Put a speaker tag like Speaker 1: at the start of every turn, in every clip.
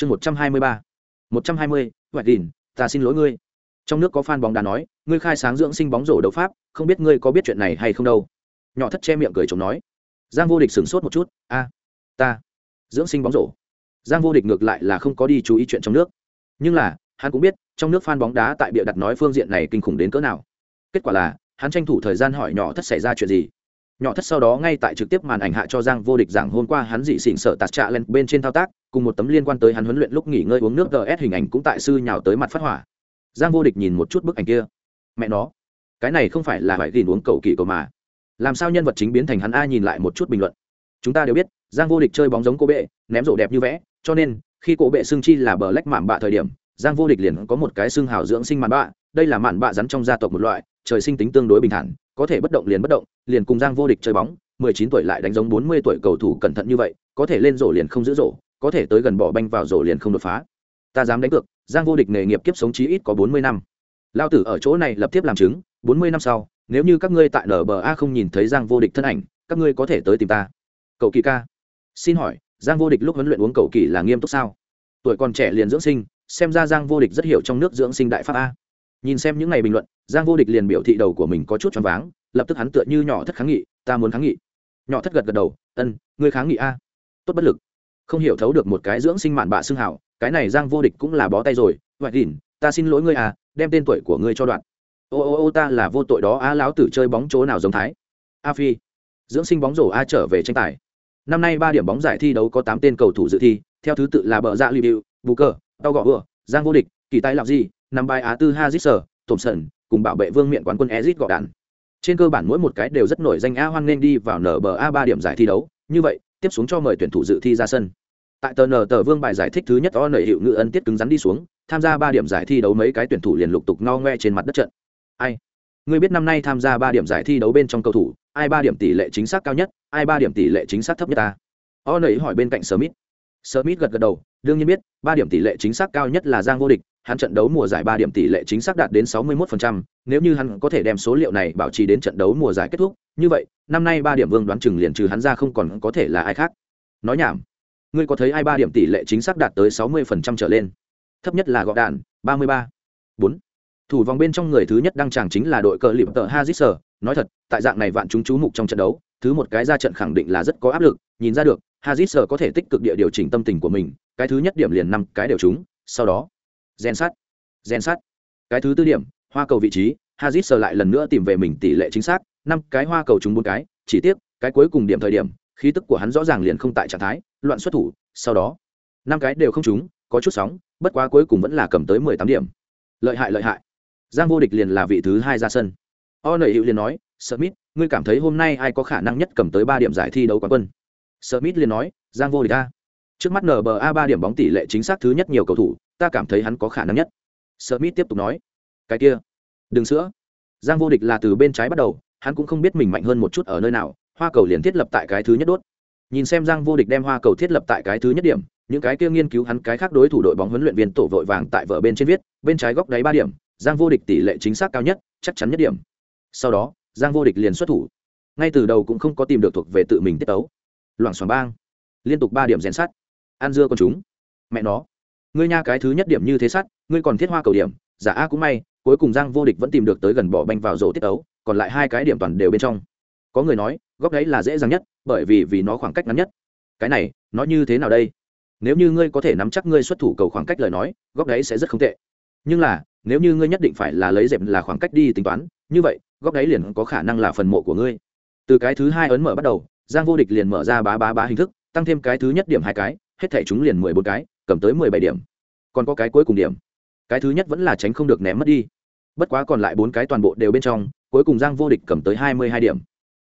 Speaker 1: chương một trăm hai mươi ba. một trăm hai mươi huệ đình, ta xin lỗi ngươi. Trong nước có fan bóng đá nói, ngươi khai sáng dưỡng sinh bóng rổ đấu pháp, không biết ngươi có biết chuyện này hay không đâu. Nhỏ thất che miệng cười chồng nói. Giang vô địch sửng sốt một chút, a, ta, dưỡng sinh bóng rổ. Giang vô địch ngược lại là không có đi chú ý chuyện trong nước. Nhưng là, hắn cũng biết, trong nước fan bóng đá tại bịa đặt nói phương diện này kinh khủng đến cỡ nào. Kết quả là, hắn tranh thủ thời gian hỏi nhỏ thất xảy ra chuyện gì nhỏ thất sau đó ngay tại trực tiếp màn ảnh hạ cho giang vô địch giảng hôm qua hắn dị xỉn sợ tạt trạ lên bên trên thao tác, cùng một tấm liên quan tới hắn huấn luyện lúc nghỉ ngơi uống nước gs hình ảnh cũng tại sư nhào tới mặt phát hỏa. Giang vô địch nhìn một chút bức ảnh kia. Mẹ nó, cái này không phải là phải gìn uống cầu kỳ cầu mà. Làm sao nhân vật chính biến thành hắn a nhìn lại một chút bình luận. Chúng ta đều biết, giang vô địch chơi bóng giống cô bệ, ném rổ đẹp như vẽ, cho nên, khi cổ bệ xương chi là bờ lách mạn bạ thời điểm, giang vô địch liền có một cái xương hào dưỡng sinh mạn bạ, đây là mạn bạ rắn trong gia tộc một loại, trời sinh tính tương đối bình thản có thể bất động liền bất động, liền cùng giang vô địch chơi bóng, mười chín tuổi lại đánh giống bốn mươi tuổi cầu thủ cẩn thận như vậy, có thể lên rổ liền không giữ rổ, có thể tới gần bỏ banh vào rổ liền không đột phá. Ta dám đánh cược, giang vô địch nghề nghiệp kiếp sống chí ít có bốn mươi năm. Lao tử ở chỗ này lập tiếp làm chứng, bốn mươi năm sau, nếu như các ngươi tại nba không nhìn thấy giang vô địch thân ảnh, các ngươi có thể tới tìm ta. Cậu kỳ ca. Xin hỏi, giang vô địch lúc huấn luyện uống cầu kỳ là nghiêm túc sao? Tuổi còn trẻ liền dưỡng sinh, xem ra giang vô địch rất hiểu trong nước dưỡng sinh đại pháp a nhìn xem những ngày bình luận, giang vô địch liền biểu thị đầu của mình có chút choáng váng, lập tức hắn tựa như nhỏ thất kháng nghị, ta muốn kháng nghị. Nhỏ thất gật gật đầu, ân, ngươi kháng nghị a. Tốt bất lực. Không hiểu thấu được một cái dưỡng sinh mạn bạ xưng hảo cái này giang vô địch cũng là bó tay rồi vậy đỉn ta xin lỗi ngươi à đem tên tuổi của ngươi cho đoạn. Ô ô ô, ta là vô tội đó a lão tử chơi bóng chỗ nào giống thái? A phi. Dưỡng sinh bóng rổ a trở về tranh tài. Năm nay ba điểm bóng giải thi đấu có tám tên cầu thủ dự thi, theo thứ tự là bờ dạ liu bù cờ, tao gõ vừa giang vô địch, kỳ tài lạc di năm bài á tư Hazisser, sở tổm sần cùng bảo vệ vương miện quán quân ezit gọ đàn trên cơ bản mỗi một cái đều rất nổi danh a hoan nên đi vào nở bờ ba điểm giải thi đấu. Như vậy tiếp xuống cho mời tuyển thủ dự thi ra sân. Tại tờ nở tờ vương bài giải thích thứ nhất o nảy hiệu ngữ ân tiết cứng rắn đi xuống tham gia ba điểm giải thi đấu mấy cái tuyển thủ liền lục tục no ngoe trên mặt đất trận. Ai? Ngươi biết năm nay tham gia ba điểm giải thi đấu bên trong cầu thủ ai ba điểm tỷ lệ chính xác cao nhất ai ba điểm tỷ lệ chính xác thấp nhất ta? O nảy hỏi bên cạnh smith. Smith gật gật đầu đương nhiên biết ba điểm tỷ lệ chính xác cao nhất là giang vô địch hắn trận đấu mùa giải ba điểm tỷ lệ chính xác đạt đến 61%, nếu như hắn có thể đem số liệu này bảo trì đến trận đấu mùa giải kết thúc, như vậy, năm nay ba điểm vương đoán chừng liền trừ hắn ra không còn có thể là ai khác. Nói nhảm. Ngươi có thấy ai ba điểm tỷ lệ chính xác đạt tới 60% trở lên? Thấp nhất là gọ đạn, 33. 4. Thủ vòng bên trong người thứ nhất đăng tràng chính là đội cờ liệp tờ Hazisser, nói thật, tại dạng này vạn chúng chú mục trong trận đấu, thứ một cái ra trận khẳng định là rất có áp lực, nhìn ra được, Hazisser có thể tích cực địa điều chỉnh tâm tình của mình, cái thứ nhất điểm liền năm cái đều trúng, sau đó gen sắt. Gen sắt. Cái thứ tư điểm, hoa cầu vị trí hazit sờ lại lần nữa tìm về mình tỷ lệ chính xác, năm cái hoa cầu trúng bốn cái, chỉ tiếc, cái cuối cùng điểm thời điểm, khí tức của hắn rõ ràng liền không tại trạng thái, loạn xuất thủ, sau đó, năm cái đều không trúng, có chút sóng, bất quá cuối cùng vẫn là cầm tới mười tám điểm. Lợi hại lợi hại. Giang vô địch liền là vị thứ hai ra sân. O nợ hữu liền nói, smith, ngươi cảm thấy hôm nay ai có khả năng nhất cầm tới ba điểm giải thi đấu quán quân? Smith liền nói, giang vô địch ta trước mắt nba ba điểm bóng tỷ lệ chính xác thứ nhất nhiều cầu thủ, ta cảm thấy hắn có khả năng nhất. Smith tiếp tục nói. Cái kia. Đừng sữa giang vô địch là từ bên trái bắt đầu, hắn cũng không biết mình mạnh hơn một chút ở nơi nào, hoa cầu liền thiết lập tại cái thứ nhất đốt. Nhìn xem giang vô địch đem hoa cầu thiết lập tại cái thứ nhất điểm, những cái kia nghiên cứu hắn cái khác đối thủ đội bóng huấn luyện viên tổ vội vàng tại vở bên trên viết, bên trái góc đáy ba điểm, giang vô địch tỷ lệ chính xác cao nhất, chắc chắn nhất điểm. Sau đó, giang vô địch liền xuất thủ. Ngay từ đầu cũng không có tìm được thuộc về tự mình tiết tấu. Loảng xoảng bang. Liên tục ba điểm rèn sắt ăn dưa con chúng. Mẹ nó, ngươi nha cái thứ nhất điểm như thế sắt ngươi còn thiết hoa cầu điểm, giả a cũng may, cuối cùng giang vô địch vẫn tìm được tới gần bỏ banh vào rổ tiết ấu, còn lại hai cái điểm toàn đều bên trong. Có người nói, góc đấy là dễ dàng nhất, bởi vì vì nó khoảng cách ngắn nhất. Cái này, nó như thế nào đây? Nếu như ngươi có thể nắm chắc ngươi xuất thủ cầu khoảng cách lời nói, góc đấy sẽ rất không tệ. Nhưng là, nếu như ngươi nhất định phải là lấy dẹp là khoảng cách đi tính toán, như vậy, góc đấy liền có khả năng là phần mộ của ngươi. Từ cái thứ hai ấn mở bắt đầu, giang vô địch liền mở ra bá bá bá hình thức, tăng thêm cái thứ nhất điểm hai cái hết thảy chúng liền mười bốn cái cầm tới mười bảy điểm. Còn có cái cuối cùng điểm. Cái thứ nhất vẫn là tránh không được ném mất đi. Bất quá còn lại bốn cái toàn bộ đều bên trong cuối cùng giang vô địch cầm tới hai mươi hai điểm.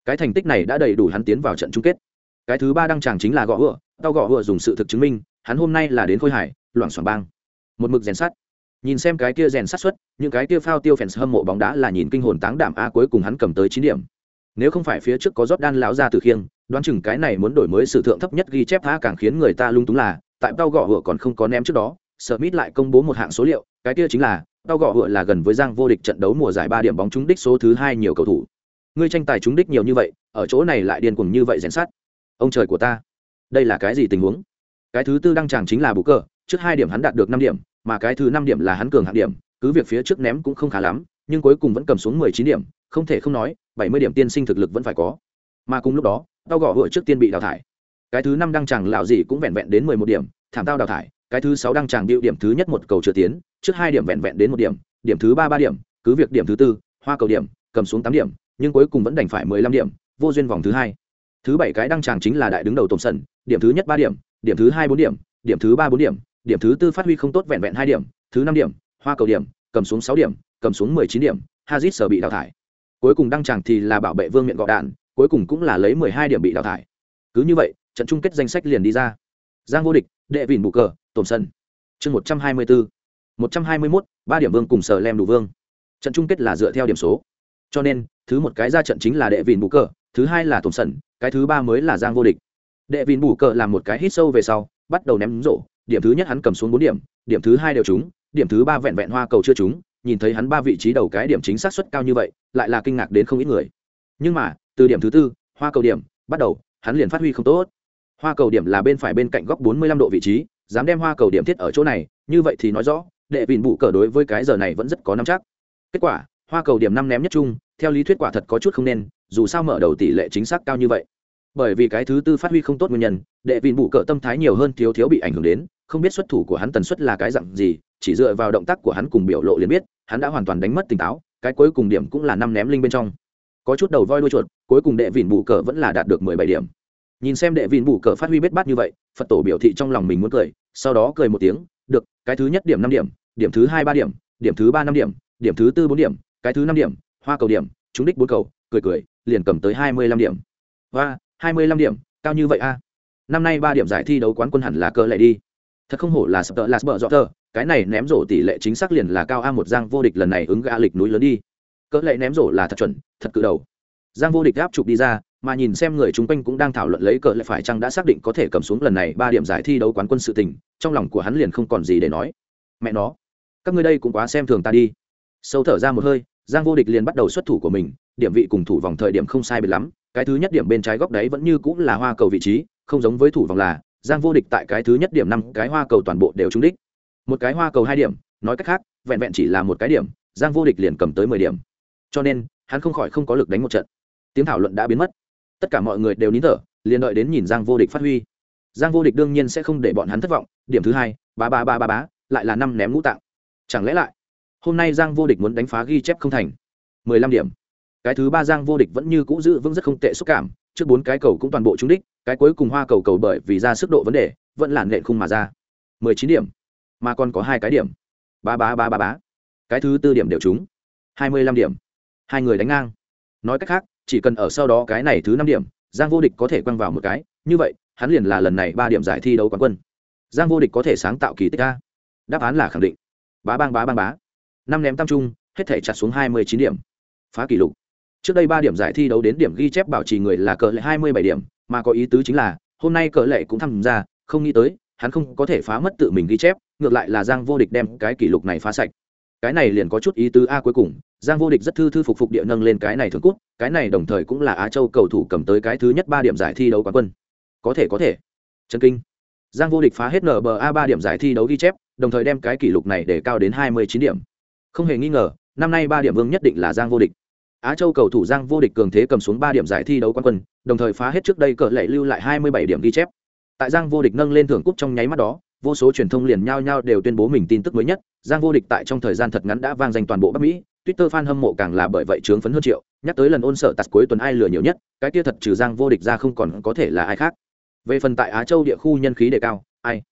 Speaker 1: Cái thành tích này đã đầy đủ hắn tiến vào trận chung kết. Cái thứ ba đăng chàng chính là gõ hựa, tao gõ hựa dùng sự thực chứng minh hắn hôm nay là đến khôi hải loạn xoảng bang. Một mực rèn sắt. Nhìn xem cái kia rèn sát xuất những cái kia phao tiêu fans hâm mộ bóng đá là nhìn kinh hồn táng đảm a cuối cùng hắn cầm tới chín điểm. Nếu không phải phía trước có Jordan đan láo ra từ khiêng đoán chừng cái này muốn đổi mới sự thượng thấp nhất ghi chép tha càng khiến người ta lung túng là, tại tao gõ hựa còn không có ném trước đó, Smith lại công bố một hạng số liệu, cái kia chính là tao gõ hựa là gần với giang vô địch trận đấu mùa giải ba điểm bóng trúng đích số thứ hai nhiều cầu thủ. Ngươi tranh tài trúng đích nhiều như vậy, ở chỗ này lại điên cuồng như vậy rèn sát ông trời của ta, đây là cái gì tình huống? Cái thứ tư đăng tràng chính là bù cờ, trước hai điểm hắn đạt được năm điểm, mà cái thứ năm điểm là hắn cường hạng điểm, cứ việc phía trước ném cũng không khá lắm, nhưng cuối cùng vẫn cầm xuống mười chín điểm, không thể không nói, bảy mươi điểm tiên sinh thực lực vẫn phải có. Mà cùng lúc đó tao gõ hội trước tiên bị đào thải. Cái thứ năm đăng tràng lạo gì cũng vẹn vẹn đến mười một điểm, thảm tao đào thải. Cái thứ sáu đăng tràng điệu điểm thứ nhất một cầu chưa tiến, trước hai điểm vẹn vẹn đến một điểm điểm thứ ba ba điểm, cứ việc điểm thứ tư, hoa cầu điểm, cầm xuống tám điểm, nhưng cuối cùng vẫn đành phải mười lăm điểm, vô duyên vòng thứ hai. Thứ bảy cái đăng tràng chính là đại đứng đầu tổng sần điểm thứ nhất ba điểm điểm thứ hai bốn điểm điểm thứ ba bốn điểm điểm thứ tư phát huy không tốt vẹn vẹn hai điểm, thứ năm điểm, hoa cầu điểm, cầm xuống sáu điểm, cầm xuống mười chín điểm hazit sở bị đào thải. Cuối cùng đăng tràng thì là bảo vệ vương miện gọ đạn cuối cùng cũng là lấy mười hai điểm bị đào thải. Cứ như vậy, trận chung kết danh sách liền đi ra. Giang vô địch, đệ vịn bù cờ, tổn sân. Chương một trăm hai mươi bốn một trăm hai mươi mốt, ba điểm vương cùng sở lem đủ vương. Trận chung kết là dựa theo điểm số. Cho nên, thứ một cái ra trận chính là đệ vịn bù cờ, thứ hai là tổn sân, cái thứ ba mới là giang vô địch. Đệ vịn bù cờ làm một cái hít sâu về sau, bắt đầu ném rổ. Điểm thứ nhất hắn cầm xuống bốn điểm điểm thứ hai đều trúng, điểm thứ ba vẹn vẹn hoa cầu chưa trúng, nhìn thấy hắn ba vị trí đầu cái điểm chính xác suất cao như vậy, lại là kinh ngạc đến không ít người nhưng mà, từ điểm thứ tư, hoa cầu điểm, bắt đầu, hắn liền phát huy không tốt. Hoa cầu điểm là bên phải bên cạnh góc 45 độ vị trí, dám đem hoa cầu điểm thiết ở chỗ này, như vậy thì nói rõ, đệ vịn bụ cờ đối với cái giờ này vẫn rất có năm chắc. Kết quả, hoa cầu điểm năm ném nhất chung theo lý thuyết quả thật có chút không nên, dù sao mở đầu tỷ lệ chính xác cao như vậy. Bởi vì cái thứ tư phát huy không tốt nguyên nhân, đệ vịn bụ cờ tâm thái nhiều hơn thiếu thiếu bị ảnh hưởng đến, không biết xuất thủ của hắn tần suất là cái dặn gì, chỉ dựa vào động tác của hắn cùng biểu lộ liền biết, hắn đã hoàn toàn đánh mất tỉnh táo, cái cuối cùng điểm cũng là năm ném linh bên trong có chút đầu voi đuôi chuột, cuối cùng đệ vịn bù cờ vẫn là đạt được mười bảy điểm. Nhìn xem đệ vịn bù cờ phát huy bết bát như vậy, phật tổ biểu thị trong lòng mình muốn cười, sau đó cười một tiếng, được, cái thứ nhất điểm năm điểm điểm thứ hai ba điểm điểm thứ ba năm điểm điểm thứ tư bốn điểm, cái thứ năm điểm, hoa cầu điểm, trúng đích bốn cầu, cười cười, liền cầm tới hai mươi lăm điểm. Hoa hai mươi lăm điểm, cao như vậy a? Năm nay ba điểm giải thi đấu quán quân hẳn là cơ lại đi. Thật không hổ là sập tợ là sập dọ cái này ném rổ tỷ lệ chính xác liền là cao a một giang vô địch lần này ứng gã lịch núi lớn đi cỡ lệ ném rổ là thật chuẩn, thật cự đầu. Giang vô địch áp chụp đi ra, mà nhìn xem người chung quanh cũng đang thảo luận lấy cỡ lệ phải chăng đã xác định có thể cầm xuống lần này ba điểm giải thi đấu quán quân sự tình, trong lòng của hắn liền không còn gì để nói. Mẹ nó, các ngươi đây cũng quá xem thường ta đi. Sâu thở ra một hơi, giang vô địch liền bắt đầu xuất thủ của mình, điểm vị cùng thủ vòng thời điểm không sai biệt lắm, cái thứ nhất điểm bên trái góc đấy vẫn như cũng là hoa cầu vị trí, không giống với thủ vòng là, giang vô địch tại cái thứ nhất điểm năm, cái hoa cầu toàn bộ đều trúng đích. Một cái hoa cầu hai điểm, nói cách khác, vẹn vẹn chỉ là một cái điểm, giang vô địch liền cầm tới mười điểm cho nên hắn không khỏi không có lực đánh một trận. Tiếng thảo luận đã biến mất. Tất cả mọi người đều nín thở liền đợi đến nhìn giang vô địch phát huy. Giang vô địch đương nhiên sẽ không để bọn hắn thất vọng điểm thứ hai ba ba ba ba ba, lại là năm ném ngũ tạng. Chẳng lẽ lại hôm nay giang vô địch muốn đánh phá ghi chép không thành? Mười lăm điểm. Cái thứ ba giang vô địch vẫn như cũ giữ vững rất không tệ xúc cảm trước bốn cái cầu cũng toàn bộ trúng đích cái cuối cùng hoa cầu cầu bởi vì ra sức độ vấn đề vẫn là nện khung mà ra. Mười chín điểm. Mà còn có hai cái điểm. Ba ba ba ba ba, cái thứ tư điểm đều trúng. Hai mươi lăm điểm hai người đánh ngang. Nói cách khác, chỉ cần ở sau đó cái này thứ năm điểm, giang vô địch có thể quăng vào một cái, như vậy, hắn liền là lần này ba điểm giải thi đấu quán quân. Giang vô địch có thể sáng tạo kỳ tích a. Đáp án là khẳng định. Bá bang bá bang bá. Năm ném tam trung, hết thể chặt xuống hai mươi chín điểm. Phá kỷ lục. Trước đây ba điểm giải thi đấu đến điểm ghi chép bảo trì người là cờ lệ hai mươi bảy điểm, mà có ý tứ chính là, hôm nay cờ lệ cũng tham gia, không nghĩ tới, hắn không có thể phá mất tự mình ghi chép, ngược lại là giang vô địch đem cái kỷ lục này phá sạch. Cái này liền có chút ý tứ a cuối cùng giang vô địch rất thư thư phục phục địa nâng lên cái này thường cút cái này đồng thời cũng là á châu cầu thủ cầm tới cái thứ nhất ba điểm giải thi đấu quán quân. Có thể có thể. Chân kinh. Giang vô địch phá hết nba ba điểm giải thi đấu ghi chép, đồng thời đem cái kỷ lục này để cao đến hai mươi chín điểm. Không hề nghi ngờ, năm nay ba điểm vương nhất định là giang vô địch. Á châu cầu thủ giang vô địch cường thế cầm xuống ba điểm giải thi đấu quán quân, đồng thời phá hết trước đây cờ lệ lưu lại hai mươi bảy điểm ghi chép. Tại giang vô địch nâng lên thưởng cúp trong nháy mắt đó, vô số truyền thông liền nhao nhao đều tuyên bố mình tin tức mới nhất. Giang vô địch tại trong thời gian thật ngắn đã vang danh toàn bộ bắc mỹ twitter fan hâm mộ càng là bởi vậy chướng phấn hơn triệu, nhắc tới lần ôn sợ tạt cuối tuần ai lừa nhiều nhất, cái kia thật trừ giang vô địch ra không còn có thể là ai khác. Về phần tại á châu địa khu nhân khí đề cao, ai?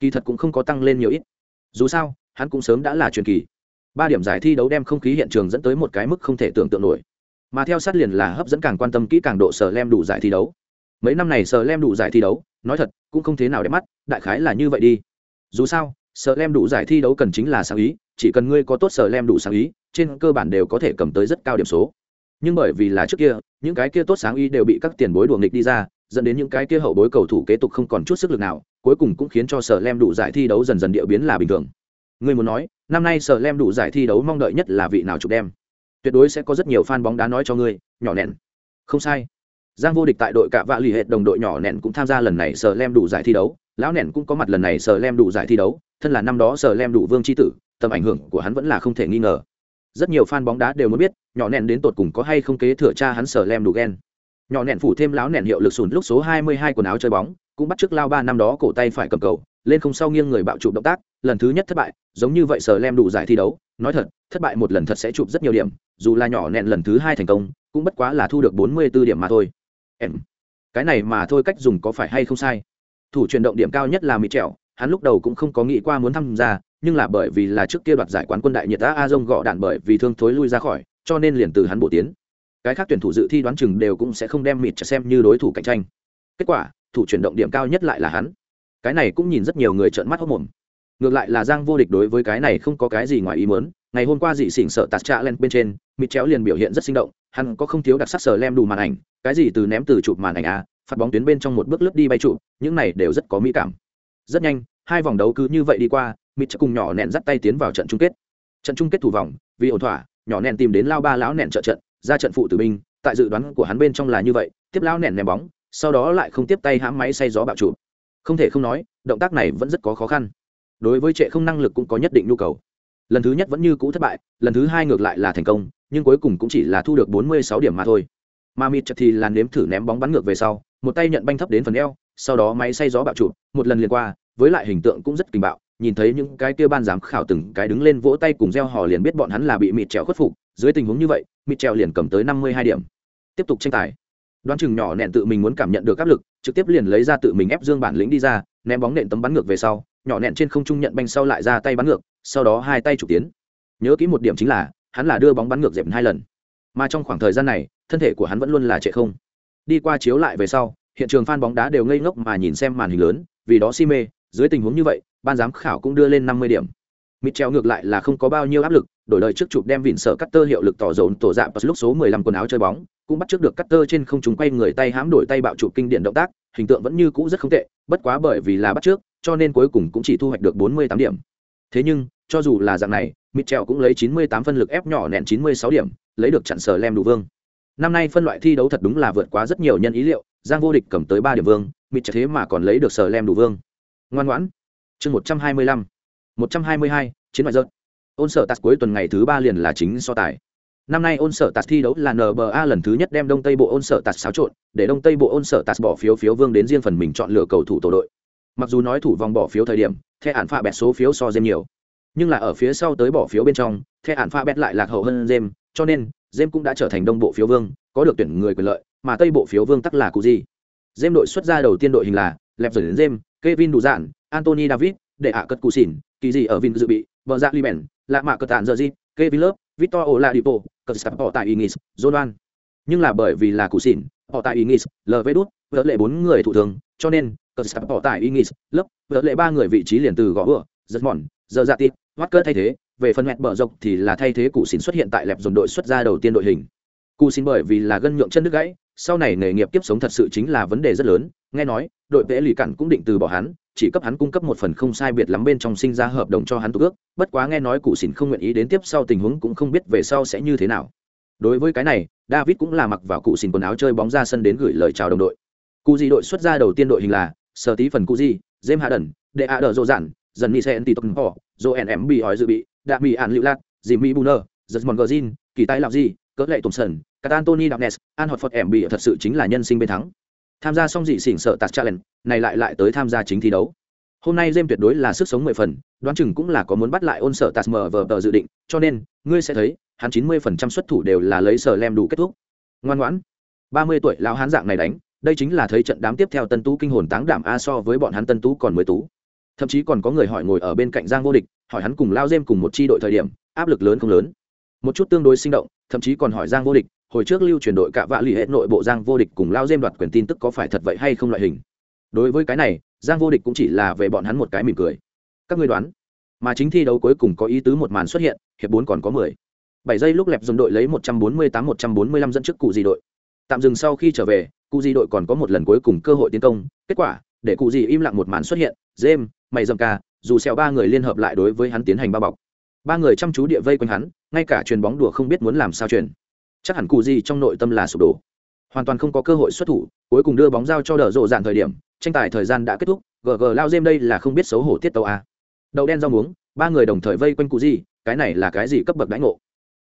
Speaker 1: Kỳ thật cũng không có tăng lên nhiều ít. Dù sao, hắn cũng sớm đã là truyền kỳ. Ba điểm giải thi đấu đem không khí hiện trường dẫn tới một cái mức không thể tưởng tượng nổi. Mà theo sát liền là hấp dẫn càng quan tâm kỹ càng độ sở lem đủ giải thi đấu. Mấy năm này sở lem đủ giải thi đấu, nói thật, cũng không thế nào để mắt, đại khái là như vậy đi. Dù sao sở lem đủ giải thi đấu cần chính là sáng ý, chỉ cần ngươi có tốt sở lem đủ sáng ý, trên cơ bản đều có thể cầm tới rất cao điểm số. Nhưng bởi vì là trước kia, những cái kia tốt sáng ý đều bị các tiền bối đùa nghịch đi ra, dẫn đến những cái kia hậu bối cầu thủ kế tục không còn chút sức lực nào, cuối cùng cũng khiến cho sở lem đủ giải thi đấu dần dần địa biến là bình thường. Ngươi muốn nói, năm nay sở lem đủ giải thi đấu mong đợi nhất là vị nào chụp đem? Tuyệt đối sẽ có rất nhiều fan bóng đá nói cho ngươi, nhỏ nẹn. Không sai. Giang vô địch tại đội cạ vạ lì hệt đồng đội nhỏ nẹn cũng tham gia lần này sở lem đủ giải thi đấu. Lão nẹn cũng có mặt lần này sở lem đủ giải thi đấu thân là năm đó sở lem đủ vương c h i tử, tầm ảnh hưởng của hắn vẫn là không thể nghi ngờ. Rất nhiều fan bóng đá đều muốn biết, nhỏ nẹn đến tột cùng có hay không kế thừa cha hắn sở lem đủ ghen nhỏ nẹn phủ thêm láo nẹn hiệu lực sùn lúc số 22 quần áo chơi bóng, cũng bắt t lao ba năm đó cổ tay phải cầm cầu, lên không sau nghiêng người bạo chụp động tác, lần thứ nhất thất bại, giống như vậy sở lem đủ giải thi đấu. Nói thật, thất bại một lần thật sẽ chụp rất nhiều điểm, dù là nhỏ nẹn lần thứ hai thành công, cũng bất quá là thu được 44 điểm mà thôi. Em, cái này mà thôi cách dùng có phải hay không sai? Thủ chuyển động điểm cao nhất là mỹ trèo hắn lúc đầu cũng không có nghĩ qua muốn tham gia nhưng là bởi vì là trước kia đoạt giải quán quân đại nhiệt đã a dông gõ đạn bởi vì thương thối lui ra khỏi cho nên liền từ hắn bổ tiến. Cái khác tuyển thủ dự thi đoán chừng đều cũng sẽ không đem mịt xem như đối thủ cạnh tranh. Kết quả thủ chuyển động điểm cao nhất lại là hắn. Cái này cũng nhìn rất nhiều người trợn mắt hốc mồm. Ngược lại là giang vô địch đối với cái này không có cái gì ngoài ý muốn ngày hôm qua dị xỉn sợ tạt trạ lên bên trên mịt chéo liền biểu hiện rất sinh động hắn có không thiếu đặc sắc sờ lem đủ màn ảnh cái gì từ ném từ chụp màn ảnh à, a Phát bóng tuyến bên trong một bước lướt đi bay chụp, những này đều rất có mỹ cảm rất nhanh, hai vòng đấu cứ như vậy đi qua mịt cùng nhỏ nẹn dắt tay tiến vào trận chung kết. Trận chung kết thủ vòng, vì ổn thỏa, nhỏ nẹn tìm đến lao ba lão nẹn trợ trận, ra trận phụ tử binh, tại dự đoán của hắn bên trong là như vậy, tiếp lão nẹn ném bóng, sau đó lại không tiếp tay hãm máy xay gió bạo trụ không thể không nói, động tác này vẫn rất có khó khăn. Đối với trệ không năng lực cũng có nhất định nhu cầu. Lần thứ nhất vẫn như cũ thất bại, lần thứ hai ngược lại là thành công, nhưng cuối cùng cũng chỉ là thu được 46 điểm mà thôi. Mà mịt thì là nếm thử ném bóng bắn ngược về sau, một tay nhận banh thấp đến phần eo sau đó máy xay gió bạo trụ một lần liền qua, với lại hình tượng cũng rất kinh bạo, nhìn thấy những cái kia ban giám khảo từng cái đứng lên vỗ tay cùng reo hò liền biết bọn hắn là bị mịt trèo khuất phục, dưới tình huống như vậy, mịt trèo liền cầm tới năm mươi hai điểm. Tiếp tục tranh tài. Đoán chừng nhỏ nẹn tự mình muốn cảm nhận được áp lực, trực tiếp liền lấy ra tự mình ép dương bản lĩnh đi ra, ném bóng nện tấm bắn ngược về sau, nhỏ nẹn trên không trung nhận banh sau lại ra tay bắn ngược, sau đó hai tay trục tiến. Nhớ kỹ một điểm chính là, hắn là đưa bóng bắn ngược dẹp hai lần. Mà trong khoảng thời gian này, thân thể của hắn vẫn luôn là trệ không. Đi qua chiếu lại về sau hiện trường fan bóng đá đều ngây ngốc mà nhìn xem màn hình lớn vì đó si mê dưới tình huống như vậy ban giám khảo cũng đưa lên năm mươi điểm Mitchell ngược lại là không có bao nhiêu áp lực, đổi lời trước chụp đem vịn sở Cutter hiệu lực tỏ dồn tổ dạng lúc số 15 quần áo chơi bóng, cũng bắt trước được Cutter trên không chúng quay người tay hãm đổi tay bạo chụp kinh điển động tác, hình tượng vẫn như cũ rất không tệ, bất quá bởi vì là bắt trước, cho nên cuối cùng cũng chỉ thu hoạch được 48 điểm. Thế nhưng, cho dù là dạng này, Mitchell cũng lấy 98 phân lực ép nhỏ nện 96 điểm, lấy được chặn sở lem đủ vương. Năm nay phân loại thi đấu thật đúng là vượt quá rất nhiều nhân ý liệu, Giang vô địch cầm tới ba điểm vương, Mitchell thế mà còn lấy được sở lem đủ vương. Ngoan ngoãn. Chương 125 122, chiến ngoại rớt. Ôn sở tạt cuối tuần ngày thứ ba liền là chính so tài. Năm nay ôn sở tạt thi đấu là NBA lần thứ nhất đem Đông Tây Bộ ôn sở tạt xáo trộn, để Đông Tây Bộ ôn sở tạt bỏ phiếu phiếu vương đến riêng phần mình chọn lựa cầu thủ tổ đội. Mặc dù nói thủ vòng bỏ phiếu thời điểm, theo án pha bẹt số phiếu so dêm nhiều, nhưng là ở phía sau tới bỏ phiếu bên trong, theo án pha bẹt lại lạc hậu hơn dêm cho nên Jem cũng đã trở thành Đông Bộ phiếu vương, có được tuyển người quyền lợi, mà Tây Bộ phiếu vương tắc là Cuji. Jem đội xuất ra đầu tiên đội hình là Lẹp rồi đến Jem, Kevin đủ dạn, Anthony David, để ạ cất cụ xỉn, kỳ gì ở Vin dự bị, bờ dạ Liben, lạ mạ cất tạn giờ gì, Kevin Love, Victor Oladipo, cất sập họ tại Ingis, Jordan. Nhưng là bởi vì là cụ xỉn, họ tại Ingis, LV đút, vỡ lệ bốn người thủ thường, cho nên cất sập họ tại Ingis, lớp, vỡ lệ ba người vị trí liền từ gõ vừa, giật mòn, giờ dạ tít, Walker thay thế, về phần mẹt bờ dọc thì là thay thế cụ xỉn xuất hiện tại lẹp dồn đội xuất ra đầu tiên đội hình. Cụ xỉn bởi vì là gân nhượng chân đứt gãy, sau này nghề nghiệp tiếp sống thật sự chính là vấn đề rất lớn, nghe nói, đội vẽ lì cặn cũng định từ bỏ hắn, chỉ cấp hắn cung cấp một phần không sai biệt lắm bên trong sinh ra hợp đồng cho hắn tục ước. Bất quá nghe nói cụ xỉn không nguyện ý đến tiếp sau tình huống cũng không biết về sau sẽ như thế nào. Đối với cái này david cũng là mặc vào cụ xỉn quần áo chơi bóng ra sân đến gửi lời chào đồng đội. Cụ gì đội xuất ra đầu tiên đội hình là sở tí phần cụ gì james Harden, đệ a đờ dô dạn dần ni sen tì họ dô en bị hỏi dự bị đạ bị ạn lựu lạc dì mỹ buner, giật mòn gờ zin kỳ tay lạc gì cỡ lệ tổng sần cả antony nes an hoạt phật em bị thật sự chính là nhân sinh bên thắng. Tham gia xong dị xỉn sợ tạt challenge, này lại lại tới tham gia chính thi đấu. Hôm nay jem tuyệt đối là sức sống mười phần, đoán chừng cũng là có muốn bắt lại ôn sở tạt mờ vờ tờ dự định, cho nên, ngươi sẽ thấy, hắn chín mươi phần trăm xuất thủ đều là lấy sở lem đủ kết thúc. Ngoan ngoãn. ba mươi tuổi lão hán dạng này đánh, đây chính là thấy trận đám tiếp theo tân tú kinh hồn táng đảm a so với bọn hắn tân tú còn mới tú. Thậm chí còn có người hỏi ngồi ở bên cạnh giang vô địch hỏi hắn cùng lao dêm cùng một chi đội thời điểm, áp lực lớn không lớn. Một chút tương đối sinh động, thậm chí còn hỏi giang vô địch, hồi trước lưu chuyển đội cạ vạ l ì hết nội bộ giang vô địch cùng lao dêm đoạt quyền tin tức có phải thật vậy hay không loại hình. Đối với cái này, giang vô địch cũng chỉ là về bọn hắn một cái mỉm cười. Các ngươi đoán, mà chính thi đấu cuối cùng có ý tứ một màn xuất hiện, hiệp bốn còn có mười. Bảy giây lúc lẹp dồn đội lấy một trăm bốn mươi tám, một trăm bốn mươi lăm dẫn trước cụ gì đội. Tạm dừng sau khi trở về, cụ gì đội còn có một lần cuối cùng cơ hội tiến công. Kết quả, để cụ gì im lặng một màn xuất hiện jem mày dầm ca dù xẹo ba người liên hợp lại đối với hắn tiến hành bao bọc. Ba người chăm chú địa vây quanh hắn, ngay cả chuyền bóng đùa không biết muốn làm sao chuyền chắc hẳn cụ gì trong nội tâm là sụp đổ. Hoàn toàn không có cơ hội xuất thủ, cuối cùng đưa bóng giao cho đỡ rộ dạn thời điểm, tranh tài thời gian đã kết thúc gg lao dêm đây là không biết xấu hổ tiết tàu a. Đậu đen rau muống, ba người đồng thời vây quanh cụ gì, cái này là cái gì cấp bậc đãi ngộ?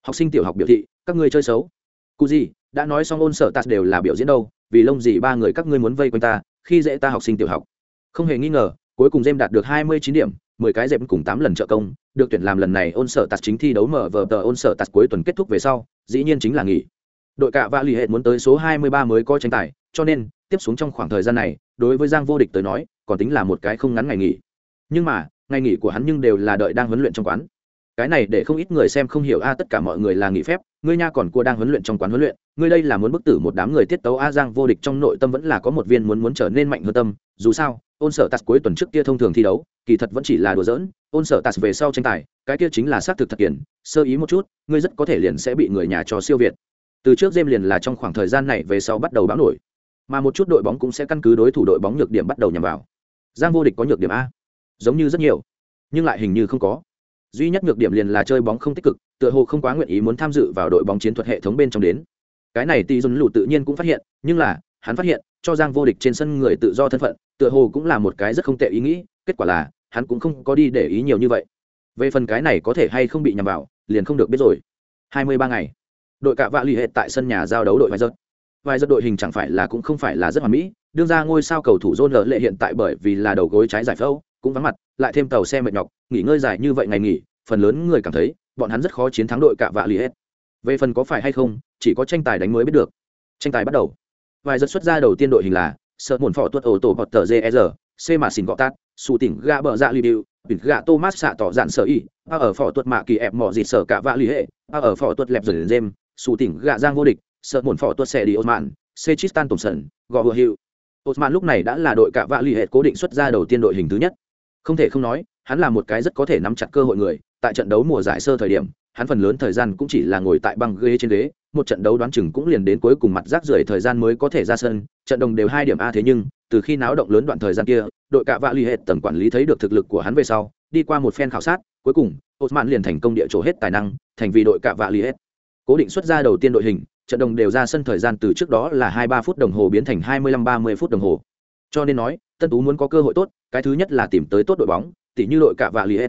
Speaker 1: Học sinh tiểu học biểu thị, các ngươi chơi xấu. Cụ gì, đã nói xong ôn sở tạt đều là biểu diễn đâu, vì lông gì ba người các ngươi muốn vây quanh ta, khi dễ ta học sinh tiểu học? Không hề nghi ngờ cuối cùng jem đạt được hai mươi chín điểm, mười cái dẹp cùng 8 lần trợ công, được tuyển làm lần này ôn sở tạt chính thi đấu mở vở tờ ôn sở tạt cuối tuần kết thúc về sau, dĩ nhiên chính là nghỉ. Đội cạ vạ lì hệ muốn tới số hai mươi ba mới có tranh tài, cho nên, tiếp xuống trong khoảng thời gian này, đối với giang vô địch tới nói, còn tính là một cái không ngắn ngày nghỉ. Nhưng mà, ngày nghỉ của hắn nhưng đều là đợi đang huấn luyện trong quán. Cái này để không ít người xem không hiểu, a, tất cả mọi người là nghỉ phép, ngươi nha còn cua đang huấn luyện trong quán huấn luyện, ngươi đây là muốn bức tử một đám người tiết tấu a, giang vô địch trong nội tâm vẫn là có một viên muốn muốn trở nên mạnh hơn tâm, dù sao ôn sở tạt cuối tuần trước kia thông thường thi đấu, kỳ thật vẫn chỉ là đùa giỡn, ôn sở tạt về sau tranh tài, cái kia chính là xác thực thật kiển sơ ý một chút, ngươi rất có thể liền sẽ bị người nhà cho siêu việt. Từ trước game liền là trong khoảng thời gian này về sau bắt đầu báo nổi, mà một chút đội bóng cũng sẽ căn cứ đối thủ đội bóng nhược điểm bắt đầu nhằm vào. Giang vô địch có nhược điểm a, giống như rất nhiều, nhưng lại hình như không có. Duy nhất nhược điểm liền là chơi bóng không tích cực, tựa hồ không quá nguyện ý muốn tham dự vào đội bóng chiến thuật hệ thống bên trong đến. Cái này tỷ dùn lụ tự nhiên cũng phát hiện, nhưng là, hắn phát hiện cho giang vô địch trên sân người tự do thân phận, tựa hồ cũng là một cái rất không tệ ý nghĩ, kết quả là, hắn cũng không có đi để ý nhiều như vậy. Về phần cái này có thể hay không bị nhằm vào, liền không được biết rồi. Hai mươi ba ngày, đội cạ vạ l ì hệ tại sân nhà giao đấu đội vài giật. Vài giật đội hình chẳng phải là cũng không phải là rất hoàn mỹ, đương ra ngôi sao cầu thủ John lợ lệ hiện tại bởi vì là đầu gối trái giải phẫu, cũng vắng mặt, lại thêm tàu xe mệt nhọc, nghỉ ngơi dài như vậy ngày nghỉ, phần lớn người cảm thấy, bọn hắn rất khó chiến thắng đội cạ vạ l ì hệ. Về phần có phải hay không, chỉ có tranh tài đánh mới biết được. Tranh tài bắt đầu vài giật xuất ra đầu tiên đội hình là sợ muộn phỏ tuất ổ tổ bọt tờ jr c mà xin gọ tát su tỉnh gạ bờ dạ lưu điệu bịt gạ thomas xạ tỏ dạn sở y, a ở phỏ tuất mạ kỳ ép mỏ dịt sở cả vạ lì hệ, a ở phỏ tuất lẹp dần dêm su tỉnh gạ giang vô địch, sợ muộn phỏ tuất xe đi osman c chistan thompson gọ vừa hiệu osman lúc này đã là đội cả vạ lì hệ cố định xuất ra đầu tiên đội hình thứ nhất. Không thể không nói, hắn là một cái rất có thể nắm chặt cơ hội người, tại trận đấu mùa giải sơ thời điểm hắn phần lớn thời gian cũng chỉ là ngồi tại băng ghế trên ghế, một trận đấu đoán chừng cũng liền đến cuối cùng mặt rác rưởi thời gian mới có thể ra sân, trận đồng đều hai điểm a thế nhưng, từ khi náo động lớn đoạn thời gian kia, đội cạ vạ l ì hệ tầm quản lý thấy được thực lực của hắn về sau, đi qua một phen khảo sát, cuối cùng, osman liền thành công địa chỗ hết tài năng, thành vì đội cạ vạ l ì hệ cố định xuất ra đầu tiên đội hình, trận đồng đều ra sân thời gian từ trước đó là hai ba phút đồng hồ biến thành hai mươi lăm ba mươi phút đồng hồ. Cho nên nói, tân tú muốn có cơ hội tốt, cái thứ nhất là tìm tới tốt đội bóng tỷ như đội cạ vạ l ì hệ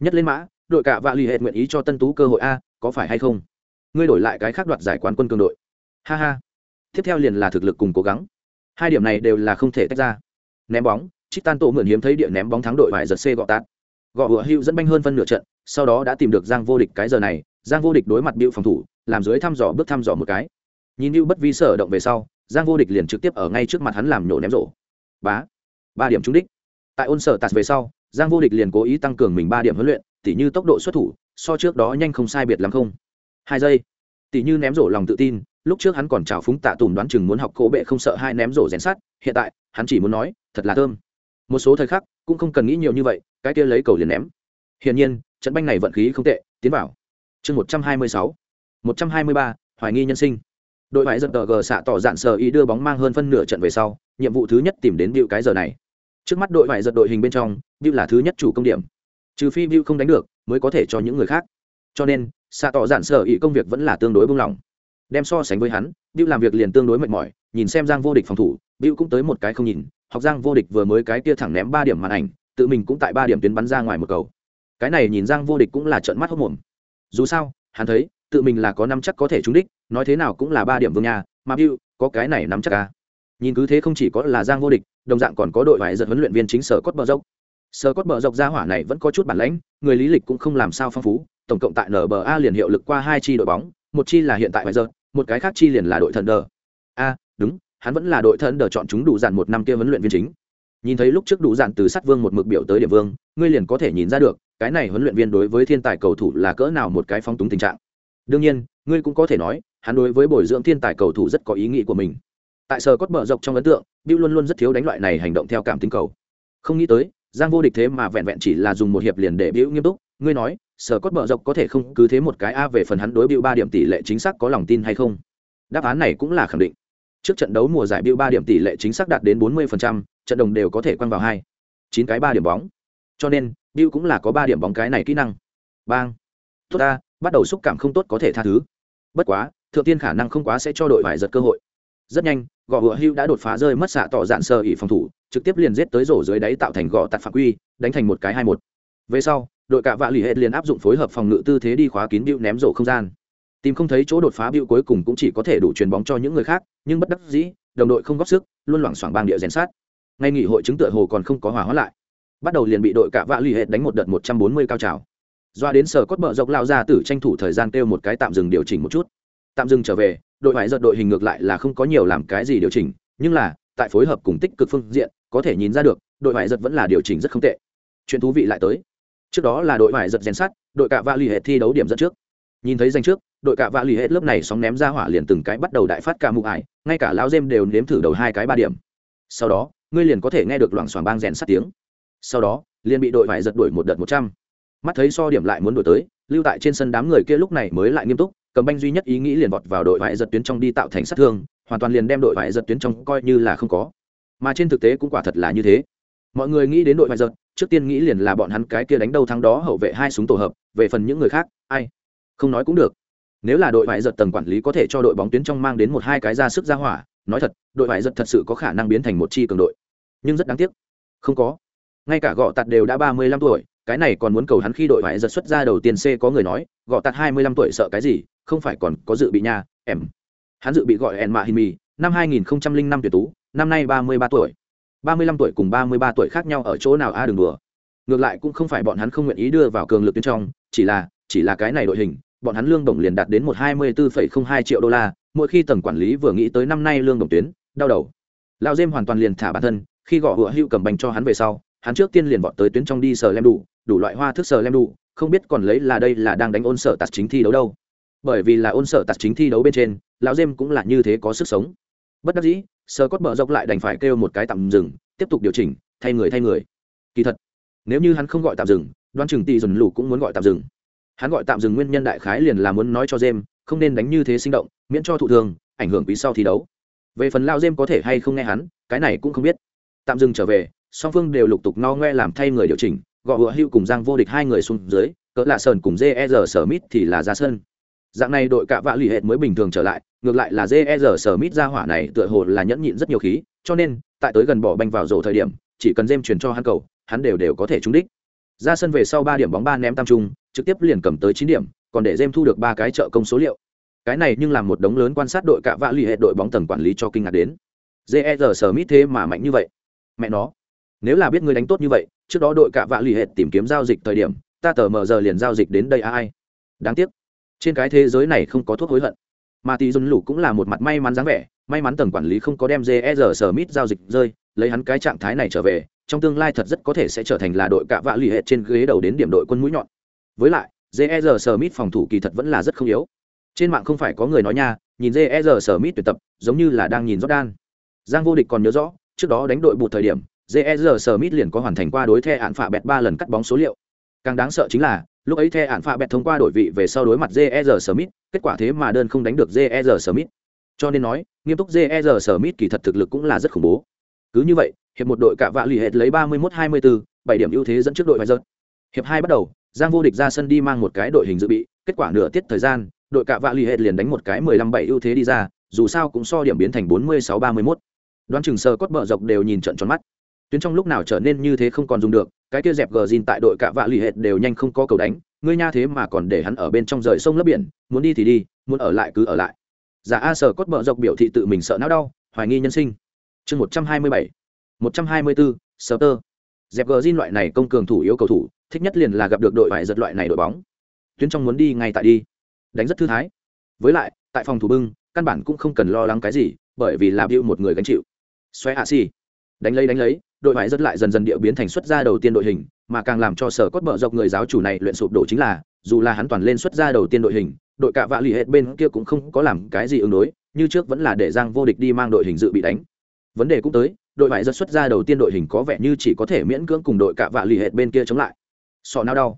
Speaker 1: nhất lên mã đội cả vạ l ì hệ nguyện ý cho tân tú cơ hội a, có phải hay không? Ngươi đổi lại cái khác đoạt giải quán quân cường đội. Ha ha. Tiếp theo liền là thực lực cùng cố gắng. Hai điểm này đều là không thể tách ra. Ném bóng trích tan tổ mượn hiếm thấy địa ném bóng thắng đội vải giật c gọ tạt. Gọ hựa hữu dẫn banh hơn phân nửa trận, sau đó đã tìm được giang vô địch cái giờ này, giang vô địch đối mặt bịu phòng thủ, làm dưới thăm dò bước thăm dò một cái. Nhìn bịu bất vi sở động về sau, giang vô địch liền trực tiếp ở ngay trước mặt hắn làm nhổ ném rổ. Bá. Ba điểm trúng đích. Tại ôn sở tạt về sau, giang vô địch liền cố ý tăng cường mình ba điểm huấn luyện tỉ như tốc độ xuất thủ, so trước đó nhanh không sai biệt lắm không? Hai giây. Tỷ như ném rổ lòng tự tin, lúc trước hắn còn trào phúng tạ tùng đoán chừng muốn học cố bệ không sợ hai ném rổ rèn sát hiện tại, hắn chỉ muốn nói, thật là thơm. Một số thời khắc, cũng không cần nghĩ nhiều như vậy, cái kia lấy cầu liền ném. Hiển nhiên, trận banh này vận khí không tệ, tiến vào. Chương một trăm hai mươi sáu. Một trăm hai mươi ba, hoài nghi nhân sinh. Đội bãi giật tờ gờ xạ tỏ dạn sờ ý đưa bóng mang hơn phân nửa trận về sau, nhiệm vụ thứ nhất tìm đến bịu cái giờ này. Trước mắt đội bãi giật đội hình bên trong bịu là thứ nhất chủ công điểm trừ phi bill không đánh được mới có thể cho những người khác cho nên xạ tỏ giản sở ý công việc vẫn là tương đối bung lỏng đem so sánh với hắn Bill làm việc liền tương đối mệt mỏi, nhìn xem Giang vô địch phòng thủ, Bill cũng tới một cái không nhìn, học Giang vô địch vừa mới cái kia thẳng ném ba điểm màn ảnh, tự mình cũng tại ba điểm tuyến bắn ra ngoài một cầu. Cái này nhìn Giang vô địch cũng là trợn mắt hốc mồm. Dù sao, hắn thấy, tự mình là có năm chắc có thể trúng đích, nói thế nào cũng là ba điểm vương nhà, mà Bill có cái này nắm chắc à. Nhìn cứ thế không chỉ có là Giang vô địch, đồng dạng còn có đội vải giật huấn luyện viên chính sở cốt bờ dốc. Sơ cốt bờ rộng ra hỏa này vẫn có chút bản lãnh, người lý lịch cũng không làm sao phong phú, tổng cộng tại nba liền hiệu lực qua hai chi đội bóng một chi là hiện tại bây giờ một cái khác chi liền là đội thần đờ a đúng hắn vẫn là đội thần đờ chọn chúng đủ dàn một năm kia huấn luyện viên chính. Nhìn thấy lúc trước đủ dàn từ sát vương một mực biểu tới địa vương ngươi liền có thể nhìn ra được cái này huấn luyện viên đối với thiên tài cầu thủ là cỡ nào một cái phong túng tình trạng. Đương nhiên ngươi cũng có thể nói hắn đối với bồi dưỡng thiên tài cầu thủ rất có ý nghĩ của mình. Tại sở cốt bờ dọc trong ấn tượng bill luôn luôn rất thiếu đánh loại này hành động theo cảm tính cầu. Không nghĩ tới giang vô địch thế mà vẹn vẹn chỉ là dùng một hiệp liền để biểu nghiêm túc ngươi nói sở cốt bờ dọc có thể không cứ thế một cái a về phần hắn đối biểu ba điểm tỷ lệ chính xác có lòng tin hay không? Đáp án này cũng là khẳng định. Trước trận đấu mùa giải biểu ba điểm tỷ lệ chính xác đạt đến 40%, trận đồng đều có thể quăng vào hai chín cái ba điểm bóng. Cho nên biểu cũng là có ba điểm bóng cái này kỹ năng. Bang. Tốt ta bắt đầu xúc cảm không tốt có thể tha thứ. Bất quá thượng tiên khả năng không quá sẽ cho đội vải giật cơ hội rất nhanh, gò hựa hưu đã đột phá rơi mất xạ tỏ dạn sơ ỉ phòng thủ, trực tiếp liền giết tới rổ dưới đáy tạo thành gò tạt phạm quy, đánh thành một cái hai một. Về sau, đội cạ vạ lì hết liền áp dụng phối hợp phòng ngự tư thế đi khóa kín bịu ném rổ không gian. Tìm không thấy chỗ đột phá bịu cuối cùng cũng chỉ có thể đủ chuyền bóng cho những người khác, nhưng bất đắc dĩ, đồng đội không góp sức, luôn loảng xoảng bang địa rèn sát. Ngay nghỉ hội chứng tựa hồ còn không có hòa hóa lại. Bắt đầu liền bị đội cạ vạ lì hết đánh một đợt một trăm bốn mươi cao trào. Doa đến sở cốt mở dọc lao ra tử tranh thủ thời gian kêu một cái tạm dừng điều chỉnh một chút. Tạm dừng trở về đội hải giật đội hình ngược lại là không có nhiều làm cái gì điều chỉnh, nhưng là, tại phối hợp cùng tích cực phương diện, có thể nhìn ra được, đội hải giật vẫn là điều chỉnh rất không tệ. Chuyện thú vị lại tới. Trước đó là đội hải giật rèn sát đội cạ l lì hệ thi đấu điểm dẫn trước. Nhìn thấy danh trước, đội cạ l lì hệ lớp này sóng ném ra hỏa liền từng cái bắt đầu đại phát ca mụ ải, ngay cả lão dêm đều nếm thử đầu hai cái ba điểm. Sau đó, ngươi liền có thể nghe được loảng xoảng bang rèn sát tiếng. Sau đó, liền bị đội hải giật đuổi một đợt một trăm. Mắt thấy so điểm lại muốn đổi tới, lưu tại trên sân đám người kia lúc này mới lại nghiêm túc cầm banh duy nhất ý nghĩ liền vọt vào đội vải giật tuyến trong đi tạo thành sát thương, hoàn toàn liền đem đội vải giật tuyến trong coi như là không có. Mà trên thực tế cũng quả thật là như thế. Mọi người nghĩ đến đội vải giật, trước tiên nghĩ liền là bọn hắn cái kia đánh đầu thắng đó hậu vệ hai súng tổ hợp, về phần những người khác, ai? Không nói cũng được. Nếu là đội vải giật tầng quản lý có thể cho đội bóng tuyến trong mang đến một hai cái ra sức ra hỏa, nói thật, đội vải giật thật sự có khả năng biến thành một chi cường đội. Nhưng rất đáng tiếc. Không có. Ngay cả gọ tạt đều đã ba mươi lăm tuổi, cái này còn muốn cầu hắn khi đội vải giật xuất ra đầu tiên c có người nói, gọ tạt hai mươi lăm tuổi sợ cái gì? Không phải còn có dự bị nha em. Hắn dự bị gọi en mạ himi năm hai nghìn năm tuyển tú năm nay ba mươi ba tuổi. ba mươi lăm tuổi cùng ba mươi ba tuổi khác nhau ở chỗ nào a à, đừng đùa. Ngược lại cũng không phải bọn hắn không nguyện ý đưa vào cường lực bên trong chỉ là chỉ là cái này đội hình bọn hắn lương đồng liền đạt đến một hai mươi bốn hai triệu đô la mỗi khi tầng quản lý vừa nghĩ tới năm nay lương đồng tuyến đau đầu. Lao dêm hoàn toàn liền thả bản thân khi gõ hựa hữu cầm bành cho hắn về sau hắn trước tiên liền vọt tới tuyến trong đi sờ lem đủ đủ loại hoa thức sờ lem đủ không biết còn lấy là đây là đang đánh ôn sở tạt chính thi đấu đâu bởi vì là ôn sở tạt chính thi đấu bên trên, lão dêm cũng là như thế có sức sống. Bất đắc dĩ, sơ cốt bờ dốc lại đành phải kêu một cái tạm dừng, tiếp tục điều chỉnh, thay người thay người. Kỳ thật, nếu như hắn không gọi tạm dừng đoan chừng tỷ dần lù cũng muốn gọi tạm dừng. Hắn gọi tạm dừng nguyên nhân đại khái liền là muốn nói cho dêm không nên đánh như thế sinh động, miễn cho thụ thường ảnh hưởng quý sau thi đấu. Về phần lao dêm có thể hay không nghe hắn, cái này cũng không biết. Tạm dừng trở về, song phương đều lục tục no ngoe làm thay người điều chỉnh gọi hựa hưu cùng giang vô địch hai người xuống dưới, cỡ lạ sơn cùng jer sở mít thì là ra sân dạng này đội cạ vạ lì hệt mới bình thường trở lại, ngược lại là jer sở mít ra hỏa này tựa hồ là nhẫn nhịn rất nhiều khí, cho nên, tại tới gần bỏ banh vào rổ thời điểm, chỉ cần jem chuyển cho hắn cầu, hắn đều đều có thể trúng đích. Ra sân về sau ba điểm bóng ba ném tam trung, trực tiếp liền cầm tới chín điểm, còn để jem thu được ba cái trợ công số liệu. Cái này nhưng làm một đống lớn quan sát đội cạ vạ lì hệ đội bóng tầng quản lý cho kinh ngạc đến. Jer sở mít thế mà mạnh như vậy. Mẹ nó. Nếu là biết ngươi đánh tốt như vậy, trước đó đội cạ vạ lì hệ tìm kiếm giao dịch thời điểm, ta tờ mờ giờ liền giao dịch đến đây ai. Đáng tiếc trên cái thế giới này không có thuốc hối hận. Mà tỷ dùn lũ cũng là một mặt may mắn dáng vẻ may mắn tầng quản lý không có đem jr sở mít giao dịch rơi lấy hắn cái trạng thái này trở về trong tương lai thật rất có thể sẽ trở thành là đội cạ vạ lì hệ trên ghế đầu đến điểm đội quân mũi nhọn. Với lại jr sở mít phòng thủ kỳ thật vẫn là rất không yếu. Trên mạng không phải có người nói nha nhìn jr sở mít tuyển tập giống như là đang nhìn jordan. Giang vô địch còn nhớ rõ trước đó đánh đội bụt thời điểm JR Smith liền có hoàn thành qua đối the hạn phạ bẹt ba lần cắt bóng số liệu. Càng đáng sợ chính là, lúc ấy the ạn phạ bẹt thông qua đổi vị về sau đối mặt JR Smith, kết quả thế mà đơn không đánh được JR Smith. Cho nên nói, nghiêm túc JR Smith kỳ thật thực lực cũng là rất khủng bố. Cứ như vậy, hiệp một đội cả vạ lì hệt lấy 31-24, 7 điểm ưu thế dẫn trước đội Weiser. Hiệp hai bắt đầu, Giang vô địch ra sân đi mang một cái đội hình dự bị, kết quả nửa tiết thời gian, đội cả vạ lì hệt liền đánh một cái 15-7 ưu thế đi ra, dù sao cũng so điểm biến thành 46-31. Đoán chừng sơ cốt bờ dọc đều nhìn trận tròn mắt tuyến trong lúc nào trở nên như thế không còn dùng được, cái kia dẹp gờ dìn tại đội cạ vạ lì hệt đều nhanh không có cầu đánh, ngươi nha thế mà còn để hắn ở bên trong rời sông lấp biển, muốn đi thì đi, muốn ở lại cứ ở lại. Giả a sở cốt bợ dọc biểu thị tự mình sợ não đau, hoài nghi nhân sinh. Chương một trăm hai mươi bảy, một trăm hai mươi bốn sơ tơ dẹp gờ dìn loại này công cường thủ yếu cầu thủ, thích nhất liền là gặp được đội phải giật loại này đội bóng. Tuyến trong muốn đi ngay tại đi. Đánh rất thư thái. Với lại, tại phòng thủ bưng, căn bản cũng không cần lo lắng cái gì, bởi vì là bịu một người gánh chịu. Xoay hạ xì đánh lấy đánh lấy, đội vải rất lại dần dần địa biến thành xuất gia đầu tiên đội hình, mà càng làm cho sở cốt bợ dọc người giáo chủ này luyện sụp đổ chính là, dù là hắn toàn lên xuất gia đầu tiên đội hình, đội cạ vạ lì hết bên kia cũng không có làm cái gì ứng đối, như trước vẫn là để giang vô địch đi mang đội hình dự bị đánh. Vấn đề cũng tới, đội vải rất xuất ra đầu tiên đội hình có vẻ như chỉ có thể miễn cưỡng cùng đội cạ vạ lì hết bên kia chống lại. Sọ nao đau.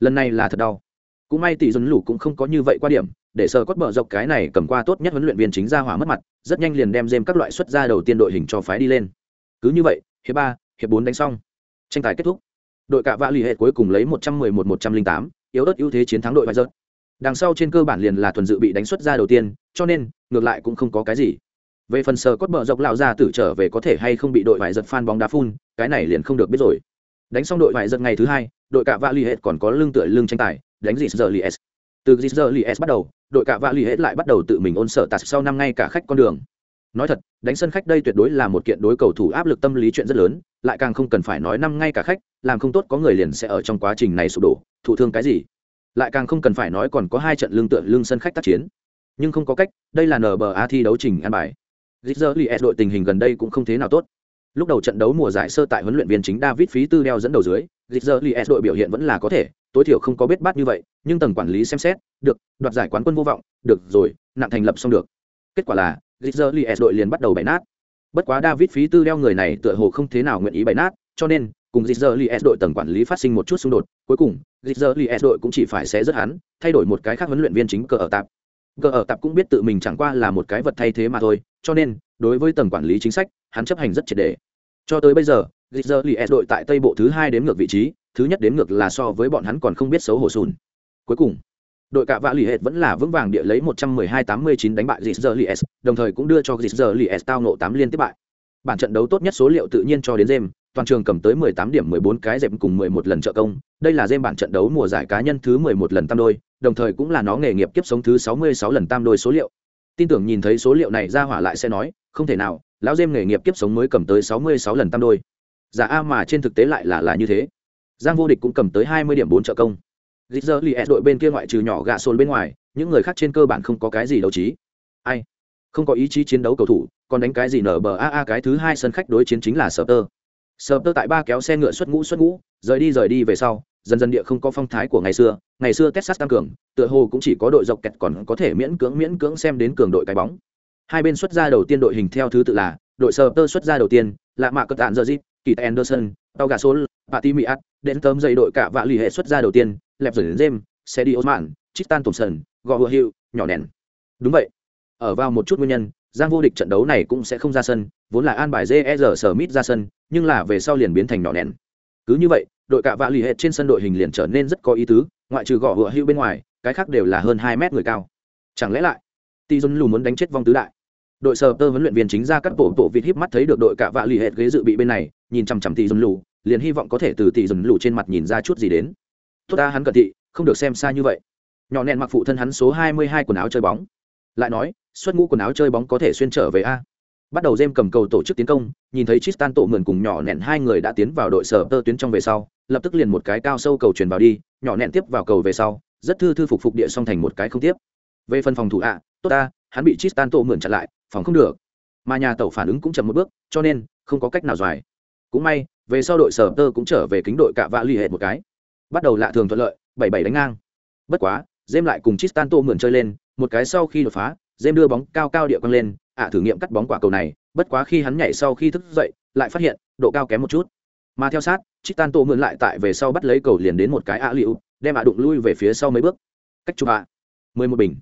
Speaker 1: Lần này là thật đau. Cũng may tỷ dân lũ cũng không có như vậy qua điểm, để sở cốt bợ dọc cái này cầm qua tốt nhất huấn luyện viên chính ra hỏa mất mặt, rất nhanh liền đem dêm các loại xuất ra đầu tiên đội hình cho phái đi lên cứ như vậy, hiệp ba, hiệp bốn đánh xong. Tranh tài kết thúc. Đội cạ vạ l ì hệ cuối cùng lấy một trăm mười một một trăm linh tám, yếu ớt ưu thế chiến thắng đội vài dợt đằng sau trên cơ bản liền là thuần dự bị đánh xuất ra đầu tiên, cho nên, ngược lại cũng không có cái gì. Về phần sờ cốt bờ dọc lão ra tử trở về có thể hay không bị đội vải giật phan bóng đá phun, cái này liền không được biết rồi. Đánh xong đội vải giật ngày thứ hai, đội cạ vạ l ì hết còn có lưng tựa lưng tranh tài, đánh dịt giờ li s. Từ dịt giờ li s bắt đầu, đội cạ vạ l ì hết lại bắt đầu tự mình ôn sở tạt sau năm ngay cả khách con đường nói thật đánh sân khách đây tuyệt đối là một kiện đối cầu thủ áp lực tâm lý chuyện rất lớn lại càng không cần phải nói năm ngay cả khách làm không tốt có người liền sẽ ở trong quá trình này sụp đổ thụ thương cái gì lại càng không cần phải nói còn có hai trận lương tựa lương sân khách tác chiến nhưng không có cách đây là nba thi đấu trình an bài Gizzer đội tình hình gần đây cũng không thế nào tốt. Lúc đầu trận đấu mùa giải sơ tại huấn luyện viên chính David Phí Tư đeo dẫn đầu dưới, Gizzer đội biểu hiện vẫn là có thể, tối thiểu không có biết bát như vậy, nhưng tầng quản lý xem xét, được, đoạt giải quán quân vô vọng, được rồi, nặng thành lập xong được. Kết quả là, Gizzer Lies đội liền bắt đầu bày nát. Bất quá David Phí Tư đeo người này tựa hồ không thế nào nguyện ý bày nát, cho nên cùng Gizzer Lies đội tầng quản lý phát sinh một chút xung đột, cuối cùng, Gizzer Lies đội cũng chỉ phải sẽ rất hắn, thay đổi một cái khác huấn luyện viên chính cờ ở tạp. Cờ ở tạp cũng biết tự mình chẳng qua là một cái vật thay thế mà thôi, cho nên đối với tầng quản lý chính sách hắn chấp hành rất triệt để. cho tới bây giờ Gizzer Lies đội tại tây bộ thứ hai đến ngược vị trí thứ nhất đến ngược là so với bọn hắn còn không biết xấu hổ sùn cuối cùng đội cạ vạ lì hệt vẫn là vững vàng địa lấy 112-89 đánh bại Gizzer đồng thời cũng đưa cho Gizzer tao nộ 8 liên tiếp bại. Bản trận đấu tốt nhất số liệu tự nhiên cho đến Jem, toàn trường cầm tới 18 điểm 14 cái dẹp cùng 11 lần trợ công, đây là Jem bản trận đấu mùa giải cá nhân thứ 11 lần tam đôi, đồng thời cũng là nó nghề nghiệp kiếp sống thứ 66 lần tam đôi số liệu, tin tưởng nhìn thấy số liệu này ra hỏa lại sẽ nói không thể nào lão Jem nghề nghiệp kiếp sống mới cầm tới sáu mươi sáu lần tam đôi. Giả a mà trên thực tế lại là là như thế. Giang vô địch cũng cầm tới hai mươi điểm bốn trợ công. Gitzer li đội bên kia ngoại trừ nhỏ gạ xôn bên ngoài, những người khác trên cơ bản không có cái gì đấu trí. Ai? Không có ý chí chiến đấu cầu thủ, còn đánh cái gì nở bờ a a, cái thứ hai sân khách đối chiến chính là sở tơ sở tơ tại ba kéo xe ngựa xuất ngũ xuất ngũ, rời đi rời đi về sau, dần dần địa không có phong thái của ngày xưa. Ngày xưa texas tăng cường, tựa hồ cũng chỉ có đội dọc kẹt còn có thể miễn cưỡng miễn cưỡng xem đến cường đội cái bóng. Hai bên xuất ra đầu tiên đội hình theo thứ tự là, đội sờ tơ xuất ra đầu tiên, là mạ cất tạn giờ dịp kỳ anderson tàu gà sol pati miat đến tấm dây đội cả vạ lì hệ xuất ra đầu tiên, lẹp dần james sẽ đi osman, tristan thompson, gò hựa hiệu nhỏ nẻn. đúng vậy ở vào một chút nguyên nhân, giang vô địch trận đấu này cũng sẽ không ra sân, vốn là an bài jer sở mít ra sân, nhưng là về sau liền biến thành nhỏ nẻn. cứ như vậy, đội cạ vạ lì hệ trên sân đội hình liền trở nên rất có ý tứ, ngoại trừ gõ hựa hữu bên ngoài, cái khác đều là hơn hai mét người cao chẳng lẽ lại, ti dun lù muốn đánh chết vong tứ đại đội sờ tơ huấn luyện viên chính ra các tổ tổ vịt híp mắt thấy được đội cạ vạ lì hệ ghế dự bị bên này, nhìn chằm chằm ti dun lù liền hy vọng có thể từ tỷ dần lù trên mặt nhìn ra chút gì đến. Tốt ta, hắn cận thị không được xem xa như vậy. Nhỏ nẹn mặc phụ thân hắn số hai mươi hai quần áo chơi bóng. Lại nói, xuất ngũ quần áo chơi bóng có thể xuyên trở về a. Bắt đầu jem cầm cầu tổ chức tiến công, nhìn thấy tristan tổ mượn cùng nhỏ nẹn hai người đã tiến vào đội sở tơ tuyến trong về sau, lập tức liền một cái cao sâu cầu truyền vào đi, nhỏ nẹn tiếp vào cầu về sau, rất thư thư phục phục địa song thành một cái không tiếp. Về phần phòng thủ ạ tốt ta, hắn bị tristan tổ mượn chặn lại, phòng không được. Mà nhà tàu phản ứng cũng chậm một bước, cho nên không có cách nào dài cũng may về sau đội sở tơ cũng trở về kính đội cạ vạ l ì hệt một cái. Bắt đầu lạ thường thuận lợi, bảy bảy đánh ngang. Bất quá dêm lại cùng tristan mượn chơi lên, một cái sau khi đột phá dêm đưa bóng cao cao địa quăng lên, ạ, thử nghiệm cắt bóng quả cầu này, bất quá khi hắn nhảy sau khi thức dậy, lại phát hiện, độ cao kém một chút. Mà theo sát chít tô mượn lại tại về sau bắt lấy cầu liền đến một cái ạ liệu đem ạ đụng lui về phía sau mấy bước. Cách chụp ạ. Mười một bình.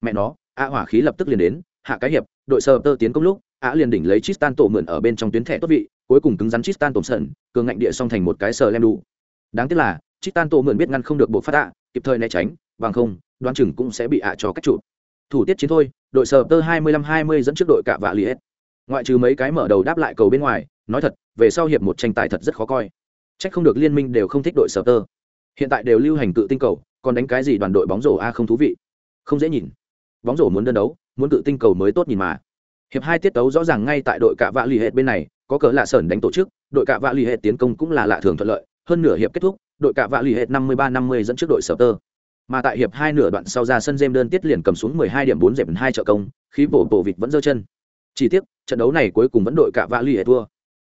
Speaker 1: Mẹ nó, ạ hỏa khí lập tức liền đến, hạ cái hiệp, đội sơ tơ tiến công lúc, ạ liền đỉnh lấy chít tổ mượn ở bên trong tuyến thẻ tốt vị cuối cùng cứng rắn Tristan Thompson, cường ngạnh địa song thành một cái sờ lem đủ đáng tiếc là Tristan tổ mượn biết ngăn không được bộ phát ạ kịp thời né tránh bằng không đoán chừng cũng sẽ bị ạ cho cách chụp. Thủ tiết chiến thôi đội sờ tơ 25-20 dẫn trước đội cả vạ Liet. ngoại trừ mấy cái mở đầu đáp lại cầu bên ngoài nói thật về sau hiệp một tranh tài thật rất khó coi. Chắc không được liên minh đều không thích đội sờ tơ. Hiện tại đều lưu hành cự tinh cầu còn đánh cái gì đoàn đội bóng rổ a không thú vị. Không dễ nhìn. Bóng rổ muốn đơn đấu muốn cự tinh cầu mới tốt nhìn mà. Hiệp hai tiết tấu rõ ràng ngay tại đội cả vạ lì hệt bên này có cỡ lạ sởn đánh tổ chức đội cạ vạ lì hệt tiến công cũng là lạ thường thuận lợi hơn nửa hiệp kết thúc đội cạ vạ lì hệt 53-50 dẫn trước đội sở tơ mà tại hiệp hai nửa đoạn sau ra sân James đơn tiết liền cầm xuống 12 điểm 4 dẹp hai trợ công, khí bổ bổ vịt vẫn giơ chân. Chỉ tiếc, trận đấu này cuối cùng vẫn đội cạ vạ lì hệ thua.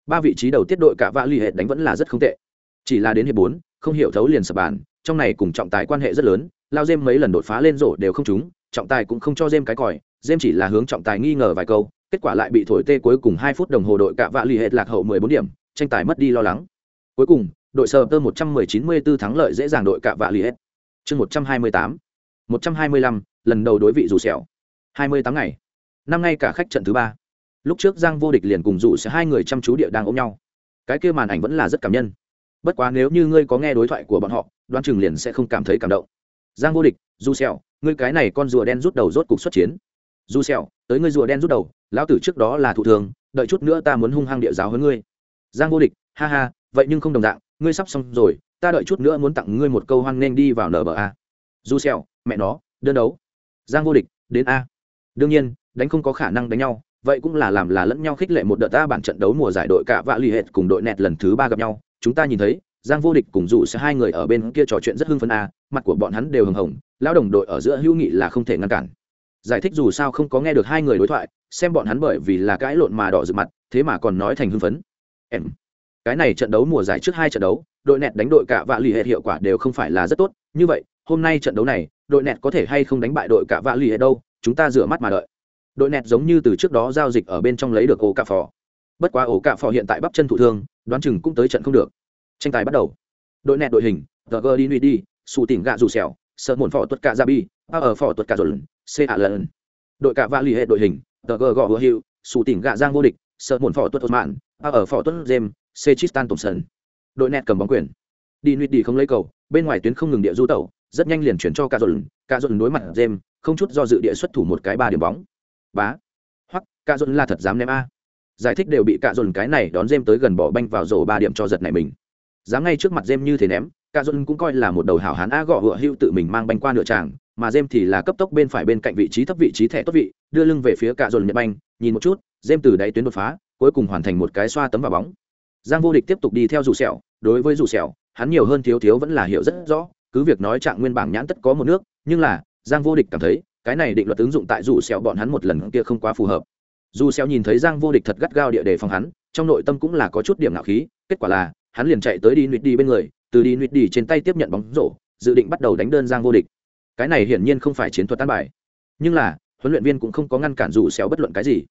Speaker 1: Ba vị trí đầu tiết đội cạ vạ lì hệ đánh vẫn là rất không tệ. Chỉ là đến hiệp bốn không hiểu thấu liền sập bàn, trong này cùng trọng tài quan hệ rất lớn, lao James mấy lần đột phá lên rổ đều không trúng, trọng tài cũng không cho James cái còi, James chỉ là hướng trọng tài nghi ngờ vài câu, kết quả lại bị thổi tê cuối cùng 2 phút đồng hồ đội cả vạ lì hệt lạc hậu 14 điểm, tranh tài mất đi lo lắng. Cuối cùng, đội sờ tơ 194 thắng lợi dễ dàng đội cả vạ lì hết chương một trăm hai mươi tám. một trăm hai mươi lăm lần đầu đối vị dù sẹo. hai mươi tám ngày. Năm nay cả khách trận thứ ba. Lúc trước giang vô địch liền cùng dù sẽ hai người chăm chú địa đang ôm nhau. Cái kia màn ảnh vẫn là rất cảm nhân. Bất quá nếu như ngươi có nghe đối thoại của bọn họ đoan chừng liền sẽ không cảm thấy cảm động. Giang vô địch dù sẹo ngươi cái này con rùa đen rút đầu rốt cục xuất chiến dù sẹo tới ngươi rùa đen rút đầu, lão tử trước đó là thụ thường, đợi chút nữa ta muốn hung hăng địa giáo hơn ngươi. Giang vô địch, ha ha, vậy nhưng không đồng dạng, ngươi sắp xong rồi, ta đợi chút nữa muốn tặng ngươi một câu hoang nên đi vào nở bờ a. du xèo mẹ nó, đơn đấu. Giang vô địch, đến a. Đương nhiên, đánh không có khả năng đánh nhau, vậy cũng là làm là lẫn nhau khích lệ một đợt ta bản trận đấu mùa giải đội cả vạ lì hệt cùng đội nẹt lần thứ ba gặp nhau. Chúng ta nhìn thấy, giang vô địch cùng dù sẽ hai người ở bên kia trò chuyện rất hưng phấn a, mặt của bọn hắn đều hừng hồng, lão đồng đội ở giữa hữu nghị là không thể ngăn cản giải thích dù sao không có nghe được hai người đối thoại, xem bọn hắn bởi vì là cãi lộn mà đỏ rực mặt, thế mà còn nói thành hưng phấn. Em, cái này trận đấu mùa giải trước hai trận đấu, đội nẹt đánh đội cả vạ lì hệ hiệu quả đều không phải là rất tốt, như vậy, hôm nay trận đấu này, đội nẹt có thể hay không đánh bại đội cả vạ lì hệ đâu, chúng ta rửa mắt mà đợi. Đội nẹt giống như từ trước đó giao dịch ở bên trong lấy được ổ cạ phò bất quá ổ cạ phò hiện tại bắp chân thụ thương, đoán chừng cũng tới trận không được. Tranh tài bắt đầu. Đội nẹt đội hình tờ gờ đi đi su tỉnh gạ dù xẻo sợ muộn phỏ tuất cả ra bi, a ở phỏ tuất cả rồi c hạ lần. Đội cả vạ lì hệ đội hình, tờ gờ gò hữu hiệu sù tỉnh gạ giang vô địch, sợ muộn phỏ tuất tuất mạn a ở phỏ tuất jem c chistan thompson. Đội nẹt cầm bóng quyền. Đi nuyệt đi không lấy cầu, bên ngoài tuyến không ngừng địa du tẩu, rất nhanh liền chuyển cho cả dồn cả dồn đối mặt jem không chút do dự địa xuất thủ một cái ba điểm bóng. Bá. Hoặc cả dồn là thật dám ném a. Giải thích đều bị cả dồn cái này đón jem tới gần bỏ banh vào rổ ba điểm cho giật này mình dám ngay trước mặt dêm như thế ném, cả dồn cũng coi là một đầu hảo hán a gõ vựa hưu tự mình mang banh qua nửa tràng, mà dêm thì là cấp tốc bên phải bên cạnh vị trí thấp vị trí thẻ tốt vị, đưa lưng về phía cả dồn nhật banh, nhìn một chút dêm từ đáy tuyến đột phá, cuối cùng hoàn thành một cái xoa tấm vào bóng. Giang vô địch tiếp tục đi theo rủ sẹo, đối với rủ sẹo, hắn nhiều hơn thiếu thiếu vẫn là hiểu rất rõ, cứ việc nói trạng nguyên bảng nhãn tất có một nước, nhưng là, giang vô địch cảm thấy, cái này định luật ứng dụng tại rủ sẹo bọn hắn một lần kia không quá phù hợp. Dù sẹo nhìn thấy giang vô địch thật gắt gao địa đề phòng hắn, trong nội tâm cũng là có chút điểm ngạo khí, kết quả là hắn liền chạy tới đi nuyệt đi bên người, từ đi nuyệt đi trên tay tiếp nhận bóng rổ, dự định bắt đầu đánh đơn giang vô địch. Cái này hiển nhiên không phải chiến thuật tan bài. Nhưng là, huấn luyện viên cũng không có ngăn cản dù sẹo bất luận cái gì.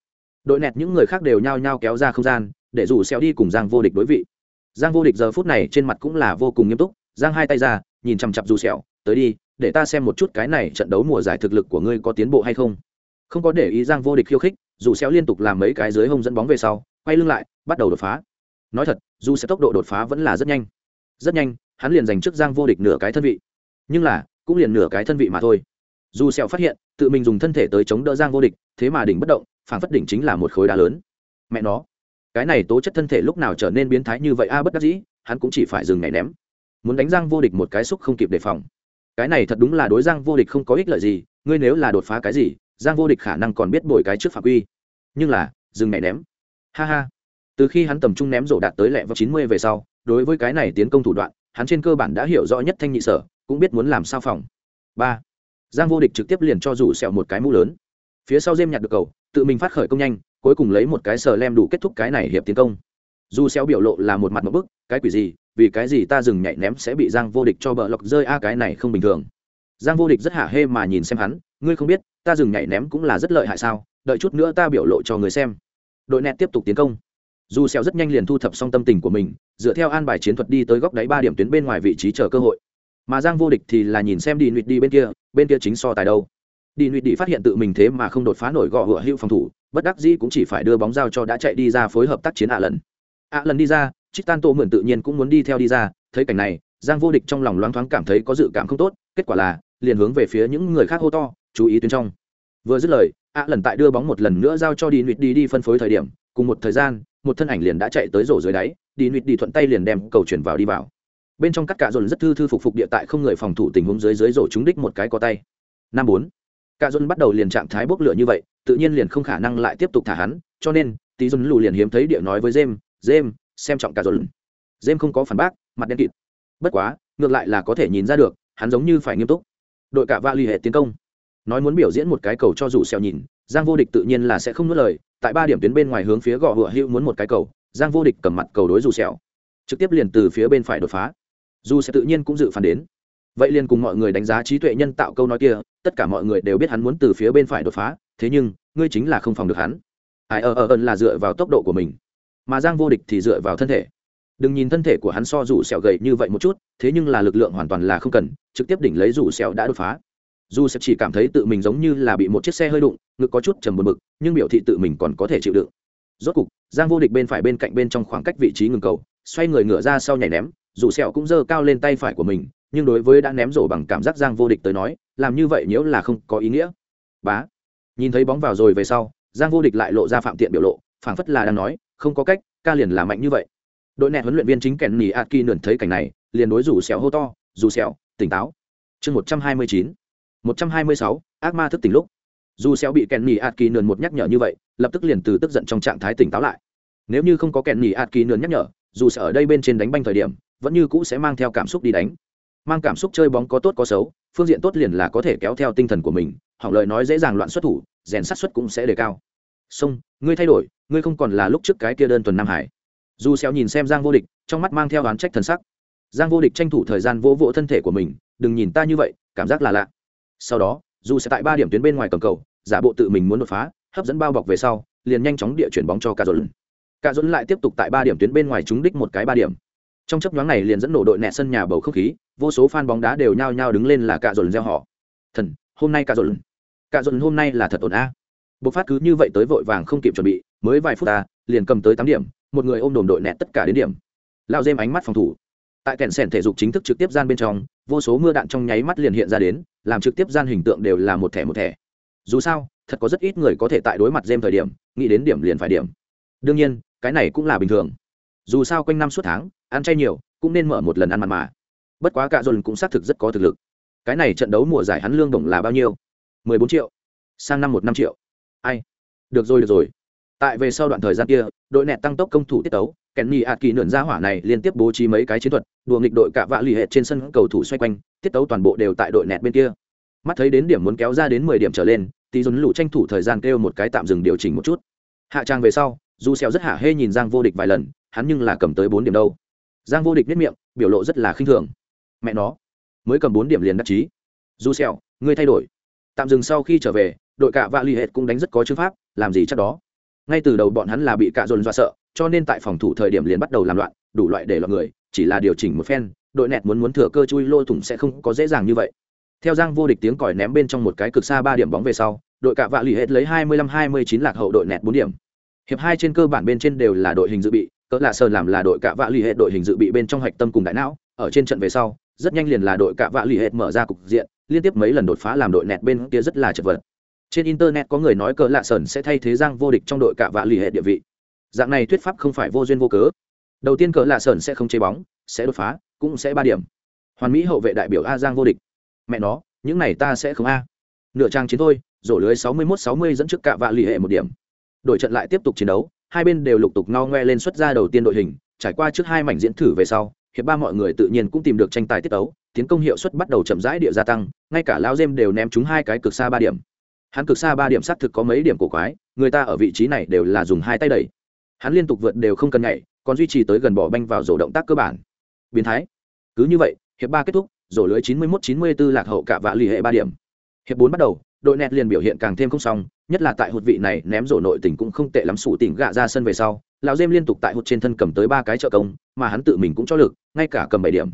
Speaker 1: Đội nẹt những người khác đều nhao nhao kéo ra không gian, để dù sẹo đi cùng giang vô địch đối vị. Giang vô địch giờ phút này trên mặt cũng là vô cùng nghiêm túc, giang hai tay ra, nhìn chằm chặp dù sẹo tới đi, để ta xem một chút cái này trận đấu mùa giải thực lực của ngươi có tiến bộ hay không. Không có để ý giang vô địch khiêu khích, dù xéo liên tục làm mấy cái dưới hông dẫn bóng về sau, quay lưng lại, bắt đầu đột phá nói thật, dù sẽ tốc độ đột phá vẫn là rất nhanh. Rất nhanh, hắn liền giành trước giang vô địch nửa cái thân vị. Nhưng là, cũng liền nửa cái thân vị mà thôi. Dù sẹo phát hiện, tự mình dùng thân thể tới chống đỡ giang vô địch, thế mà đỉnh bất động, phản phất đỉnh chính là một khối đá lớn. Mẹ nó, cái này tố chất thân thể lúc nào trở nên biến thái như vậy a, bất đắc dĩ, hắn cũng chỉ phải dừng nhảy ném. Muốn đánh giang vô địch một cái xúc không kịp đề phòng. Cái này thật đúng là đối giang vô địch không có ích lợi gì, ngươi nếu là đột phá cái gì, giang vô địch khả năng còn biết bồi cái trước phạm quy. Nhưng là, dừng nhảy ném. Ha ha từ khi hắn tầm trung ném rổ đạt tới lẹ vào chín mươi về sau, đối với cái này tiến công thủ đoạn, hắn trên cơ bản đã hiểu rõ nhất thanh nhị sở, cũng biết muốn làm sao phòng. Ba. Giang vô địch trực tiếp liền cho rủ sẹo một cái mũ lớn. Phía sau dêm nhặt được cầu, tự mình phát khởi công nhanh, cuối cùng lấy một cái sờ lem đủ kết thúc cái này hiệp tiến công. Dù xéo biểu lộ là một mặt một bức, cái quỷ gì, vì cái gì ta dừng nhảy ném sẽ bị giang vô địch cho bờ lọc rơi a, cái này không bình thường. Giang vô địch rất hạ hê mà nhìn xem hắn, ngươi không biết, ta dừng nhảy ném cũng là rất lợi hại sao, đợi chút nữa ta biểu lộ cho người xem. Đội nẹt tiếp tục tiến công dù xéo rất nhanh liền thu thập xong tâm tình của mình, dựa theo an bài chiến thuật đi tới góc đáy ba điểm tuyến bên ngoài vị trí chờ cơ hội. Mà giang vô địch thì là nhìn xem đi nuyệt đi bên kia bên kia chính so tài đâu. Đi nuyệt đi phát hiện tự mình thế mà không đột phá nổi gò hựa hữu phòng thủ, bất đắc dĩ cũng chỉ phải đưa bóng giao cho đã chạy đi ra phối hợp tác chiến ạ lần ạ lần đi ra trích tan tô mượn tự nhiên cũng muốn đi theo đi ra, thấy cảnh này, giang vô địch trong lòng loáng thoáng cảm thấy có dự cảm không tốt, kết quả là, liền hướng về phía những người khác hô to, chú ý tuyến trong. Vừa dứt lời ạ lần tại đưa bóng một lần nữa giao cho đi nuyệt đi đi phân phối thời điểm cùng một thời gian, một thân ảnh liền đã chạy tới rổ dưới đáy, đi nuyệt đi thuận tay liền đem cầu chuyển vào đi vào. Bên trong các cả dồn rất thư thư phục phục địa tại không người phòng thủ tình huống dưới dưới rổ trúng đích một cái có tay. Năm bốn. Cả dồn bắt đầu liền trạng thái bốc lửa như vậy, tự nhiên liền không khả năng lại tiếp tục thả hắn, cho nên, tí dồn lù liền hiếm thấy địa nói với jem jem, xem trọng cả dồn jem không có phản bác, mặt đen kịt. Bất quá, ngược lại là có thể nhìn ra được, hắn giống như phải nghiêm túc. Đội cả va l hệ tiến công nói muốn biểu diễn một cái cầu cho dù xèo nhìn, giang vô địch tự nhiên là sẽ không nuốt lời, tại ba điểm tuyến bên ngoài hướng phía gò hựa hữu muốn một cái cầu, giang vô địch cầm mặt cầu đối dù xèo, trực tiếp liền từ phía bên phải đột phá. Dù sẽ tự nhiên cũng dự phản đến. Vậy liền cùng mọi người đánh giá trí tuệ nhân tạo câu nói kia, tất cả mọi người đều biết hắn muốn từ phía bên phải đột phá, thế nhưng, ngươi chính là không phòng được hắn. Ai ở ở ơn là dựa vào tốc độ của mình. Mà giang vô địch thì dựa vào thân thể. Đừng nhìn thân thể của hắn so rủ sẹo gầy như vậy một chút, thế nhưng là lực lượng hoàn toàn là không cần, trực tiếp đỉnh lấy rủ sẹo đã đột phá dù sẽ chỉ cảm thấy tự mình giống như là bị một chiếc xe hơi đụng, ngực có chút trầm buồn bực, nhưng biểu thị tự mình còn có thể chịu đựng. Rốt cục, giang vô địch bên phải bên cạnh bên trong khoảng cách vị trí ngừng cầu, xoay người ngửa ra sau nhảy ném, dù sẹo cũng giơ cao lên tay phải của mình, nhưng đối với đã ném rổ bằng cảm giác giang vô địch tới nói, làm như vậy nếu là không có ý nghĩa. Bá. Nhìn thấy bóng vào rồi về sau, giang vô địch lại lộ ra phạm tiện biểu lộ, phảng phất là đang nói, không có cách, ca liền là mạnh như vậy. Đội nẹt huấn luyện viên chính kèn nỉ Aki kỳ nườn thấy cảnh này, liền đối rủ sẹo hô to, dù sẹo, tỉnh táo. Chương một trăm hai mươi chín một trăm hai mươi sáu ác ma thức tỉnh lúc. Dù sẹo bị kèn nhì ạt kỳ nườn một nhắc nhở như vậy lập tức liền từ tức giận trong trạng thái tỉnh táo lại. Nếu như không có kèn nhì ạt kỳ nườn nhắc nhở dù sẽ ở đây bên trên đánh banh thời điểm vẫn như cũ sẽ mang theo cảm xúc đi đánh. Mang cảm xúc chơi bóng có tốt có xấu phương diện tốt liền là có thể kéo theo tinh thần của mình hỏng lời nói dễ dàng loạn xuất thủ rèn sát suất cũng sẽ đề cao. Song, ngươi thay đổi ngươi không còn là lúc trước cái kia đơn tuần nam hải. Dù xéo nhìn xem giang vô địch trong mắt mang theo oán trách thần sắc. Giang vô địch tranh thủ thời gian vỗ vỗ thân thể của mình đừng nhìn ta như vậy cảm giác là lạ sau đó, dù sẽ tại ba điểm tuyến bên ngoài cầm cầu, giả bộ tự mình muốn đột phá, hấp dẫn bao bọc về sau, liền nhanh chóng địa chuyển bóng cho cả dồn cả dồn lại tiếp tục tại ba điểm tuyến bên ngoài trúng đích một cái ba điểm. Trong chấp nhoáng này liền dẫn nổ đội nẹ sân nhà bầu không khí, vô số fan bóng đá đều nhao nhao đứng lên là cả dồn gieo họ. Thần, hôm nay cả dồn cả dồn hôm nay là thật ổn a. Bộc phát cứ như vậy tới vội vàng không kịp chuẩn bị, mới vài phút ta, liền cầm tới tám điểm, một người ôm đồn đội nẹt tất cả đến điểm. Lao dêm ánh mắt phòng thủ. Tại kèn sèn thể dục chính thức trực tiếp gian bên trong, vô số mưa đạn trong nháy mắt liền hiện ra đến làm trực tiếp gian hình tượng đều là một thẻ một thẻ. Dù sao, thật có rất ít người có thể tại đối mặt game thời điểm, nghĩ đến điểm liền phải điểm. Đương nhiên, cái này cũng là bình thường. Dù sao quanh năm suốt tháng, ăn chay nhiều, cũng nên mở một lần ăn mặn mà. Bất quá cả dồn cũng xác thực rất có thực lực. Cái này trận đấu mùa giải hắn lương đồng là bao nhiêu? mười bốn triệu. Sang năm một năm triệu. Ai? Được rồi được rồi. Tại về sau đoạn thời gian kia, đội nẹt tăng tốc công thủ tiết tấu kèn nhì ạt kỳ nượn ra hỏa này liên tiếp bố trí mấy cái chiến thuật, đùa nghịch đội cạ vạ lì hệt trên sân cầu thủ xoay quanh, tiết tấu toàn bộ đều tại đội nẹt bên kia. Mắt thấy đến điểm muốn kéo ra đến mười điểm trở lên, tí dồn lũ tranh thủ thời gian kêu một cái tạm dừng điều chỉnh một chút. Hạ trang về sau, dù xèo rất hạ hê nhìn giang vô địch vài lần, hắn nhưng là cầm tới bốn điểm đâu. Giang vô địch biết miệng, biểu lộ rất là khinh thường. Mẹ nó, mới cầm bốn điểm liền đắc chí. Dù xèo, ngươi thay đổi. Tạm dừng sau khi trở về, đội cạ vạ lì hệt cũng đánh rất có chữ pháp, làm gì chắc đó ngay từ đầu bọn hắn là bị cạ dồn dọa sợ, cho nên tại phòng thủ thời điểm liền bắt đầu làm loạn, đủ loại để lọt người, chỉ là điều chỉnh một phen, đội nẹt muốn muốn thừa cơ chui lôi thủng sẽ không có dễ dàng như vậy. Theo giang vô địch tiếng còi ném bên trong một cái cực xa ba điểm bóng về sau, đội cạ vạ lì hết lấy hai mươi lăm hai mươi chín lạc hậu đội nẹt bốn điểm. Hiệp hai trên cơ bản bên trên đều là đội hình dự bị, cỡ lạ sờ làm là đội cạ vạ lì hết đội hình dự bị bên trong hạch tâm cùng đại não, ở trên trận về sau, rất nhanh liền là đội cạ vạ lì hết mở ra cục diện, liên tiếp mấy lần đột phá làm đội nẹt bên kia rất là chật vật trên internet có người nói cờ lạ sơn sẽ thay thế giang vô địch trong đội cạ vạ lì hệ địa vị. Dạng này thuyết pháp không phải vô duyên vô cớ. Đầu tiên cờ lạ sơn sẽ không chế bóng, sẽ đột phá, cũng sẽ ba điểm. Hoàn mỹ hậu vệ đại biểu a giang vô địch. Mẹ nó, những này ta sẽ không a. Nửa trang chiến thôi, rổ lưới 61-60 dẫn trước cạ vạ lì hệ một điểm. Đội trận lại tiếp tục chiến đấu, hai bên đều lục tục no ngoe lên xuất ra đầu tiên đội hình, trải qua trước hai mảnh diễn thử về sau, hiệp ba mọi người tự nhiên cũng tìm được tranh tài tiết tấu, tiến công hiệu suất bắt đầu chậm rãi địa gia tăng, ngay cả lao dêm đều ném chúng hai cái cực xa ba điểm hắn cực xa ba điểm xác thực có mấy điểm cổ quái, người ta ở vị trí này đều là dùng hai tay đẩy. Hắn liên tục vượt đều không cần nhảy, còn duy trì tới gần bỏ banh vào rổ động tác cơ bản. Biến thái. Cứ như vậy, hiệp ba kết thúc, rổ lưới 91-94 lạc hậu cả vạ lì hệ ba điểm. Hiệp bốn bắt đầu, đội nẹt liền biểu hiện càng thêm không xong, nhất là tại hụt vị này ném rổ nội tình cũng không tệ lắm sủ tỉnh gạ ra sân về sau, lão dêm liên tục tại hụt trên thân cầm tới ba cái trợ công, mà hắn tự mình cũng cho lực, ngay cả cầm bảy điểm.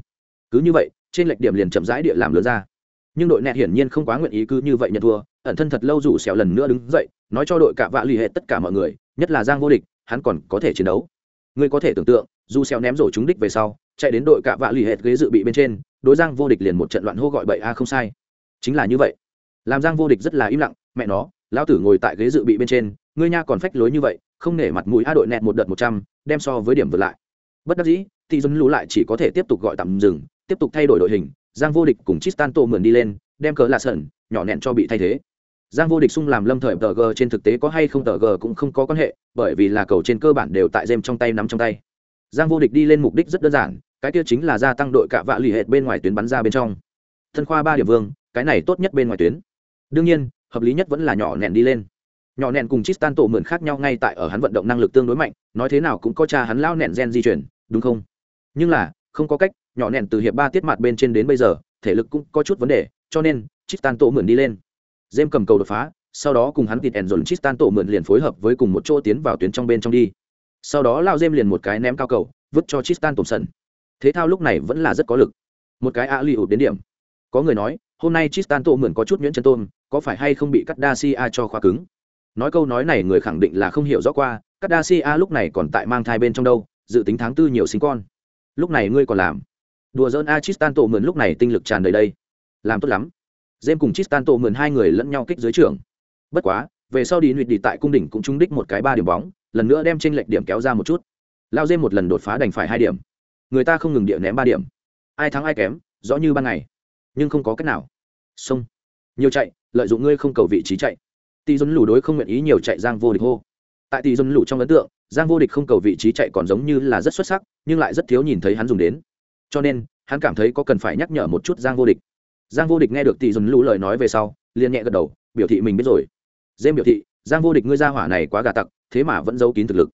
Speaker 1: Cứ như vậy, trên lệch điểm liền chậm rãi địa làm lớn ra. Nhưng đội nẹt hiển nhiên không quá nguyện ý cứ như vậy nhận thua ẩn thân thật lâu rủ xẻo lần nữa đứng dậy, nói cho đội cả vạ lì hệ tất cả mọi người, nhất là giang vô địch, hắn còn có thể chiến đấu. Ngươi có thể tưởng tượng, dù xẻo ném rổ trúng đích về sau, chạy đến đội cả vạ lì hệ ghế dự bị bên trên, đối giang vô địch liền một trận loạn hô gọi bậy a không sai. Chính là như vậy. Làm giang vô địch rất là im lặng, mẹ nó, lão tử ngồi tại ghế dự bị bên trên, ngươi nha còn phách lối như vậy, không nể mặt mũi a đội nẹt một đợt một trăm, đem so với điểm vượt lại. Bất đắc dĩ thì dân lũ lại chỉ có thể tiếp tục gọi tạm dừng, tiếp tục thay đổi đội hình, giang vô địch cùng Tristan tô mượn đi lên, đem cờ lạ sẩn, nhỏ nẹn cho bị thay thế giang vô địch sung làm lâm thời tờ g trên thực tế có hay không tờ g cũng không có quan hệ, bởi vì là cầu trên cơ bản đều tại dêm trong tay nắm trong tay. Giang vô địch đi lên mục đích rất đơn giản, cái kia chính là gia tăng đội cạ vạ lì hệt bên ngoài tuyến bắn ra bên trong. Thân khoa ba điểm vương, cái này tốt nhất bên ngoài tuyến. Đương nhiên, hợp lý nhất vẫn là nhỏ nẹn đi lên. Nhỏ nẹn cùng Tristan tổ mượn khác nhau ngay tại ở hắn vận động năng lực tương đối mạnh, nói thế nào cũng có cha hắn lao nẹn gen di chuyển, đúng không? Nhưng là, không có cách, nhỏ nẹn từ hiệp ba tiết mặt bên trên đến bây giờ, thể lực cũng có chút vấn đề, cho nên Tristan tổ mượn đi lên. Jem cầm cầu đột phá, sau đó cùng hắn tịt ẻn dồn Tristan tổ mượn liền phối hợp với cùng một chỗ tiến vào tuyến trong bên trong đi. Sau đó lao Jem liền một cái ném cao cầu, vứt cho Tristan Thompson thế thao lúc này vẫn là rất có lực. Một cái Ali li ụt đến điểm. Có người nói, hôm nay Tristan tổ mượn có chút nhuyễn chân tôm, có phải hay không bị cắt Dacia cho khóa cứng? Nói câu nói này người khẳng định là không hiểu rõ qua cắt Dacia lúc này còn tại mang thai bên trong đâu, dự tính tháng tư nhiều sinh con. Lúc này ngươi còn làm. Đùa giỡn a Tristan tổ mượn lúc này tinh lực tràn đầy đây. Làm tốt lắm. Jem cùng Tristan tổ mượn hai người lẫn nhau kích dưới trường. Bất quá, về sau đi nuyệt đi tại cung đỉnh cũng trúng đích một cái ba điểm bóng, lần nữa đem tranh lệch điểm kéo ra một chút. Lao Jem một lần đột phá đành phải hai điểm. Người ta không ngừng địa ném ba điểm. Ai thắng ai kém, rõ như ban ngày. Nhưng không có cách nào. Xông. Nhiều chạy, lợi dụng ngươi không cầu vị trí chạy. Tỷ dồn lù đối không nguyện ý nhiều chạy giang vô địch hô. Tại tỷ dồn lù trong ấn tượng, giang vô địch không cầu vị trí chạy còn giống như là rất xuất sắc, nhưng lại rất thiếu nhìn thấy hắn dùng đến. Cho nên, hắn cảm thấy có cần phải nhắc nhở một chút giang vô địch giang vô địch nghe được tỷ dồn lũ lời nói về sau, liền nhẹ gật đầu, biểu thị mình biết rồi. Dêm biểu thị, giang vô địch ngươi ra hỏa này quá gà tặc, thế mà vẫn giấu kín thực lực.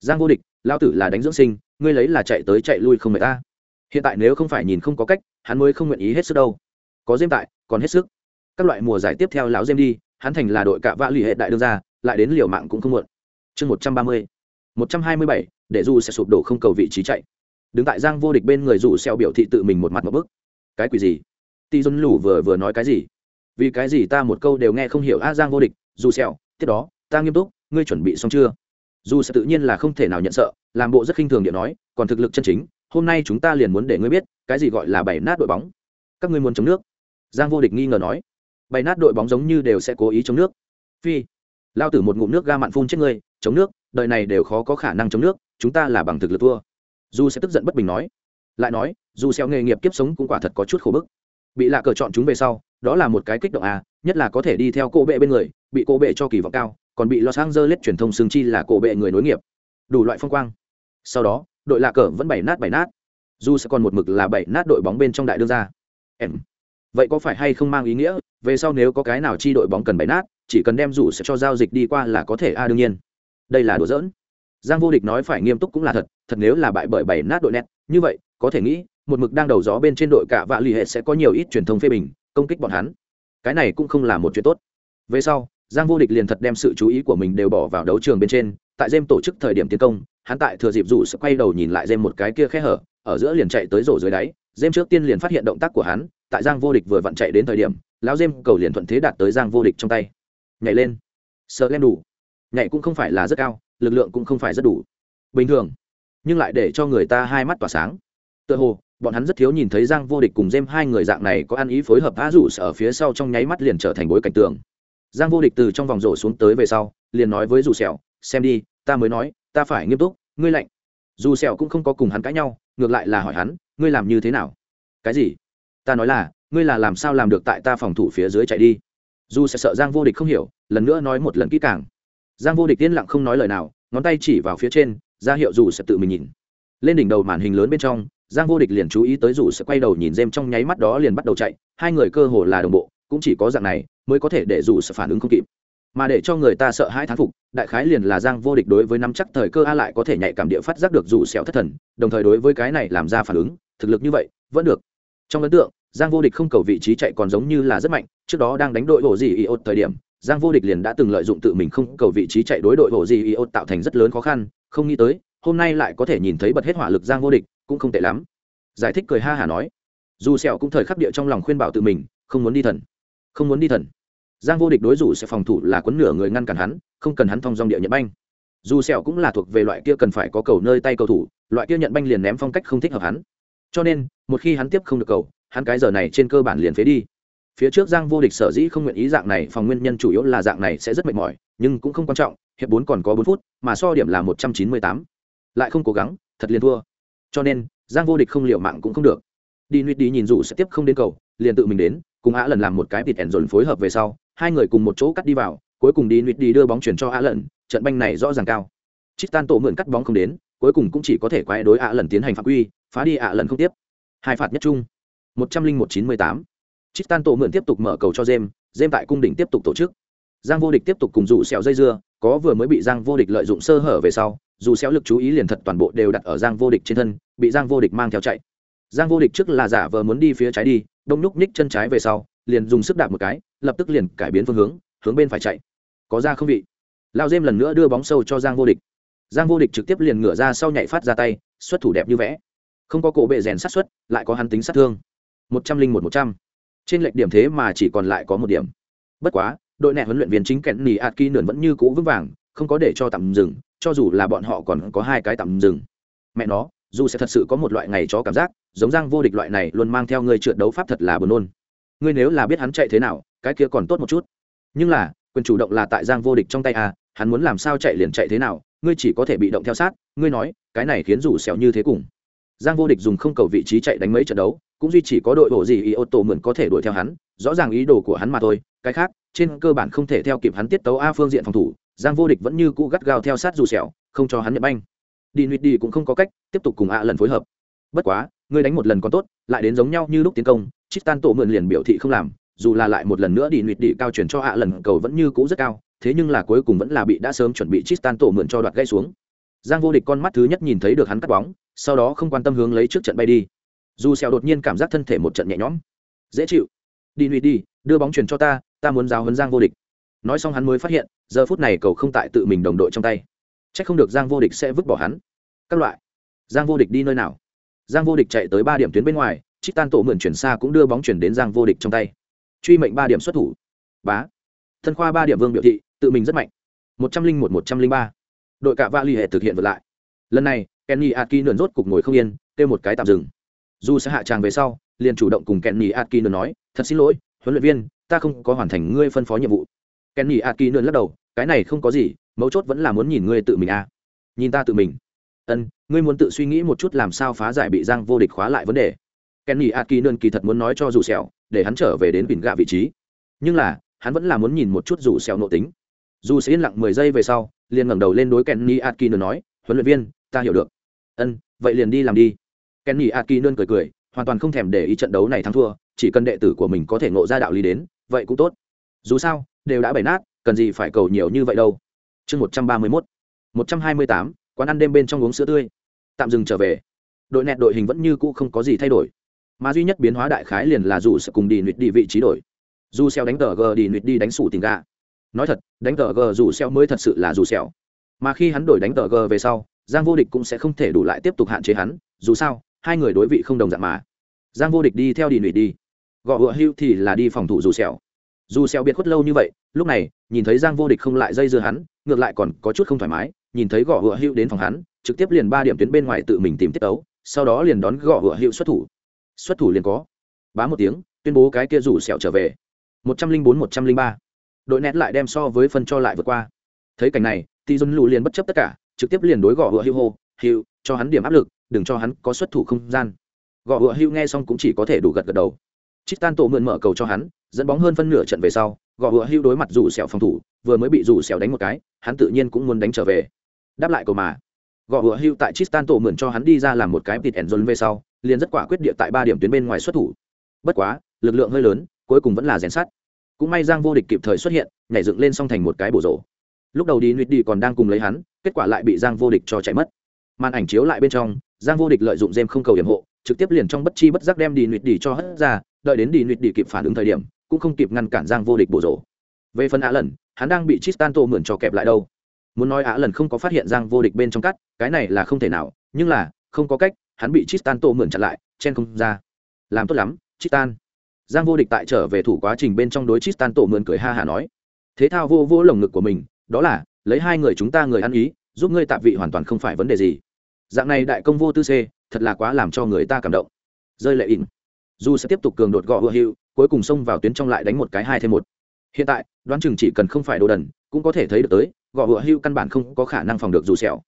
Speaker 1: Giang vô địch lao tử là đánh dưỡng sinh, ngươi lấy là chạy tới chạy lui không mệt ta. Hiện tại nếu không phải nhìn không có cách, hắn mới không nguyện ý hết sức đâu. Có dêm tại, còn hết sức. Các loại mùa giải tiếp theo lão dêm đi, hắn thành là đội cạ vã lì hệ đại đương ra lại đến liều mạng cũng không muộn. Chương một trăm ba mươi, một trăm hai mươi bảy, để dù sẽ sụp đổ không cầu vị trí chạy. Đứng tại giang vô địch bên người dù xeo biểu thị tự mình một mặt một bức. Cái quỷ gì? Tỷ dôn lủ vừa vừa nói cái gì? Vì cái gì ta một câu đều nghe không hiểu a giang vô địch, dù xeo tiếp đó, ta nghiêm túc, ngươi chuẩn bị xong chưa? Dù sẽ tự nhiên là không thể nào nhận sợ, làm bộ rất khinh thường điện nói, còn thực lực chân chính, hôm nay chúng ta liền muốn để ngươi biết, cái gì gọi là bảy nát đội bóng. Các ngươi muốn chống nước. Giang vô địch nghi ngờ nói. Bảy nát đội bóng giống như đều sẽ cố ý chống nước. Phi, lao tử một ngụm nước ga mặn phun chết ngươi, chống nước, đời này đều khó có khả năng chống nước, chúng ta là bằng thực lực thua. Dù sẽ tức giận bất bình nói. Lại nói, dù xeo nghề nghiệp kiếp sống cũng quả thật có chút khổ bức bị lạ cờ chọn chúng về sau, đó là một cái kích động à nhất là có thể đi theo cô bệ bên người, bị cô bệ cho kỳ vọng cao, còn bị los angeles truyền thông xương chi là cổ bệ người nối nghiệp. Đủ loại phong quang. Sau đó, đội lạ cờ vẫn bảy nát bảy nát. Dù sẽ còn một mực là bảy nát đội bóng bên trong đại đương gia em. Vậy có phải hay không mang ý nghĩa, về sau nếu có cái nào chi đội bóng cần bảy nát, chỉ cần đem rủ sẽ cho giao dịch đi qua là có thể a đương nhiên. Đây là đùa giỡn. Giang vô địch nói phải nghiêm túc cũng là thật thật nếu là bại bởi bảy nát đội nét, như vậy, có thể nghĩ một mực đang đầu gió bên trên đội cả vạ lì hệ sẽ có nhiều ít truyền thông phê bình, công kích bọn hắn. Cái này cũng không là một chuyện tốt. Về sau, giang vô địch liền thật đem sự chú ý của mình đều bỏ vào đấu trường bên trên, tại jem tổ chức thời điểm tiến công, hắn tại thừa dịp rủ sẽ quay đầu nhìn lại jem một cái kia khe hở, ở giữa liền chạy tới rổ dưới đáy. Jem trước tiên liền phát hiện động tác của hắn, tại giang vô địch vừa vặn chạy đến thời điểm, lão jem cầu liền thuận thế đạt tới giang vô địch trong tay. Nhảy lên. Sợ lên đủ. Nhảy cũng không phải là rất cao, lực lượng cũng không phải rất đủ. Bình thường. Nhưng lại để cho người ta hai mắt tỏa sáng. Tựa hồ bọn hắn rất thiếu nhìn thấy giang vô địch cùng dêm hai người dạng này có ăn ý phối hợp á rủ ở phía sau trong nháy mắt liền trở thành bối cảnh tường. Giang vô địch từ trong vòng rổ xuống tới về sau, liền nói với dù sẹo, xem đi, ta mới nói, ta phải nghiêm túc, ngươi lạnh. Dù sẹo cũng không có cùng hắn cãi nhau, ngược lại là hỏi hắn, ngươi làm như thế nào? Cái gì? Ta nói là, ngươi là làm sao làm được tại ta phòng thủ phía dưới chạy đi? Dù sẽ sợ giang vô địch không hiểu, lần nữa nói một lần kỹ càng. Giang vô địch yên lặng không nói lời nào, ngón tay chỉ vào phía trên, ra hiệu dù sẽ tự mình nhìn. Lên đỉnh đầu màn hình lớn bên trong giang vô địch liền chú ý tới dù sẽ quay đầu nhìn dêm trong nháy mắt đó liền bắt đầu chạy, hai người cơ hồ là đồng bộ, cũng chỉ có dạng này mới có thể để dù sẽ phản ứng không kịp. Mà để cho người ta sợ hãi thán phục, đại khái liền là giang vô địch đối với nắm chắc thời cơ a lại có thể nhạy cảm địa phát giác được dù xẻo thất thần, đồng thời đối với cái này làm ra phản ứng, thực lực như vậy, vẫn được. Trong ấn tượng, giang vô địch không cầu vị trí chạy còn giống như là rất mạnh, trước đó đang đánh đội bộ gì iốt thời điểm, giang vô địch liền đã từng lợi dụng tự mình không cầu vị trí chạy đối đội bộ gì iốt tạo thành rất lớn khó khăn, không nghĩ tới, hôm nay lại có thể nhìn thấy bật hết hỏa lực giang vô địch cũng không tệ lắm. Giải thích cười ha hả nói, dù sẹo cũng thời khắc địa trong lòng khuyên bảo tự mình, không muốn đi thần. Không muốn đi thần. Giang vô địch đối rủ sẽ phòng thủ là quấn nửa người ngăn cản hắn, không cần hắn phong dong địa nhận banh. Dù sẹo cũng là thuộc về loại kia cần phải có cầu nơi tay cầu thủ, loại kia nhận banh liền ném phong cách không thích hợp hắn. Cho nên, một khi hắn tiếp không được cầu, hắn cái giờ này trên cơ bản liền phế đi. Phía trước giang vô địch sở dĩ không nguyện ý dạng này, phòng nguyên nhân chủ yếu là dạng này sẽ rất mệt mỏi, nhưng cũng không quan trọng, hiệp bốn còn có bốn phút, mà so điểm là một trăm chín mươi tám. Lại không cố gắng, thật liền thua cho nên giang vô địch không liệu mạng cũng không được. Đi nuýt đi nhìn dù sẽ tiếp không đến cầu liền tự mình đến cùng á lần làm một cái vịt ẻn dồn phối hợp về sau hai người cùng một chỗ cắt đi vào cuối cùng đi nuýt đi đưa bóng chuyển cho á lần trận banh này rõ ràng cao. Tristan tổ mượn cắt bóng không đến cuối cùng cũng chỉ có thể quay đối á lần tiến hành phạm quy phá đi á lần không tiếp. Hai phạt nhất trung. Một trăm linh một chín mươi tám. Tristan tổ mượn tiếp tục mở cầu cho Jem, Jem tại cung đỉnh tiếp tục tổ chức. Giang vô địch tiếp tục cùng dù sẹo dây dưa, có vừa mới bị Giang vô địch lợi dụng sơ hở về sau, dù xéo lực chú ý liền thật toàn bộ đều đặt ở Giang vô địch trên thân, bị Giang vô địch mang theo chạy. Giang vô địch trước là giả vờ muốn đi phía trái đi, đông lúc nhích chân trái về sau, liền dùng sức đạp một cái, lập tức liền cải biến phương hướng, hướng bên phải chạy. Có ra không vị. Lao dêm lần nữa đưa bóng sâu cho Giang vô địch. Giang vô địch trực tiếp liền ngửa ra sau nhảy phát ra tay, xuất thủ đẹp như vẽ. Không có cổ bệ rèn sát xuất, lại có hắn tính sát thương. Một trăm linh một một trăm trên lệch điểm thế mà chỉ còn lại có một điểm bất quá đội nẹ huấn luyện viên chính kẹn nỉ ạt kỳ nườn vẫn như cũ vững vàng không có để cho tạm dừng cho dù là bọn họ còn có hai cái tạm dừng. Mẹ nó, dù sẽ thật sự có một loại ngày chó cảm giác, giống giang vô địch loại này luôn mang theo người trượt đấu pháp thật là buồn nôn. Ngươi nếu là biết hắn chạy thế nào, cái kia còn tốt một chút. Nhưng là, quyền chủ động là tại giang vô địch trong tay à hắn muốn làm sao chạy liền chạy thế nào, ngươi chỉ có thể bị động theo sát, ngươi nói, cái này khiến rủ xẻo như thế cùng. Giang vô địch dùng không cầu vị trí chạy đánh mấy trận đấu, cũng duy chỉ có đội bộ gì ý ô tô mượn có thể đuổi theo hắn, rõ ràng ý đồ của hắn mà thôi, cái khác, trên cơ bản không thể theo kịp hắn tiết tấu a phương diện phòng thủ giang vô địch vẫn như cũ gắt gao theo sát dù sẹo, không cho hắn nhận banh. Đi nụy đi cũng không có cách, tiếp tục cùng ạ lần phối hợp. Bất quá, ngươi đánh một lần còn tốt, lại đến giống nhau như lúc tiến công Tristan tổ mượn liền biểu thị không làm, dù là lại một lần nữa đi nụy đi cao chuyển cho ạ lần, cầu vẫn như cũ rất cao, thế nhưng là cuối cùng vẫn là bị đã sớm chuẩn bị Tristan tổ mượn cho đoạt gãy xuống. Giang vô địch con mắt thứ nhất nhìn thấy được hắn cắt bóng, sau đó không quan tâm hướng lấy trước trận bay đi. Dù sẹo đột nhiên cảm giác thân thể một trận nhẹ nhõm. Dễ chịu. Đi nụy đi, đưa bóng chuyển cho ta ta muốn giáo huấn giang vô địch. Nói xong hắn mới phát hiện giờ phút này cầu không tại tự mình đồng đội trong tay. C không được giang vô địch sẽ vứt bỏ hắn. Các loại. Giang vô địch đi nơi nào? Giang vô địch chạy tới ba điểm tuyến bên ngoài, trích tan tổ mượn chuyển xa cũng đưa bóng chuyển đến giang vô địch trong tay. Truy mệnh ba điểm xuất thủ. Bá. Thân khoa ba điểm vương biểu thị, tự mình rất mạnh. Một trăm linh một một trăm linh ba. Đội cả va l ì hệ thực hiện vượt lại. Lần này, kenny atki nườn rốt cục ngồi không yên, kêu một cái tạm dừng. Dù sẽ hạ tràng về sau, liền chủ động cùng kenny atki nườn nói, thật xin lỗi, huấn luyện viên, ta không có hoàn thành ngươi phân phó nhiệm vụ kenny Aki nườn lắc đầu, cái này không có gì, mấu chốt vẫn là muốn nhìn ngươi tự mình à. nhìn ta tự mình. Ân, ngươi muốn tự suy nghĩ một chút làm sao phá giải bị giang vô địch khóa lại vấn đề. Kenny Aki nườn kỳ thật muốn nói cho dù sẹo, để hắn trở về đến bình gạ vị trí. Nhưng là, hắn vẫn là muốn nhìn một chút dù sẹo nội tính. Dù sẽ yên lặng mười giây về sau, liền ngẩng đầu lên đối kenny Aki nườn nói, huấn luyện viên, ta hiểu được. Ân, vậy liền đi làm đi. Kenny Aki nườn cười cười, hoàn toàn không thèm để ý trận đấu này thắng thua, chỉ cần đệ tử của mình có thể ngộ ra đạo lý đến, vậy cũng tốt. Dù sao đều đã bày nát, cần gì phải cầu nhiều như vậy đâu. Chương một trăm ba mươi mốt, một trăm hai mươi tám, quán ăn đêm bên trong uống sữa tươi. Tạm dừng trở về. Đội nẹt đội hình vẫn như cũ không có gì thay đổi. Mà duy nhất biến hóa đại khái liền là dù sẽ cùng đi nuyệt đi vị trí đổi. Dù xeo đánh tờ g đi nuyệt đi đánh sủ tình gà. Nói thật, đánh tờ g dù xeo mới thật sự là dù xeo mà khi hắn đổi đánh tờ g về sau, giang vô địch cũng sẽ không thể đủ lại tiếp tục hạn chế hắn, dù sao, hai người đối vị không đồng dạng mà. Giang vô địch đi theo đi nuyệt đi. Gõ hựa hưu thì là đi phòng thủ dù xeo dù xeo biệt khuất lâu như vậy, lúc này, nhìn thấy giang vô địch không lại dây dưa hắn, ngược lại còn có chút không thoải mái, nhìn thấy gõ hựa hữu đến phòng hắn, trực tiếp liền ba điểm tuyến bên ngoài tự mình tìm tiết ấu sau đó liền đón gõ hựa hữu xuất thủ. Xuất thủ liền có. Bá một tiếng, tuyên bố cái kia rủ sẹo trở về. Một trăm linh bốn, một trăm linh ba. Đội nét lại đem so với phân cho lại vượt qua. Thấy cảnh này thì dân lù liền bất chấp tất cả, trực tiếp liền đối gõ hựa hữu hô, hữu, cho hắn điểm áp lực, đừng cho hắn có xuất thủ không gian. Gõ hựa hữu nghe xong cũng chỉ có thể đủ gật gật đầu. Chít tan tổ mượn mở cầu cho hắn dẫn bóng hơn phân nửa trận về sau, gò hựa hữu đối mặt rủ sẹo phòng thủ, vừa mới bị rủ sẹo đánh một cái, hắn tự nhiên cũng muốn đánh trở về. Đáp lại cầu mà. Gò hựa hữu tại Tristan tổ mượn cho hắn đi ra làm một cái tịt ẩn dồn về sau, liền rất quả quyết địa tại ba điểm tuyến bên ngoài xuất thủ. Bất quá, lực lượng hơi lớn, cuối cùng vẫn là rèn sắt. Cũng may giang vô địch kịp thời xuất hiện, nhảy dựng lên xong thành một cái bổ rổ. Lúc đầu đi nuyệt đi còn đang cùng lấy hắn, kết quả lại bị giang vô địch cho chạy mất. Màn ảnh chiếu lại bên trong, giang vô địch lợi dụng dêm không cầu hiểm hộ, trực tiếp liền trong bất chi bất giác đem đi nuyệt đi cho hất ra, đợi đến đi nuyệt đi kịp phản ứng thời điểm cũng không kịp ngăn cản giang vô địch bổ rổ. Về phần á lần, hắn đang bị Tristan tô mượn cho kẹp lại đâu. Muốn nói á lần không có phát hiện giang vô địch bên trong cắt, cái này là không thể nào, nhưng là, không có cách, hắn bị Tristan tô mượn chặn lại, chen không ra. Làm tốt lắm, Tristan. Giang vô địch tại trở về thủ quá trình bên trong đối Tristan tô mượn cười ha hả nói. Thế thao vô vô lồng ngực của mình, đó là, lấy hai người chúng ta người ăn ý, giúp ngươi tạm vị hoàn toàn không phải vấn đề gì. Dạng này đại công vô tư c, thật là quá làm cho người ta cảm động. Rơi lệ ỉn dù sẽ tiếp tục cường đột gõ hựa hiệu cuối cùng xông vào tuyến trong lại đánh một cái hai thêm một. Hiện tại, đoán chừng chỉ cần không phải đồ đần, cũng có thể thấy được tới gõ hựa hưu căn bản không có khả năng phòng được dù sẹo.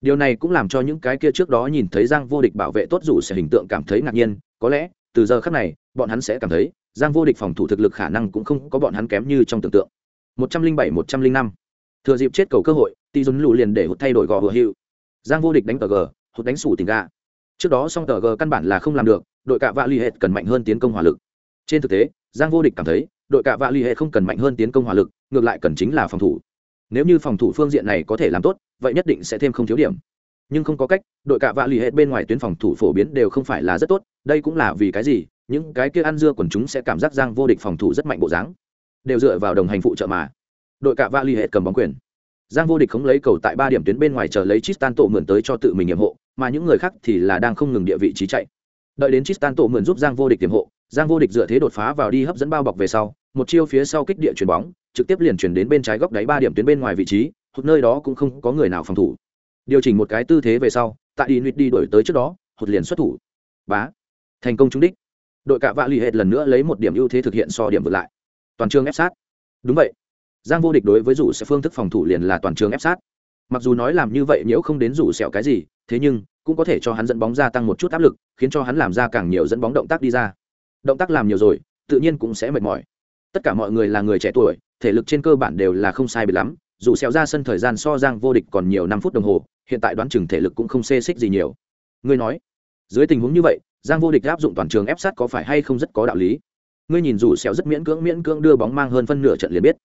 Speaker 1: Điều này cũng làm cho những cái kia trước đó nhìn thấy giang vô địch bảo vệ tốt dù sẽ hình tượng cảm thấy ngạc nhiên, có lẽ, từ giờ khắc này, bọn hắn sẽ cảm thấy, giang vô địch phòng thủ thực lực khả năng cũng không có bọn hắn kém như trong tưởng tượng. 107 105 thừa dịp chết cầu cơ hội tỷ dùn lù liền để hụt thay đổi gò hựa hưu giang vô địch đánh tờ g, hụt đánh sủ tình ga. Trước đó song tờ g căn bản là không làm được đội Cả vạ l ì hệ cần mạnh hơn tiến công hỏa lực. Trên thực tế, giang vô địch cảm thấy, đội Cả vạ l ì hệ không cần mạnh hơn tiến công hỏa lực, ngược lại cần chính là phòng thủ. Nếu như phòng thủ phương diện này có thể làm tốt, vậy nhất định sẽ thêm không thiếu điểm. Nhưng không có cách, đội Cả vạ l ì hệ bên ngoài tuyến phòng thủ phổ biến đều không phải là rất tốt, đây cũng là vì cái gì, những cái kia ăn dưa quần chúng sẽ cảm giác giang vô địch phòng thủ rất mạnh bộ dáng. Đều dựa vào đồng hành phụ trợ mà. Đội Cả vạ l ì hệ cầm bóng quyền. Giang vô địch không lấy cầu tại ba điểm tuyến bên ngoài chờ lấy Tristan tổ mượn tới cho tự mình nhiệm hộ, mà những người khác thì là đang không ngừng địa vị trí chạy đợi đến Tristan tổ mượn giúp Giang vô địch tiềm hộ, Giang vô địch dựa thế đột phá vào đi hấp dẫn bao bọc về sau, một chiêu phía sau kích địa chuyển bóng, trực tiếp liền chuyển đến bên trái góc đáy ba điểm tuyến bên ngoài vị trí, hụt nơi đó cũng không có người nào phòng thủ. Điều chỉnh một cái tư thế về sau, tại đi nuyệt đi đổi tới trước đó, hụt liền xuất thủ. Bá, thành công trúng đích. Đội cả vạ lì hệt lần nữa lấy một điểm ưu thế thực hiện so điểm vượt lại. Toàn trường ép sát. Đúng vậy. Giang vô địch đối với rủ sẽ phương thức phòng thủ liền là toàn trường ép sát. Mặc dù nói làm như vậy nếu không đến rủ sẹo cái gì, thế nhưng cũng có thể cho hắn dẫn bóng gia tăng một chút áp lực, khiến cho hắn làm ra càng nhiều dẫn bóng động tác đi ra. Động tác làm nhiều rồi, tự nhiên cũng sẽ mệt mỏi. Tất cả mọi người là người trẻ tuổi, thể lực trên cơ bản đều là không sai biệt lắm, dù xéo ra sân thời gian so giang vô địch còn nhiều năm phút đồng hồ, hiện tại đoán chừng thể lực cũng không xê xích gì nhiều. Ngươi nói, dưới tình huống như vậy, giang vô địch áp dụng toàn trường ép sát có phải hay không rất có đạo lý? Ngươi nhìn dù xéo rất miễn cưỡng miễn cưỡng đưa bóng mang hơn phân nửa trận liền biết.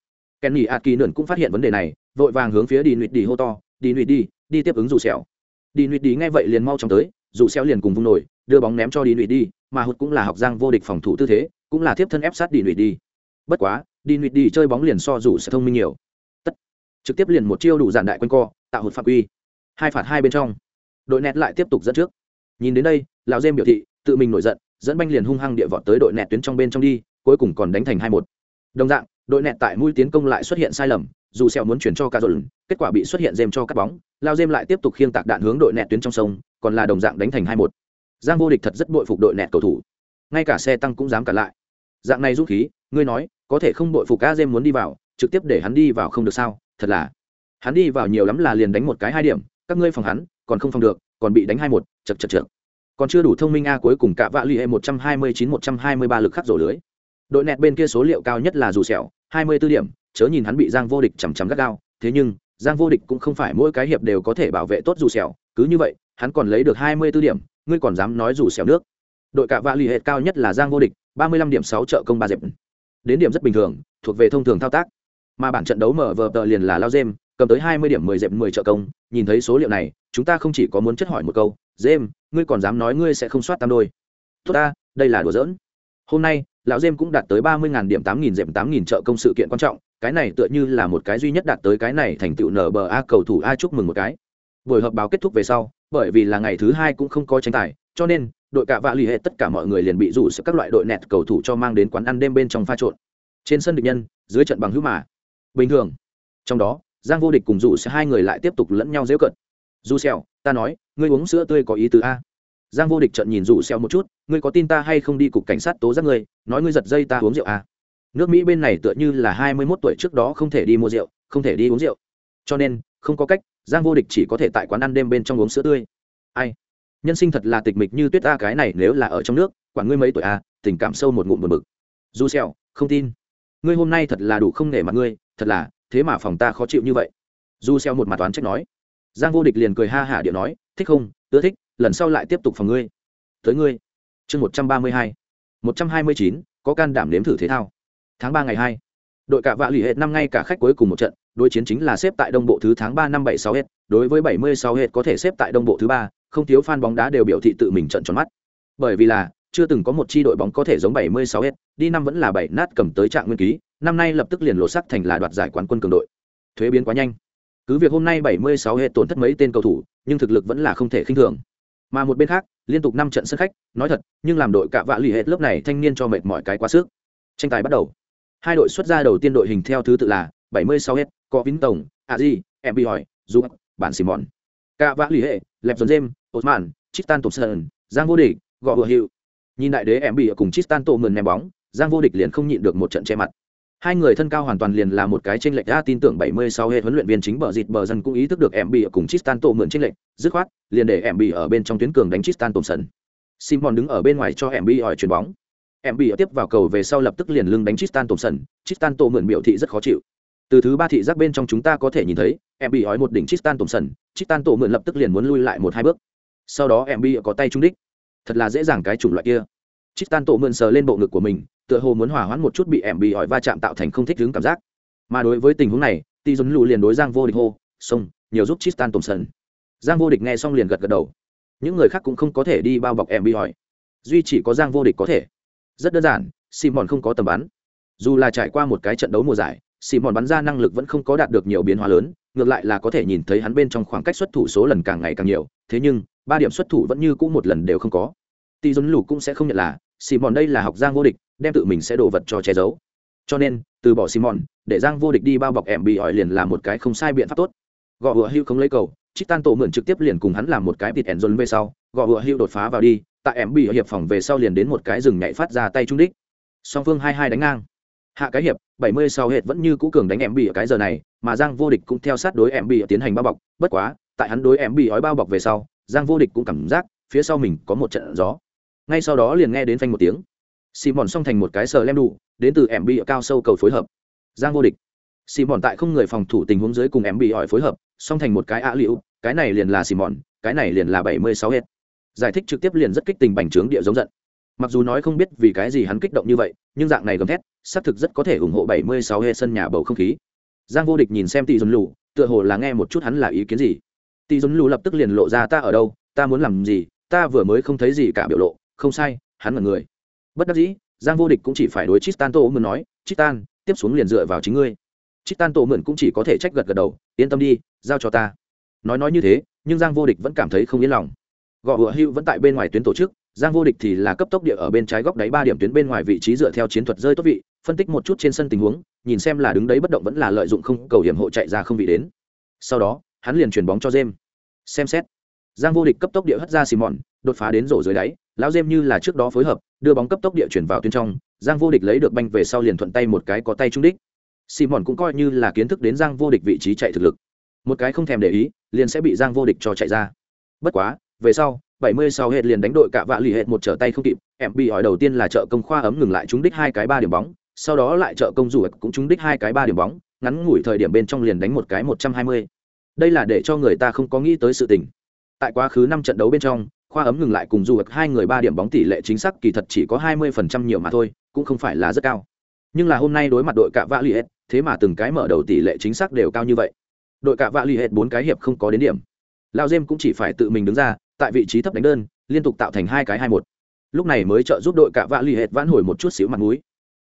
Speaker 1: Kenny a cũng phát hiện vấn đề này, vội vàng hướng phía đi nụy đi hô to đi nụy đi đi tiếp ứng dù xéo đi nụy đi nghe vậy liền mau chóng tới, dù xeo liền cùng vung nổi đưa bóng ném cho đi nụy đi, mà hụt cũng là học giang vô địch phòng thủ tư thế, cũng là tiếp thân ép sát đi nụy đi. Bất quá, đi nụy đi chơi bóng liền so dù sẽ thông minh nhiều. Tất, trực tiếp liền một chiêu đủ giản đại quanh co, tạo hụt phạm quy. Hai phạt hai bên trong. Đội nẹt lại tiếp tục dẫn trước. Nhìn đến đây lão dêm biểu thị, tự mình nổi giận, dẫn banh liền hung hăng địa vọt tới đội nẹt tuyến trong bên trong đi, cuối cùng còn đánh thành hai một. Đồng dạng, đội nẹt tại mũi tiến công lại xuất hiện sai lầm dù sẹo muốn chuyển cho cả dồn, kết quả bị xuất hiện dêm cho cắt bóng lao dêm lại tiếp tục khiêng tạc đạn hướng đội nẹt tuyến trong sông còn là đồng dạng đánh thành hai một. Giang vô địch thật rất bội phục đội nẹt cầu thủ. Ngay cả xe tăng cũng dám cả lại. Dạng này rút khí ngươi nói có thể không bội phục a dêm muốn đi vào trực tiếp để hắn đi vào không được sao? Thật là hắn đi vào nhiều lắm là liền đánh một cái hai điểm các ngươi phòng hắn còn không phòng được còn bị đánh hai một chật chật chật còn chưa đủ thông minh a cuối cùng cả vạ l ì hệ một trăm hai mươi chín một trăm hai mươi ba lực khắc rổ lưới đội nẹt bên kia số liệu cao nhất là dù sẹo, hai mươi b điểm, chớ nhìn hắn bị giang vô địch chằm chằm gắt gao. Thế nhưng, giang vô địch cũng không phải mỗi cái hiệp đều có thể bảo vệ tốt dù sẹo, cứ như vậy, hắn còn lấy được hai mươi b điểm, ngươi còn dám nói dù sẹo nước. Đội cả vạ lì hệt hệ cao nhất là giang vô địch, ba mươi lăm điểm sáu trợ công ba dẹp. Đến điểm rất bình thường, thuộc về thông thường thao tác. Mà bản trận đấu mở vờ tờ liền là lao dêm cầm tới hai mươi điểm mười dẹp mười trợ công, nhìn thấy số liệu này, chúng ta không chỉ có muốn chất hỏi một câu dêm ngươi còn dám nói ngươi sẽ không soát tam đôi? Tốt ta, đây là đùa giỡn. Hôm nay lão dêm cũng đạt tới ba mươi điểm tám nghìn dẹp tám nghìn trợ công sự kiện quan trọng, cái này tựa như là một cái duy nhất đạt tới cái này thành tựu nở bờ a cầu thủ a chúc mừng một cái. Buổi họp báo kết thúc về sau, bởi vì là ngày thứ hai cũng không có tranh tài, cho nên, đội cả vạ l ì hệ tất cả mọi người liền bị rủ sự các loại đội nẹt cầu thủ cho mang đến quán ăn đêm bên trong pha trộn. Trên sân địch nhân, dưới trận bằng hữu mà. Bình thường. Trong đó, giang vô địch cùng rủ sẽ hai người lại tiếp tục lẫn nhau dễu cận. Du xèo, ta nói, ngươi uống sữa tươi có ý tứ a giang vô địch trận nhìn rủ xeo một chút, ngươi có tin ta hay không đi cục cảnh sát tố giác ngươi? Nói ngươi giật dây ta uống rượu à. nước mỹ bên này tựa như là hai mươi mốt tuổi trước đó không thể đi mua rượu, không thể đi uống rượu. Cho nên, không có cách, giang vô địch chỉ có thể tại quán ăn đêm bên trong uống sữa tươi. Ai? Nhân sinh thật là tịch mịch như tuyết ta, cái này nếu là ở trong nước, quản ngươi mấy tuổi à tình cảm sâu một ngụm một mực du xèo không tin. Ngươi hôm nay thật là đủ không nể mặt ngươi, thật là, thế mà phòng ta khó chịu như vậy. Du xèo một mặt toán trách nói. Giang vô địch liền cười ha hả điệu nói, thích không? Ưa thích lần sau lại tiếp tục phòng ngươi. Tới ngươi. Chương một trăm ba mươi hai. một trăm hai mươi chín, có can đảm nếm thử thể thao. Tháng ba ngày hai, đội cả vạ lì hệ năm ngay cả khách cuối cùng một trận, đối chiến chính là xếp tại đông bộ thứ tháng ba năm bảy sáu hết đối với bảy mươi sáu hết có thể xếp tại đông bộ thứ ba, không thiếu fan bóng đá đều biểu thị tự mình trận tròn mắt. Bởi vì là, chưa từng có một chi đội bóng có thể giống bảy mươi sáu hết đi năm vẫn là bảy nát cầm tới trạng nguyên ký, năm nay lập tức liền lộ sắc thành là đoạt giải quán quân cường đội. Thuế biến quá nhanh. Cứ việc hôm nay bảy mươi sáu hết tổn thất mấy tên cầu thủ, nhưng thực lực vẫn là không thể khinh thường mà một bên khác, liên tục năm trận sân khách, nói thật, nhưng làm đội cạ vạ lì hết lớp này thanh niên cho mệt mọi cái quá sức. Tranh tài bắt đầu. Hai đội xuất ra đầu tiên đội hình theo thứ tự là 76 hết có vĩnh tổng a di, em bị hỏi dù bản simon cạ vạ lì hệ lẹp dồn dêm, osman, tristan thompson, giang vô địch, gò vừa hiệu. Nhìn đại đế em bị cùng tristan tổ mượn ném bóng, giang vô địch liền không nhịn được một trận che mặt hai người thân cao hoàn toàn liền là một cái trên lệch a tin tưởng 76 hệ huấn luyện viên chính bờ dịt bờ dân cũng ý thức được em bị cùng Tristan tổ mượn trên lệch, dứt khoát, liền để em bị ở bên trong tuyến cường đánh Tristan Thompson. Simon đứng ở bên ngoài cho em bị hỏi chuyền bóng. Em bị tiếp vào cầu về sau lập tức liền lưng đánh Tristan Thompson, Tristan tổ mượn biểu thị rất khó chịu. Từ thứ ba thị giác bên trong chúng ta có thể nhìn thấy, em bị hỏi một đỉnh Tristan Thompson, Tristan tổ mượn lập tức liền muốn lui lại một hai bước. Sau đó em bị có tay trung đích. Thật là dễ dàng cái chủng loại kia. Tristan tổ mượn sờ lên bộ ngực của mình, tựa hồ muốn hỏa hoãn một chút bị ẻm bị hỏi va chạm tạo thành không thích đứng cảm giác. Mà đối với tình huống này ti dồn lù liền đối giang vô địch hô xông nhiều giúp tristan thompson giang vô địch nghe xong liền gật gật đầu. Những người khác cũng không có thể đi bao bọc ẻm bị hỏi duy chỉ có giang vô địch có thể. Rất đơn giản simon không có tầm bắn. Dù là trải qua một cái trận đấu mùa giải simon bắn ra năng lực vẫn không có đạt được nhiều biến hóa lớn ngược lại là có thể nhìn thấy hắn bên trong khoảng cách xuất thủ số lần càng ngày càng nhiều thế nhưng ba điểm xuất thủ vẫn như cũ một lần đều không có. Ti dồn lù cũng sẽ không nhận là simon đây là học giang vô địch, đem tự mình sẽ đổ vật cho che giấu. Cho nên, từ bỏ simon, để giang vô địch đi bao bọc em bị ỏi liền là một cái không sai biện pháp tốt. Gõ hựa hưu không lấy cầu chít tan tổ mượn trực tiếp liền cùng hắn làm một cái vịt ẻn dồn về sau gõ hựa hưu đột phá vào đi, tại em bị hiệp phòng về sau liền đến một cái rừng nhảy phát ra tay trung đích. Song phương hai hai đánh ngang. Hạ cái hiệp, bảy mươi sau hệt vẫn như cũ cường đánh em bị ở cái giờ này, mà giang vô địch cũng theo sát đối em bị tiến hành bao bọc. Bất quá, tại hắn đối em bị ói bao bọc về sau, giang vô địch cũng cảm giác, phía sau mình có một trận gió ngay sau đó liền nghe đến phanh một tiếng. Xì mòn xong thành một cái sờ lem đủ đến từ em bị cao sâu cầu phối hợp. Giang vô địch. Xì mòn tại không người phòng thủ tình huống dưới cùng em bị hỏi phối hợp xong thành một cái ạ liễu cái này liền là xì mòn cái này liền là bảy mươi sáu hết. Giải thích trực tiếp liền rất kích tình bành trướng địa giống giận. Mặc dù nói không biết vì cái gì hắn kích động như vậy, nhưng dạng này gầm thét, xác thực rất có thể ủng hộ bảy mươi sáu hệ sân nhà bầu không khí. Giang vô địch nhìn xem tỷ dồn lù, tựa hồ là nghe một chút hắn là ý kiến gì. Tỷ dồn lù lập tức liền lộ ra, ta ở đâu? Ta muốn làm gì? Ta vừa mới không thấy gì cả biểu lộ không sai, hắn là người. Bất đắc dĩ, giang vô địch cũng chỉ phải đối chistan tô mượn nói chistan tiếp xuống liền dựa vào chính ngươi. Chistan tô mượn cũng chỉ có thể trách gật gật đầu, yên tâm đi, giao cho ta. Nói nói như thế, nhưng giang vô địch vẫn cảm thấy không yên lòng. Gõ hựa hưu vẫn tại bên ngoài tuyến tổ chức, giang vô địch thì là cấp tốc địa ở bên trái góc đáy ba điểm tuyến bên ngoài vị trí dựa theo chiến thuật rơi tốt vị, phân tích một chút trên sân tình huống, nhìn xem là đứng đấy bất động vẫn là lợi dụng không cầu điểm hộ chạy ra không vị đến. Sau đó, hắn liền chuyển bóng cho jem xem xét. Giang vô địch cấp tốc địa hất ra xì mòn đột phá đến rổ dưới đáy lão dêm như là trước đó phối hợp, đưa bóng cấp tốc địa chuyển vào tuyến trong, giang vô địch lấy được banh về sau liền thuận tay một cái có tay trung đích. Xì mòn cũng coi như là kiến thức đến giang vô địch vị trí chạy thực lực. Một cái không thèm để ý, liền sẽ bị giang vô địch cho chạy ra. Bất quá, về sau 76 hệt liền đánh đội cả vạ lì hệt một trở tay không kịp, em bị hỏi đầu tiên là trợ công khoa ấm ngừng lại trúng đích hai cái ba điểm bóng, sau đó lại trợ công rủ cũng trúng đích hai cái ba điểm bóng, ngắn ngủi thời điểm bên trong liền đánh một cái 120. đây là để cho người ta không có nghĩ tới sự tình. Tại quá khứ năm trận đấu bên trong khoa ấm ngừng lại cùng dù hai người ba điểm bóng tỷ lệ chính xác kỳ thật chỉ có 20% nhiều mà thôi cũng không phải là rất cao. Nhưng là hôm nay đối mặt đội cả vạ Liệt, hết thế mà từng cái mở đầu tỷ lệ chính xác đều cao như vậy. Đội cả vạ Liệt hết bốn cái hiệp không có đến điểm. Lao dêm cũng chỉ phải tự mình đứng ra tại vị trí thấp đánh đơn liên tục tạo thành hai cái hai một. Lúc này mới trợ giúp đội cả vạ Liệt vãn hồi một chút xíu mặt mũi.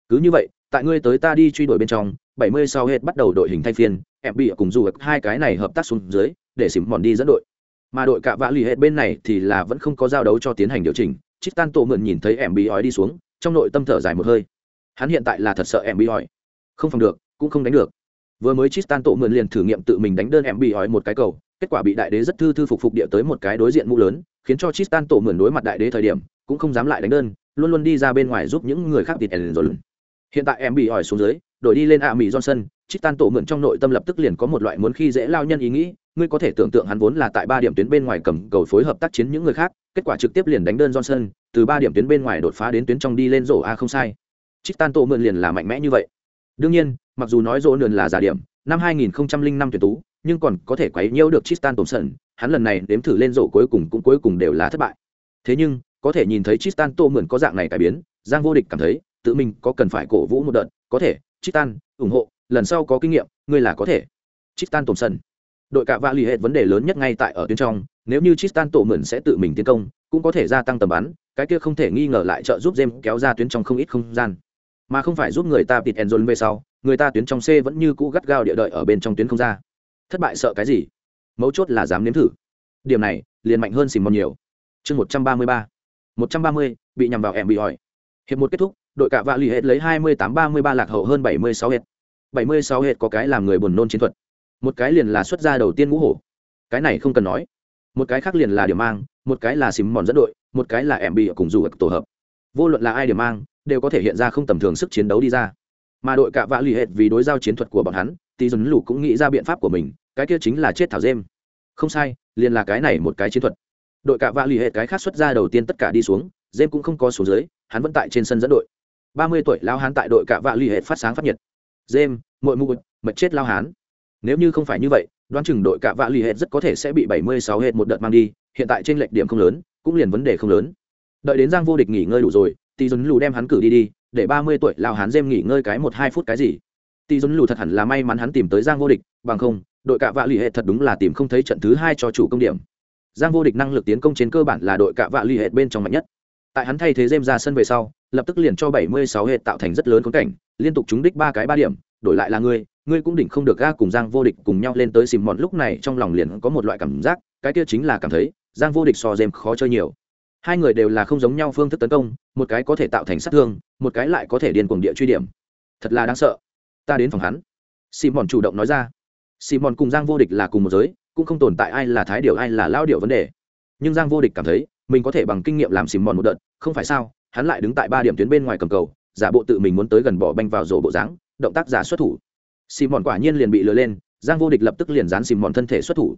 Speaker 1: Cứ như vậy tại ngươi tới ta đi truy đuổi bên trong bảy mươi sau hết bắt đầu đội hình thay phiên em bị cùng dù hai cái này hợp tác xuống dưới để xỉm mòn đi dẫn đội mà đội cạ vạ lì hết bên này thì là vẫn không có giao đấu cho tiến hành điều chỉnh. Chít tan tổ mượn nhìn thấy em bị ói đi xuống, trong nội tâm thở dài một hơi. Hắn hiện tại là thật sợ em bị ói. Không phòng được, cũng không đánh được. Vừa mới chít tan tổ mượn liền thử nghiệm tự mình đánh đơn em bị ói một cái cầu, kết quả bị đại đế rất thư thư phục phục địa tới một cái đối diện mũ lớn, khiến cho Tristan tổ mượn đối mặt đại đế thời điểm, cũng không dám lại đánh đơn, luôn luôn đi ra bên ngoài giúp những người khác tịt ẩn rồi. Hiện tại em bị ỏi xuống dưới, đổi đi lên ạ mỹ johnson Tristan tổ mượn trong nội tâm lập tức liền có một loại muốn khi dễ lao nhân ý nghĩ ngươi có thể tưởng tượng hắn vốn là tại ba điểm tuyến bên ngoài cầm cầu phối hợp tác chiến những người khác kết quả trực tiếp liền đánh đơn johnson từ ba điểm tuyến bên ngoài đột phá đến tuyến trong đi lên rổ a không sai Tristan tổ mượn liền là mạnh mẽ như vậy đương nhiên mặc dù nói rổ nườn là giả điểm năm 2005 tuyển tú nhưng còn có thể quấy nhiễu được Tristan Thompson, hắn lần này đếm thử lên rổ cuối cùng cũng cuối cùng đều là thất bại. Thế nhưng, có thể nhìn thấy Tristan mượn có dạng này cải biến, Giang vô địch cảm thấy, tự mình có cần phải cổ vũ một đợt, có thể, Tristan, ủng hộ, lần sau có kinh nghiệm, ngươi là có thể. Tristan Thompson. Đội cả vạ lì hệ vấn đề lớn nhất ngay tại ở tuyến trong, nếu như Tristan tổ mượn sẽ tự mình tiến công, cũng có thể gia tăng tầm bắn, cái kia không thể nghi ngờ lại trợ giúp jem kéo ra tuyến trong không ít không gian, mà không phải giúp người ta tịt Enzone về sau, người ta tuyến trong C vẫn như cũ gắt gao địa đợi ở bên trong tuyến không ra. Thất bại sợ cái gì? Mấu chốt là dám nếm thử. Điểm này liền mạnh hơn xìm mòn nhiều. Chương một trăm ba mươi ba. một trăm ba mươi bị nhằm vào em bị hỏi. Hiệp một kết thúc đội cả vạ l ì hết lấy hai mươi tám ba mươi ba lạc hậu hơn bảy mươi sáu hết bảy mươi sáu hết có cái làm người buồn nôn chiến thuật một cái liền là xuất gia đầu tiên ngũ hổ. Cái này không cần nói. Một cái khác liền là điểm mang, một cái là xìm mòn dẫn đội, một cái là em bị cùng dù tổ hợp. Vô luận là ai điểm mang, đều có thể hiện ra không tầm thường sức chiến đấu đi ra. Mà đội cạ vạ l ì hết vì đối giao chiến thuật của bọn hắn thì dần Lũ cũng nghĩ ra biện pháp của mình, cái kia chính là chết thảo dêm. Không sai, liền là cái này một cái chiến thuật. Đội cạ vạ l ì hệt cái khác xuất ra đầu tiên tất cả đi xuống, dêm cũng không có xuống dưới, hắn vẫn tại trên sân dẫn đội. Ba mươi tuổi lao hán tại đội cạ vạ l ì hệt phát sáng phát nhiệt. Dêm mội mụ mật chết lao hán nếu như không phải như vậy, đoán chừng đội cả vạ l ì hệ rất có thể sẽ bị bảy mươi một đợt mang đi, hiện tại trên lệch điểm không lớn, cũng liền vấn đề không lớn. Đợi đến giang vô địch nghỉ ngơi đủ rồi tỷ dần lù đem hắn cử đi đi, để ba mươi tuổi lao hắn dêm nghỉ ngơi cái một hai phút cái gì? Tỷ dồn lù thật hẳn là may mắn hắn tìm tới giang vô địch, bằng không, đội cạ vạ l ì hệ thật đúng là tìm không thấy trận thứ hai cho chủ công điểm. Giang vô địch năng lực tiến công trên cơ bản là đội cạ vạ l ì hệ bên trong mạnh nhất. Tại hắn thay thế dêm ra sân về sau, lập tức liền cho bảy mươi hệ tạo thành rất lớn khốn cảnh, liên tục trúng đích ba cái ba điểm, đổi lại là ngươi ngươi cũng đỉnh không được ga cùng giang vô địch cùng nhau lên tới xìm mòn. Lúc này trong lòng liền có một loại cảm giác, cái kia chính là cảm thấy giang vô địch so dêm khó chơi nhiều. Hai người đều là không giống nhau phương thức tấn công, một cái có thể tạo thành sát thương, một cái lại có thể điên cuồng địa truy điểm. Thật là đáng sợ. Ta đến phòng hắn. Simon chủ động nói ra. Simon cùng giang vô địch là cùng một giới, cũng không tồn tại ai là thái điều ai là lao điều vấn đề. Nhưng giang vô địch cảm thấy, mình có thể bằng kinh nghiệm làm simon một đợt, không phải sao? Hắn lại đứng tại ba điểm tuyến bên ngoài cầm cầu, giả bộ tự mình muốn tới gần bỏ banh vào rổ bộ dáng, động tác giả xuất thủ simon quả nhiên liền bị lừa lên, giang vô địch lập tức liền dán simon thân thể xuất thủ.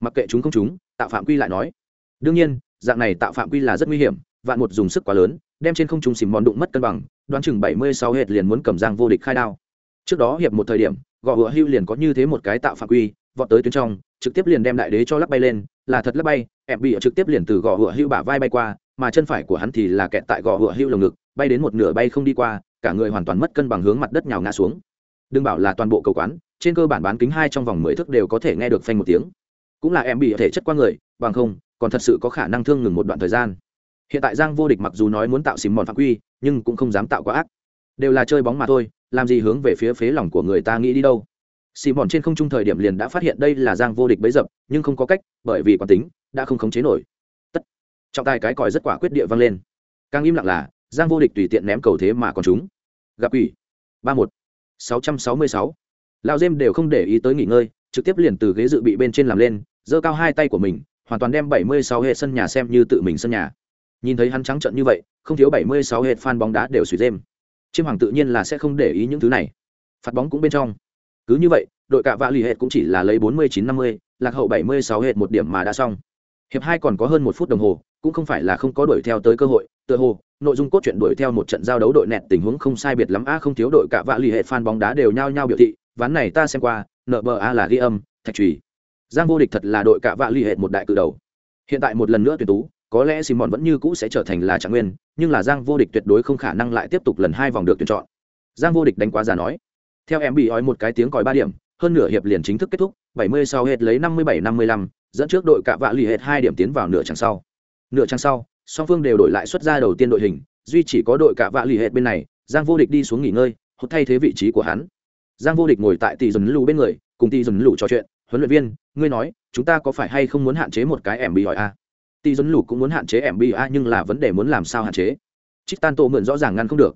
Speaker 1: Mặc kệ chúng không chúng tạo phạm quy lại nói, đương nhiên, dạng này tạo phạm quy là rất nguy hiểm, vạn một dùng sức quá lớn, đem trên không trung xìm mòn đụng mất cân bằng, đoán chừng bảy mươi sáu hệt liền muốn cầm giang vô địch khai đao. Trước đó hiệp một thời điểm, gò hựa hưu liền có như thế một cái tạo phạm quy, vọt tới tuyến trong, trực tiếp liền đem đại đế cho lắc bay lên, là thật lắc bay em bị trực tiếp liền từ gò hựa hưu bả vai bay qua, mà chân phải của hắn thì là kẹt tại gò hựa hưu lồng ngực, bay đến một nửa bay không đi qua, cả người hoàn toàn mất cân bằng hướng mặt đất nhào ngã xuống đừng bảo là toàn bộ cầu quán, trên cơ bản bán kính hai trong vòng mười thước đều có thể nghe được phanh một tiếng. Cũng là em bị thể chất qua người, bằng không, còn thật sự có khả năng thương ngừng một đoạn thời gian. Hiện tại giang vô địch mặc dù nói muốn tạo xìm mòn phạm quy, nhưng cũng không dám tạo quá ác. Đều là chơi bóng mà thôi, làm gì hướng về phía phế lòng của người ta nghĩ đi đâu. Xì mòn trên không trung thời điểm liền đã phát hiện đây là giang vô địch bấy dập, nhưng không có cách, bởi vì quán tính đã không khống chế nổi. Tất. Trọng tài cái còi rất quả quyết địa vang lên. Càng im lặng là, giang vô địch tùy tiện ném cầu thế mà còn chúng gặp quỷ. Ba một sáu trăm sáu. Mươi sáu lao đều không để ý tới nghỉ ngơi, trực tiếp liền từ ghế dự bị bên trên làm lên, giơ cao hai tay của mình, hoàn toàn đem bảy mươi sáu hệ sân nhà xem như tự mình sân nhà. Nhìn thấy hắn trắng trợn như vậy, không thiếu bảy mươi sáu hệ fan bóng đá đều suy dêm chiêm hoàng tự nhiên là sẽ không để ý những thứ này. Phạt bóng cũng bên trong. Cứ như vậy, đội cạ vạ lì hệ cũng chỉ là lấy bốn mươi chín năm mươi, lạc hậu bảy mươi sáu hệ một điểm mà đã xong. Hiệp hai còn có hơn một phút đồng hồ, cũng không phải là không có đuổi theo tới cơ hội tựa hồ nội dung cốt truyện đuổi theo một trận giao đấu đội nẹt tình huống không sai biệt lắm. A không thiếu đội cạ vạ lì hệ fan bóng đá đều nhao nhao biểu thị ván này ta xem qua nợ bờ a là ghi âm thạch trùy giang vô địch thật là đội cạ vạ lì hệ một đại cự đầu. Hiện tại một lần nữa tuyển tú có lẽ simon vẫn như cũ sẽ trở thành là trạng nguyên nhưng là giang vô địch tuyệt đối không khả năng lại tiếp tục lần hai vòng được tuyển chọn. Giang vô địch đánh quá già nói. Theo em bị ói một cái tiếng còi ba điểm hơn nửa hiệp liền chính thức kết thúc 70 sau hết lấy 57-55, dẫn trước đội cạ vạ lì hết hai điểm tiến vào nửa chặng sau. Nửa chặng sau song phương đều đổi lại xuất ra đầu tiên đội hình, duy chỉ có đội cạ vạ lì hệt bên này, giang vô địch đi xuống nghỉ ngơi hốt thay thế vị trí của hắn. Giang vô địch ngồi tại tỷ dần lù bên người, cùng tỷ dần lù trò chuyện, huấn luyện viên, ngươi nói, chúng ta có phải hay không muốn hạn chế một cái em bị hỏi a? Tỷ dần lù cũng muốn hạn chế em bị a, nhưng là vấn đề muốn làm sao hạn chế? Chích tan tô mượn rõ ràng ngăn không được.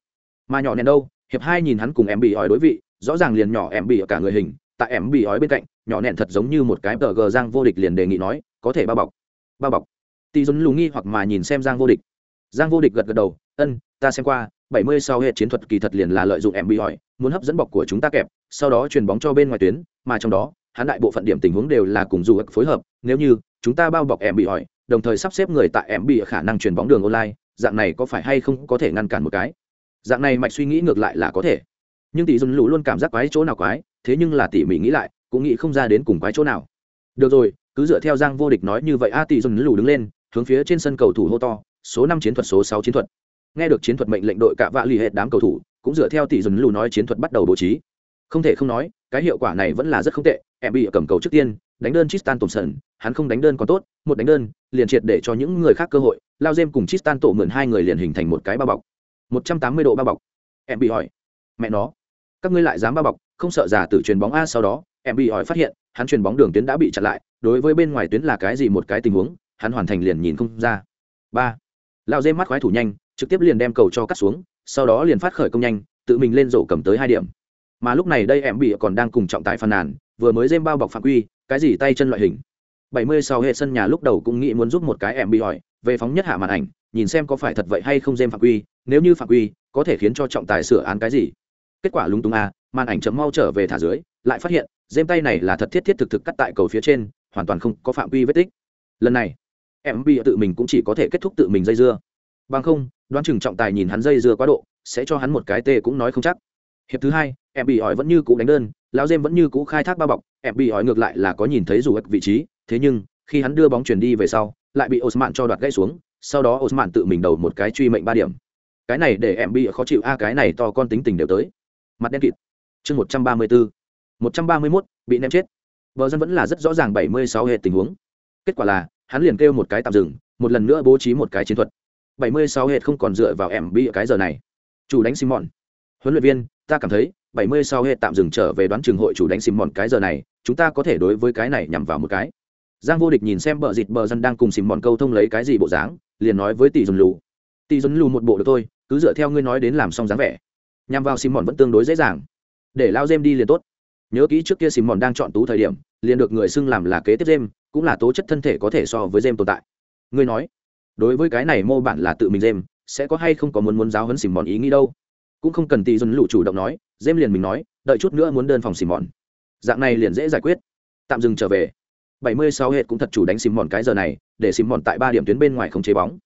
Speaker 1: Mà nhỏ nèn đâu, hiệp hai nhìn hắn cùng em bị hỏi đối vị, rõ ràng liền nhỏ em bị ở cả người hình, tại em bị ói bên cạnh, nhỏ nẹn thật giống như một cái tờ gờ giang vô địch liền đề nghị nói, có thể bao bọc. Bao bọc tỷ dồn lù nghi hoặc mà nhìn xem giang vô địch. Giang vô địch gật gật đầu, ân, ta xem qua, bảy mươi sau hệ chiến thuật kỳ thật liền là lợi dụng em bị hỏi, muốn hấp dẫn bọc của chúng ta kẹp, sau đó truyền bóng cho bên ngoài tuyến, mà trong đó, hắn đại bộ phận điểm tình huống đều là cùng dù phối hợp, nếu như chúng ta bao bọc em bị hỏi, đồng thời sắp xếp người tại em bị khả năng truyền bóng đường online, dạng này có phải hay không có thể ngăn cản một cái? Dạng này mạch suy nghĩ ngược lại là có thể. Nhưng tỷ dồn lù luôn cảm giác quái chỗ nào quái, thế nhưng là tỉ mỉ nghĩ lại, cũng nghĩ không ra đến cùng quái chỗ nào. Được rồi, cứ dựa theo giang vô địch nói như vậy a tỷ dồn lù đứng lên hướng phía trên sân cầu thủ hô to số năm chiến thuật số sáu chiến thuật nghe được chiến thuật mệnh lệnh đội cạ vạ lì hệ đám cầu thủ cũng dựa theo tỷ dần lù nói chiến thuật bắt đầu bố trí không thể không nói cái hiệu quả này vẫn là rất không tệ em bị cầm cầu trước tiên đánh đơn Tristan Thompson, hắn không đánh đơn còn tốt, một đánh đơn, liền triệt để cho những người khác cơ hội, Lao dêm cùng Tristan tổ mượn hai người liền hình thành một cái bao bọc. 180 độ bao bọc. Em bị hỏi, mẹ nó, các ngươi lại dám bao bọc, không sợ giả tử truyền bóng a sau đó em bị hỏi phát hiện hắn truyền bóng đường tuyến đã bị chặn lại đối với bên ngoài tuyến là cái gì một cái tình huống hắn hoàn thành liền nhìn không ra. Ba. Lão dê mắt khoái thủ nhanh, trực tiếp liền đem cầu cho cắt xuống, sau đó liền phát khởi công nhanh, tự mình lên rổ cầm tới hai điểm. Mà lúc này đây em bị còn đang cùng trọng tài phàn nàn, vừa mới dêm bao bọc phạm quy, cái gì tay chân loại hình. Bảy mươi sau hệ sân nhà lúc đầu cũng nghĩ muốn giúp một cái em bị hỏi, về phóng nhất hạ màn ảnh, nhìn xem có phải thật vậy hay không dêm phạm quy, nếu như phạm quy, có thể khiến cho trọng tài sửa án cái gì. Kết quả lúng túng a màn ảnh chấm mau trở về thả dưới, lại phát hiện, dêm tay này là thật thiết thiết thực thực cắt tại cầu phía trên, hoàn toàn không có phạm quy vết tích. Lần này em bị tự mình cũng chỉ có thể kết thúc tự mình dây dưa. Bằng không, đoán chừng trọng tài nhìn hắn dây dưa quá độ, sẽ cho hắn một cái tê cũng nói không chắc. Hiệp thứ hai, em bị hỏi vẫn như cũ đánh đơn, lão dêm vẫn như cũ khai thác bao bọc, em bị hỏi ngược lại là có nhìn thấy dù vị trí, thế nhưng, khi hắn đưa bóng chuyển đi về sau, lại bị osman cho đoạt gãy xuống, sau đó osman tự mình đầu một cái truy mệnh ba điểm. Cái này để em bị khó chịu, a, cái này to con tính tình đều tới. Mặt đen kịt. Chương một trăm ba mươi bốn, một trăm ba mươi mốt, bị ném chết. Vợ dân vẫn là rất rõ ràng bảy mươi sáu hệ tình huống. Kết quả là hắn liền kêu một cái tạm dừng, một lần nữa bố trí một cái chiến thuật. Bảy mươi sáu hệ không còn dựa vào em bị cái giờ này. Chủ đánh simon. Huấn luyện viên, ta cảm thấy bảy mươi sáu hệ tạm dừng trở về đoán trường hội chủ đánh simon cái giờ này, chúng ta có thể đối với cái này nhằm vào một cái. Giang vô địch nhìn xem bờ dịt bờ dân đang cùng simon câu thông lấy cái gì bộ dáng, liền nói với tỷ dùn lù. Tỷ dùn lù một bộ được thôi, cứ dựa theo ngươi nói đến làm xong dáng vẻ. Nhằm vào simon vẫn tương đối dễ dàng. Để lao dêm đi liền tốt. Nhớ kỹ trước kia sim mòn đang chọn tú thời điểm, liền được người xưng làm là kế tiếp dêm cũng là tố chất thân thể có thể so với dêm tồn tại. Ngươi nói, đối với cái này mô bản là tự mình dêm sẽ có hay không có muốn muốn giáo hấn xìm mòn ý nghĩ đâu? Cũng không cần tì dồn lụ chủ động nói dêm liền mình nói, đợi chút nữa muốn đơn phòng xìm mòn. Dạng này liền dễ giải quyết. Tạm dừng trở về. 76 hệ cũng thật chủ đánh xìm mòn cái giờ này, để xìm mòn tại ba điểm tuyến bên ngoài không chế bóng.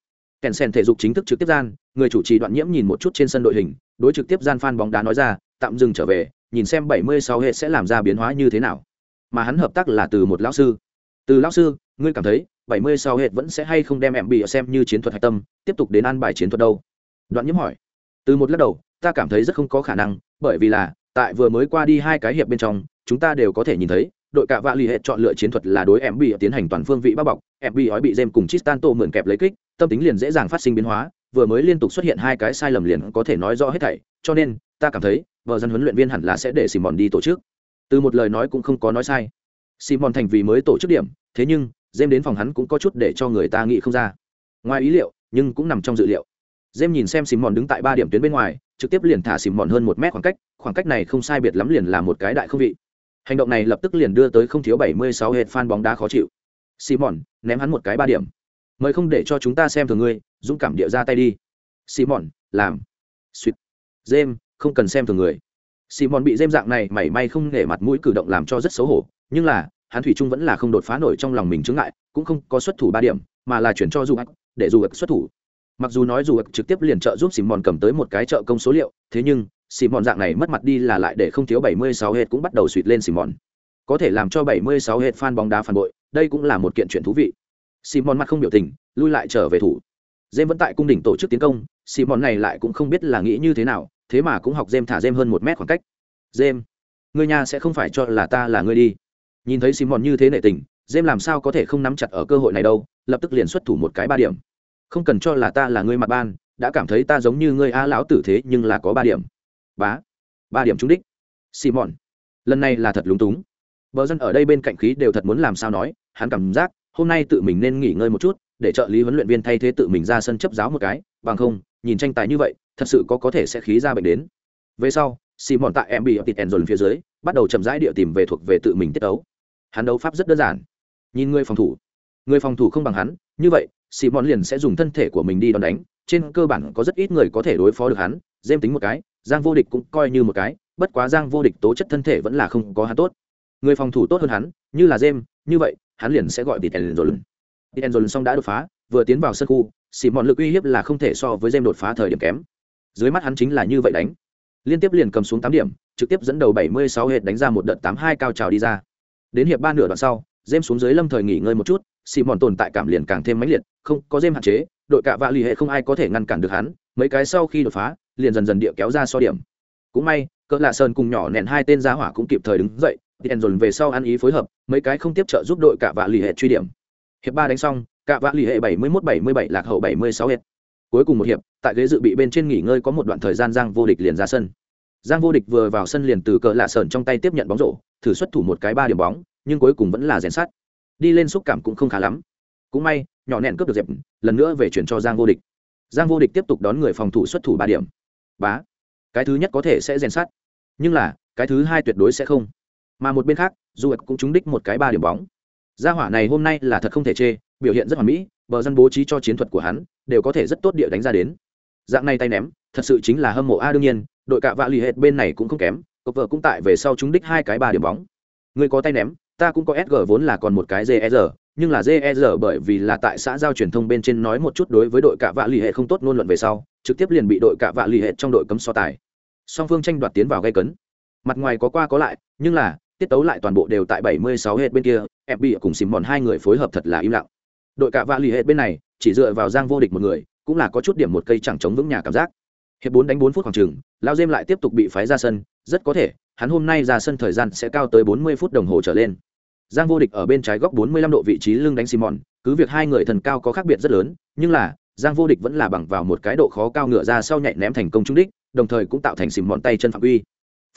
Speaker 1: Kèn sen thể dục chính thức trực tiếp gian, người chủ trì đoạn nhiễm nhìn một chút trên sân đội hình, đối trực tiếp gian phan bóng đá nói ra, tạm dừng trở về, nhìn xem 76 hệ sẽ làm ra biến hóa như thế nào. Mà hắn hợp tác là từ một lão sư từ lão sư, ngươi cảm thấy bảy mươi sau hệt vẫn sẽ hay không đem em bị xem như chiến thuật hạch tâm, tiếp tục đến an bài chiến thuật đâu? Đoạn nhiễm hỏi. Từ một lắc đầu, ta cảm thấy rất không có khả năng, bởi vì là, tại vừa mới qua đi hai cái hiệp bên trong, chúng ta đều có thể nhìn thấy, đội cả vạ lì hệ chọn lựa chiến thuật là đối em bị tiến hành toàn phương vị bao bọc, em bị ói bị dêm cùng chistanto mượn kẹp lấy kích, tâm tính liền dễ dàng phát sinh biến hóa, vừa mới liên tục xuất hiện hai cái sai lầm liền có thể nói rõ hết thảy, cho nên, ta cảm thấy, vợ dân huấn luyện viên hẳn là sẽ để simon đi tổ chức. Từ một lời nói cũng không có nói sai simon thành vì mới tổ chức điểm, thế nhưng dêm đến phòng hắn cũng có chút để cho người ta nghĩ không ra. Ngoài ý liệu, nhưng cũng nằm trong dự liệu. Dêm nhìn xem simon đứng tại ba điểm tuyến bên ngoài, trực tiếp liền thả simon hơn một mét khoảng cách khoảng cách này không sai biệt lắm liền là một cái đại không vị. Hành động này lập tức liền đưa tới không thiếu 76 hệt fan bóng đá khó chịu. Simon, ném hắn một cái ba điểm. Mời không để cho chúng ta xem thường ngươi, dũng cảm địa ra tay đi. Simon, làm. Suýt jem không cần xem thường người simon bị dêm dạng này mảy may không để mặt mũi cử động làm cho rất xấu hổ nhưng là hắn thủy trung vẫn là không đột phá nổi trong lòng mình chướng ngại cũng không có xuất thủ ba điểm mà là chuyển cho du ác để du ác xuất thủ mặc dù nói dù ác trực tiếp liền trợ giúp simon cầm tới một cái trợ công số liệu thế nhưng Simon dạng này mất mặt đi là lại để không thiếu 76 hệt cũng bắt đầu suýt lên Simon. Có thể làm cho 76 hệt fan bóng đá phản bội, đây cũng là một kiện chuyện thú vị. Simon mặt không biểu tình, lui lại trở về thủ. dêm vẫn tại cung đỉnh tổ chức tiến công, Simon này lại cũng không biết là nghĩ như thế nào, thế mà cũng học dêm thả dêm hơn một mét khoảng cách. dêm người nhà sẽ không phải cho là ta là người đi. Nhìn thấy Simon như thế nệ tình, dêm làm sao có thể không nắm chặt ở cơ hội này đâu, lập tức liền xuất thủ một cái ba điểm. Không cần cho là ta là người mặt ban, đã cảm thấy ta giống như ngươi a lão tử thế nhưng là có ba điểm bá ba điểm trúng đích simon lần này là thật lúng túng bờ dân ở đây bên cạnh khí đều thật muốn làm sao nói hắn cảm giác hôm nay tự mình nên nghỉ ngơi một chút để trợ lý huấn luyện viên thay thế tự mình ra sân chấp giáo một cái bằng không nhìn tranh tài như vậy thật sự có có thể sẽ khí ra bệnh đến. Về sau, simon tại em bị ở tịt ẻn dồn phía dưới, bắt đầu chậm rãi địa tìm về thuộc về tự mình tiết đấu hắn đấu pháp rất đơn giản. Nhìn người phòng thủ. Người phòng thủ không bằng hắn, như vậy, simon liền sẽ dùng thân thể của mình đi đòn đánh. Trên cơ bản có rất ít người có thể đối phó được hắn dêm tính một cái, giang vô địch cũng coi như một cái, bất quá giang vô địch tố chất thân thể vẫn là không có hắn tốt. Người phòng thủ tốt hơn hắn, như là jem như vậy, hắn liền sẽ gọi tịt ẩn rồi tịt ẩn xong đã đột phá, vừa tiến vào sân khu xì mọn lực uy hiếp là không thể so với jem đột phá thời điểm kém dưới mắt hắn chính là như vậy đánh. Liên tiếp liền cầm xuống tám điểm, trực tiếp dẫn đầu bảy mươi sáu hệt đánh ra một đợt tám hai cao trào đi ra. Đến hiệp ba nửa đoạn sau dêm xuống dưới lâm thời nghỉ ngơi một chút xì mòn tồn tại cảm liền càng thêm mãnh liệt, không có dêm hạn chế, đội cạ vạ lì hệ không ai có thể ngăn cản được hắn, mấy cái sau khi đột phá, liền dần dần địa kéo ra so điểm. Cũng may, cỡ lạ sơn cùng nhỏ nẹn hai tên gia hỏa cũng kịp thời đứng dậy tiền dồn về sau ăn ý phối hợp, mấy cái không tiếp trợ giúp đội cạ vạ lì hệ truy điểm. Hiệp ba đánh xong cạ vạ lì hệ bảy mươi mốt bảy mươi bảy, lạc hậu bảy mươi sáu hệt cuối cùng một hiệp, tại ghế dự bị bên trên nghỉ ngơi có một đoạn thời gian giang vô địch liền ra sân. Giang vô địch vừa vào sân liền từ cờ lạ sờn trong tay tiếp nhận bóng rổ, thử xuất thủ một cái ba điểm bóng, nhưng cuối cùng vẫn là rèn sát đi lên xúc cảm cũng không khá lắm. Cũng may, nhỏ nẹn cướp được dẹp, lần nữa về chuyển cho giang vô địch. Giang vô địch tiếp tục đón người phòng thủ xuất thủ ba điểm. Bá, cái thứ nhất có thể sẽ rèn sát nhưng là, cái thứ hai tuyệt đối sẽ không. Mà một bên khác du cũng trúng đích một cái ba điểm bóng. Gia hỏa này hôm nay là thật không thể chê, biểu hiện rất hoàn mỹ bờ dân bố trí cho chiến thuật của hắn, đều có thể rất tốt địa đánh ra đến. Dạng này tay ném, thật sự chính là hâm mộ. A đương nhiên, đội cạ vạ lì hệt bên này cũng không kém cộc vợ cũng tại về sau trúng đích hai cái ba điểm bóng. Người có tay ném, ta cũng có sg vốn là còn một cái ger nhưng là ger bởi vì là tại xã giao truyền thông bên trên nói một chút đối với đội cạ vạ lì hệ không tốt ngôn luận về sau, trực tiếp liền bị đội cạ vạ lì hệ trong đội cấm so tài. Song phương tranh đoạt tiến vào gây cấn. Mặt ngoài có qua có lại, nhưng là, tiết tấu lại toàn bộ đều tại 76 hết bên kia fb cùng xìm mòn hai người phối hợp thật là im lặng đội cạ vạ lì hệ bên này chỉ dựa vào giang vô địch một người cũng là có chút điểm một cây chẳng chống vững nhà cảm giác. Hiệp bốn đánh bốn phút khoảng chừng lao dêm lại tiếp tục bị phái ra sân rất có thể hắn hôm nay ra sân thời gian sẽ cao tới 40 phút đồng hồ trở lên. Giang vô địch ở bên trái góc 45 độ vị trí lưng đánh simon cứ việc hai người thần cao có khác biệt rất lớn nhưng là giang vô địch vẫn là bằng vào một cái độ khó cao ngựa ra sau nhảy ném thành công trúng đích đồng thời cũng tạo thành xìm mòn tay chân phạm uy.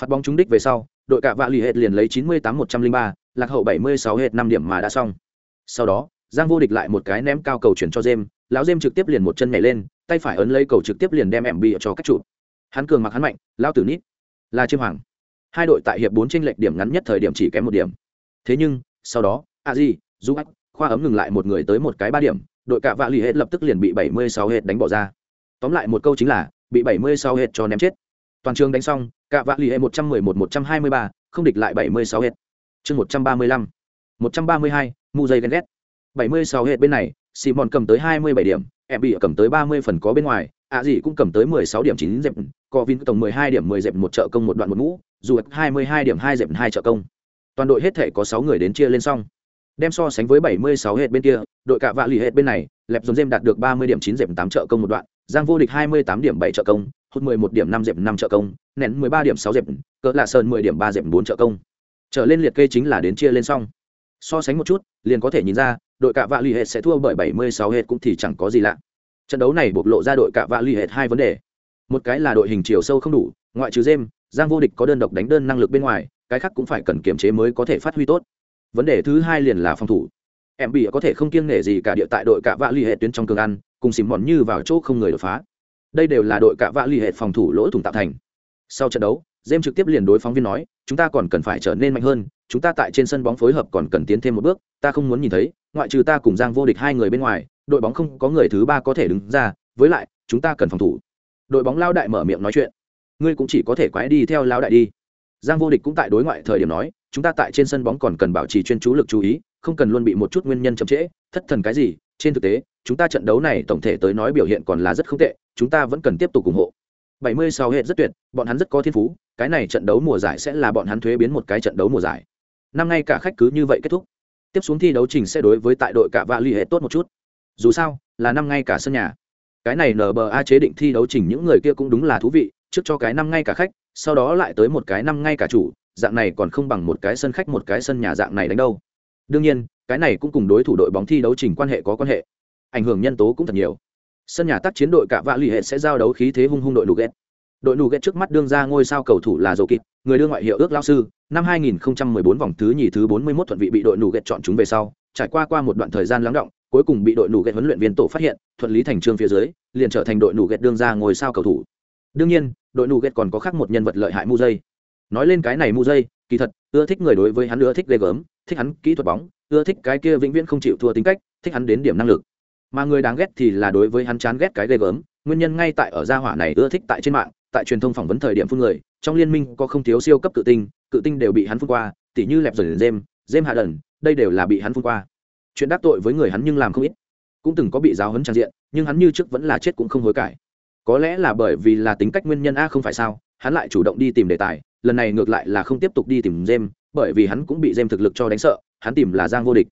Speaker 1: Phạt bóng trúng đích về sau đội cạ vạ lì hệt liền lấy 98-103, lạc hậu 76 hệt năm điểm mà đã xong. Sau đó giang vô địch lại một cái ném cao cầu chuyển cho jem lão jem trực tiếp liền một chân nhảy lên, tay phải ấn lấy cầu trực tiếp liền đem em bị cho cách trụ hắn cường mặc hắn mạnh lao tử nít. Là chiêm hoàng. Hai đội tại hiệp bốn tranh lệch điểm ngắn nhất thời điểm chỉ kém một điểm. Thế nhưng, sau đó, a di du ách khoa ấm ngừng lại một người tới một cái ba điểm, đội cạ vạ lì hết lập tức liền bị bảy mươi sáu hết đánh bỏ ra. Tóm lại một câu chính là, bị bảy mươi sáu hết cho ném chết. Toàn trường đánh xong cạ vạ lì ì hết một trăm mười một một trăm hai mươi ba, không địch lại bảy mươi sáu hết chương một trăm ba mươi lăm. Một trăm ba mươi hai, mu dây ghen ghét. 76 hệ bên này, simon cầm tới 27 điểm em bị cầm tới 30 phần có bên ngoài ạ gì cũng cầm tới 16 điểm 9 dẹp Covin tổng 12 điểm 10 dẹp một trợ công một đoạn một mũ dù 22 điểm 2 dẹp hai trợ công. Toàn đội hết thể có 6 người đến chia lên xong. Đem so sánh với 76 hệ bên kia, đội cả vạ lì hệ bên này, lẹp dồn dêm đạt được 30 điểm 9 dẹp 8 trợ công một đoạn, giang vô địch 28 điểm 7 trợ công, hút 11 điểm 5 dẹp 5 trợ công nén 13 điểm 6 dẹp, cỡ lạ sơn 10 điểm 3 dẹp 4 trợ công. Trở lên liệt kê chính là đến chia lên xong. So sánh một chút, liền có thể nhìn ra đội cạ vạ l ì hệ sẽ thua bởi 76 hệ cũng thì chẳng có gì lạ. Trận đấu này bộc lộ ra đội cạ vạ l ì hệ hai vấn đề. Một cái là đội hình chiều sâu không đủ, ngoại trừ jem giang vô địch có đơn độc đánh đơn năng lực bên ngoài, cái khác cũng phải cần kiềm chế mới có thể phát huy tốt. Vấn đề thứ hai liền là phòng thủ. Em bị có thể không kiêng nể gì cả địa tại đội cạ vạ l ì hệ tuyến trong cường ăn, cùng xìm mòn như vào chỗ không người đột phá. Đây đều là đội cạ vạ l ì hệ phòng thủ lỗ thủng tạo thành. Sau trận đấu jem trực tiếp liền đối phóng viên nói, chúng ta còn cần phải trở nên mạnh hơn chúng ta tại trên sân bóng phối hợp còn cần tiến thêm một bước, ta không muốn nhìn thấy, ngoại trừ ta cùng giang vô địch hai người bên ngoài, đội bóng không có người thứ ba có thể đứng ra, với lại, chúng ta cần phòng thủ. Đội bóng lao đại mở miệng nói chuyện. Ngươi cũng chỉ có thể quái đi theo lao đại đi. Giang vô địch cũng tại đối ngoại thời điểm nói, chúng ta tại trên sân bóng còn cần bảo trì chuyên chú lực chú ý, không cần luôn bị một chút nguyên nhân chậm trễ. Thất thần cái gì? Trên thực tế, chúng ta trận đấu này tổng thể tới nói biểu hiện còn là rất không tệ, chúng ta vẫn cần tiếp tục ủng hộ. 76 hệ rất tuyệt, bọn hắn rất có thiên phú, cái này trận đấu mùa giải sẽ là bọn hắn thuế biến một cái trận đấu mùa giải năm nay cả khách cứ như vậy kết thúc. Tiếp xuống thi đấu trình sẽ đối với tại đội cả vạ l ì hệ tốt một chút. Dù sao, là năm ngay cả sân nhà. Cái này nba chế định thi đấu trình những người kia cũng đúng là thú vị, trước cho cái năm ngay cả khách, sau đó lại tới một cái năm ngay cả chủ, dạng này còn không bằng một cái sân khách, một cái sân nhà dạng này đánh đâu. Đương nhiên, cái này cũng cùng đối thủ đội bóng thi đấu trình quan hệ có quan hệ. Ảnh hưởng nhân tố cũng thật nhiều. Sân nhà tác chiến đội cả vạ l ì hệ sẽ giao đấu khí thế hung hung đội nugget. Đội nugget trước mắt đương ra ngôi sao cầu thủ là dầu kịp người đưa ngoại hiệu ước lao sư năm 2014 vòng thứ nhì thứ 41 thuận vị bị đội nụ ghét chọn chúng về sau, trải qua qua một đoạn thời gian lắng động, cuối cùng bị đội nụ ghét huấn luyện viên tổ phát hiện, thuận lý thành trương phía dưới, liền trở thành đội nụ ghét đương ra ngồi sao cầu thủ. Đương nhiên, đội nụ ghét còn có khác một nhân vật lợi hại mu dây nói lên cái này mu dây kỳ thật, ưa thích người đối với hắn, ưa thích ghê gớm, thích hắn kỹ thuật bóng, ưa thích cái kia vĩnh viễn không chịu thua tính cách, thích hắn đến điểm năng lực. Mà người đáng ghét thì là đối với hắn chán ghét cái ghê gớm nguyên nhân ngay tại ở gia hỏa này ưa thích tại trên mạng tại truyền thông phỏng vấn thời điểm phun người trong liên minh có không thiếu siêu cấp cự tinh cự tinh đều bị hắn phun qua tỉ như lẹp dần dêm dêm hạ đần đây đều là bị hắn phun qua. Chuyện đắc tội với người hắn nhưng làm không ít. Cũng từng có bị giáo hấn trang diện nhưng hắn như trước vẫn là chết cũng không hối cải. Có lẽ là bởi vì là tính cách nguyên nhân a không phải sao hắn lại chủ động đi tìm đề tài lần này ngược lại là không tiếp tục đi tìm dêm bởi vì hắn cũng bị dêm thực lực cho đánh sợ hắn tìm là giang vô địch.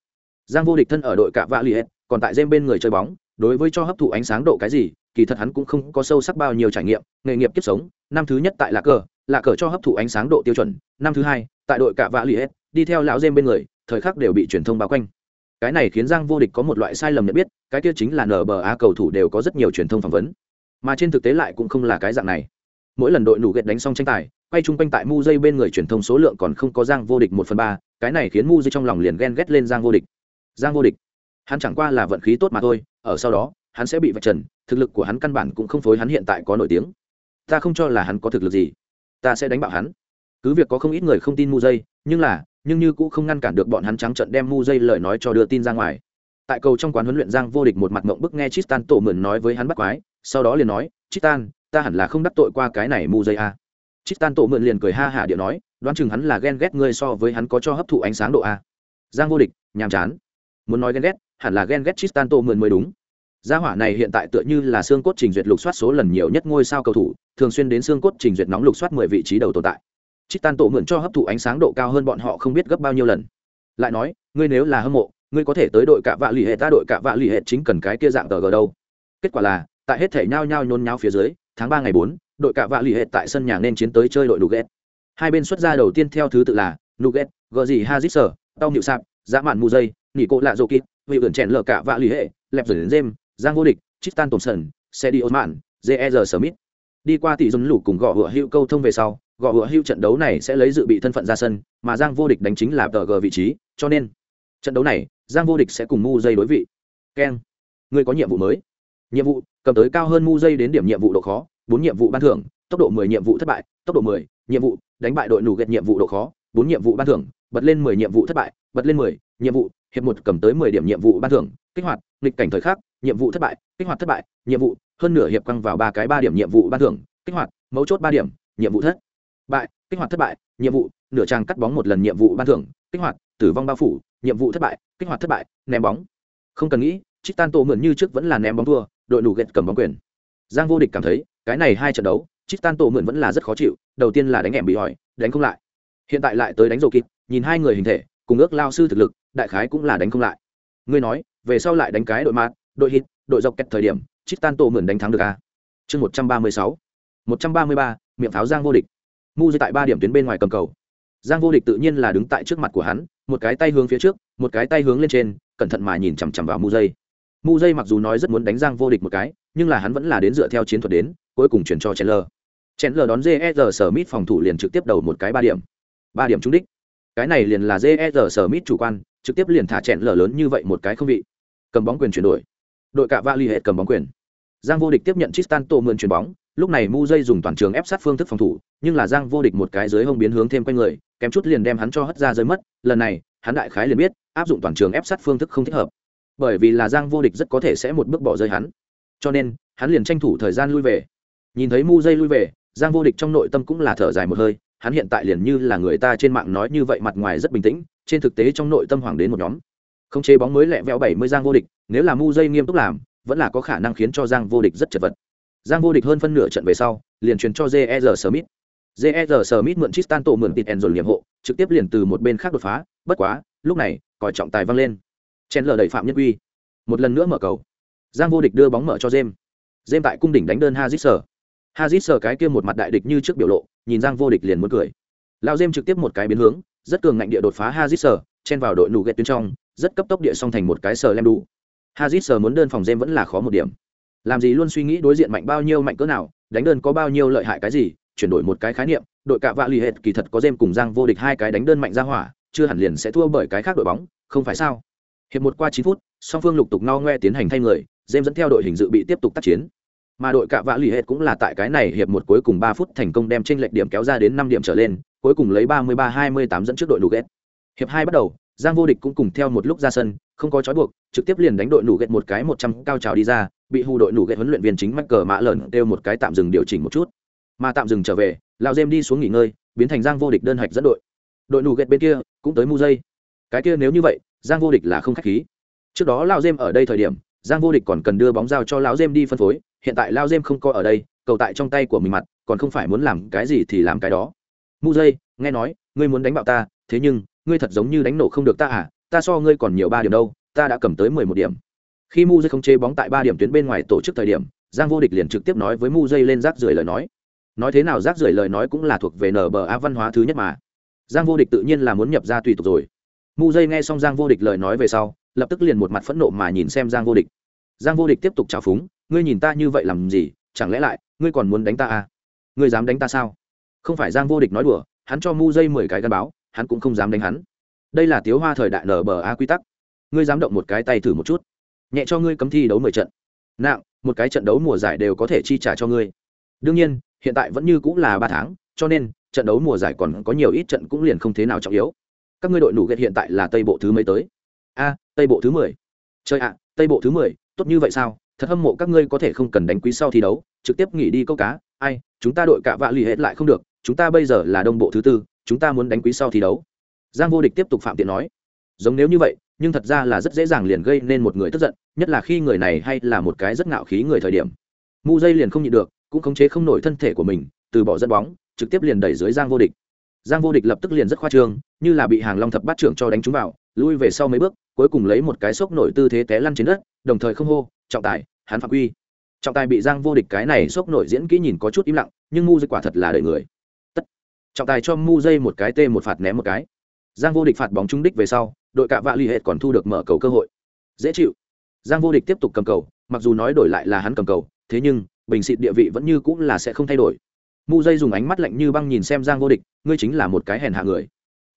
Speaker 1: Giang vô địch thân ở đội Cả vạ Liệt, còn tại dêm bên người chơi bóng đối với cho hấp thụ ánh sáng độ cái gì kỳ thật hắn cũng không có sâu sắc bao nhiêu trải nghiệm, nghề nghiệp kiếp sống, năm thứ nhất tại lạc cờ lạc cờ cho hấp thụ ánh sáng độ tiêu chuẩn, năm thứ hai, tại đội cạ vạ li hết, đi theo lão dêm bên người, thời khắc đều bị truyền thông bao quanh. Cái này khiến giang vô địch có một loại sai lầm nhận biết, cái kia chính là nở bờ a cầu thủ đều có rất nhiều truyền thông phỏng vấn. Mà trên thực tế lại cũng không là cái dạng này. Mỗi lần đội nủ ghét đánh xong tranh tài, quay chung quanh tại mu dây bên người truyền thông số lượng còn không có giang vô địch một phần ba, cái này khiến mu dây trong lòng liền ghen ghét lên giang vô địch. Giang vô địch. Hắn chẳng qua là vận khí tốt mà thôi, ở sau đó, hắn sẽ bị vạch trần thực lực của hắn căn bản cũng không phối hắn hiện tại có nổi tiếng. Ta không cho là hắn có thực lực gì. Ta sẽ đánh bạo hắn. Cứ việc có không ít người không tin mu dây nhưng là, nhưng như cũng không ngăn cản được bọn hắn trắng trận đem mu dây lời nói cho đưa tin ra ngoài. Tại cầu trong quán huấn luyện giang vô địch một mặt mộng bức nghe chitan tổ mượn nói với hắn bắt quái, sau đó liền nói chitan ta hẳn là không đắc tội qua cái này mu dây a à. tổ mượn liền cười ha hả điện nói, đoán chừng hắn là ghen ghét ngươi so với hắn có cho hấp thụ ánh sáng độ a giang vô địch, nhàm chán. Muốn nói ghen ghét, hẳn là ghen ghét chitan tổ mượn mới đúng gia hỏa này hiện tại tựa như là xương cốt trình duyệt lục soát số lần nhiều nhất ngôi sao cầu thủ, thường xuyên đến xương cốt trình duyệt nóng lục soát mười vị trí đầu tồn tại. Chít tan tổ mượn cho hấp thụ ánh sáng độ cao hơn bọn họ không biết gấp bao nhiêu lần. Lại nói, ngươi nếu là hâm mộ, ngươi có thể tới đội cạ vạ l ì hệ ta đội cạ vạ l ì hệ chính cần cái kia dạng tờ gờ đâu. Kết quả là, tại hết thể nhao nhao nhôn nhao phía dưới, tháng ba ngày bốn, đội cạ vạ l ì hệ tại sân nhà nên chiến tới chơi đội nuget hai bên xuất ra đầu tiên theo thứ tự là nuget gờ gì hazit sở tao nhịu sạp dã mạn mù dây, nỉ cộ lạ dô kít vị ẩn chèn lờ cạ vạ l ì hệ, lẹp dần đến jem giang vô địch, tristan thompson sedi osman jer smith. Đi qua tỷ dân lũ cùng gõ hựa hữu câu thông về sau, gõ hựa hưu trận đấu này sẽ lấy dự bị thân phận ra sân, mà giang vô địch đánh chính là tờ g vị trí, cho nên trận đấu này, giang vô địch sẽ cùng mu dây đối vị. Keng người có nhiệm vụ mới. Nhiệm vụ, cầm tới cao hơn mu dây đến điểm nhiệm vụ độ khó, bốn nhiệm vụ ban thưởng, tốc độ mười nhiệm vụ thất bại, tốc độ mười, nhiệm vụ, đánh bại đội nủ ghét nhiệm vụ độ khó, bốn nhiệm vụ ban thưởng, bật lên mười nhiệm vụ thất bại, bật lên mười, nhiệm vụ, hiệp một cầm tới mười điểm nhiệm vụ ban thưởng kích hoạt, nghịch cảnh thời khắc, nhiệm vụ thất bại, kích hoạt thất bại, nhiệm vụ, hơn nửa hiệp căng vào ba cái ba điểm nhiệm vụ ban thưởng, kích hoạt, mấu chốt ba điểm, nhiệm vụ thất bại, kích hoạt thất bại, nhiệm vụ, nửa trang cắt bóng một lần nhiệm vụ ban thưởng, kích hoạt, tử vong bao phủ, nhiệm vụ thất bại, kích hoạt thất bại, ném bóng. Không cần nghĩ, trích tan tổ mượn như trước vẫn là ném bóng thua, đội đủ ghẹt cầm bóng quyền. Giang vô địch cảm thấy, cái này hai trận đấu, trích tan tổ mượn vẫn là rất khó chịu, đầu tiên là đánh em bị hỏi đánh không lại. Hiện tại lại tới đánh rổ kịp, nhìn hai người hình thể, cùng ước lao sư thực lực, đại khái cũng là đánh không lại. Ngươi nói về sau lại đánh cái đội mát đội hit, đội dọc kẹt thời điểm, chít tan tổ mượn đánh thắng được a. Chương một trăm ba mươi sáu. một trăm ba mươi ba, miệng pháo giang vô địch. Mu dây tại ba điểm tuyến bên ngoài cầm cầu. Giang vô địch tự nhiên là đứng tại trước mặt của hắn, một cái tay hướng phía trước, một cái tay hướng lên trên, cẩn thận mà nhìn chằm chằm vào mu dây mu dây mặc dù nói rất muốn đánh giang vô địch một cái, nhưng là hắn vẫn là đến dựa theo chiến thuật đến, cuối cùng chuyển cho chen lờ chen lờ đón jesr sở mít phòng thủ liền trực tiếp đầu một cái ba điểm. Ba điểm trúng đích. Cái này liền là jesr sở mít chủ quan, trực tiếp liền thả chen lờ lớn như vậy một cái không vị cầm bóng quyền chuyển đổi. Đội cả va l hệ cầm bóng quyền. Giang vô địch tiếp nhận tristan tô mượn chuyền bóng, lúc này mu dây dùng toàn trường ép sát phương thức phòng thủ, nhưng là giang vô địch một cái dưới hông biến hướng thêm quanh người, kém chút liền đem hắn cho hất ra rơi mất, lần này, hắn đại khái liền biết, áp dụng toàn trường ép sát phương thức không thích hợp. Bởi vì là giang vô địch rất có thể sẽ một bước bỏ rơi hắn. Cho nên, hắn liền tranh thủ thời gian lui về. Nhìn thấy mu dây lui về, giang vô địch trong nội tâm cũng là thở dài một hơi, hắn hiện tại liền như là người ta trên mạng nói như vậy mặt ngoài rất bình tĩnh, trên thực tế trong nội tâm hoàng đến một nhóm không chế bóng mới lẹ vẹo bảy mươi giang vô địch, nếu là mu dây nghiêm túc làm, vẫn là có khả năng khiến cho giang vô địch rất chật vật. Giang vô địch hơn phân nửa trận về sau, liền truyền cho jer smith. Jer smith mượn tristan tổ mượn tịt en dồn liệm hộ, trực tiếp liền từ một bên khác đột phá, bất quá, lúc này, còi trọng tài văng lên. Chen lờ đẩy phạm nhất uy một lần nữa mở cầu. Giang vô địch đưa bóng mở cho jem jem tại cung đỉnh đánh đơn hazit sở hazit sở cái kia một mặt đại địch như trước biểu lộ, nhìn giang vô địch liền muốn cười. Lao jem trực tiếp một cái biến hướng, rất cường ngạnh địa đột phá hazit sở chen vào đội nụ ghét tuyến trong rất cấp tốc địa song thành một cái sờ lem đủ hazit sờ muốn đơn phòng jem vẫn là khó một điểm. Làm gì luôn suy nghĩ đối diện mạnh bao nhiêu mạnh cỡ nào, đánh đơn có bao nhiêu lợi hại cái gì, chuyển đổi một cái khái niệm, đội cạ vạ l ì hệt kỳ thật có jem cùng giang vô địch hai cái đánh đơn mạnh ra hỏa, chưa hẳn liền sẽ thua bởi cái khác đội bóng, không phải sao? Hiệp một qua chín phút, song phương lục tục no ngoe tiến hành thay người jem dẫn theo đội hình dự bị tiếp tục tác chiến. Mà đội cạ vạ l ì hệt cũng là tại cái này hiệp một cuối cùng ba phút thành công đem tranh lệch điểm kéo ra đến năm điểm trở lên, cuối cùng lấy ba mươi ba hai mươi tám dẫn trước đội nụ ghét hiệp hai bắt đầu giang vô địch cũng cùng theo một lúc ra sân, không có trói buộc, trực tiếp liền đánh đội nụ ghẹt một cái một trăm cao trào đi ra, bị hù đội nụ ghẹt huấn luyện viên chính mắc cờ mã lợn kêu một cái tạm dừng điều chỉnh một chút. Mà tạm dừng trở về lao dêm đi xuống nghỉ ngơi, biến thành giang vô địch đơn hạch dẫn đội. Đội nụ ghẹt bên kia, cũng tới mu dây. Cái kia nếu như vậy, giang vô địch là không khách khí. Trước đó lao dêm ở đây thời điểm, giang vô địch còn cần đưa bóng giao cho lao dêm đi phân phối, hiện tại lao dêm không có ở đây, cầu tại trong tay của mình mặt, còn không phải muốn làm cái gì thì làm cái đó. Mu dây, nghe nói, ngươi muốn đánh bạo ta, thế nhưng ngươi thật giống như đánh nổ không được ta à ta so ngươi còn nhiều ba điểm đâu, ta đã cầm tới mười một điểm. Khi mu dây không chế bóng tại ba điểm tuyến bên ngoài tổ chức thời điểm, giang vô địch liền trực tiếp nói với mu dây lên rác rưởi lời nói. Nói thế nào rác rưởi lời nói cũng là thuộc về nở bờ a văn hóa thứ nhất mà. Giang vô địch tự nhiên là muốn nhập ra tùy tục rồi. Mu dây nghe xong giang vô địch lời nói về sau, lập tức liền một mặt phẫn nộ mà nhìn xem giang vô địch. Giang vô địch tiếp tục trào phúng, ngươi nhìn ta như vậy làm gì, chẳng lẽ lại, ngươi còn muốn đánh ta à? Ngươi dám đánh ta sao? Không phải giang vô địch nói đùa, hắn cho mu dây mười cái gắn báo hắn cũng không dám đánh hắn. Đây là tiếu hoa thời đại nở bờ a quy tắc. Ngươi dám động một cái tay thử một chút. Nhẹ cho ngươi cấm thi đấu mười trận. Nặng, một cái trận đấu mùa giải đều có thể chi trả cho ngươi. Đương nhiên, hiện tại vẫn như cũng là ba tháng, cho nên, trận đấu mùa giải còn có nhiều ít trận cũng liền không thế nào trọng yếu. Các ngươi đội nủ ghét hiện tại là tây bộ thứ mấy tới? A, tây bộ thứ mười. Chơi ạ, tây bộ thứ mười, tốt như vậy sao? Thật hâm mộ các ngươi có thể không cần đánh quý sau thi đấu, trực tiếp nghỉ đi câu cá. Ai, chúng ta đội cả vạ lì hết lại không được, chúng ta bây giờ là đông bộ thứ tư chúng ta muốn đánh quý sau thi đấu. Giang vô địch tiếp tục phạm tiện nói, giống nếu như vậy, nhưng thật ra là rất dễ dàng liền gây nên một người tức giận, nhất là khi người này hay là một cái rất ngạo khí người thời điểm. Mu dây liền không nhịn được, cũng khống chế không nổi thân thể của mình, từ bỏ dẫn bóng, trực tiếp liền đẩy dưới giang vô địch. Giang vô địch lập tức liền rất khoa trương, như là bị hàng long thập bát trưởng cho đánh trúng vào, lui về sau mấy bước, cuối cùng lấy một cái sốc nổi tư thế té lăn trên đất, đồng thời không hô, trọng tài, hắn phạm quy. Trọng tài bị giang vô địch cái này sốc nổi diễn kỹ nhìn có chút im lặng, nhưng mu dây quả thật là đợi người trọng tài cho mu dây một cái tê một phạt ném một cái. Giang vô địch phạt bóng trúng đích về sau, đội cạ vạ l ì hệ còn thu được mở cầu cơ hội. Dễ chịu. Giang vô địch tiếp tục cầm cầu, mặc dù nói đổi lại là hắn cầm cầu, thế nhưng, bình xịt địa vị vẫn như cũng là sẽ không thay đổi. Mu dây dùng ánh mắt lạnh như băng nhìn xem giang vô địch, ngươi chính là một cái hèn hạ người.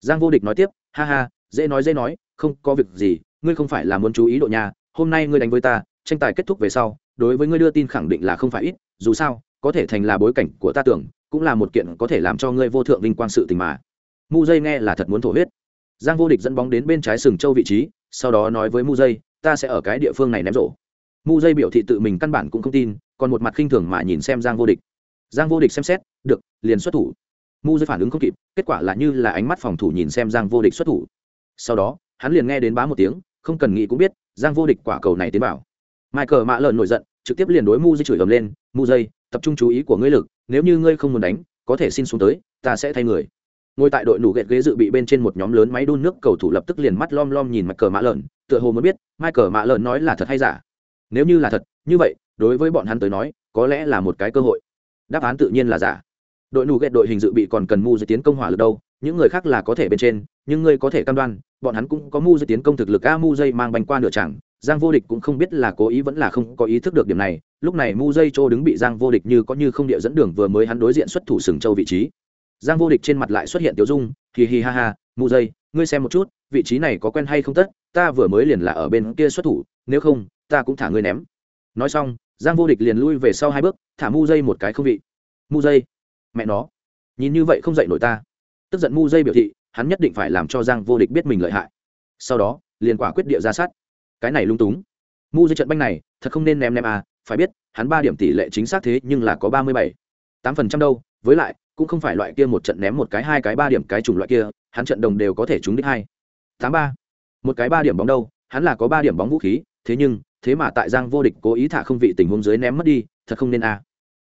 Speaker 1: Giang vô địch nói tiếp, ha ha, dễ nói dễ nói, không có việc gì, ngươi không phải là muốn chú ý độ nhà, hôm nay ngươi đánh với ta, tranh tài kết thúc về sau, đối với ngươi đưa tin khẳng định là không phải ít, dù sao, có thể thành là bối cảnh của ta tưởng cũng là một kiện có thể làm cho ngươi vô thượng vinh quang sự tình mà. Mu dây nghe là thật muốn thổ huyết. Giang vô địch dẫn bóng đến bên trái sừng châu vị trí, sau đó nói với mu dây, ta sẽ ở cái địa phương này ném rổ. Mu dây biểu thị tự mình căn bản cũng không tin, còn một mặt khinh thường mà nhìn xem giang vô địch. Giang vô địch xem xét, được, liền xuất thủ. Mu dây phản ứng không kịp, kết quả là như là ánh mắt phòng thủ nhìn xem giang vô địch xuất thủ. Sau đó, hắn liền nghe đến bá một tiếng, không cần nghĩ cũng biết, giang vô địch quả cầu này tiến bảo michael mạ lợn nổi giận, trực tiếp liền đối mu dây chửi ầm lên, mu dây, tập trung chú ý của ngươi lực nếu như ngươi không muốn đánh, có thể xin xuống tới, ta sẽ thay người. Ngồi tại đội nủ ghẹt ghế dự bị bên trên một nhóm lớn máy đun nước cầu thủ lập tức liền mắt lom lom nhìn mặt cờ mạ lợn, tựa hồ mới biết mai cờ mạ lợn nói là thật hay giả. Nếu như là thật, như vậy, đối với bọn hắn tới nói, có lẽ là một cái cơ hội. Đáp án tự nhiên là giả. Đội nủ ghẹt đội hình dự bị còn cần mu dự tiến công hỏa lực đâu, những người khác là có thể bên trên, nhưng ngươi có thể cam đoan, bọn hắn cũng có mu dự tiến công thực lực a mu dây mang bánh qua nửa chẳng giang vô địch cũng không biết là cố ý vẫn là không có ý thức được điểm này lúc này mu dây châu đứng bị giang vô địch như có như không địa dẫn đường vừa mới hắn đối diện xuất thủ sừng châu vị trí. Giang vô địch trên mặt lại xuất hiện tiểu dung hì hì ha ha, mu dây, ngươi xem một chút, vị trí này có quen hay không tất, ta vừa mới liền là ở bên kia xuất thủ, nếu không, ta cũng thả ngươi ném. Nói xong, giang vô địch liền lui về sau hai bước, thả mu dây một cái không vị. Mu dây, mẹ nó, nhìn như vậy không dậy nổi ta. Tức giận mu dây biểu thị, hắn nhất định phải làm cho giang vô địch biết mình lợi hại. Sau đó, liền quả quyết địa ra sát. Cái này lung túng. Mu dây trận banh này, thật không nên ném ném à phải biết, hắn ba điểm tỷ lệ chính xác thế nhưng là có ba mươi bảy, tám phần trăm đâu, với lại, cũng không phải loại kia một trận ném một cái, hai cái, ba điểm cái chủng loại kia, hắn trận đồng đều có thể trúng đích hai, tám ba. Một cái ba điểm bóng đâu, hắn là có ba điểm bóng vũ khí, thế nhưng, thế mà tại giang vô địch cố ý thả không vị tình huống dưới ném mất đi, thật không nên à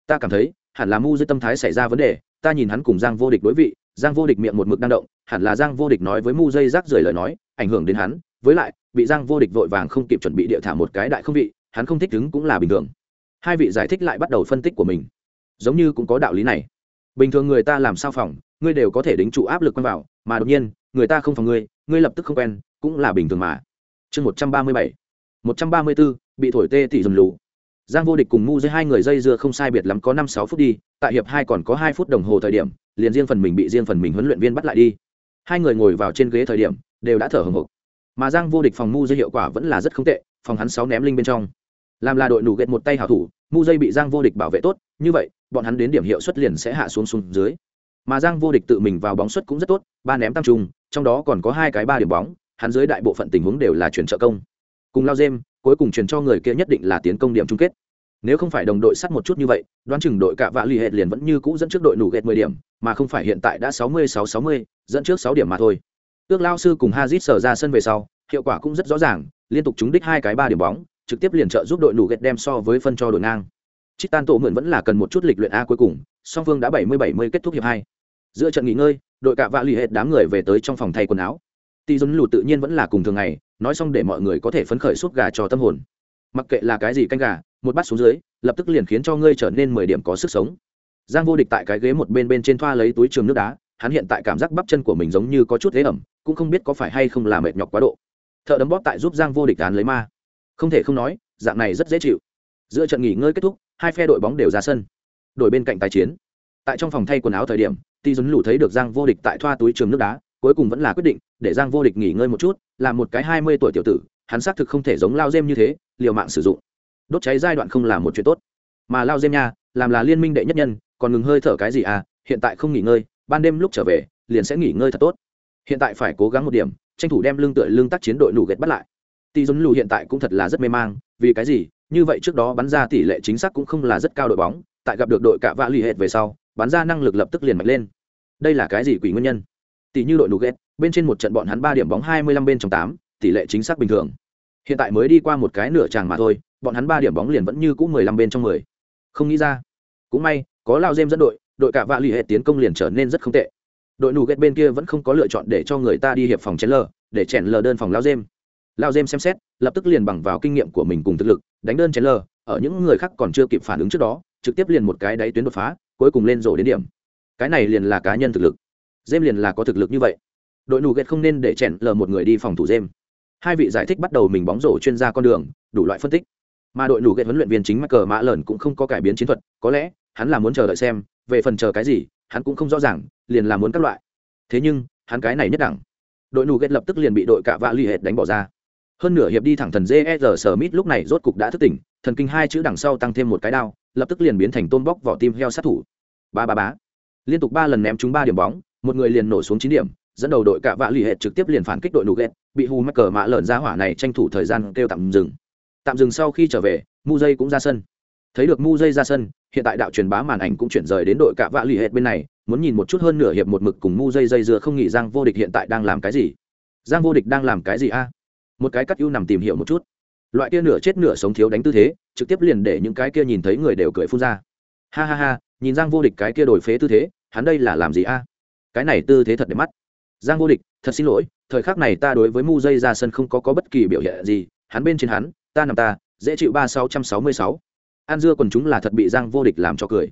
Speaker 1: ta cảm thấy, hẳn là mu dưới tâm thái xảy ra vấn đề, ta nhìn hắn cùng giang vô địch đối vị, giang vô địch miệng một mực đang động, hẳn là giang vô địch nói với mu dây rác rời lời nói, ảnh hưởng đến hắn, với lại, bị giang vô địch vội vàng không kịp chuẩn bị địa thả một cái đại không vị hắn không thích đứng cũng là bình thường. Hai vị giải thích lại bắt đầu phân tích của mình. Giống như cũng có đạo lý này. Bình thường người ta làm sao phòng, ngươi đều có thể đính trụ áp lực quen vào, mà đột nhiên, người ta không phòng ngươi ngươi lập tức không quen, cũng là bình thường mà. Chương một trăm ba mươi bảy. một trăm ba mươi bốn bị thổi tê thì dùm lù. Giang vô địch cùng mu dưới hai người dây dưa không sai biệt lắm có năm sáu phút đi, tại hiệp hai còn có hai phút đồng hồ thời điểm, liền riêng phần mình bị riêng phần mình huấn luyện viên bắt lại đi. Hai người ngồi vào trên ghế thời điểm, đều đã thở hồng hộc. Mà giang vô địch phòng mu dưới hiệu quả vẫn là rất không tệ, phòng hắn sáu ném linh bên trong làm là đội nủ ghét một tay hảo thủ, mu dây bị giang vô địch bảo vệ tốt, như vậy, bọn hắn đến điểm hiệu suất liền sẽ hạ xuống xuống dưới. Mà giang vô địch tự mình vào bóng suất cũng rất tốt, ba ném tăng trung, trong đó còn có hai cái ba điểm bóng, hắn dưới đại bộ phận tình huống đều là chuyển trợ công. Cùng lao dêm, cuối cùng chuyển cho người kia nhất định là tiến công điểm chung kết. Nếu không phải đồng đội sắt một chút như vậy, đoán chừng đội cạ vạ l ì hệt liền vẫn như cũ dẫn trước đội nủ ghét mười điểm, mà không phải hiện tại đã sáu mươi sáu sáu mươi, dẫn trước sáu điểm mà thôi. Ước lao sư cùng hazit sở ra sân về sau, hiệu quả cũng rất rõ ràng, liên tục trúng đích hai cái ba điểm bóng trực tiếp liền trợ giúp đội nụ ghét đem so với phân cho đội ngang. Chít tan tổ mượn vẫn là cần một chút lịch luyện a cuối cùng, song phương đã bảy mươi bảy mươi kết thúc hiệp hai. Giữa trận nghỉ ngơi, đội cạ vạ l ì hệt đám người về tới trong phòng thay quần áo. Tỷ dun lù tự nhiên vẫn là cùng thường ngày, nói xong để mọi người có thể phấn khởi suốt gà cho tâm hồn. Mặc kệ là cái gì canh gà, một bát xuống dưới, lập tức liền khiến cho ngươi trở nên mười điểm có sức sống. Giang vô địch tại cái ghế một bên bên trên thoa lấy túi trường nước đá, hắn hiện tại cảm giác bắp chân của mình giống như có chút thế ẩm, cũng không biết có phải hay không là mệt nhọc quá độ. Thợ đấm bóp tại giúp giang vô địch án lấy ma không thể không nói, dạng này rất dễ chịu. Giữa trận nghỉ ngơi kết thúc, hai phe đội bóng đều ra sân. Đổi bên cạnh tái chiến. Tại trong phòng thay quần áo thời điểm, ti dấn lù thấy được giang vô địch tại thoa túi trường nước đá, cuối cùng vẫn là quyết định để giang vô địch nghỉ ngơi một chút làm một cái hai mươi tuổi tiểu tử, hắn xác thực không thể giống lao dêm như thế, liều mạng sử dụng. Đốt cháy giai đoạn không là một chuyện tốt. Mà lao dêm nha, làm là liên minh đệ nhất nhân, còn ngừng hơi thở cái gì à hiện tại không nghỉ ngơi, ban đêm lúc trở về, liền sẽ nghỉ ngơi thật tốt. Hiện tại phải cố gắng một điểm, tranh thủ đem lương tựa lương tác chiến đội nụ ghét bắt lại tỷ dồn lù hiện tại cũng thật là rất mê mang, vì cái gì? Như vậy trước đó bắn ra tỷ lệ chính xác cũng không là rất cao đội bóng, tại gặp được đội cạ vạ lì hệt về sau, bắn ra năng lực lập tức liền mạnh lên. Đây là cái gì quỷ nguyên nhân? Tỷ như đội nụ bên trên một trận bọn hắn ba điểm bóng hai mươi lăm bên trong tám, tỷ lệ chính xác bình thường. Hiện tại mới đi qua một cái nửa tràng mà thôi, bọn hắn ba điểm bóng liền vẫn như cũ mười lăm bên trong mười. Không nghĩ ra. Cũng may, có lao dêm dẫn đội đội cả vạ lì ì hệ tiến công liền trở nên rất không tệ. Đội nù ghét bên kia vẫn không có lựa chọn để cho người ta đi hiệp phòng chén lờ để chèn lờ đơn phòng lao dêm lao dêm xem xét, lập tức liền bằng vào kinh nghiệm của mình cùng thực lực, đánh đơn chén lờ, ở những người khác còn chưa kịp phản ứng trước đó, trực tiếp liền một cái đáy tuyến đột phá, cuối cùng lên rổ đến điểm. Cái này liền là cá nhân thực lực. Dêm liền là có thực lực như vậy. Đội nù ghét không nên để chèn lờ một người đi phòng thủ dêm. Hai vị giải thích bắt đầu mình bóng rổ chuyên gia con đường, đủ loại phân tích. Mà đội nủ ghét huấn luyện viên chính mắc cờ mã lờn cũng không có cải biến chiến thuật, có lẽ, hắn là muốn chờ đợi xem, về phần chờ cái gì, hắn cũng không rõ ràng, liền là muốn các loại. Thế nhưng, hắn cái này nhất đẳng. Đội nủ ghét lập tức liền bị đội cả vạ l ì hệt đánh bỏ ra hơn nửa hiệp đi thẳng thần jr sở mít lúc này rốt cục đã thức tỉnh, thần kinh hai chữ đằng sau tăng thêm một cái đao, lập tức liền biến thành tôm bóc vỏ tim heo sát thủ. Ba ba bá liên tục ba lần ném trúng ba điểm bóng, một người liền nổ xuống chín điểm, dẫn đầu đội cả vạ lì hệ trực tiếp liền phản kích đội nủ ghét bị hù mắc cờ mạ lợn ra hỏa này tranh thủ thời gian kêu tạm dừng. Tạm dừng sau khi trở về, mu dây cũng ra sân. Thấy được mu dây ra sân, hiện tại đạo truyền bá màn ảnh cũng chuyển rời đến đội cạ vạ lì hệ bên này, muốn nhìn một chút hơn nửa hiệp một mực cùng mu dây dây dưa không nghĩ giang vô địch hiện tại đang làm cái gì. Giang vô địch đang làm cái gì a? Một cái cắt ưu nằm tìm hiểu một chút. Loại kia nửa chết nửa sống thiếu đánh tư thế trực tiếp liền để những cái kia nhìn thấy người đều cười phun ra. Ha ha ha nhìn giang vô địch cái kia đổi phế tư thế hắn đây là làm gì a? Cái này tư thế thật đẹp mắt. Giang vô địch thật xin lỗi thời khắc này ta đối với mu dây ra sân không có, có bất kỳ biểu hiện gì hắn bên trên hắn ta nằm ta dễ chịu ba sáu trăm sáu mươi sáu. An dưa quần chúng là thật bị giang vô địch làm cho cười.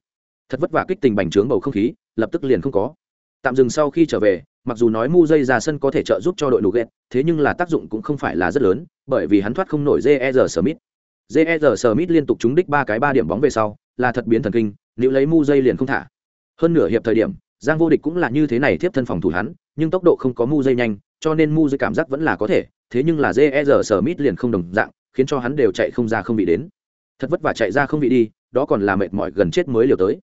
Speaker 1: Thật vất vả kích tình bành trướng bầu không khí lập tức liền không có. Tạm dừng sau khi trở về mặc dù nói mu dây ra sân có thể trợ giúp cho đội nụ ghét, thế nhưng là tác dụng cũng không phải là rất lớn, bởi vì hắn thoát không nổi jer smith. Jer smith liên tục trúng đích ba cái ba điểm bóng về sau, là thật biến thần kinh, nếu lấy mu dây liền không thả. Hơn nửa hiệp thời điểm, giang vô địch cũng là như thế này tiếp thân phòng thủ hắn, nhưng tốc độ không có mu dây nhanh, cho nên mu dây cảm giác vẫn là có thể, thế nhưng là jer smith liền không đồng dạng, khiến cho hắn đều chạy không ra không bị đến. Thật vất vả chạy ra không bị đi, đó còn là mệt mỏi gần chết mới liều tới.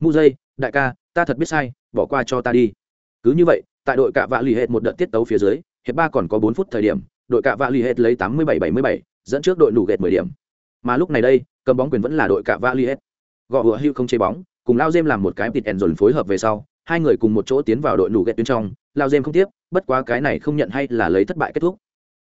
Speaker 1: Mu dây, đại ca, ta thật biết sai, bỏ qua cho ta đi. Cứ như vậy tại đội cạ vạ l ì hết một đợt tiết tấu phía dưới, hiệp ba còn có bốn phút thời điểm, đội cạ vạ l ì hết lấy tám mươi bảy bảy mươi bảy, dẫn trước đội nủ ghẹt mười điểm. Mà lúc này đây, cầm bóng quyền vẫn là đội cạ vạ l ì hết gọ hựa hữu không chế bóng, cùng lao dêm làm một cái tịt ẻn dồn phối hợp về sau, hai người cùng một chỗ tiến vào đội nủ ghẹt bên trong, lao dêm không tiếp, bất quá cái này không nhận hay là lấy thất bại kết thúc.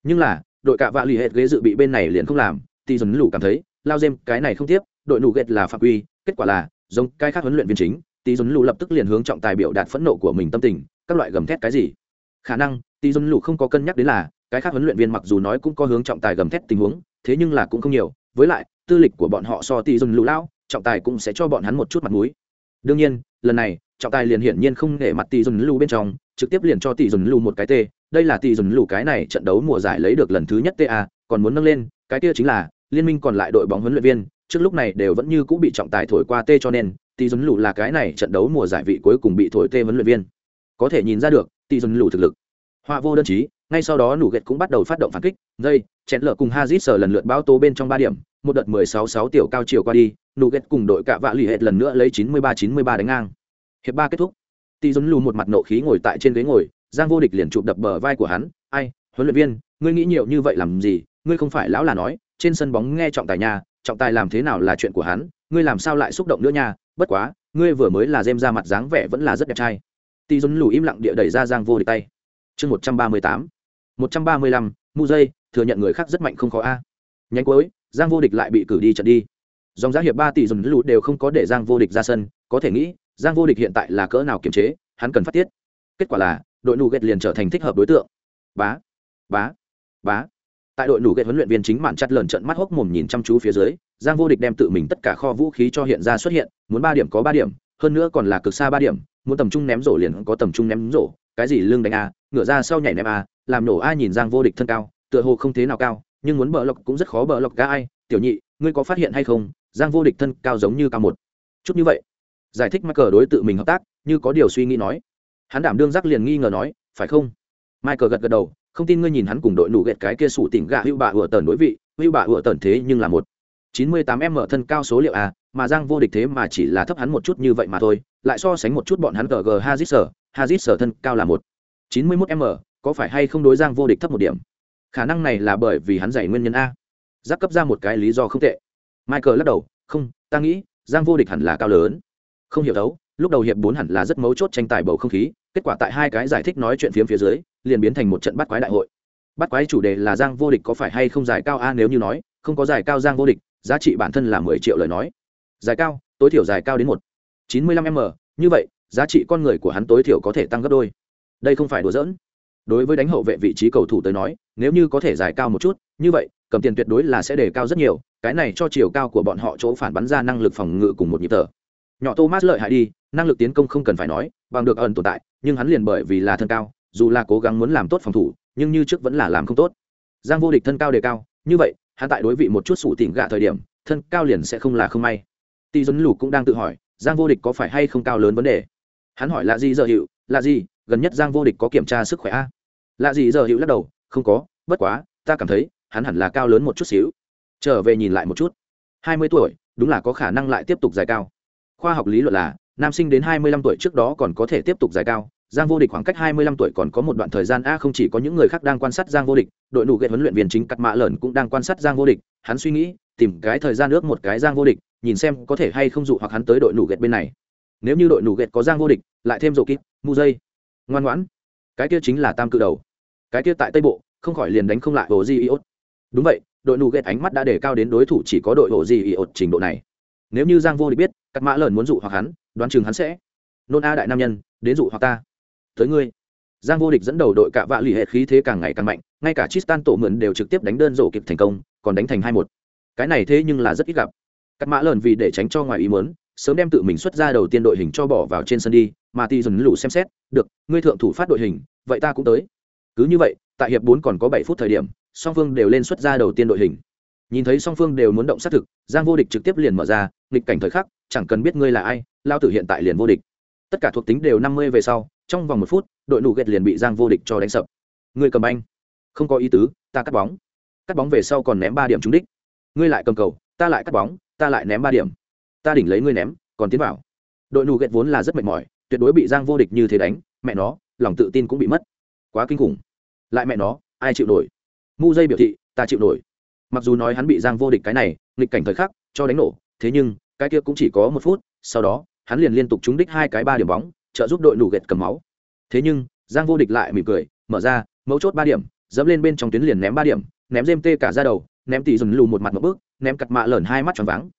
Speaker 1: Nhưng là, đội cạ vạ l ì hết ghế dự bị bên này liền không làm thì dồn lủ cảm thấy, lao dêm cái này không tiếp, đội nủ ghẹt là phạm quy, kết quả là, giống cái khác huấn luyện viên chính tí dồn lù lập tức liền hướng trọng tài biểu đạt phẫn nộ của mình tâm tình các loại gầm thét cái gì? Khả năng Tỷ Dung lù không có cân nhắc đến là, cái khác huấn luyện viên mặc dù nói cũng có hướng trọng tài gầm thét tình huống, thế nhưng là cũng không nhiều. Với lại, tư lịch của bọn họ so Tỷ Dung lù lao trọng tài cũng sẽ cho bọn hắn một chút mặt mũi. Đương nhiên, lần này, trọng tài liền hiển nhiên không để mặt tỷ Dung lù bên trong, trực tiếp liền cho tỷ Dung lù một cái t. Đây là tỷ Dung lù cái này trận đấu mùa giải lấy được lần thứ nhất ta còn muốn nâng lên, cái kia chính là, liên minh còn lại đội bóng huấn luyện viên, trước lúc này đều vẫn như cũng bị trọng tài thổi qua t cho nên tỷ Dung lù là cái này trận đấu mùa giải vị cuối cùng bị thổi tê huấn luyện viên có thể nhìn ra được, tỷ dồn lù thực lực. Họa vô đơn chí, ngay sau đó nủ Gệt cũng bắt đầu phát động phản kích, dây, chẹn lợ cùng hazit sờ lần lượt bao tố bên trong ba điểm, một đợt mười sáu sáu tiểu cao chiều qua đi nủ Gệt cùng đội cạ vạ lì hệt lần nữa lấy chín mươi ba chín mươi ba đánh ngang. Hiệp ba kết thúc. Tỷ dồn lù một mặt nộ khí ngồi tại trên ghế ngồi, giang vô địch liền chụp đập bờ vai của hắn, ai, huấn luyện viên, ngươi nghĩ nhiều như vậy làm gì? Ngươi không phải lão là nói, trên sân bóng nghe trọng tài nhà, trọng tài làm thế nào là chuyện của hắn, ngươi làm sao lại xúc động nữa nha? Bất quá, ngươi vừa mới là dêm ra mặt dáng vẻ vẫn là rất đẹp trai tỷ dồn lù im lặng địa đẩy ra giang vô địch tay. Chương một trăm ba mươi tám. một trăm ba mươi lăm, mu dây, thừa nhận người khác rất mạnh không khó a. Nhánh cuối, giang vô địch lại bị cử đi trận đi. Dòng giá hiệp ba tỷ dồn lù đều không có để giang vô địch ra sân, có thể nghĩ, giang vô địch hiện tại là cỡ nào kiềm chế, hắn cần phát tiết. Kết quả là, đội nụ ghét liền trở thành thích hợp đối tượng. Bá bá bá. Tại đội nụ ghét huấn luyện viên chính mạn chặt lờn trận mắt hốc mồm nhìn chăm chú phía dưới, giang vô địch đem tự mình tất cả kho vũ khí cho hiện ra xuất hiện, muốn ba điểm có ba điểm, hơn nữa còn là cực xa ba điểm muốn tầm trung ném rổ liền có tầm trung ném rổ, cái gì lưng đánh a, ngửa ra sau nhảy ném a, làm nổ a nhìn giang vô địch thân cao, tựa hồ không thế nào cao, nhưng muốn bờ lộc cũng rất khó bờ lộc ga ai. Tiểu nhị, ngươi có phát hiện hay không, giang vô địch thân cao giống như cao một? Chút như vậy. Giải thích michael cờ đối tự mình hợp tác, như có điều suy nghĩ nói. Hắn đảm đương giác liền nghi ngờ nói, phải không? Michael gật gật đầu, không tin ngươi nhìn hắn cùng đội nụ ghẹt cái kia sủ tỉnh gạ hữu bạ ủa tần đối vị, hữu bạ ủa tần thế nhưng là một chín mươi tám m thân cao số liệu a, mà giang vô địch thế mà chỉ là thấp hắn một chút như vậy mà thôi, lại so sánh một chút bọn hắn gg g hazit sở hazit sở thân cao là một. Chín mươi mốt m, có phải hay không đối giang vô địch thấp một điểm? Khả năng này là bởi vì hắn giải nguyên nhân a. Giác cấp ra một cái lý do không tệ. Michael lắc đầu, không, ta nghĩ, giang vô địch hẳn là cao lớn. Không hiểu đấu lúc đầu hiệp bốn hẳn là rất mấu chốt tranh tài bầu không khí, kết quả tại hai cái giải thích nói chuyện phiếm phía dưới, liền biến thành một trận bắt quái đại hội. Bắt quái chủ đề là giang vô địch có phải hay không giải cao a nếu như nói, không có giải cao giang vô địch giá trị bản thân là mười triệu lời nói. Dài cao, tối thiểu dài cao đến một. Chín mươi lăm m như vậy, giá trị con người của hắn tối thiểu có thể tăng gấp đôi. Đây không phải đùa giỡn. Đối với đánh hậu vệ vị trí cầu thủ tới nói, nếu như có thể giải cao một chút, như vậy, cầm tiền tuyệt đối là sẽ đề cao rất nhiều, cái này cho chiều cao của bọn họ chỗ phản bắn ra năng lực phòng ngự cùng một nhịp tờ nhỏ thomas lợi hại đi, năng lực tiến công không cần phải nói, bằng được ẩn tồn tại, nhưng hắn liền bởi vì là thân cao, dù là cố gắng muốn làm tốt phòng thủ, nhưng như trước vẫn là làm không tốt. Giang vô địch thân cao đề cao, như vậy hắn tại đối vị một chút sủ tỉnh gạ thời điểm, thân cao liền sẽ không là không may. Tỷ dân lù cũng đang tự hỏi, giang vô địch có phải hay không cao lớn vấn đề? Hắn hỏi là gì giờ hiệu là gì gần nhất giang vô địch có kiểm tra sức khỏe a? Là gì giờ hiệu lắc đầu, không có, bất quá, ta cảm thấy, hắn hẳn là cao lớn một chút xíu. Trở về nhìn lại một chút. Hai mươi tuổi, đúng là có khả năng lại tiếp tục dài cao. Khoa học lý luận là, nam sinh đến hai mươi lăm tuổi trước đó còn có thể tiếp tục dài cao giang vô địch khoảng cách hai mươi lăm tuổi còn có một đoạn thời gian a không chỉ có những người khác đang quan sát giang vô địch, đội nụ ghệ huấn luyện viên chính cắt mạ lởn cũng đang quan sát giang vô địch. Hắn suy nghĩ, tìm cái thời gian ước một cái giang vô địch, nhìn xem có thể hay không dụ hoặc hắn tới đội nụ ghệ bên này. Nếu như đội nụ ghệ có giang vô địch, lại thêm rổ kíp mu dây ngoan ngoãn. Cái kia chính là tam cự đầu. Cái kia tại tây bộ, không khỏi liền đánh không lại hồ di iốt đúng vậy, đội nụ ghệ ánh mắt đã để cao đến đối thủ chỉ có đội hồ di iốt trình độ này. Nếu như giang vô địch biết cắt mã lợn muốn dụ hoặc hắn, đoán chừng hắn sẽ. Nôn a đại nam nhân, đến dụ hoặc ta tới ngươi. Giang vô địch dẫn đầu đội cạ vạ lì hệ khí thế càng ngày càng mạnh, ngay cả tristan tổ mượn đều trực tiếp đánh đơn rổ kịp thành công, còn đánh thành hai một. Cái này thế nhưng là rất ít gặp. Cắt mã lợn vì để tránh cho ngoài ý muốn, sớm đem tự mình xuất ra đầu tiên đội hình cho bỏ vào trên sân đi, mà ti dần lũ xem xét, được, ngươi thượng thủ phát đội hình, vậy ta cũng tới. Cứ như vậy, tại hiệp bốn còn có bảy phút thời điểm, song phương đều lên xuất ra đầu tiên đội hình. Nhìn thấy song phương đều muốn động xác thực, giang vô địch trực tiếp liền mở ra, nghịch cảnh thời khắc, chẳng cần biết ngươi là ai, lao tử hiện tại liền vô địch. Tất cả thuộc tính đều năm mươi về sau trong vòng một phút, đội nụ ghét liền bị giang vô địch cho đánh sập. Ngươi cầm anh không có ý tứ, ta cắt bóng. Cắt bóng về sau còn ném ba điểm trúng đích. Ngươi lại cầm cầu, ta lại cắt bóng, ta lại ném ba điểm. Ta đỉnh lấy ngươi ném, còn tiến vào. Đội nụ ghét vốn là rất mệt mỏi, tuyệt đối bị giang vô địch như thế đánh, mẹ nó, lòng tự tin cũng bị mất. Quá kinh khủng. Lại mẹ nó, ai chịu nổi? Mu dây biểu thị, ta chịu nổi. Mặc dù nói hắn bị giang vô địch cái này, nghịch cảnh thời khắc, cho đánh nổ, thế nhưng, cái kia cũng chỉ có một phút, sau đó, hắn liền liên tục trúng đích hai cái ba điểm bóng trợ giúp đội nụ gệt cầm máu. Thế nhưng, giang vô địch lại mỉm cười, mở ra, mấu chốt ba điểm, dẫm lên bên trong tuyến liền ném ba điểm, ném dêm tê cả ra đầu, ném tỷ dùn lù một mặt một bước, ném cặt mạ lởn hai mắt tròn vắng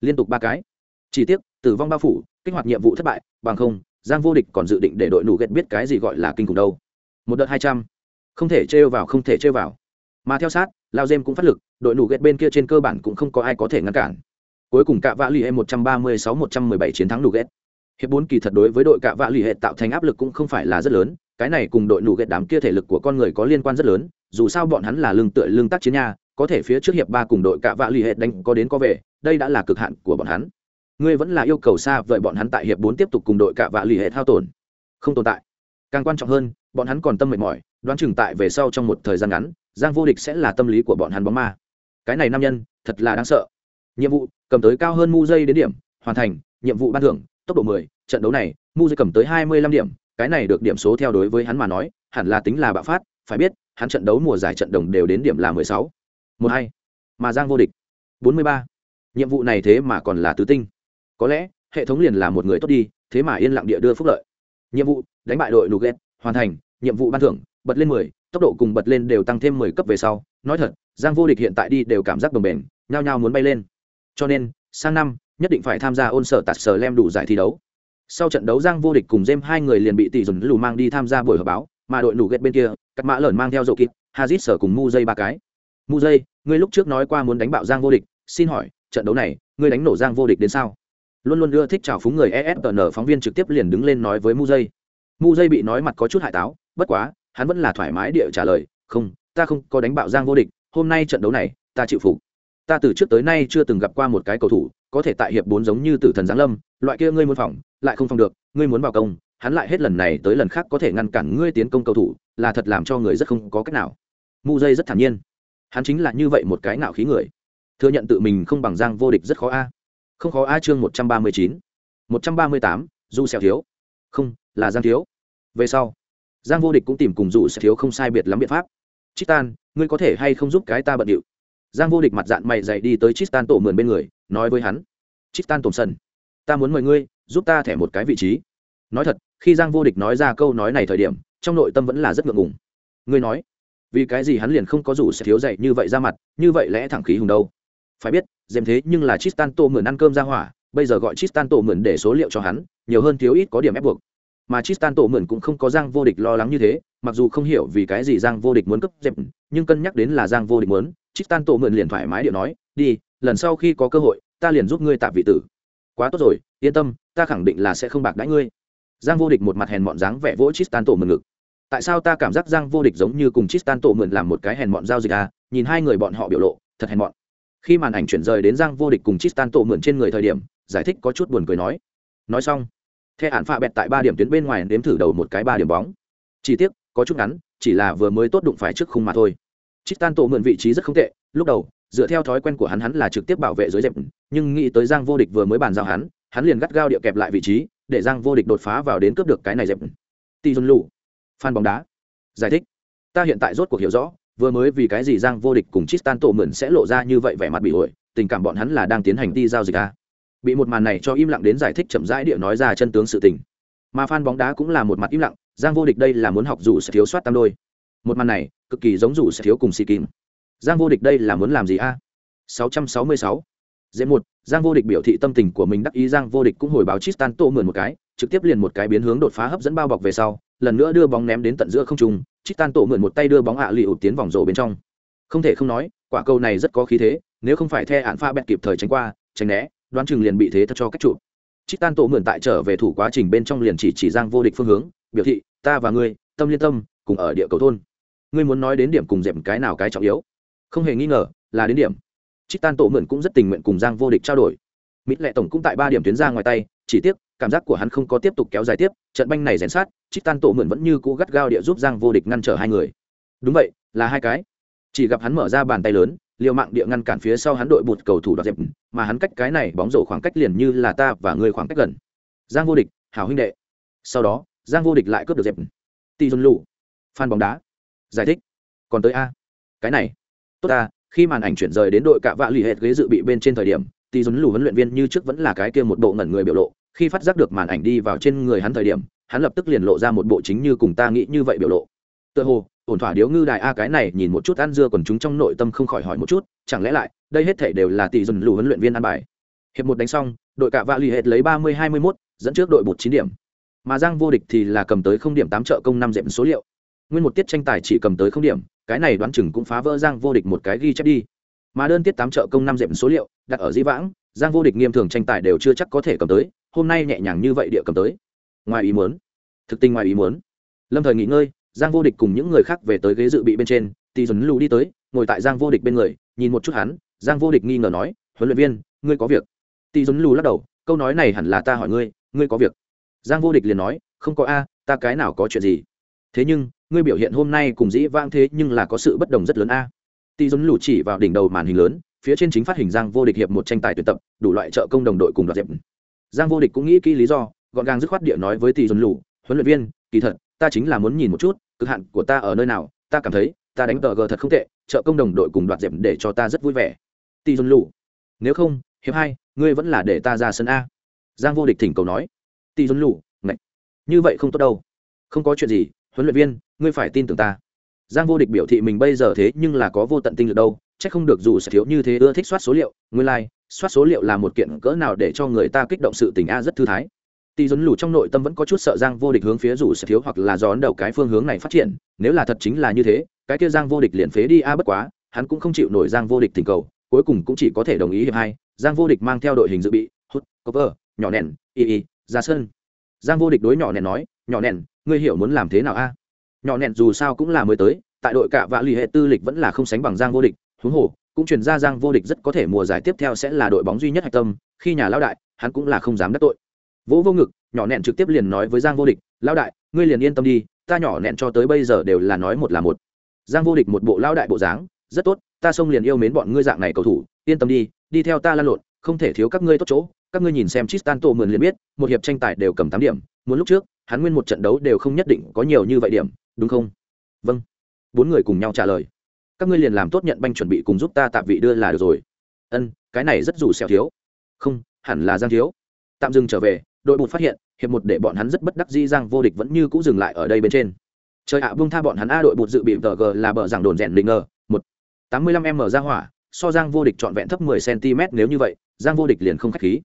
Speaker 1: liên tục ba cái. Chỉ tiếc, tử vong bao phủ, kích hoạt nhiệm vụ thất bại, bằng không, giang vô địch còn dự định để đội nụ gẹt biết cái gì gọi là kinh khủng đâu. Một đợt hai trăm. Không thể trêu vào, không thể trêu vào. Mà theo sát, lao dêm cũng phát lực, đội nụ gẹt bên kia trên cơ bản cũng không có ai có thể ngăn cản. Cuối cùng cạ vã l ì e một trăm ba mươi sáu, một trăm mười bảy chiến thắng nụ gẹt hiệp bốn kỳ thật đối với đội cạ vạ l ì hệ tạo thành áp lực cũng không phải là rất lớn, cái này cùng đội nụ ghét đám kia thể lực của con người có liên quan rất lớn, dù sao bọn hắn là lương tựa lương tác chiến nha, có thể phía trước hiệp ba cùng đội cạ vạ l ì hệ đánh có đến có về, đây đã là cực hạn của bọn hắn. Ngươi vẫn là yêu cầu xa vậy bọn hắn tại hiệp bốn tiếp tục cùng đội cạ vạ l ì hệ thao tổn. Không tồn tại. Càng quan trọng hơn, bọn hắn còn tâm mệt mỏi, đoán chừng tại về sau trong một thời gian ngắn, giang vô địch sẽ là tâm lý của bọn hắn bóng ma. Cái này nam nhân, thật là đáng sợ. Nhiệm vụ, cầm tới cao hơn mu dây đến điểm, hoàn thành, nhiệm vụ ban thưởng tốc độ 10, trận đấu này mu dây cầm tới 25 điểm cái này được điểm số theo đối với hắn mà nói hẳn là tính là bạo phát phải biết hắn trận đấu mùa giải trận đồng đều đến điểm là 16. 12. mà giang vô địch 43. nhiệm vụ này thế mà còn là tứ tinh có lẽ hệ thống liền là một người tốt đi thế mà yên lặng địa đưa phúc lợi nhiệm vụ đánh bại đội Nugget, hoàn thành nhiệm vụ ban thưởng bật lên 10, tốc độ cùng bật lên đều tăng thêm 10 cấp về sau nói thật giang vô địch hiện tại đi đều cảm giác đồng bền nhao nhao muốn bay lên cho nên sang năm nhất định phải tham gia ôn sở tạt sở lem đủ giải thi đấu. Sau trận đấu, giang vô địch cùng jem hai người liền bị tỷ dùn lù mang đi tham gia buổi họp báo, mà đội nủ ghét bên kia cắt mã lởn mang theo dầu kịp hazit sở cùng mu dây ba cái. Mu dây ngươi lúc trước nói qua muốn đánh bạo giang vô địch, xin hỏi, trận đấu này, ngươi đánh nổ giang vô địch đến sao? Luôn luôn đưa thích chào phúng người esn phóng viên trực tiếp liền đứng lên nói với mu dây mu dây bị nói mặt có chút hại táo, bất quá, hắn vẫn là thoải mái địa trả lời, không, ta không có đánh bạo giang vô địch, hôm nay trận đấu này, ta chịu phục. Ta từ trước tới nay chưa từng gặp qua một cái cầu thủ có thể tại hiệp bốn giống như tử thần giáng lâm, loại kia ngươi muốn phòng, lại không phòng được, ngươi muốn vào công, hắn lại hết lần này tới lần khác có thể ngăn cản ngươi tiến công cầu thủ, là thật làm cho người rất không có cách nào. Mu dây rất thản nhiên. Hắn chính là như vậy một cái ngạo khí người. Thừa nhận tự mình không bằng giang vô địch rất khó a. Không khó a chương một trăm ba mươi chín. một trăm ba mươi tám du xẻo thiếu. Không, là giang thiếu. Về sau, giang vô địch cũng tìm cùng dù xẻo thiếu không sai biệt lắm biện pháp. Chitan ngươi có thể hay không giúp cái ta bận điệu? Giang vô địch mặt dạng mày dày đi tới chitan tổ mượn bên người nói với hắn chitan tổm sân ta muốn mời ngươi giúp ta thẻ một cái vị trí. Nói thật khi giang vô địch nói ra câu nói này thời điểm trong nội tâm vẫn là rất ngượng ngùng. Ngươi nói vì cái gì hắn liền không có rủ sẽ thiếu dậy như vậy ra mặt như vậy lẽ thẳng khí hùng đâu? Phải biết dèm thế nhưng là Tristan Tô mượn ăn cơm ra hỏa bây giờ gọi Tristan tổ mượn để số liệu cho hắn nhiều hơn thiếu ít có điểm ép buộc. Mà Tristan tổ mượn cũng không có Giang vô địch lo lắng như thế, mặc dù không hiểu vì cái gì Giang vô địch muốn cấp dẹp, nhưng cân nhắc đến là Giang vô địch muốn, Tristan tổ mượn liền thoải mái điệu nói, "Đi, lần sau khi có cơ hội, ta liền giúp ngươi tạm vị tử." "Quá tốt rồi, yên tâm, ta khẳng định là sẽ không bạc đãi ngươi." Giang vô địch một mặt hèn mọn dáng vẻ vỗ Tristan tổ mượn ngực. Tại sao ta cảm giác Giang vô địch giống như cùng Tristan tổ mượn làm một cái hèn mọn giao dịch à? Nhìn hai người bọn họ biểu lộ, thật hèn mọn. Khi màn ảnh chuyển rời đến Giang vô địch cùng Tristan tổ mượn trên người thời điểm, giải thích có chút buồn cười nói. Nói xong, theo hạn phạ bẹt tại ba điểm tuyến bên ngoài đếm thử đầu một cái ba điểm bóng. Chi tiết, có chút ngắn, chỉ là vừa mới tốt đụng phải trước khung mà thôi. Chitan tổ mượn vị trí rất không tệ, lúc đầu, dựa theo thói quen của hắn hắn là trực tiếp bảo vệ dưới dẹp, nhưng nghĩ tới Giang Vô Địch vừa mới bàn giao hắn, hắn liền gắt gao địa kẹp lại vị trí, để Giang Vô Địch đột phá vào đến cướp được cái này dẹp. Tỷ Dun Lù, fan bóng đá. Giải thích. Ta hiện tại rốt cuộc hiểu rõ, vừa mới vì cái gì Giang Vô Địch cùng Tristan tổ mượn sẽ lộ ra như vậy vẻ mặt bị ổi, tình cảm bọn hắn là đang tiến hành đi giao dịch a bị một màn này cho im lặng đến giải thích chậm rãi địa nói ra chân tướng sự tình mà fan bóng đá cũng là một mặt im lặng giang vô địch đây là muốn học dù sẽ thiếu soát tam đôi một màn này cực kỳ giống rủ sẽ thiếu cùng si kim giang vô địch đây là muốn làm gì a 666. dễ một giang vô địch biểu thị tâm tình của mình đắc ý giang vô địch cũng hồi báo tristan tô mượn một cái trực tiếp liền một cái biến hướng đột phá hấp dẫn bao bọc về sau lần nữa đưa bóng ném đến tận giữa không trung tristan Tô mượn một tay đưa bóng ạ lì ụt tiến vòng rổ bên trong không thể không nói quả cầu này rất có khí thế nếu không phải the án pha bẹt kịp thời tránh qua tránh né đoán chừng liền bị thế thật cho cách trụ. Tristan Tô mượn tại trở về thủ quá trình bên trong liền chỉ chỉ Giang vô địch phương hướng, biểu thị, ta và ngươi, tâm liên tâm, cùng ở địa cầu thôn. Ngươi muốn nói đến điểm cùng dẹp cái nào cái trọng yếu? Không hề nghi ngờ, là đến điểm. Chitan Tổ mượn cũng rất tình nguyện cùng Giang vô địch trao đổi. mỹ lệ tổng cũng tại ba điểm tuyến ra ngoài tay, chỉ tiếc, cảm giác của hắn không có tiếp tục kéo dài tiếp, trận banh này rèn sát, Chitan Tổ mượn vẫn như cũ gắt gao địa giúp Giang vô địch ngăn trở hai người. Đúng vậy, là hai cái. Chỉ gặp hắn mở ra bàn tay lớn, liều mạng địa ngăn cản phía sau hắn đội bụt cầu thủ đoạt dẹp mà hắn cách cái này bóng rổ khoảng cách liền như là ta và người khoảng cách gần giang vô địch hảo huynh đệ sau đó giang vô địch lại cướp được dẹp tỷ dùn lụ phan bóng đá giải thích còn tới a cái này tốt ta, khi màn ảnh chuyển rời đến đội cạ vạ lì hệt ghế dự bị bên trên thời điểm tỷ dồn lù huấn luyện viên như trước vẫn là cái kia một bộ ngẩn người biểu lộ. Khi phát giác được màn ảnh đi vào trên người hắn thời điểm, hắn lập tức liền lộ ra một bộ chính như cùng ta nghĩ như vậy biểu lộ. Tựa hồ, ổn thỏa điếu ngư đại a cái này nhìn một chút ăn dưa còn chúng trong nội tâm không khỏi hỏi một chút, chẳng lẽ lại, đây hết thể đều là tỷ dùn lù huấn luyện viên ăn bài. Hiệp một đánh xong, đội cạ vạ l ì hệt lấy ba mươi hai mươi mốt, dẫn trước đội một chín điểm. Mà giang vô địch thì là cầm tới không điểm tám trợ công năm dẹp số liệu. Nguyên một tiết tranh tài chỉ cầm tới không điểm cái này đoán chừng cũng phá vỡ giang vô địch một cái ghi chép đi. Mà đơn tiết tám trợ công năm dẹp số liệu, đặt ở di vãng, giang vô địch nghiêm thường tranh tài đều chưa chắc có thể cầm tới, hôm nay nhẹ nhàng như vậy địa cầm tới. Ngoài ý muốn, thực tình ngoài ý muốn. Lâm thời nghỉ ngơi, giang vô địch cùng những người khác về tới ghế dự bị bên trên, tỳ dần lù đi tới, ngồi tại giang vô địch bên người, nhìn một chút hắn, giang vô địch nghi ngờ nói, huấn luyện viên, ngươi có việc? Tỳ dần lù lắc đầu, câu nói này hẳn là ta hỏi ngươi ngươi có việc? Giang vô địch liền nói, không có a, ta cái nào có chuyện gì? Thế nhưng ngươi biểu hiện hôm nay cùng dĩ vang thế nhưng là có sự bất đồng rất lớn a. Tỷ dần lù chỉ vào đỉnh đầu màn hình lớn, phía trên chính phát hình giang vô địch hiệp một tranh tài tuyển tập, đủ loại trợ công đồng đội cùng đoạt dẹp. Giang vô địch cũng nghĩ kỹ lý do, gọn gàng dứt khoát địa nói với tỷ dần lù huấn luyện viên, kỳ thật, ta chính là muốn nhìn một chút, cực hạn của ta ở nơi nào, ta cảm thấy, ta đánh tờ g thật không tệ, trợ công đồng đội cùng đoạt dẹp để cho ta rất vui vẻ. Tỷ dồn lù nếu không, hiệp hai, ngươi vẫn là để ta ra sân a. Giang vô địch thỉnh cầu nói. Tỷ dồn lù ngạch, như vậy không tốt đâu. Không có chuyện gì, huấn luyện viên ngươi phải tin tưởng ta. Giang vô địch biểu thị mình bây giờ thế nhưng là có vô tận tinh lực đâu c h ắ c không được dù sẽ thiếu như thế ưa thích soát số liệu nguyên lai、like, soát số liệu là một kiện cỡ nào để cho người ta kích động sự tình a rất thư thái. Tỷ dấn lù trong nội tâm vẫn có chút sợ giang vô địch hướng phía rủ sẽ thiếu hoặc là gión đầu cái phương hướng này phát triển nếu là thật chính là như thế cái kia giang vô địch liền phế đi a bất quá hắn cũng không chịu nổi giang vô địch thỉnh cầu cuối cùng cũng chỉ có thể đồng ý hiệp hai giang vô địch mang theo đội hình dự bị hút cover nhỏ nẻn, y y ra sân. Giang vô địch đối nhỏ nẻn nói nhỏ nẻn, ngươi hiểu muốn làm thế nào a? Nhỏ nẹn dù sao cũng là mới tới tại đội cả vạ lì hệ tư lịch vẫn là không sánh bằng giang vô địch huống hồ cũng chuyển ra giang vô địch rất có thể mùa giải tiếp theo sẽ là đội bóng duy nhất hạch tâm khi nhà lao đại hắn cũng là không dám đắc tội. Vỗ vô ngực nhỏ nẹn trực tiếp liền nói với giang vô địch lao đại ngươi liền yên tâm đi ta nhỏ nẹn cho tới bây giờ đều là nói một là một. Giang vô địch một bộ lao đại bộ dáng rất tốt ta xông liền yêu mến bọn ngươi dạng này cầu thủ yên tâm đi đi theo ta lan lộn không thể thiếu các ngươi tốt chỗ. Các ngươi nhìn xem Tristan Tô mượn liền biết, một hiệp tranh tài đều cầm tám điểm, muốn lúc trước, hắn nguyên một trận đấu đều không nhất định có nhiều như vậy điểm, đúng không? Vâng. Bốn người cùng nhau trả lời. Các ngươi liền làm tốt nhận banh chuẩn bị cùng giúp ta tạm vị đưa là được rồi. Ân, cái này rất rủ xẻo thiếu. Không, hẳn là Giang thiếu. Tạm dừng trở về, đội bụt phát hiện hiệp một để bọn hắn rất bất đắc dĩ giang vô địch vẫn như cũ dừng lại ở đây bên trên trời ạ à, tha bọn hắn a đội bụt dự bị tờ g là bờ giảng đồn rèn định ngờ một tám mươi lăm m ra hỏa so giang vô địch trọn vẹn thấp mười cm nếu như vậy giang vô địch liền không khách khí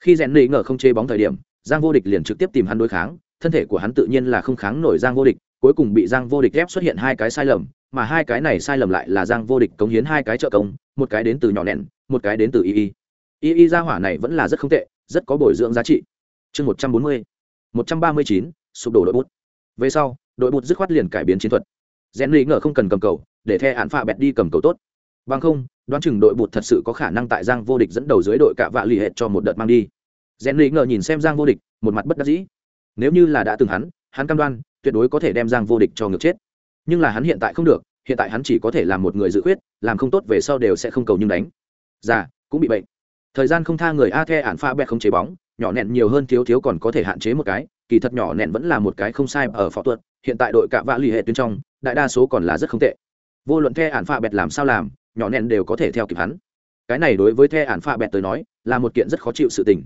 Speaker 1: khi rèn định ngờ không chê bóng thời điểm giang vô địch liền trực tiếp tìm hắn đối kháng thân thể của hắn tự nhiên là không kháng nổi giang vô địch cuối cùng bị giang vô địch ép xuất hiện hai cái sai lầm, mà hai cái này sai lầm lại là giang vô địch cống hiến hai cái trợ công, một cái đến từ nhỏ nẹn, một cái đến từ y y. Y y ra hỏa này vẫn là rất không tệ, rất có bồi dưỡng giá trị. Chương một trăm bốn mươi, một trăm ba mươi chín, sụp đổ đội bút. Về sau, đội bút dứt khoát liền cải biến chiến thuật. Rèn lý ngờ không cần cầm cầu, để the án phạ bẹt đi cầm cầu tốt. Bằng không, đoán chừng đội bụt thật sự có khả năng tại giang vô địch dẫn đầu dưới đội cả vạ lì hệt cho một đợt mang đi. Rèn lý ngờ nhìn xem giang vô địch, một mặt bất đắc dĩ. Nếu như là đã từng hắn hắn cam đoan tuyệt đối có thể đem giang vô địch cho ngược chết. Nhưng là hắn hiện tại không được, hiện tại hắn chỉ có thể làm một người dự khuyết, làm không tốt về sau đều sẽ không cầu nhưng đánh. Già, cũng bị bệnh. Thời gian không tha người a the ản pha bẹt không chế bóng, nhỏ nẹn nhiều hơn thiếu thiếu còn có thể hạn chế một cái, kỳ thật nhỏ nẹn vẫn là một cái không sai ở phó tuật, hiện tại đội cạ vạ lì hệ tuyến trong, đại đa số còn là rất không tệ. Vô luận the ản pha bẹt làm sao làm, nhỏ nẹn đều có thể theo kịp hắn. Cái này đối với the ản pha bẹt tới nói, là một kiện rất khó chịu sự tình.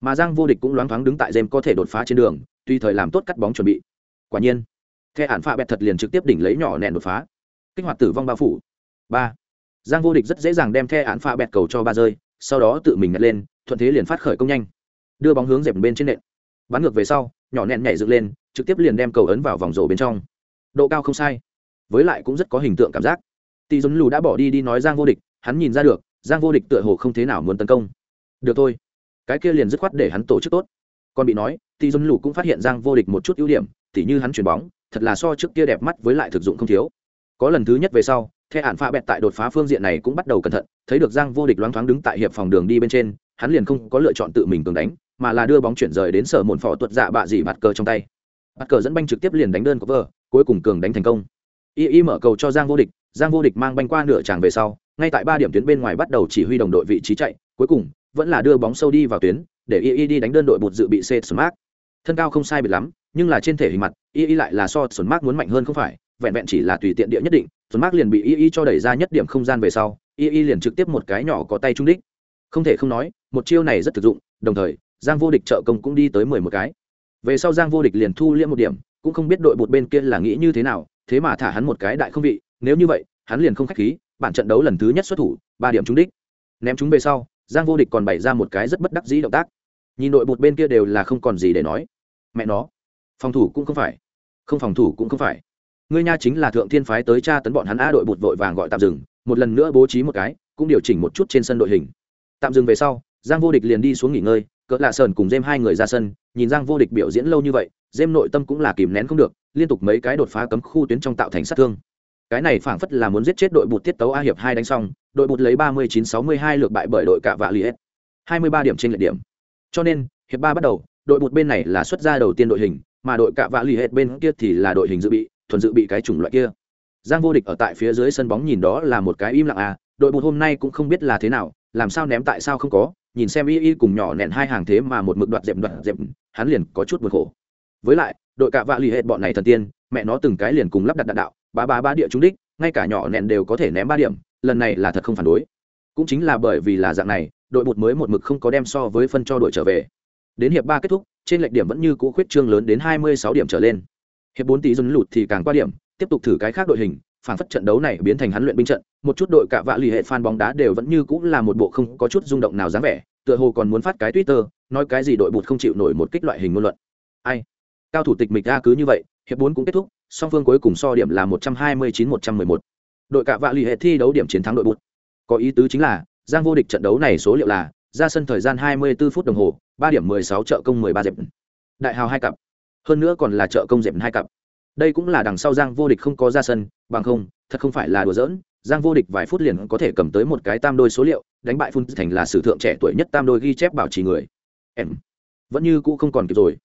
Speaker 1: Mà giang vô địch cũng loáng thoáng đứng tại dêm có thể đột phá trên đường, tùy thời làm tốt cắt bóng chuẩn bị quả nhiên, the hạn pha bẹt thật liền trực tiếp đỉnh lấy nhỏ nẹn đột phá. Kích hoạt tử vong bao phủ. Ba. Giang vô địch rất dễ dàng đem the hạn pha bẹt cầu cho ba rơi, sau đó tự mình nhặt lên, thuận thế liền phát khởi công nhanh. Đưa bóng hướng dẹp bên trên nện. Bắn ngược về sau, nhỏ nẹn nhảy dựng lên, trực tiếp liền đem cầu ấn vào vòng rổ bên trong. Độ cao không sai. Với lại cũng rất có hình tượng cảm giác. Tỷ dồn lù đã bỏ đi đi nói giang vô địch, hắn nhìn ra được, giang vô địch tựa hồ không thế nào muốn tấn công. Được thôi. Cái kia liền dứt khoát để hắn tổ chức tốt. Còn bị nói, tỷ dồn lù cũng phát hiện giang vô địch một chút ưu điểm tỉ như hắn chuyền bóng thật là so trước kia đẹp mắt với lại thực dụng không thiếu. Có lần thứ nhất về sau the hạn pha bẹt tại đột phá phương diện này cũng bắt đầu cẩn thận thấy được giang vô địch loáng thoáng đứng tại hiệp phòng đường đi bên trên hắn liền không có lựa chọn tự mình cường đánh mà là đưa bóng chuyển rời đến sở mồn phò tuột dạ bạ dị mặt cờ trong tay. Bắt cờ dẫn banh trực tiếp liền đánh đơn của vợ, cuối cùng cường đánh thành công. Y y mở cầu cho giang vô địch giang vô địch mang banh qua nửa tràng về sau ngay tại ba điểm tuyến bên ngoài bắt đầu chỉ huy đồng đội vị trí chạy cuối cùng vẫn là đưa bóng sâu đi vào tuyến để y y đi đánh đơn đội bột dự bị c smart. Thân cao không sai biệt lắm nhưng là trên thể hình mặt, y y lại là so smart muốn mạnh hơn không phải, vẹn vẹn chỉ là tùy tiện địa nhất định smart liền bị y y cho đẩy ra nhất điểm không gian về sau, y y liền trực tiếp một cái nhỏ có tay trung đích. Không thể không nói, một chiêu này rất thực dụng, đồng thời, giang vô địch trợ công cũng đi tới mười một cái. Về sau giang vô địch liền thu liễm một điểm, cũng không biết đội bột bên kia là nghĩ như thế nào, thế mà thả hắn một cái đại không vị, nếu như vậy, hắn liền không khách khí, bản trận đấu lần thứ nhất xuất thủ, ba điểm trúng đích. Ném chúng về sau, giang vô địch còn bày ra một cái rất bất đắc dĩ động tác. Nhìn đội bột bên kia đều là không còn gì để nói. Mẹ nó phòng thủ cũng không phải. Không phòng thủ cũng không phải. Ngươi nha chính là thượng thiên phái tới tra tấn bọn hắn a đội bụt vội vàng gọi tạm dừng một lần nữa bố trí một cái cũng điều chỉnh một chút trên sân đội hình. Tạm dừng về sau giang vô địch liền đi xuống nghỉ ngơi cỡ lạ sờn cùng dêm hai người ra sân nhìn giang vô địch biểu diễn lâu như vậy dêm nội tâm cũng là kìm nén không được liên tục mấy cái đột phá cấm khu tuyến trong tạo thành sát thương. Cái này phảng phất là muốn giết chết đội bụt tiết tấu a hiệp hai đánh xong đội bụt lấy ba mươi chín sáu mươi hai lượt bại bởi đội cạ vạ liệt, hai mươi ba điểm trên lệch điểm. Cho nên hiệp ba bắt đầu đội bụt bên này là xuất ra đầu tiên đội hình mà đội cạ vạ li hết bên kia thì là đội hình dự bị, thuần dự bị cái chủng loại kia. Giang vô địch ở tại phía dưới sân bóng nhìn đó là một cái im lặng à đội bụt hôm nay cũng không biết là thế nào, làm sao ném tại sao không có, nhìn xem y y cùng nhỏ nẹn hai hàng thế mà một mực đoạt dẹp đoạt dẹp, hắn liền có chút buồn khổ. Với lại, đội cạ vạ lì hết bọn này thần tiên, mẹ nó từng cái liền cùng lắp đặt đạn đạo ba ba ba địa trúng đích, ngay cả nhỏ nẹn đều có thể ném ba điểm, lần này là thật không phản đối. Cũng chính là bởi vì là dạng này, đội bụt mới một mực không có đem so với phân cho đội trở về. Đến hiệp ba kết thúc trên lệch điểm vẫn như cũ khuyết trương lớn đến hai mươi sáu điểm trở lên. Hiệp bốn tỷ dần lụt thì càng qua điểm, tiếp tục thử cái khác đội hình, phản phất trận đấu này biến thành hắn luyện binh trận, một chút đội cả vạ lì hệ fan bóng đá đều vẫn như cũng là một bộ không có chút rung động nào dáng vẻ, tựa hồ còn muốn phát cái twitter, nói cái gì đội bụt không chịu nổi một kích loại hình ngôn luận. Ai? Cao thủ tịch mịch ra cứ như vậy, hiệp bốn cũng kết thúc, song phương cuối cùng so điểm là một trăm hai mươi chín, một trăm mười một. Đội cả vạ lì hệ thi đấu điểm chiến thắng đội bụt. Có ý tứ chính là, giang vô địch trận đấu này số liệu là, ra sân thời gian 24 phút đồng hồ ba điểm mười sáu trợ công mười ba dẹp. Đại hào hai cặp. Hơn nữa còn là trợ công dẹp hai cặp. Đây cũng là đằng sau giang vô địch không có ra sân, bằng không, thật không phải là đùa giỡn. Giang vô địch vài phút liền có thể cầm tới một cái tam đôi số liệu, đánh bại phun thành là sử thượng trẻ tuổi nhất tam đôi ghi chép bảo trì người. Em. Vẫn như cũ không còn kịp rồi.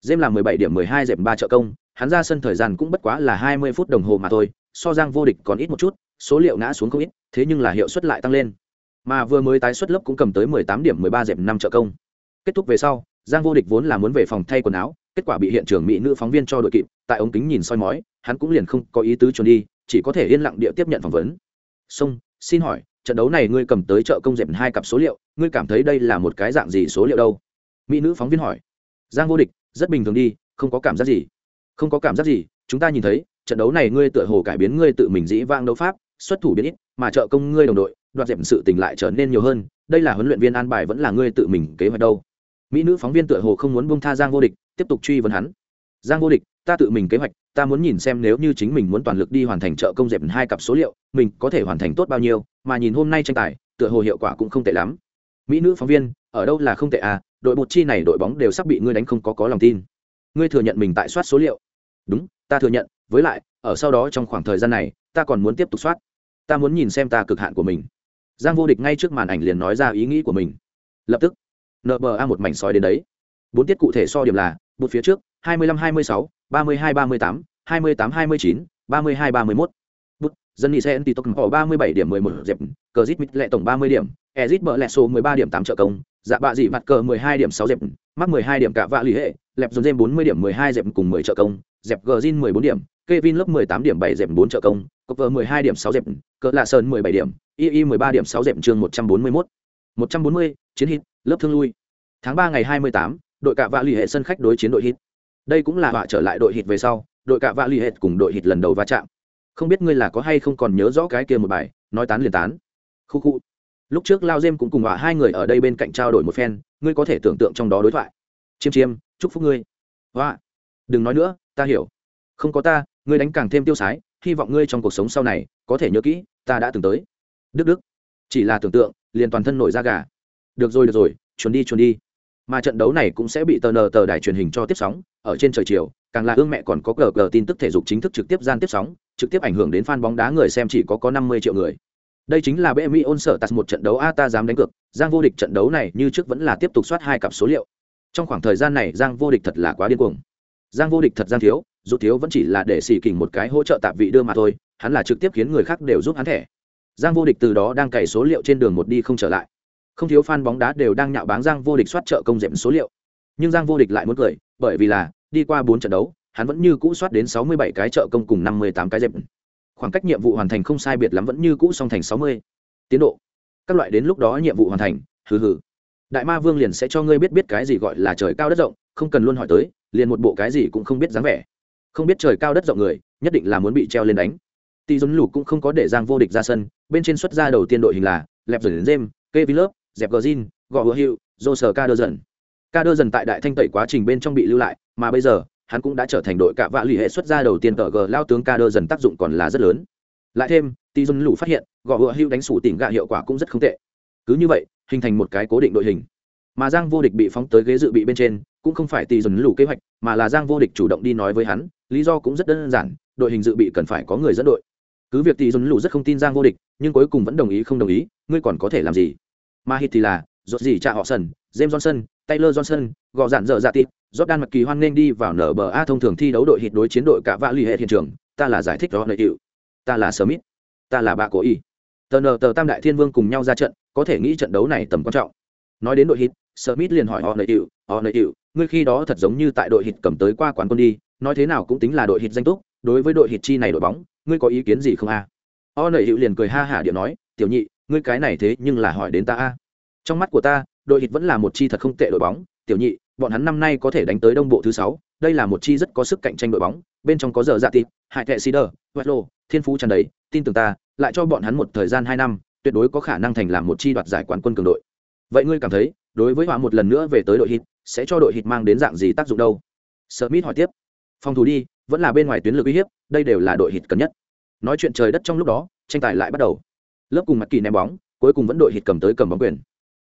Speaker 1: Dêm là mười bảy điểm mười hai dẹp ba trợ công, hắn ra sân thời gian cũng bất quá là hai mươi phút đồng hồ mà thôi, so giang vô địch còn ít một chút, số liệu ngã xuống không ít, thế nhưng là hiệu suất lại tăng lên. Mà vừa mới tái xuất lớp cũng cầm tới mười tám điểm mười ba dẹp năm trợ công kết thúc về sau, giang vô địch vốn là muốn về phòng thay quần áo, kết quả bị hiện trường mỹ nữ phóng viên cho đội kịp, tại ống kính nhìn soi mói, hắn cũng liền không có ý tứ trốn đi, chỉ có thể yên lặng địa tiếp nhận phỏng vấn. Xong xin hỏi, trận đấu này ngươi cầm tới chợ công dẹp hai cặp số liệu, ngươi cảm thấy đây là một cái dạng gì số liệu đâu? Mỹ nữ phóng viên hỏi. Giang vô địch, rất bình thường đi, không có cảm giác gì. Không có cảm giác gì, chúng ta nhìn thấy, trận đấu này ngươi tựa hồ cải biến ngươi tự mình dĩ vang đấu pháp, xuất thủ biến ít, mà trợ công ngươi đồng đội, đoạt dẹp sự tình lại trở nên nhiều hơn, đây là huấn luyện viên an bài vẫn là ngươi tự mình kế hoạch đâu mỹ nữ phóng viên tựa hồ không muốn buông tha giang vô địch, tiếp tục truy vấn hắn. Giang vô địch, ta tự mình kế hoạch, ta muốn nhìn xem nếu như chính mình muốn toàn lực đi hoàn thành trợ công dẹp hai cặp số liệu, mình có thể hoàn thành tốt bao nhiêu, mà nhìn hôm nay tranh tài, tựa hồ hiệu quả cũng không tệ lắm. Mỹ nữ phóng viên, ở đâu là không tệ à đội bột chi này đội bóng đều sắp bị ngươi đánh không có có lòng tin. Ngươi thừa nhận mình tại soát số liệu. Đúng, ta thừa nhận, với lại, ở sau đó trong khoảng thời gian này, ta còn muốn tiếp tục soát. Ta muốn nhìn xem ta cực hạn của mình. Giang vô địch ngay trước màn ảnh liền nói ra ý nghĩ của mình. Lập tức nba một mảnh sói đến đấy bốn tiết cụ thể so điểm là một phía trước 25 26, 32 38, 28 29, 32 31. Bút, dân nghị sen tỷ Tốc bỏ 37 điểm 11 dẹp, cờ dít Mít lệ tổng 30 điểm, Ezit bờ lẹ số 13 điểm 8 trợ công, dạ bạ dị mặt cờ 12 điểm 6 dẹp, mắc 12 điểm cả vạ lì hệ, lẹp dồn dêm 40 điểm 12 dẹp cùng 10 trợ công, dẹp Gzin 14 điểm, Kevin lớp 18 điểm 7 dẹp 4 trợ công, Cover 12 điểm 6 dẹp, cờ lạ sơn 17 điểm, II 13 điểm 6 dẹp chương 141. 140, chiến hit, lớp thương lui. Tháng ba ngày 28, đội cạ vạ lì hệ sân khách đối chiến đội hít đây cũng là họa trở lại đội hít về sau đội cạ vạ l ì hệ cùng đội hít lần đầu va chạm. Không biết ngươi là có hay không còn nhớ rõ cái kia một bài nói tán liền tán. Khu khu. Lúc trước lao dêm cũng cùng họa hai người ở đây bên cạnh trao đổi một phen ngươi có thể tưởng tượng trong đó đối thoại. Chiêm chiêm chúc phúc ngươi. Họa. Đừng nói nữa ta hiểu. Không có ta ngươi đánh càng thêm tiêu sái hy vọng ngươi trong cuộc sống sau này có thể nhớ kỹ ta đã từng tới. Đức đức. Chỉ là tưởng tượng liền toàn thân nổi da gà được rồi được rồi, chuẩn đi chuẩn đi. Mà trận đấu này cũng sẽ bị tờ nờ tờ đài truyền hình cho tiếp sóng, ở trên trời chiều, càng là ương mẹ còn có cờ cờ tin tức thể dục chính thức trực tiếp gian tiếp sóng, trực tiếp ảnh hưởng đến fan bóng đá người xem chỉ có có năm mươi triệu người. Đây chính là bmi ôn sở tạt một trận đấu a ta dám đánh cược. Giang vô địch trận đấu này như trước vẫn là tiếp tục soát hai cặp số liệu. Trong khoảng thời gian này, giang vô địch thật là quá điên cuồng. Giang vô địch thật giang thiếu, dù thiếu vẫn chỉ là để xì kình một cái hỗ trợ tạp vị đưa mà thôi, hắn là trực tiếp khiến người khác đều giúp hắn thẻ. Giang vô địch từ đó đang cày số liệu trên đường một đi không trở lại không thiếu fan bóng đá đều đang nhạo báng giang vô địch soát trợ công dệm số liệu. Nhưng giang vô địch lại muốn cười, bởi vì là, đi qua bốn trận đấu, hắn vẫn như cũ soát đến sáu mươi bảy cái trợ công cùng năm mươi tám cái dệm khoảng cách nhiệm vụ hoàn thành không sai biệt lắm vẫn như cũ song thành sáu mươi. Tiến độ. Các loại đến lúc đó nhiệm vụ hoàn thành, hừ hừ. Đại ma vương liền sẽ cho ngươi biết biết cái gì gọi là trời cao đất rộng, không cần luôn hỏi tới, liền một bộ cái gì cũng không biết dáng vẻ. Không biết trời cao đất rộng người, nhất định là muốn bị treo lên đánh. Tỷ dồn lục cũng không có để giang vô địch ra sân, bên trên xuất ra đầu tiên đội hình là lẹp dần jem kevin love dẹp gờ zin, gò hữu hiệu dô sờ ca đơ dần. Ca đơ dần tại đại thanh tẩy quá trình bên trong bị lưu lại, mà bây giờ, hắn cũng đã trở thành đội cạ vạ lì hệ xuất ra đầu tiên tờ g lao tướng ca đơ dần tác dụng còn là rất lớn. Lại thêm tỷ dun lũ phát hiện, gò hữu hiệu đánh sủ tỉnh gạ hiệu quả cũng rất không tệ. Cứ như vậy, hình thành một cái cố định đội hình. Mà giang vô địch bị phóng tới ghế dự bị bên trên, cũng không phải tỷ dun lũ kế hoạch, mà là giang vô địch chủ động đi nói với hắn, lý do cũng rất đơn giản, đội hình dự bị cần phải có người dẫn đội. Cứ việc tỷ dun lũ rất không tin giang vô địch, nhưng cuối cùng vẫn đồng ý không đồng ý, ngươi còn có thể làm gì? Mà hít thì là, rốt gì cha họ sần, james johnson, taylor johnson, gò dạn dở dạ Đan jordan mckỳ hoan nghênh đi vào nở bờ a thông thường thi đấu đội hít đối chiến đội cả vạ lì hệ hiện trường, ta là giải thích đó nội tiệu ta là smith, ta là bà cố y. Tờ nờ tờ tam đại thiên vương cùng nhau ra trận, có thể nghĩ trận đấu này tầm quan trọng. Nói đến đội hít smith liền hỏi họ nội tiệu họ nội tiệu ngươi khi đó thật giống như tại đội hít cầm tới qua quán quân đi, nói thế nào cũng tính là đội hít danh túc, đối với đội hít chi này đội bóng, ngươi có ý kiến gì không a? Họ nội hiệu liền cười ha hả điện nói, tiểu nhị ngươi cái này thế nhưng là hỏi đến ta a. Trong mắt của ta đội hít vẫn là một chi thật không tệ đội bóng tiểu nhị bọn hắn năm nay có thể đánh tới đông bộ thứ sáu đây là một chi rất có sức cạnh tranh đội bóng bên trong có giờ dạ tịp hại thẹ Sider, Wetlo, thiên phú tràn đầy tin tưởng ta lại cho bọn hắn một thời gian hai năm tuyệt đối có khả năng thành làm một chi đoạt giải quán quân cường đội. Vậy ngươi cảm thấy đối với họa một lần nữa về tới đội hit sẽ cho đội hit mang đến dạng gì tác dụng đâu? Smith hỏi tiếp. Phòng thủ đi vẫn là bên ngoài tuyến lực uy hiếp đây đều là đội hit cần nhất. Nói chuyện trời đất trong lúc đó tranh tài lại bắt đầu lớp cùng mặt kỳ ném bóng, cuối cùng vẫn đội hít cầm tới cầm bóng quyền.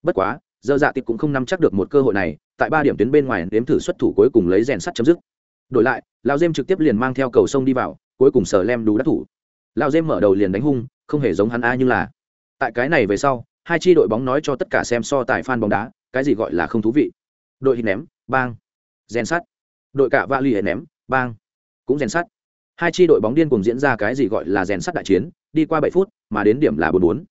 Speaker 1: Bất quá, giờ dạ tiệp cũng không nắm chắc được một cơ hội này, tại ba điểm tuyến bên ngoài nếm thử xuất thủ cuối cùng lấy rèn sắt chấm dứt. Đổi lại lao dêm trực tiếp liền mang theo cầu sông đi vào, cuối cùng sờ lem đủ đắc thủ. Lao dêm mở đầu liền đánh hung, không hề giống hắn a nhưng là. Tại cái này về sau, hai chi đội bóng nói cho tất cả xem so tài fan bóng đá, cái gì gọi là không thú vị. Đội hít ném, bang. Rèn sắt. Đội cả va li ném, bang. Cũng rèn sắt hai chi đội bóng điên cùng diễn ra cái gì gọi là rèn sắt đại chiến, đi qua bảy phút, mà đến điểm là bốn bốn.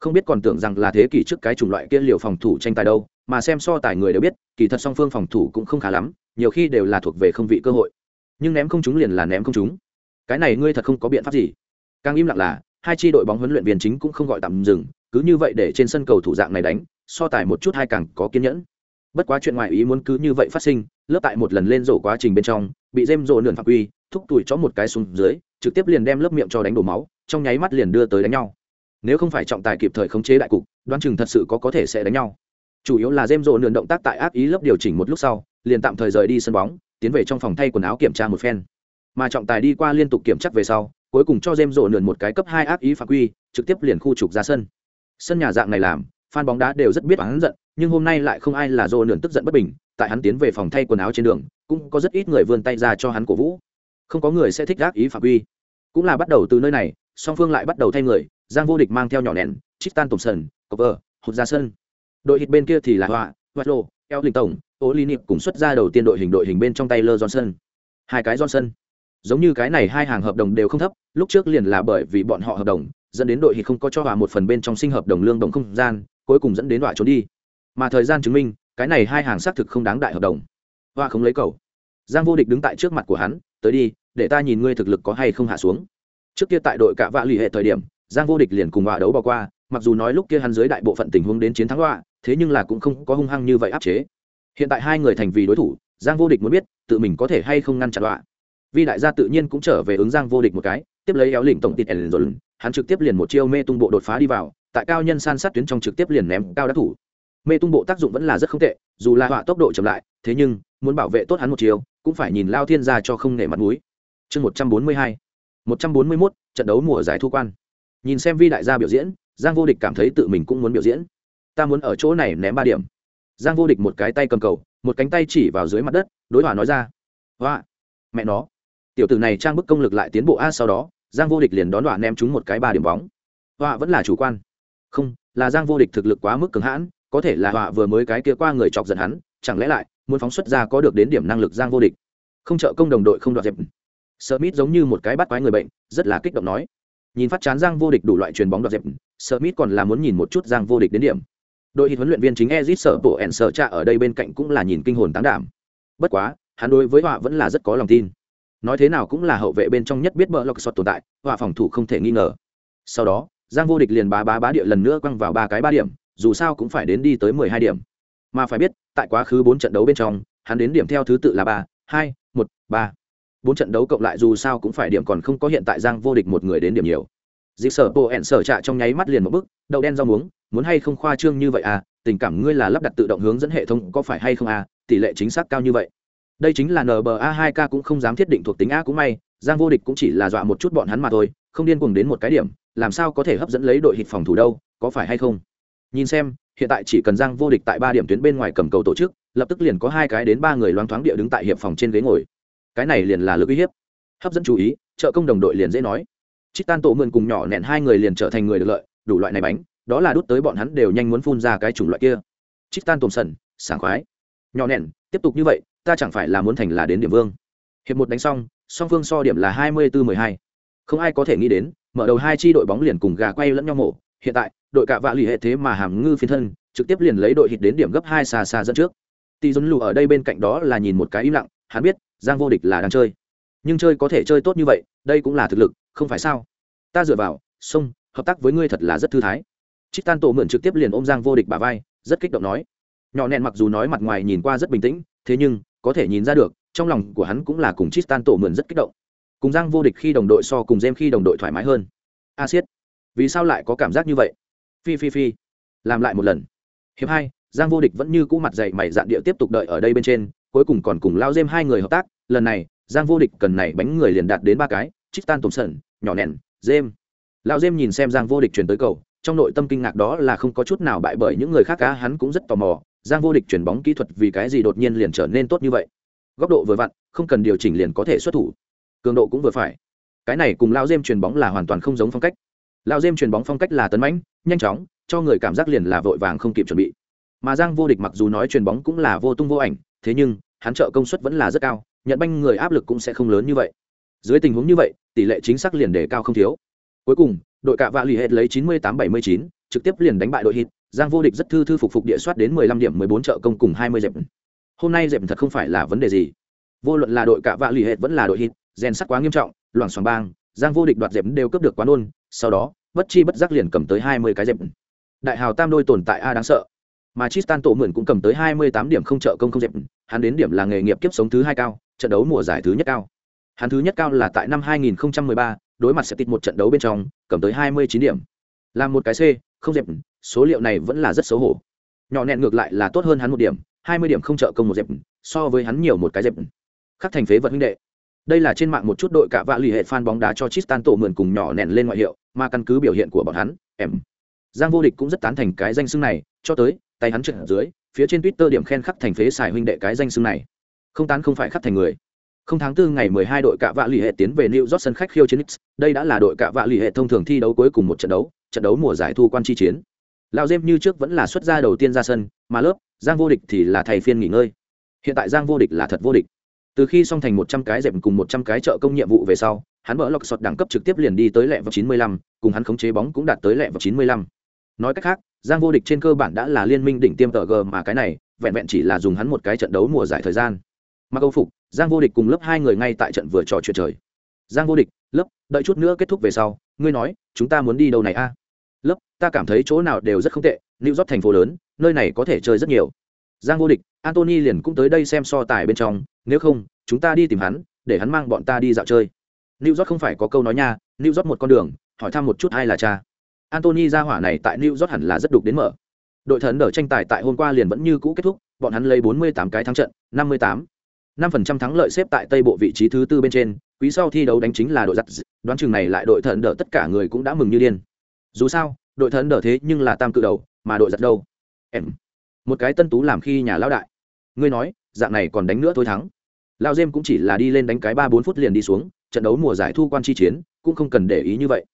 Speaker 1: Không biết còn tưởng rằng là thế kỷ trước cái chủng loại kia liều phòng thủ tranh tài đâu, mà xem so tài người đều biết, kỳ thật song phương phòng thủ cũng không khá lắm, nhiều khi đều là thuộc về không vị cơ hội. Nhưng ném không trúng liền là ném không trúng. Cái này ngươi thật không có biện pháp gì. Càng im lặng là, hai tri đội bóng huấn luyện viên chính cũng không gọi tạm dừng, cứ như vậy để trên sân cầu thủ dạng này đánh, so tài một chút hai càng có kiên nhẫn. Bất quá chuyện ngoại ý muốn cứ như vậy phát sinh lớp tại một lần lên rổ quá trình bên trong, bị dêm rổ nườn phạm quy, thúc tủi cho một cái xuống dưới, trực tiếp liền đem lớp miệng cho đánh đổ máu, trong nháy mắt liền đưa tới đánh nhau. Nếu không phải trọng tài kịp thời khống chế đại cục, đoán chừng thật sự có có thể sẽ đánh nhau. Chủ yếu là dêm rộ nườn động tác tại ác ý lớp điều chỉnh một lúc sau, liền tạm thời rời đi sân bóng, tiến về trong phòng thay quần áo kiểm tra một phen. Mà trọng tài đi qua liên tục kiểm chắc về sau, cuối cùng cho dêm rộ nườn một cái cấp hai ác ý phạm quy, trực tiếp liền khu trục ra sân. Sân nhà dạng này làm, fan bóng đá đều rất biết hắn giận nhưng hôm nay lại không ai là dô nườn tức giận bất bình, tại hắn tiến về phòng thay quần áo trên đường, cũng có rất ít người vươn tay ra cho hắn cổ vũ. Không có người sẽ thích gác ý phạm quy. Cũng là bắt đầu từ nơi này, song phương lại bắt đầu thay người, giang vô địch mang theo nhỏ nén tristan thompson cover hụt ra sân đội hít bên kia thì là họa watlo eo linh tổng, ô ly niệm cùng xuất ra đầu tiên đội hình đội hình bên trong tay lơ johnson. Hai cái johnson. Giống như cái này hai hàng hợp đồng đều không thấp, lúc trước liền là bởi vì bọn họ hợp đồng, dẫn đến đội hít không có cho hòa một phần bên trong sinh hợp đồng lương đồng không gian, cuối cùng dẫn đến họa trốn đi mà thời gian chứng minh, cái này hai hàng xác thực không đáng đại hợp đồng. Hoa không lấy cầu. Giang vô địch đứng tại trước mặt của hắn, tới đi, để ta nhìn ngươi thực lực có hay không hạ xuống. Trước kia tại đội cả vạ lụy hệ thời điểm, giang vô địch liền cùng họa đấu bỏ qua, mặc dù nói lúc kia hắn dưới đại bộ phận tình huống đến chiến thắng họa thế nhưng là cũng không có hung hăng như vậy áp chế. Hiện tại hai người thành vì đối thủ, giang vô địch muốn biết, tự mình có thể hay không ngăn chặn họa vi đại gia tự nhiên cũng trở về ứng giang vô địch một cái, tiếp lấy éo lỉnh tổng tịt ẩn rồi hắn trực tiếp liền một chiêu mê tung bộ đột phá đi vào, tại cao nhân san sát tuyến trong trực tiếp liền ném cao đắc thủ mê tung bộ tác dụng vẫn là rất không tệ, dù là họa tốc độ chậm lại, thế nhưng, muốn bảo vệ tốt hắn một chiều, cũng phải nhìn lao thiên gia cho không nể mặt mũi. Chương một trăm bốn mươi hai, một trăm bốn mươi mốt, trận đấu mùa giải thu quan. Nhìn xem vi đại gia biểu diễn, giang vô địch cảm thấy tự mình cũng muốn biểu diễn. Ta muốn ở chỗ này ném ba điểm. Giang vô địch một cái tay cầm cầu, một cánh tay chỉ vào dưới mặt đất, đối hỏa nói ra. Hoa mẹ nó. Tiểu tử này trang bức công lực lại tiến bộ a sau đó, giang vô địch liền đón đoạn ném trúng một cái ba điểm bóng. Họa vẫn là chủ quan. Không, là giang vô địch thực lực quá mức cường hãn có thể là họa vừa mới cái kia qua người chọc giận hắn, chẳng lẽ lại muốn phóng xuất ra có được đến điểm năng lực giang vô địch? Không trợ công đồng đội không đoạt dẹp. Smith giống như một cái bắt quái người bệnh, rất là kích động nói. Nhìn phát chán giang vô địch đủ loại truyền bóng đoạt dẹp, Smith còn là muốn nhìn một chút giang vô địch đến điểm. Đội huấn luyện viên chính Ezit sợ bộ ẻn sợ cha ở đây bên cạnh cũng là nhìn kinh hồn tán đảm. Bất quá, hắn đối với họa vẫn là rất có lòng tin. Nói thế nào cũng là hậu vệ bên trong nhất biết bờ lọc sọt tồn tại, họa phòng thủ không thể nghi ngờ. Sau đó, giang vô địch liền bá bá bá địa lần nữa quăng vào ba cái ba điểm dù sao cũng phải đến đi tới mười hai điểm. Mà phải biết, tại quá khứ bốn trận đấu bên trong, hắn đến điểm theo thứ tự là ba, hai, một, ba. Bốn trận đấu cộng lại dù sao cũng phải điểm còn không có hiện tại giang vô địch một người đến điểm nhiều. Dịp sở bộ ẹn sở trạ trong nháy mắt liền một bức đậu đen rau muống, muốn hay không khoa trương như vậy à tình cảm ngươi là lắp đặt tự động hướng dẫn hệ thống có phải hay không à tỷ lệ chính xác cao như vậy. Đây chính là nba 2 k cũng không dám thiết định thuộc tính a cũng may, giang vô địch cũng chỉ là dọa một chút bọn hắn mà thôi, không điên cuồng đến một cái điểm, làm sao có thể hấp dẫn lấy đội hịt phòng thủ đâu, có phải hay không? Nhìn xem, hiện tại chỉ cần giang vô địch tại ba điểm tuyến bên ngoài cầm cầu tổ chức, lập tức liền có hai cái đến ba người loáng thoáng địa đứng tại hiệp phòng trên ghế ngồi. Cái này liền là lực uy hiếp. Hấp dẫn chú ý, trợ công đồng đội liền dễ nói. Chít tan tổ mượn cùng nhỏ nẹn hai người liền trở thành người được lợi, đủ loại này bánh, đó là đút tới bọn hắn đều nhanh muốn phun ra cái chủng loại kia. Chít tan tôm sần sảng khoái. Nhỏ nẹn, tiếp tục như vậy, ta chẳng phải là muốn thành là đến điểm vương. Hiệp một đánh xong, song phương so điểm là hai mươi bốn mười hai. Không ai có thể nghĩ đến, mở đầu hai chi đội bóng liền cùng gà quay lẫn nhau mổ. Hiện tại đội cạ vạ lì hệ thế mà hàm ngư phiên thân, trực tiếp liền lấy đội hít đến điểm gấp hai xa xa dẫn trước. Tỷ dồn lù ở đây bên cạnh đó là nhìn một cái im lặng, hắn biết, giang vô địch là đang chơi. Nhưng chơi có thể chơi tốt như vậy, đây cũng là thực lực, không phải sao? Ta dựa vào sông hợp tác với ngươi thật là rất thư thái. Chít tan tổ mượn trực tiếp liền ôm giang vô địch bà vai, rất kích động nói. Nhỏ nẹn mặc dù nói mặt ngoài nhìn qua rất bình tĩnh, thế nhưng, có thể nhìn ra được, trong lòng của hắn cũng là cùng chít tan tổ mượn rất kích động. Cùng giang vô địch khi đồng đội so cùng jem khi đồng đội thoải mái hơn. A siết, vì sao lại có cảm giác như vậy? Phi phi phi. Làm lại một lần. Hiệp hai, giang vô địch vẫn như cũ mặt dày mày dạn địa tiếp tục đợi ở đây bên trên, cuối cùng còn cùng lao dêm hai người hợp tác. Lần này, giang vô địch cần này bánh người liền đạt đến ba cái, trích tan tổm sẩn, nhỏ nẻn dêm. Lao dêm nhìn xem giang vô địch chuyển tới cầu, trong nội tâm kinh ngạc đó là không có chút nào bại bởi những người khác cá hắn cũng rất tò mò, giang vô địch chuyển bóng kỹ thuật vì cái gì đột nhiên liền trở nên tốt như vậy? Góc độ vừa vặn, không cần điều chỉnh liền có thể xuất thủ. Cường độ cũng vừa phải. Cái này cùng lao dêm chuyền bóng là hoàn toàn không giống phong cách. Lao dêm chuyền bóng phong cách là tấn mãnh nhanh chóng cho người cảm giác liền là vội vàng không kịp chuẩn bị. Mà giang vô địch mặc dù nói chuyền bóng cũng là vô tung vô ảnh thế nhưng hắn trợ công suất vẫn là rất cao nhận banh người áp lực cũng sẽ không lớn như vậy. Dưới tình huống như vậy tỷ lệ chính xác liền đề cao không thiếu. Cuối cùng đội cạ vạ lì hết lấy 98-79, trực tiếp liền đánh bại đội hít giang vô địch rất thư thư phục phục địa soát đến 15 điểm 14 trợ công cùng 20 dẹp. Hôm nay dẹp thật không phải là vấn đề gì. Vô luận là đội cạ vạ lì hết vẫn là đội hít rèn sắt quá nghiêm trọng loảng xoảng bang giang vô địch đoạt dẹp đều cướp được quá nôn sau đó bất chi bất giác liền cầm tới 20 cái dẹp. Đại hào tam đôi tồn tại a đáng sợ. Mà Tristan tổ mượn cũng cầm tới 28 điểm không trợ công không dẹp. Hắn đến điểm là nghề nghiệp kiếp sống thứ hai cao trận đấu mùa giải thứ nhất cao. Hắn thứ nhất cao là tại năm 2013, đối mặt sẽ tịt một trận đấu bên trong cầm tới 29 điểm. Làm một cái c không dẹp. Số liệu này vẫn là rất xấu hổ. Nhỏ nẹn ngược lại là tốt hơn hắn một điểm 20 điểm không trợ công một dẹp so với hắn nhiều một cái dẹp. Khắc thành phế vật huynh đệ đây là trên mạng một chút đội cả vạ lì hệ fan bóng đá cho Tristan tổ mượn cùng nhỏ nẹn lên ngoại hiệu mà căn cứ biểu hiện của bọn hắn em giang vô địch cũng rất tán thành cái danh xưng này cho tới tay hắn trượt ở dưới phía trên twitter điểm khen khắc thành phế xài huynh đệ cái danh xưng này không tán không phải khắc thành người không tháng 4 ngày 12 đội cạ vạ lì hệ tiến về New York sân khách khiêu chiến Knicks, đây đã là đội cạ vạ lì hệ thông thường thi đấu cuối cùng một trận đấu, trận đấu mùa giải thu quan chi chiến. Lão Diêm như trước vẫn là xuất ra đầu tiên ra sân, mà lớp Giang vô địch thì là thầy phiên nghỉ ngơi. Hiện tại Giang vô địch là thật vô địch. Từ khi xong thành 100 cái dẹp cùng 100 cái trợ công nhiệm vụ về sau, hắn mở lọc sọt đẳng cấp trực tiếp liền đi tới lẹ vào 95, cùng hắn khống chế bóng cũng đạt tới lẹ vào 95. Nói cách khác, Giang vô địch trên cơ bản đã là liên minh đỉnh tiêm tờ G mà cái này, vẹn vẹn chỉ là dùng hắn một cái trận đấu mùa giải thời gian. Mặc Âu phục, Giang vô địch cùng lớp hai người ngay tại trận vừa trò chuyện trời. Giang vô địch, lớp, đợi chút nữa kết thúc về sau, ngươi nói, chúng ta muốn đi đâu này a? Lớp, ta cảm thấy chỗ nào đều rất không tệ, lưu rót thành phố lớn, nơi này có thể chơi rất nhiều. Giang vô địch, Antony liền cũng tới đây xem so tài bên trong, nếu không, chúng ta đi tìm hắn, để hắn mang bọn ta đi dạo chơi. New york không phải có câu nói nha new york một con đường hỏi thăm một chút ai là cha. Antony ra hỏa này tại new york hẳn là rất đục đến mở. Đội thần ở tranh tài tại hôm qua liền vẫn như cũ kết thúc bọn hắn lấy 48 cái thắng trận 58. 5% thắng lợi xếp tại tây bộ vị trí thứ tư bên trên quý sau thi đấu đánh chính là đội giặt đoán chừng này lại đội thần đỡ tất cả người cũng đã mừng như điên. Dù sao đội thần đỡ thế nhưng là tam cự đầu mà đội giặt đâu? Em một cái tân tú làm khi nhà lão đại. Ngươi nói, dạng này còn đánh nữa thôi thắng. Lao dêm cũng chỉ là đi lên đánh cái ba bốn phút liền đi xuống, trận đấu mùa giải thu quan chi chiến, cũng không cần để ý như vậy.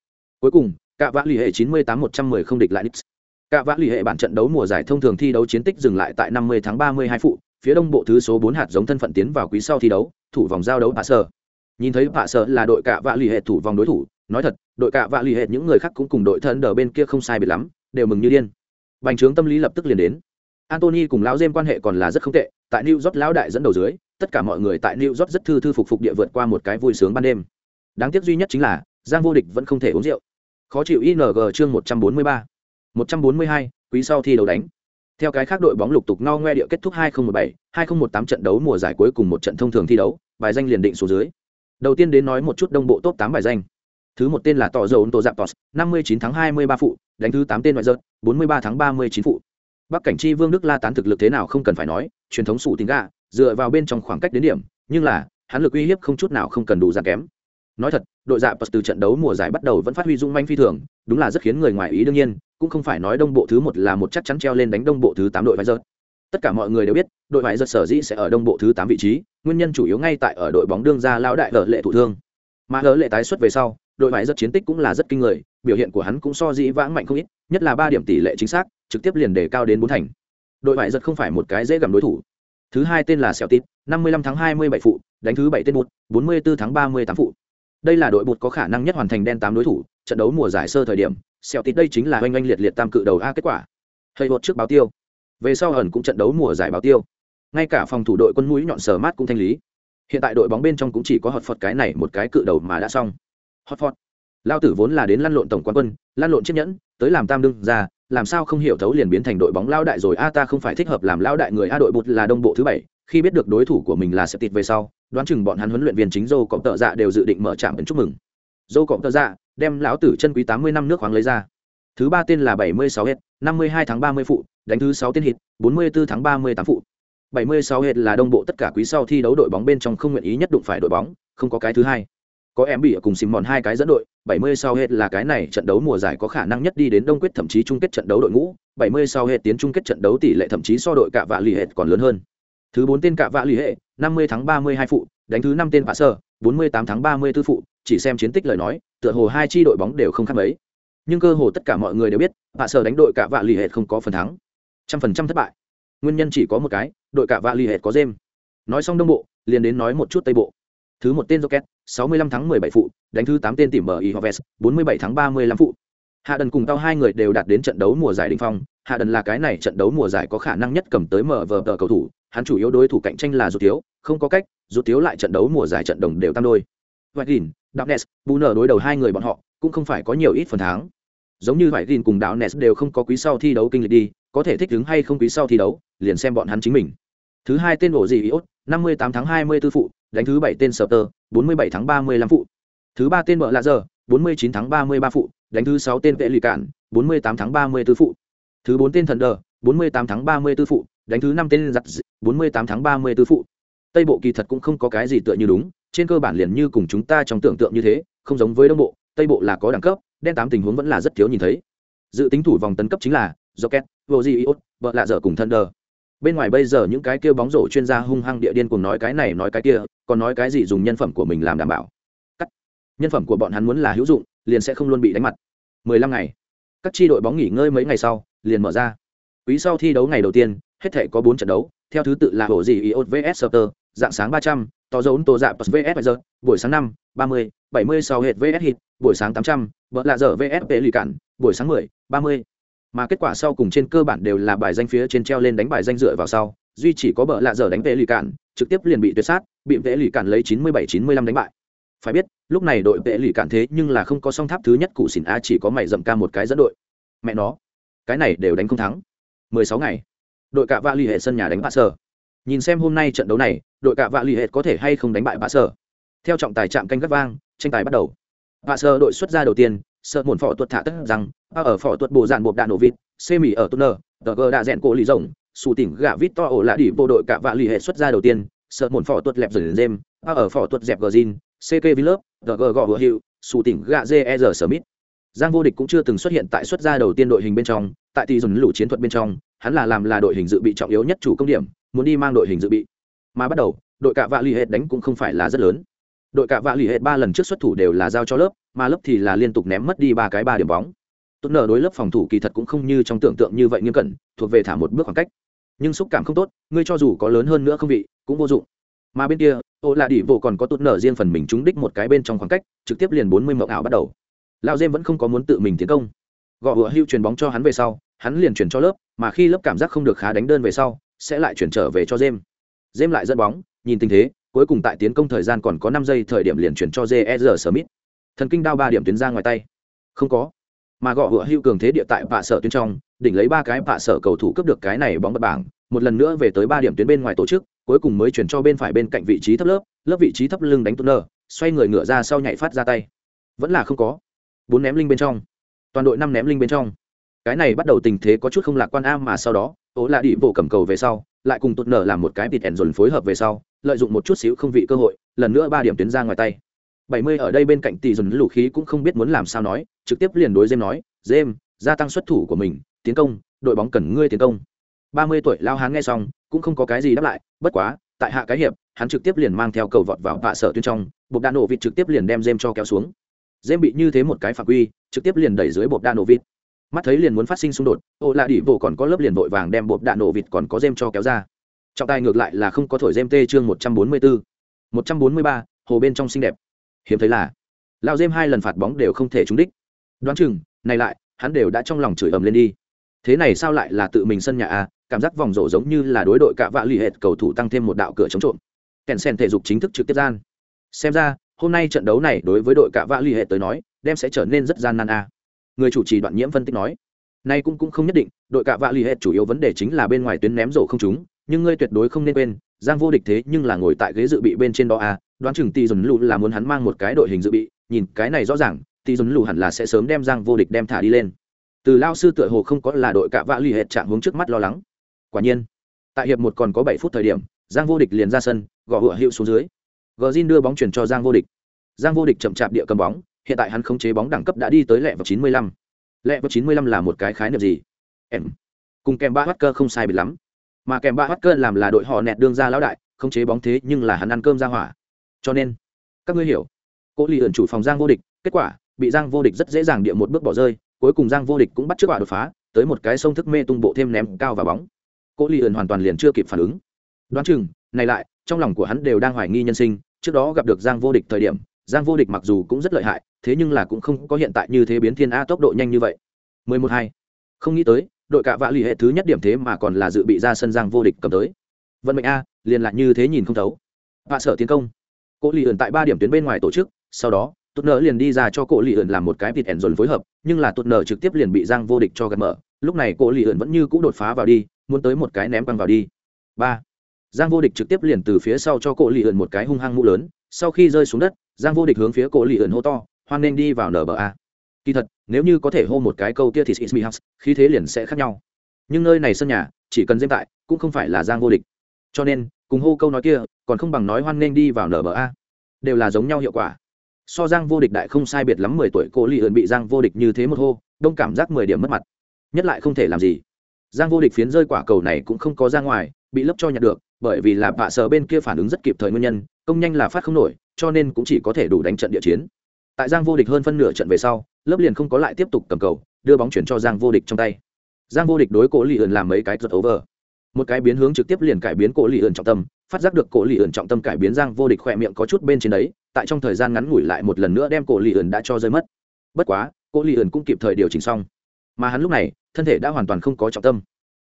Speaker 1: Cuối cùng, cạ vã lì hệ chín mươi tám một trăm mười không địch lại nix cạ vã lì hệ bản trận đấu mùa giải thông thường thi đấu chiến tích dừng lại tại năm mươi tháng ba mươi hai phụ, phía đông bộ thứ số bốn hạt giống thân phận tiến vào quý sau thi đấu, thủ vòng giao đấu bạ sơ nhìn thấy bạ sơ là đội cạ vã lì hệ thủ vòng đối thủ, nói thật, đội cạ vã lì hệ những người khác cũng cùng đội thân đờ bên kia không sai biệt lắm, đều mừng như điên. Bành trướng tâm lý lập tức liền đến. Anthony cùng lão Gem quan hệ còn là rất không tệ, tại New York lão đại dẫn đầu dưới, tất cả mọi người tại New York rất thư thư phục phục địa vượt qua một cái vui sướng ban đêm. Đáng tiếc duy nhất chính là, Giang vô địch vẫn không thể uống rượu. Khó chịu ING chương 143. 142, quý sau thi đấu đánh. Theo cái khác đội bóng lục tục ngao ngoe địa kết thúc 2017, 2018 trận đấu mùa giải cuối cùng một trận thông thường thi đấu, bài danh liền định số dưới. Đầu tiên đến nói một chút đông bộ top 8 bài danh. Thứ một tên là Tỏ Dầu Tô Dạp Tos, 59 tháng 23 phụ, đánh thứ 8 tên ngoại giật, 43 tháng 39 phụ bắc cảnh chi vương đức la tán thực lực thế nào không cần phải nói, truyền thống sủ tín gà, dựa vào bên trong khoảng cách đến điểm, nhưng là, hắn lực uy hiếp không chút nào không cần đủ ra kém. Nói thật, đội dạ từ trận đấu mùa giải bắt đầu vẫn phát huy dung manh phi thường, đúng là rất khiến người ngoài ý đương nhiên, cũng không phải nói đông bộ thứ một là một chắc chắn treo lên đánh đông bộ thứ tám đội vải dợt tất cả mọi người đều biết, đội vải dợt sở dĩ sẽ ở đông bộ thứ tám vị trí, nguyên nhân chủ yếu ngay tại ở đội bóng đương gia lão đại lỡ lệ thủ thương. Mà lỡ lệ tái xuất về sau, đội vải dợt chiến tích cũng là rất kinh người, biểu hiện của hắn cũng so dĩ vãng mạnh không ít, nhất là ba điểm tỷ lệ chính xác trực tiếp liền đề cao đến bốn thành. Đội bại giật không phải một cái dễ gặm đối thủ. Thứ hai tên là sẹo tít, năm mươi lăm tháng hai mươi bảy phụ, đánh thứ bảy tên bụt, bốn mươi bốn tháng ba mươi tám phụ. Đây là đội bụt có khả năng nhất hoàn thành đen tám đối thủ, trận đấu mùa giải sơ thời điểm sẹo tít đây chính là oanh oanh liệt liệt tam cự đầu a kết quả. Hơi bột trước báo tiêu. Về sau ẩn cũng trận đấu mùa giải báo tiêu. Ngay cả phòng thủ đội quân mũi nhọn sờ mát cũng thanh lý. Hiện tại đội bóng bên trong cũng chỉ có hot phật cái này một cái cự đầu mà đã xong. Hot phật lao tử vốn là đến lăn lộn tổng quán quân, lăn lộn chiếc nhẫn, tới làm tam đương ra làm sao không hiểu thấu liền biến thành đội bóng lao đại rồi? A, ta không phải thích hợp làm lao đại người a đội bụt là đông bộ thứ bảy. Khi biết được đối thủ của mình là sẽ tịt về sau, đoán chừng bọn hắn huấn luyện viên chính dô cọp tợ dạ đều dự định mở trạm ấn chúc mừng. Dô cọp tợ dạ đem lão tử chân quý tám mươi năm nước khoáng lấy ra. Thứ ba tên là bảy mươi sáu hết năm mươi hai tháng ba mươi phụ, đánh thứ sáu tên hít bốn mươi bốn tháng ba mươi tám phụ. bảy mươi sáu hết là đông bộ tất cả quý sau thi đấu đội bóng bên trong không nguyện ý nhất đụng phải đội bóng, không có cái thứ hai có em bị ở cùng xìm mòn hai cái dẫn đội 70 sau hết là cái này trận đấu mùa giải có khả năng nhất đi đến đông quyết thậm chí chung kết trận đấu đội ngũ 70 sau hết tiến chung kết trận đấu tỷ lệ thậm chí so đội cạ vạ lì hệ còn lớn hơn. Thứ bốn tên cạ vạ lì hệ 50 tháng 32 phụ, đánh thứ năm tên vạ sơ 48 tháng 34 phụ, chỉ xem chiến tích lời nói, tựa hồ hai chi đội bóng đều không khác mấy. Nhưng cơ hồ tất cả mọi người đều biết, vạ sơ đánh đội cạ vạ lì hệ không có phần thắng. Trăm phần trăm thất bại. Nguyên nhân chỉ có một cái, đội cạ vạ lì hệ có dêm. Nói xong đông bộ, liền đến nói một chút tây bộ thứ một tên rocket 65 tháng 17 phụ đánh thứ tám tên tìm bờ Ihoves, 47 tháng 35 phụ. Hạ Đần cùng tao hai người đều đạt đến trận đấu mùa giải đỉnh phong, Hạ Đần là cái này trận đấu mùa giải có khả năng nhất cầm tới mở vở tờ cầu thủ, hắn chủ yếu đối thủ cạnh tranh là rút thiếu, không có cách, rút thiếu lại trận đấu mùa giải trận đồng đều tăng đôi. vải gìn đạo nes bù nở đối đầu hai người bọn họ, cũng không phải có nhiều ít phần thắng. Giống như Whitegin cùng đạo nes đều không có quý sau thi đấu kinh lịch đi, có thể thích ứng hay không quý sau thi đấu, liền xem bọn hắn chính mình. Thứ hai tên ổ gì Iốt, 58 tháng 24 phụ, đánh thứ 7 tên sở tơ, 47 tháng 35 phụ. Thứ 3 tên bợ lạ giờ 49 tháng 33 phụ đánh thứ 6 tên vệ lì cản 48 tháng 34 phụ. Thứ 4 tên thần đờ 48 tháng 34 phụ đánh thứ 5 tên giặt 48 tháng 34 phụ. Tây bộ kỳ thật cũng không có cái gì tựa như đúng trên cơ bản liền như cùng chúng ta trong tưởng tượng như thế không giống với đông bộ tây bộ là có đẳng cấp đen tám tình huống vẫn là rất thiếu nhìn thấy. Dự tính thủ vòng tấn cấp chính là rocket vô di iốt vợ lạ dở cùng thunder bên ngoài bây giờ những cái kia bóng rổ chuyên gia hung hăng địa điên cùng nói cái này nói cái kia còn nói cái gì dùng nhân phẩm của mình làm đảm bảo? Cắt. Nhân phẩm của bọn hắn muốn là hữu dụng liền sẽ không luôn bị đánh mặt. 15 ngày. Các tri đội bóng nghỉ ngơi mấy ngày sau liền mở ra. Quý sau thi đấu ngày đầu tiên hết thể có 4 trận đấu theo thứ tự là hồ gì iot vs Sutter, dạng sáng 300, to dấu tô dạ plus vs giờ buổi sáng 5, 30, 70 sau hệt vs hit buổi sáng 800, vợ là giờ vs lì cản buổi sáng 10, 30 mà kết quả sau cùng trên cơ bản đều là bài danh phía trên treo lên đánh bài danh dựa vào sau, duy chỉ có bờ lạ giờ đánh vệ lì cản trực tiếp liền bị tuyệt sát, bị vệ lì cản lấy 97-95 đánh bại. Phải biết, lúc này đội vệ lì cản thế nhưng là không có song tháp thứ nhất cụ xỉn a, chỉ có mày dậm ca một cái dẫn đội. Mẹ nó, cái này đều đánh không thắng. 16 ngày, đội cạ vạ l ì hệ sân nhà đánh bạ sở nhìn xem hôm nay trận đấu này, đội cạ vạ l ì hệ có thể hay không đánh bại bạ sở theo trọng tài chạm canh gắt vang, tranh tài bắt đầu. Bạ sơ đội xuất ra đầu tiên sợ muộn phỏ tuột thả tất rằng à, ở phỏ tuột bồ dạn bột đạn nổ vịt xê mỉ ở tuner tờ gờ đạ rẽn cổ lì rồng xù tỉnh gạ vít to ổ lạ đỉ bộ đội cạ vạ lì hệ xuất ra đầu tiên sợ muộn phỏ tuột lẹp dần dêm à, ở phỏ tuột dẹp gờ zin ck lớp, tờ gờ gọ hữu hiệu xù tỉnh gạ jer smith giang vô địch cũng chưa từng xuất hiện tại xuất gia đầu tiên đội hình bên trong tại thì dùng lũ chiến thuật bên trong hắn là làm là đội hình dự bị trọng yếu nhất chủ công điểm muốn đi mang đội hình dự bị. Mà bắt đầu đội cạ vạ l ì hệ đánh cũng không phải là rất lớn. Đội cạ vạ l ì hệ ba lần trước xuất thủ đều là giao cho lớp mà lớp thì là liên tục ném mất đi ba cái ba điểm bóng. Tốt nở đối lớp phòng thủ kỳ thật cũng không như trong tưởng tượng như vậy nghiêm cẩn, thuộc về thả một bước khoảng cách. Nhưng xúc cảm không tốt, ngươi cho dù có lớn hơn nữa không vị, cũng vô dụng. Mà bên kia, ô là đỉ vô còn có tốt nở riêng phần mình trúng đích một cái bên trong khoảng cách, trực tiếp liền bốn mươi mậu ảo bắt đầu. Lao dêm vẫn không có muốn tự mình tiến công. Gõ hựa hưu chuyền bóng cho hắn về sau, hắn liền chuyển cho lớp, mà khi lớp cảm giác không được khá đánh đơn về sau, sẽ lại chuyển trở về cho Diêm. Diêm lại dẫn bóng, nhìn tình thế, cuối cùng tại tiến công thời gian còn có năm giây, thời điểm liền chuyển cho jer smith thần kinh đao ba điểm tuyến ra ngoài tay. Không có. Mà gõ hựa hữu cường thế địa tại bạ sở tuyến trong, đỉnh lấy ba cái bạ sở cầu thủ cướp được cái này bóng bật bảng, một lần nữa về tới ba điểm tuyến bên ngoài tổ chức, cuối cùng mới chuyển cho bên phải bên cạnh vị trí thấp lớp lớp vị trí thấp lưng đánh tuner xoay người ngựa ra sau nhảy phát ra tay. Vẫn là không có. Bốn ném linh bên trong. Toàn đội năm ném linh bên trong. Cái này bắt đầu tình thế có chút không lạc quan a mà sau đó, ố là đi bộ cầm cầu về sau, lại cùng tuấn nở làm một cái bịt ẻn dồn phối hợp về sau, lợi dụng một chút xíu không vị cơ hội, lần nữa ba điểm tuyến ra ngoài tay bảy mươi ở đây bên cạnh tỷ dồn lũ khí cũng không biết muốn làm sao nói, trực tiếp liền đối dêm nói dêm gia tăng xuất thủ của mình, tiến công, đội bóng cần ngươi tiến công. ba mươi tuổi lao hán nghe xong, cũng không có cái gì đáp lại, bất quá, tại hạ cái hiệp, hắn trực tiếp liền mang theo cầu vọt vào vạ sở tuyến trong, bột đạn nổ vịt trực tiếp liền đem dêm cho kéo xuống. Dêm bị như thế một cái phạm quy, trực tiếp liền đẩy dưới bột đạn nổ vịt. Mắt thấy liền muốn phát sinh xung đột, ô lạ đỉ bộ còn có lớp liền vội vàng đem bột đạn nổ vịt còn có dêm cho kéo ra. Trọng tài ngược lại là không có thổi dêm tê chương một trăm bốn mươi bốn một trăm bốn mươi ba, hồ bên trong xinh đẹp hiếm thấy là lao dêm hai lần phạt bóng đều không thể trúng đích. Đoán chừng này lại hắn đều đã trong lòng chửi ầm lên đi. Thế này sao lại là tự mình sân nhà à cảm giác vòng rổ giống như là đối đội cạ vạ lì hệt cầu thủ tăng thêm một đạo cửa chống trộm. Kèn sen thể dục chính thức trực tiếp gian. Xem ra hôm nay trận đấu này đối với đội cạ vạ lì hệt tới nói đem sẽ trở nên rất gian nan à người chủ trì đoạn nhiễm phân tích nói nay cũng cũng không nhất định đội cạ vạ Lì Hệt chủ yếu vấn đề chính là bên ngoài tuyến ném rổ không trúng, nhưng ngươi tuyệt đối không nên quên giang vô địch thế nhưng là ngồi tại ghế dự bị bên trên đó à đoán chừng tỷ dồn lù là muốn hắn mang một cái đội hình dự bị nhìn cái này rõ ràng tỷ dồn lù hẳn là sẽ sớm đem giang vô địch đem thả đi lên từ lao sư tựa hồ không có là đội cạ vạ l ì hết chạm hướng trước mắt lo lắng quả nhiên tại hiệp một còn có bảy phút thời điểm giang vô địch liền ra sân gõ hựa hiệu xuống dưới gờ zin đưa bóng chuyển cho giang vô địch giang vô địch chậm chạp địa cầm bóng hiện tại hắn khống chế bóng đẳng cấp đã đi tới lẹ vào 95. Lẹ vào 95 là một cái khái niệm gì? Em. Cùng kèm ba Hacker không sai biệt lắm. Mà kèm ba Hacker làm là đội họ nẹt đương ra lão đại, khống chế bóng thế nhưng là hắn ăn cơm ra hỏa. Cho nên, các ngươi hiểu, Cố Ly ẩn chủ phòng Giang vô địch, kết quả, bị Giang vô địch rất dễ dàng địa một bước bỏ rơi, cuối cùng Giang vô địch cũng bắt trước quả đột phá, tới một cái sông thức mê tung bộ thêm ném cao vào bóng. Cố Ly ẩn hoàn toàn liền chưa kịp phản ứng. Đoán chừng, này lại, trong lòng của hắn đều đang hoài nghi nhân sinh, trước đó gặp được Giang vô địch thời điểm, Giang vô địch mặc dù cũng rất lợi hại, thế nhưng là cũng không có hiện tại như thế biến thiên a tốc độ nhanh như vậy 11-2. không nghĩ tới đội cả vạ lì hệ thứ nhất điểm thế mà còn là dự bị ra sân giang vô địch cầm tới vận mệnh a liền lại như thế nhìn không thấu vạ sở tiến công Cô lì ẩn tại ba điểm tuyến bên ngoài tổ chức sau đó tụt nở liền đi ra cho cô lì ẩn làm một cái vịt ẻn dồn phối hợp nhưng là tụt nở trực tiếp liền bị giang vô địch cho gạt mở. Lúc này cô lì ẩn vẫn như cũ đột phá vào đi muốn tới một cái ném quăng vào đi. Ba. Giang vô địch trực tiếp liền từ phía sau cho cô lì ẩn một cái hung hăng mũ lớn sau khi rơi xuống đất giang vô địch hướng phía cô lì ẩn hô to hoan nên đi vào nở bờ a. kỳ thật nếu như có thể hô một cái câu kia thì Smith House, khí thế liền sẽ khác nhau. Nhưng nơi này sân nhà chỉ cần dêm tại cũng không phải là giang vô địch. Cho nên cùng hô câu nói kia còn không bằng nói hoan nên đi vào nba đều là giống nhau hiệu quả. So giang vô địch đại không sai biệt lắm mười tuổi, cô ly ẩn bị giang vô địch như thế một hô, đông cảm giác mười điểm mất mặt. Nhất lại không thể làm gì. Giang vô địch phiến rơi quả cầu này cũng không có ra ngoài, bị lấp cho nhặt được, bởi vì là bạ sở bên kia phản ứng rất kịp thời nguyên nhân, công nhanh là phát không nổi, cho nên cũng chỉ có thể đủ đánh trận địa chiến. Tại giang vô địch hơn phân nửa trận về sau, lớp liền không có lại tiếp tục cầm cầu, đưa bóng chuyển cho giang vô địch trong tay. Giang vô địch đối cổ lì ẩn làm mấy cái giật over. Một cái biến hướng trực tiếp liền cải biến cổ lì ẩn trọng tâm phát giác được cổ lì ẩn trọng tâm cải biến giang vô địch khỏe miệng có chút bên trên đấy, tại trong thời gian ngắn ngủi lại một lần nữa đem cổ lì ẩn đã cho rơi mất. Bất quá, cổ lì ẩn cũng kịp thời điều chỉnh xong. Mà hắn lúc này, thân thể đã hoàn toàn không có trọng tâm.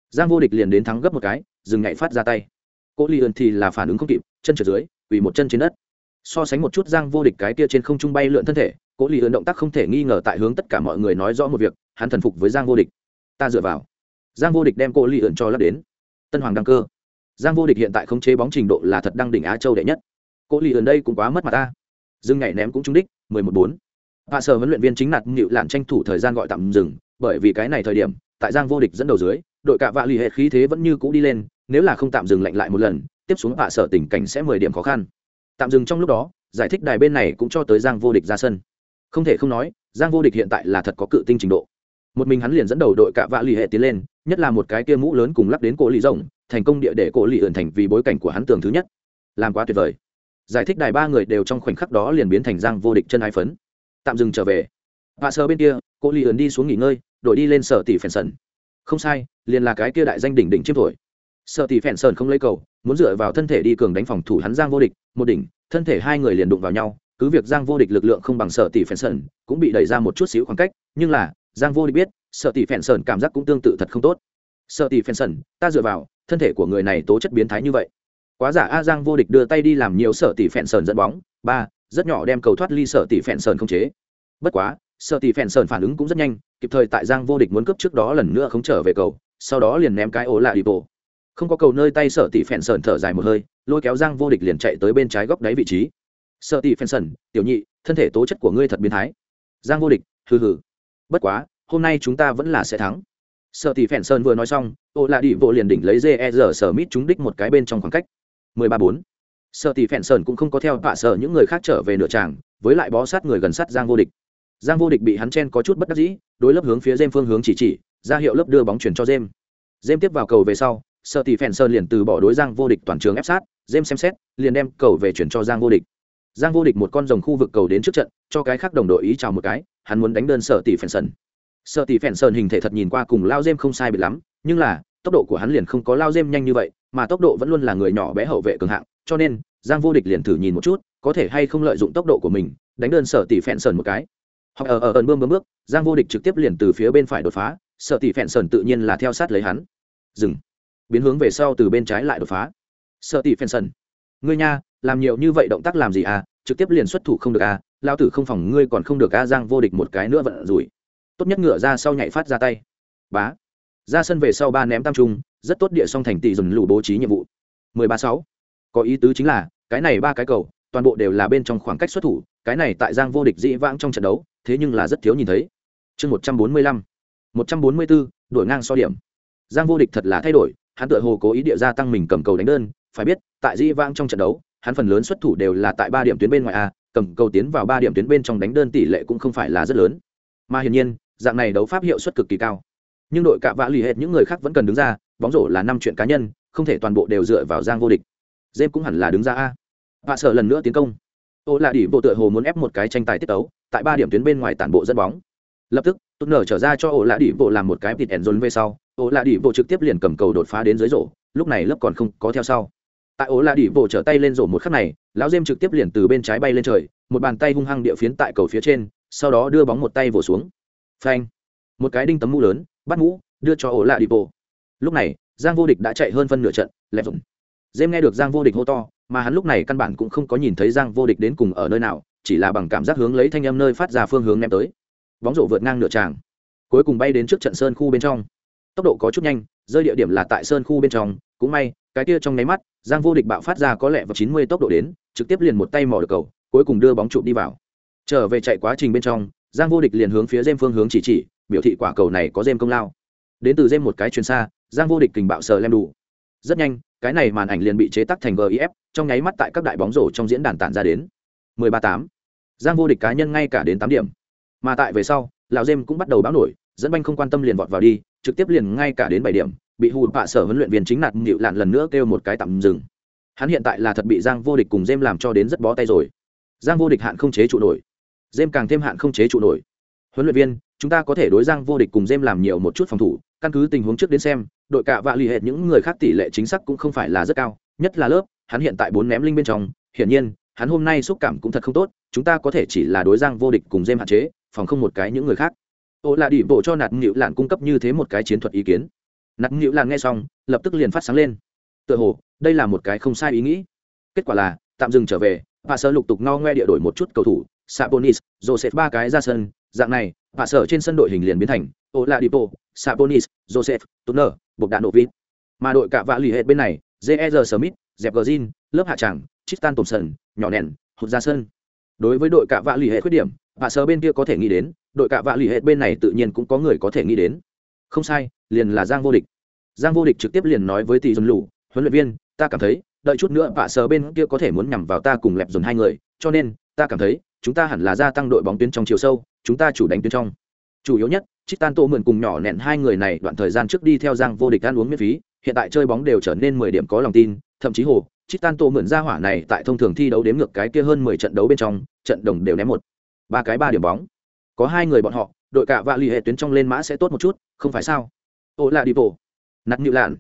Speaker 1: Giang vô địch liền đến thắng gấp một cái, dừng nhảy phát ra tay. Cổ lì ẩn thì là phản ứng không kịp, chân trượt dưới ủy một chân trên đất. So sánh một chút giang vô địch cái kia trên không trung bay lượn thân thể cố lì ơn động tác không thể nghi ngờ tại hướng tất cả mọi người nói rõ một việc, hắn thần phục với giang vô địch. Ta dựa vào. Giang vô địch đem cố lì ơn cho lắp đến. Tân hoàng đăng cơ giang vô địch hiện tại khống chế bóng trình độ là thật đăng đỉnh á châu đệ nhất Cỗ lì ơn đây cũng quá mất mặt ta dừng nhảy ném cũng trúng đích 11-4. Hạ sở huấn luyện viên chính nạt nhịu lạn tranh thủ thời gian gọi tạm dừng, bởi vì cái này thời điểm, tại Giang vô địch dẫn đầu dưới, đội cạ vạ lì hệ khí thế vẫn như cũ đi lên, nếu là không tạm dừng lạnh lại một lần, tiếp xuống hạ sở tình cảnh sẽ 10 điểm khó khăn. Tạm dừng trong lúc đó, giải thích đài bên này cũng cho tới Giang vô địch ra sân. Không thể không nói, Giang vô địch hiện tại là thật có cự tinh trình độ. Một mình hắn liền dẫn đầu đội cạ vạ lì hệ tiến lên, nhất là một cái kia mũ lớn cùng lắp đến cổ lì rộng, thành công địa để cổ lì ẩn thành vì bối cảnh của hắn tường thứ nhất. Làm quá tuyệt vời. Giải thích đài ba người đều trong khoảnh khắc đó liền biến thành Giang vô địch chân ái phấn. Tạm dừng trở về. Vạ sơ bên kia cô lì ẩn đi xuống nghỉ ngơi, đổi đi lên sở tỷ phèn sần. Không sai, liền là cái kia đại danh đỉnh đỉnh chiếm thổi. Sở tỷ phèn sần không lấy cầu, muốn dựa vào thân thể đi cường đánh phòng thủ hắn giang vô địch, một đỉnh, thân thể hai người liền đụng vào nhau, cứ việc giang vô địch lực lượng không bằng sở tỷ phèn sần, cũng bị đẩy ra một chút xíu khoảng cách, nhưng là, giang vô địch biết, sở tỷ phèn sần cảm giác cũng tương tự thật không tốt. Sở tỷ phèn sần, ta dựa vào thân thể của người này tố chất biến thái như vậy. Quá giả a giang vô địch đưa tay đi làm nhiều sở tỷ phèn sờn dẫn bóng. Ba, rất nhỏ đem cầu thoát ly sở tỷ phèn sờn không chế. Bất quá, sở tỷ phèn sờn phản ứng cũng rất nhanh, kịp thời tại giang vô địch muốn cướp trước đó lần nữa không trở về cầu, sau đó liền ném cái ố lại đi bộ. Không có cầu nơi tay sở tỷ phèn sờn thở dài một hơi, lôi kéo giang vô địch liền chạy tới bên trái góc đáy vị trí. Sở tỷ phèn sờn, tiểu nhị, thân thể tố chất của ngươi thật biến thái. Giang vô địch, hừ hừ. Bất quá, hôm nay chúng ta vẫn là sẽ thắng sở tỷ phèn sơn vừa nói xong, ô Lạp đi vô liền đỉnh lấy jer sở mít trúng đích một cái bên trong khoảng cách. 13-4 sợ tỷ phèn sơn cũng không có theo vạ sợ những người khác trở về nửa tràng, với lại bó sát người gần sát giang vô địch. Giang vô địch bị hắn chen có chút bất đắc dĩ, đối lớp hướng phía dêm phương hướng chỉ chỉ, ra hiệu lớp đưa bóng chuyển cho dêm dêm tiếp vào cầu về sau sợ tỷ phèn sơn liền từ bỏ đối giang vô địch toàn trường ép sát dêm xem xét, liền đem cầu về chuyển cho giang vô địch. Giang vô địch một con rồng khu vực cầu đến trước trận, cho cái khác đồng đội ý chào một cái, hắn muốn đánh đơn sợ tỷ phèn sơn sợ tỷ phèn sơn hình thể thật nhìn qua cùng lao dêm không sai biệt lắm, nhưng là, tốc độ của hắn liền không có lao dêm nhanh như vậy, mà tốc độ vẫn luôn là người nhỏ bé hậu vệ cường hạng, cho nên, giang vô địch liền thử nhìn một chút, có thể hay không lợi dụng tốc độ của mình, đánh đơn sở tỷ phẹn sờn một cái. Hoặc ở ờ, ở ờ, ẩn bơm bơm bước, giang vô địch trực tiếp liền từ phía bên phải đột phá sở tỷ phẹn sờn tự nhiên là theo sát lấy hắn. Dừng. Biến hướng về sau từ bên trái lại đột phá. Sở tỷ phẹn sờn ngươi nha, làm nhiều như vậy động tác làm gì à? Trực tiếp liền xuất thủ không được à? Lao tử không phòng ngươi còn không được a giang vô địch một cái nữa vận rủi tốt nhất ngựa ra sau nhảy phát ra tay. Bá. Ra sân về sau ba ném tam trung, rất tốt địa song thành tỷ dần lù bố trí nhiệm vụ. Mười ba sáu. Có ý tứ chính là, cái này ba cái cầu, toàn bộ đều là bên trong khoảng cách xuất thủ, cái này tại giang vô địch dĩ vãng trong trận đấu, thế nhưng là rất thiếu nhìn thấy. Chương một trăm bốn mươi lăm. một trăm bốn mươi bốn đổi ngang so điểm. Giang vô địch thật là thay đổi, hắn tự hồ cố ý địa gia tăng mình cầm cầu đánh đơn, phải biết, tại dĩ vãng trong trận đấu, hắn phần lớn xuất thủ đều là tại ba điểm tuyến bên ngoài a, cầm cầu tiến vào ba điểm tuyến bên trong đánh đơn tỷ lệ cũng không phải là rất lớn. Mà hiển nhiên dạng này đấu pháp hiệu suất cực kỳ cao nhưng đội cạ vã lì hết những người khác vẫn cần đứng ra bóng rổ là năm chuyện cá nhân không thể toàn bộ đều dựa vào giang vô địch James cũng hẳn là đứng ra a. Vạ sợ lần nữa tiến công. Ô là đỉ bộ tựa hồ muốn ép một cái tranh tài tiết tấu, tại ba điểm tuyến bên ngoài tản bộ dẫn bóng. Lập tức, tốt nở trở ra cho ổ lạ đỉ bộ làm một cái vịt ẩn dồn về sau, ổ lạ đỉ bộ trực tiếp liền cầm cầu đột phá đến dưới rổ, lúc này lớp còn không có theo sau. Tại ổ lạ đỉ bộ trở tay lên rổ một khắc này, lão James trực tiếp liền từ bên trái bay lên trời, một bàn tay hung hăng địa phiến tại cầu phía trên, sau đó đưa bóng một tay vồ xuống. Phanh! Một cái đinh tấm mũ lớn, bắt mũ, đưa cho ổ lạ đi bộ. Lúc này, Giang vô địch đã chạy hơn phân nửa trận, lẹp dùng dêm nghe được giang vô địch hô to mà hắn lúc này căn bản cũng không có nhìn thấy giang vô địch đến cùng ở nơi nào chỉ là bằng cảm giác hướng lấy thanh âm nơi phát ra phương hướng ném tới. Bóng rổ vượt ngang nửa tràng. Cuối cùng bay đến trước trận sơn khu bên trong. Tốc độ có chút nhanh rơi địa điểm là tại sơn khu bên trong. Cũng may cái kia trong nháy mắt giang vô địch bạo phát ra có lẽ vào chín mươi tốc độ đến trực tiếp liền một tay mò được cầu cuối cùng đưa bóng trụ đi vào. Trở về chạy quá trình bên trong giang vô địch liền hướng phía dêm phương hướng chỉ chỉ, biểu thị quả cầu này có dêm công lao. Đến từ dêm một cái truyền xa, giang vô địch kình bạo sờ lem đủ. Rất nhanh, cái này màn ảnh liền bị chế tác thành gif trong nháy mắt tại các đại bóng rổ trong diễn đàn tản ra đến. 13-8. giang vô địch cá nhân ngay cả đến tám điểm. Mà tại về sau, lão jem cũng bắt đầu báo nổi, dẫn banh không quan tâm liền vọt vào đi, trực tiếp liền ngay cả đến bảy điểm, bị hù bạ sở huấn luyện viên chính nạt nhịu lạn lần nữa kêu một cái tạm dừng. Hắn hiện tại là thật bị giang vô địch cùng jem làm cho đến rất bó tay rồi. Giang vô địch hạn không chế trụ nổi dêm càng thêm hạn không chế trụ nổi. Huấn luyện viên, chúng ta có thể đối giang vô địch cùng dêm làm nhiều một chút phòng thủ, căn cứ tình huống trước đến xem, đội cạ vạ l ì hệt những người khác tỷ lệ chính xác cũng không phải là rất cao, nhất là lớp, hắn hiện tại bốn ném linh bên trong, hiển nhiên, hắn hôm nay xúc cảm cũng thật không tốt, chúng ta có thể chỉ là đối giang vô địch cùng dêm hạn chế, phòng không một cái những người khác. Ô là đỉ bộ cho nạt nhịu lạn cung cấp như thế một cái chiến thuật ý kiến. Nạt nhịu lạn nghe xong, lập tức liền phát sáng lên. Tựa hồ, đây là một cái không sai ý nghĩ. Kết quả là, tạm dừng trở về và sơ lục tục no ngoe địa đổi một chút cầu thủ sabonis joseph ba cái ra sân dạng này và sở trên sân đội hình liền biến thành Oladipo, Sabonis, Joseph, Turner, Bogdanovic. Mà đội cả vạ lì hết bên này, J.R. Smith, Dẹp Green, lớp hạ tràng, Tristan Thompson, nhỏ nền, hụt ra sân. đối với đội cả vạ lì hệ khuyết điểm hạ sở bên kia có thể nghĩ đến đội cả vạ lì hệ bên này tự nhiên cũng có người có thể nghĩ đến không sai liền là giang vô địch giang vô địch trực tiếp liền nói với tỷ dồn lũ, huấn luyện viên ta cảm thấy đợi chút nữa vạ sở bên kia có thể muốn nhằm vào ta cùng lẹp dồn hai người cho nên ta cảm thấy, chúng ta hẳn là gia tăng đội bóng tuyến trong chiều sâu, chúng ta chủ đánh tuyến trong. Chủ yếu nhất chít tan tô mượn cùng nhỏ nẹn hai người này đoạn thời gian trước đi theo giang vô địch ăn uống miễn phí, hiện tại chơi bóng đều trở nên mười điểm có lòng tin, thậm chí hồ chít tan tô mượn ra hỏa này tại thông thường thi đấu đếm ngược cái kia hơn mười trận đấu bên trong, trận đồng đều ném một, ba cái ba điểm bóng. Có hai người bọn họ, đội cả vạ l ì hệ tuyến trong lên mã sẽ tốt một chút, không phải sao? Ô là đi bộ. Nặc nhự lạn.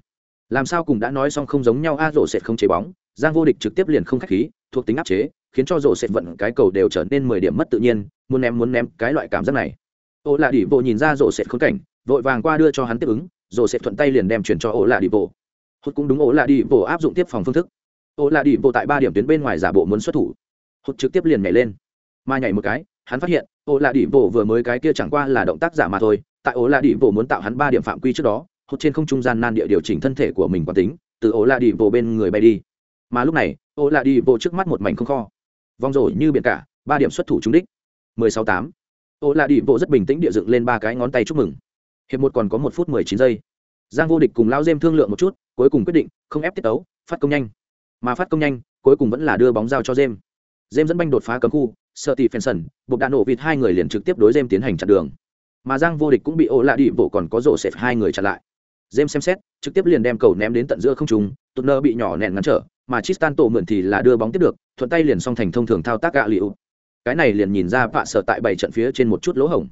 Speaker 1: Làm sao cùng đã nói xong không giống nhau, a rổ sệt không chế bóng, giang vô địch trực tiếp liền không k h á c h khí, thuộc tính áp chế khiến cho rổ sệt vận cái cầu đều trở nên mười điểm mất tự nhiên, muốn ném muốn ném cái loại cảm giác này. Ô là đi bộ nhìn ra rổ sệt khốn cảnh, vội vàng qua đưa cho hắn tiếp ứng rổ sệt thuận tay liền đem chuyển cho ô là đi bộ hốt cũng đúng, ô là đi bộ áp dụng tiếp phòng phương thức. Ô là đi bộ tại ba điểm tuyến bên ngoài giả bộ muốn xuất thủ. Hốt trực tiếp liền nhảy lên. Mà nhảy một cái, hắn phát hiện, ô là đi bộ vừa mới cái kia chẳng qua là động tác giả mà thôi. Tại ô là đi bộ muốn tạo hắn ba điểm phạm quy trước đó hốt trên không trung gian nan địa điều chỉnh thân thể của mình quán tính, từ ổ lạ đi bộ bên người bay đi. Mà lúc này ổ lạ đi bộ trước mắt một mảnh không kho vong rồi như biển cả ba điểm xuất thủ trúng đích. Mười sáu tám. Ô là đi bộ rất bình tĩnh địa dựng lên ba cái ngón tay chúc mừng. Hiệp một còn có một phút mười chín giây. Giang vô địch cùng lao dêm thương lượng một chút cuối cùng quyết định không ép tiết tấu phát công nhanh. Mà phát công nhanh cuối cùng vẫn là đưa bóng giao cho dêm dêm dẫn banh đột phá cấm khu sợ tỷ phen sần buộc đạn nổ vịt hai người liền trực tiếp đối dêm tiến hành chặn đường. Mà giang vô địch cũng bị ô lạ đi bộ còn có rổ xẹp hai người chặn lại. Dêm xem xét, trực tiếp liền đem cầu ném đến tận giữa không trung, nơ bị nhỏ nẹn ngắn trở, mà Tristan tổ mượn thì là đưa bóng tiếp được, thuận tay liền xong thành thông thường thao tác gạ liệu. Cái này liền nhìn ra vạ sở tại bảy trận phía trên một chút lỗ hổng.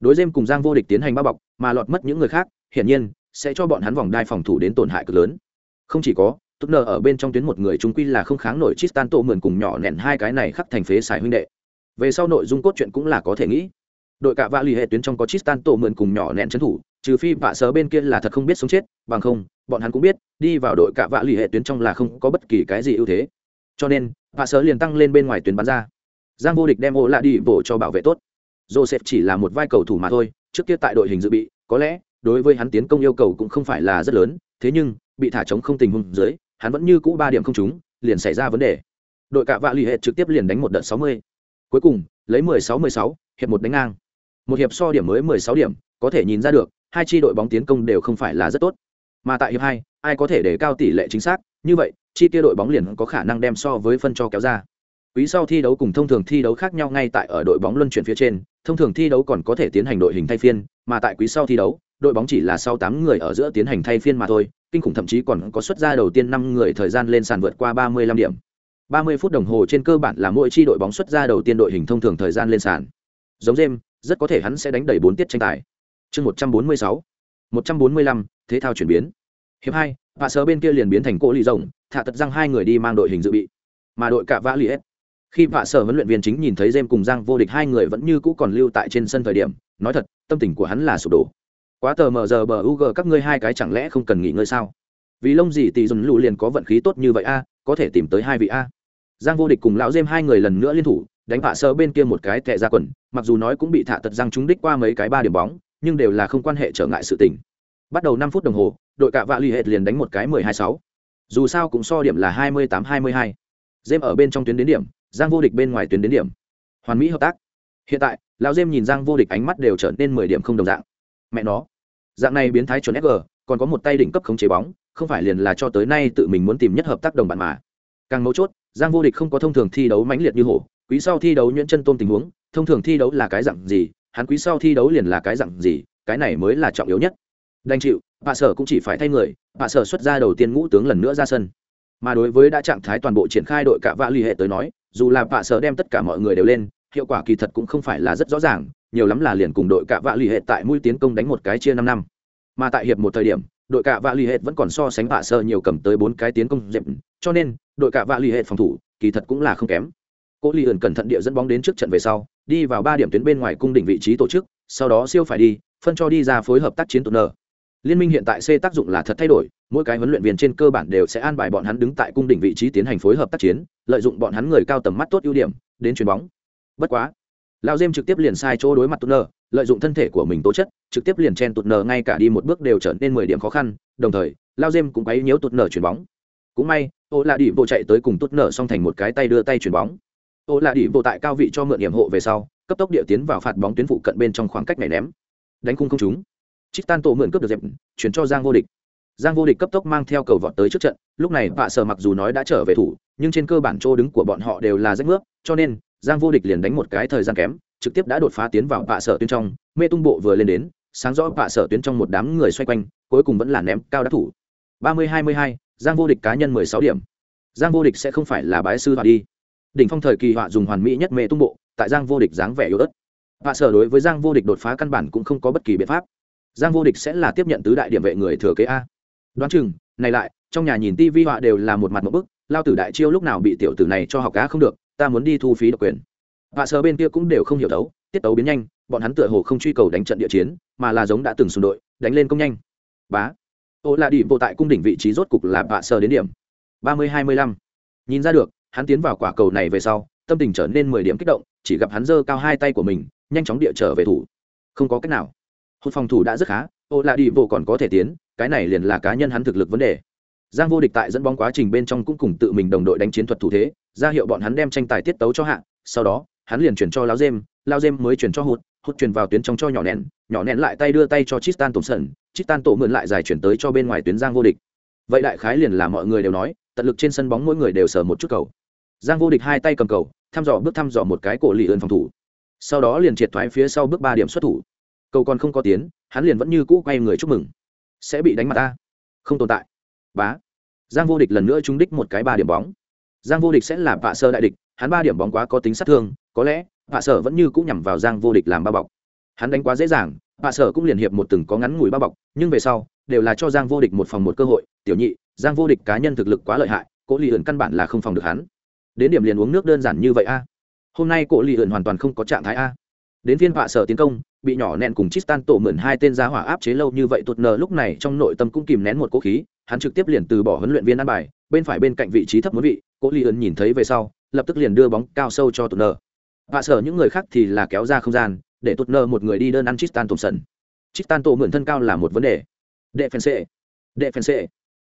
Speaker 1: Đối James cùng Giang vô địch tiến hành bao bọc, mà lọt mất những người khác, hiển nhiên sẽ cho bọn hắn vòng đai phòng thủ đến tổn hại cực lớn. Không chỉ có, Turner ở bên trong tuyến một người trung quy là không kháng nổi Tristan tổ mượn cùng nhỏ nện hai cái này khắc thành phế xài huynh đệ. Về sau nội dung cốt truyện cũng là có thể nghĩ đội cả vạ lì hệ tuyến trong có Tristan tổ mượn cùng nhỏ nện trấn thủ, trừ phi vạ sờ bên kia là thật không biết sống chết, bằng không, bọn hắn cũng biết, đi vào đội cạ vạ lì hệ tuyến trong là không có bất kỳ cái gì ưu thế. Cho nên, vạ sờ liền tăng lên bên ngoài tuyến bắn ra. Giang vô địch đem ô lạ đi bổ cho bảo vệ tốt. Joseph chỉ là một vai cầu thủ mà thôi, trước kia tại đội hình dự bị, có lẽ, đối với hắn tiến công yêu cầu cũng không phải là rất lớn, thế nhưng, bị thả chống không tình huống dưới, hắn vẫn như cũ ba điểm không trúng, liền xảy ra vấn đề. Đội cạ vạ lì hệ trực tiếp liền đánh một đợt sáu mươi. Cuối cùng, lấy mười sáu mười sáu, hiệp một đánh ngang. Một hiệp so điểm mới mười sáu điểm, có thể nhìn ra được hai chi đội bóng tiến công đều không phải là rất tốt. Mà tại hiệp hai ai có thể để cao tỷ lệ chính xác? Như vậy chi tiêu đội bóng liền có khả năng đem so với phân cho kéo ra. Quý sau thi đấu cùng thông thường thi đấu khác nhau ngay tại ở đội bóng luân chuyển phía trên thông thường thi đấu còn có thể tiến hành đội hình thay phiên mà tại quý sau thi đấu đội bóng chỉ là sau tám người ở giữa tiến hành thay phiên mà thôi kinh khủng thậm chí còn có xuất ra đầu tiên năm người thời gian lên sàn vượt qua ba mươi lăm điểm. ba mươi phút đồng hồ trên cơ bản là mỗi chi đội bóng xuất ra đầu tiên đội hình thông thường thời gian lên sàn. Giống James, rất có thể hắn sẽ đánh đầy bốn tiết tranh tài chương một trăm bốn mươi sáu. một trăm bốn mươi lăm, thế thao chuyển biến. Hiệp hai, vạ sớ bên kia liền biến thành cỗ lì rồng thả tật răng hai người đi mang đội hình dự bị. Mà đội cả vã li hết khi vạ sở huấn luyện viên chính nhìn thấy jem cùng giang vô địch hai người vẫn như cũ còn lưu tại trên sân thời điểm, nói thật, tâm tình của hắn là sụp đổ. Quá tờ mờ giờ bờ u g các ngươi hai cái chẳng lẽ không cần nghỉ ngơi sao? Vì lông gì tỷ dùn lụ liền có vận khí tốt như vậy a, có thể tìm tới hai vị a. Giang vô địch cùng lão jem hai người lần nữa liên thủ, đánh vạ sơ bên kia một cái tệ ra quần, mặc dù nói cũng bị thả tật răng trúng đích qua mấy cái ba điểm bóng nhưng đều là không quan hệ trở ngại sự tình. Bắt đầu năm phút đồng hồ, đội cạ vạ l ì hệt liền đánh một cái mười hai sáu. Dù sao cũng so điểm là hai mươi tám hai mươi hai. Dêm ở bên trong tuyến đến điểm, giang vô địch bên ngoài tuyến đến điểm. Hoàn mỹ hợp tác. Hiện tại, lão dêm nhìn giang vô địch ánh mắt đều trở nên mười điểm không đồng dạng. Mẹ nó. Dạng này biến thái chuẩn sg còn có một tay đỉnh cấp khống chế bóng, không phải liền là cho tới nay tự mình muốn tìm nhất hợp tác đồng bạn mà. Càng mấu chốt, giang vô địch không có thông thường thi đấu mãnh liệt như hổ, quý sau thi đấu nhuyễn chân tôm tình huống, thông thường thi đấu là cái dạng gì hắn quý sau thi đấu liền là cái dặn gì, cái này mới là trọng yếu nhất. Đành chịu, bà sở cũng chỉ phải thay người, bà sở xuất ra đầu tiên ngũ tướng lần nữa ra sân. Mà đối với đã trạng thái toàn bộ triển khai đội cả vạ l ì hệ tới nói, dù là bà sở đem tất cả mọi người đều lên, hiệu quả kỳ thật cũng không phải là rất rõ ràng, nhiều lắm là liền cùng đội cả vạ l ì hệ tại mũi tiến công đánh một cái chia năm năm. Mà tại hiệp một thời điểm, đội cả vạ l ì hệ vẫn còn so sánh bà sở nhiều cầm tới bốn cái tiến công dẹp, cho nên, đội cả vạ l ì hệ phòng thủ kỳ thật cũng là không kém. Cố ly ẩn cẩn thận địa dẫn bóng đến trước trận về sau, đi vào ba điểm tuyến bên ngoài cung đỉnh vị trí tổ chức, sau đó siêu phải đi, phân cho đi ra phối hợp tác chiến tụt nở. Liên minh hiện tại c tác dụng là thật thay đổi, mỗi cái huấn luyện viên trên cơ bản đều sẽ an bài bọn hắn đứng tại cung đỉnh vị trí tiến hành phối hợp tác chiến, lợi dụng bọn hắn người cao tầm mắt tốt ưu điểm, đến chuyền bóng. Bất quá lao Diêm trực tiếp liền sai chỗ đối mặt tụt nở, lợi dụng thân thể của mình tố chất, trực tiếp liền chen tụt nở ngay cả đi một bước đều trở nên mười điểm khó khăn, đồng thời lao Diêm cũng quấy nhiễu tụt nở chuyền bóng. Cũng may ô là đi bộ chạy tới cùng tụt nở xong thành một cái tay đưa tay chuyền bóng ô là đi bộ tại cao vị cho mượn nhiệm hộ về sau, cấp tốc địa tiến vào phạt bóng tuyến phụ cận bên trong khoảng cách này ném. Đánh cung không trúng. Chít tan tổ mượn cướp được dẹp, chuyển cho giang vô địch. Giang vô địch cấp tốc mang theo cầu vọt tới trước trận, lúc này vạ sở mặc dù nói đã trở về thủ, nhưng trên cơ bản chỗ đứng của bọn họ đều là rách nước, cho nên giang vô địch liền đánh một cái thời gian kém, trực tiếp đã đột phá tiến vào vạ sở tuyến trong, mê tung bộ vừa lên đến, sáng rõ vạ sở tuyến trong một đám người xoay quanh, cuối cùng vẫn là ném cao đắc thủ. Ba mươi hai mươi hai, giang vô địch cá nhân mười sáu điểm. Giang vô địch sẽ không phải là bái sư và đi đỉnh phong thời kỳ họa dùng hoàn mỹ nhất mê tung bộ, tại giang vô địch dáng vẻ yếu ớt. Vạ sở đối với giang vô địch đột phá căn bản cũng không có bất kỳ biện pháp. Giang vô địch sẽ là tiếp nhận tứ đại điểm vệ người thừa kế a. Đoán chừng, này lại, trong nhà nhìn tivi họa đều là một mặt một bức, lao tử đại chiêu lúc nào bị tiểu tử này cho học cá không được, ta muốn đi thu phí độc quyền. Vạ sở bên kia cũng đều không hiểu đấu, tiết tấu biến nhanh, bọn hắn tựa hồ không truy cầu đánh trận địa chiến, mà là giống đã từng xung đội, đánh lên công nhanh. Bá. Ô là đi bộ tại cung đỉnh vị trí rốt cục là vạ sở đến điểm. ba mươi hai mươi lăm. Nhìn ra được hắn tiến vào quả cầu này về sau, tâm tình trở nên mười điểm kích động, chỉ gặp hắn giơ cao hai tay của mình, nhanh chóng địa trở về thủ. Không có cách nào. Hụt phòng thủ đã rất khá, ô là đi bộ còn có thể tiến, cái này liền là cá nhân hắn thực lực vấn đề. Giang vô địch tại dẫn bóng quá trình bên trong cũng cùng tự mình đồng đội đánh chiến thuật thủ thế, ra hiệu bọn hắn đem tranh tài tiết tấu cho hạ, sau đó, hắn liền chuyển cho lao dêm lao dêm mới chuyển cho hụt hụt chuyển vào tuyến trong cho nhỏ nén nhỏ nén lại tay đưa tay cho chistan tổn sần chistan tổ mượn lại giải chuyển tới cho bên ngoài tuyến giang vô địch. Vậy đại khái liền là mọi người đều nói tận lực trên sân bóng mỗi người đều sờ một chút cầu. Giang vô địch hai tay cầm cầu, thăm dò bước thăm dò một cái cổ lì ơn phòng thủ. Sau đó liền triệt thoái phía sau bước ba điểm xuất thủ. Cầu còn không có tiến, hắn liền vẫn như cũ quay người chúc mừng. Sẽ bị đánh mặt ta. Không tồn tại. Bá. Giang vô địch lần nữa trúng đích một cái ba điểm bóng. Giang vô địch sẽ là vạ sơ đại địch, hắn ba điểm bóng quá có tính sát thương, có lẽ vạ sở vẫn như cũ nhằm vào giang vô địch làm bao bọc. Hắn đánh quá dễ dàng Bà sở cũng liền hiệp một từng có ngắn ngủi bao bọc nhưng về sau đều là cho giang vô địch một phòng một cơ hội. Tiểu nhị giang vô địch cá nhân thực lực quá lợi hại cố lì ẩn căn bản là không phòng được hắn. Đến điểm liền uống nước đơn giản như vậy a. Hôm nay cỗ lì ẩn hoàn toàn không có trạng thái a. Đến phiên vạ sở tiến công bị nhỏ nẹn cùng Tristan tổ mượn hai tên giá hỏa áp chế lâu như vậy tụt nờ lúc này trong nội tâm cũng kìm nén một cỗ khí, hắn trực tiếp liền từ bỏ huấn luyện viên ăn bài, bên phải bên cạnh vị trí thấp muốn vị, Cố lì ẩn nhìn thấy về sau, lập tức liền đưa bóng cao sâu cho tụt nờ. vạ sở những người khác thì là kéo ra không gian, để tụt nờ một người đi đơn ăn Tristan Thompson. Tristan tổ mượn thân cao là một vấn đề. Defense, defense.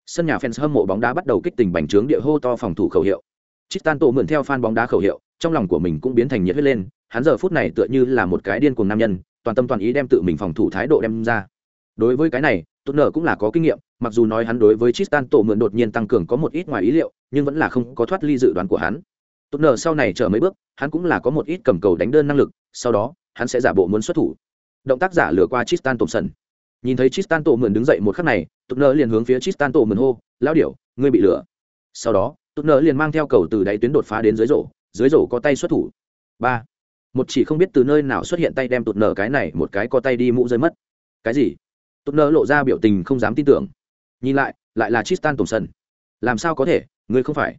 Speaker 1: Sân nhà fans hâm mộ bóng đá bắt đầu kích tình bành trướng địa hô to phòng thủ khẩu hiệu. Tristan tổ mượn theo fan bóng đá khẩu hiệu, trong lòng của mình cũng biến thành nhiệt huyết lên, hắn giờ phút này tựa như là một cái điên cuồng nam nhân, toàn tâm toàn ý đem tự mình phòng thủ thái độ đem ra đối với cái này tốt nở cũng là có kinh nghiệm mặc dù nói hắn đối với Tristan tổ mượn đột nhiên tăng cường có một ít ngoài ý liệu nhưng vẫn là không có thoát ly dự đoán của hắn tốt nở sau này chờ mấy bước hắn cũng là có một ít cầm cầu đánh đơn năng lực sau đó hắn sẽ giả bộ muốn xuất thủ. Động tác giả lừa qua Tristan Thompson. Nhìn thấy Tristan tổ mượn đứng dậy một khắc này tụt nợ liền hướng phía Tristan tổ mượn hô, lão điểu, ngươi bị lừa. Sau đó tụt nợ liền mang theo cầu từ đáy tuyến đột phá đến dưới rổ dưới rổ có tay xuất thủ. Ba. Một chỉ không biết từ nơi nào xuất hiện tay đem tụt nợ cái này một cái có tay đi mũ rơi mất. Cái gì? Tụt nợ lộ ra biểu tình không dám tin tưởng. Nhìn lại lại là tristan thompson. Làm sao có thể? Ngươi không phải.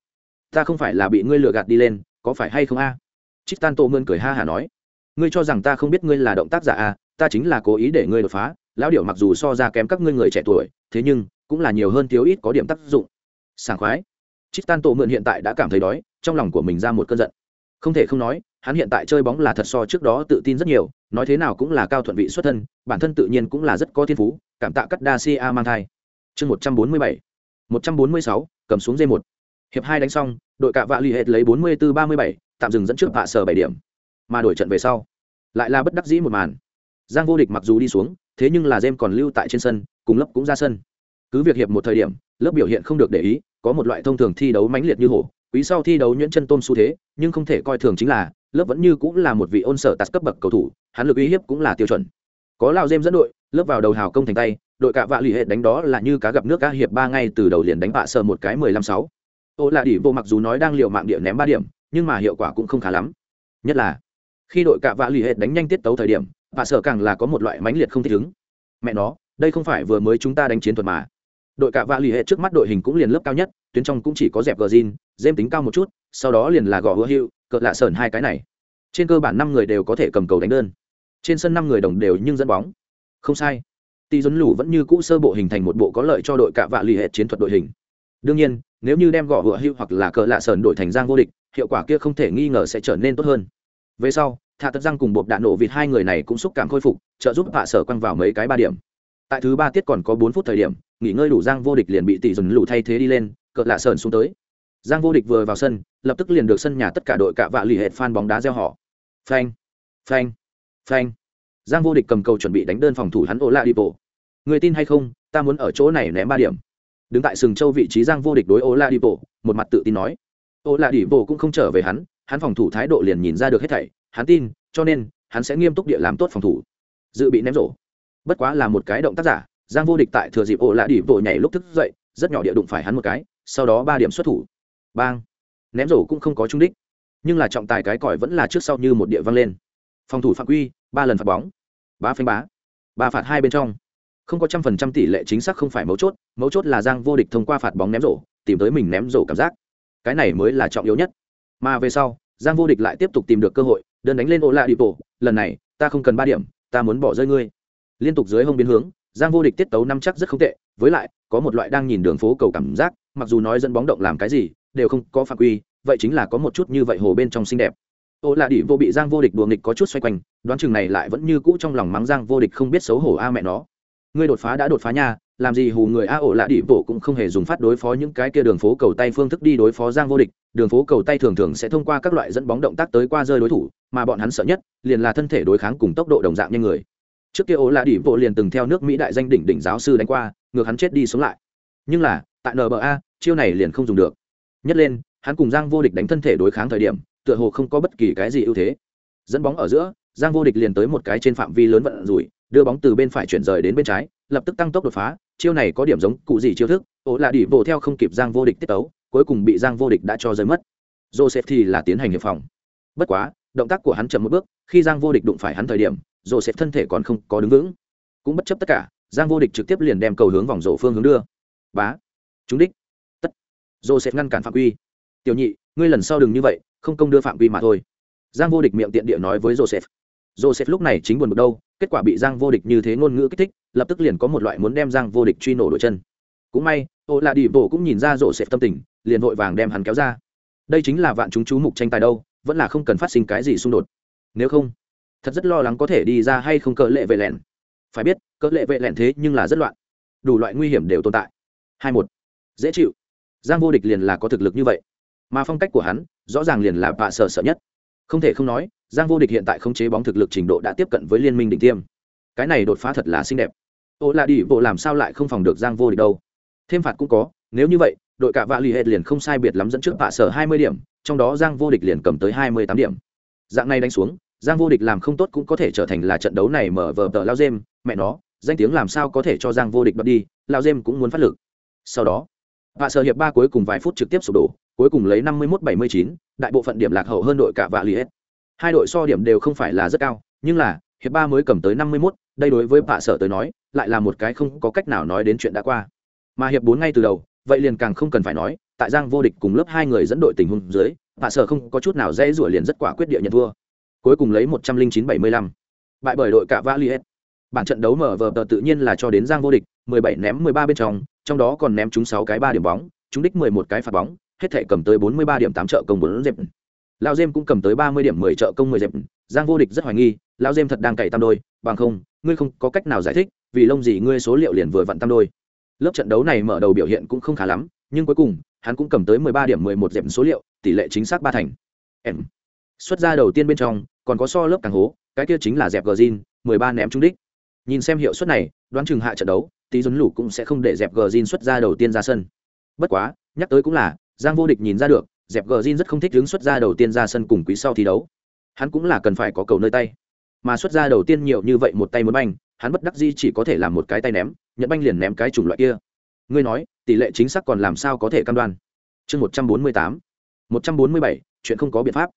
Speaker 1: Ta không phải là bị ngươi lừa gạt đi lên, có phải hay không a? À? tristan tổ mượn cười ha hả nói ngươi cho rằng ta không biết ngươi là động tác giả à? ta chính là cố ý để ngươi đột phá, lão điệu mặc dù so ra kém các ngươi người trẻ tuổi, thế nhưng, cũng là nhiều hơn thiếu ít có điểm tác dụng. Sảng khoái. Tristan tổ mượn hiện tại đã cảm thấy đói, trong lòng của mình ra một cơn giận. Không thể không nói, hắn hiện tại chơi bóng là thật so trước đó tự tin rất nhiều, nói thế nào cũng là cao thuận vị xuất thân, bản thân tự nhiên cũng là rất có thiên phú, cảm tạ cắt đa si a mang thai. Chương một trăm bốn mươi bảy. một trăm bốn mươi sáu, cầm xuống dây một. Hiệp hai đánh xong, đội cạ vạ l ì hệt lấy bốn mươi bốn ba mươi bảy, tạm dừng dẫn trước vạ sở bảy điểm mà đổi trận về sau, lại là bất đắc dĩ một màn. Giang vô địch mặc dù đi xuống, thế nhưng là jem còn lưu tại trên sân, cùng lớp cũng ra sân. Cứ việc hiệp một thời điểm, lớp biểu hiện không được để ý, có một loại thông thường thi đấu mãnh liệt như hổ, quý sau thi đấu nhuyễn chân tôm xu thế, nhưng không thể coi thường chính là, lớp vẫn như cũng là một vị ôn sở tạt cấp bậc cầu thủ, hắn lực uy hiếp cũng là tiêu chuẩn. Có lao dêm dẫn đội, lớp vào đầu hào công thành tay, đội cạ vạ lì hệ đánh đó là như cá gặp nước ca hiệp ba ngay từ đầu liền đánh bạ sờ một cái mười lăm sáu. Ô là đỉ vô mặc dù nói đang liệu mạng địa ném ba điểm, nhưng mà hiệu quả cũng không khá lắm. Nhất là khi đội cạ vạ lì hệ đánh nhanh tiết tấu thời điểm, bà sở càng là có một loại mãnh liệt không thích ứng. Mẹ nó, đây không phải vừa mới chúng ta đánh chiến thuật mà. Đội cạ vạ lì hệ trước mắt đội hình cũng liền lớp cao nhất, tuyến trong cũng chỉ có dẹp gờ zin, dêm tính cao một chút, sau đó liền là gò hứa hiệu cỡ lạ sởn hai cái này. Trên cơ bản năm người đều có thể cầm cầu đánh đơn. Trên sân năm người đồng đều nhưng dẫn bóng. Không sai. Tỷ dấn lũ vẫn như cũ sơ bộ hình thành một bộ có lợi cho đội cạ vạ lì hệ chiến thuật đội hình. Đương nhiên, nếu như đem gõ hựa hữu hoặc là cỡ lạ sờn đổi thành giang vô địch, hiệu quả kia không thể nghi ngờ sẽ trở nên tốt hơn về sau, thạ tật răng cùng bột đạn nổ vịt hai người này cũng xúc cảm khôi phục, trợ giúp hạ sở quăng vào mấy cái ba điểm. Tại thứ ba tiết còn có bốn phút thời điểm, nghỉ ngơi đủ giang vô địch liền bị tỷ dần lũ thay thế đi lên cỡ lạ sờn xuống tới. Giang vô địch vừa vào sân, lập tức liền được sân nhà tất cả đội cạ vạ lì hệt fan bóng đá gieo họ. Phanh phanh phanh. Giang vô địch cầm cầu chuẩn bị đánh đơn phòng thủ hắn ô la đi bộ người tin hay không, ta muốn ở chỗ này ném ba điểm. Đứng tại sừng châu vị trí giang vô địch đối ô la đi bộ một mặt tự tin nói. Ô la đi bộ cũng không trở về hắn hắn phòng thủ thái độ liền nhìn ra được hết thảy, hắn tin, cho nên, hắn sẽ nghiêm túc địa làm tốt phòng thủ. Dự bị ném rổ. Bất quá là một cái động tác giả, giang vô địch tại thừa dịp ổ lạ đỉ vội nhảy lúc thức dậy, rất nhỏ địa đụng phải hắn một cái, sau đó ba điểm xuất thủ. Bang. Ném rổ cũng không có trung đích. Nhưng là trọng tài cái còi vẫn là trước sau như một địa văng lên. Phòng thủ phạm quy, ba lần phạt bóng. Ba phanh bá. Ba phạt hai bên trong. Không có trăm phần trăm tỷ lệ chính xác không phải mấu chốt mấu chốt là giang vô địch thông qua phạt bóng ném rổ, tìm tới mình ném rổ cảm giác. Cái này mới là trọng yếu nhất. Mà về sau giang vô địch lại tiếp tục tìm được cơ hội, đơn đánh lên ô lạ đi bộ lần này, ta không cần ba điểm, ta muốn bỏ rơi ngươi. Liên tục dưới hông biến hướng, giang vô địch tiết tấu năm chắc rất không tệ, với lại, có một loại đang nhìn đường phố cầu cảm giác, mặc dù nói dẫn bóng động làm cái gì, đều không có phạm quy, vậy chính là có một chút như vậy hồ bên trong xinh đẹp. Ô lạ đi vô bị giang vô địch đùa nghịch có chút xoay quanh, đoán chừng này lại vẫn như cũ trong lòng mắng giang vô địch không biết xấu hổ a mẹ nó. Ngươi đột phá đã đột phá nha, làm gì hù người a? Ổ lạ đi bộ cũng không hề dùng phát đối phó những cái kia đường phố cầu tay phương thức đi đối phó giang vô địch đường phố cầu tay thường thường sẽ thông qua các loại dẫn bóng động tác tới qua rơi đối thủ, mà bọn hắn sợ nhất liền là thân thể đối kháng cùng tốc độ đồng dạng nhanh người. Trước kia ổ lạ đi bộ liền từng theo nước mỹ đại danh đỉnh đỉnh giáo sư đánh qua, ngược hắn chết đi sống lại. Nhưng là, tại nba chiêu này liền không dùng được. Nhất lên, hắn cùng giang vô địch đánh thân thể đối kháng thời điểm, tựa hồ không có bất kỳ cái gì ưu thế. Dẫn bóng ở giữa, giang vô địch liền tới một cái trên phạm vi lớn vận rủi, đưa bóng từ bên phải chuyển rời đến bên trái, lập tức tăng tốc đột phá, chiêu này có điểm giống cụ gì chiêu thức ổ là đỉ bộ theo không kịp giang vô địch tiết tấu cuối cùng bị giang vô địch đã cho rơi mất. Joseph thì là tiến hành hiệp phòng. Bất quá, động tác của hắn chậm một bước, khi giang vô địch đụng phải hắn thời điểm, joseph thân thể còn không có đứng vững. Cũng bất chấp tất cả, giang vô địch trực tiếp liền đem cầu hướng vòng rổ phương hướng đưa. Bá, trúng đích. Tất. Joseph ngăn cản phạm quy. Tiểu nhị, ngươi lần sau đừng như vậy, không công đưa phạm quy mà thôi. Giang vô địch miệng tiện địa nói với joseph. Joseph lúc này chính buồn bực đâu, kết quả bị giang vô địch như thế ngôn ngữ kích thích, lập tức liền có một loại muốn đem giang vô địch truy nổ đội chân. Cũng may ô là đi bộ cũng nhìn ra joseph tâm tình liền vội vàng đem hắn kéo ra. Đây chính là vạn chúng chú mục tranh tài đâu, vẫn là không cần phát sinh cái gì xung đột. Nếu không, thật rất lo lắng có thể đi ra hay không cỡ lệ vệ lẹn. Phải biết, cỡ lệ vệ lẹn thế nhưng là rất loạn. Đủ loại nguy hiểm đều tồn tại. Hai một. Dễ chịu. Giang vô địch liền là có thực lực như vậy. Mà phong cách của hắn, rõ ràng liền là bạ sợ sợ nhất. Không thể không nói, giang vô địch hiện tại không chế bóng thực lực trình độ đã tiếp cận với liên minh đỉnh tiêm. Cái này đột phá thật là xinh đẹp. Ô là đi, bộ làm sao lại không phòng được giang vô địch đâu? Thêm phạt cũng có, nếu như vậy đội cả vạ l ì hệ liền không sai biệt lắm dẫn trước vạ sở hai mươi điểm, trong đó giang vô địch liền cầm tới hai mươi tám điểm. Dạng này đánh xuống, giang vô địch làm không tốt cũng có thể trở thành là trận đấu này mở vờ tờ lao dêm, mẹ nó, danh tiếng làm sao có thể cho giang vô địch đoạt đi, lao dêm cũng muốn phát lực. Sau đó, vạ sở hiệp ba cuối cùng vài phút trực tiếp sụp đổ, cuối cùng lấy năm mươi một bảy mươi chín, đại bộ phận điểm lạc hậu hơn đội cả vạ l ì hai đội so điểm đều không phải là rất cao, nhưng là, hiệp ba mới cầm tới năm mươi mốt, đây đối với vạ sở tới nói, lại là một cái không có cách nào nói đến chuyện đã qua. Mà hiệp bốn ngay từ đầu vậy liền càng không cần phải nói, tại giang vô địch cùng lớp hai người dẫn đội tình huống dưới bạ sở không có chút nào dễ rủa liền rất quả quyết địa nhận thua. Cuối cùng lấy một trăm linh chín bảy mươi lăm. Bại bởi đội cả valiet bản trận đấu mở vờ tờ tự nhiên là cho đến giang vô địch, mười bảy ném mười ba bên trong trong đó còn ném trúng sáu cái ba điểm bóng trúng đích mười một cái phạt bóng, hết thể cầm tới bốn mươi ba điểm tám trợ công bốn dẹp. Lao dêm cũng cầm tới ba mươi điểm mười trợ công mười dẹp. Giang vô địch rất hoài nghi lao dêm thật đang cày tam đôi, bằng không, ngươi không có cách nào giải thích, vì lông gì ngươi số liệu liền vừa vặn tam đôi lớp trận đấu này mở đầu biểu hiện cũng không khá lắm, nhưng cuối cùng, hắn cũng cầm tới mười ba điểm mười một dẹp số liệu, tỷ lệ chính xác ba thành. Em. Xuất ra đầu tiên bên trong, còn có so lớp càng hố, cái kia chính là dẹp gờ zin mười ba ném trúng đích. Nhìn xem hiệu suất này, đoán chừng hạ trận đấu, tí dấn lũ cũng sẽ không để dẹp gờ zin xuất ra đầu tiên ra sân. Bất quá, nhắc tới cũng là, giang vô địch nhìn ra được, dẹp gờ zin rất không thích đứng xuất ra đầu tiên ra sân cùng quý sau thi đấu. Hắn cũng là cần phải có cầu nơi tay. Mà xuất ra đầu tiên nhiều như vậy một tay muốn banh, hắn bất đắc di chỉ có thể làm một cái tay ném nhận banh liền ném cái chủng loại kia. Ngươi nói, tỷ lệ chính xác còn làm sao có thể cam đoan? Chương một trăm bốn mươi tám. một trăm bốn mươi bảy, chuyện không có biện pháp.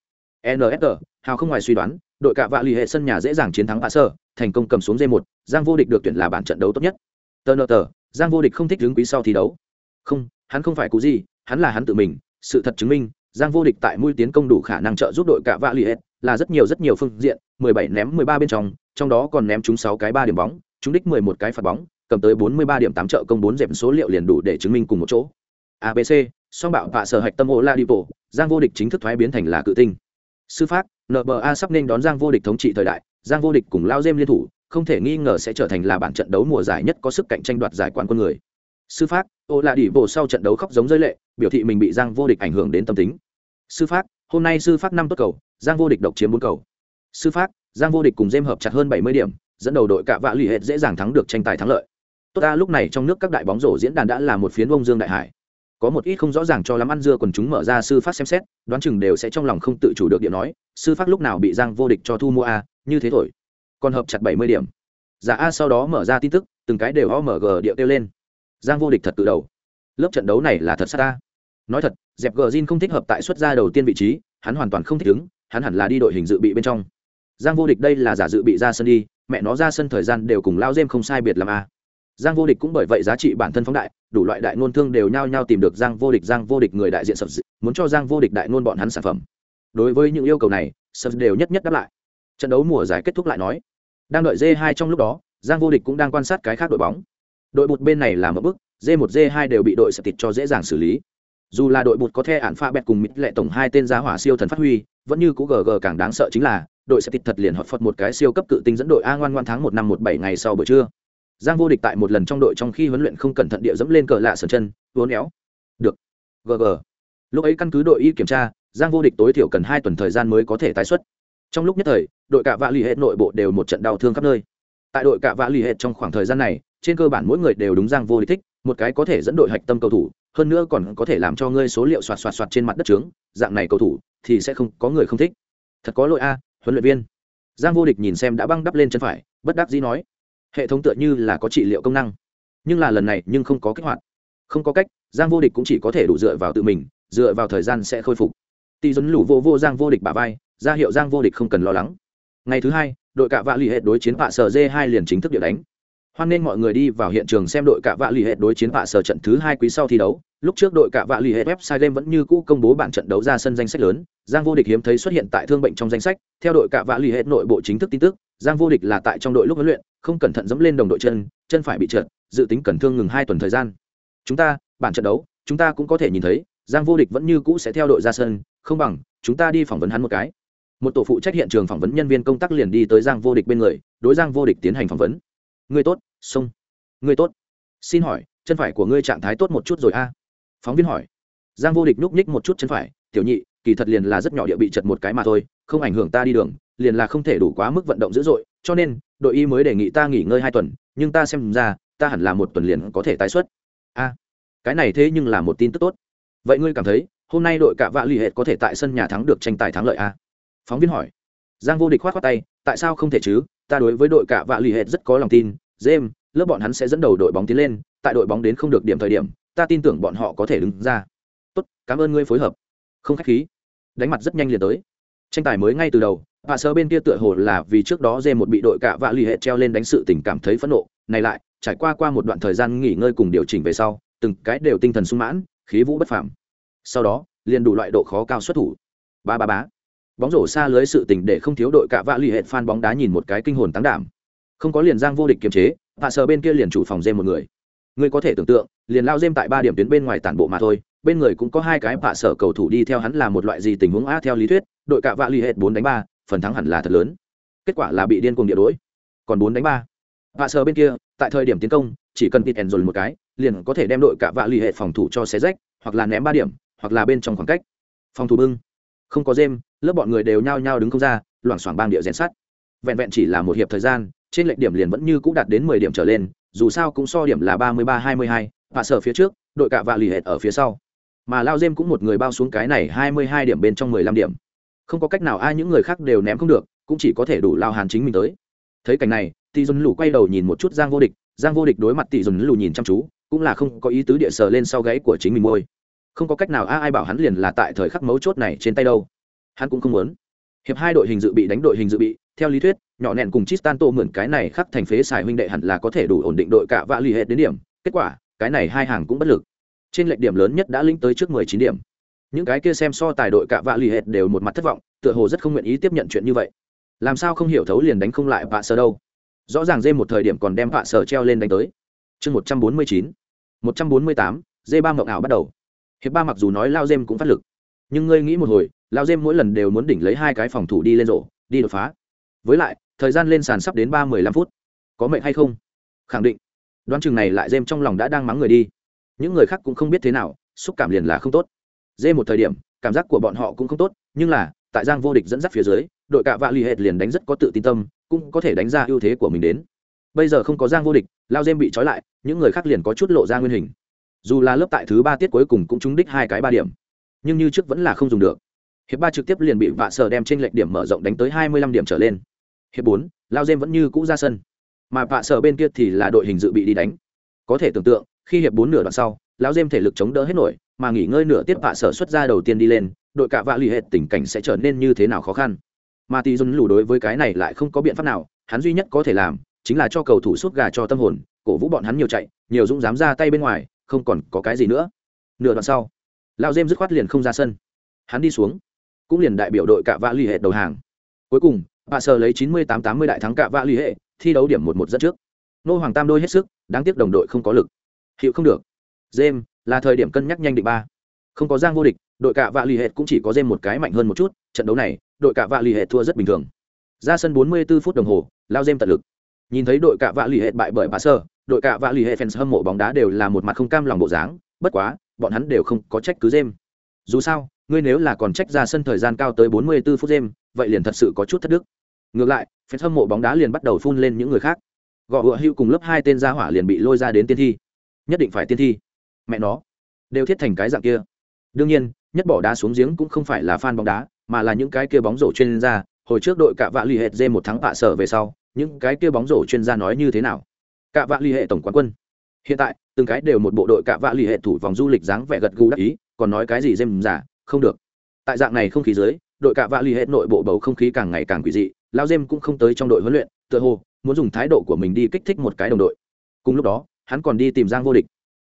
Speaker 1: Nsg hào không ngoài suy đoán, đội cạ vạ l ì hệ sân nhà dễ dàng chiến thắng hạ sơ, thành công cầm xuống dây một, giang vô địch được tuyển là bản trận đấu tốt nhất. Tờ nợ tờ, giang vô địch không thích đứng quý sau thi đấu. Không, hắn không phải cú gì, hắn là hắn tự mình, sự thật chứng minh, giang vô địch tại mũi tiến công đủ khả năng trợ giúp đội cạ vạ l ì hệ, là rất nhiều rất nhiều phương diện, mười bảy ném mười ba bên trong trong đó còn ném trúng sáu cái ba điểm bóng trúng đích mười một cái phạt bóng cầm tới bốn mươi ba điểm tám trợ công bốn dẹp số liệu liền đủ để chứng minh cùng một chỗ. Abc song bạo vạ sở hạch tâm Oladipo, la giang vô địch chính thức thoái biến thành là cự tinh. Sư pháp nba sắp nên đón giang vô địch thống trị thời đại giang vô địch cùng lao dêm liên thủ không thể nghi ngờ sẽ trở thành là bản trận đấu mùa giải nhất có sức cạnh tranh đoạt giải quán quân người. Sư phát ô là sau trận đấu khóc giống rơi lệ biểu thị mình bị giang vô địch ảnh hưởng đến tâm tính. Sư phát hôm nay sư phát năm tốt cầu giang vô địch độc chiếm bốn cầu. Sư phát giang vô địch cùng dêm hợp chặt hơn bảy mươi điểm dẫn đầu đội cạ vạ lì hệt dễ dàng thắng được tranh tài thắng lợi tốt ta, lúc này trong nước các đại bóng rổ diễn đàn đã là một phiến bông dương đại hải. Có một ít không rõ ràng cho lắm ăn dưa quần chúng mở ra sư phát xem xét, đoán chừng đều sẽ trong lòng không tự chủ được điện nói, sư phát lúc nào bị giang vô địch cho thu mua a như thế thổi. Còn hợp chặt bảy mươi điểm. Giả a sau đó mở ra tin tức, từng cái đều omg điệu kêu lên. Giang vô địch thật tự đầu. Lớp trận đấu này là thật xa ta. Nói thật, dẹp gờ zin không thích hợp tại xuất gia đầu tiên vị trí, hắn hoàn toàn không thích ứng, hắn hẳn là đi đội hình dự bị bên trong. Giang vô địch đây là giả dự bị ra sân đi, mẹ nó ra sân thời gian đều cùng lao dêm không sai biệt làm a à giang vô địch cũng bởi vậy giá trị bản thân phóng đại, đủ loại đại ngôn thương đều nhao nhao tìm được giang vô địch. Giang vô địch người đại diện sập muốn cho giang vô địch đại ngôn bọn hắn sản phẩm. Đối với những yêu cầu này sập đều nhất nhất đáp lại. Trận đấu mùa giải kết thúc lại nói, đang đợi d 2 trong lúc đó, giang vô địch cũng đang quan sát cái khác đội bóng. Đội bụt bên này làm một bức d 1 d 2 đều bị đội sập tịt cho dễ dàng xử lý. Dù là đội bụt có the ản pha bẹt cùng mít lệ tổng hai tên giá hỏa siêu thần phát huy, vẫn như cũ gg càng đáng sợ chính là, đội sẽ tịt thật liền hợp phật một cái siêu cấp cự tinh dẫn đội a ngoan ngoan tháng một năm một bảy ngày sau buổi trưa giang vô địch tại một lần trong đội trong khi huấn luyện không cẩn thận địa dẫm lên cờ lạ sườn chân vốn éo. Được. Gg lúc ấy căn cứ đội y kiểm tra, giang vô địch tối thiểu cần hai tuần thời gian mới có thể tái xuất. Trong lúc nhất thời, đội cạ vạ l ì hệ nội bộ đều một trận đau thương khắp nơi. Tại đội cạ vạ l ì hệ trong khoảng thời gian này, trên cơ bản mỗi người đều đúng giang vô địch thích, một cái có thể dẫn đội hạch tâm cầu thủ, hơn nữa còn có thể làm cho ngươi số liệu soạt soạt soạt trên mặt đất trướng, dạng này cầu thủ thì sẽ không có người không thích. Thật có lỗi a, huấn luyện viên. Giang vô địch nhìn xem đã băng đắp lên chân phải, bất đắc dĩ nói hệ thống tựa như là có trị liệu công năng, nhưng là lần này nhưng không có kích hoạt. Không có cách, giang vô địch cũng chỉ có thể đủ dựa vào tự mình, dựa vào thời gian sẽ khôi phục. Tỷ dấn lũ vô vô giang vô địch bà vai, ra hiệu giang vô địch không cần lo lắng. Ngày thứ hai, đội cạ vạ l ì hệ đối chiến vạ sở d hai liền chính thức địa đánh. Hoan nên mọi người đi vào hiện trường xem đội cạ vạ l ì hệ đối chiến vạ sở trận thứ hai quý sau thi đấu. Lúc trước đội cạ vạ l ì hệ website game vẫn như cũ công bố bản trận đấu ra sân danh sách lớn. Giang vô địch hiếm thấy xuất hiện tại thương bệnh trong danh sách. Theo đội cạ vạ l ì hệ nội bộ chính thức tin tức giang vô địch là tại trong đội lúc huấn luyện, không cẩn thận dẫm lên đồng đội chân chân phải bị trượt, dự tính cẩn thương ngừng hai tuần thời gian. Chúng ta, bản trận đấu, chúng ta cũng có thể nhìn thấy, giang vô địch vẫn như cũ sẽ theo đội ra sân, không bằng, chúng ta đi phỏng vấn hắn một cái. Một tổ phụ trách hiện trường phỏng vấn nhân viên công tác liền đi tới giang vô địch bên người, đối giang vô địch tiến hành phỏng vấn. Ngươi tốt sông ngươi tốt. Xin hỏi, chân phải của ngươi trạng thái tốt một chút rồi a? À? Phóng viên hỏi. Giang vô địch núp nhích một chút chân phải, tiểu nhị, kỳ thật liền là rất nhỏ địa bị chật một cái mà thôi, không ảnh hưởng ta đi đường liền là không thể đủ quá mức vận động dữ dội, cho nên, đội y mới đề nghị ta nghỉ ngơi hai tuần, nhưng ta xem ra, ta hẳn là một tuần liền có thể tái xuất. A, cái này thế nhưng là một tin tức tốt. Vậy ngươi cảm thấy, hôm nay đội cả vạ l ì có thể tại sân nhà thắng được tranh tài thắng lợi a? Phóng viên hỏi. Giang vô địch khoát khoát tay, tại sao không thể chứ? Ta đối với đội cả vạ l ì hệt rất có lòng tin. James, lớp bọn hắn sẽ dẫn đầu đội bóng tiến lên, tại đội bóng đến không được điểm thời điểm, ta tin tưởng bọn họ có thể đứng ra. Tốt, cảm ơn ngươi phối hợp. Không k h á c h khí. Đánh mặt rất nhanh liền tới. Tranh tài mới ngay từ đầu và sơ bên kia tựa hồ là vì trước đó dê một bị đội cả vạ lì hệ treo lên đánh sự tình cảm thấy phẫn nộ. Này lại, trải qua qua một đoạn thời gian nghỉ ngơi cùng điều chỉnh về sau, từng cái đều tinh thần sung mãn, khí vũ bất phàm. Sau đó, liền đủ loại độ khó cao xuất thủ. Ba ba bá bóng rổ xa lưới sự tình để không thiếu đội cả vạ lì hệ fan bóng đá nhìn một cái kinh hồn tăng đảm. Không có liền giang vô địch kiềm chế, và sờ bên kia liền chủ phòng dê một người. Người có thể tưởng tượng, liền lao dêm tại ba điểm tuyến bên ngoài tản bộ mà thôi, bên người cũng có hai cái hạ sở cầu thủ đi theo hắn là một loại gì tình huống a theo lý thuyết, đội cả vạ lì ì hệ bốn đánh ba phần thắng hẳn là thật lớn. Kết quả là bị điên cuồng địa đuổi còn bốn đánh ba. Vạ sờ bên kia, tại thời điểm tiến công, chỉ cần tịt ẻn rồi một cái, liền có thể đem đội cả vạ l ì hệ phòng thủ cho xé rách, hoặc là ném ba điểm, hoặc là bên trong khoảng cách. Phòng thủ bưng. Không có dêm lớp bọn người đều nhao nhao đứng không ra, loảng xoảng bang địa rèn sắt. Vẹn vẹn chỉ là một hiệp thời gian, trên lệch điểm liền vẫn như cũng đạt đến mười điểm trở lên, dù sao cũng so điểm là ba mươi ba hai mươi hai, vạ sở phía trước, đội cạ vạ lì hệt ở phía sau. Mà lao dêm cũng một người bao xuống cái này hai mươi hai điểm bên trong mười lăm điểm không có cách nào ai những người khác đều ném không được, cũng chỉ có thể đủ lao hàn chính mình tới. Thấy cảnh này tỷ dùn lù quay đầu nhìn một chút giang vô địch, giang vô địch đối mặt tỷ dùn lù nhìn chăm chú, cũng là không có ý tứ địa sờ lên sau gáy của chính mình môi. Không có cách nào ai bảo hắn liền là tại thời khắc mấu chốt này trên tay đâu. Hắn cũng không muốn. Hiệp hai đội hình dự bị đánh đội hình dự bị, theo lý thuyết, nhỏ nẹn cùng chistanto mượn cái này khắc thành phế xài huynh đệ hẳn là có thể đủ ổn định đội cả vạ l ì hệ đến điểm. Kết quả, cái này hai hàng cũng bất lực. Trên lệch điểm lớn nhất đã linh tới trước mười chín điểm những cái kia xem so tài đội cả vạ l ì hệ đều một mặt thất vọng, tựa hồ rất không nguyện ý tiếp nhận chuyện như vậy. Làm sao không hiểu thấu liền đánh không lại vạ sơ đâu. Rõ ràng dê một thời điểm còn đem vạ sơ treo lên đánh tới. Chương một trăm bốn mươi chín, một trăm bốn mươi tám, dê ba mộng ảo bắt đầu. Hiệp ba mặc dù nói lao dêm cũng phát lực, nhưng ngươi nghĩ một hồi, lao dêm mỗi lần đều muốn đỉnh lấy hai cái phòng thủ đi lên rổ, đi đột phá. Với lại, thời gian lên sàn sắp đến ba mười lăm phút. Có mệnh hay không? Khẳng định. Đoán chừng này lại dêm trong lòng đã đang mắng người đi. Những người khác cũng không biết thế nào, xúc cảm liền là không tốt dê một thời điểm, cảm giác của bọn họ cũng không tốt, nhưng là, tại giang vô địch dẫn dắt phía dưới, đội cạ vạ l ì hệt liền đánh rất có tự tin tâm, cũng có thể đánh ra ưu thế của mình đến. Bây giờ không có giang vô địch, lao dêm bị trói lại, những người khác liền có chút lộ ra nguyên hình. Dù là lớp tại thứ ba tiết cuối cùng cũng trúng đích hai cái ba điểm, nhưng như trước vẫn là không dùng được. Hiệp ba trực tiếp liền bị vạ sở đem trên lệch điểm mở rộng đánh tới hai mươi lăm điểm trở lên. Hiệp bốn, lao dêm vẫn như cũ ra sân. Mà vạ sở bên kia thì là đội hình dự bị đi đánh. Có thể tưởng tượng, khi hiệp bốn nửa đoạn sau lão dêm thể lực chống đỡ hết nổi mà nghỉ ngơi nửa tiết vạ sở xuất ra đầu tiên đi lên, đội cạ vạ l ì hệ tình cảnh sẽ trở nên như thế nào khó khăn. Mà tỷ dùn lù đối với cái này lại không có biện pháp nào, hắn duy nhất có thể làm, chính là cho cầu thủ suốt gà cho tâm hồn, cổ vũ bọn hắn nhiều chạy, nhiều dũng dám ra tay bên ngoài, không còn có cái gì nữa. Nửa đoạn sau lao dêm dứt khoát liền không ra sân. Hắn đi xuống, cũng liền đại biểu đội cạ vạ l ì hệ đầu hàng. Cuối cùng bà sở lấy chín mươi tám tám mươi đại thắng cạ vạ l ì hệ thi đấu điểm một một dẫn trước. Nô hoàng tam đôi hết sức, đáng tiếc đồng đội không có lực. Hiệu không được. Dêm là thời điểm cân nhắc nhanh định ba. Không có giang vô địch, đội Cả vạ l ì hệ cũng chỉ có dêm một cái mạnh hơn một chút, trận đấu này, đội Cả vạ l ì hệ thua rất bình thường. Ra sân 44 phút đồng hồ, lao dêm tận lực. Nhìn thấy đội Cả vạ l ì hệ bại bởi bà sơ, đội Cả vạ l ì hệ fans hâm mộ bóng đá đều là một mặt không cam lòng bộ dáng, bất quá, bọn hắn đều không có trách cứ dêm dù sao, ngươi nếu là còn trách ra sân thời gian cao tới 44 phút dêm vậy liền thật sự có chút thất đức. Ngược lại, fans hâm mộ bóng đá liền bắt đầu phun lên những người khác. Gõ hựa hữu cùng lớp hai tên gia hỏa liền bị lôi ra đến tiên thi. Nhất định phải tiên thi mẹ nó, đều thiết thành cái dạng kia. Đương nhiên, nhất bỏ đá xuống giếng cũng không phải là fan bóng đá, mà là những cái kia bóng rổ chuyên gia. Hồi trước đội cạ vạ l ì hệ dê một tháng bạ sở về sau, những cái kia bóng rổ chuyên gia nói như thế nào? Cạ vạ l ì hệ tổng quán quân. Hiện tại, từng cái đều một bộ đội cạ vạ l ì hệ thủ vòng du lịch dáng vẻ gật gù đắc ý, còn nói cái gì dêm giả, không được. Tại dạng này không khí dưới, đội cạ vạ l ì hệ nội bộ bầu không khí càng ngày càng quỷ dị, lao dêm cũng không tới trong đội huấn luyện, tựa hồ, muốn dùng thái độ của mình đi kích thích một cái đồng đội. Cùng lúc đó, hắn còn đi tìm giang vô địch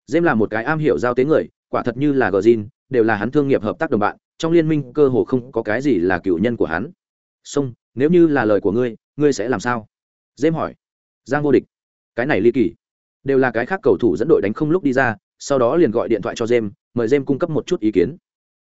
Speaker 1: dêm là một cái am hiểu giao tế người quả thật như là Gjin, đều là hắn thương nghiệp hợp tác đồng bạn trong liên minh cơ hồ không có cái gì là cựu nhân của hắn. Song nếu như là lời của ngươi ngươi sẽ làm sao? Dêm hỏi. Giang vô địch. Cái này ly kỳ. Đều là cái khác cầu thủ dẫn đội đánh không lúc đi ra sau đó liền gọi điện thoại cho Dêm, mời Dêm cung cấp một chút ý kiến.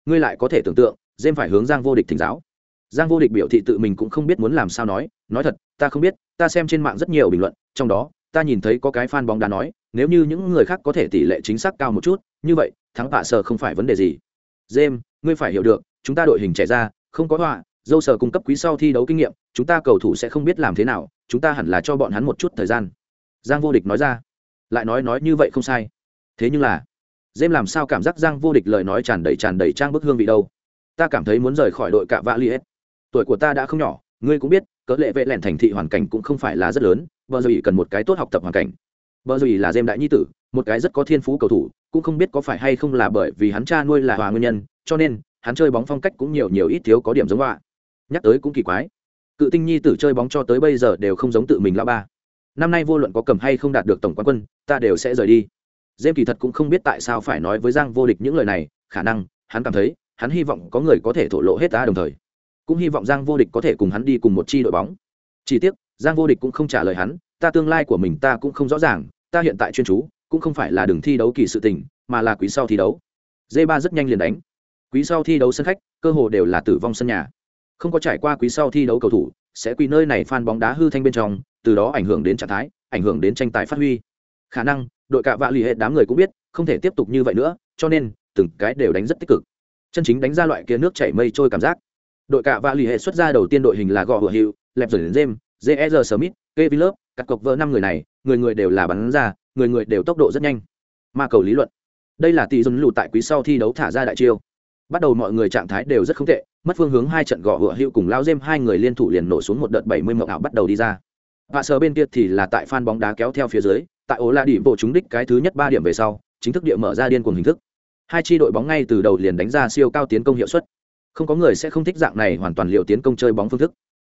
Speaker 1: Ngươi lại có thể tưởng tượng Dêm phải hướng giang vô địch thỉnh giáo. Giang vô địch biểu thị tự mình cũng không biết muốn làm sao nói nói thật ta không biết ta xem trên mạng rất nhiều bình luận trong đó ta nhìn thấy có cái fan bóng đá nói nếu như những người khác có thể tỷ lệ chính xác cao một chút, như vậy, thắng bạ sở không phải vấn đề gì. Jem ngươi phải hiểu được, chúng ta đội hình trẻ ra, không có họa, dâu sở cung cấp quý sau thi đấu kinh nghiệm, chúng ta cầu thủ sẽ không biết làm thế nào, chúng ta hẳn là cho bọn hắn một chút thời gian. Giang vô địch nói ra. Lại nói nói như vậy không sai. Thế nhưng là jem làm sao cảm giác giang vô địch lời nói tràn đầy tràn đầy trang bức hương vị đâu? Ta cảm thấy muốn rời khỏi đội cạ vạ li tuổi của ta đã không nhỏ, ngươi cũng biết, cỡ lệ vệ lẻn thành thị hoàn cảnh cũng không phải là rất lớn, bờ giờ chỉ cần một cái tốt học tập hoàn cảnh bờ giờ là Gem đại nhi tử, một cái rất có thiên phú cầu thủ, cũng không biết có phải hay không là bởi vì hắn cha nuôi là hòa nguyên nhân, cho nên, hắn chơi bóng phong cách cũng nhiều nhiều ít thiếu có điểm giống họa. Nhắc tới cũng kỳ quái. Cự tinh nhi tử chơi bóng cho tới bây giờ đều không giống tự mình lão ba. Năm nay vô luận có cầm hay không đạt được tổng quán quân, ta đều sẽ rời đi. Gem kỳ thật cũng không biết tại sao phải nói với giang vô địch những lời này, khả năng, hắn cảm thấy, hắn hy vọng có người có thể thổ lộ hết ta đồng thời. Cũng hy vọng giang vô địch có thể cùng hắn đi cùng một chi đội bóng. Chỉ tiếc, giang vô địch cũng không trả lời hắn ta tương lai của mình ta cũng không rõ ràng, ta hiện tại chuyên chú, cũng không phải là đường thi đấu kỳ sự tình, mà là quý sau thi đấu. D ba rất nhanh liền đánh. Quý sau thi đấu sân khách, cơ hồ đều là tử vong sân nhà. Không có trải qua quý sau thi đấu cầu thủ, sẽ quy nơi này phan bóng đá hư thanh bên trong, từ đó ảnh hưởng đến trạng thái, ảnh hưởng đến tranh tài phát huy. Khả năng, đội cạ vạ lì hệ đám người cũng biết, không thể tiếp tục như vậy nữa, cho nên, từng cái đều đánh rất tích cực. Chân chính đánh ra loại kia nước chảy mây trôi cảm giác. Đội cạ vạ lì hệ xuất ra đầu tiên đội hình là gò hựa hiệu lẹp dần james jer smith, kevin love cắt cọc vỡ năm người này, người người đều là bắn ra, người người đều tốc độ rất nhanh. Ma cầu lý luận. Đây là tỷ dùn lụt tại quý sau thi đấu thả ra đại chiêu. Bắt đầu mọi người trạng thái đều rất không tệ, mất phương hướng hai trận gõ hựa hữu cùng lao dêm hai người liên thủ liền nổ xuống một đợt bảy mươi mậu ảo bắt đầu đi ra. Và sờ bên kia thì là tại phan bóng đá kéo theo phía dưới, tại ố la đi bộ trúng đích cái thứ nhất ba điểm về sau, chính thức địa mở ra điên cùng hình thức. Hai chi đội bóng ngay từ đầu liền đánh ra siêu cao tiến công hiệu suất. Không có người sẽ không thích dạng này hoàn toàn liệu tiến công chơi bóng phương thức.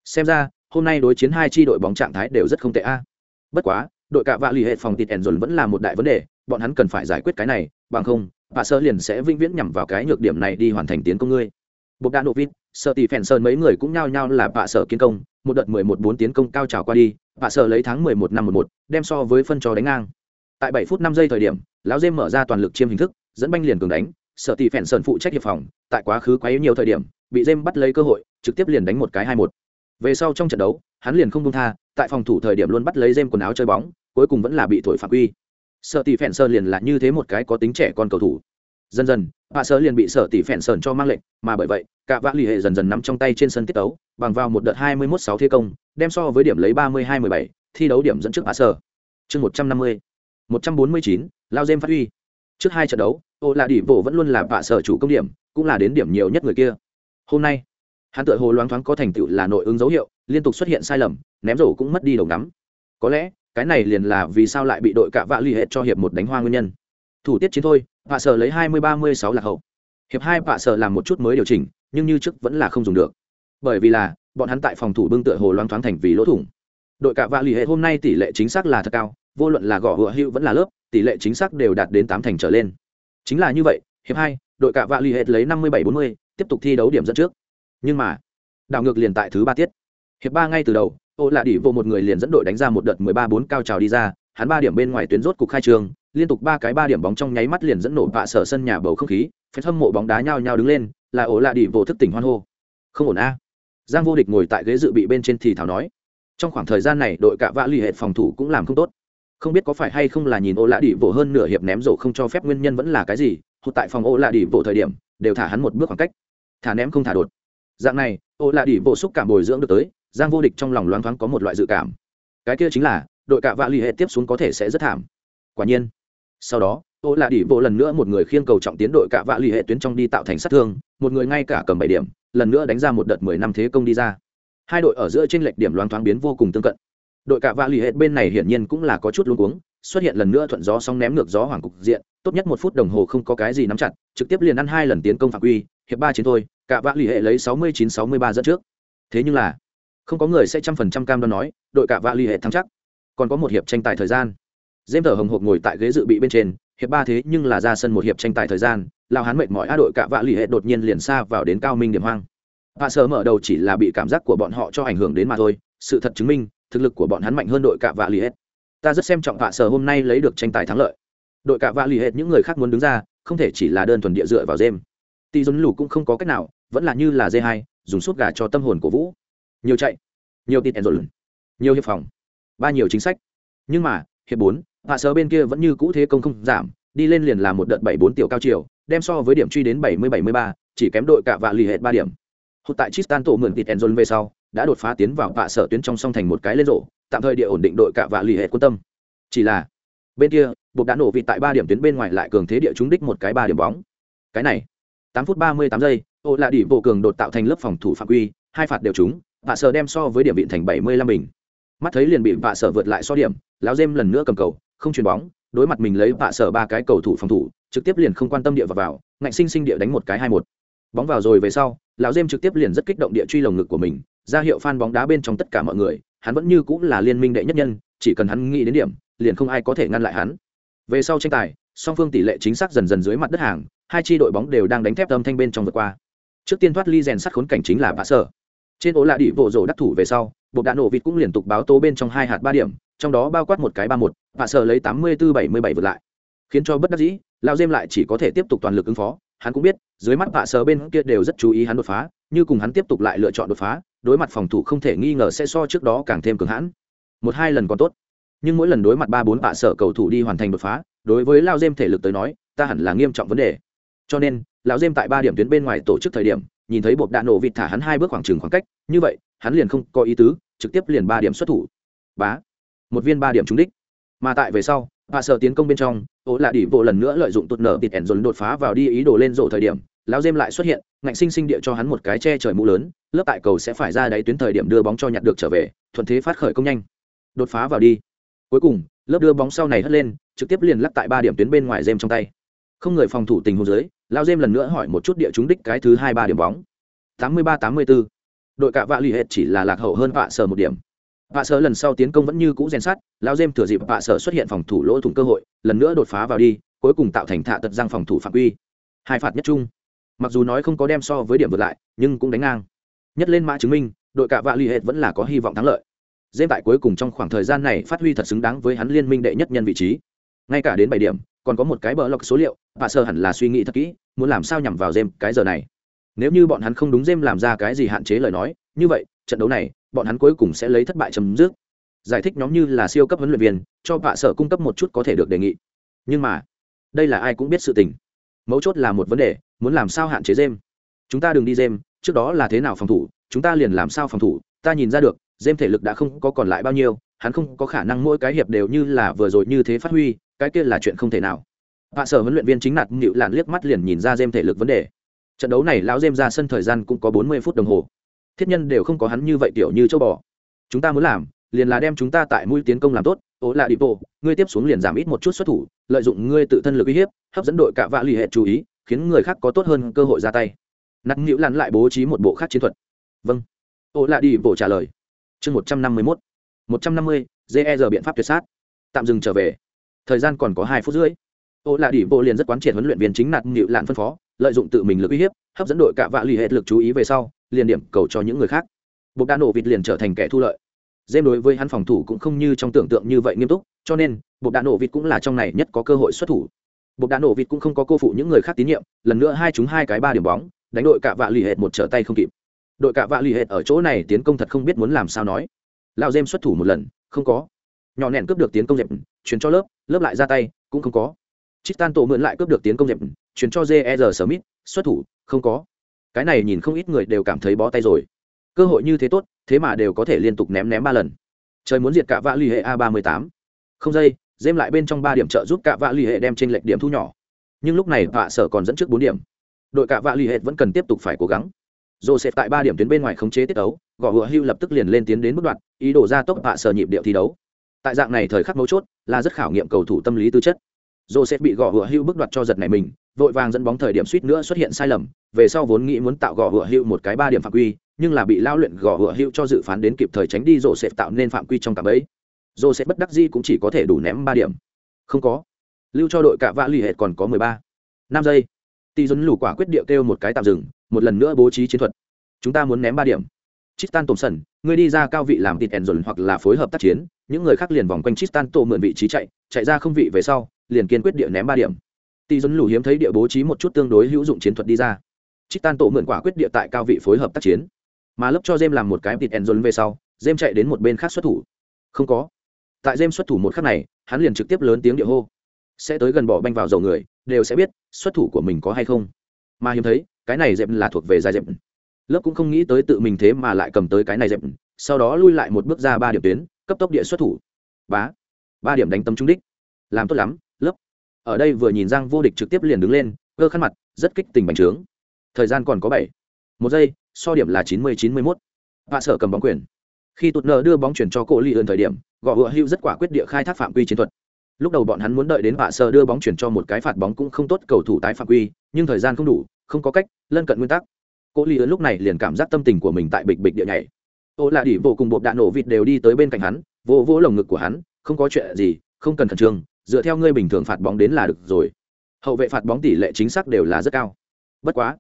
Speaker 1: Xem ra hôm nay đối chiến hai chi đội bóng trạng thái đều rất không tệ a. À. Bất quá, đội cạ vạ lì hệ phòng tịt ẻn dồn vẫn là một đại vấn đề, bọn hắn cần phải giải quyết cái này, bằng không và sơ liền sẽ vĩnh viễn nhằm vào cái nhược điểm này đi hoàn thành tiến công ngươi. Bột đạn nổ vít sợ tỷ phèn sơn mấy người cũng nhao nhao là bạ sở kiến công, một đợt mười một bốn tiến công cao trào qua đi bạ sở lấy tháng mười một năm một một, đem so với phân trò đánh ngang. Tại bảy phút năm giây thời điểm, lão dêm mở ra toàn lực chiêm hình thức, dẫn banh liền cường đánh Sở tỷ phèn sơn phụ trách hiệp phòng, tại quá khứ quá yếu nhiều thời điểm, bị dêm bắt lấy cơ hội, trực tiếp liền đánh một cái hai một về sau trong trận đấu, hắn liền không công tha, tại phòng thủ thời điểm luôn bắt lấy dêm quần áo chơi bóng, cuối cùng vẫn là bị thổi phạm quy. Sợ tỷ phèn sơn liền là như thế một cái có tính trẻ con cầu thủ. Dần dần, hạ sơ liền bị sợ tỷ phèn sơn cho mang lệnh, mà bởi vậy, cả vã lì hệ dần dần nắm trong tay trên sân tiết tấu, bằng vào một đợt hai mươi 21 sáu thi công, đem so với điểm lấy ba mươi hai mười bảy, thi đấu điểm dẫn trước hạ sơ chương một trăm năm mươi, một trăm bốn mươi chín, lao dêm phát huy. Trước hai trận đấu, ô là đỉ vỗ vẫn luôn là vạ sở chủ công điểm, cũng là đến điểm nhiều nhất người kia. Hôm nay hắn tự hồ loáng thoáng có thành tựu là nội ứng dấu hiệu, liên tục xuất hiện sai lầm, ném rổ cũng mất đi đầu ngắm. Có lẽ, cái này liền là vì sao lại bị đội cạ vạ l ì hệ cho hiệp một đánh hoa nguyên nhân. Thủ tiết chiến thôi, vạ sở lấy hai mươi ba mươi sáu lạc hậu. Hiệp hai vạ sở làm một chút mới điều chỉnh, nhưng như trước vẫn là không dùng được. Bởi vì là, bọn hắn tại phòng thủ bưng tựa hồ loáng thoáng thành vì lỗ thủng. Đội cạ vạ l ì hệ hôm nay tỷ lệ chính xác là thật cao, vô luận là gõ hựa hữu vẫn là lớp, tỷ lệ chính xác đều đạt đến tám thành trở lên. Chính là như vậy, hiệp hai, đội cạ vạ l ì hệ lấy năm mươi bảy bốn mươi, tiếp tục thi đấu điểm dẫn trước nhưng mà, đảo ngược liền tại thứ ba tiết. Hiệp ba ngay từ đầu, ô lạ đỉ vô một người liền dẫn đội đánh ra một đợt mười ba bốn cao trào đi ra, hắn ba điểm bên ngoài tuyến rốt cục khai trường, liên tục ba cái ba điểm bóng trong nháy mắt liền dẫn nổ vạ sở sân nhà bầu không khí, phép hâm mộ bóng đá nhao nhao đứng lên, là ổ lạ đi vô thức tỉnh hoan hô. Không ổn a. Giang vô địch ngồi tại ghế dự bị bên trên thì thảo nói, trong khoảng thời gian này đội cạ vạ l ì hệ phòng thủ cũng làm không tốt. Không biết có phải hay không là nhìn ổ lạ đi vỗ hơn nửa hiệp ném rổ không cho phép nguyên nhân vẫn là cái gì, hụt tại phòng ổ lạ đi vỗ thời điểm, đều thả hắn một bước khoảng cách. Thả ném không thả đột dạng này, ô lạ đỉ bộ xúc cảm bồi dưỡng được tới, giang vô địch trong lòng loáng thoáng có một loại dự cảm. Cái kia chính là, đội cạ vạ l ì hệ tiếp xuống có thể sẽ rất thảm. Quả nhiên, sau đó, ô lạ đỉ bộ lần nữa một người khiêng cầu trọng tiến đội cạ vạ l ì hệ tuyến trong đi tạo thành sát thương, một người ngay cả cầm bảy điểm, lần nữa đánh ra một đợt mười năm thế công đi ra. Hai đội ở giữa tranh lệch điểm loáng thoáng biến vô cùng tương cận. Đội cạ vạ l ì hệ bên này hiển nhiên cũng là có chút luôn cuống, xuất hiện lần nữa thuận gió xong ném ngược gió hoàng cục diện, tốt nhất một phút đồng hồ không có cái gì nắm chặt, trực tiếp liền ăn hai lần tiến công phạm quy, hiệp ba chiến thôi cả vạ l ì hệ lấy sáu mươi chín sáu mươi ba dẫn trước. Thế nhưng là, không có người sẽ trăm phần trăm cam đoan nói, đội cả vạ l ì hệ thắng chắc. Còn có một hiệp tranh tài thời gian. Dêm thở hồng hộp ngồi tại ghế dự bị bên trên, hiệp ba thế nhưng là ra sân một hiệp tranh tài thời gian lao hắn mệt mỏi, a đội cả vạ l ì hệ đột nhiên liền xa vào đến cao minh điểm hoang. Hạ sở mở đầu chỉ là bị cảm giác của bọn họ cho ảnh hưởng đến mà thôi, sự thật chứng minh, thực lực của bọn hắn mạnh hơn đội cả vạ l ì hệ. Ta rất xem trọng hạ sở hôm nay lấy được tranh tài thắng lợi. Đội cả vạ l ì hệ, những người khác muốn đứng ra, không thể chỉ là đơn thuần địa dựa vào dêm tỷ dồn lù cũng không có cách nào, vẫn là như là d hai, dùng suốt gà cho tâm hồn của vũ. Nhiều chạy, nhiều tin ẩn rồi nhiều hiệp phòng, ba nhiều chính sách. Nhưng mà, hiệp bốn, hạ sơ bên kia vẫn như cũ thế công không giảm, đi lên liền là một đợt bảy bốn tiểu cao chiều, đem so với điểm truy đến bảy mươi bảy mươi ba, chỉ kém đội cả vạ lì hệt ba điểm. Hụt tại Tristan tổ mượn tịt ẩn rồi về sau, đã đột phá tiến vào vạ sở tuyến trong song thành một cái lên rổ, tạm thời địa ổn định đội cả vạ lì hệt quân tâm. Chỉ là, bên kia, buộc đã nổ vị tại ba điểm tuyến bên ngoài lại cường thế địa trúng đích một cái ba điểm bóng. Cái này 8 phút ba mươi tám giây, ô là đỉ bộ cường đột tạo thành lớp phòng thủ phạm quy, hai phạt đều trúng, vạ sở đem so với điểm vịn thành bảy mươi lăm bình. Mắt thấy liền bị vạ sở vượt lại so điểm, lão dêm lần nữa cầm cầu, không chuyền bóng, đối mặt mình lấy vạ sở ba cái cầu thủ phòng thủ, trực tiếp liền không quan tâm địa vào vào, ngạnh sinh sinh địa đánh một cái hai một. Bóng vào rồi về sau, lão dêm trực tiếp liền rất kích động địa truy lồng ngực của mình, ra hiệu phan bóng đá bên trong tất cả mọi người, hắn vẫn như cũng là liên minh đệ nhất nhân, chỉ cần hắn nghĩ đến điểm, liền không ai có thể ngăn lại hắn. Về sau tranh tài song phương tỷ lệ chính xác dần dần dưới mặt đất hàng, hai chi đội bóng đều đang đánh thép âm thanh bên trong vượt qua. Trước tiên thoát ly rèn sắt khốn cảnh chính là bạ sở trên ố lạ đĩ vỗ rổ đắc thủ về sau bộ đạn nổ vịt cũng liên tục báo tố bên trong hai hạt ba điểm, trong đó bao quát một cái ba một bạ sở lấy tám mươi bốn bảy mươi bảy vượt lại. Khiến cho bất đắc dĩ, lao dêm lại chỉ có thể tiếp tục toàn lực ứng phó. Hắn cũng biết, dưới mắt bạ sở bên kia đều rất chú ý hắn đột phá, như cùng hắn tiếp tục lại lựa chọn đột phá, đối mặt phòng thủ không thể nghi ngờ sẽ so trước đó càng thêm cường hãn. Một hai lần còn tốt. Nhưng mỗi lần đối mặt ba bốn bạ sở cầu thủ đi hoàn thành đột phá đối với lao dêm thể lực tới nói, ta hẳn là nghiêm trọng vấn đề. Cho nên lão dêm tại ba điểm tuyến bên ngoài tổ chức thời điểm, nhìn thấy bột đạn nổ vịt thả hắn hai bước khoảng trừng khoảng cách, như vậy, hắn liền không có ý tứ, trực tiếp liền ba điểm xuất thủ. Bá, một viên ba điểm trúng đích. Mà tại về sau, hạ sợ tiến công bên trong ố là đỉ bộ lần nữa lợi dụng tụt nở tịt ẻn dồn đột phá vào đi ý đồ lên rổ thời điểm lão dêm lại xuất hiện, ngạnh sinh sinh địa cho hắn một cái che trời mũ lớn, lớp tại cầu sẽ phải ra đáy tuyến thời điểm đưa bóng cho nhặt được trở về, thuận thế phát khởi công nhanh. Đột phá vào đi. Cuối cùng lớp đưa bóng sau này hất lên, trực tiếp liền lắc tại ba điểm tuyến bên ngoài dêm trong tay. Không người phòng thủ tình huống dưới, lao dêm lần nữa hỏi một chút địa chúng đích cái thứ hai ba điểm bóng. Tám mươi ba tám mươi bốn đội cạ vạ l ì hệt chỉ là lạc hậu hơn vạ sở một điểm. Vạ sở lần sau tiến công vẫn như cũ rèn sát lao dêm thừa dịp vạ sở xuất hiện phòng thủ lỗ thủng cơ hội, lần nữa đột phá vào đi, cuối cùng tạo thành thạ tật giang phòng thủ phạm quy. Hai phạt nhất trung. Mặc dù nói không có đem so với điểm vượt lại, nhưng cũng đánh ngang. Nhất lên mã chứng minh, đội cạ vạ l ì hệt vẫn là có hy vọng thắng lợi dêm tại cuối cùng trong khoảng thời gian này phát huy thật xứng đáng với hắn liên minh đệ nhất nhân vị trí. Ngay cả đến bảy điểm, còn có một cái bờ lọc số liệu bà sơ hẳn là suy nghĩ thật kỹ, muốn làm sao nhằm vào Dêm cái giờ này. Nếu như bọn hắn không đúng Dêm làm ra cái gì hạn chế lời nói, như vậy, trận đấu này, bọn hắn cuối cùng sẽ lấy thất bại chấm dứt. Giải thích nhóm như là siêu cấp huấn luyện viên, cho bà sở cung cấp một chút có thể được đề nghị. Nhưng mà, đây là ai cũng biết sự tình. Mấu chốt là một vấn đề, muốn làm sao hạn chế dêm? Chúng ta đừng đi dêm, trước đó là thế nào phòng thủ, chúng ta liền làm sao phòng thủ, ta nhìn ra được dêm thể lực đã không có còn lại bao nhiêu, hắn không có khả năng mỗi cái hiệp đều như là vừa rồi như thế phát huy, cái kia là chuyện không thể nào. Hạ sở huấn luyện viên chính nạt nịu lạn liếc mắt liền nhìn ra dêm thể lực vấn đề. Trận đấu này lão dêm ra sân thời gian cũng có bốn mươi phút đồng hồ. Thiết nhân đều không có hắn như vậy kiểu như châu bò. Chúng ta muốn làm, liền là đem chúng ta tại mũi tiến công làm tốt. Ố là đi bộ, ngươi tiếp xuống liền giảm ít một chút xuất thủ, lợi dụng ngươi tự thân lực uy hiếp, hấp dẫn đội cạ vạ lì hệ chú ý, khiến người khác có tốt hơn cơ hội ra tay. Nặc nhữ lặn lại bố trí một bộ khác chiến thuật. Vâng. Ố là đi bộ trả lời chương một trăm năm mươi mốt, một trăm năm mươi ger biện pháp tuyệt sát. Tạm dừng trở về. Thời gian còn có hai phút rưỡi. Ô là đỉ bộ liền rất quán triệt huấn luyện viên chính nạt nịu lạn phân phó, lợi dụng tự mình lực uy hiếp, hấp dẫn đội cạ vạ lì hệ lực chú ý về sau, liền điểm cầu cho những người khác. Bục đa nổ vịt liền trở thành kẻ thu lợi. Dêm đối với hắn phòng thủ cũng không như trong tưởng tượng như vậy nghiêm túc, cho nên, Bục đa nổ vịt cũng là trong này nhất có cơ hội xuất thủ. Bục đa nổ vịt cũng không có cô phụ những người khác tín nhiệm, lần nữa hai chúng hai cái ba điểm bóng, đánh đội cạ vạ lì hệ một trở tay không kịp đội cạ vạ lì hệt ở chỗ này tiến công thật không biết muốn làm sao nói. Lao dêm xuất thủ một lần, không có. Nhỏ nẹn cướp được tiến công dẹp, chuyển cho lớp lớp lại ra tay, cũng không có. Chít tan tổ mượn lại cướp được tiến công dẹp, chuyển cho jer smith, xuất thủ, không có. Cái này nhìn không ít người đều cảm thấy bó tay rồi. Cơ hội như thế tốt, thế mà đều có thể liên tục ném ném ba lần. Trời muốn diệt cả vạ l ì hệ a ba mươi tám. Không dây dêm lại bên trong ba điểm trợ giúp cả vạ l ì hệ đem trên lệch điểm thu nhỏ. Nhưng lúc này vạ sở còn dẫn trước bốn điểm. Đội cả vạ l ì hệ vẫn cần tiếp tục phải cố gắng. Joseph tại ba điểm tuyến bên ngoài khống chế tiết đấu, gõ hựa hưu lập tức liền lên tiến đến bước đoạn, ý đồ ra tốc vạ sở nhịp điệu thi đấu. Tại dạng này thời khắc mấu chốt, là rất khảo nghiệm cầu thủ tâm lý tư chất. Joseph bị gõ hựa hưu bước đoạt cho giật này mình, vội vàng dẫn bóng thời điểm suýt nữa xuất hiện sai lầm, về sau vốn nghĩ muốn tạo gõ hựa hưu một cái ba điểm phạm quy, nhưng là bị lao luyện gõ hựa hưu cho dự phán đến kịp thời tránh đi Joseph tạo nên phạm quy trong cả bẫy. Joseph bất đắc dĩ cũng chỉ có thể đủ ném ba điểm. Không có. Lưu cho đội cả vạ lì hệt còn có mười ba, năm giây. Tỷ dẫn lũ quả quyết địa kêu một cái tạm dừng, một lần nữa bố trí chiến thuật. Chúng ta muốn ném ba điểm. Tristan Thompson, người đi ra cao vị làm tịt endron hoặc là phối hợp tác chiến, những người khác liền vòng quanh Tristan tổ mượn vị trí chạy, chạy ra không vị về sau, liền kiên quyết địa ném ba điểm. Tỷ dẫn lù hiếm thấy địa bố trí một chút tương đối hữu dụng chiến thuật đi ra. Tristan tổ mượn quả quyết địa tại cao vị phối hợp tác chiến. Mà lấp cho jem làm một cái tịt endron dồn về sau jem chạy đến một bên khác xuất thủ. Không có. Tại jem xuất thủ một khắc này hắn liền trực tiếp lớn tiếng địa hô. Sẽ tới gần bỏ banh vào dầu người đều sẽ biết xuất thủ của mình có hay không. Mà hiếm thấy cái này dẹp là thuộc về dài dẹp. Lớp cũng không nghĩ tới tự mình thế mà lại cầm tới cái này dẹp. Sau đó lui lại một bước ra ba điểm tuyến, cấp tốc địa xuất thủ. Bá, ba điểm đánh tâm trung đích. Làm tốt lắm, lớp. Ở đây vừa nhìn giang vô địch trực tiếp liền đứng lên, cơ khăn mặt, rất kích tình bành trướng. Thời gian còn có bảy. Một giây, so điểm là chín mươi chín mươi mốt. Vạ sở cầm bóng quyền. Khi tụt nợ đưa bóng chuyển cho cổ ly ơn thời điểm, gõ hựa hữu rất quả quyết địa khai thác phạm quy chiến thuật. Lúc đầu bọn hắn muốn đợi đến vạ sở đưa bóng chuyển cho một cái phạt bóng cũng không tốt cầu thủ tái phạm quy, nhưng thời gian không đủ không có cách, lân cận nguyên tắc. Cô ly ớn lúc này liền cảm giác tâm tình của mình tại bịch bịch địa nhảy. Ô lạ đỉ vô cùng bột đạn nổ vịt đều đi tới bên cạnh hắn, vô vỗ lồng ngực của hắn, không có chuyện gì, không cần khẩn trương, dựa theo ngươi bình thường phạt bóng đến là được rồi. Hậu vệ phạt bóng tỷ lệ chính xác đều là rất cao. Bất quá,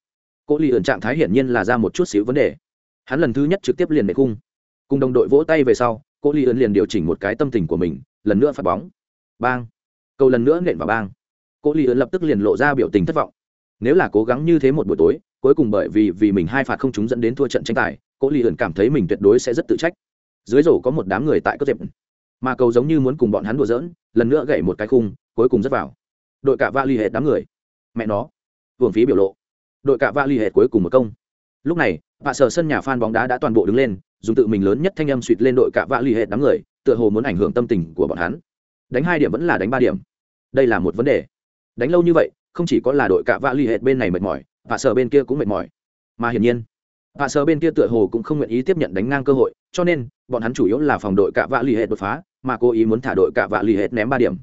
Speaker 1: cô lì ẩn trạng thái hiển nhiên là ra một chút xíu vấn đề. Hắn lần thứ nhất trực tiếp liền để cung cùng đồng đội vỗ tay về sau, cô lì ẩn liền điều chỉnh một cái tâm tình của mình, lần nữa phạt bóng. Bang! Cầu lần nữa nện vào bang. Cô lì ẩn lập tức liền lộ ra biểu tình thất vọng nếu là cố gắng như thế một buổi tối, cuối cùng bởi vì vì mình hai phạt không chúng dẫn đến thua trận tranh tài, cố lì ẩn cảm thấy mình tuyệt đối sẽ rất tự trách. Dưới rổ có một đám người tại cất tiệm. Mà cầu giống như muốn cùng bọn hắn đùa giỡn, lần nữa gậy một cái khung, cuối cùng rất vào. Đội cả va l hệ đám người. Mẹ nó. Hưởng phí biểu lộ. Đội cả va l hệ cuối cùng một công. Lúc này, vạ sở sân nhà phan bóng đá đã toàn bộ đứng lên, dùng tự mình lớn nhất thanh âm suỵt lên đội cả vạ l hệ đám người, tựa hồ muốn ảnh hưởng tâm tình của bọn hắn. Đánh hai điểm vẫn là đánh ba điểm. Đây là một vấn đề. Đánh lâu như vậy không chỉ có là đội cả vạ l ì hệ bên này mệt mỏi, vạ sở bên kia cũng mệt mỏi. Mà hiển nhiên, vạ sở bên kia tựa hồ cũng không nguyện ý tiếp nhận đánh ngang cơ hội, cho nên, bọn hắn chủ yếu là phòng đội cả vạ l ì hệ đột phá, mà cố ý muốn thả đội cả vạ l ì hết ném ba điểm.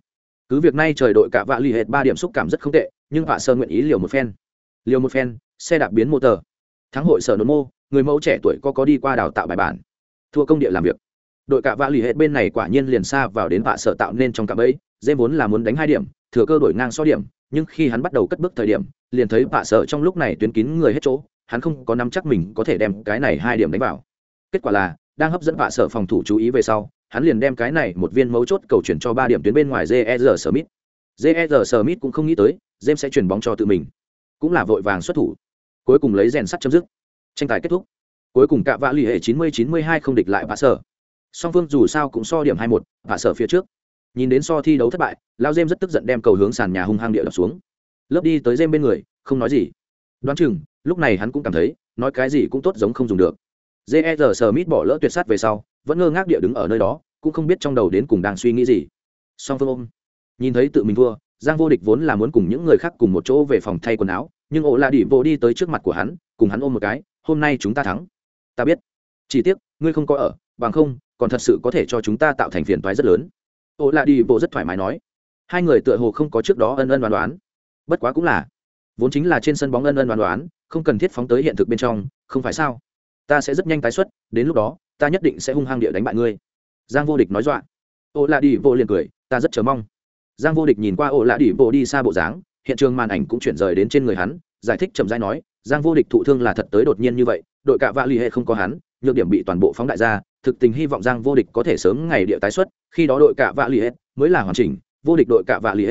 Speaker 1: Cứ việc nay trời đội cả vạ l ì hết ba điểm xúc cảm rất không tệ, nhưng vạ sơ nguyện ý liều một phen. Liều một phen, xe đạp biến mô tờ thắng hội sở nôn mô, người mẫu trẻ tuổi có có đi qua đào tạo bài bản. Thua công địa làm việc. Đội cả vạ l ì hết bên này quả nhiên liền xa vào đến vạ sở tạo nên trong cạm ấy dê vốn là muốn đánh hai điểm, thừa cơ đổi ngang so điểm nhưng khi hắn bắt đầu cất bước thời điểm liền thấy vạ sở trong lúc này tuyến kín người hết chỗ hắn không có nắm chắc mình có thể đem cái này hai điểm đánh vào kết quả là đang hấp dẫn vạ sở phòng thủ chú ý về sau hắn liền đem cái này một viên mấu chốt cầu chuyển cho ba điểm tuyến bên ngoài JR Smith. JR Smith cũng không nghĩ tới, James sẽ chuyển bóng cho tự mình. Cũng là vội vàng xuất thủ. Cuối cùng lấy rèn sắt chấm dứt. Tranh tài kết thúc. Cuối cùng cạ vạ lì hệ 90-92 không địch lại vạ sở. Song phương dù sao cũng so điểm 2-1, vạ sở phía trước nhìn đến so thi đấu thất bại, lao dêm rất tức giận đem cầu hướng sàn nhà hung hăng địa đập xuống. Lớp đi tới dêm bên người, không nói gì. Đoán chừng, lúc này hắn cũng cảm thấy, nói cái gì cũng tốt giống không dùng được. Jer sờ mít bỏ lỡ tuyệt sát về sau, vẫn ngơ ngác địa đứng ở nơi đó, cũng không biết trong đầu đến cùng đang suy nghĩ gì. Song phương ôm, nhìn thấy tự mình thua, giang vô địch vốn là muốn cùng những người khác cùng một chỗ về phòng thay quần áo, nhưng ổ la đỉ vô đi tới trước mặt của hắn, cùng hắn ôm một cái, hôm nay chúng ta thắng. Ta biết. Chỉ tiếc, ngươi không có ở, bằng không, còn thật sự có thể cho chúng ta tạo thành phiền toái rất lớn ô lạ đi Bộ rất thoải mái nói. Hai người tựa hồ không có trước đó ân ân đoán đoán. Bất quá cũng là. Vốn chính là trên sân bóng ân ân đoán đoán, không cần thiết phóng tới hiện thực bên trong, không phải sao? Ta sẽ rất nhanh tái xuất, đến lúc đó, ta nhất định sẽ hung hăng địa đánh bại ngươi. Giang vô địch nói dọa. Ô lạ đi Bộ liền cười, ta rất chờ mong. Giang vô địch nhìn qua ô lạ đi Bộ đi xa bộ dáng, hiện trường màn ảnh cũng chuyển rời đến trên người hắn, giải thích chậm rãi nói, giang vô địch thụ thương là thật tới đột nhiên như vậy, đội cạ vạ l ì hệ không có hắn nhược điểm bị toàn bộ phóng đại ra, thực tình hy vọng giang vô địch có thể sớm ngày địa tái xuất, khi đó đội Cả vạ l ì mới là hoàn chỉnh, vô địch đội Cả vạ l ì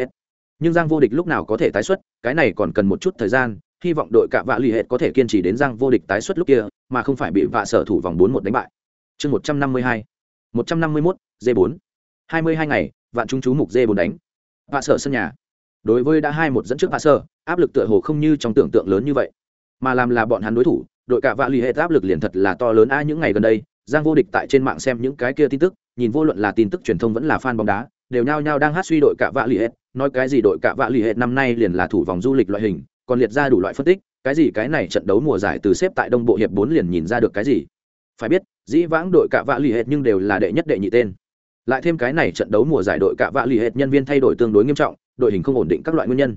Speaker 1: nhưng giang vô địch lúc nào có thể tái xuất, cái này còn cần một chút thời gian, hy vọng đội Cả vạ l ì có thể kiên trì đến giang vô địch tái xuất lúc kia, mà không phải bị vạ sở thủ vòng bốn một đánh bại. Chương một trăm năm mươi hai, một trăm năm mươi mốt d bốn. Hai mươi hai ngày, vạn chúng chú mục d bốn đánh. Vạ sở sân nhà. Đối với đã hai một dẫn trước vạ sở, áp lực tựa hồ không như trong tưởng tượng lớn như vậy. Mà làm là bọn hắn đối thủ đội cả vạ l ì hệ áp lực liền thật là to lớn. A những ngày gần đây, giang vô địch tại trên mạng xem những cái kia tin tức, nhìn vô luận là tin tức truyền thông vẫn là fan bóng đá, đều nhao nhao đang hát suy đội cả vạ l ì hệ. Nói cái gì đội cả vạ l ì hệ năm nay liền là thủ vòng du lịch loại hình, còn liệt ra đủ loại phân tích, cái gì cái này trận đấu mùa giải từ xếp tại đông bộ hiệp bốn liền nhìn ra được cái gì? Phải biết, dĩ vãng đội cả vạ l ì hệ nhưng đều là đệ nhất đệ nhị tên. Lại thêm cái này trận đấu mùa giải đội cả vạ l ì hệ nhân viên thay đổi tương đối nghiêm trọng, đội hình không ổn định các loại nguyên nhân.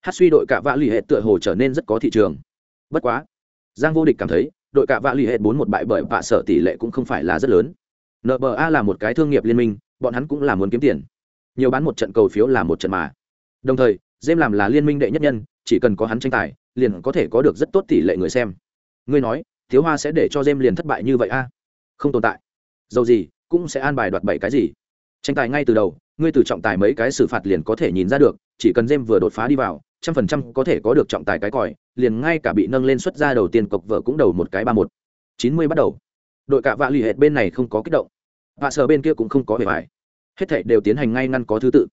Speaker 1: Hát suy đội cả vạ l ì hệ tựa hồ trở nên rất có thị trường. Bất quá giang vô địch cảm thấy, đội cả vạ l ì hệ bốn một bại bởi vạ sở tỷ lệ cũng không phải là rất lớn. Nba là một cái thương nghiệp liên minh, bọn hắn cũng là muốn kiếm tiền. Nhiều bán một trận cầu phiếu là một trận mà. Đồng thời Diêm làm là liên minh đệ nhất nhân, chỉ cần có hắn tranh tài, liền có thể có được rất tốt tỷ lệ người xem. Ngươi nói, thiếu hoa sẽ để cho Diêm liền thất bại như vậy a? Không tồn tại. Dầu gì, cũng sẽ an bài đoạt bảy cái gì? Tranh tài ngay từ đầu, ngươi từ trọng tài mấy cái xử phạt liền có thể nhìn ra được, chỉ cần Diêm vừa đột phá đi vào, trăm phần trăm có thể có được trọng tài cái còi liền ngay cả bị nâng lên xuất ra đầu tiên cọc vợ cũng đầu một cái ba một. Chín mươi bắt đầu. Đội cả vạ lì hệt bên này không có kích động. Vạ sở bên kia cũng không có vẻ vải hết thảy đều tiến hành ngay ngăn có thứ tự.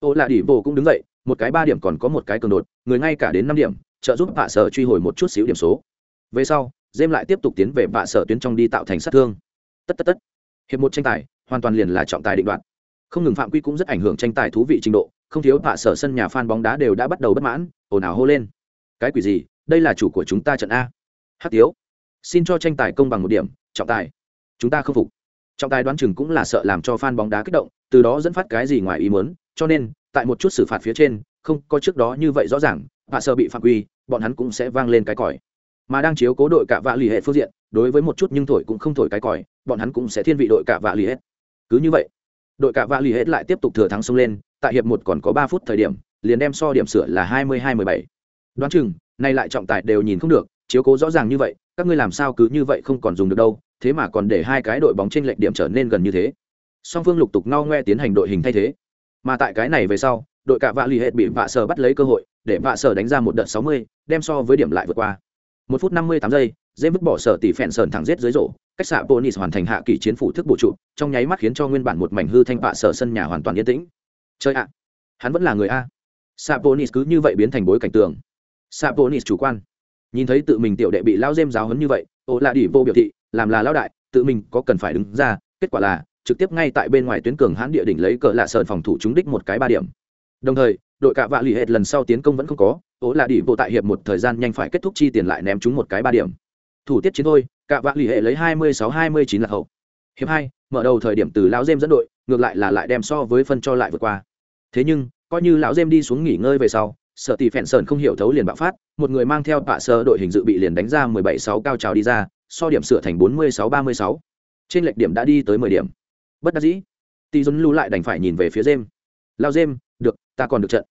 Speaker 1: Ô lạ đỉ bộ cũng đứng dậy, một cái ba điểm còn có một cái cường đột, người ngay cả đến năm điểm, trợ giúp vạ sở truy hồi một chút xíu điểm số. Về sau dêm lại tiếp tục tiến về vạ sở tuyến trong đi tạo thành sát thương. Tất tất tất. Hiệp một tranh tài, hoàn toàn liền là trọng tài định đoạt. Không ngừng phạm quy cũng rất ảnh hưởng tranh tài thú vị trình độ, không thiếu vạ sở sân nhà fan bóng đá đều đã bắt đầu bất mãn, ồn ào hô lên cái quỷ gì? Đây là chủ của chúng ta trận a. Hát tiếu. Xin cho tranh tài công bằng một điểm, trọng tài. Chúng ta không phục. Trọng tài đoán chừng cũng là sợ làm cho fan bóng đá kích động, từ đó dẫn phát cái gì ngoài ý muốn, cho nên, tại một chút xử phạt phía trên, không có trước đó như vậy rõ ràng hạ sợ bị phạm quy, bọn hắn cũng sẽ vang lên cái còi. Mà đang chiếu cố đội cả vạ lì hệ phương diện, đối với một chút nhưng thổi cũng không thổi cái còi, bọn hắn cũng sẽ thiên vị đội cả vạ lì hết cứ như vậy, đội cả vạ lì hết lại tiếp tục thừa thắng xông lên, tại hiệp một còn có ba phút thời điểm, liền đem so điểm sửa là hai mươi hai mười bảy đoán chừng, nay lại trọng tài đều nhìn không được, chiếu cố rõ ràng như vậy, các ngươi làm sao cứ như vậy không còn dùng được đâu, thế mà còn để hai cái đội bóng trên lệch điểm trở nên gần như thế. Song phương lục tục ngao ngoe tiến hành đội hình thay thế. Mà tại cái này về sau, đội cả vạ lì hết bị vạ sở bắt lấy cơ hội, để vạ sở đánh ra một đợt sáu mươi, đem so với điểm lại vượt qua. Một phút năm mươi tám giây dễ vứt bỏ sở tỷ phèn sờn thẳng giết dưới rổ, cách xạ bonis hoàn thành hạ kỳ chiến phủ thức bổ trụ, trong nháy mắt khiến cho nguyên bản một mảnh hư thanh vạ sở sân nhà hoàn toàn yên tĩnh. Chơi ạ! Hắn vẫn là người a. Xạ bonis cứ như vậy biến thành bối cảnh tường saponis chủ quan. Nhìn thấy tự mình tiểu đệ bị lao dêm giáo hấn như vậy, ô là đi vô biểu thị, làm là lao đại, tự mình có cần phải đứng ra, kết quả là, trực tiếp ngay tại bên ngoài tuyến cường hãn địa đỉnh lấy cờ lạ sơn phòng thủ trúng đích một cái ba điểm. Đồng thời, đội cạ vạ lì hệt lần sau tiến công vẫn không có ố là Đỉ bộ tại hiệp một thời gian nhanh phải kết thúc chi tiền lại ném chúng một cái ba điểm. Thủ tiết chiến thôi, cạ vạ lì hệ lấy hai mươi sáu hai mươi chín là hậu. Hiệp hai, mở đầu thời điểm từ lão dêm dẫn đội, ngược lại là lại đem so với phân cho lại vượt qua. Thế nhưng, coi như lão dêm đi xuống nghỉ ngơi về sau sợ tỷ phèn sơn không hiểu thấu liền bạo phát, một người mang theo bạ sơ đội hình dự bị liền đánh ra mười bảy sáu cao trào đi ra, so điểm sửa thành bốn mươi sáu ba mươi sáu. Trên lệch điểm đã đi tới mười điểm. Bất đắc dĩ. Tỷ dôn lưu lại đành phải nhìn về phía jem. Lao jem, được, ta còn được trận.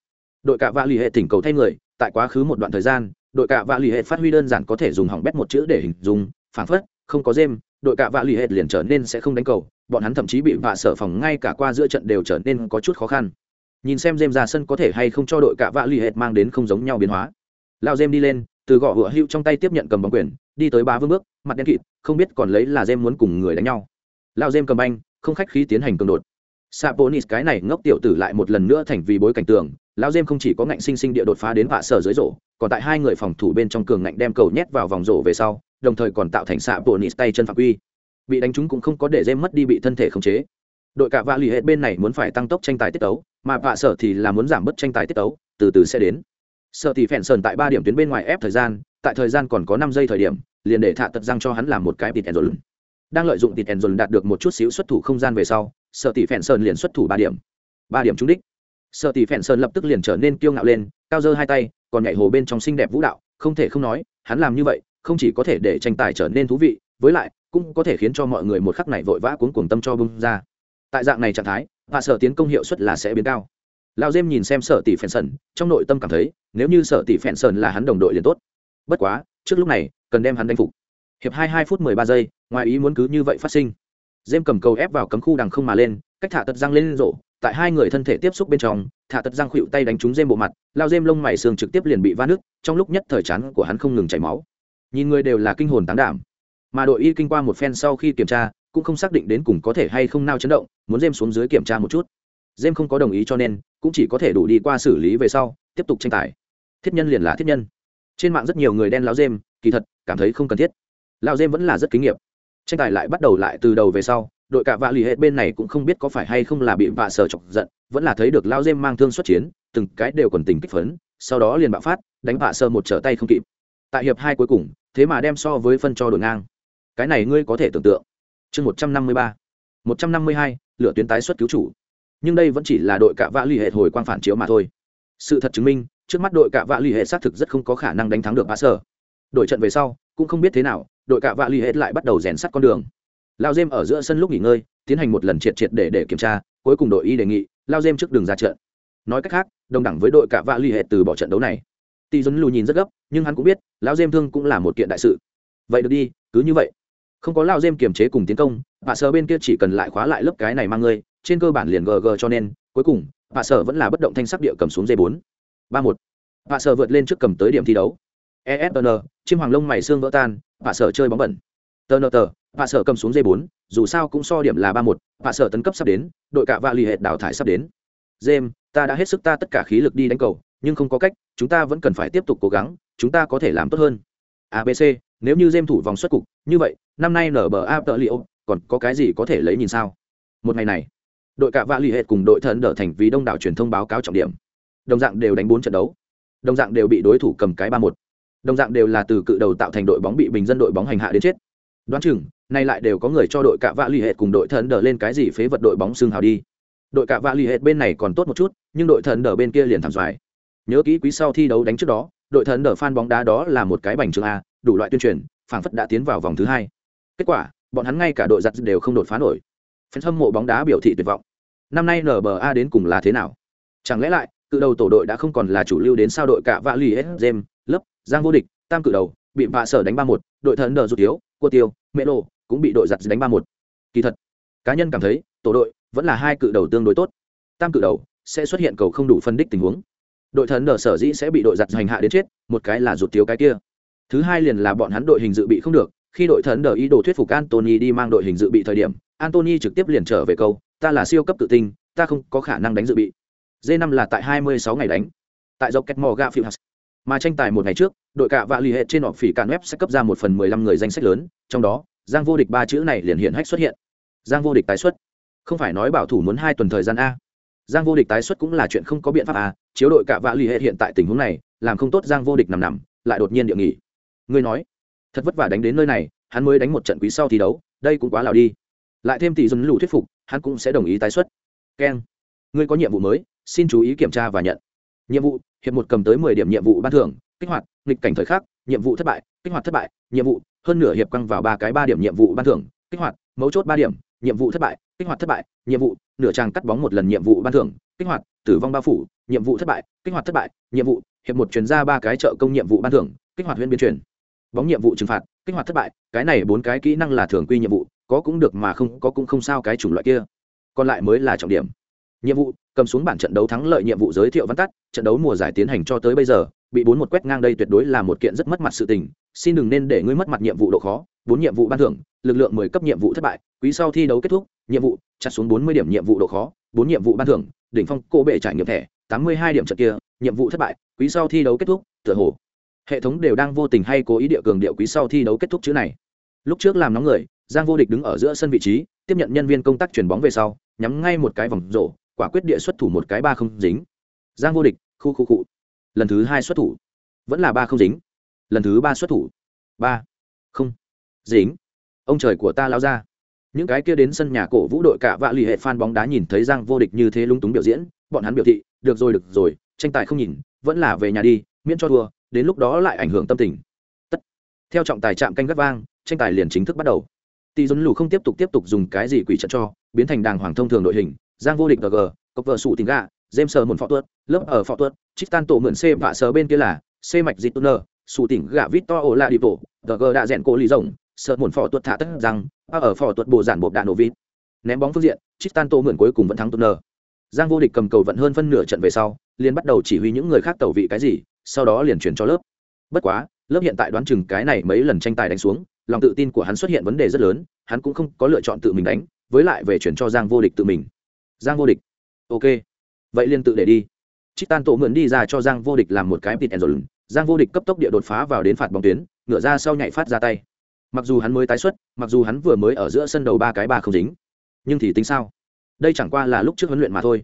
Speaker 1: Đội cạ vạ lì hệ tỉnh cầu thay người, tại quá khứ một đoạn thời gian, đội cạ vạ lì hệ phát huy đơn giản có thể dùng hỏng bét một chữ để hình dung phản phất, không có jem, đội cạ vạ lì hệ liền trở nên sẽ không đánh cầu, bọn hắn thậm chí bị vạ sở phòng ngay cả qua giữa trận đều trở nên có chút khó khăn nhìn xem dêm ra sân có thể hay không cho đội cạ vạ l ì mang đến không giống nhau biến hóa. Lao dêm đi lên, từ gõ hựa hữu trong tay tiếp nhận cầm bóng quyền, đi tới ba vương bước, mặt đen kịt, không biết còn lấy là dêm muốn cùng người đánh nhau. Lao dêm cầm banh, không khách khí tiến hành cường đột. Saponis cái này ngốc tiểu tử lại một lần nữa thành vì bối cảnh tường lão dêm không chỉ có ngạnh sinh sinh địa đột phá đến vạ sở dưới rổ, còn tại hai người phòng thủ bên trong cường ngạnh đem cầu nhét vào vòng rổ về sau, đồng thời còn tạo thành saponis tay chân phạm quy. Bị đánh trúng cũng không có để dêm mất đi bị thân thể khống chế. Đội cả vạ lì hết bên này muốn phải tăng tốc tranh tài tiết tấu mà vạ sở thì là muốn giảm bớt tranh tài tiết tấu, từ từ sẽ đến. Sợ thì phèn sờn tại ba điểm tuyến bên ngoài ép thời gian, tại thời gian còn có năm giây thời điểm, liền để thạ tật răng cho hắn làm một cái tịt enzol đang lợi dụng tịt enzol đạt được một chút xíu xuất thủ không gian về sau sợ tỷ phèn sơn liền xuất thủ ba điểm. Ba điểm trúng đích. Sợ tỷ phèn sơn lập tức liền trở nên kiêu ngạo lên, cao dơ hai tay, còn nhảy hồ bên trong xinh đẹp vũ đạo, không thể không nói, hắn làm như vậy, không chỉ có thể để tranh tài trở nên thú vị, với lại, cũng có thể khiến cho mọi người một khắc này vội vã cuốn cuồng tâm cho bung ra tại dạng này trạng thái hạ sở tiến công hiệu suất là sẽ biến cao. Lao dêm nhìn xem sở tỷ phèn sơn trong nội tâm cảm thấy, nếu như sở tỷ phèn sơn là hắn đồng đội liền tốt. Bất quá, trước lúc này, cần đem hắn đánh phục. Hiệp hai hai phút mười ba giây, ngoài ý muốn cứ như vậy phát sinh. Dêm cầm cầu ép vào cấm khu đằng không mà lên, cách thả tật răng lên rổ tại hai người thân thể tiếp xúc bên trong, thả tật răng khuỵu tay đánh trúng dêm bộ mặt lao dêm lông mày xương trực tiếp liền bị va nước trong lúc nhất thời chán của hắn không ngừng chảy máu. Nhìn người đều là kinh hồn tán đảm. Mà đội y kinh qua một phen sau khi kiểm tra cũng không xác định đến cùng có thể hay không nao chấn động, muốn dêm xuống dưới kiểm tra một chút. Dêm không có đồng ý cho nên, cũng chỉ có thể đủ đi qua xử lý về sau, tiếp tục tranh tài. Thiết nhân liền là thiết nhân. Trên mạng rất nhiều người đen lao dêm kỳ thật, cảm thấy không cần thiết. Lao dêm vẫn là rất kinh nghiệm tranh tài lại bắt đầu lại từ đầu về sau, đội cả vạ lì hết bên này cũng không biết có phải hay không là bị vạ sở chọc giận, vẫn là thấy được lao dêm mang thương xuất chiến, từng cái đều còn tình kích phấn, sau đó liền bạo phát, đánh vạ sơ một trở tay không kịp. Tại hiệp hai cuối cùng, thế mà đem so với phân cho đội ngang. Cái này ngươi có thể tưởng tượng chương một trăm năm mươi ba. một trăm năm mươi hai tuyến tái xuất cứu chủ. Nhưng đây vẫn chỉ là đội cả vạ lì hệ hồi quang phản chiếu mà thôi. Sự thật chứng minh, trước mắt đội cả vạ lì hệ xác thực rất không có khả năng đánh thắng được vạ sơ đội trận về sau, cũng không biết thế nào, đội cạ vạ l ì hết lại bắt đầu rèn sắt con đường. Lao dêm ở giữa sân lúc nghỉ ngơi, tiến hành một lần triệt triệt để để kiểm tra, cuối cùng đội y đề nghị, lao dêm trước đường ra trận. Nói cách khác, đồng đẳng với đội cạ vạ l ì hết từ bỏ trận đấu này. Tỷ dấn lù nhìn rất gấp, nhưng hắn cũng biết, lao dêm thương cũng là một kiện đại sự. Vậy được đi, cứ như vậy không có lao dêm kiềm chế cùng tiến công, bà sở bên kia chỉ cần lại khóa lại lớp cái này mang ngươi, trên cơ bản liền gg cho nên, cuối cùng, bà sở vẫn là bất động thanh sắc địa cầm xuống dây bốn. ba một. Bà sở vượt lên trước cầm tới điểm thi đấu. Esn chim hoàng lông mày xương vỡ tan vạ sở chơi bóng bẩn. Tờ nờ tờ vạ sở cầm xuống dây bốn, dù sao cũng so điểm là ba một vạ sở tấn cấp sắp đến, đội cả vạ lì hệt đào thải sắp đến. Jem ta đã hết sức ta tất cả khí lực đi đánh cầu, nhưng không có cách, chúng ta vẫn cần phải tiếp tục cố gắng, chúng ta có thể làm tốt hơn. Abc nếu như jem thủ vòng xuất cục, như vậy, năm nay nở bờ áp tờ liệu còn có cái gì có thể lấy nhìn sao? Một ngày này, đội cả vạ lì hệt cùng đội thần đỡ thành vì đông đảo truyền thông báo cáo trọng điểm. Đồng dạng đều đánh bốn trận đấu. Đồng dạng đều bị đối thủ cầm cái ba một. Đồng dạng đều là từ cự đầu tạo thành đội bóng bị bình dân đội bóng hành hạ đến chết. Đoán chừng, nay lại đều có người cho đội cạ vạ l ì hệt cùng đội thần đỡ lên cái gì phế vật đội bóng xương hào đi. Đội cạ vạ l ì hệt bên này còn tốt một chút, nhưng đội thần đỡ bên kia liền thảm xoài. Nhớ kỹ quý sau thi đấu đánh trước đó, đội thần đỡ phan bóng đá đó là một cái bành trường a đủ loại tuyên truyền, phảng phất đã tiến vào vòng thứ hai. Kết quả, bọn hắn ngay cả đội giặt đều không đột phá nổi. Phần hâm mộ bóng đá biểu thị tuyệt vọng. Năm nay nba đến cùng là thế nào? Chẳng lẽ lại, cự đầu tổ đội đã không còn là chủ lưu đến sao đội cả vạ lì s jem lớp giang vô địch, tam cự đầu, bị vạ sở đánh ba một, đội thần đờ rụt yếu cua tiêu mễ lộ cũng bị đội giặt đánh ba một. Kỳ thật, cá nhân cảm thấy, tổ đội vẫn là hai cự đầu tương đối tốt. Tam cự đầu sẽ xuất hiện cầu không đủ phân đích tình huống. Đội thần đờ sở dĩ sẽ bị đội giặt hành hạ đến chết, một cái là rụt tiếu cái kia thứ hai liền là bọn hắn đội hình dự bị không được khi đội thần đờ ý đồ thuyết phục antony đi mang đội hình dự bị thời điểm antony trực tiếp liền trở về câu ta là siêu cấp tự tin, ta không có khả năng đánh dự bị. D năm là tại hai mươi sáu ngày đánh. Tại dọc kẹt mò gà phiêu mà tranh tài một ngày trước đội cạ vạ lì hệ trên họp phỉ cạn web sẽ cấp ra một phần mười lăm người danh sách lớn trong đó giang vô địch ba chữ này liền hiện hách xuất hiện. Giang vô địch tái xuất. Không phải nói bảo thủ muốn hai tuần thời gian a. Giang vô địch tái xuất cũng là chuyện không có biện pháp a chiếu đội cạ vạ lì hệ hiện tại tình huống này làm không tốt giang vô địch nằm nằm lại đột nhiên địa nghỉ ngươi nói, thật vất vả đánh đến nơi này, hắn mới đánh một trận quý sau thi đấu, đây cũng quá lào đi. Lại thêm tỷ dùn lù thuyết phục, hắn cũng sẽ đồng ý tái xuất. Keng ngươi có nhiệm vụ mới, xin chú ý kiểm tra và nhận. Nhiệm vụ, hiệp một cầm tới mười điểm nhiệm vụ ban thưởng, kích hoạt, nghịch cảnh thời khắc, nhiệm vụ thất bại, kích hoạt thất bại, nhiệm vụ, hơn nửa hiệp căng vào ba cái ba điểm nhiệm vụ ban thưởng, kích hoạt, mấu chốt ba điểm, nhiệm vụ thất bại, kích hoạt thất bại, nhiệm vụ, nửa tràng cắt bóng một lần nhiệm vụ ban thưởng, kích hoạt, tử vong bao phủ, nhiệm vụ thất bại, kích hoạt thất bại, nhiệm vụ, hiệp một chuyển ra ba cái trợ công nhiệm vụ ban thưởng, kích hoạt huyện biên truyền bóng nhiệm vụ trừng phạt, kích hoạt thất bại, cái này bốn cái kỹ năng là thường quy nhiệm vụ, có cũng được mà không, có cũng không sao cái chủng loại kia. Còn lại mới là trọng điểm. Nhiệm vụ, cầm xuống bản trận đấu thắng lợi nhiệm vụ giới thiệu văn tắt, trận đấu mùa giải tiến hành cho tới bây giờ, bị bốn một quét ngang đây tuyệt đối là một kiện rất mất mặt sự tình, xin đừng nên để ngươi mất mặt nhiệm vụ độ khó, bốn nhiệm vụ ban thưởng, lực lượng mười cấp nhiệm vụ thất bại, quý sau thi đấu kết thúc, nhiệm vụ, chặt xuống bốn mươi điểm nhiệm vụ độ khó, bốn nhiệm vụ ban thưởng, đỉnh phong cô bệ trải nghiệm thẻ, tám mươi hai điểm trận kia, nhiệm vụ thất bại, quý sau thi đấu kết thúc, tựa hồ hệ thống đều đang vô tình hay cố ý địa cường điệu quý sau thi đấu kết thúc chữ này. Lúc trước làm nóng người, giang vô địch đứng ở giữa sân vị trí, tiếp nhận nhân viên công tác chuyển bóng về sau, nhắm ngay một cái vòng rổ, quả quyết địa xuất thủ một cái ba không dính. Giang vô địch, khu khu cụ lần thứ hai xuất thủ. Vẫn là ba không dính. Lần thứ ba xuất thủ. Ba không dính. Ông trời của ta lao ra. Những cái kia đến sân nhà cổ vũ đội cả vạ lì hệ fan bóng đá nhìn thấy giang vô địch như thế lung túng biểu diễn, bọn hắn biểu thị, được rồi được rồi, tranh tài không nhìn, vẫn là về nhà đi, miễn cho thua đến lúc đó lại ảnh hưởng tâm tình. Tất. Theo trọng tài chạm canh gắt vang, tranh tài liền chính thức bắt đầu. Tỷ dồn lù không tiếp tục tiếp tục dùng cái gì quỷ trận cho, biến thành đàng hoàng thông thường đội hình, giang vô địch gg cọc vợ sụ tình gà james sờ một phọ tuất lớp ở phọ tuất trích tan tổ mượn c và sờ bên kia là c mạch dịch tuner sụ tỉnh gà vít to ổ la đi bộ gg đã rèn cổ lì rồng sợ một phọ tuất thả tất rằng ở phọ tuất bộ giản bột đạn nổ vít ném bóng phương diện trích tan tổ mượn cuối cùng vẫn thắng tuner giang vô địch cầm cầu vận hơn phân nửa trận về sau, liền bắt đầu chỉ huy những người khác tẩu vị cái gì sau đó liền chuyển cho lớp. Bất quá, lớp hiện tại đoán chừng cái này mấy lần tranh tài đánh xuống, lòng tự tin của hắn xuất hiện vấn đề rất lớn, hắn cũng không có lựa chọn tự mình đánh, với lại về chuyển cho giang vô địch tự mình. Giang vô địch. Ok. Vậy liền tự để đi. Trích tan tổ mượn đi ra cho giang vô địch làm một cái tịt ẩn rồi giang vô địch cấp tốc địa đột phá vào đến phạt bóng tuyến ngựa ra sau nhảy phát ra tay. Mặc dù hắn mới tái xuất, mặc dù hắn vừa mới ở giữa sân đầu ba cái ba không dính, nhưng thì tính sao? Đây chẳng qua là lúc trước huấn luyện mà thôi.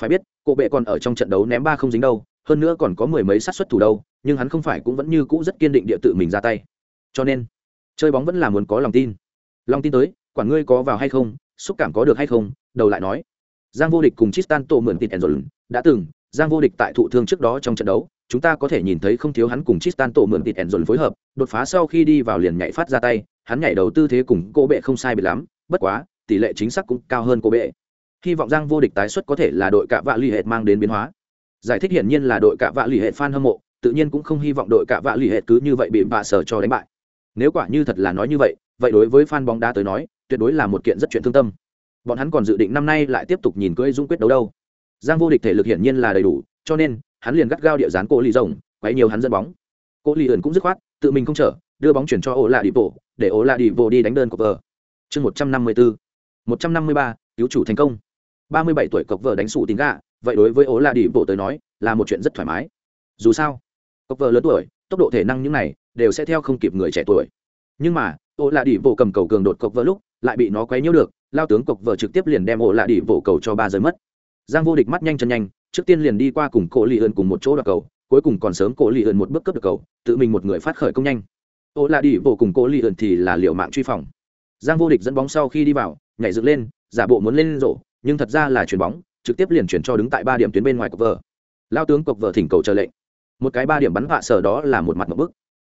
Speaker 1: Phải biết, cổ bệ còn ở trong trận đấu ném ba không dính đâu hơn nữa còn có mười mấy sát xuất thủ đâu, nhưng hắn không phải cũng vẫn như cũ rất kiên định địa tự mình ra tay. Cho nên, chơi bóng vẫn là muốn có lòng tin. Lòng tin tới, quản ngươi có vào hay không, xúc cảm có được hay không, đầu lại nói. Giang vô địch cùng tristan tổ mượn tịt enzol đã từng, giang vô địch tại thụ thương trước đó trong trận đấu, chúng ta có thể nhìn thấy không thiếu hắn cùng tristan tổ mượn tịt enzol phối hợp, đột phá sau khi đi vào liền nhảy phát ra tay, hắn nhảy đầu tư thế cùng cô bệ không sai biệt lắm, bất quá, tỷ lệ chính xác cũng cao hơn cô bệ. Hy vọng giang vô địch tái xuất có thể là đội cạ vạ l ì hệ mang đến biến hóa giải thích hiển nhiên là đội cạ vạ l ì hệ fan hâm mộ, tự nhiên cũng không hy vọng đội cạ vạ l ì hệ cứ như vậy bị bạ sở cho đánh bại. Nếu quả như thật là nói như vậy vậy đối với fan bóng đá tới nói, tuyệt đối là một kiện rất chuyện thương tâm. Bọn hắn còn dự định năm nay lại tiếp tục nhìn cưỡi dung quyết đấu đâu. Giang vô địch thể lực hiển nhiên là đầy đủ, cho nên, hắn liền gắt gao địa dán cô lì rồng, quấy nhiều hắn dẫn bóng. Cô lì ẩn cũng dứt khoát, tự mình không chở, đưa bóng chuyển cho ổ lạ đi bộ để ổ lạ đi bộ đi đánh đơn cọc vờ chương một trăm năm mươi bốn một trăm năm mươi ba, cứu chủ thành công. Ba mươi bảy tuổi cọc vợ đánh sụ tính gạ vậy đối với ố là đi bộ tới nói, là một chuyện rất thoải mái. Dù sao cọc vợ lớn tuổi, tốc độ thể năng những này đều sẽ theo không kịp người trẻ tuổi. Nhưng mà, ố là đi bộ cầm cầu cường đột cọc vợ lúc, lại bị nó quấy nhiễu được, lao tướng cọc vợ trực tiếp liền đem ố là đi bộ cầu cho ba giới mất. Giang vô địch mắt nhanh chân nhanh, trước tiên liền đi qua cùng cổ lì ơn cùng một chỗ đoạt cầu, cuối cùng còn sớm cổ lì ơn một bước cấp được cầu, tự mình một người phát khởi công nhanh. Ô là đi bộ cùng cổ lì ơn thì là liệu mạng truy phòng. Giang vô địch dẫn bóng sau khi đi vào, nhảy dựng lên, giả bộ muốn lên rổ, nhưng thật ra là chuyền bóng trực tiếp liền chuyển cho đứng tại ba điểm tuyến bên ngoài cọc vợ. Lao tướng cọc vợ thỉnh cầu chờ lệnh. Một cái ba điểm bắn vạ sở đó là một mặt một bức.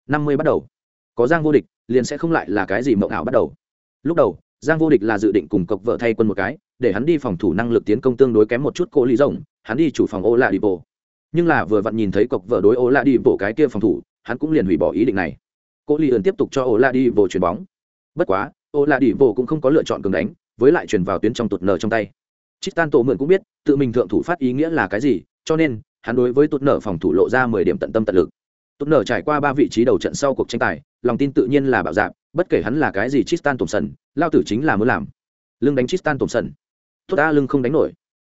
Speaker 1: Năm mươi bắt đầu. Có giang vô địch, liền sẽ không lại là cái gì mộng ảo bắt đầu. Lúc đầu, giang vô địch là dự định cùng cọc vợ thay quân một cái, để hắn đi phòng thủ năng lực tiến công tương đối kém một chút cô lý rồng, hắn đi chủ phòng ô lạ đi bộ nhưng là vừa vặn nhìn thấy cọc vợ đối ô lạ đi bộ cái kia phòng thủ, hắn cũng liền hủy bỏ ý định này. Cô lý ẩn tiếp tục cho ô lạ đi bộ chuyền bóng. Bất quá ô lạ đi bộ cũng không có lựa chọn cường đánh, với lại truyền vào tuyến trong tụt nở trong tay chít tan tổ mượn cũng biết, tự mình thượng thủ phát ý nghĩa là cái gì, cho nên, hắn đối với tốt nở phòng thủ lộ ra mười điểm tận tâm tận lực. Tốt nở trải qua ba vị trí đầu trận sau cuộc tranh tài, lòng tin tự nhiên là bạo dạp bất kể hắn là cái gì chít tan tổm sần lao tử chính là muốn làm. Lưng đánh chít tan tổm sần tốt ta lưng không đánh nổi.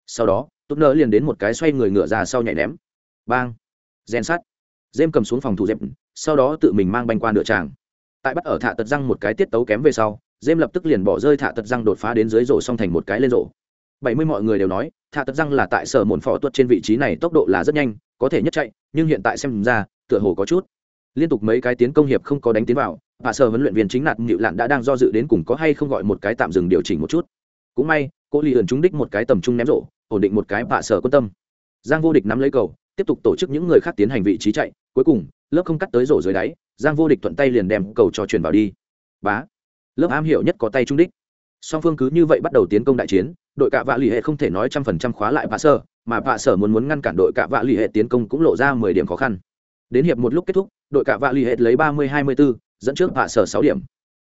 Speaker 1: Sau đó tốt nở liền đến một cái xoay người ngựa ra sau nhảy ném. Bang. Gen sắt. Dêm cầm xuống phòng thủ dẹp, sau đó tự mình mang banh qua nửa tràng. Tại bắt ở thạ tật răng một cái tiết tấu kém về sau, dêm lập tức liền bỏ rơi thạ tật răng đột phá đến dưới rổ xong thành một cái lên rổ bảy mươi mọi người đều nói thạ tật răng là tại sở mồn phỏ tuất trên vị trí này tốc độ là rất nhanh, có thể nhất chạy, nhưng hiện tại xem ra, tựa hồ có chút. Liên tục mấy cái tiến công hiệp không có đánh tiến vào, và sở huấn luyện viên chính nạt nhịu lạn đã đang do dự đến cùng có hay không gọi một cái tạm dừng điều chỉnh một chút. Cũng may, cô ly ẩn trúng đích một cái tầm trung ném rổ ổn định một cái vạ sở quan tâm. Giang vô địch nắm lấy cầu, tiếp tục tổ chức những người khác tiến hành vị trí chạy, cuối cùng, lớp không cắt tới rổ dưới đáy, giang vô địch thuận tay liền đem cầu cho chuyển vào đi. Bá. Lớp am hiểu nhất có tay trung đích song phương cứ như vậy bắt đầu tiến công đại chiến, đội cạ vạ l ì hệ không thể nói trăm phần trăm khóa lại vạ sơ, mà vạ sở muốn muốn ngăn cản đội cạ vạ l ì hệ tiến công cũng lộ ra mười điểm khó khăn. Đến hiệp một lúc kết thúc, đội cạ vạ l ì hệ lấy ba mươi hai mươi bốn dẫn trước vạ sở sáu điểm.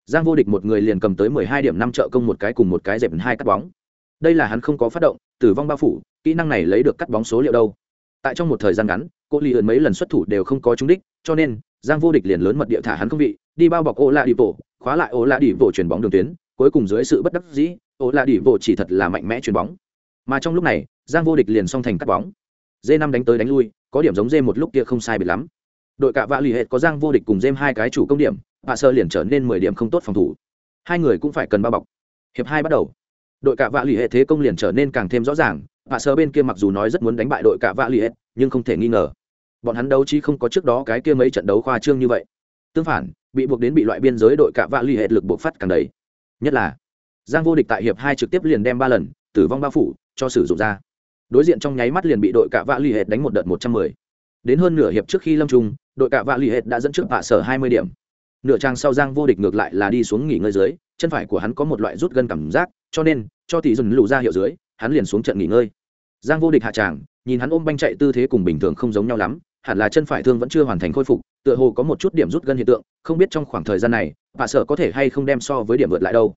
Speaker 1: Giang vô địch một người liền cầm tới mười hai điểm năm trợ công một cái cùng một cái dẹp hai cắt bóng. Đây là hắn không có phát động, tử vong bao phủ, kỹ năng này lấy được cắt bóng số liệu đâu. Tại trong một thời gian ngắn, cô ly ơn mấy lần xuất thủ đều không có trúng đích, cho nên, giang vô địch liền lớn mật địa thả hắn không vị, đi bao bọc ô la đi bộ khóa lại ô la đi bộ chuyền bóng đường tuyến cuối cùng dưới sự bất đắc dĩ, ô la đi bộ chỉ thật là mạnh mẽ chuyền bóng. Mà trong lúc này, giang vô địch liền song thành cắt bóng. D năm đánh tới đánh lui, có điểm giống d một lúc kia không sai biệt lắm. Đội cạ vạ lì ì hệ có giang vô địch cùng d hai cái chủ công điểm hạ sơ liền trở nên mười điểm không tốt phòng thủ. Hai người cũng phải cần bao bọc. Hiệp hai bắt đầu. Đội cạ vạ lì ì hệ thế công liền trở nên càng thêm rõ ràng hạ sơ bên kia mặc dù nói rất muốn đánh bại đội cạ vạ lì ì hệ nhưng không thể nghi ngờ. Bọn hắn đấu trí không có trước đó cái kia mấy trận đấu khoa trương như vậy. Tương phản, bị buộc đến bị loại biên giới đội cạ vạ lì ì hệ lực buộc phát càng đầy nhất là, giang vô địch tại hiệp hai trực tiếp liền đem ba lần, tử vong bao phủ, cho sử dụng ra. Đối diện trong nháy mắt liền bị đội cạ vạ l ì hệ đánh một đợt một trăm mười. Đến hơn nửa hiệp trước khi lâm trung, đội cạ vạ l ì hệ đã dẫn trước vạ sở hai mươi điểm. Nửa trang sau giang vô địch ngược lại là đi xuống nghỉ ngơi dưới, chân phải của hắn có một loại rút gân cảm giác, cho nên, cho tỷ dần lù ra hiệu dưới, hắn liền xuống trận nghỉ ngơi. Giang vô địch hạ tràng, nhìn hắn ôm banh chạy tư thế cùng bình thường không giống nhau lắm hẳn là chân phải thương vẫn chưa hoàn thành khôi phục, tựa hồ có một chút điểm rút gân hiện tượng, không biết trong khoảng thời gian này vạ sở có thể hay không đem so với điểm vượt lại đâu.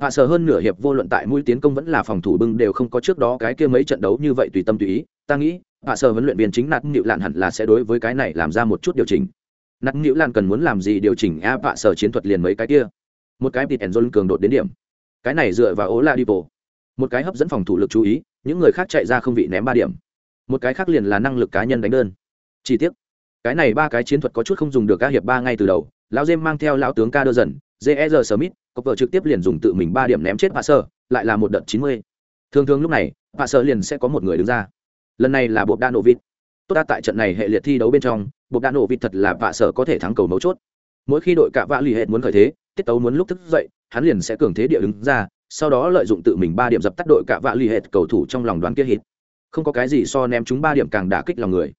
Speaker 1: Vạ sở hơn nửa hiệp vô luận tại mũi tiến công vẫn là phòng thủ bưng đều không có trước đó cái kia mấy trận đấu như vậy tùy tâm tùy ý, ta nghĩ vạ sở huấn luyện viên chính nạt nịu lạn hẳn là sẽ đối với cái này làm ra một chút điều chỉnh. Nạt nịu lạn cần muốn làm gì điều chỉnh a vạ sở chiến thuật liền mấy cái kia. Một cái tịt ẩn cường đột đến điểm. Cái này dựa vào ố la đi bộ một cái hấp dẫn phòng thủ lực chú ý, những người khác chạy ra không bị ném ba điểm. Một cái khác liền là năng lực cá nhân đánh đơn chi tiết cái này ba cái chiến thuật có chút không dùng được ca hiệp ba ngay từ đầu. Lão dêm mang theo lão tướng ca đơ dần jer smith, có vợ trực tiếp liền dùng tự mình ba điểm ném chết hạ sơ, lại là một đợt chín mươi. Thường thường lúc này hạ sơ liền sẽ có một người đứng ra. Lần này là bộ đa nổ vịt tốt đa tại trận này hệ liệt thi đấu bên trong bộ đa nổ vịt thật là hạ sơ có thể thắng cầu mấu chốt. Mỗi khi đội cạ vạ lì hệ muốn khởi thế, tiết tấu muốn lúc thức dậy, hắn liền sẽ cường thế địa đứng ra, sau đó lợi dụng tự mình ba điểm dập tắt đội cạ vạ lì hệ cầu thủ trong lòng đoán kia hít. Không có cái gì so ném chúng ba điểm càng đả kích lòng người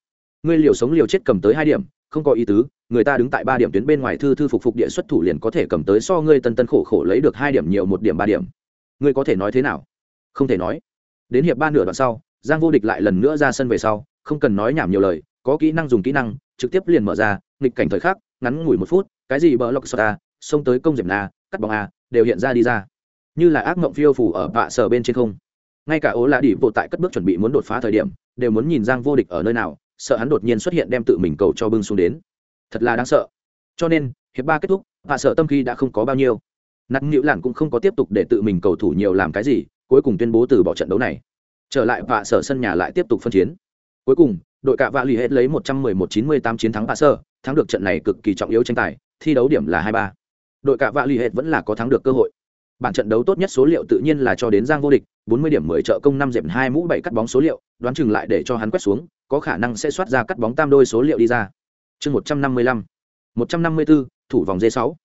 Speaker 1: ngươi liều sống liều chết cầm tới hai điểm, không có ý tứ, người ta đứng tại ba điểm tuyến bên ngoài thư thư phục phục địa xuất thủ liền có thể cầm tới so ngươi tân tân khổ khổ lấy được hai điểm nhiều một điểm ba điểm. Ngươi có thể nói thế nào? Không thể nói. Đến hiệp ba nửa đoạn sau, giang vô địch lại lần nữa ra sân về sau, không cần nói nhảm nhiều lời, có kỹ năng dùng kỹ năng, trực tiếp liền mở ra, nghịch cảnh thời khắc, ngắn ngủi một phút, cái gì bờ lộc sota à, xông tới công diệm na, cắt bóng a đều hiện ra đi ra. Như là ác mộng phiêu phủ ở bạ sở bên trên không. Ngay cả ố lạ đỉ bộ tại cất bước chuẩn bị muốn đột phá thời điểm, đều muốn nhìn giang vô địch ở nơi nào sợ hắn đột nhiên xuất hiện đem tự mình cầu cho bưng xuống đến. Thật là đáng sợ. Cho nên, hiệp ba kết thúc, hạ sợ tâm khi đã không có bao nhiêu. Nặng nhữ lản cũng không có tiếp tục để tự mình cầu thủ nhiều làm cái gì, cuối cùng tuyên bố từ bỏ trận đấu này. Trở lại vạ sở sân nhà lại tiếp tục phân chiến. Cuối cùng, đội cạ vạ lì hết lấy một trăm mười một chín mươi tám chiến thắng vạ sở, thắng được trận này cực kỳ trọng yếu tranh tài, thi đấu điểm là hai ba. Đội cạ vạ lì hết vẫn là có thắng được cơ hội. Bản trận đấu tốt nhất số liệu tự nhiên là cho đến giang vô địch, bốn mươi điểm mười trợ công năm dẹp hai mũ bảy cắt bóng số liệu, đoán chừng lại để cho hắn quét xuống có khả năng sẽ soát ra cắt bóng tam đôi số liệu đi ra. Chương một trăm năm mươi lăm, một trăm năm mươi bốn thủ vòng d sáu.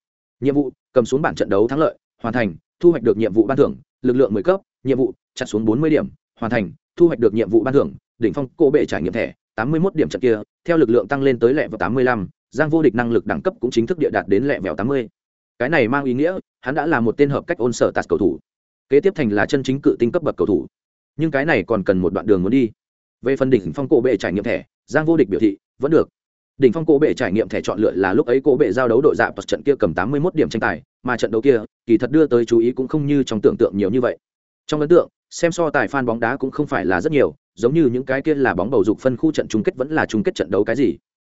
Speaker 1: Nhiệm vụ, cầm xuống bản trận đấu thắng lợi, hoàn thành, thu hoạch được nhiệm vụ ban thưởng, lực lượng mười cấp, nhiệm vụ, chặt xuống bốn mươi điểm, hoàn thành, thu hoạch được nhiệm vụ ban thưởng, đỉnh phong cô bệ trải nghiệm thẻ, tám mươi 81 điểm trận kia, theo lực lượng tăng lên tới lệ vào tám mươi lăm, giang vô địch năng lực đẳng cấp cũng chính thức địa đạt đến lệ vẹo tám mươi. Cái này mang ý nghĩa, hắn đã là một tên hợp cách ôn sở tạt cầu thủ. Kế tiếp thành là chân chính cự tinh cấp bậc cầu thủ. Nhưng cái này còn cần một đoạn đường muốn đi về phần đỉnh phong cổ bệ trải nghiệm thẻ, giang vô địch biểu thị, vẫn được. Đỉnh phong cổ bệ trải nghiệm thẻ chọn lựa là lúc ấy cổ bệ giao đấu đội dạ và trận kia cầm tám mươi 81 điểm tranh tài, mà trận đấu kia, kỳ thật đưa tới chú ý cũng không như trong tưởng tượng nhiều như vậy. Trong ấn tượng, xem so tài fan bóng đá cũng không phải là rất nhiều, giống như những cái kia là bóng bầu dục phân khu trận chung kết vẫn là chung kết trận đấu cái gì.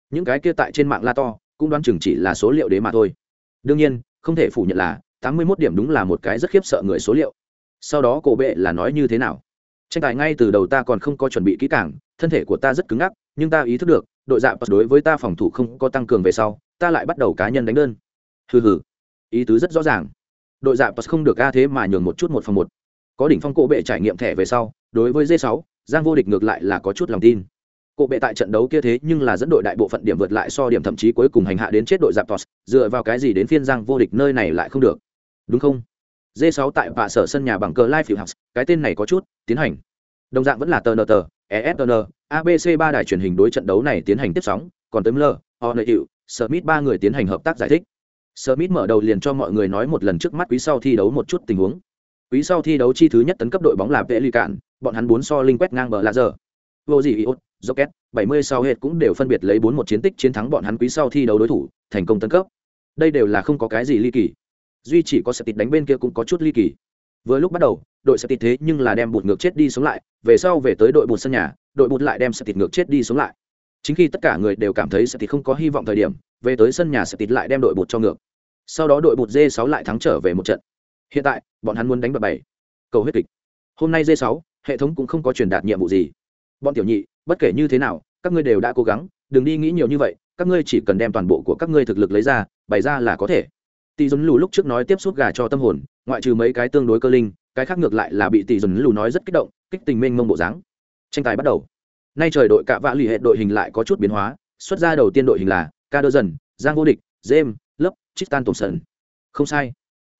Speaker 1: Những cái kia tại trên mạng la to, cũng đoán chừng chỉ là số liệu đế mà thôi. Đương nhiên, không thể phủ nhận là tám mươi 81 điểm đúng là một cái rất khiếp sợ người số liệu. Sau đó cổ bệ là nói như thế nào? Tranh tài ngay từ đầu ta còn không có chuẩn bị kỹ càng, thân thể của ta rất cứng ngắc, nhưng ta ý thức được, đội dạ đối với ta phòng thủ không có tăng cường về sau, ta lại bắt đầu cá nhân đánh đơn. Hừ hừ. Ý tứ rất rõ ràng. Đội dạ không được a thế mà nhường một chút một phòng một. Có đỉnh phong cổ bệ trải nghiệm thẻ về sau, đối với d 6 giang vô địch ngược lại là có chút lòng tin. Cổ bệ tại trận đấu kia thế nhưng là dẫn đội đại bộ phận điểm vượt lại so điểm thậm chí cuối cùng hành hạ đến chết đội dạ dựa vào cái gì đến phiên giang vô địch nơi này lại không được? Đúng không? D6 tại vạ sở sân nhà bằng cờ Live House, cái tên này có chút, tiến hành. Đồng dạng vẫn là TNT, ESPN, ABC ba đài truyền hình đối trận đấu này tiến hành tiếp sóng, còn tới Miller, O'Neil, Smith ba người tiến hành hợp tác giải thích. Smith mở đầu liền cho mọi người nói một lần trước mắt quý sau thi đấu một chút tình huống. Quý sau thi đấu chi thứ nhất tấn cấp đội bóng là Pelican, bọn hắn bốn so linh quét ngang bờ laser. Vô gì Iot, Rocket, 70 sau hết cũng đều phân biệt lấy 4 một chiến tích chiến thắng bọn hắn quý sau thi đấu đối thủ, thành công tấn cấp. Đây đều là không có cái gì ly kỳ duy chỉ có sẽ tịt đánh bên kia cũng có chút ly kỳ. Vừa lúc bắt đầu, đội sẽ tịt thế nhưng là đem bụt ngược chết đi sống lại, về sau về tới đội bụt sân nhà, đội bụt lại đem sẽ tịt ngược chết đi sống lại. Chính khi tất cả người đều cảm thấy sẽ tịt không có hy vọng thời điểm, về tới sân nhà sẽ tịt lại đem đội bụt cho ngược. Sau đó đội bụt d 6 lại thắng trở về một trận. Hiện tại, bọn hắn muốn đánh bật bảy. Cầu huyết kịch. Hôm nay d 6 hệ thống cũng không có truyền đạt nhiệm vụ gì. Bọn tiểu nhị, bất kể như thế nào, các ngươi đều đã cố gắng, đừng đi nghĩ nhiều như vậy, các ngươi chỉ cần đem toàn bộ của các ngươi thực lực lấy ra, bày ra là có thể tỷ dồn lù lúc trước nói tiếp xúc gà cho tâm hồn, ngoại trừ mấy cái tương đối cơ linh, cái khác ngược lại là bị tỷ dồn lù nói rất kích động, kích tình mênh mông bộ dáng. Tranh tài bắt đầu. Nay trời đội cạ vạ lì hệ đội hình lại có chút biến hóa, xuất ra đầu tiên đội hình là ca đơ dần giang vô địch, james lớp tristan thompson. Không sai.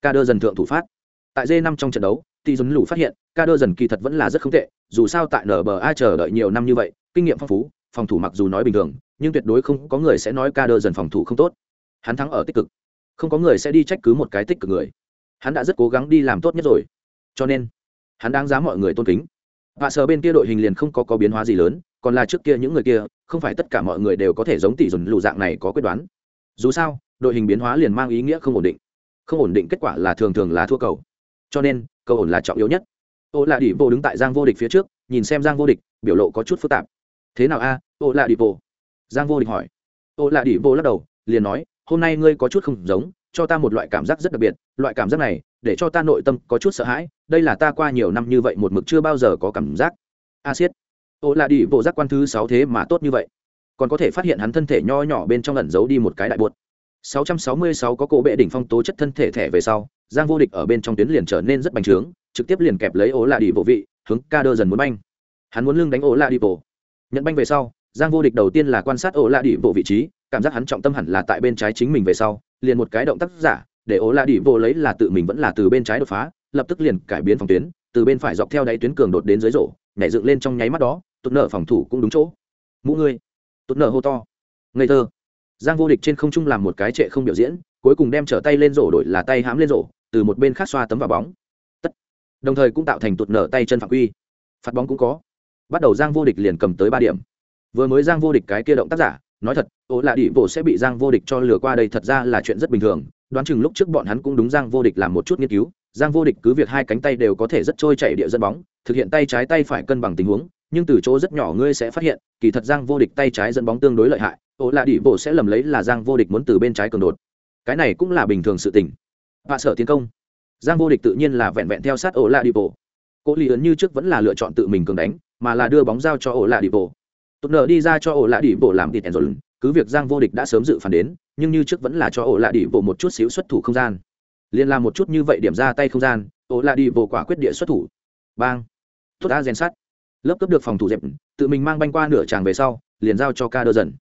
Speaker 1: Ca đơ dần thượng thủ phát. Tại d năm trong trận đấu, tỷ dồn lù phát hiện ca đơ dần kỳ thật vẫn là rất không tệ, dù sao tại nba chờ đợi nhiều năm như vậy, kinh nghiệm phong phú, phòng thủ mặc dù nói bình thường, nhưng tuyệt đối không có người sẽ nói ca đơ dần phòng thủ không tốt. Hắn thắng ở tích cực không có người sẽ đi trách cứ một cái tích cực người. Hắn đã rất cố gắng đi làm tốt nhất rồi. Cho nên, hắn đáng giá mọi người tôn kính. Vạ sở bên kia đội hình liền không có có biến hóa gì lớn, còn là trước kia những người kia, không phải tất cả mọi người đều có thể giống tỷ dùn lù dạng này có quyết đoán. Dù sao, đội hình biến hóa liền mang ý nghĩa không ổn định. Không ổn định kết quả là thường thường là thua cầu. Cho nên, cầu ổn là trọng yếu nhất. Ô là đi vô đứng tại giang vô địch phía trước, nhìn xem giang vô địch, biểu lộ có chút phức tạp. Thế nào a? Ô là đi vô giang vô địch hỏi. Ô là đi vô lắc đầu, liền nói hôm nay ngươi có chút không giống, cho ta một loại cảm giác rất đặc biệt, loại cảm giác này, để cho ta nội tâm có chút sợ hãi, đây là ta qua nhiều năm như vậy một mực chưa bao giờ có cảm giác. A siết. Ô là đi bộ giác quan thứ sáu thế mà tốt như vậy. Còn có thể phát hiện hắn thân thể nho nhỏ bên trong lẩn giấu đi một cái đại buột 666 có cổ bệ đỉnh phong tố chất thân thể thẻ về sau, giang vô địch ở bên trong tuyến liền trở nên rất bành trướng, trực tiếp liền kẹp lấy ố là đi bộ vị, hướng ca đơ dần muốn banh. Hắn muốn lưng đánh ố là đi bộ. Nhận banh về sau, giang vô địch đầu tiên là quan sát ố là đi bộ vị trí cảm giác hắn trọng tâm hẳn là tại bên trái chính mình về sau, liền một cái động tác giả, để ố la đi vô lấy là tự mình vẫn là từ bên trái đột phá, lập tức liền cải biến phòng tuyến, từ bên phải dọc theo đáy tuyến cường đột đến dưới rổ, nhảy dựng lên trong nháy mắt đó, tụt nợ phòng thủ cũng đúng chỗ. Mũ ngươi, tụt nợ hô to. Ngây thơ. Giang vô địch trên không trung làm một cái trệ không biểu diễn, cuối cùng đem trở tay lên rổ đổi là tay hãm lên rổ, từ một bên khác xoa tấm vào bóng. Tất. Đồng thời cũng tạo thành tụt nợ tay chân phạm quy. Phạt bóng cũng có. Bắt đầu giang vô địch liền cầm tới ba điểm. Vừa mới giang vô địch cái kia động tác giả nói thật, ố là đi bộ sẽ bị giang vô địch cho lừa qua đây thật ra là chuyện rất bình thường. Đoán chừng lúc trước bọn hắn cũng đúng giang vô địch làm một chút nghiên cứu. Giang vô địch cứ việc hai cánh tay đều có thể rất trôi chảy địa dẫn bóng, thực hiện tay trái tay phải cân bằng tình huống, nhưng từ chỗ rất nhỏ ngươi sẽ phát hiện, kỳ thật giang vô địch tay trái dẫn bóng tương đối lợi hại, ố là đi bộ sẽ lầm lấy là giang vô địch muốn từ bên trái cường đột. Cái này cũng là bình thường sự tình. Vạ sở tiến công. Giang vô địch tự nhiên là vẹn vẹn theo sát ổ lạ đi bộ. Cố lý ấn như trước vẫn là lựa chọn tự mình cường đánh, mà là đưa bóng giao cho ổ lạ đi bộ tụt nở đi ra cho ổ lạ đi bộ làm thịt rồi cứ việc giang vô địch đã sớm dự phản đến nhưng như trước vẫn là cho ổ lạ đi bộ một chút xíu xuất thủ không gian. Liền làm một chút như vậy điểm ra tay không gian ổ lạ đi bộ quả quyết địa xuất thủ. Bang! Tốt đã rèn sắt, lớp cấp được phòng thủ dẹp tự mình mang banh qua nửa tràng về sau liền giao cho ca đơ dần.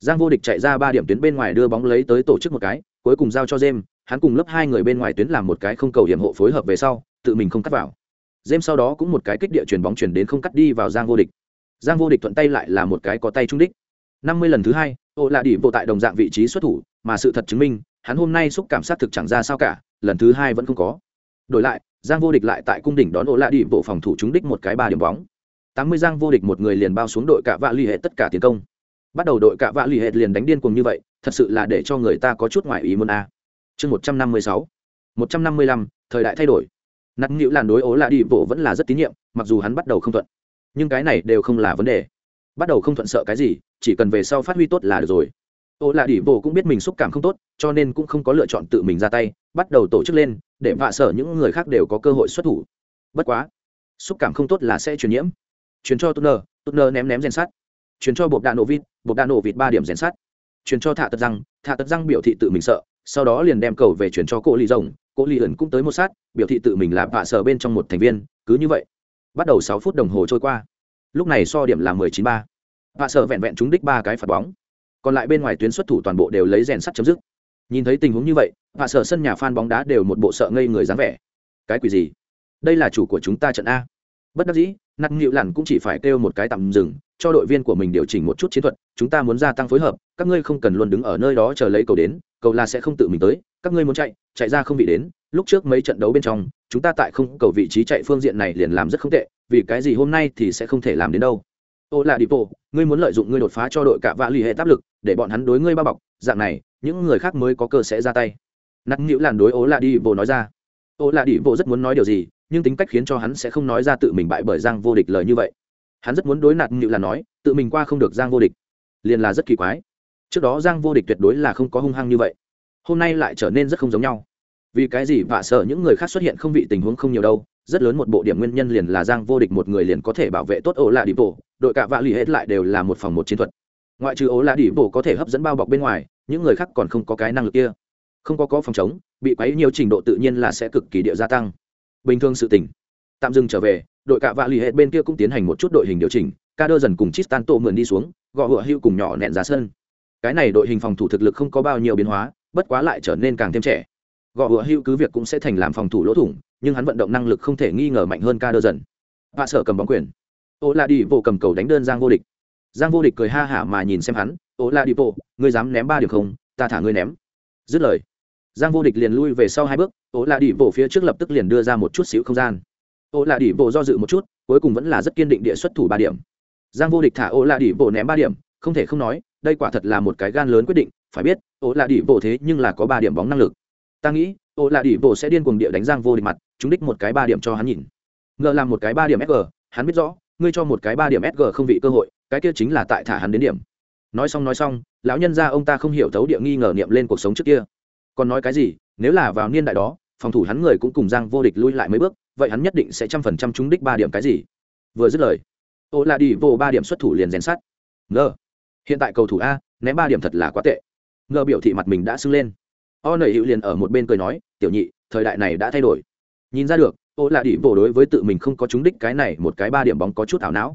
Speaker 1: Giang vô địch chạy ra ba điểm tuyến bên ngoài đưa bóng lấy tới tổ chức một cái cuối cùng giao cho jem hắn cùng lớp hai người bên ngoài tuyến làm một cái không cầu hiểm hộ phối hợp về sau tự mình không cắt vào. Jem sau đó cũng một cái kích địa chuyền bóng chuyển đến không cắt đi vào giang vô địch giang vô địch thuận tay lại là một cái có tay trung đích. Năm mươi lần thứ hai, ô lạ đi bộ tại đồng dạng vị trí xuất thủ, mà sự thật chứng minh, hắn hôm nay xúc cảm sát thực chẳng ra sao cả, lần thứ hai vẫn không có. Đổi lại, giang vô địch lại tại cung đỉnh đón ô lạ đi bộ phòng thủ trúng đích một cái ba điểm bóng. Tám mươi giang vô địch một người liền bao xuống đội cạ vạ l ì hệ tất cả tiến công. Bắt đầu đội cạ vạ l ì hệ liền đánh điên cùng như vậy, thật sự là để cho người ta có chút ngoài ý muốn a. Chương một trăm năm mươi sáu. Một trăm năm mươi lăm, thời đại thay đổi. Nặng nhịu làn đối ố lạ đi bộ vẫn là rất tín nhiệm, mặc dù hắn bắt đầu không thuận nhưng cái này đều không là vấn đề. Bắt đầu không thuận sợ cái gì, chỉ cần về sau phát huy tốt là được rồi. Ô lạ đỉ bộ cũng biết mình xúc cảm không tốt, cho nên cũng không có lựa chọn tự mình ra tay, bắt đầu tổ chức lên, để vạ sở những người khác đều có cơ hội xuất thủ. Bất quá, xúc cảm không tốt là sẽ truyền nhiễm. Truyền cho tuner tuner ném ném rèn sắt. Truyền cho bột đạn nổ vịt, bột đạn nổ vịt ba điểm rèn sắt. Truyền cho thạ tật răng, thạ tật răng biểu thị tự mình sợ, sau đó liền đem cầu về truyền cho cô ly rồng cô ly ẩn cũng tới một sát, biểu thị tự mình là vạ sở bên trong một thành viên, cứ như vậy bắt đầu sáu phút đồng hồ trôi qua. Lúc này so điểm là mười chín ba. Vạ sợ vẹn vẹn trúng đích ba cái phạt bóng. Còn lại bên ngoài tuyến xuất thủ toàn bộ đều lấy rèn sắt chấm dứt. Nhìn thấy tình huống như vậy, vạ sợ sân nhà phan bóng đá đều một bộ sợ ngây người dáng vẻ. Cái quỷ gì? Đây là chủ của chúng ta trận a. Bất đắc dĩ nặng nhịu lặn cũng chỉ phải kêu một cái tạm dừng, cho đội viên của mình điều chỉnh một chút chiến thuật, chúng ta muốn gia tăng phối hợp, các ngươi không cần luôn đứng ở nơi đó chờ lấy cầu đến, cầu là sẽ không tự mình tới, các ngươi muốn chạy chạy ra không bị đến lúc trước mấy trận đấu bên trong, chúng ta tại không cầu vị trí chạy phương diện này liền làm rất không tệ, vì cái gì hôm nay thì sẽ không thể làm đến đâu. Ô, là đi bộ, ngươi muốn lợi dụng ngươi đột phá cho đội cả vạ l ì hệ áp lực, để bọn hắn đối ngươi bao bọc, dạng này, những người khác mới có cơ sẽ ra tay. Nắc nhữ làn đối Ô, là đi bộ nói ra. Ô, là đi bộ rất muốn nói điều gì, nhưng tính cách khiến cho hắn sẽ không nói ra tự mình bại bởi giang vô địch lời như vậy. Hắn rất muốn đối nạt nhữ là nói, tự mình qua không được giang vô địch. Liền là rất kỳ quái. Trước đó giang vô địch tuyệt đối là không có hung hăng như vậy. Hôm nay lại trở nên rất không giống nhau vì cái gì vạ sợ những người khác xuất hiện không vị tình huống không nhiều đâu, rất lớn một bộ điểm nguyên nhân liền là giang vô địch một người liền có thể bảo vệ tốt ổ lạ đi bộ đội cả vạ lì hết lại đều là một phòng một chiến thuật. Ngoại trừ ổ lạ đi bộ có thể hấp dẫn bao bọc bên ngoài, những người khác còn không có cái năng lực kia. Không có có phòng chống, bị quấy nhiều trình độ tự nhiên là sẽ cực kỳ địa gia tăng. Bình thường sự tỉnh tạm dừng trở về, đội cạ vạ lì hết bên kia cũng tiến hành một chút đội hình điều chỉnh ca đơ dần cùng chít tan tổ mượn đi xuống, gõ hựa hữu cùng nhỏ nẹn ra sân. Cái này đội hình phòng thủ thực lực không có bao nhiêu biến hóa, bất quá lại trở nên càng thêm trẻ gõ hựa hữu cứ việc cũng sẽ thành làm phòng thủ lỗ thủng, nhưng hắn vận động năng lực không thể nghi ngờ mạnh hơn ca đơ dần. Vạ sở cầm bóng quyền. Ô la đi vô cầm cầu đánh đơn giang vô địch. Giang vô địch cười ha hả mà nhìn xem hắn, ô la đi vô ngươi dám ném ba điểm không? Ta thả ngươi ném. Dứt lời, giang vô địch liền lui về sau hai bước, ô la đi vô phía trước lập tức liền đưa ra một chút xíu không gian. Ô la đi vô do dự một chút, cuối cùng vẫn là rất kiên định địa xuất thủ ba điểm. Giang vô địch thả ô la đi vô ném ba điểm, không thể không nói, đây quả thật là một cái gan lớn quyết định, phải biết, ô la đi vô thế nhưng là có ba điểm bóng năng lực ta nghĩ, ô là đi vô sẽ điên cuồng địa đánh giang vô địch mặt, chúng đích một cái ba điểm cho hắn nhìn. Ngờ làm một cái ba điểm sg hắn biết rõ, ngươi cho một cái ba điểm sg không vị cơ hội, cái kia chính là tại thả hắn đến điểm. Nói xong nói xong, lão nhân ra ông ta không hiểu thấu địa nghi ngờ niệm lên cuộc sống trước kia. Còn nói cái gì, nếu là vào niên đại đó, phòng thủ hắn người cũng cùng giang vô địch lui lại mấy bước, vậy hắn nhất định sẽ trăm phần trăm trúng đích ba điểm cái gì? Vừa dứt lời, ô là đi vô ba điểm xuất thủ liền rèn sắt. Ngờ, hiện tại cầu thủ a, ném ba điểm thật là quá tệ. Ngờ biểu thị mặt mình đã sưng lên o nầy hữu liền ở một bên cười nói, tiểu nhị, thời đại này đã thay đổi. Nhìn ra được ô là đi bộ đối với tự mình không có trúng đích cái này một cái ba điểm bóng có chút ảo não.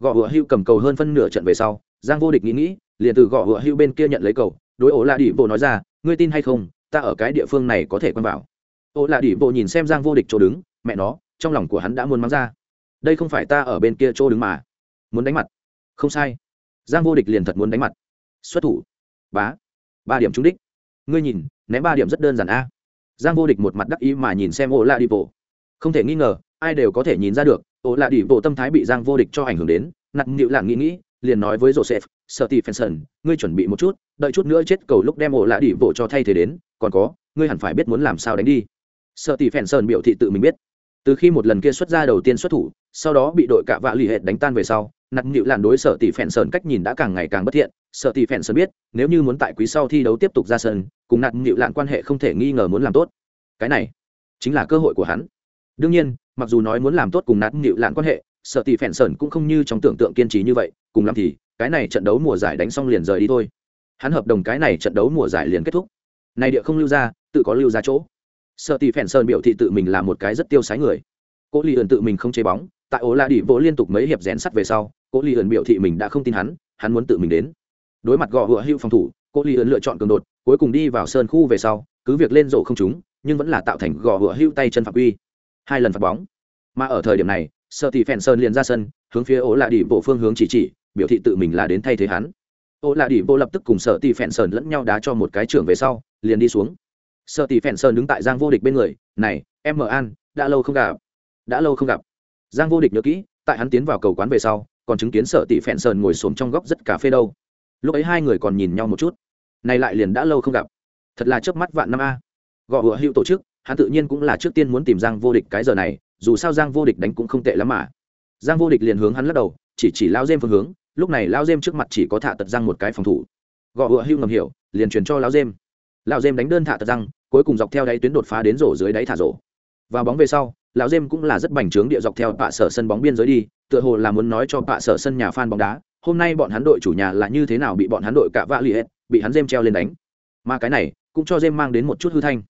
Speaker 1: Gõ hựa hưu cầm cầu hơn phân nửa trận về sau, giang vô địch nghĩ nghĩ, liền từ gõ hựa hưu bên kia nhận lấy cầu, đối Ô là đi bộ nói ra, ngươi tin hay không, ta ở cái địa phương này có thể quen vào. Ô là đi bộ nhìn xem giang vô địch chỗ đứng, mẹ nó, trong lòng của hắn đã muốn mắng ra. Đây không phải ta ở bên kia chỗ đứng mà. Muốn đánh mặt. Không sai. Giang vô địch liền thật muốn đánh mặt. Xuất thủ. Bá. Ba điểm trúng đích ngươi nhìn, ném ba điểm rất đơn giản a. Giang vô địch một mặt đắc ý mà nhìn xem ô la đi bộ không thể nghi ngờ, ai đều có thể nhìn ra được ô la đi bộ tâm thái bị giang vô địch cho ảnh hưởng đến, nặng nịu lạng nghĩ nghĩ, liền nói với joseph sợ tỷ phenson ngươi chuẩn bị một chút, đợi chút nữa chết cầu lúc đem ổ lạ đi bộ cho thay thế đến, còn có, ngươi hẳn phải biết muốn làm sao đánh đi. Sợ tỷ phenson biểu thị tự mình biết. Từ khi một lần kia xuất ra đầu tiên xuất thủ, sau đó bị đội cạ vạ lì hệt đánh tan về sau, nặng nịu làn đối sở tỷ phèn sơn cách nhìn đã càng ngày càng bất thiện. Sở tỷ phèn sơn biết, nếu như muốn tại quý sau thi đấu tiếp tục ra sân cùng nạt nhịu lạn quan hệ không thể nghi ngờ muốn làm tốt. Cái này chính là cơ hội của hắn. Đương nhiên, mặc dù nói muốn làm tốt cùng nạt nhịu lạn quan hệ, sợ tỷ phèn sơn cũng không như trong tưởng tượng kiên trì như vậy, cùng làm thì, cái này trận đấu mùa giải đánh xong liền rời đi thôi. Hắn hợp đồng cái này trận đấu mùa giải liền kết thúc. Này địa không lưu ra, tự có lưu ra chỗ. Sợ tỷ phèn sơn biểu thị tự mình là một cái rất tiêu sái người. Cố lì ẩn tự mình không chế bóng, tại ố la đi vỗ liên tục mấy hiệp rén sắt về sau, cố lì ẩn biểu thị mình đã không tin hắn hắn muốn tự mình đến. Đối mặt gò hựa hữu phòng thủ, cố lì ẩn lựa chọn cường đột cuối cùng đi vào sơn khu về sau, cứ việc lên rổ không trúng, nhưng vẫn là tạo thành gò hựa hữu tay chân phạm quy. Hai lần phạt bóng. Mà ở thời điểm này sợ thì phèn sơn liền ra sân, hướng phía ố la đi bộ phương hướng chỉ chỉ, biểu thị tự mình là đến thay thế hắn. Ô la đi bộ lập tức cùng sợ tỷ phèn sơn lẫn nhau đá cho một cái trưởng về sau, liền đi xuống. Sợ tỷ phèn sơn đứng tại giang vô địch bên người, này, em mở an, đã lâu không gặp. Đã lâu không gặp. Giang vô địch nhớ kỹ, tại hắn tiến vào cầu quán về sau, còn chứng kiến sợ tỷ phèn sơn ngồi xổm trong góc rất cà phê đâu. Lúc ấy hai người còn nhìn nhau một chút này lại liền đã lâu không gặp. Thật là trước mắt vạn năm a. Gõ hựa hữu tổ chức, hắn tự nhiên cũng là trước tiên muốn tìm giang vô địch cái giờ này, dù sao giang vô địch đánh cũng không tệ lắm mà. Giang vô địch liền hướng hắn lắc đầu, chỉ chỉ lao dêm phương hướng, lúc này lao dêm trước mặt chỉ có thả tật răng một cái phòng thủ. Gõ hựa hữu ngầm hiểu, liền truyền cho lao dêm. Lao dêm đánh đơn thả tật răng cuối cùng dọc theo đáy tuyến đột phá đến rổ dưới đáy thả rổ. Vào bóng về sau, lão dêm cũng là rất bành trướng địa dọc theo bạ sở sân bóng biên giới đi, tựa hồ là muốn nói cho bạ sở sân nhà phan bóng đá, hôm nay bọn hắn đội chủ nhà là như thế nào bị bọn hắn đội cả vạ lì hết bị hắn dêm treo lên đánh. Mà cái này cũng cho dêm mang đến một chút hư thanh.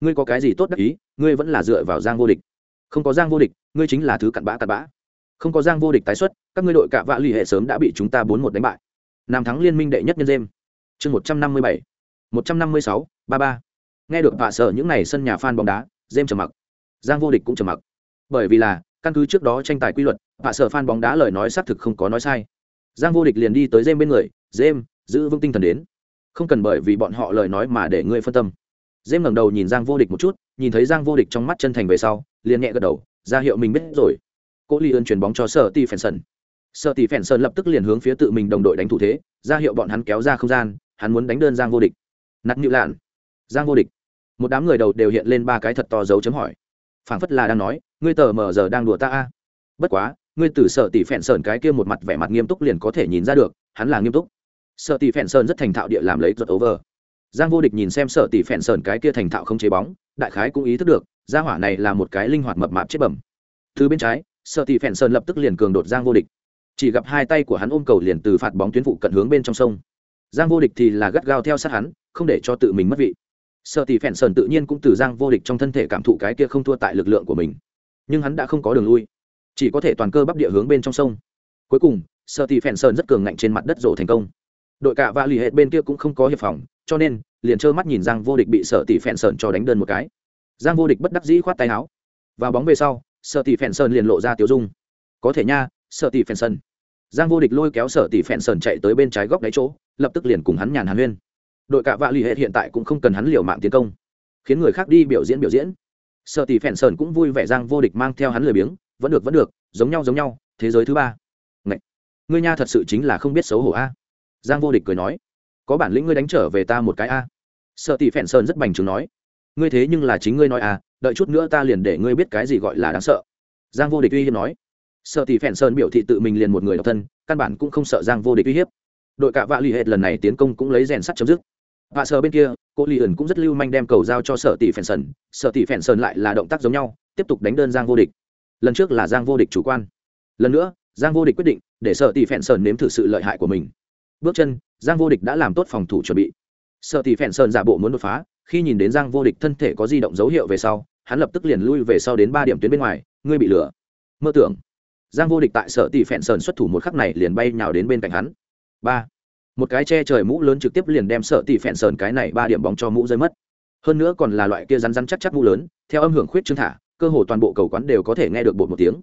Speaker 1: Ngươi có cái gì tốt đắc ý, ngươi vẫn là dựa vào giang vô địch. Không có giang vô địch, ngươi chính là thứ cặn bã cặn bã. Không có giang vô địch tái xuất, các ngươi đội cả vạ lì hệ sớm đã bị chúng ta bốn một đánh bại. Nam thắng liên minh đệ nhất nhân dêm. Chương một trăm năm mươi bảy, một trăm năm mươi sáu, ba ba. Nghe được vạ sở những n à y sân nhà f a n bóng đá, dêm trầm mặc. Giang vô địch cũng trầm mặc. Bởi vì là, căn cứ trước đó tranh tài quy luật, vạ sở f a n bóng đá lời nói xác thực không có nói sai. Giang vô địch liền đi tới dêm bên người, dêm, giữ vững tinh thần đến không cần bởi vì bọn họ lời nói mà để ngươi phân tâm. Dêm ngẩng đầu nhìn giang vô địch một chút, nhìn thấy giang vô địch trong mắt chân thành về sau, liền nhẹ gật đầu, ra hiệu mình biết rồi. Cố ly ơn chuyền bóng cho sở ti phèn sơn sở ti phèn sơn lập tức liền hướng phía tự mình đồng đội đánh thủ thế, ra hiệu bọn hắn kéo ra không gian, hắn muốn đánh đơn giang vô địch. Nặng nhự lạn. Giang vô địch. Một đám người đầu đều hiện lên ba cái thật to dấu chấm hỏi. Phảng phất là đang nói, ngươi tờ mờ giờ đang đùa ta a? Bất quá, ngươi từ sợ tỷ phèn sơn cái kia một mặt vẻ mặt nghiêm túc liền có thể nhìn ra được, hắn là nghiêm túc sợ tỷ phèn sơn rất thành thạo địa làm lấy giật over. Giang vô địch nhìn xem sợ tỷ phèn sơn cái kia thành thạo không chế bóng, đại khái cũng ý thức được, gia hỏa này là một cái linh hoạt mập mạp chết bẩm. Từ bên trái sợ tỷ phèn sơn lập tức liền cường đột giang vô địch. Chỉ gặp hai tay của hắn ôm cầu liền từ phạt bóng tuyến phụ cận hướng bên trong sông. Giang vô địch thì là gắt gao theo sát hắn, không để cho tự mình mất vị. Sợ tỷ phèn sơn tự nhiên cũng từ giang vô địch trong thân thể cảm thụ cái kia không thua tại lực lượng của mình. Nhưng hắn đã không có đường lui, chỉ có thể toàn cơ bắp địa hướng bên trong sông. Cuối cùng sợ tỷ phèn sơn rất cường ngạnh trên mặt đất rổ thành công đội cả và lì hệ bên kia cũng không có hiệp phòng, cho nên, liền trơ mắt nhìn giang vô địch bị sợ tỷ phèn sơn cho đánh đơn một cái. Giang vô địch bất đắc dĩ khoát tay áo. Vào bóng về sau sợ tỷ phèn sơn liền lộ ra tiểu dung. Có thể nha sợ tỷ phèn sơn giang vô địch lôi kéo sợ tỷ phèn sơn chạy tới bên trái góc đáy chỗ, lập tức liền cùng hắn nhàn hàn huyên. Đội cả vạ l ì hệ hiện tại cũng không cần hắn liều mạng tiến công. Khiến người khác đi biểu diễn biểu diễn. Sợ tỷ phèn sơn cũng vui vẻ giang vô địch mang theo hắn lười biếng, vẫn được vẫn được, giống nhau giống nhau, thế giới thứ ba. Ngậy! ngươi nha thật sự chính là không biết xấu hổ a giang vô địch cười nói, có bản lĩnh ngươi đánh trở về ta một cái a. Sợ tỷ phèn sơn rất bành trướng nói, ngươi thế nhưng là chính ngươi nói à đợi chút nữa ta liền để ngươi biết cái gì gọi là đáng sợ. Giang vô địch uy hiếp nói, sợ tỷ phèn sơn biểu thị tự mình liền một người độc thân, căn bản cũng không sợ giang vô địch uy hiếp. Đội cạ vạ l ì hệt lần này tiến công cũng lấy rèn sắt chấm dứt. Vạ sợ bên kia, cô lì ẩn cũng rất lưu manh đem cầu giao cho sợ tỷ phèn sơn. Sợ tỷ phèn sơn lại là động tác giống nhau, tiếp tục đánh đơn giang vô địch. Lần trước là giang vô địch chủ quan. Lần nữa, giang vô địch quyết định để sợ tỷ phèn sơn nếm thử sự lợi hại của mình bước chân, giang vô địch đã làm tốt phòng thủ chuẩn bị. Sợ tỷ phèn sơn giả bộ muốn đột phá, khi nhìn đến giang vô địch thân thể có di động dấu hiệu về sau, hắn lập tức liền lui về sau đến ba điểm tuyến bên ngoài, ngươi bị lửa mơ tưởng. Giang vô địch tại sở tỷ Phẹn sơn xuất thủ một khắc này liền bay nhào đến bên cạnh hắn. Ba. Một cái che trời mũ lớn trực tiếp liền đem sở tỷ Phẹn sơn cái này ba điểm bóng cho mũ rơi mất. Hơn nữa còn là loại kia rắn rắn chắc chắc mũ lớn, theo âm hưởng khuyết trương thả, cơ hồ toàn bộ cầu quán đều có thể nghe được bột một tiếng.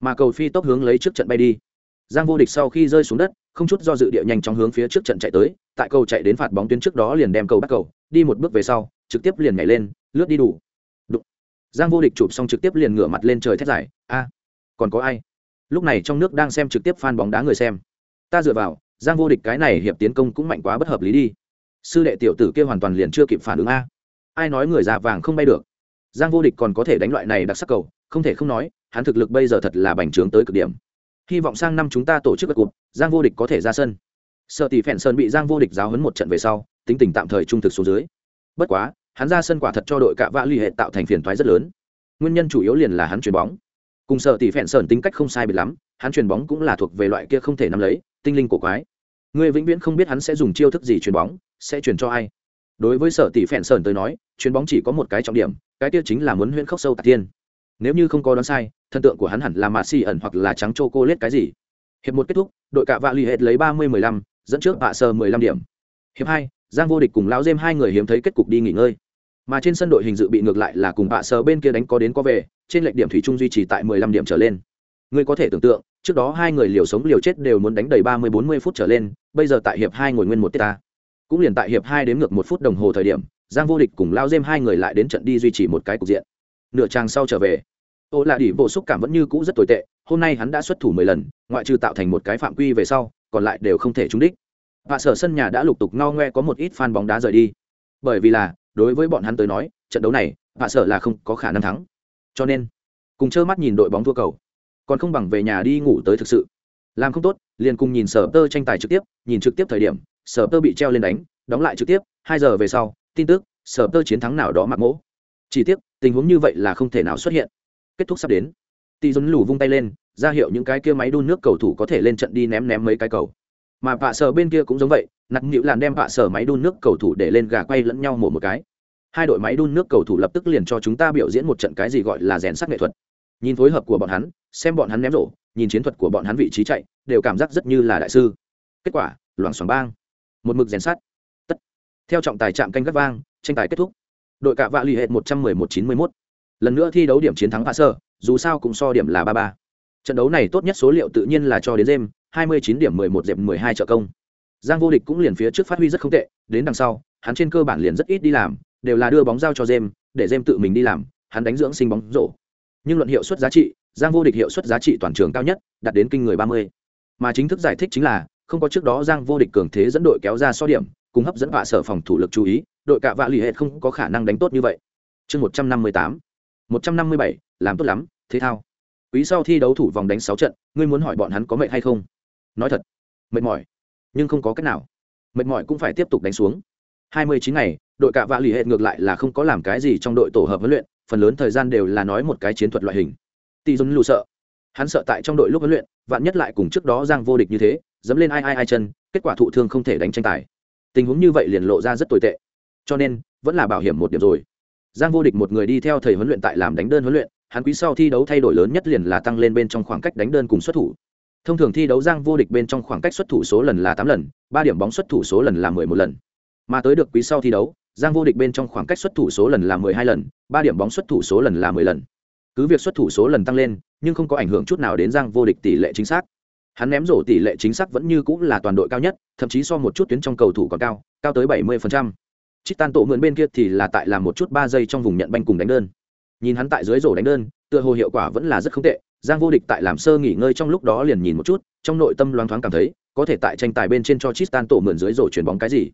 Speaker 1: Mà cầu phi tốc hướng lấy trước trận bay đi giang vô địch sau khi rơi xuống đất, không chút do dự địa nhanh chóng hướng phía trước trận chạy tới, tại cầu chạy đến phạt bóng tuyến trước đó liền đem cầu bắt cầu, đi một bước về sau, trực tiếp liền nhảy lên, lướt đi đủ. Đụng. giang vô địch chụp xong trực tiếp liền ngửa mặt lên trời thét giải a, còn có ai? Lúc này trong nước đang xem trực tiếp fan bóng đá người xem. Ta dựa vào, giang vô địch cái này hiệp tiến công cũng mạnh quá bất hợp lý đi. Sư đệ tiểu tử kia hoàn toàn liền chưa kịp phản ứng a. Ai nói người già vàng không bay được? Giang vô địch còn có thể đánh loại này đặc sắc cầu, không thể không nói, hắn thực lực bây giờ thật là bành trướng tới cực điểm hy vọng sang năm chúng ta tổ chức các cuộc, giang vô địch có thể ra sân. Sợ tỷ phèn sơn bị giang vô địch giáo hấn một trận về sau, tính tình tạm thời trung thực xuống dưới. Bất quá, hắn ra sân quả thật cho đội cạ vạ l hệ tạo thành phiền thoái rất lớn. Nguyên nhân chủ yếu liền là hắn chuyền bóng. Cùng sợ tỷ phèn sơn tính cách không sai biệt lắm, hắn chuyền bóng cũng là thuộc về loại kia không thể nắm lấy, tinh linh cổ quái. Người vĩnh viễn không biết hắn sẽ dùng chiêu thức gì chuyền bóng, sẽ chuyển cho ai. Đối với sở tỷ phèn sơn tới nói, chuyền bóng chỉ có một cái trọng điểm, cái kia chính là muốn huyễn khốc sâu tạc tiên nếu như không có đoán sai, thần tượng của hắn hẳn là mạ xì ẩn hoặc là trắng chô cô lết cái gì. Hiệp một kết thúc, đội cạ vạ l ì hết lấy ba mươi mười lăm, dẫn trước bạ sơ mười lăm điểm. Hiệp hai, giang vô địch cùng lão dêm hai người hiếm thấy kết cục đi nghỉ ngơi. Mà trên sân đội hình dự bị ngược lại là cùng bạ sơ bên kia đánh có đến có về, trên lệnh điểm thủy trung duy trì tại mười lăm điểm trở lên. Ngươi có thể tưởng tượng, trước đó hai người liều sống liều chết đều muốn đánh đầy ba mươi bốn mươi phút trở lên, bây giờ tại hiệp hai ngồi nguyên một tiết ta. Cũng liền tại hiệp hai đến ngược một phút đồng hồ thời điểm, giang vô địch cùng lao dêm hai người lại đến trận đi duy trì một cái cục diện nửa trang sau trở về. Ô là đỉ bộ xúc cảm vẫn như cũ rất tồi tệ, hôm nay hắn đã xuất thủ mười lần, ngoại trừ tạo thành một cái phạm quy về sau, còn lại đều không thể trúng đích. Và sở sân nhà đã lục tục no ngoe có một ít fan bóng đá rời đi. Bởi vì là, đối với bọn hắn tới nói, trận đấu này và sở là không có khả năng thắng. Cho nên, cùng trơ mắt nhìn đội bóng thua cầu, còn không bằng về nhà đi ngủ tới thực sự. Làm không tốt, liền cùng nhìn sở tơ tranh tài trực tiếp, nhìn trực tiếp thời điểm, sở tơ bị treo lên đánh, đóng lại trực tiếp, hai giờ về sau, tin tức, sở tơ chiến thắng nào đó mặc mỗ chỉ tiếc, tình huống như vậy là không thể nào xuất hiện. Kết thúc sắp đến. Tỷ dồn lù vung tay lên, ra hiệu những cái kia máy đun nước cầu thủ có thể lên trận đi ném ném mấy cái cầu. Mà vạ sở bên kia cũng giống vậy nặt nhịu làn đem vạ sở máy đun nước cầu thủ để lên gà quay lẫn nhau mổ một cái. Hai đội máy đun nước cầu thủ lập tức liền cho chúng ta biểu diễn một trận cái gì gọi là rèn sắc nghệ thuật. Nhìn phối hợp của bọn hắn, xem bọn hắn ném rổ, nhìn chiến thuật của bọn hắn vị trí chạy, đều cảm giác rất như là đại sư. Kết quả, loảng xoảng bang. Một mực rèn sắt. Tất. Theo trọng tài chạm canh gắt vang, tranh tài kết thúc đội cả vạ l ì hệ một trăm mười một chín mươi mốt. Lần nữa thi đấu điểm chiến thắng hạ sơ, dù sao cũng so điểm là ba ba. Trận đấu này tốt nhất số liệu tự nhiên là cho đến jem hai mươi chín điểm mười một dẹp mười hai trợ công. Giang vô địch cũng liền phía trước phát huy rất không tệ, đến đằng sau, hắn trên cơ bản liền rất ít đi làm, đều là đưa bóng giao cho jem để jem tự mình đi làm, hắn đánh dưỡng sinh bóng rổ. Nhưng luận hiệu suất giá trị, giang vô địch hiệu suất giá trị toàn trường cao nhất, đạt đến kinh người ba mươi. Mà chính thức giải thích chính là, không có trước đó giang vô địch cường thế dẫn đội kéo ra so điểm, cùng hấp dẫn vạ sở phòng thủ lực chú ý đội cạ vạ lì hệ không có khả năng đánh tốt như vậy. Chương một trăm năm mươi tám. Một trăm năm mươi bảy, làm tốt lắm, thế thao. Quý sau thi đấu thủ vòng đánh sáu trận, ngươi muốn hỏi bọn hắn có mệt hay không? Nói thật, mệt mỏi, nhưng không có cách nào. Mệt mỏi cũng phải tiếp tục đánh xuống. 29 ngày, đội cạ vạ lì hệ ngược lại là không có làm cái gì trong đội tổ hợp huấn luyện, phần lớn thời gian đều là nói một cái chiến thuật loại hình. Tỷ Dung lù sợ. Hắn sợ tại trong đội lúc huấn luyện, vạn nhất lại cùng trước đó giang vô địch như thế, dẫm lên ai ai ai chân, kết quả thụ thương không thể đánh tranh tài. Tình huống như vậy liền lộ ra rất tồi tệ cho nên vẫn là bảo hiểm một điểm rồi. Giang vô địch một người đi theo thầy huấn luyện tại làm đánh đơn huấn luyện, hắn quý sau thi đấu thay đổi lớn nhất liền là tăng lên bên trong khoảng cách đánh đơn cùng xuất thủ. Thông thường thi đấu giang vô địch bên trong khoảng cách xuất thủ số lần là tám lần, ba điểm bóng xuất thủ số lần là mười một lần. Mà tới được quý sau thi đấu, giang vô địch bên trong khoảng cách xuất thủ số lần là mười hai lần, ba điểm bóng xuất thủ số lần là mười lần. Cứ việc xuất thủ số lần tăng lên, nhưng không có ảnh hưởng chút nào đến giang vô địch tỷ lệ chính xác. Hắn ném rổ tỷ lệ chính xác vẫn như cũng là toàn đội cao nhất, thậm chí so một chút tuyến trong cầu thủ còn cao cao tới bảy mươi trích tan tổ mượn bên kia thì là tại làm một chút ba giây trong vùng nhận banh cùng đánh đơn. Nhìn hắn tại dưới rổ đánh đơn, tựa hồ hiệu quả vẫn là rất không tệ, giang vô địch tại làm sơ nghỉ ngơi trong lúc đó liền nhìn một chút, trong nội tâm loáng thoáng cảm thấy, có thể tại tranh tài bên trên cho chít tan tổ mượn dưới rổ chuyển bóng cái gì.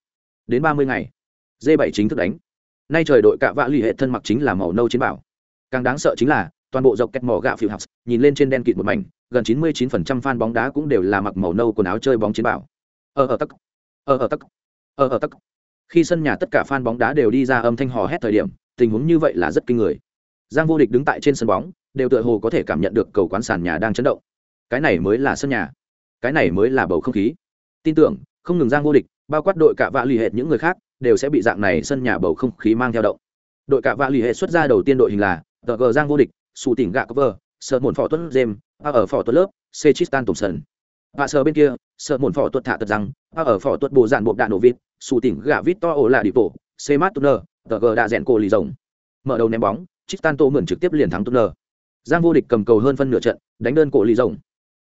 Speaker 1: Đến ba mươi ngày d bảy chính thức đánh. Nay trời đội cạ vạ l ì hệ thân mặc chính là màu nâu chiến bảo. Càng đáng sợ chính là, toàn bộ dọc kẹt mỏ gạo phiêu học nhìn lên trên đen kịt một mảnh, gần chín mươi chín phần trăm fan bóng đá cũng đều là mặc màu nâu quần áo chơi bóng chiến bảo. Ở ở tắc. Ở ở tắc. Ở ở tắc khi sân nhà tất cả fan bóng đá đều đi ra âm thanh hò hét thời điểm tình huống như vậy là rất kinh người. Giang vô địch đứng tại trên sân bóng đều tựa hồ có thể cảm nhận được cầu quán sàn nhà đang chấn động. Cái này mới là sân nhà. Cái này mới là bầu không khí. Tin tưởng không ngừng giang vô địch bao quát đội cả vạ lì hệt những người khác đều sẽ bị dạng này sân nhà bầu không khí mang theo động. Đội cả vạ lì hệt xuất ra đầu tiên đội hình là tờ gờ giang vô địch sù tỉnh gạ cover sợ mồn phỏ tuất jem a ở phỏ tuất lớp Cechistan chistan tổng sơn. Và sợ bên kia sợ mồn phỏ tuất thả tật rằng, a ở phỏ tuất bộ dạn bộ đạn nổ vịt, sù tỉnh gạ vít to ổ là đi bộ c mát tuner tờ gờ đã rèn cổ lì rồng mở đầu ném bóng chistan tô mượn trực tiếp liền thắng tuner giang vô địch cầm cầu hơn phân nửa trận đánh đơn cổ lì rồng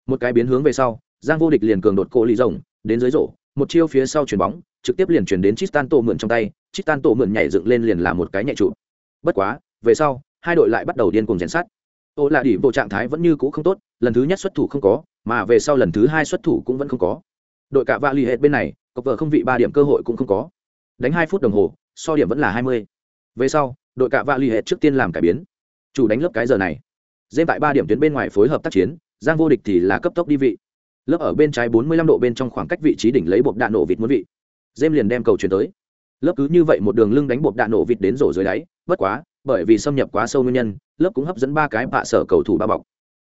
Speaker 1: một cái biến hướng về sau giang vô địch liền cường đột cổ lì rồng đến dưới rổ một chiêu phía sau chuyền bóng trực tiếp liền chuyển đến chít tan tô mượn trong tay, chít tan tô mượn nhảy dựng lên liền là một cái nhẹ trụ. Bất quá, về sau, hai đội lại bắt đầu điên cuồng rèn sát. Ô là đỉ bộ trạng thái vẫn như cũ không tốt, lần thứ nhất xuất thủ không có, mà về sau lần thứ hai xuất thủ cũng vẫn không có. Đội cả Vali hết bên này, cọc vợ không vị ba điểm cơ hội cũng không có. Đánh hai phút đồng hồ, so điểm vẫn là hai mươi. Về sau, đội cạ cả Vali hết trước tiên làm cải biến. Chủ đánh lớp cái giờ này. Dêm tại ba điểm tuyến bên ngoài phối hợp tác chiến, Giang vô địch thì là cấp tốc đi vị. Lớp ở bên trái 45 độ bên trong khoảng cách vị trí đỉnh lấy bột đạn nổ vịt muốn vị dêm liền đem cầu chuyển tới lớp cứ như vậy một đường lưng đánh bột đạn nổ vịt đến rổ dưới đáy bất quá bởi vì xâm nhập quá sâu nguyên nhân lớp cũng hấp dẫn ba cái bạ sở cầu thủ ba bọc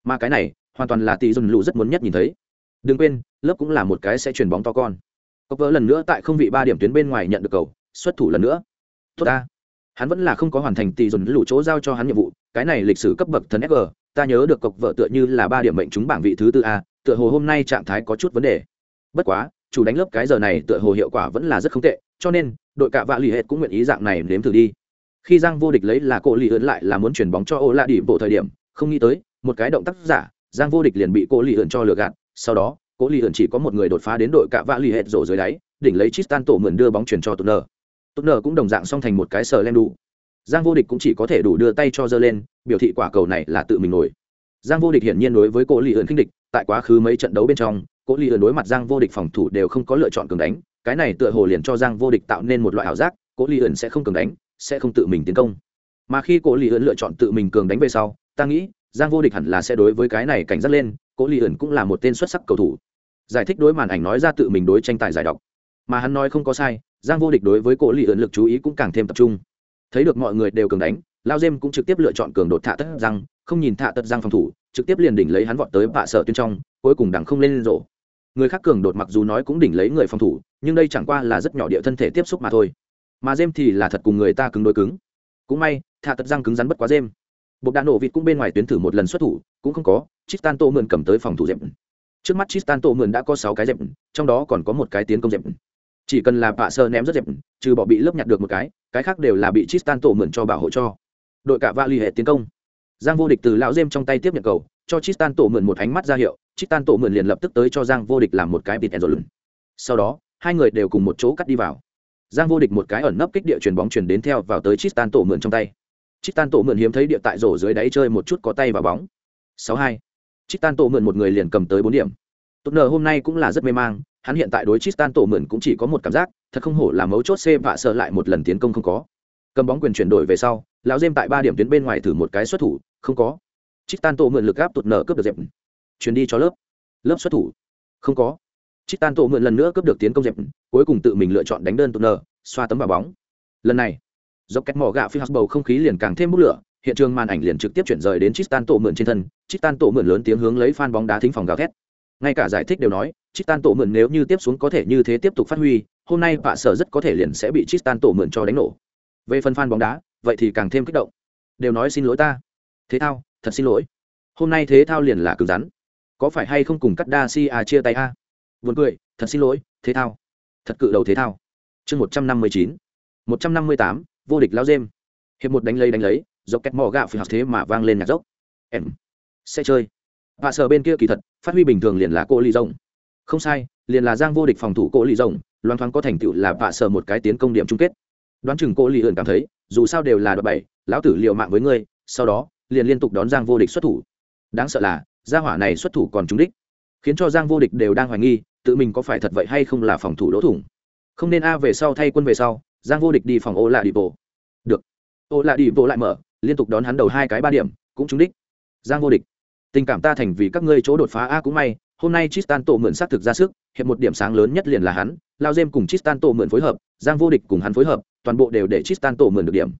Speaker 1: mà cái này hoàn toàn là tỷ dùn lụ rất muốn nhất nhìn thấy đừng quên lớp cũng là một cái sẽ chuyền bóng to con cốc vỡ lần nữa tại không vị ba điểm tuyến bên ngoài nhận được cầu, xuất thủ lần nữa. Tốt ta. Hắn vẫn là không có hoàn thành tỷ dồn lũ chỗ giao cho hắn nhiệm vụ, cái này lịch sử cấp bậc thần sg ta nhớ được cọc vợ tựa như là ba điểm mệnh trúng bảng vị thứ tư a, tựa hồ hôm nay trạng thái có chút vấn đề. Bất quá, chủ đánh lớp cái giờ này tựa hồ hiệu quả vẫn là rất không tệ, cho nên, đội cạ vạ lì hệt cũng nguyện ý dạng này nếm thử đi. Khi giang vô địch lấy là cô lì ươn lại là muốn chuyển bóng cho ô la đi bộ thời điểm, không nghĩ tới, một cái động tác giả, giang vô địch liền bị cô lì ươn cho lừa gạt, sau đó Cố lì ẩn chỉ có một người đột phá đến đội cạ vạ lì hệt rổ dưới đáy, đỉnh lấy tristan tổ mượn đưa bóng chuyển cho tụt nơ cũng đồng dạng xong thành một cái sờ len đủ. Giang vô địch cũng chỉ có thể đủ đưa tay cho dơ lên, biểu thị quả cầu này là tự mình nổi. Giang vô địch hiển nhiên đối với Cố lì ẩn khinh địch, tại quá khứ mấy trận đấu bên trong, cố lì ẩn đối mặt giang vô địch phòng thủ đều không có lựa chọn cường đánh, cái này tựa hồ liền cho giang vô địch tạo nên một loại ảo giác, cố lì ẩn sẽ không cường đánh, sẽ không tự mình tiến công. Mà khi cố lì ẩn lựa chọn tự mình cường đánh về sau, ta nghĩ, giang vô địch hẳn là sẽ đối với cái này cảnh giác lên, cố lì ẩn cũng là một tên xuất sắc cầu thủ giải thích đối màn ảnh nói ra tự mình đối tranh tài giải độc. Mà hắn nói không có sai, giang vô địch đối với cố lì ẩn lực chú ý cũng càng thêm tập trung. Thấy được mọi người đều cường đánh, lao dêm cũng trực tiếp lựa chọn cường đột thạ tất răng không nhìn thạ tất răng phòng thủ, trực tiếp liền đỉnh lấy hắn vọt tới vạ sở tuyên trong, cuối cùng đằng không lên rổ. Người khác cường đột mặc dù nói cũng đỉnh lấy người phòng thủ, nhưng đây chẳng qua là rất nhỏ địa thân thể tiếp xúc mà thôi. Mà dêm thì là thật cùng người ta cứng đôi cứng. Cũng may thạ tật răng cứng rắn bất quá dêm bột đạn nổ vịt cũng bên ngoài tuyến thử một lần xuất thủ, cũng không có tristan tô mượn cầm tới phòng thủ dẹp trước mắt tristan tổ mượn đã có sáu cái dẹp trong đó còn có một cái tiến công dẹp chỉ cần là bạ sơ ném rất dẹp trừ bỏ bị lớp nhặt được một cái cái khác đều là bị tristan tổ mượn cho bảo hộ cho đội cả Vali hệ tiến công giang vô địch từ lão dêm trong tay tiếp nhận cầu cho tristan tổ mượn một ánh mắt ra hiệu Tristan tổ mượn liền lập tức tới cho Giang Vô Địch làm một cái bịt rồi. Sau đó, hai người đều cùng một chỗ cắt đi vào. Giang Vô Địch một cái ẩn nấp kích địa chuyển bóng chuyển đến theo vào tới Tristan tổ mượn trong tay. Tristan tổ mượn hiếm thấy địa tại rổ dưới đáy chơi một chút có tay vào bóng. 6-2. Tristan tổ mượn một người liền cầm tới bốn điểm. Tốt nở hôm nay cũng là rất mê mang, hắn hiện tại đối Tristan tổ mượn cũng chỉ có một cảm giác, thật không hổ là mấu chốt C vạ sợ lại một lần tiến công không có. Cầm bóng quyền chuyển đổi về sau, lão Gem tại ba điểm tuyến bên ngoài thử một cái xuất thủ, không có. Tristan tổ mượn lực áp tụt nở cướp được dẹp chuyển đi cho lớp lớp xuất thủ không có Tristan tổ mượn lần nữa cướp được tiến công dẹp, cuối cùng tự mình lựa chọn đánh đơn tụt nở, xoa tấm vào bóng. Lần này, dọc kẹt mỏ gạ phi bầu không khí liền càng thêm bốc lửa, hiện trường màn ảnh liền trực tiếp chuyển rời đến Tristan tổ mượn trên thân, Tristan tổ mượn lớn tiếng hướng lấy fan bóng đá thính phòng gào thét. Ngay cả giải thích đều nói, Tristan tổ mượn nếu như tiếp xuống có thể như thế tiếp tục phát huy, hôm nay vạ sở rất có thể liền sẽ bị Tristan tổ mượn cho đánh nổ. Về phần fan bóng đá, vậy thì càng thêm kích động. Đều nói xin lỗi ta. Thế thao, thật xin lỗi. Hôm nay thế thao liền là cứng rắn. Có phải hay không cùng cắt đa si à chia tay a? Buồn cười, thật xin lỗi, thế thao. Thật cự đầu thế thao. Chương một trăm năm mươi chín một trăm năm mươi tám vô địch lao dêm. Hiệp một đánh lấy đánh lấy, dọc kẹt mò gạo phi học thế mà vang lên nhạc dốc. Em sẽ chơi. Vạ sở bên kia kỳ thật, phát huy bình thường liền là cô ly rồng. Không sai, liền là giang vô địch phòng thủ cô ly rồng loan thoáng có thành tựu là vạ sở một cái tiến công điểm chung kết. Đoán chừng cô ly ẩn cảm thấy dù sao đều là đội bảy lão tử liệu mạng với ngươi sau đó liền liên tục đón giang vô địch xuất thủ. Đáng sợ là gia hỏa này xuất thủ còn trúng đích. Khiến cho giang vô địch đều đang hoài nghi tự mình có phải thật vậy hay không là phòng thủ đỗ thủng. Không nên a về sau thay quân về sau giang vô địch đi phòng ô lạ đi bộ được. Ô lạ đi bộ lại mở liên tục đón hắn đầu hai cái ba điểm cũng trúng đích giang vô địch tình cảm ta thành vì các ngươi chỗ đột phá a cũng may hôm nay Tristan tổ mượn sát thực ra sức, hiệp một điểm sáng lớn nhất liền là hắn, Lao Gem cùng Tristan tổ mượn phối hợp, Giang vô địch cùng hắn phối hợp, toàn bộ đều để Tristan tổ mượn được điểm.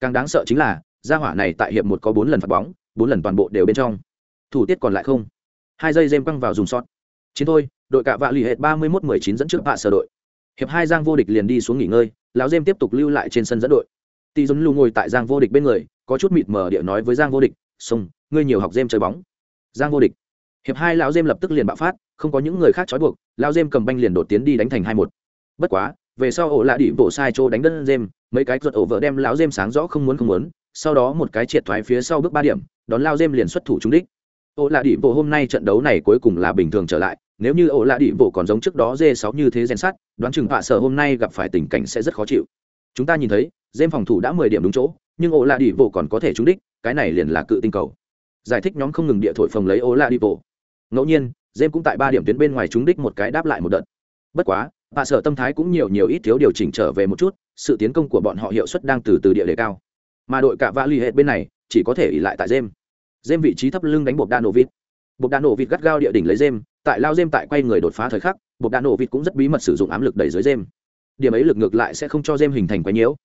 Speaker 1: Càng đáng sợ chính là, gia hỏa này tại hiệp một có bốn lần phạt bóng, bốn lần toàn bộ đều bên trong. Thủ tiết còn lại không. Hai giây Gem căng vào dùng sót. Chiến thôi, đội cạ vạ lì hệt 31-19 dẫn trước vạ sở đội. Hiệp hai Giang vô địch liền đi xuống nghỉ ngơi, lão Gem tiếp tục lưu lại trên sân dẫn đội. Tỷ Dũng Lu ngồi tại Giang vô địch bên người, có chút mịt mờ địa nói với Giang vô địch, "Sông, ngươi nhiều học dêm chơi bóng." Giang vô địch hiệp hai lão dêm lập tức liền bạo phát không có những người khác trói buộc lão dêm cầm banh liền đột tiến đi đánh thành hai một. Bất quá về sau ổ lại đỉ bộ sai chỗ đánh đơn dêm mấy cái ruột ổ vợ đem lão dêm sáng rõ không muốn không muốn sau đó một cái triệt thoái phía sau bước ba điểm đón lao dêm liền xuất thủ trúng đích. Ổ lại đỉ bộ hôm nay trận đấu này cuối cùng là bình thường trở lại nếu như ổ lại đỉ bộ còn giống trước đó dê sáu như thế rèn sát đoán chừng họa sở hôm nay gặp phải tình cảnh sẽ rất khó chịu. Chúng ta nhìn thấy dêm phòng thủ đã mười điểm đúng chỗ nhưng ổ lạ đi vô còn có thể trúng đích, cái này liền là cự tinh cầu. Giải thích nhóm không ngừng địa thổi phồng lấy ổ lạ đi vô ngẫu nhiên jem cũng tại ba điểm tuyến bên ngoài trúng đích một cái đáp lại một đợt. Bất quá hạ sở tâm thái cũng nhiều nhiều ít thiếu điều chỉnh trở về một chút, sự tiến công của bọn họ hiệu suất đang từ từ địa đề cao. Mà đội cả vã l ì hệ bên này, chỉ có thể ỉ lại tại jem jem vị trí thấp lưng đánh bột đa nổ vịt bột đa nổ vịt gắt gao địa đỉnh lấy jem tại lao jem tại quay người đột phá thời khắc bột đa nổ vịt cũng rất bí mật sử dụng ám lực đẩy dưới jem điểm ấy lực ngược lại sẽ không cho jem hình thành quái nhiễu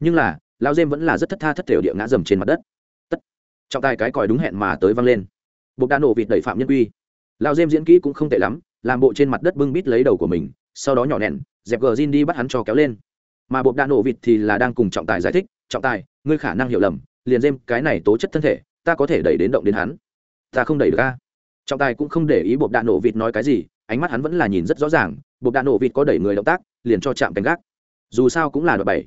Speaker 1: nhưng là lao dêm vẫn là rất thất tha thất thểu địa ngã dầm trên mặt đất. Tất. Trọng tài cái còi đúng hẹn mà tới văng lên. Bột đa nổ vịt đẩy phạm nhân quy. Lao dêm diễn kỹ cũng không tệ lắm, làm bộ trên mặt đất bưng bít lấy đầu của mình, sau đó nhỏ nẹn, dẹp gờ zin đi bắt hắn cho kéo lên. Mà bột đạn nổ vịt thì là đang cùng trọng tài giải thích, trọng tài, ngươi khả năng hiểu lầm, liền dêm, cái này tố chất thân thể, ta có thể đẩy đến động đến hắn. Ta không đẩy được ca trọng tài cũng không để ý bột đạn nổ vịt nói cái gì, ánh mắt hắn vẫn là nhìn rất rõ ràng bột đạn nổ vịt có đẩy người động tác, liền cho chạm cánh gác. Dù sao cũng là đội bảy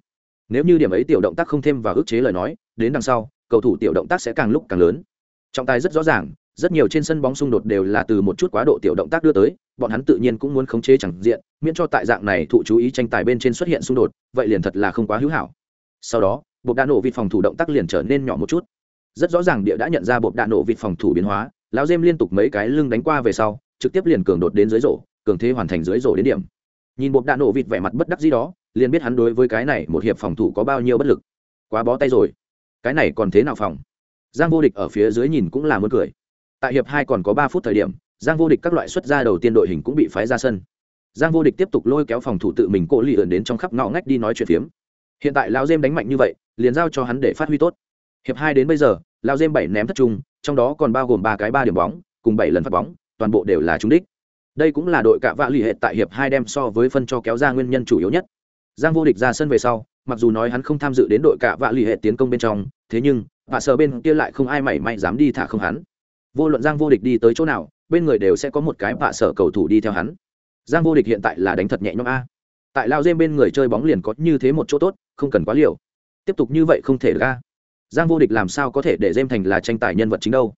Speaker 1: nếu như điểm ấy tiểu động tác không thêm vào ức chế lời nói, đến đằng sau, cầu thủ tiểu động tác sẽ càng lúc càng lớn. Trọng tài rất rõ ràng, rất nhiều trên sân bóng xung đột đều là từ một chút quá độ tiểu động tác đưa tới, bọn hắn tự nhiên cũng muốn khống chế chẳng diện, miễn cho tại dạng này thụ chú ý tranh tài bên trên xuất hiện xung đột, vậy liền thật là không quá hữu hảo. Sau đó bột đạn nổ vịt phòng thủ động tác liền trở nên nhỏ một chút. Rất rõ ràng địa đã nhận ra bột đạn nổ vịt phòng thủ biến hóa, lão dêm liên tục mấy cái lưng đánh qua về sau, trực tiếp liền cường đột đến dưới rổ, cường thế hoàn thành dưới rổ đến điểm. Nhìn bột đạn nổ vịt vẻ mặt bất đắc gì đó liền biết hắn đối với cái này một hiệp phòng thủ có bao nhiêu bất lực. Quá bó tay rồi. Cái này còn thế nào phòng? Giang vô địch ở phía dưới nhìn cũng là muốn cười. Tại hiệp hai còn có ba phút thời điểm, giang vô địch các loại xuất gia đầu tiên đội hình cũng bị phái ra sân. Giang vô địch tiếp tục lôi kéo phòng thủ tự mình cỗ lì ẩn đến trong khắp ngõ ngách đi nói chuyện phiếm. Hiện tại lao dêm đánh mạnh như vậy, liền giao cho hắn để phát huy tốt. Hiệp hai đến bây giờ lao dêm bảy ném thất trung, trong đó còn bao gồm ba cái ba điểm bóng, cùng bảy lần phát bóng, toàn bộ đều là trúng đích. Đây cũng là đội cạ vạ lì hệ tại hiệp hai đem so với phân cho kéo ra nguyên nhân chủ yếu nhất giang vô địch ra sân về sau, mặc dù nói hắn không tham dự đến đội cả vạ lì hệ tiến công bên trong, thế nhưng, vạ sờ bên kia lại không ai mảy may dám đi thả không hắn. Vô luận giang vô địch đi tới chỗ nào, bên người đều sẽ có một cái vạ sở cầu thủ đi theo hắn. Giang vô địch hiện tại là đánh thật nhẹ nhõm a. Tại lao dêm bên người chơi bóng liền có như thế một chỗ tốt, không cần quá liều. Tiếp tục như vậy không thể ra giang vô địch làm sao có thể để dêm thành là tranh tài nhân vật chính đâu?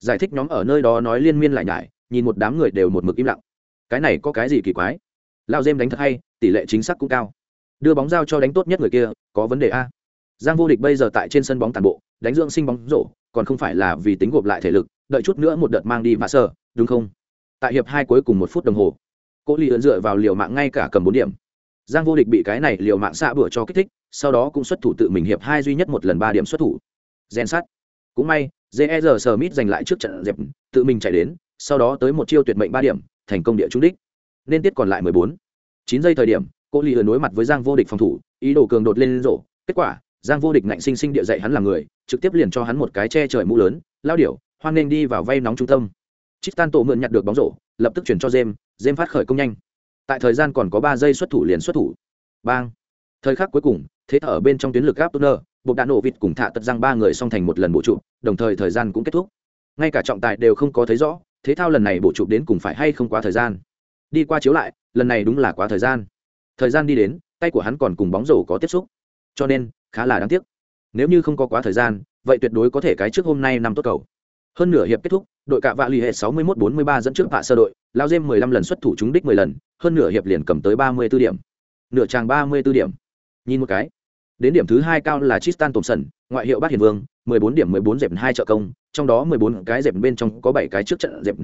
Speaker 1: Giải thích nhóm ở nơi đó nói liên miên lại nhải, nhìn một đám người đều một mực im lặng. Cái này có cái gì kỳ quái? Lao dêm đánh thật hay, tỷ lệ chính xác cũng cao đưa bóng giao cho đánh tốt nhất người kia, có vấn đề a. Giang vô địch bây giờ tại trên sân bóng tàn bộ, đánh dưỡng sinh bóng rổ, còn không phải là vì tính gộp lại thể lực, đợi chút nữa một đợt mang đi vạ sơ, đúng không? Tại hiệp hai cuối cùng một phút đồng hồ, cố lì ấn dựa vào liều mạng ngay cả cầm bốn điểm. Giang vô địch bị cái này liều mạng xạ bữa cho kích thích, sau đó cũng xuất thủ tự mình hiệp hai duy nhất một lần ba điểm xuất thủ. Gen sát cũng may jer smith giành lại trước trận dẹp, tự mình chạy đến, sau đó tới một chiêu tuyệt mệnh ba điểm, thành công địa trúng đích. Nên tiết còn lại mười bốn. Chín giây thời điểm cô lì đối mặt với giang vô địch phòng thủ ý đồ cường đột lên rổ kết quả giang vô địch ngạnh sinh sinh địa dạy hắn là người trực tiếp liền cho hắn một cái che trời mũ lớn lao điểu hoan nên đi vào vay nóng trung tâm Tristan tổ mượn nhặt được bóng rổ, lập tức chuyển cho James, James phát khởi công nhanh. Tại thời gian còn có ba giây xuất thủ liền xuất thủ. Bang. Thời khắc cuối cùng, thế ở bên trong tuyến lực gáp tuner buộc đạn nổ vịt cùng thạ tật răng ba người song thành một lần bộ trụ, đồng thời thời gian cũng kết thúc. Ngay cả trọng tài đều không có thấy rõ, thế thao lần này bộ trụ đến cùng phải hay không quá thời gian. Đi qua chiếu lại, lần này đúng là quá thời gian. Thời gian đi đến, tay của hắn còn cùng bóng rổ có tiếp xúc. Cho nên, khá là đáng tiếc. Nếu như không có quá thời gian, vậy tuyệt đối có thể cái trước hôm nay năm tốt cầu. Hơn nửa hiệp kết thúc, đội cạ vạ lì hệ 61-43 dẫn trước vạ sơ đội, lao dêm 15 lần xuất thủ trúng đích 10 lần, hơn nửa hiệp liền cầm tới 34 điểm. Nửa trang 34 điểm. Nhìn một cái. Đến điểm thứ hai cao là Tristan Thompson, ngoại hiệu Bát Hiền Vương, 14 điểm 14 dẹp hai trợ công, trong đó 14 cái dẹp bên trong có 7 cái trước trận dẹp.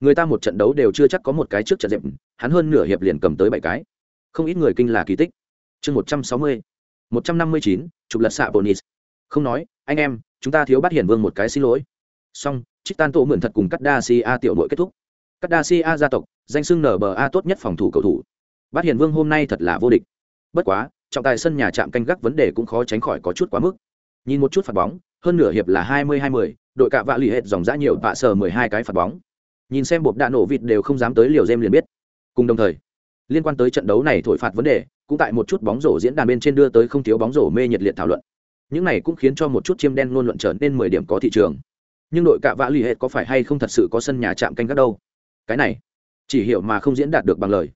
Speaker 1: Người ta một trận đấu đều chưa chắc có một cái trước trận dẹp, hắn hơn nửa hiệp liền cầm tới 7 cái. Không ít người kinh là kỳ tích. Chương 160. 159, chụp lật xạ Bonis. Không nói, anh em, chúng ta thiếu Bát hiển Vương một cái xin lỗi song, trích tan tổ mượn thật cùng cắt đa si a tiểu đội kết thúc cắt đa si a gia tộc danh sưng nở bờ a tốt nhất phòng thủ cầu thủ bát hiển vương hôm nay thật là vô địch bất quá trọng tài sân nhà chạm canh gác vấn đề cũng khó tránh khỏi có chút quá mức nhìn một chút phạt bóng hơn nửa hiệp là hai mươi hai mươi đội cạ vạ lì hết dòng dã nhiều vạ sờ mười hai cái phạt bóng nhìn xem bột đạn nổ vịt đều không dám tới liều dêm liền biết cùng đồng thời liên quan tới trận đấu này thổi phạt vấn đề, cũng tại một chút bóng rổ diễn đàn bên trên đưa tới không thiếu bóng rổ mê nhiệt liệt thảo luận. Những này cũng khiến cho một chút chiêm đen luôn luận trở nên mười điểm có thị trường. Nhưng đội cạ vạ l ì có phải hay không thật sự có sân nhà chạm canh các đâu? Cái này, chỉ hiểu mà không diễn đạt được bằng lời.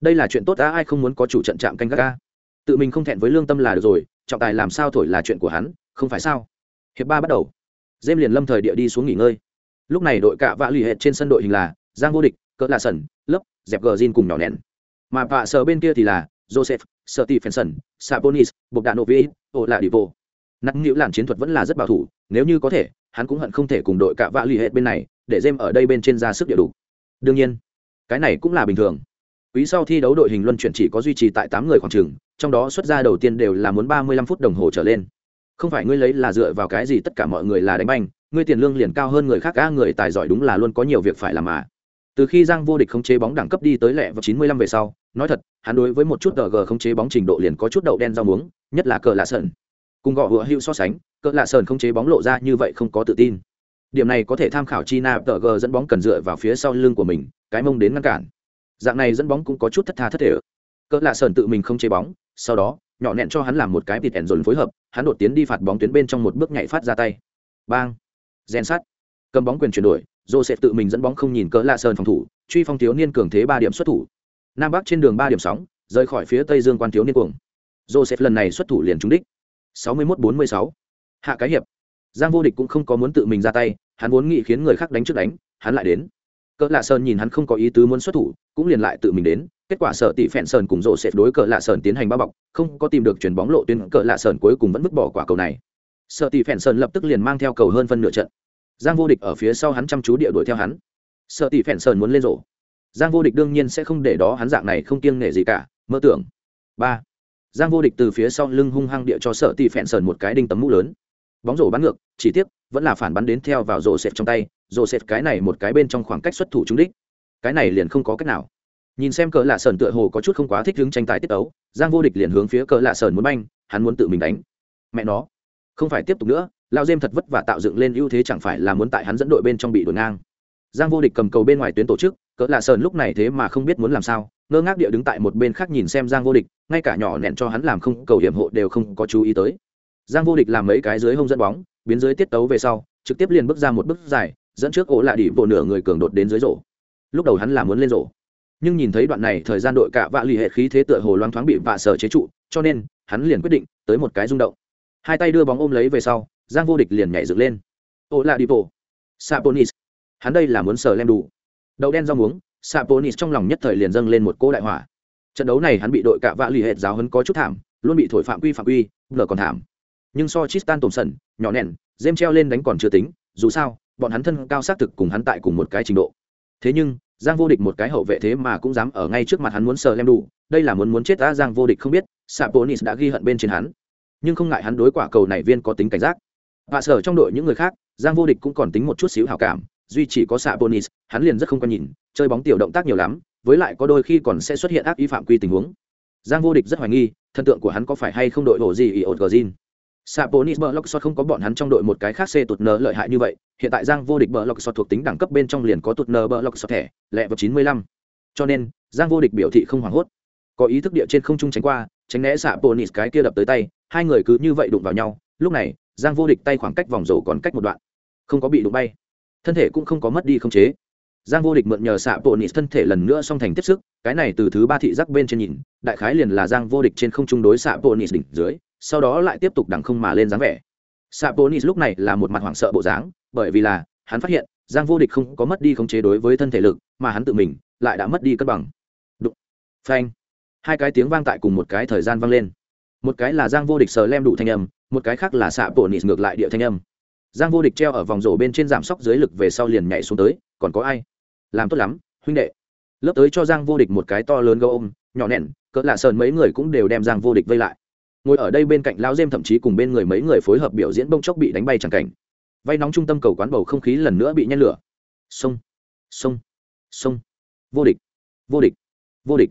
Speaker 1: Đây là chuyện tốt đã ai không muốn có chủ trận chạm canh các ca tự mình không thẹn với lương tâm là được rồi, trọng tài làm sao thổi là chuyện của hắn, không phải sao? Hiệp ba bắt đầu. Dêm liền lâm thời địa đi xuống nghỉ ngơi. Lúc này đội cạ vạ l ì trên sân đội hình là giang vô địch, cỡ lạ sẩn lớp dẹp gờ zin cùng nhỏ nén mà vạ sở bên kia thì là joseph sợ sabonis bộc đạn ô lạ đi vô nặng nghĩu làn chiến thuật vẫn là rất bảo thủ, nếu như có thể, hắn cũng hận không thể cùng đội cạ vạ l ì hệ bên này, để jem ở đây bên trên ra sức địa đủ. Đương nhiên, cái này cũng là bình thường. Quý sau thi đấu đội hình luân chuyển chỉ có duy trì tại tám người khoảng trường, trong đó xuất ra đầu tiên đều là muốn ba mươi lăm phút đồng hồ trở lên. Không phải ngươi lấy là dựa vào cái gì tất cả mọi người là đánh banh, ngươi tiền lương liền cao hơn người khác a người tài giỏi đúng là luôn có nhiều việc phải làm mà từ khi giang vô địch không chế bóng đẳng cấp đi tới lẹ vào chín mươi lăm về sau, nói thật, hắn đối với một chút gg không chế bóng trình độ liền có chút đậu đen rau muống, nhất là cờ lạ sợn cùng gõ hựa hữu so sánh, cờ lạ sờn không chế bóng lộ ra như vậy không có tự tin. Điểm này có thể tham khảo china tờ g dẫn bóng cần dựa vào phía sau lưng của mình, cái mông đến ngăn cản. Dạng này dẫn bóng cũng có chút thất tha thất thể. Cờ lạ sờn tự mình không chế bóng, sau đó, nhỏ nẹn cho hắn làm một cái vịt ẻn dồn phối hợp, hắn đột tiến đi phạt bóng tuyến bên trong một bước nhảy phát ra tay. Bang! Gen sắt! Cầm bóng quyền chuyển đổi sẽ tự mình dẫn bóng không nhìn cỡ lạ sơn phòng thủ, truy phong thiếu niên cường thế ba điểm xuất thủ. Nam bắc trên đường ba điểm sóng, rời khỏi phía tây dương quan thiếu niên cuồng. Joseph lần này xuất thủ liền trúng đích. 61-46. hạ cái hiệp. Giang vô địch cũng không có muốn tự mình ra tay, hắn vốn nghĩ khiến người khác đánh trước đánh, hắn lại đến. Cỡ lạ sơn nhìn hắn không có ý tứ muốn xuất thủ, cũng liền lại tự mình đến. Kết quả sở tỷ phèn sơn cùng Joseph sẽ đối cỡ lạ sơn tiến hành bao bọc, không có tìm được chuyển bóng lộ tuyến, cỡ lạ sơn cuối cùng vẫn vứt bỏ quả cầu này. Sở tỷ phèn sơn lập tức liền mang theo cầu hơn phân nửa trận giang vô địch ở phía sau hắn chăm chú địa đuổi theo hắn. Sợ tỷ phèn sơn muốn lên rổ. Giang vô địch đương nhiên sẽ không để đó hắn dạng này không kiêng nể gì cả, mơ tưởng. Ba. Giang vô địch từ phía sau lưng hung hăng địa cho sợ tỷ phèn sờn một cái đinh tấm mũ lớn. Bóng rổ bắn ngược, chỉ tiếc, vẫn là phản bắn đến theo vào rổ sệt trong tay, rổ sệt cái này một cái bên trong khoảng cách xuất thủ trúng đích. Cái này liền không có cách nào. Nhìn xem cỡ lạ sờn tựa hồ có chút không quá thích đứng tranh tài tiết tấu, giang vô địch liền hướng phía cỡ lạ sờn muốn banh, hắn muốn tự mình đánh. Mẹ nó không phải tiếp tục nữa, lao dêm thật vất vả tạo dựng lên ưu thế chẳng phải là muốn tại hắn dẫn đội bên trong bị đuổi ngang. Giang vô địch cầm cầu bên ngoài tuyến tổ chức, cỡ lạ sờn lúc này thế mà không biết muốn làm sao, ngơ ngác địa đứng tại một bên khác nhìn xem giang vô địch, ngay cả nhỏ nẹn cho hắn làm không, cầu hiểm hộ đều không có chú ý tới. Giang vô địch làm mấy cái dưới hông dẫn bóng, biến dưới tiết tấu về sau, trực tiếp liền bước ra một bước dài, dẫn trước ổ lạ đỉ bộ nửa người cường đột đến dưới rổ. Lúc đầu hắn là muốn lên rổ. Nhưng nhìn thấy đoạn này thời gian đội cả vạ lì hệ khí thế tựa hồ loáng thoáng bị vạ sở chế trụ, cho nên hắn liền quyết định tới một cái rung động hai tay đưa bóng ôm lấy về sau, giang vô địch liền nhảy dựng lên. Ô lạ đi bộ saponis. Hắn đây là muốn sờ lem đủ. Đậu đen rau muống, saponis trong lòng nhất thời liền dâng lên một cỗ đại hỏa. Trận đấu này hắn bị đội cạ vạ lì hệt giáo hấn có chút thảm, luôn bị thổi phạm quy phạm quy lờ còn thảm. Nhưng so tristan sần nhỏ nẹn dêm treo lên đánh còn chưa tính, dù sao, bọn hắn thân cao xác thực cùng hắn tại cùng một cái trình độ. Thế nhưng, giang vô địch một cái hậu vệ thế mà cũng dám ở ngay trước mặt hắn muốn sờ lem đủ, đây là muốn muốn chết ta giang vô địch không biết, saponis đã ghi hận bên trên hắn nhưng không ngại hắn đối quả cầu này viên có tính cảnh giác và sở trong đội những người khác giang vô địch cũng còn tính một chút xíu hảo cảm duy chỉ có xạ bonis hắn liền rất không quan nhìn chơi bóng tiểu động tác nhiều lắm với lại có đôi khi còn sẽ xuất hiện ác ý phạm quy tình huống giang vô địch rất hoài nghi thần tượng của hắn có phải hay không đội hồ gì ý ột gờ zin Saponis Blockshot không có bọn hắn trong đội một cái khác C tụt nở lợi hại như vậy, hiện tại Giang vô địch bờ Blockshot thuộc tính đẳng cấp bên trong liền có tụt nở Blockshot thẻ, lẹ vào 95. Cho nên, Giang vô địch biểu thị không hoảng hốt. Có ý thức địa trên không trung tránh qua, tránh né Saponis cái kia đập tới tay, hai người cứ như vậy đụng vào nhau, lúc này, Giang vô địch tay khoảng cách vòng rổ còn cách một đoạn, không có bị đụng bay, thân thể cũng không có mất đi không chế. Giang vô địch mượn nhờ xạ bộ thân thể lần nữa song thành tiếp sức, cái này từ thứ ba thị giác bên trên nhìn, đại khái liền là Giang vô địch trên không trung đối xạ bộ đỉnh dưới, sau đó lại tiếp tục đằng không mà lên dáng vẻ. Saponis lúc này là một mặt hoảng sợ bộ dáng bởi vì là hắn phát hiện giang vô địch không có mất đi khống chế đối với thân thể lực mà hắn tự mình lại đã mất đi cân bằng. Đụng. Phanh hai cái tiếng vang tại cùng một cái thời gian vang lên. Một cái là giang vô địch sờ lem đủ thanh âm, một cái khác là xạ bộ nịt ngược lại địa thanh âm. Giang vô địch treo ở vòng rổ bên trên giảm sóc dưới lực về sau liền nhảy xuống tới, còn có ai? Làm tốt lắm, huynh đệ. Lớp tới cho giang vô địch một cái to lớn gấu ôm, nhỏ nẹn, cỡ lạ sờn mấy người cũng đều đem giang vô địch vây lại. Ngồi ở đây bên cạnh lão dêm thậm chí cùng bên người mấy người phối hợp biểu diễn bông chốc bị đánh bay chẳng cảnh. Vay nóng trung tâm cầu quán bầu không khí lần nữa bị nhen lửa. Sông sông sông. Vô địch vô địch vô địch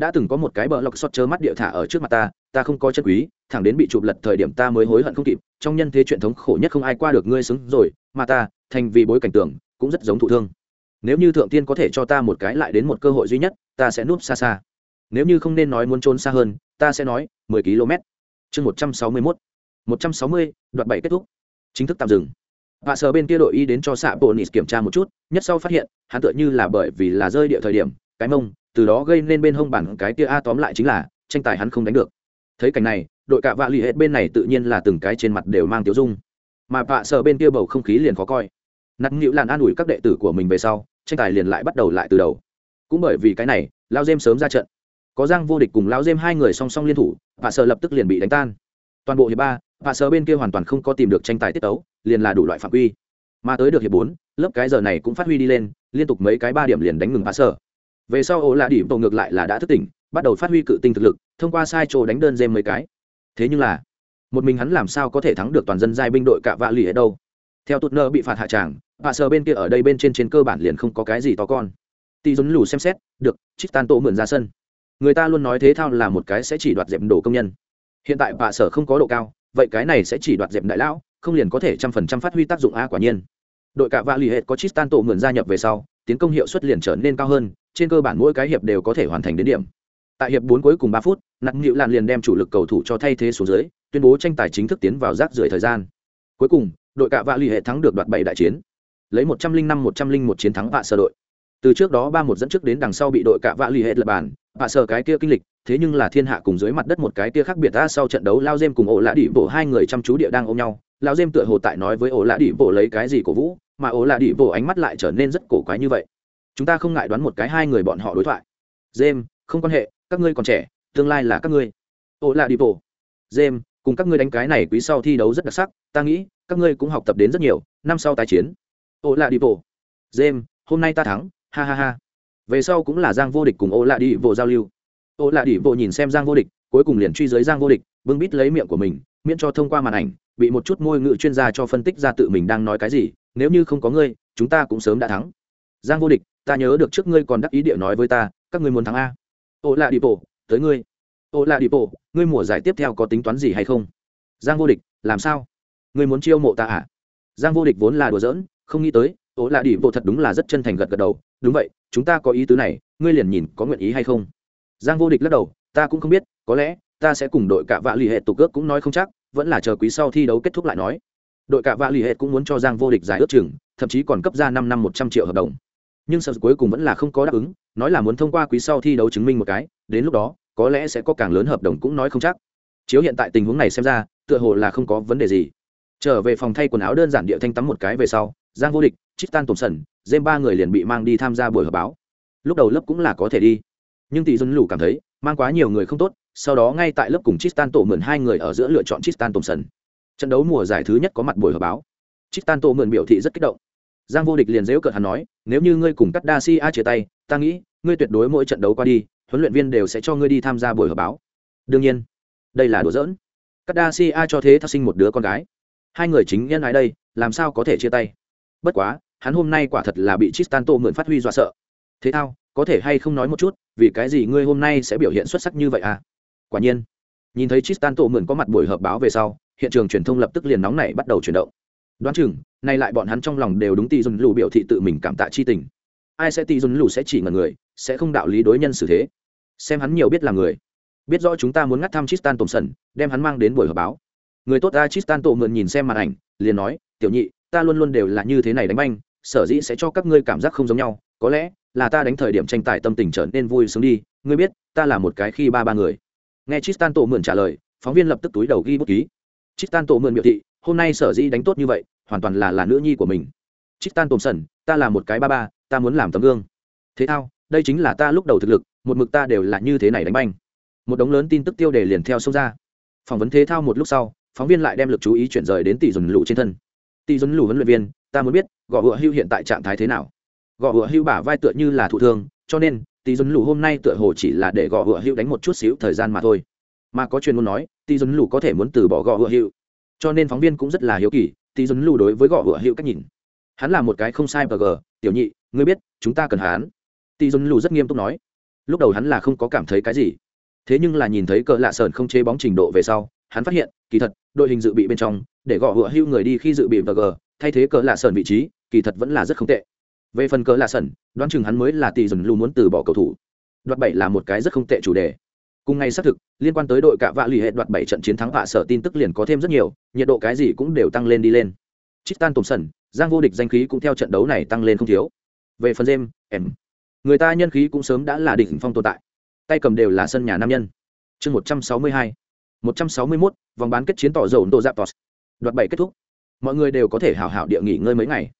Speaker 1: đã từng có một cái bờ lọc xót chớ mắt địa thả ở trước mặt ta ta không có chân quý, thẳng đến bị chụp lật thời điểm ta mới hối hận không kịp, trong nhân thế truyền thống khổ nhất không ai qua được ngươi xứng rồi, mà ta, thành vì bối cảnh tưởng, cũng rất giống thụ thương. Nếu như thượng tiên có thể cho ta một cái lại đến một cơ hội duy nhất, ta sẽ núp xa xa. Nếu như không nên nói muốn trốn xa hơn, ta sẽ nói, mười km. Chương một trăm sáu mươi mốt. Một trăm sáu mươi, đoạn bảy kết thúc. Chính thức tạm dừng. Vạ sở bên kia đội y đến cho xạ bộ nịt kiểm tra một chút, nhất sau phát hiện, hắn tựa như là bởi vì là rơi địa thời điểm, cái mông từ đó gây nên bên hông bản cái kia a tóm lại chính là, tranh tài hắn không đánh được. Thấy cảnh này, đội cạ vạ lì hết bên này tự nhiên là từng cái trên mặt đều mang tiếu dung. Mà vạ sở bên kia bầu không khí liền khó coi. Nặng nhịu làn an ủi các đệ tử của mình về sau, tranh tài liền lại bắt đầu lại từ đầu. Cũng bởi vì cái này lao dêm sớm ra trận. Có giang vô địch cùng lão dêm hai người song song liên thủ, vạ sợ lập tức liền bị đánh tan. Toàn bộ hiệp ba, vạ sợ bên kia hoàn toàn không có tìm được tranh tài tiết tấu, liền là đủ loại phạm quy mà tới được hiệp bốn, lớp cái giờ này cũng phát huy đi lên, liên tục mấy cái ba điểm liền đánh ngừng vạ sợ về sau ổ là điểm tổ ngược lại là đã thức tỉnh, bắt đầu phát huy cự tinh thực lực, thông qua sai trồ đánh đơn dêm mấy cái. Thế nhưng là, một mình hắn làm sao có thể thắng được toàn dân giai binh đội cả vạ lì ở đâu? Theo tụt nơ bị phạt hạ tràng, vạ sờ bên kia ở đây bên trên trên cơ bản liền không có cái gì to con. Tỷ dồn lù xem xét, được, trích tan tổ mượn ra sân. Người ta luôn nói thế thao là một cái sẽ chỉ đoạt dẹp đồ công nhân. Hiện tại bạ sở không có độ cao, vậy cái này sẽ chỉ đoạt dẹp đại lão, không liền có thể trăm phần trăm phát huy tác dụng a quả nhiên. Đội cả vạ lì hệt có Tristan tổ mượn gia nhập về sau, tiến công hiệu suất liền trở nên cao hơn trên cơ bản mỗi cái hiệp đều có thể hoàn thành đến điểm. Tại hiệp bốn cuối cùng ba phút nặng Nghiễu Lan liền đem chủ lực cầu thủ cho thay thế xuống dưới, tuyên bố tranh tài chính thức tiến vào rác rưởi thời gian. Cuối cùng, đội cả vạ lì hệ thắng được đoạt bảy đại chiến. Lấy một trăm linh năm một trăm linh một chiến thắng vạ sở đội. Từ trước đó ba một dẫn trước đến đằng sau bị đội cả vạ lì hệ lập bàn, vạ sở cái kia kinh lịch, thế nhưng là thiên hạ cùng dưới mặt đất một cái kia khác biệt ra sau trận đấu, lao dêm cùng ổ Lạ đỉ bộ hai người chăm chú địa đang ôm nhau. Lao dêm tựa hồ tại nói với ổ Lạ đỉ bộ lấy cái gì cổ vũ, mà ổ Lạ đỉ bộ ánh mắt lại trở nên rất cổ quái như vậy chúng ta không ngại đoán một cái hai người bọn họ đối thoại. Jem không quan hệ, các ngươi còn trẻ, tương lai là các ngươi. Ô là đi bộ jem cùng các ngươi đánh cái này quý sau thi đấu rất đặc sắc, ta nghĩ, các ngươi cũng học tập đến rất nhiều, năm sau tái chiến. Ô là đi bộ jem hôm nay ta thắng, ha ha ha. Về sau cũng là giang vô địch cùng ô lạ đi bộ giao lưu. Ô lạ đi bộ nhìn xem giang vô địch, cuối cùng liền truy giới giang vô địch, bưng bít lấy miệng của mình, miễn cho thông qua màn ảnh, bị một chút môi ngự chuyên gia cho phân tích ra tự mình đang nói cái gì, nếu như không có ngươi, chúng ta cũng sớm đã thắng giang vô địch, ta nhớ được trước ngươi còn đắc ý địa nói với ta, các ngươi muốn thắng a. Ô lạ đi bộ tới ngươi. Ô lạ đi bộ ngươi mùa giải tiếp theo có tính toán gì hay không? Giang vô địch, làm sao? Ngươi muốn chiêu mộ ta à? Giang vô địch vốn là đùa giỡn, không nghĩ tới ô lạ đi bộ thật đúng là rất chân thành gật gật đầu. Đúng vậy, chúng ta có ý tứ này, ngươi liền nhìn có nguyện ý hay không? Giang vô địch lắc đầu, ta cũng không biết, có lẽ, ta sẽ cùng đội cạ vạ l ì hệ tục ước cũng nói không chắc, vẫn là chờ quý sau thi đấu kết thúc lại nói. Đội cạ vạ l ì hệ cũng muốn cho giang vô địch giải ước chừng, thậm chí còn cấp ra năm năm một trăm triệu hợp đồng nhưng sợ cuối cùng vẫn là không có đáp ứng nói là muốn thông qua quý sau thi đấu chứng minh một cái đến lúc đó có lẽ sẽ có càng lớn hợp đồng cũng nói không chắc chiếu hiện tại tình huống này xem ra tựa hồ là không có vấn đề gì trở về phòng thay quần áo đơn giản địa thanh tắm một cái về sau giang vô địch chít tan tổn sẩn, dêm ba người liền bị mang đi tham gia buổi họp báo lúc đầu lớp cũng là có thể đi nhưng tỷ dân Lũ cảm thấy mang quá nhiều người không tốt sau đó ngay tại lớp cùng Tristan tổ mượn hai người ở giữa lựa chọn Tristan Thompson. Trận đấu mùa giải thứ nhất có mặt buổi họp báo. Tristan tổ mượn biểu thị rất kích động. Giang vô địch liền giễu cợt hắn nói, nếu như ngươi cùng cắt A chia tay, ta nghĩ, ngươi tuyệt đối mỗi trận đấu qua đi, huấn luyện viên đều sẽ cho ngươi đi tham gia buổi họp báo. Đương nhiên, đây là đùa giỡn. Cắt A cho thế thác sinh một đứa con gái. Hai người chính nhân ái đây, làm sao có thể chia tay? Bất quá, hắn hôm nay quả thật là bị Tristan To mượn phát huy dọa sợ. Thế thao, có thể hay không nói một chút vì cái gì ngươi hôm nay sẽ biểu hiện xuất sắc như vậy à quả nhiên nhìn thấy tristan To mượn có mặt buổi họp báo về sau hiện trường truyền thông lập tức liền nóng nảy bắt đầu chuyển động đoán chừng, nay lại bọn hắn trong lòng đều đúng tỷ dùn lù biểu thị tự mình cảm tạ chi tình. Ai sẽ tỷ dùn lù sẽ chỉ ngần người, sẽ không đạo lý đối nhân xử thế. Xem hắn nhiều biết là người. Biết rõ chúng ta muốn ngắt thăm tristan thompson đem hắn mang đến buổi họp báo. Người tốt ta tristan tổ mượn nhìn xem màn ảnh, liền nói, tiểu nhị, ta luôn luôn đều là như thế này đánh banh, sở dĩ sẽ cho các ngươi cảm giác không giống nhau, có lẽ là ta đánh thời điểm tranh tài tâm tình trở nên vui sướng đi, ngươi biết, ta là một cái khi ba ba người. Nghe tristan tổ mượn trả lời, phóng viên lập tức túi đầu ghi bút ký tristan tổ mượn biểu thị, hôm nay sở dĩ đánh tốt như vậy, hoàn toàn là là nữ nhi của mình. Tristan sần ta là một cái ba ba, ta muốn làm tấm gương. Thế thao, đây chính là ta lúc đầu thực lực, một mực ta đều là như thế này đánh banh. Một đống lớn tin tức tiêu đề liền theo sâu ra. Phỏng vấn thế thao một lúc sau, phóng viên lại đem lực chú ý chuyển rời đến tỷ dùn Lũ trên thân. Tỷ dùn Lũ huấn luyện viên, ta muốn biết gõ vựa hưu hiện tại trạng thái thế nào? Gõ vựa hưu bả vai tựa như là thụ thương, cho nên, tỷ dùn Lũ hôm nay tựa hồ chỉ là để gõ vựa hưu đánh một chút xíu thời gian mà thôi. Mà có chuyên ngôn nói tỷ dân lù có thể muốn từ bỏ gõ Hựa hưu cho nên phóng viên cũng rất là hiếu kỳ tỷ dân lù đối với gõ Hựa hưu cách nhìn. Hắn là một cái không sai bờ tiểu nhị, ngươi biết, chúng ta cần hắn. Tỷ dân lù rất nghiêm túc nói. Lúc đầu hắn là không có cảm thấy cái gì. Thế nhưng là nhìn thấy cờ lạ sờn không chế bóng trình độ về sau, hắn phát hiện, kỳ thật, đội hình dự bị bên trong, để gõ hựa hưu người đi khi dự bị vg thay thế cờ lạ sờn vị trí, kỳ thật vẫn là rất không tệ. Về phần cờ lạ sờn, đoán chừng hắn mới là tỷ dần Lù muốn từ bỏ cầu thủ. Đoạt bảy là một cái rất không tệ chủ đề cùng ngày xác thực liên quan tới đội cạ vạ lì hệ đoạt bảy trận chiến thắng vạ sở tin tức liền có thêm rất nhiều nhiệt độ cái gì cũng đều tăng lên đi lên. Tristan sần Giang vô địch danh khí cũng theo trận đấu này tăng lên không thiếu. Về phần James, em, người ta nhân khí cũng sớm đã là đỉnh phong tồn tại. Tay cầm đều là sân nhà nam nhân. Chương một trăm sáu mươi hai. một trăm sáu mươi mốt vòng bán kết chiến tỏ dầu tổ dạp tos đoạt bảy kết thúc. Mọi người đều có thể hảo hảo địa nghỉ ngơi mấy ngày.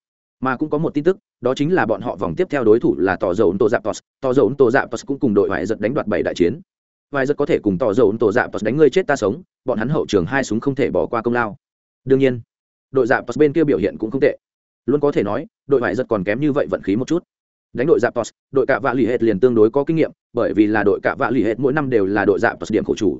Speaker 1: Mà cũng có một tin tức đó chính là bọn họ vòng tiếp theo đối thủ là tỏ dầu tổ dạp tos tỏ dầu tổ dạp tos cũng cùng đội vải giật đánh đoạt bảy đại chiến vài giật có thể cùng tỏ dầu tổ dạ post đánh ngươi chết ta sống bọn hắn hậu trường hai súng không thể bỏ qua công lao. Đương nhiên đội dạ tos bên kia biểu hiện cũng không tệ. Luôn có thể nói đội vài giật còn kém như vậy vận khí một chút. Đánh đội dạ tos đội cạ vạ l ì hệt liền tương đối có kinh nghiệm bởi vì là đội cạ vạ l ì hệt mỗi năm đều là đội dạ tos điểm khổ chủ.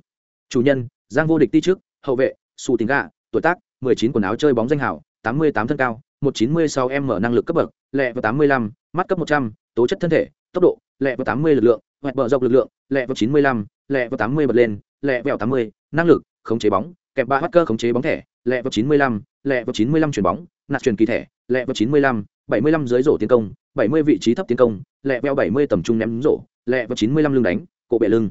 Speaker 1: Chủ nhân giang vô địch ti trước hậu vệ su tính gà tuổi tác 19 quần áo chơi bóng danh hảo 88 thân cao 196 m năng lực cấp bậc lẹ vào 85, mắt cấp 100, tố chất thân thể tốc độ lẹ vào 80 lực lượng hoạch bờ dọc lực lượng lẹ vào 95, lẹ vào 80 bật lên lẹ vào 80, năng lực khống chế bóng kẹp ba hacker khống chế bóng thẻ lẹ vào 95, lẹ vào 95 chuyển bóng nạt chuyển kỳ thẻ lẹ vào 95, 75 dưới rổ tiến công 70 vị trí thấp tiến công lẹ vẹo 70 tầm trung ném rổ lẹ vào 95 lưng đánh cổ bệ lưng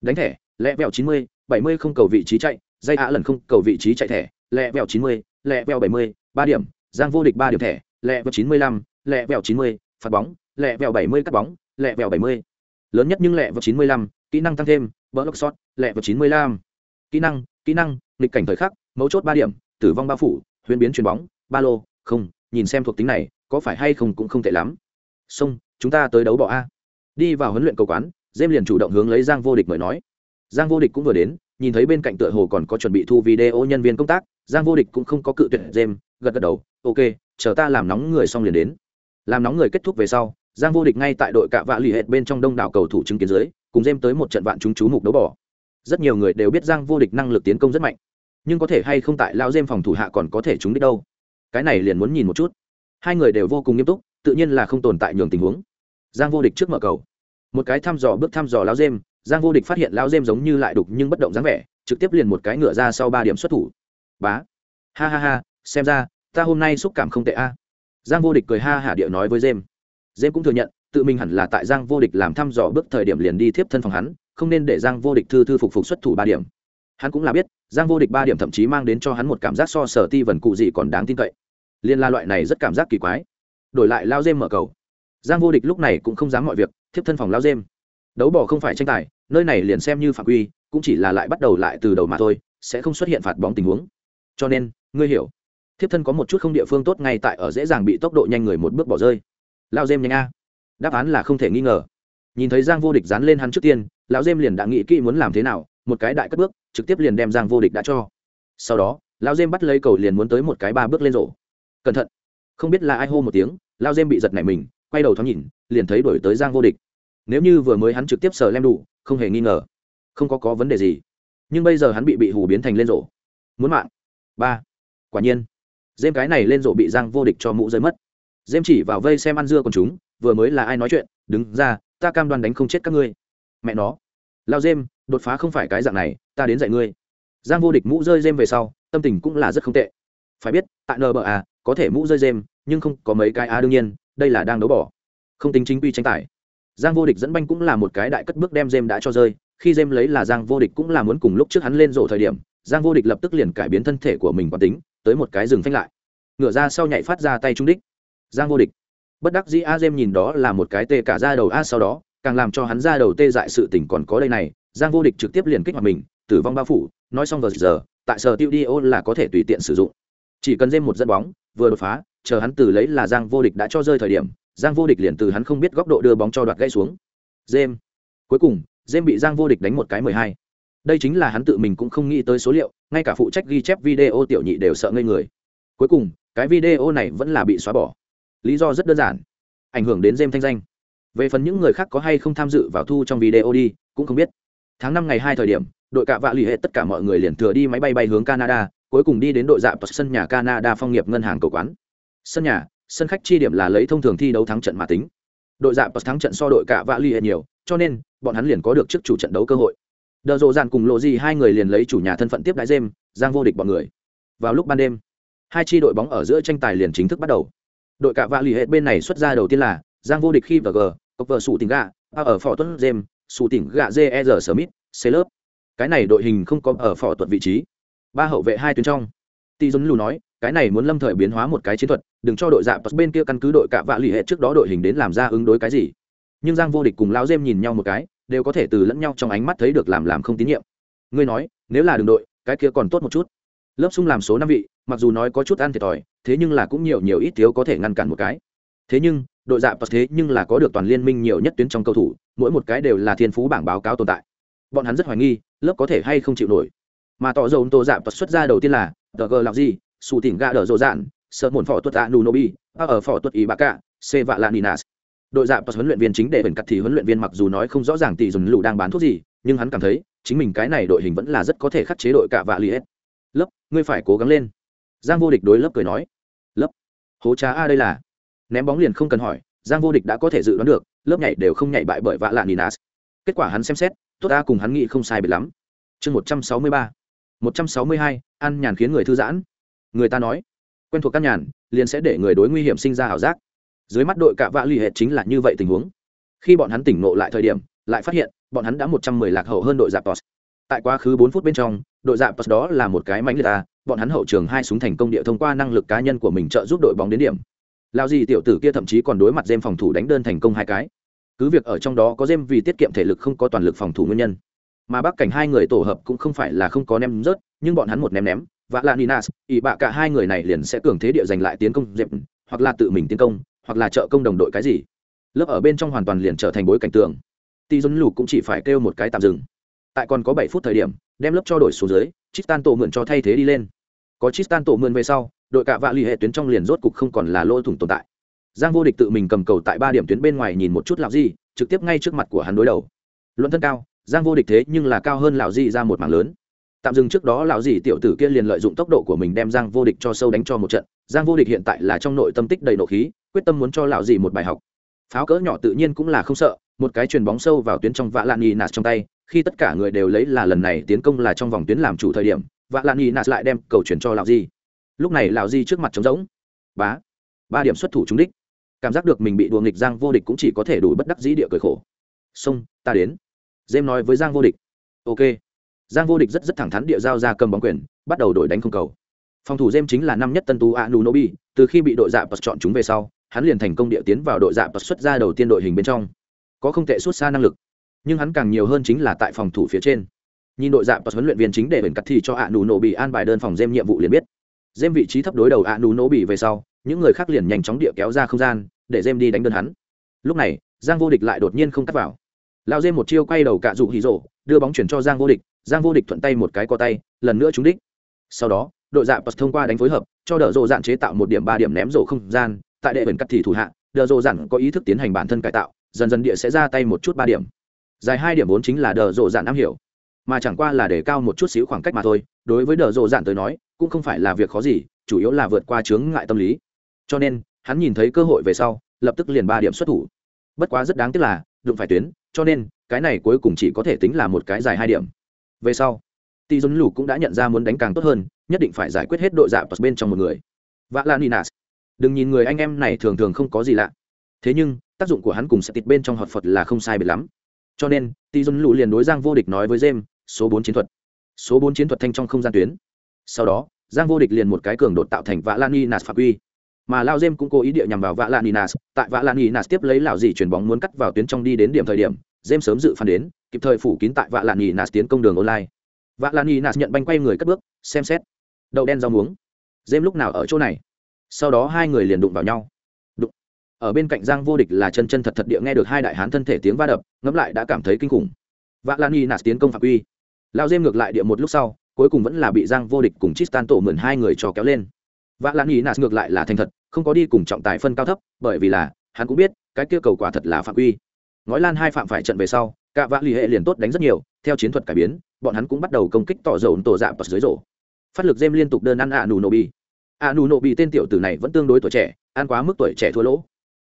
Speaker 1: đánh thẻ lẹ vẹo 90, 70 không cầu vị trí chạy dây hạ lần không cầu vị trí chạy thẻ lẹ vẹo 90, lẹ vẹo 70, 3 điểm giang vô địch 3 điểm thẻ lẹ vẹo 95, lẹ vẹo 90, phạt bóng lẹ vẹo 70 cắt bóng lẹ vẹo 70 lớn nhất nhưng lẹ vào 95, kỹ năng tăng thêm block shot lẹ vào 95. kỹ năng kỹ năng nghịch cảnh thời khắc mấu chốt 3 điểm tử vong bao phủ huyễn biến chuyền bóng ba lô không nhìn xem thuộc tính này có phải hay không cũng không tệ lắm. Xong chúng ta tới đấu bỏ a. Đi vào huấn luyện cầu quán dêm liền chủ động hướng lấy giang vô địch mời nói. Giang vô địch cũng vừa đến nhìn thấy bên cạnh tựa hồ còn có chuẩn bị thu video nhân viên công tác giang vô địch cũng không có cự tuyệt dêm gật gật đầu ok chờ ta làm nóng người xong liền đến. Làm nóng người kết thúc về sau giang vô địch ngay tại đội cạ vạ lì hệt bên trong đông đảo cầu thủ chứng kiến dưới, cùng dêm tới một trận vạn chúng chú mục đấu bỏ rất nhiều người đều biết giang vô địch năng lực tiến công rất mạnh, nhưng có thể hay không tại lao dêm phòng thủ hạ còn có thể trúng đích đâu? Cái này liền muốn nhìn một chút. Hai người đều vô cùng nghiêm túc, tự nhiên là không tồn tại nhường tình huống. Giang vô địch trước mở cầu. Một cái thăm dò bước thăm dò lao dêm giang vô địch phát hiện lao dêm giống như lại đục nhưng bất động dáng vẻ, trực tiếp liền một cái ngựa ra sau ba điểm xuất thủ. Bá. Ha ha ha, xem ra, ta hôm nay xúc cảm không tệ a. Giang vô địch cười ha hả địa nói với dêm dêm cũng thừa nhận, tự mình hẳn là tại giang vô địch làm thăm dò bước thời điểm liền đi tiếp thân phòng hắn, không nên để giang vô địch thư thư phục phục xuất thủ ba điểm. Hắn cũng là biết, giang vô địch ba điểm thậm chí mang đến cho hắn một cảm giác so sở ti vần cụ gì còn đáng tin cậy. Liên la loại này rất cảm giác kỳ quái. Đổi lại lao dêm mở cầu. Giang vô địch lúc này cũng không dám mọi việc, thiếp thân phòng lao dêm đấu bỏ không phải tranh tài, nơi này liền xem như phạm quy, cũng chỉ là lại bắt đầu lại từ đầu mà thôi, sẽ không xuất hiện phạt bóng tình huống. Cho nên, ngươi hiểu. Thiếp thân có một chút không địa phương tốt ngay tại ở dễ dàng bị tốc độ nhanh người một bước bỏ rơi lao dêm nhanh a. Đáp án là không thể nghi ngờ. Nhìn thấy giang vô địch dán lên hắn trước tiên, lão dêm liền đã nghĩ kỹ muốn làm thế nào, một cái đại cất bước, trực tiếp liền đem giang vô địch đã cho. Sau đó, lão dêm bắt lấy cầu liền muốn tới một cái ba bước lên rổ. Cẩn thận. Không biết là ai hô một tiếng lao dêm bị giật nảy mình, quay đầu thoáng nhìn, liền thấy đổi tới giang vô địch. Nếu như vừa mới hắn trực tiếp sờ lem đủ, không hề nghi ngờ. Không có có vấn đề gì. Nhưng bây giờ hắn bị bị hù biến thành lên rổ. Muốn mạng. Ba. Quả nhiên. Dêm cái này lên rổ bị giang vô địch cho mũ rơi mất dêm chỉ vào vây xem ăn dưa còn chúng, vừa mới là ai nói chuyện, đứng ra, ta cam đoan đánh không chết các ngươi. Mẹ nó. Lao dêm, đột phá không phải cái dạng này, ta đến dạy ngươi. Giang vô địch mũ rơi dêm về sau, tâm tình cũng là rất không tệ. Phải biết, tại nba có thể mũ rơi dêm, nhưng không có mấy cái a đương nhiên, đây là đang đấu bỏ. Không tính chính quy tranh tài. Giang vô địch dẫn banh cũng là một cái đại cất bước đem dêm đã cho rơi, khi dêm lấy là giang vô địch cũng là muốn cùng lúc trước hắn lên rổ thời điểm, giang vô địch lập tức liền cải biến thân thể của mình quán tính, tới một cái rừng phanh lại. Ngửa ra sau nhảy phát ra tay trung đích giang vô địch. Bất đắc dĩ a dêm nhìn đó là một cái tê cả ra đầu a sau đó, càng làm cho hắn ra đầu tê dại sự tỉnh còn có đây này, giang vô địch trực tiếp liền kích hoạt mình, tử vong bao phủ, nói xong vào giờ, tại sở tiêu đi ô là có thể tùy tiện sử dụng. Chỉ cần dêm một dẫn bóng, vừa đột phá, chờ hắn từ lấy là giang vô địch đã cho rơi thời điểm, giang vô địch liền từ hắn không biết góc độ đưa bóng cho đoạt gãy xuống. Dêm. Cuối cùng, dêm bị giang vô địch đánh một cái mười hai. Đây chính là hắn tự mình cũng không nghĩ tới số liệu, ngay cả phụ trách ghi chép video tiểu nhị đều sợ ngây người. Cuối cùng, cái video này vẫn là bị xóa bỏ lý do rất đơn giản. Ảnh hưởng đến dêm thanh danh. Về phần những người khác có hay không tham dự vào thu trong video đi, cũng không biết. Tháng năm ngày hai thời điểm, đội cạ vạ lì hệ tất cả mọi người liền thừa đi máy bay bay hướng canada, cuối cùng đi đến đội dạ sân nhà canada phong nghiệp ngân hàng cầu quán. Sân nhà, sân khách chi điểm là lấy thông thường thi đấu thắng trận mà tính. Đội dạ thắng trận so đội cạ vạ lì hệ nhiều, cho nên, bọn hắn liền có được trước chủ trận đấu cơ hội. Đờ rộ dàn cùng lộ gì hai người liền lấy chủ nhà thân phận tiếp đại dêm giang vô địch bọn người. Vào lúc ban đêm, hai tri đội bóng ở giữa tranh tài liền chính thức bắt đầu đội cạ vạ lì hệ bên này xuất ra đầu tiên là giang vô địch khi và g cọc vợ sủ tỉnh gà ở phỏ tuấn jem sủ tỉnh gạ jer smith c lớp. Cái này đội hình không có ở phỏ tuật vị trí. Ba hậu vệ hai tuyến trong. Tỷ dũng lù nói, cái này muốn lâm thời biến hóa một cái chiến thuật, đừng cho đội dạp bên kia căn cứ đội cạ vạ lì hệ trước đó đội hình đến làm ra ứng đối cái gì. Nhưng giang vô địch cùng lão dêm nhìn nhau một cái, đều có thể từ lẫn nhau trong ánh mắt thấy được làm làm không tín nhiệm. Ngươi nói, nếu là đường đội, cái kia còn tốt một chút lớp sung làm số năm vị, mặc dù nói có chút ăn thiệt thòi, thế nhưng là cũng nhiều nhiều ít thiếu có thể ngăn cản một cái. Thế nhưng, đội dạ thế nhưng là có được toàn liên minh nhiều nhất tuyến trong cầu thủ, mỗi một cái đều là thiên phú bảng báo cáo tồn tại. Bọn hắn rất hoài nghi, lớp có thể hay không chịu nổi. Mà tỏ dầu tô dạ xuất ra đầu tiên là, tờ gờ lạc gì su tỉnh gà đờ rộ dạn sợ một phỏ tuất tạ nù nobi ở phỏ tuất ý bạc cả c vạ lan ninas đội dạ huấn luyện viên chính để bền cắt thì huấn luyện viên mặc dù nói không rõ ràng tỷ dùng lũ đang bán thuốc gì, nhưng hắn cảm thấy, chính mình cái này đội hình vẫn là rất có thể khắc chế đội cả vạ li hết ngươi phải cố gắng lên. Giang vô địch đối lớp cười nói. Lớp? Hố trá a đây là? Ném bóng liền không cần hỏi, giang vô địch đã có thể dự đoán được, lớp nhảy đều không nhảy bại bởi vạ lạ ninas kết quả hắn xem xét, tốt ta cùng hắn nghĩ không sai biệt lắm. Chương một trăm sáu mươi ba. một trăm sáu mươi hai, ăn nhàn khiến người thư giãn. Người ta nói, quen thuộc căn nhàn, liền sẽ để người đối nguy hiểm sinh ra ảo giác. Dưới mắt đội cạ vạ l ì hệ chính là như vậy tình huống. Khi bọn hắn tỉnh nộ lại thời điểm, lại phát hiện, bọn hắn đã một trăm mười lạc hậu hơn đội giạp tos tại quá khứ bốn phút bên trong đội dạ tos đó là một cái mánh liệt ta bọn hắn hậu trường hai súng thành công địa thông qua năng lực cá nhân của mình trợ giúp đội bóng đến điểm. Lao gì tiểu tử kia thậm chí còn đối mặt dêm phòng thủ đánh đơn thành công hai cái. Cứ việc ở trong đó có dêm vì tiết kiệm thể lực không có toàn lực phòng thủ nguyên nhân. Mà bắc cảnh hai người tổ hợp cũng không phải là không có ném rớt nhưng bọn hắn một ném ném và là ninas ỷ bạ cả hai người này liền sẽ cường thế địa giành lại tiến công dẹp, hoặc là tự mình tiến công hoặc là trợ công đồng đội cái gì. Lớp ở bên trong hoàn toàn liền trở thành bối cảnh tường. Tỷ dân lù cũng chỉ phải kêu một cái tạm dừng. Tại còn có bảy phút thời điểm đem lớp cho đổi xuống dưới chistan tổ mượn cho thay thế đi lên. Có chistan tổ mượn về sau, đội cạ vạ l ì hệ tuyến trong liền rốt cục không còn là lỗ thủng tồn tại. Giang vô địch tự mình cầm cầu tại ba điểm tuyến bên ngoài nhìn một chút lạo di, trực tiếp ngay trước mặt của hắn đối đầu. Luận thân cao, giang vô địch thế nhưng là cao hơn lạo di ra một mảng lớn. Tạm dừng trước đó lão dì tiểu tử kia liền lợi dụng tốc độ của mình đem giang vô địch cho sâu đánh cho một trận. Giang vô địch hiện tại là trong nội tâm tích đầy nộ khí, quyết tâm muốn cho lão dì một bài học. Pháo cỡ nhỏ tự nhiên cũng là không sợ, một cái chuyền bóng sâu vào tuyến trong vạ lan y nạt trong tay khi tất cả người đều lấy là lần này tiến công là trong vòng tuyến làm chủ thời điểm, vạ lan y nạt lại đem cầu chuyển cho lão Di. lúc này lão Di trước mặt trống rỗng. Bá, ba điểm xuất thủ trúng đích. Cảm giác được mình bị đùa nghịch giang vô địch cũng chỉ có thể đủ bất đắc dĩ địa cười khổ. Xông ta đến. Dêm nói với giang vô địch. Ok. Giang vô địch rất rất thẳng thắn địa giao ra cầm bóng quyền, bắt đầu đổi đánh không cầu. Phòng thủ dêm chính là năm nhất tân tú a nu nobi từ khi bị đội dạ bật chọn chúng về sau, hắn liền thành công địa tiến vào đội dạ bật xuất ra đầu tiên đội hình bên trong. Có không tệ xuất xa năng lực nhưng hắn càng nhiều hơn chính là tại phòng thủ phía trên. Nhìn đội dạp và huấn luyện viên chính để bền cắt thì cho ạ a nổ bị an bài đơn phòng dêm nhiệm vụ liền biết. Dêm vị trí thấp đối đầu ạ a nổ bị về sau, những người khác liền nhanh chóng địa kéo ra không gian, để dêm đi đánh đơn hắn. Lúc này, giang vô địch lại đột nhiên không cắt vào. Lao dêm một chiêu quay đầu cạ dụ hì rộ đưa bóng chuyển cho giang vô địch, giang vô địch thuận tay một cái co tay, lần nữa trúng đích. Sau đó, đội dạp và thông qua đánh phối hợp, cho đỡ rộ dạn chế tạo một điểm ba điểm ném rổ không gian, tại đệ bẩn cắt thì thủ hạ, đỡ rộ dạn có ý thức tiến hành bản thân cải tạo, dần dần địa sẽ ra tay một chút ba điểm dài hai điểm vốn chính là đờ rộ dạn am hiểu. Mà chẳng qua là để cao một chút xíu khoảng cách mà thôi, đối với đờ rộ dạn tới nói, cũng không phải là việc khó gì, chủ yếu là vượt qua chướng ngại tâm lý. Cho nên, hắn nhìn thấy cơ hội về sau, lập tức liền ba điểm xuất thủ. Bất quá rất đáng tiếc là, đụng phải tuyến, cho nên, cái này cuối cùng chỉ có thể tính là một cái dài hai điểm. Về sau tỷ dồn lù cũng đã nhận ra muốn đánh càng tốt hơn, nhất định phải giải quyết hết đội dạ bên trong một người. Vạ lan ninas đừng nhìn người anh em này thường thường không có gì lạ. Thế nhưng, tác dụng của hắn cùng sẽ tịt bên trong họt phật là không sai biệt lắm cho nên tỷ dồn lù liền đối giang vô địch nói với jem, số bốn chiến thuật. Số bốn chiến thuật thanh trong không gian tuyến. Sau đó, giang vô địch liền một cái cường đột tạo thành vạ lan ninas phạm quy. Mà lao jem cũng cố ý địa nhằm vào vạ lan ninas tại vạ lan ninas tiếp lấy lão dì chuyền bóng muốn cắt vào tuyến trong đi đến điểm thời điểm, jem sớm dự phán đến, kịp thời phủ kín tại vạ lan ninas tiến công đường online. Vạ lan ninas nhận banh quay người cất bước, xem xét. Đậu đen rau muống. Jem lúc nào ở chỗ này? Sau đó hai người liền đụng vào nhau ở bên cạnh giang vô địch là chân chân thật thật địa nghe được hai đại hán thân thể tiếng va đập ngẫm lại đã cảm thấy kinh khủng vạ lan ninas tiến công phạm quy lao dêm ngược lại địa một lúc sau cuối cùng vẫn là bị giang vô địch cùng Tristan tổ mượn hai người cho kéo lên. Vạ Lan Nghị nạt ngược lại là thành thật, không có đi cùng trọng tài phân cao thấp, bởi vì là, hắn cũng biết, cái kia cầu quả thật là phạm quy. Ngói Lan hai phạm phải trận về sau, cả vạ lì hệ liền tốt đánh rất nhiều, theo chiến thuật cải biến, bọn hắn cũng bắt đầu công kích tỏ dầu tổ dạ dưới rổ. Phát lực dêm liên tục đơn ăn ạ nù nô bi ạ nù nô bi tên tiểu tử này vẫn tương đối tuổi trẻ, ăn quá mức tuổi trẻ thua lỗ.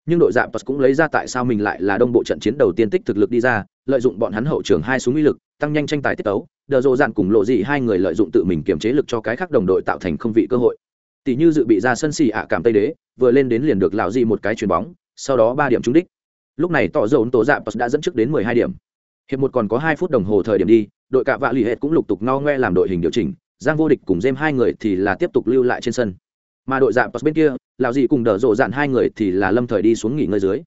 Speaker 1: Nhưng đội dạ cũng lấy ra tại sao mình lại là đông bộ trận chiến đầu tiên tích thực lực đi ra, lợi dụng bọn hắn hậu trường hai súng uy lực, tăng nhanh tranh tài tiết tấu, đờ rộ dạn cùng lộ dị hai người lợi dụng tự mình kiềm chế lực cho cái khác đồng đội tạo thành không vị cơ hội. Tỷ như dự bị ra sân xì ạ cảm tây đế vừa lên đến liền được lạo dị một cái chuyền bóng sau đó ba điểm trúng đích. Lúc này tỏ dồn tổ dạ đã dẫn trước đến mười hai điểm. Hiệp một còn có hai phút đồng hồ thời điểm đi đội cạ vạ lì hệt cũng lục tục ngao ngoe làm đội hình điều chỉnh giang vô địch cùng dêm hai người thì là tiếp tục lưu lại trên sân mà đội dạ bên kia lạo dị cùng đỡ rộ dạn hai người thì là lâm thời đi xuống nghỉ ngơi dưới.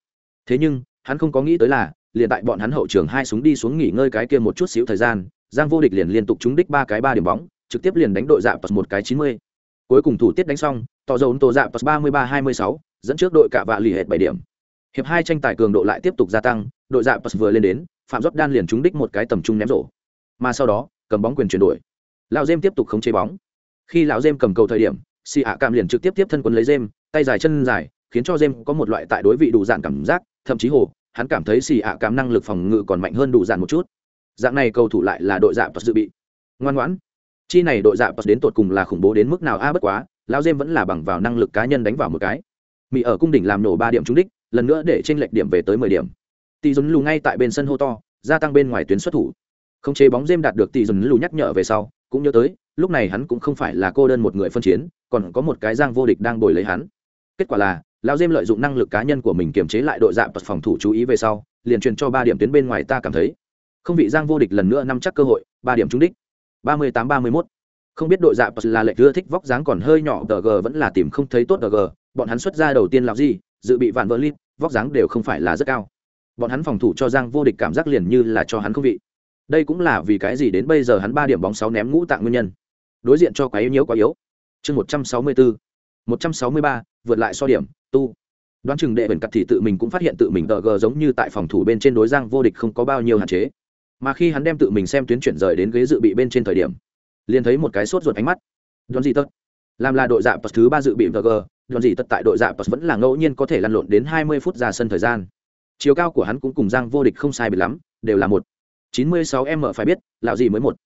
Speaker 1: Thế nhưng, hắn không có nghĩ tới là, liền tại bọn hắn hậu trường hai súng đi xuống nghỉ ngơi cái kia một chút xíu thời gian, giang vô địch liền liên tục trúng đích ba cái ba điểm bóng, trực tiếp liền đánh đội dạng một cái chín mươi. Cuối cùng thủ tiết đánh xong, tỏ dồn tổ dạng ba mươi ba, hai mươi sáu, dẫn trước đội cả vạ lì hệt bảy điểm. Hiệp hai tranh tài cường độ lại tiếp tục gia tăng, đội dạng vừa lên đến, phạm dốc đan liền trúng đích một cái tầm trung ném rổ. Mà sau đó, cầm bóng quyền chuyển đổi. Lão dêm tiếp tục khống chế bóng. Khi lão dêm cầm cầu thời điểm xì ạ cảm liền trực tiếp tiếp thân quân lấy dêm tay dài chân dài, khiến cho dêm có một loại tại đối vị đủ dạn cảm giác, thậm chí hồ, hắn cảm thấy xì ạ cảm năng lực phòng ngự còn mạnh hơn đủ dạn một chút. Dạng này cầu thủ lại là đội dạ dự bị. Ngoan ngoãn. Chi này đội dạ đến tột cùng là khủng bố đến mức nào? A, bất quá, lão dêm vẫn là bằng vào năng lực cá nhân đánh vào một cái. Mỹ ở cung đỉnh làm nổ ba điểm trúng đích, lần nữa để tranh lệch điểm về tới mười điểm. Tỷ dùn lù ngay tại bên sân hô to, gia tăng bên ngoài tuyến xuất thủ. Không chế bóng dêm đạt được tỷ dùn lù nhắc nhở về sau, cũng nhớ tới lúc này hắn cũng không phải là cô đơn một người phân chiến, còn có một cái giang vô địch đang bồi lấy hắn. Kết quả là, lão dêm lợi dụng năng lực cá nhân của mình kiềm chế lại đội dạ phòng thủ chú ý về sau, liền truyền cho ba điểm tuyến bên ngoài ta cảm thấy. Không vị giang vô địch lần nữa nắm chắc cơ hội, ba điểm trúng đích. ba mươi tám ba mươi mốt. Không biết đội dạng là lệnh ưa thích vóc dáng còn hơi nhỏ, tờ g vẫn là tìm không thấy tốt tờ g. Bọn hắn xuất ra đầu tiên làm gì? Dự bị vạn vỡ lip vóc dáng đều không phải là rất cao. Bọn hắn phòng thủ cho giang vô địch cảm giác liền như là cho hắn không vị. Đây cũng là vì cái gì đến bây giờ hắn ba điểm bóng sáu ném ngũ tạng nguyên nhân đối diện cho quá yếu nhiễu quá yếu. Chương một trăm sáu mươi bốn một trăm sáu mươi ba, vượt lại so điểm, tu. Đoán chừng đệ bẩn cặt thì tự mình cũng phát hiện tự mình tờ g giống như tại phòng thủ bên trên đối giang vô địch không có bao nhiêu hạn chế. Mà khi hắn đem tự mình xem tuyến chuyển rời đến ghế dự bị bên trên thời điểm, liền thấy một cái sốt ruột ánh mắt. Đoán gì tất? Làm là đội dạ bật thứ ba dự bị vg đoán gì tất tại đội dạ bật vẫn là ngẫu nhiên có thể lăn lộn đến hai mươi phút ra sân thời gian. Chiều cao của hắn cũng cùng giang vô địch không sai biệt lắm, đều là một. chín mươi sáu m phải biết lạo gì mới một.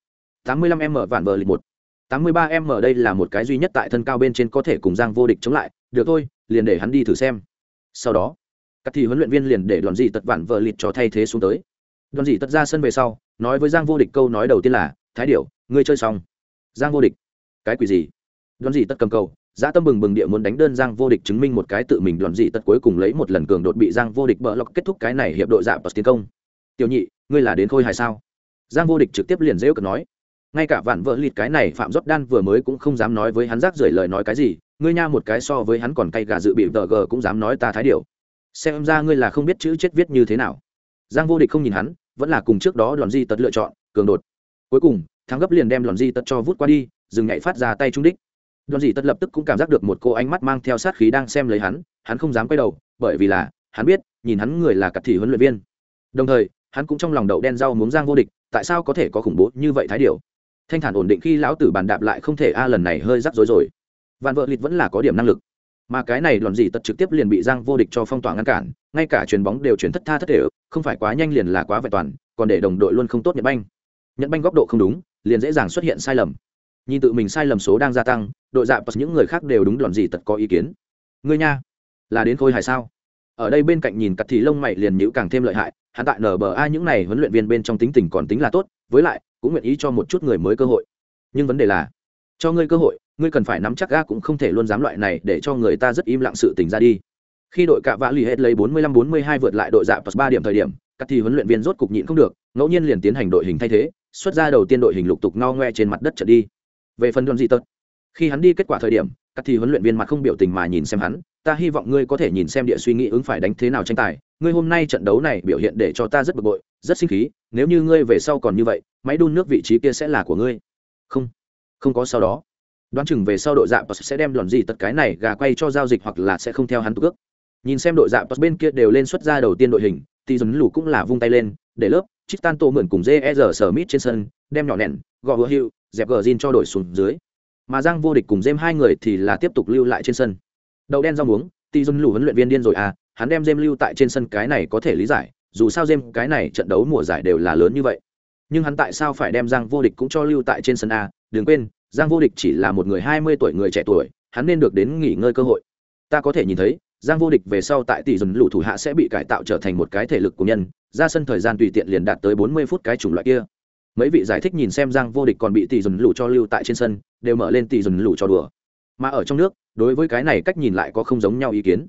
Speaker 1: tám mươi lăm m vạn vờ lịch một tám mươi ba m đây là một cái duy nhất tại thân cao bên trên có thể cùng giang vô địch chống lại. Được thôi, liền để hắn đi thử xem. Sau đó, các thì huấn luyện viên liền để đoàn dị tật vạn vợ lịt cho thay thế xuống tới. Đoàn dị tật ra sân về sau, nói với giang vô địch câu nói đầu tiên là, thái điểu, ngươi chơi xong. Giang vô địch, cái quỷ gì? Đoàn dị tật cầm cầu, dã tâm bừng bừng địa muốn đánh đơn giang vô địch chứng minh một cái tự mình đoàn dị tật cuối cùng lấy một lần cường đột bị giang vô địch bỡ lọc kết thúc cái này hiệp đội dạ và tiến công. Tiểu nhị, ngươi là đến khôi hài sao? Giang vô địch trực tiếp liền dễ cợt nói ngay cả vạn vợ lịt cái này phạm rót đan vừa mới cũng không dám nói với hắn rác rưởi lời nói cái gì, ngươi nha một cái so với hắn còn cay gà dự bị tờ gờ cũng dám nói ta thái điệu xem ra ngươi là không biết chữ chết viết như thế nào. Giang vô địch không nhìn hắn, vẫn là cùng trước đó đoàn di tật lựa chọn, cường đột. Cuối cùng, thắng gấp liền đem đoàn di tật cho vút qua đi, dừng nhảy phát ra tay trung đích. Đoàn di tật lập tức cũng cảm giác được một cô ánh mắt mang theo sát khí đang xem lấy hắn hắn không dám quay đầu, bởi vì là, hắn biết, nhìn hắn người là cặp thị huấn luyện viên. Đồng thời, hắn cũng trong lòng đậu đen rau muống giang vô địch, tại sao có thể có khủng bố như vậy thái điều thanh thản ổn định khi lão tử bàn đạp lại không thể a, lần này hơi rắc rối rồi. Vạn vợ lịt vẫn là có điểm năng lực, mà cái này lòn gì tật trực tiếp liền bị giang vô địch cho phong tỏa ngăn cản, ngay cả chuyền bóng đều chuyển thất tha thất thể, không phải quá nhanh liền là quá vẹn toàn, còn để đồng đội luôn không tốt nhận banh. Nhận banh góc độ không đúng, liền dễ dàng xuất hiện sai lầm. Nhìn tự mình sai lầm số đang gia tăng, đội dạ và những người khác đều đúng lòn gì tật có ý kiến. Ngươi nha, là đến khôi hài sao? Ở đây bên cạnh nhìn cặt thì lông mày liền nhữ càng thêm lợi hại, hắn tại nở bờ ai những này huấn luyện viên bên trong tính tình còn tính là tốt, với lại cũng nguyện ý cho một chút người mới cơ hội. Nhưng vấn đề là, cho ngươi cơ hội, ngươi cần phải nắm chắc ga cũng không thể luôn dám loại này để cho người ta rất im lặng sự tình ra đi. Khi đội cạ vã lì hết lấy 45-42 vượt lại đội dạ plus ba điểm thời điểm, các thi huấn luyện viên rốt cục nhịn không được, ngẫu nhiên liền tiến hành đội hình thay thế, xuất ra đầu tiên đội hình lục tục ngao ngoe trên mặt đất trận đi. Về phần đoạn dị tật khi hắn đi kết quả thời điểm, các thi huấn luyện viên mặt không biểu tình mà nhìn xem hắn, ta hy vọng ngươi có thể nhìn xem địa suy nghĩ ứng phải đánh thế nào tranh tài, ngươi hôm nay trận đấu này biểu hiện để cho ta rất bực bội, rất sinh khí nếu như ngươi về sau còn như vậy, máy đun nước vị trí kia sẽ là của ngươi. Không không có sau đó. Đoán chừng về sau đội dạ sẽ đem đòn gì tật cái này gà quay cho giao dịch hoặc là sẽ không theo hắn tục ước. Nhìn xem đội dạ bên kia đều lên xuất ra đầu tiên đội hình, thì dần Lũ cũng là vung tay lên, để lớp chít tan tổ mượn cùng jr sở mít trên sân, đem nhỏ nẹn, gò hứa hiệu dẹp gờ zin cho đội xuống dưới. Mà giang vô địch cùng dêm hai người thì là tiếp tục lưu lại trên sân. Đậu đen rau muống, thì dần Lũ huấn luyện viên điên rồi à hắn đem dêm lưu tại trên sân cái này có thể lý giải dù sao jem cái này trận đấu mùa giải đều là lớn như vậy. Nhưng hắn tại sao phải đem giang vô địch cũng cho lưu tại trên sân a? Đừng quên, giang vô địch chỉ là một người hai mươi tuổi, người trẻ tuổi, hắn nên được đến nghỉ ngơi cơ hội. Ta có thể nhìn thấy, giang vô địch về sau tại tỷ dần lũ thủ hạ sẽ bị cải tạo trở thành một cái thể lực của nhân, ra sân thời gian tùy tiện liền đạt tới bốn mươi phút cái chủng loại kia. Mấy vị giải thích nhìn xem giang vô địch còn bị tỷ dần lũ cho lưu tại trên sân, đều mở lên tỷ dần lũ cho đùa. Mà ở trong nước, đối với cái này cách nhìn lại có không giống nhau ý kiến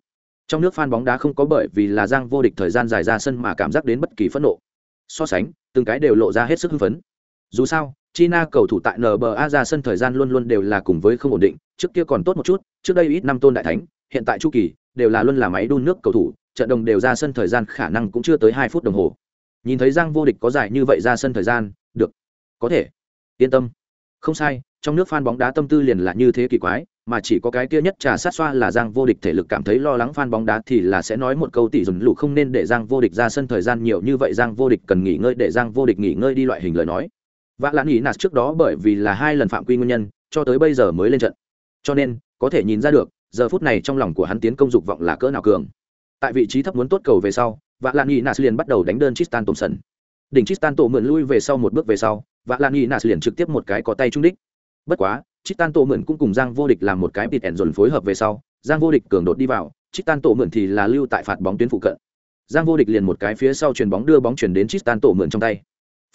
Speaker 1: trong nước fan bóng đá không có bởi vì là giang vô địch thời gian dài ra sân mà cảm giác đến bất kỳ phẫn nộ. So sánh, từng cái đều lộ ra hết sức hưng phấn. Dù sao, china cầu thủ tại nba ra sân thời gian luôn luôn đều là cùng với không ổn định, trước kia còn tốt một chút, trước đây ít năm tôn đại thánh, hiện tại chu kỳ, đều là luôn là máy đun nước cầu thủ, trận đồng đều ra sân thời gian khả năng cũng chưa tới hai phút đồng hồ. Nhìn thấy giang vô địch có giải như vậy ra sân thời gian, được. Có thể. Yên tâm. Không sai, trong nước fan bóng đá tâm tư liền là như thế kỳ quái mà chỉ có cái kia nhất trà sát xoa là giang vô địch thể lực cảm thấy lo lắng fan bóng đá thì là sẽ nói một câu tỷ dùn lụ không nên để giang vô địch ra sân thời gian nhiều như vậy, giang vô địch cần nghỉ ngơi để giang vô địch nghỉ ngơi đi loại hình lời nói. Vạ lãn nghỉ nạt trước đó bởi vì là hai lần phạm quy nguyên nhân, cho tới bây giờ mới lên trận. Cho nên, có thể nhìn ra được, giờ phút này trong lòng của hắn tiến công dục vọng là cỡ nào cường. Tại vị trí thấp muốn tốt cầu về sau, vạ lan y nas liền bắt đầu đánh đơn tristan thompson. Đỉnh tristan tổ mượn lui về sau một bước về sau, vạ lan y nas liền trực tiếp một cái có tay trung đích. Bất quá tristan tổ mượn cũng cùng giang vô địch làm một cái bịt ẻn dồn phối hợp về sau giang vô địch cường đột đi vào tristan tổ mượn thì là lưu tại phạt bóng tuyến phụ cận giang vô địch liền một cái phía sau chuyền bóng đưa bóng chuyển đến tristan tổ mượn trong tay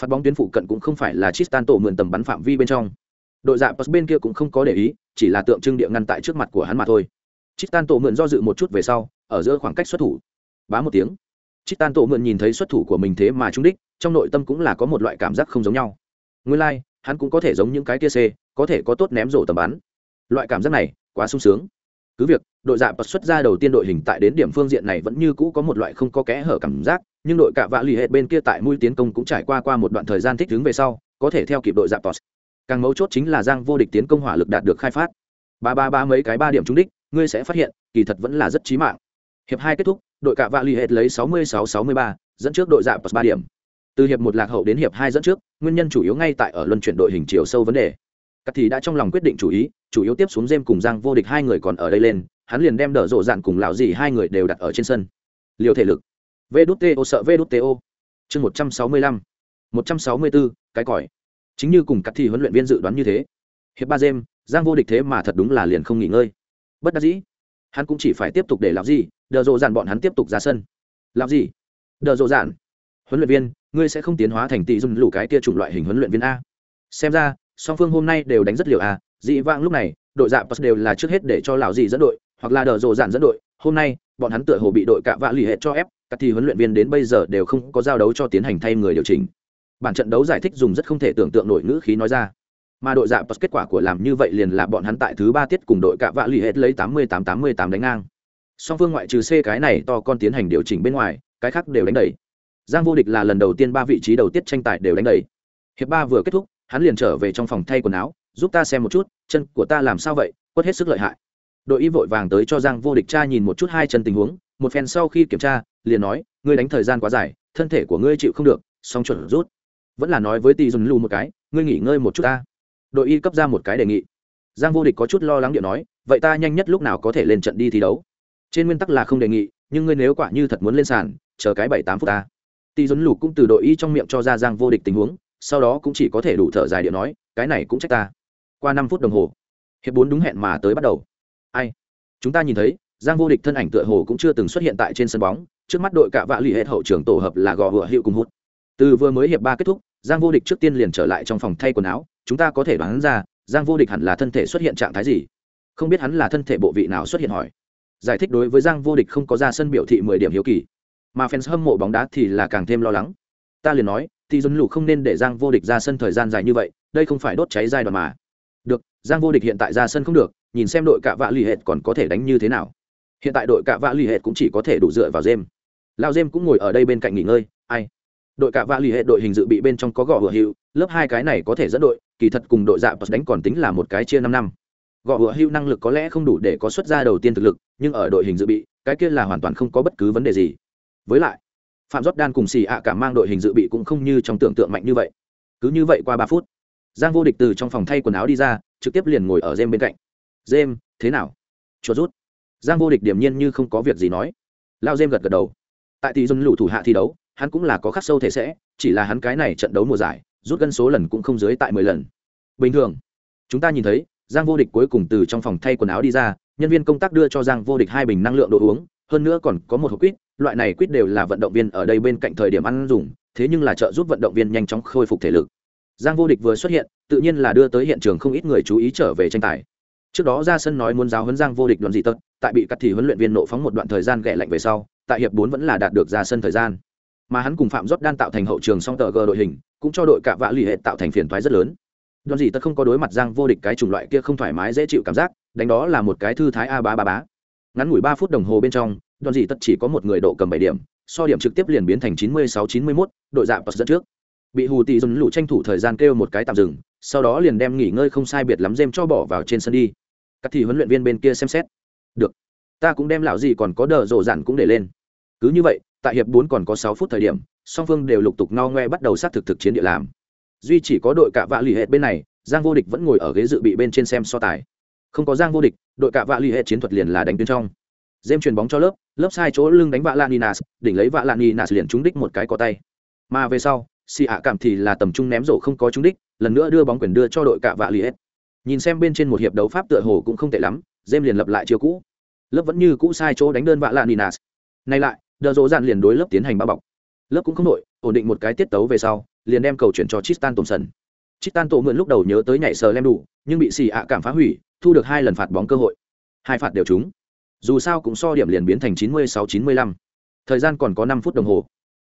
Speaker 1: phạt bóng tuyến phụ cận cũng không phải là tristan tổ mượn tầm bắn phạm vi bên trong đội dạ post bên kia cũng không có để ý chỉ là tượng trưng địa ngăn tại trước mặt của hắn mà thôi Chitan tổ mượn do dự một chút về sau, ở giữa khoảng cách xuất thủ. Bá một tiếng. Chitan tổ mượn nhìn thấy xuất thủ của mình thế mà trúng đích, trong nội tâm cũng là có một loại cảm giác không giống nhau. Nguyên lai, like, hắn cũng có thể giống những cái kia C, có thể có tốt ném rổ tầm bắn. Loại cảm giác này, quá sung sướng. Cứ việc, đội dạ bật xuất ra đầu tiên đội hình tại đến điểm phương diện này vẫn như cũ có một loại không có kẽ hở cảm giác, nhưng đội cạ vạ lì hệ bên kia tại mũi tiến công cũng trải qua qua một đoạn thời gian thích ứng về sau, có thể theo kịp đội dạ bật. Càng mấu chốt chính là Giang vô địch tiến công hỏa lực đạt được khai phát. Ba ba ba mấy cái ba điểm trúng đích, ngươi sẽ phát hiện kỳ thật vẫn là rất chí mạng hiệp hai kết thúc đội cạ vạ l ì hệt lấy 66-63, dẫn trước đội dạ bật ba điểm từ hiệp một lạc hậu đến hiệp hai dẫn trước nguyên nhân chủ yếu ngay tại ở luân chuyển đội hình chiều sâu vấn đề Cát thì đã trong lòng quyết định chủ ý chủ yếu tiếp xuống dêm cùng giang vô địch hai người còn ở đây lên hắn liền đem đỡ rộ dạn cùng lão dì hai người đều đặt ở trên sân. Liều thể lực. Vê đút tê sợ vê đút tê chương một trăm sáu mươi lăm. một trăm sáu mươi bốn cái còi. Chính như cùng Cát thì huấn luyện viên dự đoán như thế. Hiệp ba dêm, giang vô địch thế mà thật đúng là liền không nghỉ ngơi. Bất đắc dĩ hắn cũng chỉ phải tiếp tục để làm gì đờ rộ dạn bọn hắn tiếp tục ra sân. Làm gì đờ rộ dạn. Huấn luyện viên ngươi sẽ không tiến hóa thành tỷ dung lũ cái kia chủng loại hình huấn luyện viên a. Xem ra song phương hôm nay đều đánh rất liều à, dị vãng lúc này đội dạ pass đều là trước hết để cho lão dị dẫn đội hoặc là đờ rộ dạn dẫn đội. Hôm nay bọn hắn tựa hồ bị đội cạ vạ lì hệ cho ép các thì huấn luyện viên đến bây giờ đều không có giao đấu cho tiến hành thay người điều chỉnh. Bản trận đấu giải thích dùng rất không thể tưởng tượng nổi ngữ khí nói ra. Mà đội dạ plus kết quả của làm như vậy liền là bọn hắn tại thứ ba tiết cùng đội cạ vạ lì hệ lấy tám mươi tám tám mươi tám đánh ngang. Song phương ngoại trừ c cái này to con tiến hành điều chỉnh bên ngoài cái khác đều đánh đầy. Giang vô địch là lần đầu tiên ba vị trí đầu tiết tranh tài đều đánh đầy. Hiệp ba vừa kết thúc hắn liền trở về trong phòng thay quần áo, giúp ta xem một chút, chân của ta làm sao vậy? Quất hết sức lợi hại. Đội y vội vàng tới cho giang vô địch cha nhìn một chút hai chân tình huống, một phen sau khi kiểm tra, liền nói, ngươi đánh thời gian quá dài, thân thể của ngươi chịu không được, song chuẩn rút. Vẫn là nói với tỷ dùn lù một cái, ngươi nghỉ ngơi một chút ta. Đội y cấp ra một cái đề nghị. Giang vô địch có chút lo lắng điện nói, vậy ta nhanh nhất lúc nào có thể lên trận đi thi đấu? Trên nguyên tắc là không đề nghị, nhưng ngươi nếu quả như thật muốn lên sàn, chờ cái bảy tám phút ta. Tỷ dùn lù cũng từ đội y trong miệng cho ra giang vô địch tình huống sau đó cũng chỉ có thể đủ thở dài điện nói, cái này cũng trách ta. Qua năm phút đồng hồ, hiệp bốn đúng hẹn mà tới bắt đầu. Ai? Chúng ta nhìn thấy, giang vô địch thân ảnh tựa hồ cũng chưa từng xuất hiện tại trên sân bóng, trước mắt đội cạ vạ l ì hậu trường tổ hợp là gò hựa hiệu cùng hút từ vừa mới hiệp ba kết thúc, giang vô địch trước tiên liền trở lại trong phòng thay quần áo, chúng ta có thể đoán ra, giang vô địch hẳn là thân thể xuất hiện trạng thái gì? Không biết hắn là thân thể bộ vị nào xuất hiện hỏi. Giải thích đối với giang vô địch không có ra sân biểu thị mười điểm hiếu kỳ, mà fans hâm mộ bóng đá thì là càng thêm lo lắng. Ta liền nói thì dân lụ không nên để giang vô địch ra sân thời gian dài như vậy, đây không phải đốt cháy giai đoạn mà. Được, giang vô địch hiện tại ra sân không được, nhìn xem đội cạ vạ l ì hệt còn có thể đánh như thế nào. Hiện tại đội cạ vạ l ì hệt cũng chỉ có thể đủ dựa vào jem lao jem cũng ngồi ở đây bên cạnh nghỉ ngơi, ai? Đội cạ vạ l ì hệt đội hình dự bị bên trong có gõ hựa hữu, lớp hai cái này có thể dẫn đội, kỳ thật cùng đội dạ đánh còn tính là một cái chia năm năm. Gõ hựa hữu năng lực có lẽ không đủ để có xuất r a đầu tiên thực lực, nhưng ở đội hình dự bị, cái kia là hoàn toàn không có bất cứ vấn đề gì. Với lại phạm rót đan cùng xì ạ cả mang đội hình dự bị cũng không như trong tưởng tượng mạnh như vậy. Cứ như vậy qua ba phút, giang vô địch từ trong phòng thay quần áo đi ra, trực tiếp liền ngồi ở jem bên cạnh. Jem thế nào? Chuột rút. Giang vô địch điểm nhiên như không có việc gì nói. Lao jem gật gật đầu. Tại tỷ dân lũ thủ hạ thi đấu, hắn cũng là có khắc sâu thể sẽ, chỉ là hắn cái này trận đấu mùa giải, rút gân số lần cũng không dưới tại mười lần. Bình thường, chúng ta nhìn thấy, giang vô địch cuối cùng từ trong phòng thay quần áo đi ra, nhân viên công tác đưa cho giang vô địch hai bình năng lượng đồ uống, hơn nữa còn có một hộp quýt loại này quýt đều là vận động viên ở đây bên cạnh thời điểm ăn dùng, thế nhưng là trợ giúp vận động viên nhanh chóng khôi phục thể lực. Giang vô địch vừa xuất hiện, tự nhiên là đưa tới hiện trường không ít người chú ý trở về tranh tài. Trước đó ra sân nói muốn giáo huấn giang vô địch đoạn dị tật, tại bị cắt thì huấn luyện viên nộ phóng một đoạn thời gian ghẹ lạnh về sau, tại hiệp bốn vẫn là đạt được ra sân thời gian. Mà hắn cùng phạm rót đan tạo thành hậu trường song tờ g đội hình, cũng cho đội cả vạ lì hệ tạo thành phiền toái rất lớn. Đoạn dị tật không có đối mặt giang vô địch cái chủng loại kia không thoải mái dễ chịu cảm giác, đánh đó là một cái thư thái a ba ba bá. Ngắn ngủi ba phút đồng hồ bên trong đoàn dị tật chỉ có một người độ cầm bảy điểm, so điểm trực tiếp liền biến thành chín mươi sáu, chín mươi mốt, đội dạ bật dẫn trước. Bị hù tì dồn lũ tranh thủ thời gian kêu một cái tạm dừng, sau đó liền đem nghỉ ngơi không sai biệt lắm dêm cho bỏ vào trên sân đi. Các thì huấn luyện viên bên kia xem xét. Được, ta cũng đem lão gì còn có đờ rộ dặn cũng để lên. Cứ như vậy, tại hiệp bốn còn có sáu phút thời điểm, song phương đều lục tục no ngoe bắt đầu sát thực thực chiến địa làm. Duy chỉ có đội cạ vạ lì hệt bên này, giang vô địch vẫn ngồi ở ghế dự bị bên trên xem so tài. Không có giang vô địch, đội cạ vạ lì hệt chiến thuật liền là đánh tuyến trong dêm chuyền bóng cho lớp lớp sai chỗ lưng đánh vạ Laninas, đỉnh lấy vạ Laninas liền trúng đích một cái có tay mà về sau xì ạ cảm thì là tầm trung ném rổ không có trúng đích lần nữa đưa bóng quyền đưa cho đội cạ vạ Liet. nhìn xem bên trên một hiệp đấu pháp tựa hồ cũng không tệ lắm dêm liền lập lại chiều cũ lớp vẫn như cũ sai chỗ đánh đơn vạ Laninas. nay lại đờ dỗ dạn liền đối lớp tiến hành bao bọc lớp cũng không nổi, ổn định một cái tiết tấu về sau liền đem cầu chuyển cho Tristan Thompson. Tristan tổ mượn lúc đầu nhớ tới nhảy sờ lem đủ, nhưng bị xì ạ cảm phá hủy, thu được hai lần phạt bóng cơ hội. Hai phạt đều trúng. Dù sao cũng so điểm liền biến thành 96-95. Thời gian còn có 5 phút đồng hồ.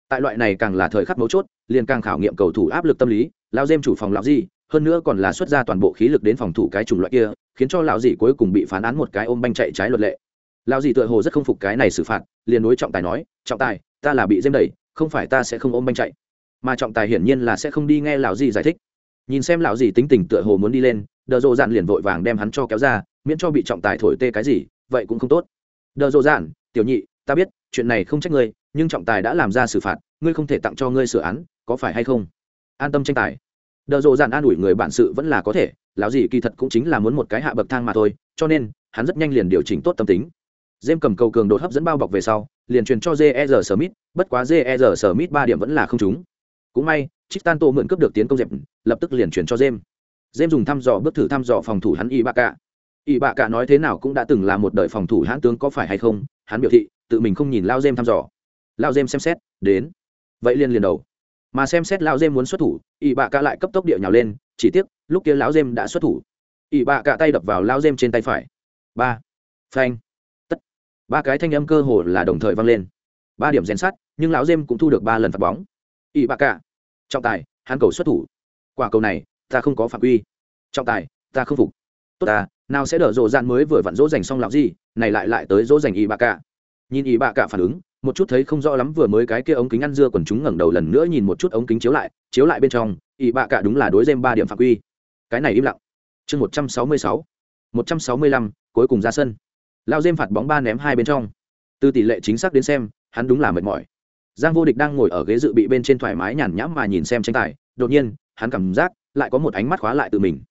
Speaker 1: Tại loại này càng là thời khắc mấu chốt, liền càng khảo nghiệm cầu thủ áp lực tâm lý lao dêm chủ phòng lão gì hơn nữa còn là xuất ra toàn bộ khí lực đến phòng thủ cái chủng loại kia, khiến cho lão dì cuối cùng bị phán án một cái ôm banh chạy trái luật lệ. Lão dì tựa hồ rất không phục cái này xử phạt, liền đối trọng tài nói, trọng tài, ta là bị dêm đẩy, không phải ta sẽ không ôm banh chạy. Mà trọng tài hiển nhiên là sẽ không đi nghe lão dì giải thích. Nhìn xem lão dì tính tình tựa hồ muốn đi lên, đờ dộ dạn liền vội vàng đem hắn cho kéo ra, miễn cho bị trọng tài thổi tê cái gì vậy cũng không tốt đờ dộ dạn tiểu nhị ta biết chuyện này không trách ngươi nhưng trọng tài đã làm ra xử phạt ngươi không thể tặng cho ngươi sửa án có phải hay không an tâm tranh tài đờ rộ dạn an ủi người bản sự vẫn là có thể lão gì kỳ thật cũng chính là muốn một cái hạ bậc thang mà thôi cho nên hắn rất nhanh liền điều chỉnh tốt tâm tính Dêm cầm cầu cường đột hấp dẫn bao bọc về sau, liền truyền cho JR Smith, bất quá JR Smith ba điểm vẫn là không trúng. Cũng may, Chistanto mượn cướp được tiến công dẹp, lập tức liền truyền cho Jem. Jem dùng thăm dò bước thử thăm dò phòng thủ hắn Ibaka. Ibaka nói thế nào cũng đã từng là một đời phòng thủ hãn tướng có phải hay không, hắn biểu thị, tự mình không nhìn lao dêm thăm dò. Lao dêm xem xét đến. Vậy liền liền đầu. Mà xem xét lao dêm muốn xuất thủ ỷ bạ cả lại cấp tốc địa nhào lên chỉ tiếc lúc kia lão dêm đã xuất thủ. Ỷ bạ cả tay đập vào lao dêm trên tay phải. Ba. Phanh. Tất. Ba cái thanh âm cơ hồ là đồng thời vang lên. Ba điểm rèn sát, nhưng lão dêm cũng thu được ba lần phạt bóng. Ỷ bạ cả. Trọng tài hắn cầu xuất thủ. Quả cầu này ta không có phạm quy. Trọng tài ta không phục. Tốt ta nào sẽ đỡ rộ dạn mới vừa vặn dỗ dành xong lão gì này lại lại tới dỗ dành y bà cả nhìn y bà cả phản ứng, một chút thấy không rõ lắm vừa mới cái kia ống kính ăn dưa còn chúng ngẩng đầu lần nữa nhìn một chút ống kính chiếu lại chiếu lại bên trong, y bà cả đúng là đối dêm ba điểm phạm quy. Cái này im lặng. Chương một trăm sáu mươi sáu, một trăm sáu mươi lăm, cuối cùng ra sân. Lao dêm phạt bóng ba ném hai bên trong. Từ tỷ lệ chính xác đến xem, hắn đúng là mệt mỏi. Giang vô địch đang ngồi ở ghế dự bị bên trên thoải mái nhàn nhãm mà nhìn xem tranh tài, đột nhiên, hắn cảm giác lại có một ánh mắt khóa lại từ mình.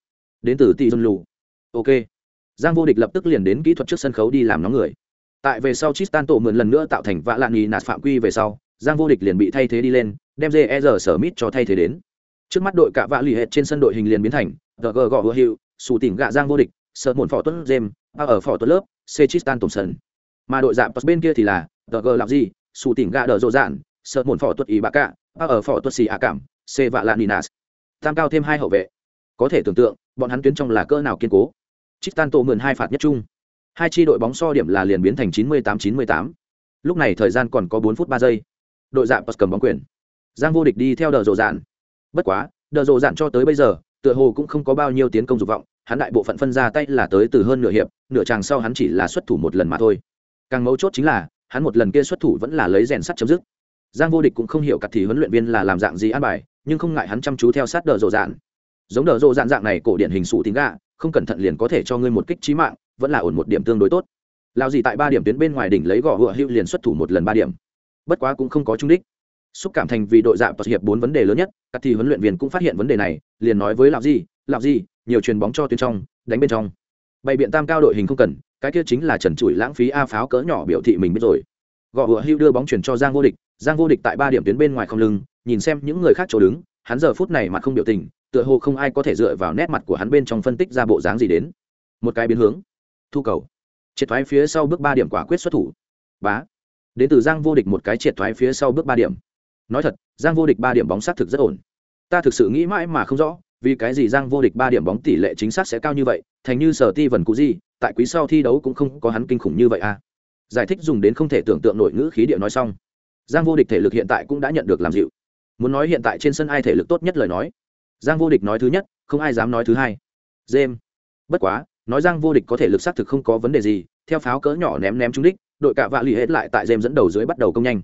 Speaker 1: Đến từ tỷ dân lù ok. Giang vô địch lập tức liền đến kỹ thuật trước sân khấu đi làm nóng người. Tại về sau Tristan tổ mượn lần nữa tạo thành vạ lạn nghi nạt phạm quy về sau, giang vô địch liền bị thay thế đi lên, đem jer sở mít cho thay thế đến. Trước mắt đội cả vạ lì hệt trên sân đội hình liền biến thành gờ gõ hữu hiệu sù tỉnh gạ giang vô địch, sợ muộn phỏ tuấn jem a ở phỏ tuấn lớp c Tristan sân mà đội dạng bên kia thì là gg làm gì su tỉnh gạ đờ rộ dạn sợ muộn phỏ tuất ý bạc cạ ba ở phỏ tuất xì ạ cảm c vạ lạn nghi nạt. Tam cao thêm hai hậu vệ. Có thể tưởng tượng, bọn hắn tuyến trong là cỡ nào kiên cố. Tristan tổ mượn hai phạt nhất chung hai chi đội bóng so điểm là liền biến thành 98-98. lúc này thời gian còn có 4 phút 3 giây. Đội dạng cầm bóng quyền. Giang vô địch đi theo đờ rộ dạn. Bất quá, đờ rộ dạn cho tới bây giờ, tựa hồ cũng không có bao nhiêu tiến công dục vọng, hắn đại bộ phận phân ra tay là tới từ hơn nửa hiệp, nửa chàng sau hắn chỉ là xuất thủ một lần mà thôi. Càng mấu chốt chính là, hắn một lần kia xuất thủ vẫn là lấy rèn sắt chấm dứt. Giang vô địch cũng không hiểu cặt thì huấn luyện viên là làm dạng gì an bài, nhưng không ngại hắn chăm chú theo sát đờ rộ dạn. Giống đờ rộ dạn dạng này, cổ điển hình sụ tính gạ không cẩn thận liền có thể cho ngươi một kích trí mạng, vẫn là ổn một điểm tương đối tốt. Lao gì tại ba điểm tuyến bên ngoài đỉnh lấy gõ hựa hữu liền xuất thủ một lần ba điểm. Bất quá cũng không có trung đích. Xúc cảm thành vì đội dạ và hiệp bốn vấn đề lớn nhất, các thi huấn luyện viên cũng phát hiện vấn đề này, liền nói với lão gì lão gì, nhiều chuyền bóng cho tuyến trong, đánh bên trong. Bày biện tam cao đội hình không cần, cái kia chính là trần trụi lãng phí a pháo cỡ nhỏ biểu thị mình biết rồi. Gõ hựa hữu đưa bóng chuyển cho giang vô địch, giang vô địch tại ba điểm tuyến bên ngoài không lưng, nhìn xem những người khác chỗ đứng hắn giờ phút này mặt không biểu tình, tựa hồ không ai có thể dựa vào nét mặt của hắn bên trong phân tích ra bộ dáng gì đến. Một cái biến hướng. Thu cầu. Triệt thoái phía sau bước ba điểm quả quyết xuất thủ. Bá. Đến từ giang vô địch một cái triệt thoái phía sau bước ba điểm. Nói thật, giang vô địch ba điểm bóng xác thực rất ổn. Ta thực sự nghĩ mãi mà không rõ, vì cái gì giang vô địch ba điểm bóng tỷ lệ chính xác sẽ cao như vậy, thành như sở ti vần cụ gì, tại quý sau thi đấu cũng không có hắn kinh khủng như vậy à. Giải thích dùng đến không thể tưởng tượng nổi ngữ khí địa nói xong. Giang vô địch thể lực hiện tại cũng đã nhận được làm dịu muốn nói hiện tại trên sân ai thể lực tốt nhất lời nói. Giang vô địch nói thứ nhất, không ai dám nói thứ hai. Dêm bất quá, nói giang vô địch có thể lực xác thực không có vấn đề gì, theo pháo cỡ nhỏ ném ném trúng đích, đội cạ vạ lì hết lại tại dêm dẫn đầu dưới bắt đầu công nhanh.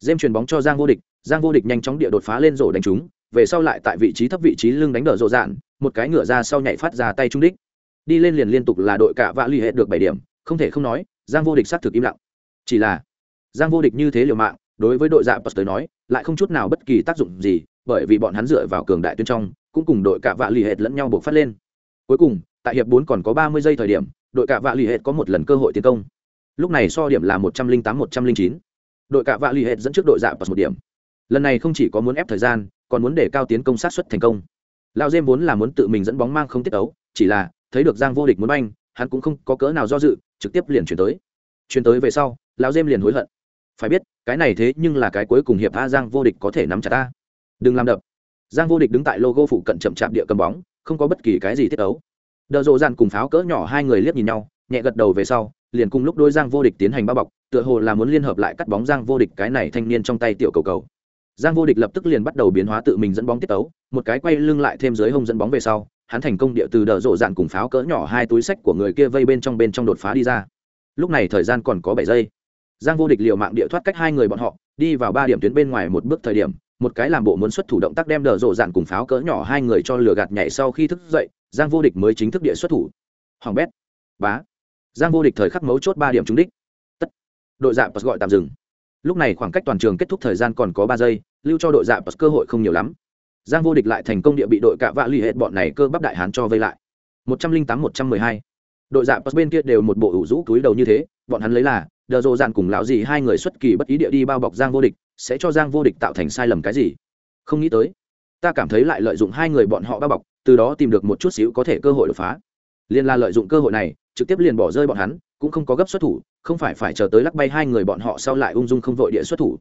Speaker 1: Dêm chuyền bóng cho giang vô địch, giang vô địch nhanh chóng địa đột phá lên rổ đánh trúng, về sau lại tại vị trí thấp vị trí lưng đánh đỡ rộ dạn, một cái ngựa ra sau nhảy phát ra tay trung đích. Đi lên liền liên tục là đội cạ vạ lì hết được bảy điểm, không thể không nói, giang vô địch xác thực im lặng. Chỉ là, giang vô địch như thế liều mạng đối với đội dạ post tới nói, lại không chút nào bất kỳ tác dụng gì, bởi vì bọn hắn dựa vào cường đại tuyến trong, cũng cùng đội cạ vạ lì hệt lẫn nhau buộc phát lên. Cuối cùng, tại hiệp bốn còn có ba mươi giây thời điểm, đội cạ vạ lì hệt có một lần cơ hội tiến công. Lúc này so điểm là một trăm linh tám, một trăm linh chín. Đội cạ vạ lì hệt dẫn trước đội dạ post một điểm. Lần này không chỉ có muốn ép thời gian, còn muốn để cao tiến công sát xuất thành công. Lao dêm vốn là muốn tự mình dẫn bóng mang không tiết ấu, chỉ là thấy được giang vô địch muốn banh, hắn cũng không có cỡ nào do dự, trực tiếp liền chuyển tới. Chuyển tới về sau, lao dêm liền hối hận phải biết, cái này thế nhưng là cái cuối cùng hiệp a giang vô địch có thể nắm chặt ta. Đừng làm đập. Giang vô địch đứng tại logo phụ cận chậm chạp địa cầm bóng, không có bất kỳ cái gì tiết ấu. Đờ rộ dàn cùng pháo cỡ nhỏ hai người liếc nhìn nhau, nhẹ gật đầu về sau, liền cùng lúc đôi giang vô địch tiến hành bao bọc, tựa hồ là muốn liên hợp lại cắt bóng giang vô địch cái này thanh niên trong tay tiểu cầu cầu. Giang vô địch lập tức liền bắt đầu biến hóa tự mình dẫn bóng tiết ấu, một cái quay lưng lại thêm dưới hông dẫn bóng về sau, hắn thành công địa từ đờ rộ dạn cùng pháo cỡ nhỏ hai túi sách của người kia vây bên trong bên trong đột phá đi ra. Lúc này thời gian còn có bảy giây giang vô địch liều mạng địa thoát cách hai người bọn họ, đi vào ba điểm tuyến bên ngoài một bước thời điểm, một cái làm bộ muốn xuất thủ động tác đem đờ rộ dạn cùng pháo cỡ nhỏ hai người cho lửa gạt nhảy sau khi thức dậy, giang vô địch mới chính thức địa xuất thủ. Hoàng bét, bá. Giang vô địch thời khắc mấu chốt ba điểm trúng đích. Tất. Đội dạ gọi tạm dừng. Lúc này khoảng cách toàn trường kết thúc thời gian còn có ba giây, lưu cho đội dạ cơ hội không nhiều lắm. Giang vô địch lại thành công địa bị đội cạ vạ l ì hết bọn này cơ bắp đại hán cho vây lại. Một trăm linh tám, một trăm mười hai. Đội dạ bên kia đều một bộ ủ rũ túi đầu như thế, bọn hắn lấy là đờ rộ dạn cùng lão Dì hai người xuất kỳ bất ý địa đi bao bọc giang vô địch, sẽ cho giang vô địch tạo thành sai lầm cái gì? Không nghĩ tới, ta cảm thấy lại lợi dụng hai người bọn họ bao bọc, từ đó tìm được một chút xíu có thể cơ hội đột phá. Liên la lợi dụng cơ hội này, trực tiếp liền bỏ rơi bọn hắn, cũng không có gấp xuất thủ, không phải phải chờ tới lắc bay hai người bọn họ sau lại ung dung không vội địa xuất thủ.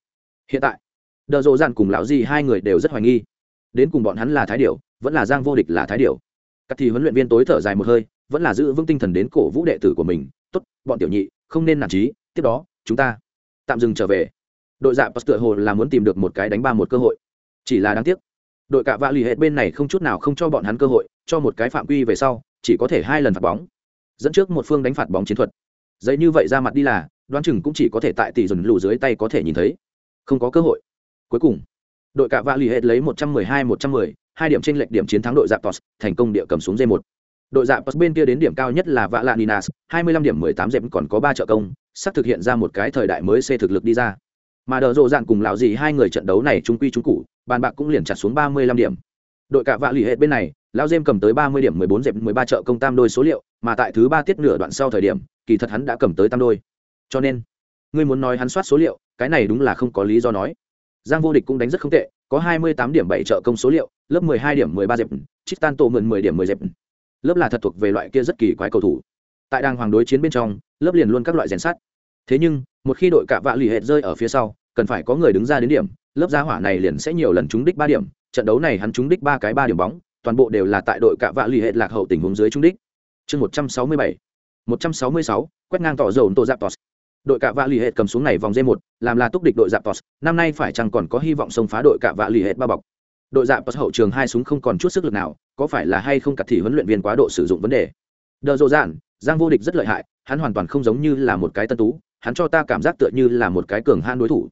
Speaker 1: Hiện tại, đờ rộ dạn cùng lão Dì hai người đều rất hoài nghi. Đến cùng bọn hắn là thái điệu vẫn là giang vô địch là thái điệu các thì huấn luyện viên tối thở dài một hơi, vẫn là giữ vững tinh thần đến cổ vũ đệ tử của mình. Tốt, bọn tiểu nhị, không nên nản trí tiếp đó, chúng ta tạm dừng trở về. Đội dạ post tựa hồ là muốn tìm được một cái đánh ba một cơ hội. Chỉ là đáng tiếc, đội cạ vạ lì hệ bên này không chút nào không cho bọn hắn cơ hội, cho một cái phạm quy về sau, chỉ có thể hai lần phạt bóng. Dẫn trước một phương đánh phạt bóng chiến thuật. Giấy như vậy ra mặt đi là, đoán chừng cũng chỉ có thể tại tỷ dần lù dưới tay có thể nhìn thấy. Không có cơ hội. Cuối cùng, đội cạ vạ lì hệ lấy một trăm mười hai, một trăm mười, hai điểm trên lệch điểm chiến thắng đội dạp tos thành công địa cầm xuống d một. Đội dạp tos bên kia đến điểm cao nhất là vạ lạ ninas, hai mươi lăm điểm mười tám dẹp còn có ba trợ công sắp thực hiện ra một cái thời đại mới xê thực lực đi ra. Mà đờ rộ dạn cùng lão gì hai người trận đấu này trung quy trung cụ bàn bạc cũng liền chặt xuống ba mươi lăm điểm. Đội cả vạ lì hệ bên này, lão dêm cầm tới ba mươi điểm mười bốn dẹp mười ba trợ công tam đôi số liệu, mà tại thứ ba tiết nửa đoạn sau thời điểm, kỳ thật hắn đã cầm tới tam đôi. Cho nên, ngươi muốn nói hắn soát số liệu, cái này đúng là không có lý do nói. Giang vô địch cũng đánh rất không tệ, có hai mươi tám điểm bảy trợ công số liệu, lớp mười hai điểm mười ba dẹp chít tan tổ mượn mười điểm mười dẹp. Lớp là thật thuộc về loại kia rất kỳ quái cầu thủ. Tại đang hoàng đối chiến bên trong, lớp liền luôn các loại rèn sắt thế nhưng, một khi đội cạ vạ lì hệt rơi ở phía sau, cần phải có người đứng ra đến điểm. Lớp gia hỏa này liền sẽ nhiều lần trúng đích ba điểm. Trận đấu này hắn trúng đích ba cái ba điểm bóng, toàn bộ đều là tại đội cạ vạ l ì hệ lạc hậu tình huống dưới trúng đích. Chương một trăm sáu mươi bảy. một trăm sáu mươi sáu, quét ngang tỏ dầu tô giáp tos đội cạ vạ l ì cầm xuống này vòng d một, làm là túc địch đội giáp tos năm nay phải chăng còn có hy vọng xông phá đội cạ vạ l ì ba bọc? Đội giáp tos hậu trường hai súng không còn chút sức lực nào, có phải là hay không cặt thì huấn luyện viên quá độ sử dụng vấn đề? Đờ dộ dạn giang vô địch rất lợi hại, hắn hoàn toàn không giống như là một cái tân tú hắn cho ta cảm giác tựa như là một cái cường han đối thủ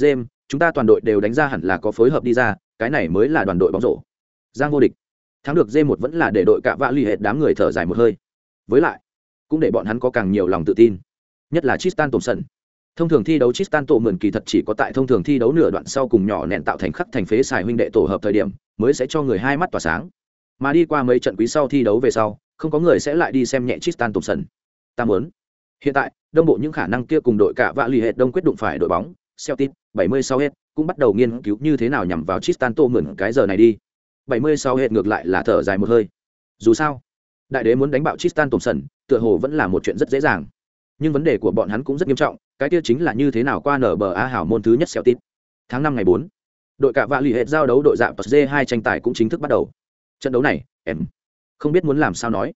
Speaker 1: James, chúng ta toàn đội đều đánh ra hẳn là có phối hợp đi ra, cái này mới là đoàn đội bóng rổ. Giang vô địch. Thắng được j một vẫn là để đội cạ vạ lì hệt đám người thở dài một hơi. Với lại, cũng để bọn hắn có càng nhiều lòng tự tin, nhất là Tristan Thompson. Thông thường thi đấu Tristan tổ mượn kỳ thật chỉ có tại thông thường thi đấu nửa đoạn sau cùng nhỏ nện tạo thành khắc thành phế xài huynh đệ tổ hợp thời điểm, mới sẽ cho người hai mắt tỏa sáng. Mà đi qua mấy trận quý sau thi đấu về sau, không có người sẽ lại đi xem nhẹ Tristan Thompson. Ta muốn. Hiện tại, đông bộ những khả năng kia cùng đội cả vạ lì hệt đông quyết đụng phải đội bóng, Celtic, 76 hết, cũng bắt đầu nghiên cứu như thế nào nhằm vào Tristan Tô mượn cái giờ này đi. 76 hết ngược lại là thở dài một hơi. Dù sao, đại đế muốn đánh bạo Tristan Thompson, tựa hồ vẫn là một chuyện rất dễ dàng. Nhưng vấn đề của bọn hắn cũng rất nghiêm trọng, cái kia chính là như thế nào qua nở bờ A hảo môn thứ nhất Celtic. Tháng 5 ngày 4, đội cả vạ lì hết giao đấu đội dạ PSG 2 tranh tài cũng chính thức bắt đầu. Trận đấu này, em không biết muốn làm sao nói.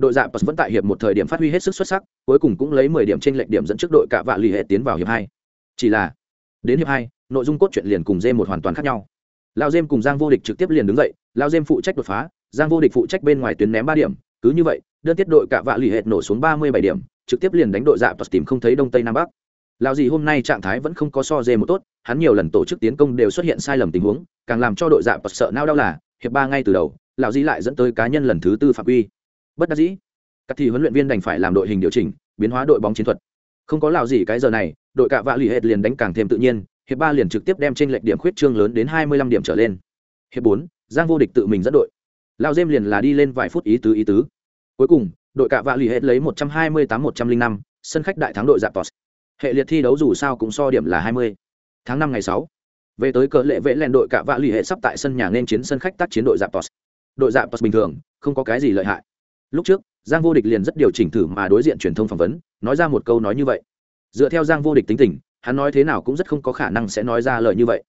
Speaker 1: Đội dạ vẫn tại hiệp một thời điểm phát huy hết sức xuất sắc, cuối cùng cũng lấy 10 điểm trên lệch điểm dẫn trước đội cả vạ lì hệ tiến vào hiệp hai. Chỉ là đến hiệp hai nội dung cốt truyện liền cùng dê một hoàn toàn khác nhau. Lao dêm cùng giang vô địch trực tiếp liền đứng dậy lao dêm phụ trách đột phá giang vô địch phụ trách bên ngoài tuyến ném ba điểm cứ như vậy đơn tiết đội cả vạ lì hệt nổ xuống ba mươi bảy điểm trực tiếp liền đánh đội dạ và tìm không thấy đông tây nam bắc. Lao gì hôm nay trạng thái vẫn không có so dê một tốt hắn nhiều lần tổ chức tiến công đều xuất hiện sai lầm tình huống càng làm cho đội dạ sợ nao đau là hiệp ba ngay từ đầu lão di lại dẫn tới cá nhân lần thứ tư phạm quy bất đắc dĩ. Các thì huấn luyện viên đành phải làm đội hình điều chỉnh, biến hóa đội bóng chiến thuật. Không có lào gì cái giờ này, đội cạ vạ lì hệt liền đánh càng thêm tự nhiên, hiệp ba liền trực tiếp đem trên lệch điểm khuyết trương lớn đến hai mươi lăm điểm trở lên. Hiệp bốn, giang vô địch tự mình dẫn đội. Lao dêm liền là đi lên vài phút ý tứ ý tứ. Cuối cùng, đội cạ vạ lì hệt lấy một trăm hai mươi tám, một trăm linh năm, sân khách đại thắng đội dạp tos hệ liệt thi đấu dù sao cũng so điểm là hai mươi. Tháng năm ngày sáu, về tới cờ lệ vệ len đội cạ vạ lì hệ sắp tại sân nhà nên chiến sân khách tác chiến đội dạp tos đội dạp tos bình thường, không có cái gì lợi hại lúc trước, giang vô địch liền rất điều chỉnh thử mà đối diện truyền thông phỏng vấn, nói ra một câu nói như vậy. Dựa theo giang vô địch tính tình, hắn nói thế nào cũng rất không có khả năng sẽ nói ra lời như vậy.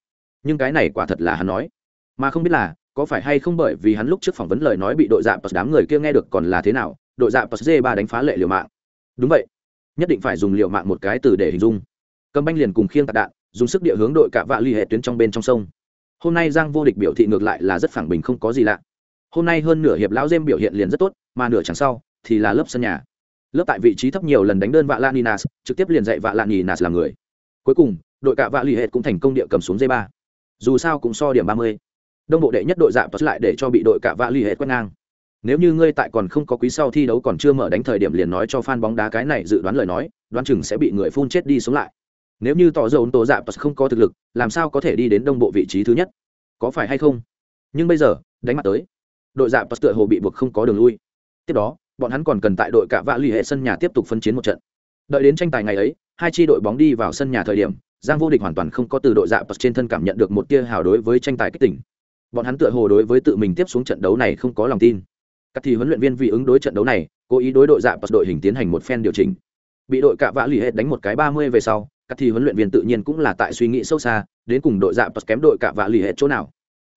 Speaker 1: Nhưng cái này quả thật là hắn nói. Mà không biết là, có phải hay không bởi vì hắn lúc trước phỏng vấn lời nói bị đội dạ pus đám người kia nghe được còn là thế nào, đội dạ pus dê ba đánh phá lệ liều mạng. Đúng vậy. Nhất định phải dùng liều mạng một cái từ để hình dung. Cầm banh liền cùng khiêng tạc đạn, dùng sức địa hướng đội cả vạ ly hệ tuyến trong bên trong sông. Hôm nay giang vô địch biểu thị ngược lại là rất phẳng bình không có gì lạ. Hôm nay hơn nửa hiệp lão dêm biểu hiện liền rất tốt mà nửa chẳng sau thì là lớp sân nhà. Lớp tại vị trí thấp nhiều lần đánh đơn vạ lan ninas trực tiếp liền dạy vạ lan ninas làm người. Cuối cùng, đội cạ vạ l ì hệt cũng thành công địa cầm xuống dây ba. Dù sao cũng so điểm ba mươi. Đông bộ đệ nhất đội dạ bật lại để cho bị đội cạ vạ l ì hệt quét ngang. Nếu như ngươi tại còn không có quý sau thi đấu còn chưa mở đánh thời điểm liền nói cho fan bóng đá cái này dự đoán lời nói, đoán chừng sẽ bị người phun chết đi xuống lại. Nếu như tỏ dầu tố dạ bật không có thực lực, làm sao có thể đi đến đông bộ vị trí thứ nhất? Có phải hay không? Nhưng bây giờ, đánh mặt tới. Đội dạ bật tựa hồ bị buộc không có đường lui tiếp đó, bọn hắn còn cần tại đội cạ vạ l ì hệ sân nhà tiếp tục phân chiến một trận. Đợi đến tranh tài ngày ấy, hai chi đội bóng đi vào sân nhà thời điểm, giang vô địch hoàn toàn không có từ đội dạ trên thân cảm nhận được một tia hào đối với tranh tài kích tỉnh bọn hắn tựa hồ đối với tự mình tiếp xuống trận đấu này không có lòng tin. Các thì huấn luyện viên vì ứng đối trận đấu này, cố ý đối đội dạ đội hình tiến hành một phen điều chỉnh. Bị đội cạ l lì hết đánh một cái ba mươi về sau, các thì huấn luyện viên tự nhiên cũng là tại suy nghĩ sâu xa, đến cùng đội dạ kém đội cạ l lì hết chỗ nào.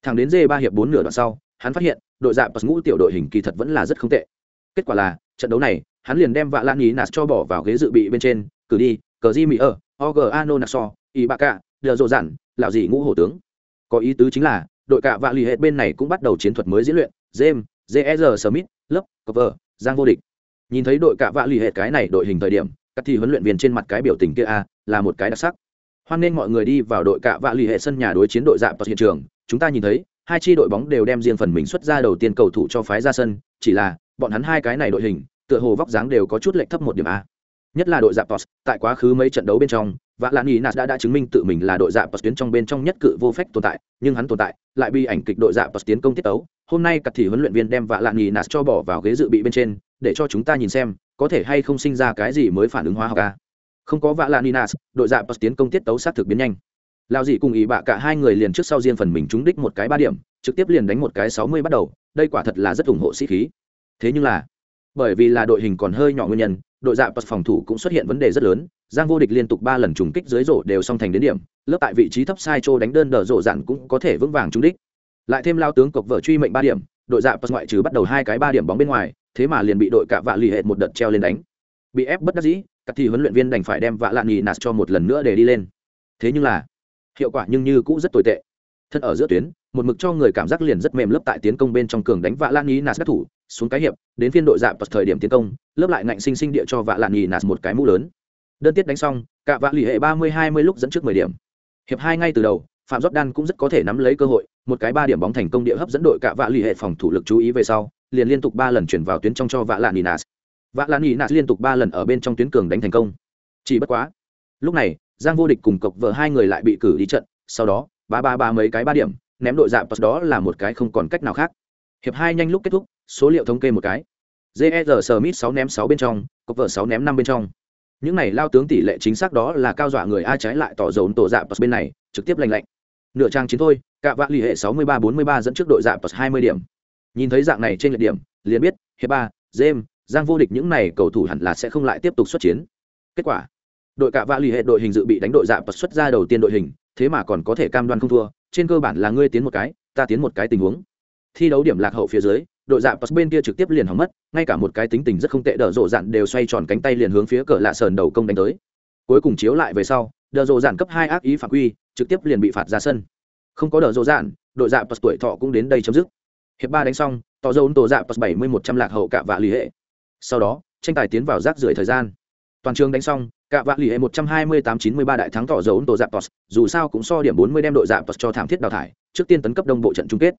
Speaker 1: Thẳng đến dê ba hiệp bốn nửa đoạn sau, hắn phát hiện, đội dạ ngũ tiểu đội hình kỳ thật vẫn là rất không tệ kết quả là, trận đấu này, hắn liền đem vạ lan ý nạt cho bỏ vào ghế dự bị bên trên, cử đi, cờ di mỹ ở ogano naso y bà cạ đờ rộ dặn lạo dị ngũ hổ tướng. Có ý tứ chính là, đội cạ vạ lì hết bên này cũng bắt đầu chiến thuật mới diễn luyện, james jr smith lớp cover, giang vô địch. Nhìn thấy đội cạ vạ lì hết cái này đội hình thời điểm, các thi huấn luyện viên trên mặt cái biểu tình kia a, là một cái đặc sắc. Hoan nên mọi người đi vào đội cạ vạ lì hệ sân nhà đối chiến đội dạp vào hiện trường. Chúng ta nhìn thấy, hai chi đội bóng đều đem riêng phần mình xuất ra đầu tiên cầu thủ cho phái ra sân, chỉ là bọn hắn hai cái này đội hình, tựa hồ vóc dáng đều có chút lệch thấp một điểm a. Nhất là đội dạp tos tại quá khứ mấy trận đấu bên trong và lan ý nas đã đã chứng minh tự mình là đội dạp tos tuyến trong bên trong nhất cự vô phép tồn tại, nhưng hắn tồn tại, lại bị ảnh kịch đội dạp tos tiến công tiết tấu. Hôm nay cặp thì huấn luyện viên đem vạ lan nhì nas cho bỏ vào ghế dự bị bên trên, để cho chúng ta nhìn xem, có thể hay không sinh ra cái gì mới phản ứng hóa học a. không có vạ lan nhì nas đội dạp tos tiến công tiết tấu sát thực biến nhanh. Lao dị cùng ý bạ cả hai người liền trước sau riêng phần mình trúng đích một cái ba điểm, trực tiếp liền đánh một cái sáu mươi bắt đầu, đây quả thật là rất ủng hộ sĩ khí thế nhưng là, bởi vì là đội hình còn hơi nhỏ nguyên nhân, đội dạ phòng thủ cũng xuất hiện vấn đề rất lớn. Giang vô địch liên tục ba lần trùng kích dưới rổ đều song thành đến điểm, lớp tại vị trí thấp sai trô đánh đơn đờ rổ dặn cũng có thể vững vàng trúng đích. Lại thêm lao tướng cộc vợ truy mệnh ba điểm, đội dạ pas ngoại trừ bắt đầu hai cái ba điểm bóng bên ngoài, thế mà liền bị đội cả vạ lì hệt một đợt treo lên đánh. Bị ép bất đắc dĩ, các thì huấn luyện viên đành phải đem vạ lạn nghỉ nạt cho một lần nữa để đi lên. Thế nhưng là, hiệu quả nhưng như cũng rất tồi tệ. Thân ở giữa tuyến một mực cho người cảm giác liền rất mềm lớp tại tiến công bên trong cường đánh vạ lan nhì nạt các thủ, xuống cái hiệp, đến phiên đội dạp vào thời điểm tiến công, lớp lại ngạnh sinh sinh địa cho vạ lan nhì nạt một cái mũ lớn. Đơn tiết đánh xong, cả vạ lì hệ ba mươi hai mươi lúc dẫn trước mười điểm. Hiệp hai ngay từ đầu, phạm jordan cũng rất có thể nắm lấy cơ hội, một cái ba điểm bóng thành công địa hấp dẫn đội cả vạ lì hệ phòng thủ lực chú ý về sau, liền liên tục ba lần chuyển vào tuyến trong cho vạ lãn ý nas vạ lãn ý nas liên tục ba lần ở bên trong tuyến cường đánh thành công. Chỉ bất quá, lúc này, giang vô địch cùng cộc vợ hai người lại bị cử đi trận, sau đó, ba ba ba mấy cái ba điểm ném đội dạp đó là một cái không còn cách nào khác. Hiệp hai nhanh lúc kết thúc, số liệu thống kê một cái. Jer smith sáu ném sáu bên trong cộc vợ sáu ném năm bên trong. Những này lao tướng tỷ lệ chính xác đó là cao dọa người a trái lại tỏ dồn tổ dạp bên này, trực tiếp lành lạnh. Nửa trang chiến thôi, cả vạn lì hệ sáu mươi ba, bốn mươi ba dẫn trước đội dạp hai mươi điểm. Nhìn thấy dạng này trên lệch điểm, liền biết, hiệp ba, james, giang vô địch những này cầu thủ hẳn là sẽ không lại tiếp tục xuất chiến. Kết quả, đội cả vạ lì hệ đội hình dự bị đánh đội dạ xuất ra đầu tiên đội hình, thế mà còn có thể cam đoan không thua trên cơ bản là ngươi tiến một cái, ta tiến một cái tình huống. Thi đấu điểm lạc hậu phía dưới, đội dạ pas bên kia trực tiếp liền hỏng mất, ngay cả một cái tính tình rất không tệ đỡ rộ dạn đều xoay tròn cánh tay liền hướng phía cờ lạ sờn đầu công đánh tới. Cuối cùng chiếu lại về sau đỡ rộ dạn cấp hai ác ý phạm quy, trực tiếp liền bị phạt ra sân. Không có đỡ rộ dạn, đội dạ pas tuổi thọ cũng đến đây chấm dứt. Hiệp ba đánh xong, tỏ dấu tổ dạ pas bảy mươi một trăm lạc hậu cả vạ lì hệ. Sau đó, tranh tài tiến vào rác rưởi thời gian. Toàn trường đánh xong cả vạn lì hệ một trăm hai mươi tám chín mươi ba đại thắng tỏ dấu tổ dạp Tos, dù sao cũng so điểm bốn mươi đem đội dạp Tos cho thảm thiết đào thải trước tiên tấn cấp đông bộ trận chung kết.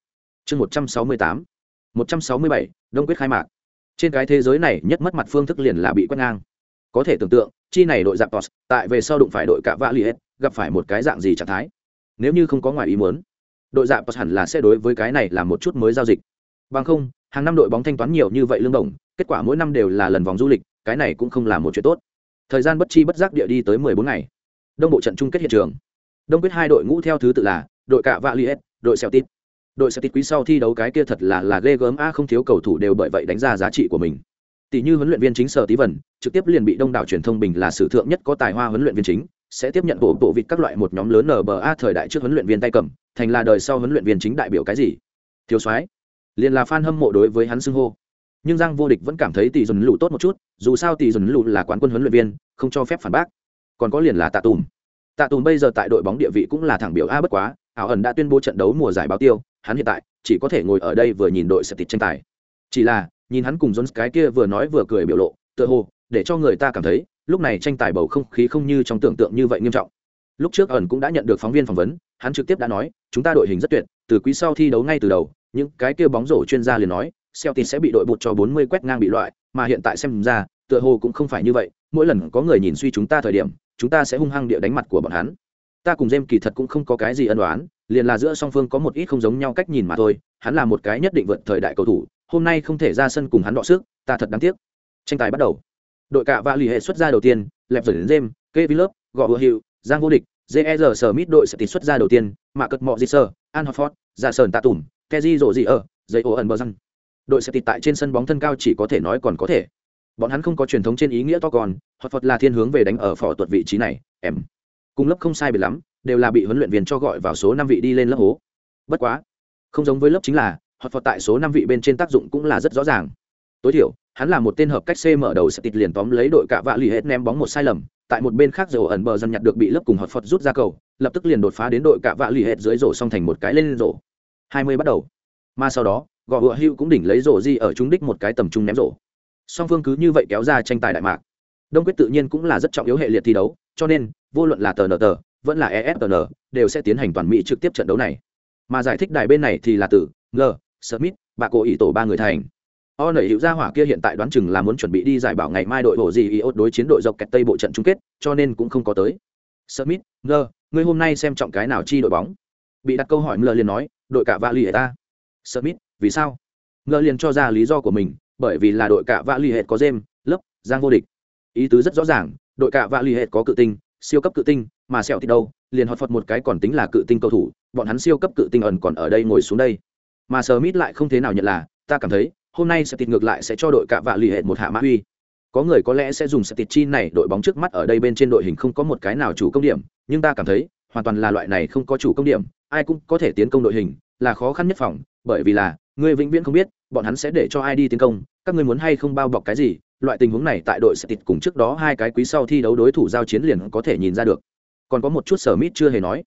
Speaker 1: Chương một trăm sáu mươi tám 167, đông quyết khai mạc. Trên cái thế giới này nhất mất mặt phương thức liền là bị quét ngang. Có thể tưởng tượng chi này đội dạp tos tại về sau đụng phải đội cả vạn lì gặp phải một cái dạng gì trạng thái? Nếu như không có ngoài ý muốn đội dạp tos hẳn là sẽ đối với cái này là một chút mới giao dịch. Bằng không hàng năm đội bóng thanh toán nhiều như vậy lương đồng kết quả mỗi năm đều là lần vòng du lịch cái này cũng không là một chuyện tốt thời gian bất chi bất giác địa đi tới 14 ngày. Đông bộ trận chung kết hiện trường. Đông quyết hai đội ngũ theo thứ tự là đội cả vạ liệt đội xeo tít. Đội sẽ tít quý sau thi đấu cái kia thật là là ghê gớm, a, không thiếu cầu thủ đều bởi vậy đánh ra giá trị của mình. Tỷ như huấn luyện viên chính sở tí vần trực tiếp liền bị đông đảo truyền thông bình là sử thượng nhất có tài hoa huấn luyện viên chính, sẽ tiếp nhận bộ bộ vịt các loại một nhóm lớn nba thời đại trước huấn luyện viên tay cầm, thành là đời sau huấn luyện viên chính đại biểu cái gì? Thiếu soái. Liền là fan hâm mộ đối với hắn xưng hô. Nhưng giang vô địch vẫn cảm thấy tỷ dùn lụ tốt một chút dù sao tỷ dần lụ là quán quân huấn luyện viên, không cho phép phản bác. Còn có liền là tạ tùm. Tạ tùm bây giờ tại đội bóng địa vị cũng là thẳng biểu a bất quá ảo ẩn đã tuyên bố trận đấu mùa giải báo tiêu, hắn hiện tại chỉ có thể ngồi ở đây vừa nhìn đội sẽ tịt tranh tài. Chỉ là, nhìn hắn cùng jones cái kia vừa nói vừa cười biểu lộ, tựa hồ, để cho người ta cảm thấy, lúc này tranh tài bầu không khí không như trong tưởng tượng như vậy nghiêm trọng. Lúc trước ẩn cũng đã nhận được phóng viên phỏng vấn, hắn trực tiếp đã nói, chúng ta đội hình rất tuyệt, từ quý sau thi đấu ngay từ đầu, những cái kia bóng rổ chuyên gia liền nói Celtic sẽ bị đội bụt cho 40 quét ngang bị loại, mà hiện tại xem ra, tựa hồ cũng không phải như vậy, mỗi lần có người nhìn suy chúng ta thời điểm, chúng ta sẽ hung hăng địa đánh mặt của bọn hắn. Ta cùng James kỳ thật cũng không có cái gì ân oán, liền là giữa song phương có một ít không giống nhau cách nhìn mà thôi hắn là một cái nhất định vượt thời đại cầu thủ hôm nay không thể ra sân cùng hắn đọ sức ta thật đáng tiếc. Tranh tài bắt đầu. Đội cạ và lì hệ xuất ra đầu tiên lẹp dẫn đến jem kevin love gõ vừa hiệu giang vô địch jer smith đội sẽ tỷ xuất ra đầu tiên mà cật mọ di sơ an hofford Giả sơn tạ tủm Kezi rộ gì ở giấy ổ ẩn bờ răng đội sẽ tịt tại trên sân bóng thân cao chỉ có thể nói còn có thể. Bọn hắn không có truyền thống trên ý nghĩa to còn hofford là thiên hướng về đánh ở phỏ tuật vị trí này, em. Cùng lớp không sai biệt lắm, đều là bị huấn luyện viên cho gọi vào số năm vị đi lên lớp hố. Bất quá, không giống với lớp chính là họ phật tại số năm vị bên trên tác dụng cũng là rất rõ ràng. Tối thiểu, hắn là một tên hợp cách c mở đầu sẽ tịt liền tóm lấy đội cạ vạ lì hết ném bóng một sai lầm, tại một bên khác dầu ẩn bờ dần nhặt được bị lớp cùng họ phật rút ra cầu, lập tức liền đột phá đến đội cạ vạ lì hết dưới rổ xong thành một cái lên rổ. Hai mươi bắt đầu. Mà sau đó gò vựa hưu cũng đỉnh lấy rổ di ở trúng đích một cái tầm trung ném rổ song phương cứ như vậy kéo ra tranh tài đại mạc đông quyết tự nhiên cũng là rất trọng yếu hệ liệt thi đấu cho nên vô luận là tờ nờ tờ vẫn là esn đều sẽ tiến hành toàn mỹ trực tiếp trận đấu này. Mà giải thích đài bên này thì là từ L, Smith, bà cô ý tổ ba người thành. O nảy hữu gia hỏa kia hiện tại đoán chừng là muốn chuẩn bị đi giải bảo ngày mai đội bộ gì Iot đối chiến đội dọc kẹt Tây bộ trận chung kết, cho nên cũng không có tới. Smith, L, ngươi hôm nay xem trọng cái nào chi đội bóng? Bị đặt câu hỏi L liền nói, đội cả Vali ta. Smith, vì sao? ngờ liền cho ra lý do của mình, bởi vì là đội cả Vali hệ có dêm, lớp, Giang vô địch. Ý tứ rất rõ ràng, đội cả Vali hệ có cự tinh, siêu cấp cự tinh, mà sẹo thì đâu liền họt phật một cái còn tính là cự tinh cầu thủ bọn hắn siêu cấp cự tinh ẩn còn ở đây ngồi xuống đây mà sờ mít lại không thế nào nhận là ta cảm thấy hôm nay sẽ tịt ngược lại sẽ cho đội cạ vạ lì hệ một hạ mã uy có người có lẽ sẽ dùng sẹo tịt chi này đội bóng trước mắt ở đây bên trên đội hình không có một cái nào chủ công điểm nhưng ta cảm thấy hoàn toàn là loại này không có chủ công điểm ai cũng có thể tiến công đội hình là khó khăn nhất phòng bởi vì là người vĩnh viễn không biết, bọn hắn sẽ để cho ai đi tiến công, các ngươi muốn hay không bao bọc cái gì, loại tình huống này tại đội sẽ tịt cùng trước đó hai cái quý sau thi đấu đối thủ giao chiến liền có thể nhìn ra được. Còn có một chút sở mít chưa hề nói,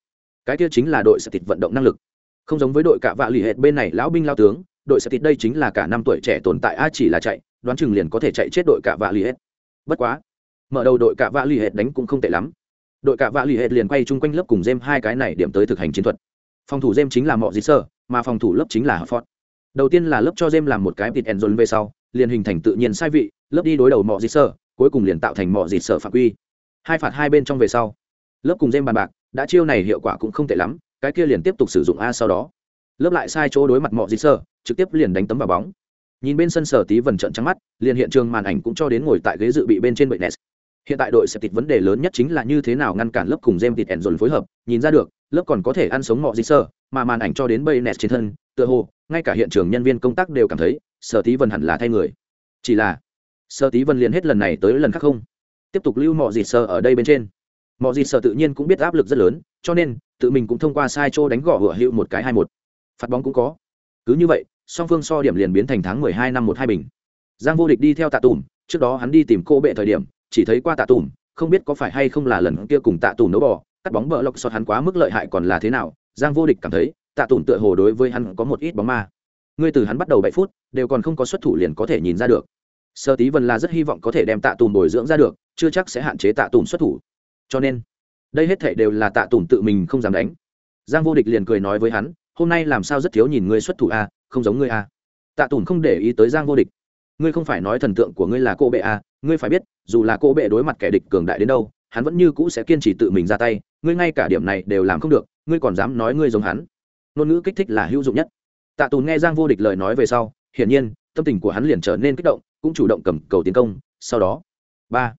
Speaker 1: cái kia chính là đội sẽ tịt vận động năng lực. Không giống với đội cả vạ lì hệt bên này lão binh lao tướng, đội sẽ tịt đây chính là cả năm tuổi trẻ tồn tại, a chỉ là chạy, đoán chừng liền có thể chạy chết đội cả vạ lì hệt. Bất quá, mở đầu đội cả vạ lì hệt đánh cũng không tệ lắm. Đội cả vạ lì hệt liền quay chung quanh lớp cùng jem hai cái này điểm tới thực hành chiến thuật. Phòng thủ jem chính là mọi gì sơ, mà phòng thủ lớp chính là Hartford đầu tiên là lớp cho jem làm một cái vịt enzone về sau, liền hình thành tự nhiên sai vị, lớp đi đối đầu mọi dịt sơ cuối cùng liền tạo thành mọi dịt sơ phạm quy. Hai phạt hai bên trong về sau, lớp cùng jem bàn bạc, đã chiêu này hiệu quả cũng không tệ lắm, cái kia liền tiếp tục sử dụng a sau đó. Lớp lại sai chỗ đối mặt mọi dịt sơ trực tiếp liền đánh tấm vào bóng. Nhìn bên sân sở tí vần trận trắng mắt, liền hiện trường màn ảnh cũng cho đến ngồi tại ghế dự bị bên trên bệnh nes hiện tại đội sẽ tịt vấn đề lớn nhất chính là như thế nào ngăn cản lớp cùng jem tịt ẻn dồn phối hợp, nhìn ra được, lớp còn có thể ăn sống mọi gì sơ mà màn ảnh cho đến bay nes trên thân, tựa hồ ngay cả hiện trường nhân viên công tác đều cảm thấy, sở tí Vân hẳn là thay người. Chỉ là, sở tí Vân liền hết lần này tới lần khác không. Tiếp tục lưu mọi gì sơ ở đây bên trên. Mọi gì sơ tự nhiên cũng biết áp lực rất lớn, cho nên, tự mình cũng thông qua sai chỗ đánh gõ hựa hữu một cái hai một. Phạt bóng cũng có. Cứ như vậy, song phương so điểm liền biến thành tháng mười hai năm một hai bình. Giang vô địch đi theo tạ Tùng trước đó hắn đi tìm cô bệ thời điểm, chỉ thấy qua tạ Tùng không biết có phải hay không là lần kia cùng tạ Tùng nấu bò, cắt bóng bờ lọc sọt hắn quá mức lợi hại còn là thế nào, giang vô địch cảm thấy tạ tùng tựa hồ đối với hắn có một ít bóng ma. Ngươi từ hắn bắt đầu bảy phút, đều còn không có xuất thủ liền có thể nhìn ra được. Sơ tí vân là rất hy vọng có thể đem tạ tùng bồi dưỡng ra được, chưa chắc sẽ hạn chế tạ tùng xuất thủ. Cho nên, đây hết thể đều là tạ tùng tự mình không dám đánh. Giang vô địch liền cười nói với hắn, hôm nay làm sao rất thiếu nhìn ngươi xuất thủ a không giống ngươi a tạ tùng không để ý tới giang vô địch. Ngươi không phải nói thần tượng của ngươi là cô bệ a ngươi phải biết, dù là cô bệ đối mặt kẻ địch cường đại đến đâu, hắn vẫn như cũ sẽ kiên trì tự mình ra tay, ngươi ngay cả điểm này đều làm không được, ngươi còn dám nói ngươi giống hắn ngôn ngữ kích thích là hữu dụng nhất. Tạ tùn nghe giang vô địch lời nói về sau, hiển nhiên, tâm tình của hắn liền trở nên kích động, cũng chủ động cầm cầu tiến công, sau đó, ba,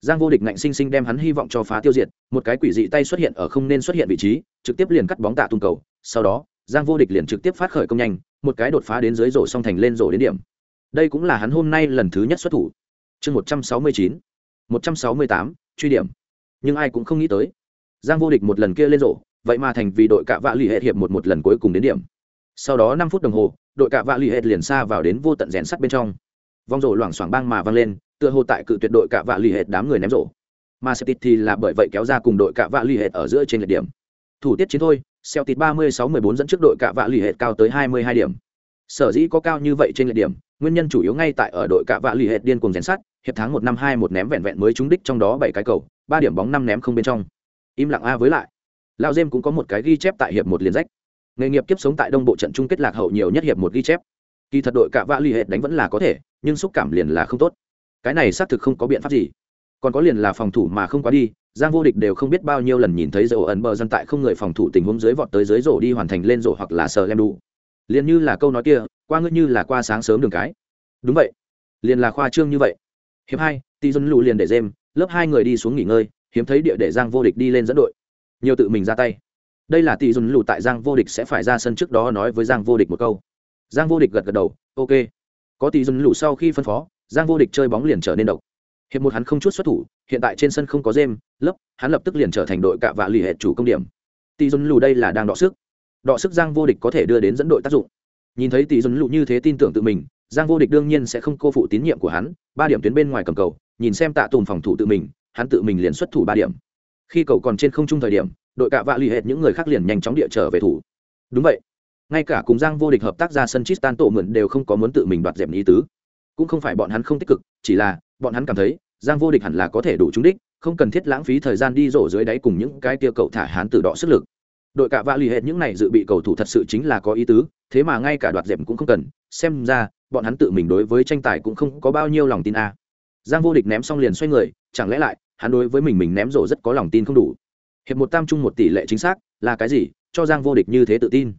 Speaker 1: giang vô địch ngạnh sinh sinh đem hắn hy vọng cho phá tiêu diệt, một cái quỷ dị tay xuất hiện ở không nên xuất hiện vị trí, trực tiếp liền cắt bóng tạ tung cầu, sau đó, giang vô địch liền trực tiếp phát khởi công nhanh, một cái đột phá đến dưới rổ song thành lên rổ đến điểm. Đây cũng là hắn hôm nay lần thứ nhất xuất thủ. Chương một trăm sáu mươi chín, một trăm sáu mươi tám, truy điểm. Nhưng ai cũng không nghĩ tới, giang vô địch một lần kia lên rổ vậy mà thành vì đội cạ vạ l ì hệ hiệp một một lần cuối cùng đến điểm sau đó năm phút đồng hồ đội cạ vạ l ì hệ liền xa vào đến vô tận rèn sắt bên trong vong rổ loảng xoảng bang mà văng lên tựa hồ tại cự tuyệt đội cạ vạ l ì hệ đám người ném rổ mà septit thì là bởi vậy kéo ra cùng đội cạ vạ l ì hệ ở giữa trên lệch điểm thủ tiết chiến thôi Celtic 36-14 dẫn trước đội cạ vạ lì hệ cao tới 22 điểm. Sở dĩ có cao như vậy trên lệch điểm, nguyên nhân chủ yếu ngay tại ở đội cạ vạ lì hệ điên cuồng rèn sắt, hiệp thắng một năm hai một ném vẹn vẹn mới trúng đích trong đó bảy cái cầu, ba điểm bóng năm ném không bên trong. Im lặng a với lại. Lão dêm cũng có một cái ghi chép tại hiệp một liền rách. Nghề nghiệp kiếp sống tại Đông Bộ trận chung kết lạc hậu nhiều nhất hiệp một ghi chép. Kỳ thật đội cạ vạ lì hệt đánh vẫn là có thể, nhưng xúc cảm liền là không tốt. Cái này xác thực không có biện pháp gì. Còn có liền là phòng thủ mà không quá đi, giang vô địch đều không biết bao nhiêu lần nhìn thấy dầu ẩn bờ dân tại không người phòng thủ tình huống dưới vọt tới dưới rổ đi hoàn thành lên rổ hoặc là sờ lem đủ liền như là câu nói kia qua ngươi như là qua sáng sớm đường cái đúng vậy liền là khoa trương như vậy hiệp hai Ti dân lù liền để dêm lớp hai người đi xuống nghỉ ngơi hiếm thấy địa để giang vô địch đi lên dẫn đội nhiều tự mình ra tay. Đây là tỷ dùn lù tại giang vô địch sẽ phải ra sân trước đó nói với giang vô địch một câu. Giang vô địch gật gật đầu, ok. Có tỷ dùn lù sau khi phân phó, giang vô địch chơi bóng liền trở nên độc. Hiệp một hắn không chút xuất thủ, hiện tại trên sân không có dêm lấp hắn lập tức liền trở thành đội cạ vạ lì hệ chủ công điểm. Tỷ dùn lù đây là đang đọ sức. Đọ sức giang vô địch có thể đưa đến dẫn đội tác dụng. Nhìn thấy tỷ dùn lù như thế tin tưởng tự mình, giang vô địch đương nhiên sẽ không cô phụ tín nhiệm của hắn, ba điểm tuyến bên ngoài cầm cầu, nhìn xem tạ tùng phòng thủ tự mình, hắn tự mình liền xuất thủ ba điểm khi cầu còn trên không trung thời điểm, đội cạ vạ lì hệt những người khác liền nhanh chóng địa trở về thủ. Đúng vậy. Ngay cả cùng giang vô địch hợp tác ra sân chistan tổ mượn đều không có muốn tự mình đoạt dẹp ý tứ. Cũng không phải bọn hắn không tích cực, chỉ là, bọn hắn cảm thấy, giang vô địch hẳn là có thể đủ trúng đích, không cần thiết lãng phí thời gian đi rổ dưới đáy cùng những cái tia cậu thả hán từ đỏ sức lực. Đội cạ vạ lì hệt những này dự bị cầu thủ thật sự chính là có ý tứ, thế mà ngay cả đoạt dẹp cũng không cần. Xem ra, bọn hắn tự mình đối với tranh tài cũng không có bao nhiêu lòng tin a. Giang vô địch ném xong liền xoay người, chẳng lẽ lại hắn đối với mình mình ném rổ rất có lòng tin không đủ. Hiệp một tam trung một tỷ lệ chính xác là cái gì? Cho giang vô địch như thế tự tin.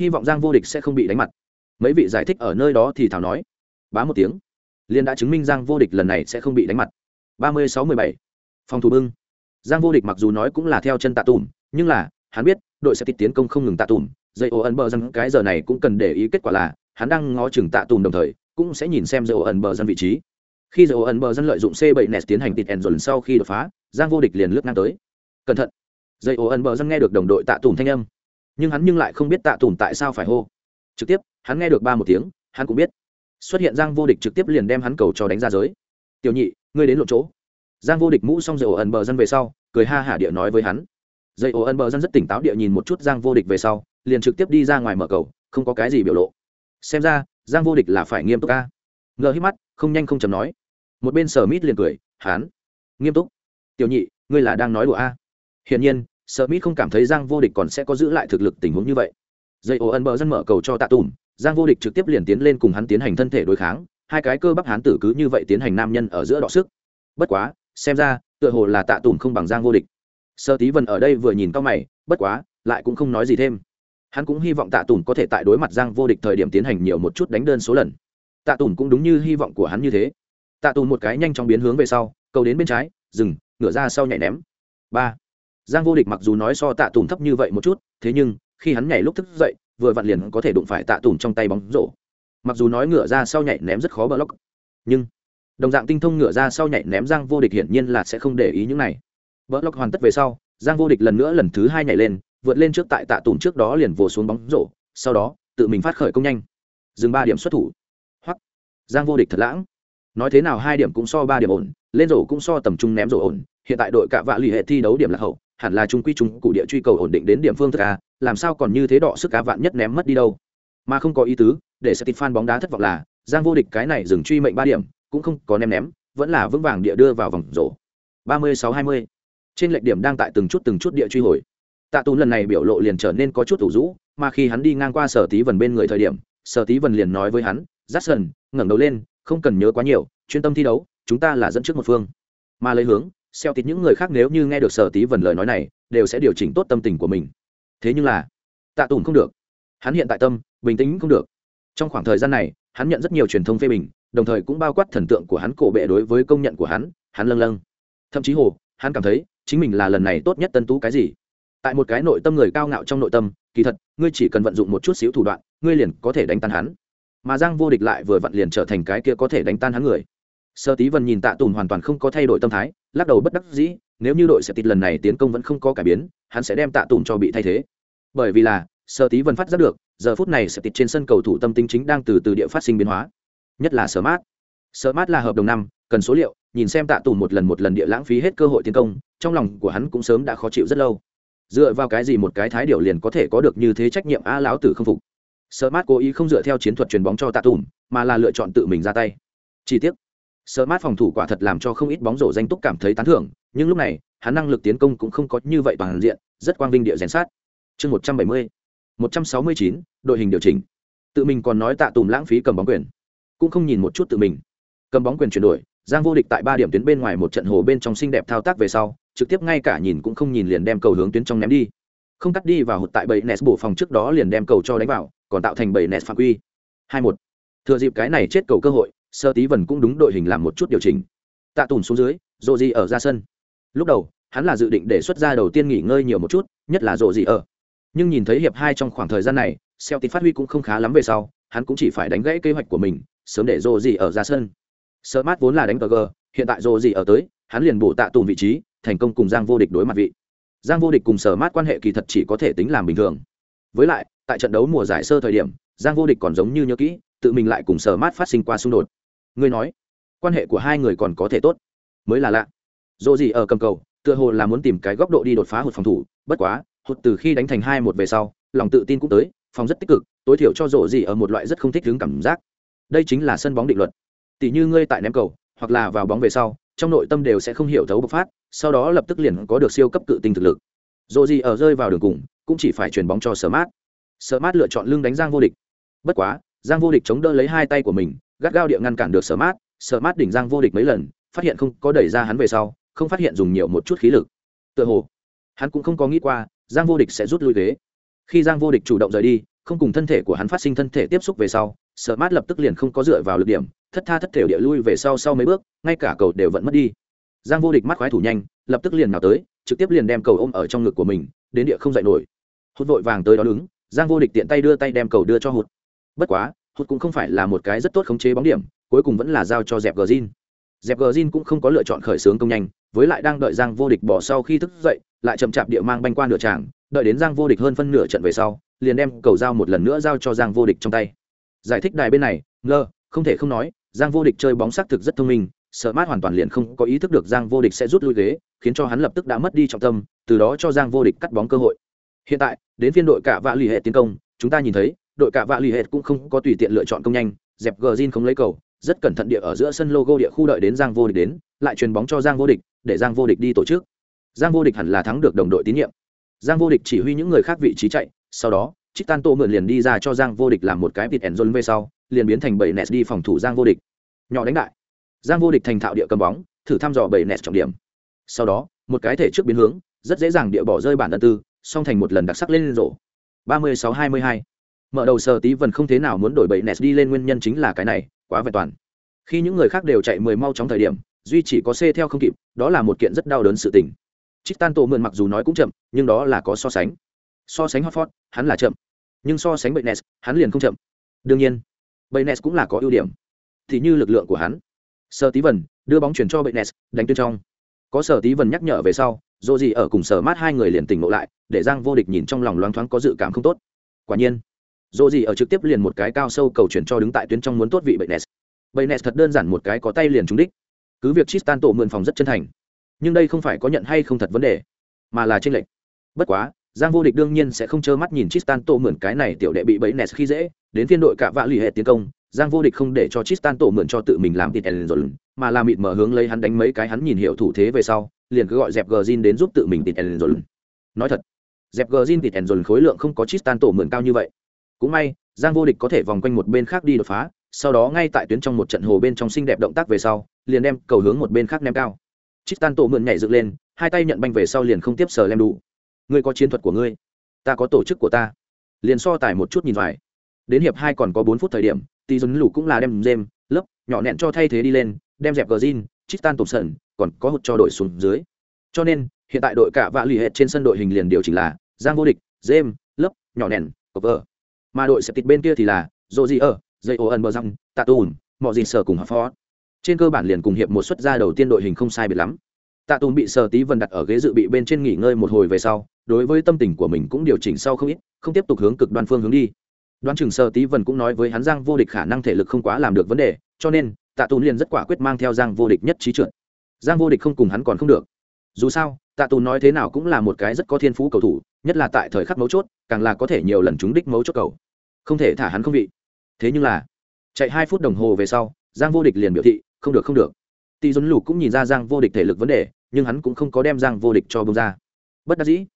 Speaker 1: Hy vọng giang vô địch sẽ không bị đánh mặt. Mấy vị giải thích ở nơi đó thì thảo nói. Bá một tiếng. Liên đã chứng minh giang vô địch lần này sẽ không bị đánh mặt. Ba mươi sáu mười bảy. Phòng thủ bưng. Giang vô địch mặc dù nói cũng là theo chân tạ tùm, nhưng là, hắn biết, đội sẽ tịch tiến công không ngừng tạ tùm. Dây ô ẩn bờ dân cái giờ này cũng cần để ý kết quả là, hắn đang ngó chừng tạ tùm đồng thời, cũng sẽ nhìn xem dây ô ẩn bờ dân vị trí khi dầu ẩn bờ dân lợi dụng c 7 nes tiến hành tịt ẩn dồn sau khi đột phá, giang vô địch liền lướt ngang tới. Cẩn thận. Dây ổ ẩn bờ dân nghe được đồng đội tạ tùng thanh âm. Nhưng hắn nhưng lại không biết tạ tùng tại sao phải hô. Trực tiếp, hắn nghe được ba một tiếng, hắn cũng biết. Xuất hiện giang vô địch trực tiếp liền đem hắn cầu cho đánh ra giới. Tiểu nhị, ngươi đến lộ chỗ. Giang vô địch mũ xong dây ổ ẩn bờ dân về sau, cười ha hả địa nói với hắn. Dây ổ ẩn bờ dân rất tỉnh táo địa nhìn một chút giang vô địch về sau, liền trực tiếp đi ra ngoài mở cầu, không có cái gì biểu lộ. Xem ra, giang vô địch là phải nghiêm túc ca ngờ hít mắt không nhanh không chầm nói. Một bên sở mít liền cười, hán, nghiêm túc. Tiểu nhị, ngươi là đang nói đùa a? Hiển nhiên, sở mít không cảm thấy giang vô địch còn sẽ có giữ lại thực lực tình huống như vậy. Dây ô ân bờ dân mở cầu cho tạ tùm giang vô địch trực tiếp liền tiến lên cùng hắn tiến hành thân thể đối kháng, hai cái cơ bắp hán tử cứ như vậy tiến hành nam nhân ở giữa đọ sức. Bất quá, xem ra, tựa hồ là tạ tùm không bằng giang vô địch. Sơ tí vân ở đây vừa nhìn cao mày, bất quá, lại cũng không nói gì thêm. Hắn cũng hy vọng tạ tùm có thể tại đối mặt giang vô địch thời điểm tiến hành nhiều một chút đánh đơn số lần tạ Tùng cũng đúng như hy vọng của hắn như thế. Tạ Tùng một cái nhanh chóng biến hướng về sau, cầu đến bên trái, dừng, ngửa ra sau nhảy ném. Ba. Giang vô địch mặc dù nói so tạ Tùng thấp như vậy một chút, thế nhưng, khi hắn nhảy lúc thức dậy, vừa vặn liền có thể đụng phải tạ Tùng trong tay bóng rổ. Mặc dù nói ngửa ra sau nhảy ném rất khó block nhưng đồng dạng tinh thông ngửa ra sau nhảy ném giang vô địch hiển nhiên là sẽ không để ý những này. Block hoàn tất về sau, giang vô địch lần nữa lần thứ hai nhảy lên, vượt lên trước tại tạ Tùng trước đó liền vồ xuống bóng rổ, sau đó, tự mình phát khởi công nhanh. Dừng ba điểm xuất thủ giang vô địch thật lãng. Nói thế nào hai điểm cũng so ba điểm ổn, lên rổ cũng so tầm trung ném rổ ổn, hiện tại đội cạ vạ lì hệ thi đấu điểm là hậu, hẳn là trung quy trung cụ địa truy cầu ổn định đến điểm phương thức a, làm sao còn như thế đọ sức cá vạn nhất ném mất đi đâu. Mà không có ý tứ, để sẽ tịt fan bóng đá thất vọng là, giang vô địch cái này dừng truy mệnh ba điểm, cũng không có ném ném, vẫn là vững vàng địa đưa vào vòng rổ. Ba mươi sáu hai mươi. Trên lệch điểm đang tại từng chút từng chút địa truy hồi. Tạ tù lần này biểu lộ liền trở nên có chút thủ rũ, mà khi hắn đi ngang qua sở tí vần bên người thời điểm, sở tí vần liền nói với hắn j a c k s o n ngẩng đầu lên, không cần nhớ quá nhiều, chuyên tâm thi đấu, chúng ta là dẫn trước một phương. Mà lấy hướng, xeo tít những người khác nếu như nghe được sở tí vần lời nói này, đều sẽ điều chỉnh tốt tâm tình của mình. Thế nhưng là, tạ tùng không được. Hắn hiện tại tâm, bình tĩnh không được. Trong khoảng thời gian này, hắn nhận rất nhiều truyền thông phê bình, đồng thời cũng bao quát thần tượng của hắn cổ bệ đối với công nhận của hắn hắn lâng lâng. Thậm chí hồ, hắn cảm thấy, chính mình là lần này tốt nhất tân tú cái gì. Tại một cái nội tâm người cao ngạo trong nội tâm, kỳ thật, ngươi chỉ cần vận dụng một chút xíu thủ đoạn, ngươi liền có thể đánh tan hắn mà giang vô địch lại vừa vặn liền trở thành cái kia có thể đánh tan hắn người. Sơ tí vân nhìn tạ tùn hoàn toàn không có thay đổi tâm thái, lắc đầu bất đắc dĩ, nếu như đội sẽ tịt lần này tiến công vẫn không có cải biến, hắn sẽ đem tạ tùn cho bị thay thế. Bởi vì là, sơ tí vân phát giác được, giờ phút này sẽ tịt trên sân cầu thủ tâm tính chính đang từ từ địa phát sinh biến hóa. Nhất là sơ mát. Sơ mát là hợp đồng năm, cần số liệu, nhìn xem tạ tùn một lần một lần địa lãng phí hết cơ hội tiến công, trong lòng của hắn cũng sớm đã khó chịu rất lâu. Dựa vào cái gì một cái thái điệu liền có thể có được như thế trách nhiệm a lão tử không phục? Smart cố ý không dựa theo chiến thuật chuyền bóng cho tạ tùm mà là lựa chọn tự mình ra tay. Chỉ tiếc, Smart phòng thủ quả thật làm cho không ít bóng rổ danh túc cảm thấy tán thưởng nhưng lúc này hắn năng lực tiến công cũng không có như vậy toàn diện rất quang vinh địa rèn sát. Chương một trăm bảy mươi một trăm sáu mươi chín đội hình điều chỉnh. Tự mình còn nói tạ tùm lãng phí cầm bóng quyền cũng không nhìn một chút tự mình. Cầm bóng quyền chuyển đổi giang vô địch tại ba điểm tuyến bên ngoài một trận hồ bên trong xinh đẹp thao tác về sau trực tiếp ngay cả nhìn cũng không nhìn liền đem cầu hướng tuyến trong ném đi. Không cắt đi vào hụt tại bẫy Nesbo phòng trước đó liền đem cầu cho đánh vào còn tạo thành bảy nẹt phạm quy. Hai một. Thừa dịp cái này chết cầu cơ hội, sơ tí vần cũng đúng đội hình làm một chút điều chỉnh. Tạ tùn xuống dưới rộ gì ở ra sân. Lúc đầu, hắn là dự định để xuất ra đầu tiên nghỉ ngơi nhiều một chút, nhất là rộ gì ở. Nhưng nhìn thấy hiệp hai trong khoảng thời gian này xeo tí phát huy cũng không khá lắm về sau, hắn cũng chỉ phải đánh gãy kế hoạch của mình, sớm để rộ gì ở ra sân. Sơ mát vốn là đánh cờ gờ, hiện tại rộ gì ở tới, hắn liền bổ tạ tùn vị trí, thành công cùng giang vô địch đối mặt vị. Giang vô địch cùng sở mát quan hệ kỳ thật chỉ có thể tính làm bình thường. Với lại tại trận đấu mùa giải sơ thời điểm, giang vô địch còn giống như nhớ kỹ, tự mình lại cùng sở mát phát sinh qua xung đột. Ngươi nói, quan hệ của hai người còn có thể tốt? Mới là lạ. Dỗ gì ở cầm cầu, tựa hồ là muốn tìm cái góc độ đi đột phá hụt phòng thủ, bất quá, hụt từ khi đánh thành hai một về sau, lòng tự tin cũng tới, phòng rất tích cực, tối thiểu cho dỗ gì ở một loại rất không thích đứng cảm giác. Đây chính là sân bóng định luật. Tỷ như ngươi tại ném cầu, hoặc là vào bóng về sau, trong nội tâm đều sẽ không hiểu thấu bộc phát, sau đó lập tức liền có được siêu cấp cự tinh thực lực. Dỗ gì ở rơi vào đường cùng, cũng chỉ phải chuyền bóng cho sở mát sở mát lựa chọn lưng đánh giang vô địch. Bất quá, giang vô địch chống đỡ lấy hai tay của mình, gắt gao địa ngăn cản được sở mát. Sở mát đỉnh giang vô địch mấy lần, phát hiện không có đẩy ra hắn về sau, không phát hiện dùng nhiều một chút khí lực. Tựa hồ, hắn cũng không có nghĩ qua, giang vô địch sẽ rút lui ghế. Khi giang vô địch chủ động rời đi, không cùng thân thể của hắn phát sinh thân thể tiếp xúc về sau, sở mát lập tức liền không có dựa vào lực điểm, thất tha thất thể địa lui về sau sau mấy bước, ngay cả cầu đều vẫn mất đi. Giang vô địch mắt khoái thủ nhanh, lập tức liền nào tới, trực tiếp liền đem cầu ôm ở trong ngực của mình, đến địa không dậy nổi. Hốt vội vàng tới đó đứng giang vô địch tiện tay đưa tay đem cầu đưa cho hụt. Bất quá, hụt cũng không phải là một cái rất tốt khống chế bóng điểm, cuối cùng vẫn là giao cho dẹp gờ zin dẹp gờ zin cũng không có lựa chọn khởi xướng công nhanh, với lại đang đợi giang vô địch bỏ sau khi thức dậy, lại chậm chạp địa mang banh qua nửa tràng, đợi đến giang vô địch hơn phân nửa trận về sau, liền đem cầu giao một lần nữa giao cho giang vô địch trong tay. Giải thích đài bên này ngơ không thể không nói, giang vô địch chơi bóng xác thực rất thông minh, sợ mát hoàn toàn liền không có ý thức được giang vô địch sẽ rút lui ghế, khiến cho hắn lập tức đã mất đi trọng tâm, từ đó cho giang vô địch cắt bóng cơ hội hiện tại, đến phiên đội cả vạ lì hệ tiến công, chúng ta nhìn thấy, đội cả vạ lì hệ cũng không có tùy tiện lựa chọn công nhanh. Dẹp gờ zin không lấy cầu, rất cẩn thận địa ở giữa sân logo địa khu đợi đến giang vô địch đến, lại truyền bóng cho giang vô địch, để giang vô địch đi tổ chức. Giang vô địch hẳn là thắng được đồng đội tín nhiệm. Giang vô địch chỉ huy những người khác vị trí chạy, sau đó trích tan tô mượn liền đi ra cho giang vô địch làm một cái vịt ẻn dôn về sau, liền biến thành bảy nes đi phòng thủ giang vô địch. Nhỏ đánh đại. Giang vô địch thành thạo địa cầm bóng, thử thăm dò bảy nes trọng điểm. Sau đó, một cái thể trước biến hướng, rất dễ dàng địa bỏ rơi bản đơn tư song thành một lần đặc sắc lên rổ ba mươi sáu hai mươi hai. Mở đầu sờ tí vần không thế nào muốn đổi bậy nes đi lên nguyên nhân chính là cái này, quá vẹn toàn. Khi những người khác đều chạy mười mau trong thời điểm, duy chỉ có c theo không kịp, đó là một kiện rất đau đớn sự tình. Trích tan tổ mượn mặc dù nói cũng chậm, nhưng đó là có so sánh. So sánh hotford hắn là chậm. Nhưng so sánh bậy nes hắn liền không chậm. Đương nhiên bậy nes cũng là có ưu điểm. Thì như lực lượng của hắn. Sờ tí vần đưa bóng chuyển cho bậy nes đánh tuyên trong. Có sở tí vần nhắc nhở về sau dô gì ở cùng sở mát hai người liền tỉnh ngộ lại để giang vô địch nhìn trong lòng loáng thoáng có dự cảm không tốt. Quả nhiên dô gì ở trực tiếp liền một cái cao sâu cầu chuyển cho đứng tại tuyến trong muốn tốt vị bệnh nes bệnh nes thật đơn giản một cái có tay liền trúng đích. Cứ việc Tristan tổ mượn phòng rất chân thành, nhưng đây không phải có nhận hay không thật vấn đề, mà là tranh lệch. Bất quá, giang vô địch đương nhiên sẽ không trơ mắt nhìn Tristan tổ mượn cái này tiểu đệ bị bẫy nes khi dễ, đến phiên đội cả vạ lì hệ tiến công, giang vô địch không để cho Tristan tổ mượn cho tự mình làm tịt rồi mà là mịt mở hướng lấy hắn đánh mấy cái hắn nhìn hiệu thủ thế về sau, liền cứ gọi dẹp gờ đến giúp tự mình tịt rồi nói thật dẹp gờ zin tịt dồn khối lượng không có Tristan tổ mượn cao như vậy. Cũng may, giang vô địch có thể vòng quanh một bên khác đi đột phá, sau đó ngay tại tuyến trong một trận hồ bên trong xinh đẹp động tác về sau, liền đem cầu hướng một bên khác ném cao. Chít tan tổ mượn nhảy dựng lên, hai tay nhận banh về sau liền không tiếp sờ lem đủ ngươi có chiến thuật của ngươi, ta có tổ chức của ta. Liền so tài một chút nhìn vải đến hiệp hai còn có bốn phút thời điểm tỷ dồn lù cũng là đem dêm lớp, nhỏ nẹn cho thay thế đi lên, đem dẹp gờ zin chít tan tổ sần, còn có hụt cho đội xuống dưới. Cho nên, hiện tại đội cả vạ lì hệt trên sân đội hình liền điều chỉnh là giang vô địch dêm lớp, nhỏ nẹn cover mà đội sẽ tịt bên kia thì là dô di ở dây ô ẩn bờ răng tạ tùn mọi gì sở cùng hợp phó trên cơ bản liền cùng hiệp một xuất ra đầu tiên đội hình không sai biệt lắm. Tạ tùn bị sở tí vần đặt ở ghế dự bị bên trên nghỉ ngơi một hồi về sau, đối với tâm tình của mình cũng điều chỉnh sau không ít, không tiếp tục hướng cực đoan phương hướng đi. Đoán chừng sở tí vần cũng nói với hắn giang vô địch khả năng thể lực không quá làm được vấn đề, cho nên tạ tùn liền rất quả quyết mang theo giang vô địch nhất trí trượt. Giang vô địch không cùng hắn còn không được dù sao, tạ Tù nói thế nào cũng là một cái rất có thiên phú cầu thủ, nhất là tại thời khắc mấu chốt, càng là có thể nhiều lần trúng đích mấu chốt cầu. Không thể thả hắn không vị. Thế nhưng là, chạy hai phút đồng hồ về sau, giang vô địch liền biểu thị, không được không được. Tỷ dồn lục cũng nhìn ra giang vô địch thể lực vấn đề, nhưng hắn cũng không có đem giang vô địch cho bông ra. Bất đắc dĩ,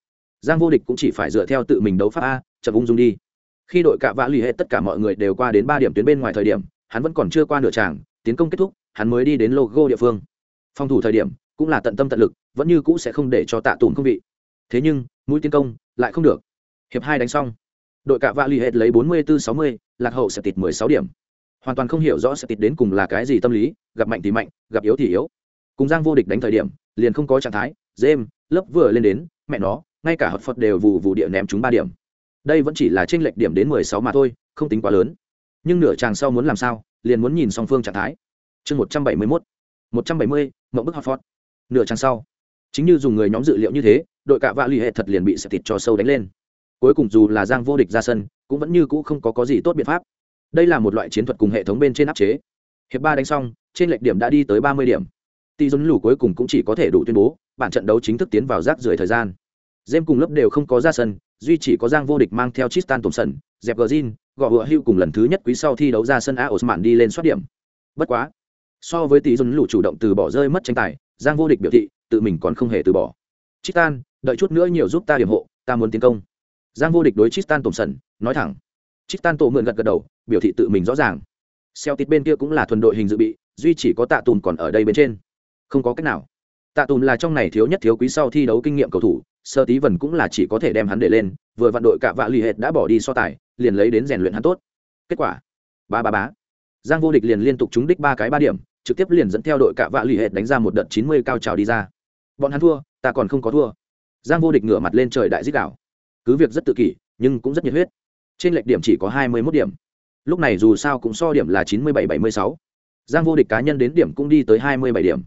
Speaker 1: giang vô địch cũng chỉ phải dựa theo tự mình đấu pháp a, chậm ung dung đi. Khi đội cạ vã lì hệ tất cả mọi người đều qua đến ba điểm tuyến bên ngoài thời điểm, hắn vẫn còn chưa qua nửa tràng, tiến công kết thúc, hắn mới đi đến logo địa phương. Phòng thủ thời điểm, cũng là tận tâm tận lực vẫn như cũ sẽ không để cho tạ tùng không vị. Thế nhưng mũi tiến công lại không được. Hiệp hai đánh xong. Đội cạ vạ l ì hết lấy 44-60, lạc hậu sẽ tịt 16 điểm. Hoàn toàn không hiểu rõ sẽ tịt đến cùng là cái gì tâm lý gặp mạnh thì mạnh gặp yếu thì yếu. Cùng giang vô địch đánh thời điểm liền không có trạng thái dêm lớp vừa lên đến mẹ nó ngay cả hợp phật đều vù vù địa ném chúng ba điểm. Đây vẫn chỉ là tranh lệch điểm đến 16 mà thôi không tính quá lớn. Nhưng nửa chàng sau muốn làm sao liền muốn nhìn song phương trạng thái. Chương 171, 170, mộng bức Hartford. Nửa chàng sau, chính như dùng người nhóm dự liệu như thế, đội cạ vạ lì hệ thật liền bị sẽ thịt cho sâu đánh lên. Cuối cùng dù là giang vô địch ra sân cũng vẫn như cũ không có, có gì tốt biện pháp. Đây là một loại chiến thuật cùng hệ thống bên trên áp chế. Hiệp ba đánh xong trên lệch điểm đã đi tới ba mươi điểm. Tỷ dồn lủ cuối cùng cũng chỉ có thể đủ tuyên bố bản trận đấu chính thức tiến vào rác rưởi thời gian. Jem cùng lớp đều không có ra sân duy chỉ có giang vô địch mang theo tristan sần dẹp gờ zin gõ hựa hưu cùng lần thứ nhất quý sau thi đấu ra sân a osman đi lên soát điểm. Bất quá so với tỷ dồn lủ chủ động từ bỏ rơi mất tranh tài giang vô địch biểu thị, tự mình còn không hề từ bỏ. Tristan, đợi chút nữa nhiều giúp ta điểm hộ, ta muốn tiến công. Giang vô địch đối tristan sần, nói thẳng. Tristan tổ mượn gật gật đầu, biểu thị tự mình rõ ràng. Xeo tít bên kia cũng là thuần đội hình dự bị, duy chỉ có tạ tùm còn ở đây bên trên. Không có cách nào. Tạ tùm là trong này thiếu nhất thiếu quý sau thi đấu kinh nghiệm cầu thủ, sơ tí vần cũng là chỉ có thể đem hắn để lên, vừa vặn đội cả vạ lì hệt đã bỏ đi so tài, liền lấy đến rèn luyện hắn tốt. Kết quả, ba ba bá giang vô địch liền liên tục trúng đích ba cái ba điểm trực tiếp liền dẫn theo đội cả vạ lì hệt đánh ra một đợt chín mươi cao trào đi ra. Bọn hắn thua, ta còn không có thua. Giang vô địch ngửa mặt lên trời đại dích đảo cứ việc rất tự kỷ, nhưng cũng rất nhiệt huyết. Trên lệch điểm chỉ có hai mươi mốt điểm. Lúc này dù sao cũng so điểm là chín mươi bảy bảy mươi sáu. Giang vô địch cá nhân đến điểm cũng đi tới hai mươi bảy điểm.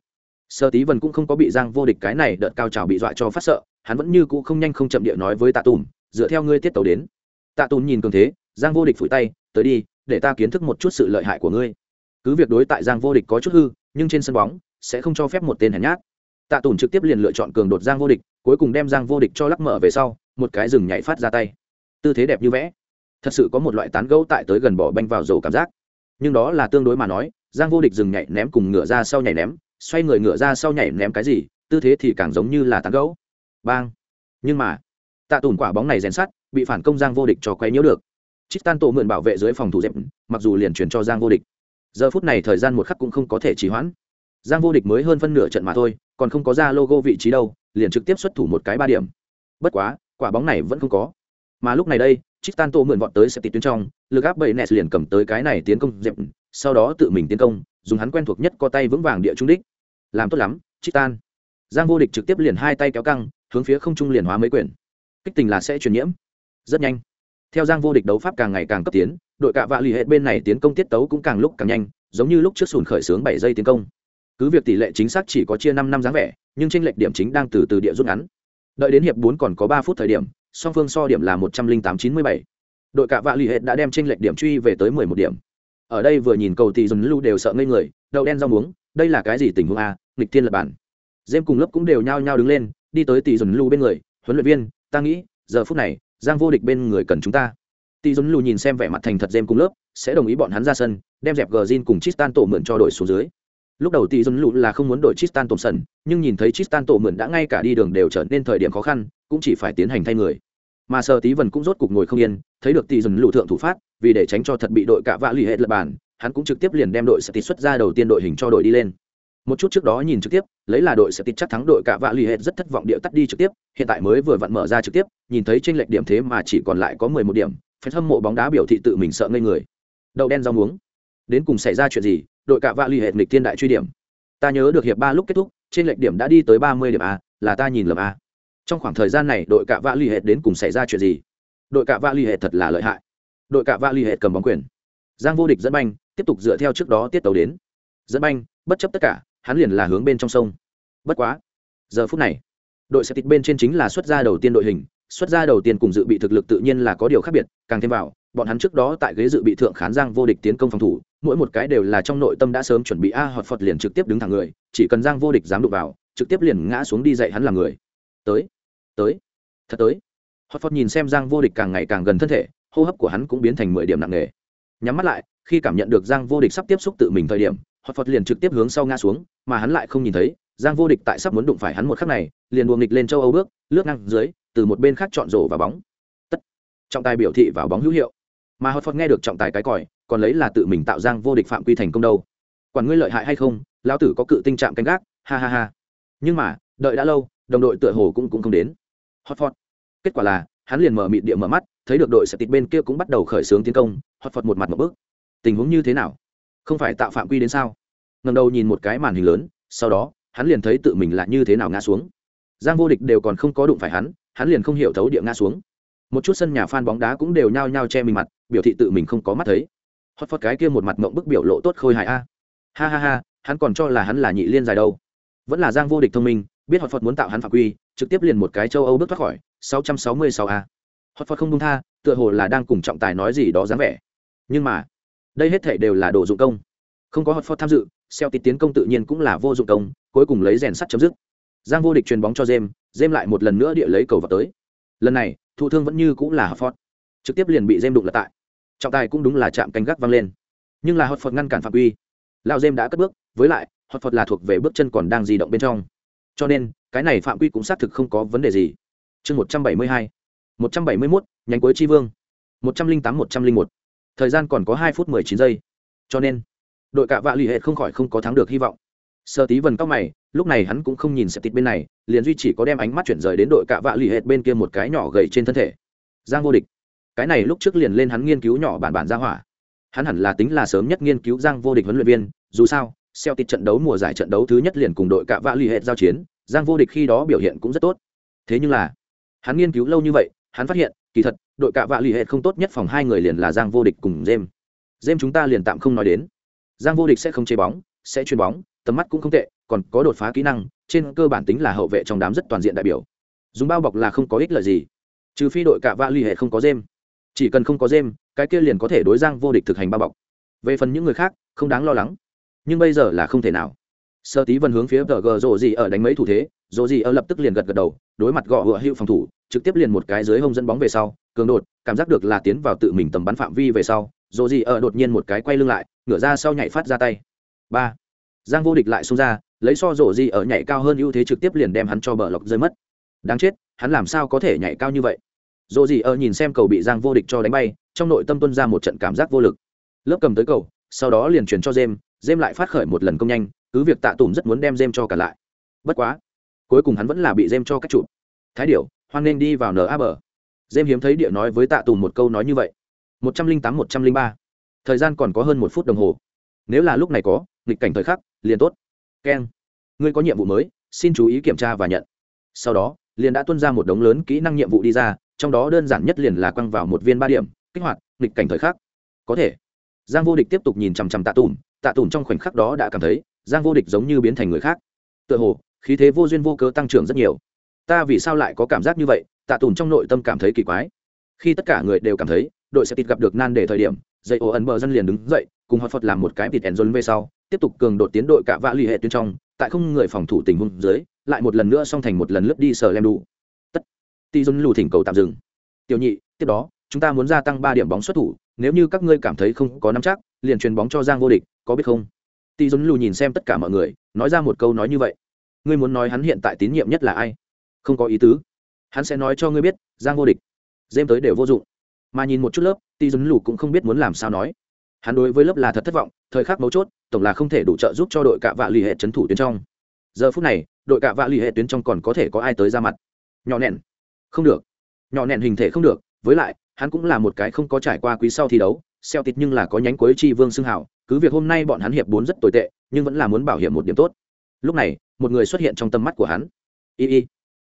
Speaker 1: Sơ tí vần cũng không có bị giang vô địch cái này đợt cao trào bị dọa cho phát sợ, hắn vẫn như cũ không nhanh không chậm địa nói với tạ tùm, dựa theo ngươi tiết tàu đến. Tạ tùm nhìn cường thế, giang vô địch phủi tay, tới đi, để ta kiến thức một chút sự lợi hại của ngươi cứ việc đối tại giang vô địch có chút hư, nhưng trên sân bóng sẽ không cho phép một tên hèn nhát. Tạ tùng trực tiếp liền lựa chọn cường đột giang vô địch, cuối cùng đem giang vô địch cho lắc mở về sau, một cái rừng nhảy phát ra tay. Tư thế đẹp như vẽ. Thật sự có một loại tán gẫu tại tới gần bỏ banh vào dầu cảm giác. Nhưng đó là tương đối mà nói, giang vô địch dừng nhảy ném cùng ngựa ra sau nhảy ném, xoay người ngựa ra sau nhảy ném cái gì, tư thế thì càng giống như là tán gẫu. Bang. Nhưng mà, tạ tùng quả bóng này rèn sắt, bị phản công giang vô địch cho quay nhiễu được. Chít tan tổ mượn bảo vệ dưới phòng thủ dẹp, mặc dù liền chuyển cho giang vô địch giờ phút này thời gian một khắc cũng không có thể trì hoãn. Giang vô địch mới hơn phân nửa trận mà thôi, còn không có ra logo vị trí đâu, liền trực tiếp xuất thủ một cái ba điểm. Bất quá, quả bóng này vẫn không có. Mà lúc này đây chít tan tô mượn vọt tới sẽ tịt tuyến trong, lực áp bậy nes liền cầm tới cái này tiến công dẹp, sau đó tự mình tiến công, dùng hắn quen thuộc nhất co tay vững vàng địa trung đích. Làm tốt lắm chít tan giang vô địch trực tiếp liền hai tay kéo căng, hướng phía không trung liền hóa mấy quyển kích tình là sẽ truyền nhiễm. Rất nhanh. Theo giang vô địch đấu pháp càng ngày càng cấp tiến đội cạ vạ lì hệ bên này tiến công tiết tấu cũng càng lúc càng nhanh, giống như lúc trước sùn khởi xướng bảy giây tiến công. Cứ việc tỷ lệ chính xác chỉ có chia năm năm dáng vẻ, nhưng tranh lệch điểm chính đang từ từ địa rút ngắn. Đợi đến hiệp bốn còn có ba phút thời điểm, song phương so điểm là một trăm linh tám chín mươi bảy. Đội cạ vạ lì hệ đã đem tranh lệch điểm truy về tới mười một điểm. Ở đây vừa nhìn cầu thì dùn lưu đều sợ ngây người, đậu đen rau muống, đây là cái gì tình huống a, nghịch thiên lập bản. Dêm cùng lớp cũng đều nhao nhao đứng lên, đi tới tỷ dùn lưu bên người, huấn luyện viên, ta nghĩ, giờ phút này, giang vô địch bên người cần chúng ta tỷ Dũng Lù nhìn xem vẻ mặt thành thật dêm cùng lớp sẽ đồng ý bọn hắn ra sân đem dẹp Gjin cùng Tristan tổ mượn cho đội xuống dưới. Lúc đầu tỷ Dũng Lù là không muốn đội Tristan tổ sân, nhưng nhìn thấy Tristan tổ mượn đã ngay cả đi đường đều trở nên thời điểm khó khăn cũng chỉ phải tiến hành thay người. Mà sơ tí Vân cũng rốt cục ngồi không yên thấy được tỷ Dũng Lù thượng thủ phát vì để tránh cho thật bị đội cạ vạ lì hết lật bàn hắn cũng trực tiếp liền đem đội sẽ tít xuất ra đầu tiên đội hình cho đội đi lên. Một chút trước đó nhìn trực tiếp lấy là đội sẽ tịt chắc thắng đội cạ vạ lì hết rất thất vọng điệu tắt đi trực tiếp hiện tại mới vừa vặn mở ra trực tiếp nhìn thấy tranh lệch điểm thế mà chỉ còn lại có mười một điểm phải hâm mộ bóng đá biểu thị tự mình sợ ngây người. Đậu đen rau muống. Đến cùng xảy ra chuyện gì, đội cạ vạ lì hệt nghịch thiên đại truy điểm. Ta nhớ được hiệp ba lúc kết thúc, trên lệch điểm đã đi tới ba mươi điểm a, là ta nhìn lầm a. Trong khoảng thời gian này, đội cạ vạ lì hệt đến cùng xảy ra chuyện gì? Đội cạ vạ lì hệt thật là lợi hại. Đội cạ vạ l ì cầm bóng quyền. Giang vô địch dẫn banh, tiếp tục dựa theo trước đó tiết tàu đến. Dẫn banh, bất chấp tất cả, hắn liền là hướng bên trong sông. Bất quá, giờ phút này, đội sẽ tịch bên trên chính là xuất ra đầu tiên đội hình xuất gia đầu tiên cùng dự bị thực lực tự nhiên là có điều khác biệt, càng thêm vào, bọn hắn trước đó tại ghế dự bị thượng khán giang vô địch tiến công phòng thủ, mỗi một cái đều là trong nội tâm đã sớm chuẩn bị, a hoặc phật liền trực tiếp đứng thẳng người, chỉ cần giang vô địch dám đụng vào, trực tiếp liền ngã xuống đi dạy hắn làm người. Tới tới, thật tới. Hoặc phật nhìn xem giang vô địch càng ngày càng gần thân thể, hô hấp của hắn cũng biến thành mười điểm nặng nề. Nhắm mắt lại, khi cảm nhận được giang vô địch sắp tiếp xúc tự mình thời điểm hoặc phật liền trực tiếp hướng sau ngã xuống, mà hắn lại không nhìn thấy, giang vô địch tại sắp muốn đụng phải hắn một khắc này, liền buông nghịch lên châu âu bước, lướt ngang dưới từ một bên khác chọn rổ vào bóng. Tất. Trọng tài biểu thị vào bóng hữu hiệu. Mà họ phật nghe được trọng tài cái còi, còn lấy là tự mình tạo giang vô địch phạm quy thành công đâu. Quản ngươi lợi hại hay không, lão tử có cự tinh trạng canh gác, ha ha ha. Nhưng mà, đợi đã lâu, đồng đội tựa hồ cũng cũng không đến. Hot phật kết quả là, hắn liền mở mịt địa mở mắt, thấy được đội sẽ tịt bên kia cũng bắt đầu khởi xướng tiến công, hot phật một mặt một bước. Tình huống như thế nào? Không phải tạo phạm quy đến sao? Ngầm đầu nhìn một cái màn hình lớn, sau đó, hắn liền thấy tự mình là như thế nào ngã xuống. Giang vô địch đều còn không có đụng phải hắn hắn liền không hiểu thấu địa ngã xuống. Một chút sân nhà fan bóng đá cũng đều nhao nhao che mình mặt, biểu thị tự mình không có mắt thấy. Hot phật cái kia một mặt mộng bức biểu lộ tốt khôi hài a. Ha ha ha, hắn còn cho là hắn là nhị liên dài đâu. Vẫn là giang vô địch thông minh, biết hot phật muốn tạo hắn phạm quy, trực tiếp liền một cái châu âu bước thoát khỏi 666 a. Hot phật không buông tha, tựa hồ là đang cùng trọng tài nói gì đó dáng vẻ. Nhưng mà, đây hết thảy đều là đồ dụng công. Không có hot phật tham dự xeo tít tiến công tự nhiên cũng là vô dụng công, cuối cùng lấy rèn sắt chấm dứt. Giang vô địch truyền bóng cho jem dêm lại một lần nữa địa lấy cầu vào tới. Lần này, thụ thương vẫn như cũng là hợp phật trực tiếp liền bị dêm đụng lật tại. Trọng tài cũng đúng là chạm canh gác văng lên. Nhưng là hợp phật ngăn cản phạm quy lao dêm đã cất bước, với lại hợp phật là thuộc về bước chân còn đang di động bên trong. Cho nên, cái này phạm quy cũng xác thực không có vấn đề gì. Chương một trăm bảy mươi hai, một trăm bảy mươi mốt, nhánh cuối tri vương. một trăm linh tám, một trăm linh một. Thời gian còn có hai phút mười chín giây. Cho nên, đội cạ vạ l ì hệ không khỏi không có thắng được hy vọng. Sơ tí vần tóc mày lúc này hắn cũng không nhìn sẽ tịt bên này, liền duy chỉ có đem ánh mắt chuyển rời đến đội cạ vạ l ì hệt bên kia một cái nhỏ gầy trên thân thể. Giang vô địch. Cái này lúc trước liền lên hắn nghiên cứu nhỏ bản bản ra hỏa. Hắn hẳn là tính là sớm nhất nghiên cứu giang vô địch huấn luyện viên, dù sao xeo tịt trận đấu mùa giải trận đấu thứ nhất liền cùng đội cạ vạ l ì hệt giao chiến, giang vô địch khi đó biểu hiện cũng rất tốt. Thế nhưng là, hắn nghiên cứu lâu như vậy, hắn phát hiện, kỳ thật, đội cạ vạ l ì hệt không tốt nhất phòng hai người liền là giang vô địch cùng jem jem chúng ta liền tạm không nói đến. Giang vô địch sẽ không chế bóng, sẽ chuyền bóng tầm mắt cũng không tệ, còn có đột phá kỹ năng, trên cơ bản tính là hậu vệ trong đám rất toàn diện đại biểu. Dùng bao bọc là không có ích lợi gì, trừ phi đội cả vạ l ì hệ không có dêm chỉ cần không có dêm cái kia liền có thể đối giang vô địch thực hành bao bọc. Về phần những người khác, không đáng lo lắng. Nhưng bây giờ là không thể nào. Sơ tí vân hướng phía tờ gờ rộ gì ở đánh mấy thủ thế rộ gì ở lập tức liền gật gật đầu, đối mặt gõ hựa hữu phòng thủ, trực tiếp liền một cái dưới hông dẫn bóng về sau, cường đột, cảm giác được là tiến vào tự mình tầm bắn phạm vi về sau rộ gì ở đột nhiên một cái quay lưng lại, ngửa ra sau nhảy phát ra tay. Ba giang vô địch lại xông ra, lấy so rổ gì ở nhảy cao hơn ưu thế trực tiếp liền đem hắn cho bờ lọc rơi mất. Đáng chết, hắn làm sao có thể nhảy cao như vậy? Rổ gì ở nhìn xem cầu bị giang vô địch cho đánh bay, trong nội tâm tuân ra một trận cảm giác vô lực. Lớp cầm tới cầu, sau đó liền chuyển cho jem jem lại phát khởi một lần công nhanh, cứ việc tạ tùng rất muốn đem jem cho cả lại. Bất quá, cuối cùng hắn vẫn là bị jem cho cách chụp. Thái điểu, hoan nên đi vào na bờ. Jem hiếm thấy địa nói với tạ tùng một câu nói như vậy. Một trăm linh tám, một trăm linh ba. Thời gian còn có hơn một phút đồng hồ. Nếu là lúc này có, nghịch cảnh thời khắc liền tốt. Keng ngươi có nhiệm vụ mới, xin chú ý kiểm tra và nhận. Sau đó, liền đã tuân ra một đống lớn kỹ năng nhiệm vụ đi ra, trong đó đơn giản nhất liền là quăng vào một viên ba điểm, kích hoạt, nghịch cảnh thời khắc. Có thể. Giang vô địch tiếp tục nhìn chằm chằm tạ tùm tạ tùm trong khoảnh khắc đó đã cảm thấy, giang vô địch giống như biến thành người khác. Tựa hồ, khí thế vô duyên vô cớ tăng trưởng rất nhiều. Ta vì sao lại có cảm giác như vậy? Tạ tùm trong nội tâm cảm thấy kỳ quái. Khi tất cả người đều cảm thấy, đội sẽ tịt gặp được nan để thời điểm dây ô ẩn bờ dân liền đứng dậy cùng họ phật làm một cái thịt ẩn dồn về sau, tiếp tục cường đột tiến đội cả vạ l ì hệ tuyến trong, tại không người phòng thủ tình huống dưới, lại một lần nữa xong thành một lần lướt đi sờ lem đủ tất. Ti dồn lù thỉnh cầu tạm dừng. Tiểu nhị, tiếp đó, chúng ta muốn gia tăng ba điểm bóng xuất thủ, nếu như các ngươi cảm thấy không có nắm chắc, liền truyền bóng cho giang vô địch, có biết không? Tỷ dồn lù nhìn xem tất cả mọi người, nói ra một câu nói như vậy. Ngươi muốn nói hắn hiện tại tín nhiệm nhất là ai? Không có ý tứ. Hắn sẽ nói cho ngươi biết, giang vô địch dêm tới đều vô dụng. Mà nhìn một chút lớp tỷ dồn lù cũng không biết muốn làm sao nói hắn đối với lớp là thật thất vọng, thời khắc mấu chốt, tổng là không thể đủ trợ giúp cho đội cạ vạ l ì hệ trấn thủ tuyến trong. Giờ phút này, đội cạ vạ l ì hệ tuyến trong còn có thể có ai tới ra mặt? Nhỏ nẹn. Không được. Nhỏ nẹn hình thể không được, với lại, hắn cũng là một cái không có trải qua quý sau thi đấu, xeo tịt nhưng là có nhánh cuối chi vương xưng hảo cứ việc hôm nay bọn hắn hiệp bốn rất tồi tệ, nhưng vẫn là muốn bảo hiểm một điểm tốt. Lúc này, một người xuất hiện trong tầm mắt của hắn. Y y.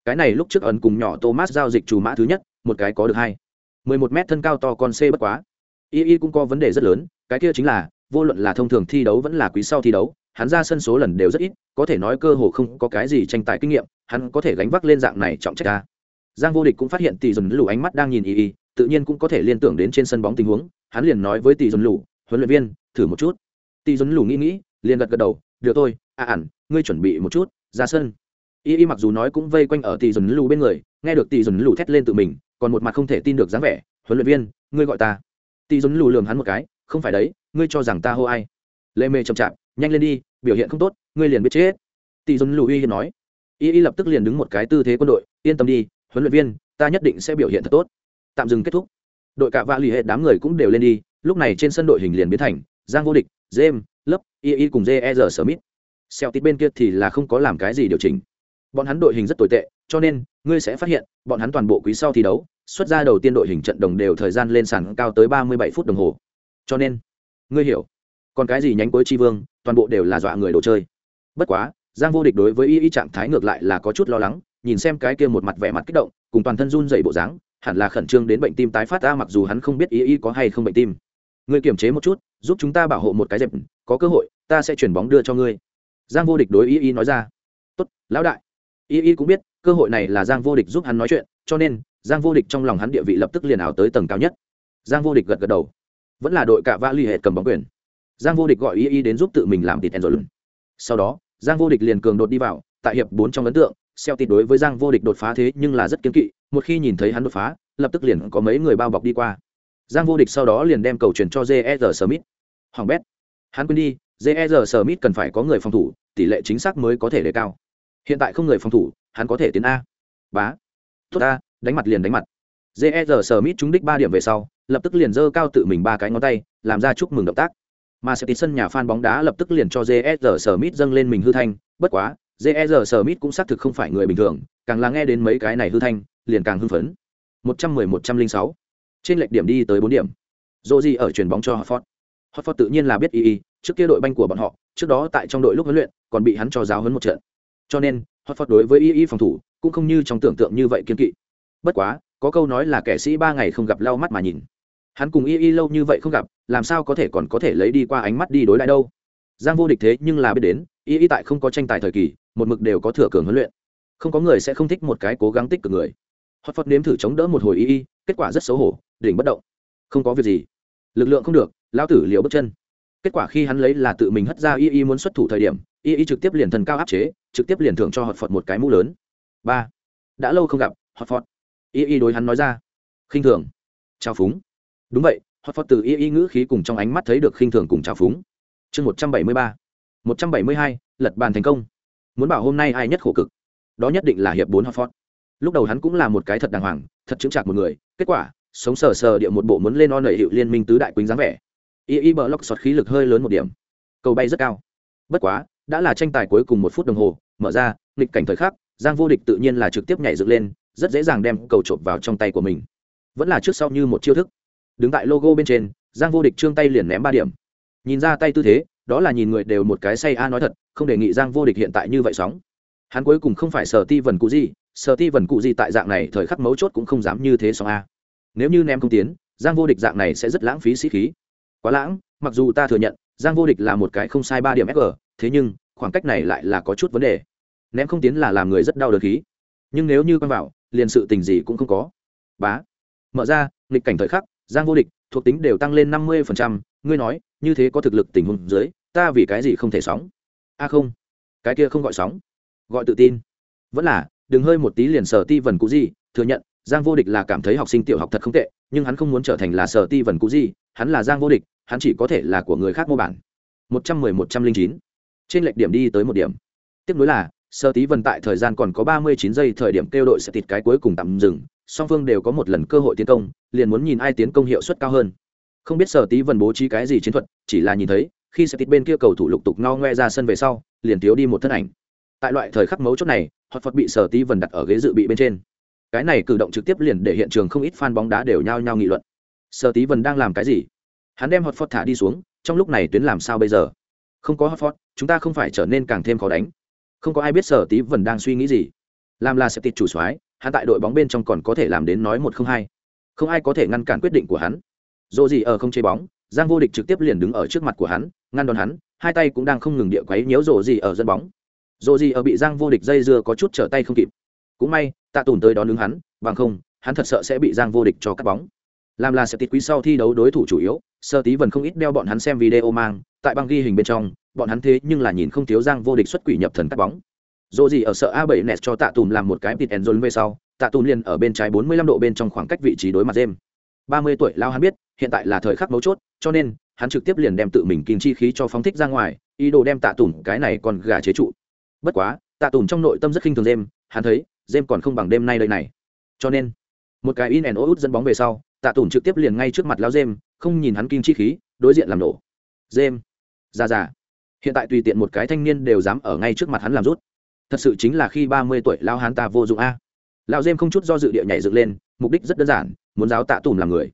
Speaker 1: Cái này lúc trước ẩn cùng nhỏ thomas giao dịch trù mã thứ nhất, một cái có được hai. mười một mét thân cao to con c bất quá y y cũng có vấn đề rất lớn, cái kia chính là, vô luận là thông thường thi đấu vẫn là quý sau thi đấu, hắn ra sân số lần đều rất ít, có thể nói cơ hồ không có cái gì tranh tài kinh nghiệm, hắn có thể gánh vác lên dạng này trọng trách ta giang vô địch cũng phát hiện tỷ dồn lù ánh mắt đang nhìn y y, tự nhiên cũng có thể liên tưởng đến trên sân bóng tình huống, hắn liền nói với tỷ dồn lù huấn luyện viên, thử một chút. Tỷ dồn lù nghĩ nghĩ, liền gật gật đầu, được thôi à ản, ngươi chuẩn bị một chút, ra sân. Y y mặc dù nói cũng vây quanh ở tỷ dồn lù bên người, nghe được tỷ dồn lù thét lên tự mình, còn một mặt không thể tin được dáng vẻ, huấn luyện viên, ngươi gọi ta tỷ dồn lù lường hắn một cái, không phải đấy, ngươi cho rằng ta hô ai? Lê mê chậm chạp, nhanh lên đi, biểu hiện không tốt, ngươi liền biết chết. Tỷ dồn lù hiền nói. Y y lập tức liền đứng một cái tư thế quân đội, yên tâm đi, huấn luyện viên, ta nhất định sẽ biểu hiện thật tốt. Tạm dừng kết thúc. Đội cả vạ lì hệ đám người cũng đều lên đi, lúc này trên sân đội hình liền biến thành giang vô địch, james lớp y y cùng jer smith. Xeo tít bên kia thì là không có làm cái gì điều chỉnh. Bọn hắn đội hình rất tồi tệ, cho nên, ngươi sẽ phát hiện, bọn hắn toàn bộ quý sau thi đấu xuất ra đầu tiên đội hình trận đồng đều thời gian lên sàn cao tới ba mươi bảy phút đồng hồ. Cho nên, ngươi hiểu, còn cái gì nhánh cuối tri vương, toàn bộ đều là dọa người đồ chơi. Bất quá, giang vô địch đối với y y trạng thái ngược lại là có chút lo lắng, nhìn xem cái kia một mặt vẻ mặt kích động, cùng toàn thân run rẩy bộ dáng, hẳn là khẩn trương đến bệnh tim tái phát ra mặc dù hắn không biết Y y có hay không bệnh tim. Ngươi kiềm chế một chút, giúp chúng ta bảo hộ một cái dẹp, có cơ hội, ta sẽ chuyển bóng đưa cho ngươi. Giang vô địch đối y y nói ra. Tốt, lão đại. Y y cũng biết, cơ hội này là giang vô địch giúp hắn nói chuyện, cho nên giang vô địch trong lòng hắn địa vị lập tức liền ảo tới tầng cao nhất. Giang vô địch gật gật đầu. Vẫn là đội cả va l hệ cầm bóng quyền. Giang vô địch gọi Y y đến giúp tự mình làm tịt en rồi sau đó, giang vô địch liền cường đột đi vào, tại hiệp bốn trong ấn tượng, xeo tịt đối với giang vô địch đột phá thế nhưng là rất kiên kỵ, một khi nhìn thấy hắn đột phá, lập tức liền có mấy người bao bọc đi qua. Giang vô địch sau đó liền đem cầu truyền cho jer smith. Hoàng bét. Hắn quên đi jer smith cần phải có người phòng thủ, tỷ lệ chính xác mới có thể đề cao. Hiện tại không người phòng thủ, hắn có thể tiến a. Bá. Tốt a đánh mặt liền đánh mặt. Jer smith trúng đích ba điểm về sau, lập tức liền giơ cao tự mình ba cái ngón tay, làm ra chúc mừng động tác. Mà sẽ tít sân nhà fan bóng đá lập tức liền cho jer smith dâng lên mình hư thanh, bất quá jer smith cũng xác thực không phải người bình thường, càng là nghe đến mấy cái này hư thanh, liền càng hưng phấn. Một trăm mười, một trăm linh sáu. Trên lệch điểm đi tới bốn điểm. Dô di ở chuyền bóng cho hotford. Hotford tự nhiên là biết y y, trước kia đội banh của bọn họ, trước đó tại trong đội lúc huấn luyện, còn bị hắn cho giáo huấn một trận. Cho nên, hotford đối với y y phòng thủ, cũng không như trong tưởng tượng như vậy kiên kỵ bất quá, có câu nói là kẻ sĩ ba ngày không gặp lau mắt mà nhìn. Hắn cùng y y lâu như vậy không gặp, làm sao có thể còn có thể lấy đi qua ánh mắt đi đối lại đâu? Giang vô địch thế nhưng là biết đến, y y tại không có tranh tài thời kỳ, một mực đều có thừa cường huấn luyện. Không có người sẽ không thích một cái cố gắng tích cực người. Hot phật nếm thử chống đỡ một hồi y y, kết quả rất xấu hổ, đỉnh bất động. Không có việc gì. Lực lượng không được lao tử liều bước chân. Kết quả khi hắn lấy là tự mình hất ra y y muốn xuất thủ thời điểm, y y trực tiếp liền thần cao áp chế, trực tiếp liền thưởng cho hot phật một cái mũ lớn. Ba. Đã lâu không gặp, hot phật y y đối hắn nói ra. Khinh thường. Trao phúng. Đúng vậy, hot phật từ y y ngữ khí cùng trong ánh mắt thấy được khinh thường cùng trao phúng. Chương một trăm bảy mươi ba. một trăm bảy mươi hai, lật bàn thành công. Muốn bảo hôm nay ai nhất khổ cực? Đó nhất định là hiệp bốn hot phật lúc đầu hắn cũng là một cái thật đàng hoàng, thật chứng chạc một người, kết quả, sống sờ sờ địa một bộ muốn lên on nảy hiệu liên minh tứ đại quýnh dáng vẻ. Y y bờ lóc sọt khí lực hơi lớn một điểm. Cầu bay rất cao. Bất quá, đã là tranh tài cuối cùng một phút đồng hồ, mở ra, nghịch cảnh thời khắc, giang vô địch tự nhiên là trực tiếp nhảy dựng lên rất dễ dàng đem cầu chộp vào trong tay của mình. Vẫn là trước sau như một chiêu thức. Đứng tại logo bên trên, giang vô địch trương tay liền ném ba điểm. Nhìn ra tay tư thế, đó là nhìn người đều một cái say a nói thật, không đề nghị giang vô địch hiện tại như vậy sóng. Hắn cuối cùng không phải sở ti vần cụ gì sở ti vần cụ gì tại dạng này thời khắc mấu chốt cũng không dám như thế sóng a. Nếu như ném không tiến, giang vô địch dạng này sẽ rất lãng phí sĩ khí. Quá lãng, mặc dù ta thừa nhận, giang vô địch là một cái không sai ba điểm fg thế nhưng, khoảng cách này lại là có chút vấn đề. Ném không tiến là làm người rất đau đớn khí. Nhưng nếu như quăng vào liền sự tình gì cũng không có. Bá. Mở ra, nghịch cảnh thời khắc, giang vô địch, thuộc tính đều tăng lên năm mươi ngươi nói, như thế có thực lực tình huống dưới, ta vì cái gì không thể sóng? A không. Cái kia không gọi sóng, gọi tự tin. Vẫn là, đừng hơi một tí liền sở ti vần cú gì, thừa nhận, giang vô địch là cảm thấy học sinh tiểu học thật không tệ, nhưng hắn không muốn trở thành là sở ti vần cú gì, hắn là giang vô địch, hắn chỉ có thể là của người khác mô bản. một trăm mười một trăm linh chín. Trên lệch điểm đi tới một điểm. Tiếp nối là sơ tí vần tại thời gian còn có ba mươi chín giây thời điểm kêu đội sẽ tịt cái cuối cùng tạm dừng, song phương đều có một lần cơ hội tiến công, liền muốn nhìn ai tiến công hiệu suất cao hơn. Không biết sở tí vần bố trí cái gì chiến thuật, chỉ là nhìn thấy, khi sẽ tịt bên kia cầu thủ lục tục no ngoe ra sân về sau, liền thiếu đi một thân ảnh. Tại loại thời khắc mấu chốt này họ phật bị sở tí vần đặt ở ghế dự bị bên trên. Cái này cử động trực tiếp liền để hiện trường không ít fan bóng đá đều nhao nhao nghị luận. Sở tí vần đang làm cái gì? Hắn đem họ phật thả đi xuống, trong lúc này tuyến làm sao bây giờ? Không có hot phật chúng ta không phải trở nên càng thêm khó đánh không có ai biết sở tí vần đang suy nghĩ gì. Làm là sẽ tịt chủ soái, hắn tại đội bóng bên trong còn có thể làm đến nói một không hai. Không ai có thể ngăn cản quyết định của hắn. Dồ gì ở không chế bóng, giang vô địch trực tiếp liền đứng ở trước mặt của hắn, ngăn đòn hắn, hai tay cũng đang không ngừng địa quấy nhiễu rồ gì ở dẫn bóng. Rồ gì ở bị giang vô địch dây dưa có chút trở tay không kịp. Cũng may, tạ tùn tới đón đứng hắn, bằng không, hắn thật sợ sẽ bị giang vô địch cho cắt bóng làm là sẽ tịt quý sau thi đấu đối thủ chủ yếu, sơ tí vần không ít đeo bọn hắn xem video mang, tại băng ghi hình bên trong, bọn hắn thế nhưng là nhìn không thiếu giang vô địch xuất quỷ nhập thần cắt bóng. Dỗ gì ở sợ a bảy nes cho tạ tùm làm một cái tịt and zone về sau, tạ tùm liền ở bên trái 45 độ bên trong khoảng cách vị trí đối mặt jem. 30 tuổi lao hắn biết, hiện tại là thời khắc mấu chốt, cho nên, hắn trực tiếp liền đem tự mình kim chi khí cho phóng thích ra ngoài, ý đồ đem tạ tùm cái này còn gà chế trụ. Bất quá, tạ tùm trong nội tâm rất khinh thường jem, hắn thấy, jem còn không bằng đêm nay đây này. Cho nên, một cái in and out dẫn bóng về sau tạ tùm trực tiếp liền ngay trước mặt lao dêm không nhìn hắn kinh chi khí, đối diện làm nổ. Dêm ra ra hiện tại tùy tiện một cái thanh niên đều dám ở ngay trước mặt hắn làm rút. Thật sự chính là khi ba mươi tuổi lao hán ta vô dụng a. Lão dêm không chút do dự địa nhảy dựng lên, mục đích rất đơn giản, muốn giáo tạ tùm làm người.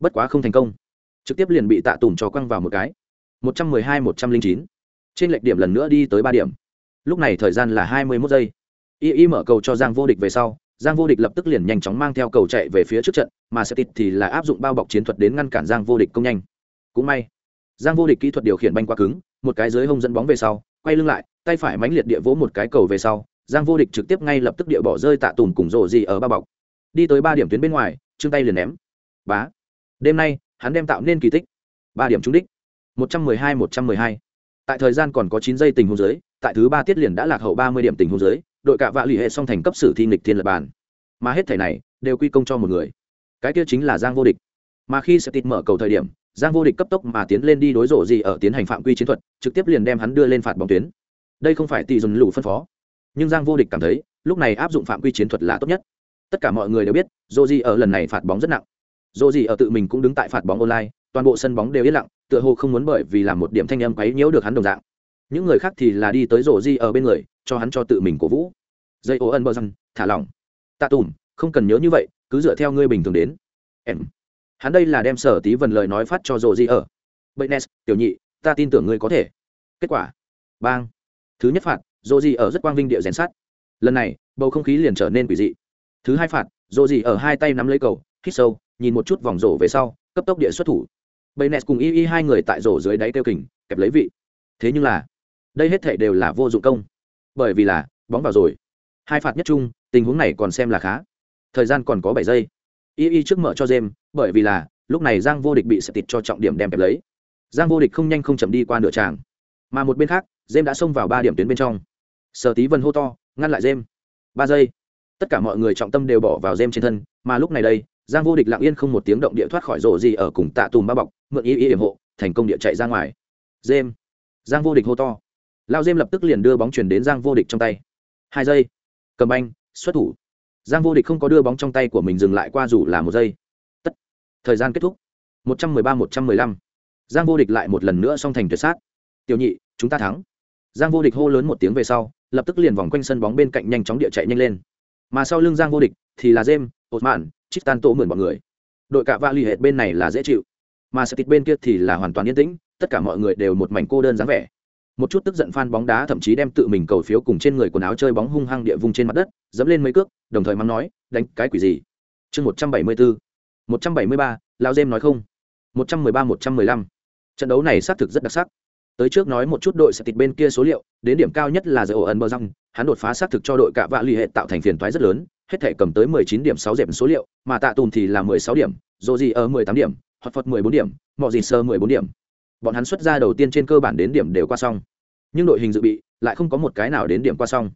Speaker 1: Bất quá không thành công. Trực tiếp liền bị tạ tùm cho quăng vào một cái. Một trăm mười hai, một trăm linh chín. Trên lệch điểm lần nữa đi tới ba điểm. Lúc này thời gian là hai mươi mốt giây. Y y mở cầu cho giang vô địch về sau giang vô địch lập tức liền nhanh chóng mang theo cầu chạy về phía trước trận, mà sẽ tịt thì là áp dụng bao bọc chiến thuật đến ngăn cản giang vô địch công nhanh. Cũng may, giang vô địch kỹ thuật điều khiển banh quá cứng, một cái dưới hông dẫn bóng về sau, quay lưng lại, tay phải mánh liệt địa vỗ một cái cầu về sau, giang vô địch trực tiếp ngay lập tức địa bỏ rơi tạ tùn cùng rổ gì ở ba bọc. Đi tới ba điểm tuyến bên ngoài chương tay liền ném. Bá. Đêm nay, hắn đem tạo nên kỳ tích. Ba điểm trúng đích. Một trăm mười hai, một trăm mười hai. Tại thời gian còn có chín giây tình huống dưới tại thứ ba tiết liền đã lạc hậu ba mươi điểm tình huống dưới, đội cạ vạ l ì hệ song thành cấp sử thi nghịch thiên lập bàn. Mà hết thẻ này đều quy công cho một người. Cái kia chính là giang vô địch. Mà khi sẽ tịt mở cầu thời điểm, giang vô địch cấp tốc mà tiến lên đi đối rộ gì ở tiến hành phạm quy chiến thuật, trực tiếp liền đem hắn đưa lên phạt bóng tuyến. Đây không phải tỷ dồn lũ phân phó. Nhưng giang vô địch cảm thấy, lúc này áp dụng phạm quy chiến thuật là tốt nhất. Tất cả mọi người đều biết, rộ gì ở lần này phạt bóng rất nặng. Rộ gì ở tự mình cũng đứng tại phạt bóng online, toàn bộ sân bóng đều yên lặng, tựa hồ không muốn bởi vì làm một điểm thanh âm quấy nhiễu được hắn đồng dạng những người khác thì là đi tới rổ di ở bên người, cho hắn cho tự mình cổ vũ. Dây ô ân bơ răng, thả lỏng. Tạ tùm, không cần nhớ như vậy, cứ dựa theo ngươi bình thường đến. Em. Hắn đây là đem sở tí vần lời nói phát cho rổ di ở. Bậy nes tiểu nhị, ta tin tưởng ngươi có thể. Kết quả. Bang. Thứ nhất phạt, rổ di ở rất quang vinh địa rèn sát lần này, bầu không khí liền trở nên quỷ dị. Thứ hai phạt, rổ di ở hai tay nắm lấy cầu, hít sâu, nhìn một chút vòng rổ về sau, cấp tốc địa xuất thủ. Bậy nes cùng y y hai người tại rổ dưới đáy tiêu kình, kẹp lấy vị. Thế nhưng là đây hết thể đều là vô dụng công. Bởi vì là, bóng vào rồi. Hai phạt nhất chung tình huống này còn xem là khá. Thời gian còn có bảy giây. Y y trước mở cho jem bởi vì là, lúc này giang vô địch bị sẹp tịt cho trọng điểm đem kẹp lấy. Giang vô địch không nhanh không chậm đi qua nửa tràng. Mà một bên khác jem đã xông vào ba điểm tuyến bên trong. Sở tí vân hô to, ngăn lại jem ba giây. Tất cả mọi người trọng tâm đều bỏ vào jem trên thân, mà lúc này đây, giang vô địch lặng yên không một tiếng động địa thoát khỏi rổ gì ở cùng tạ tùm ba bọc, mượn y y hiểm hộ, thành công địa chạy ra ngoài. Jem giang vô địch hô to lao Diêm lập tức liền đưa bóng chuyển đến giang vô địch trong tay. Hai giây. Cầm anh xuất thủ. Giang vô địch không có đưa bóng trong tay của mình dừng lại qua dù là một giây. Tất. Thời gian kết thúc. một trăm mười ba, một trăm mười lăm. Giang vô địch lại một lần nữa song thành tuyệt sát. Tiểu nhị, chúng ta thắng. Giang vô địch hô lớn một tiếng về sau, lập tức liền vòng quanh sân bóng bên cạnh nhanh chóng địa chạy nhanh lên. Mà sau lưng giang vô địch thì là jem ột mạn chít tan tổ mượn mọi người. Đội cả vạ l ì hệt bên này là dễ chịu. Mà sẽ tịt bên kia thì là hoàn toàn yên tĩnh, tất cả mọi người đều một mảnh cô đơn dáng vẻ một chút tức giận phan bóng đá thậm chí đem tự mình cầu phiếu cùng trên người quần áo chơi bóng hung hăng địa vùng trên mặt đất, dẫm lên mấy cước, đồng thời mắng nói, đánh cái quỷ gì? Chương một trăm bảy mươi bốn, một trăm bảy mươi ba lao dêm nói không. Một trăm mười ba, một trăm mười lăm. Trận đấu này xác thực rất đặc sắc. Tới trước nói một chút đội sẽ tịt bên kia số liệu, đến điểm cao nhất là giải ổ ấn bờ răng. Hắn đột phá xác thực cho đội cạ vạ l ì hệ tạo thành phiền thoái rất lớn, hết thể cầm tới mười chín điểm sáu dẹp số liệu, mà tạ tùn thì là mười sáu điểm dồ gì ở mười tám điểm hoặc phật mười bốn điểm mọi gì sơ mười bốn điểm. Bọn hắn xuất ra đầu tiên trên cơ bản đến điểm đều qua xong nhưng đội hình dự bị lại không có một cái nào đến điểm qua xong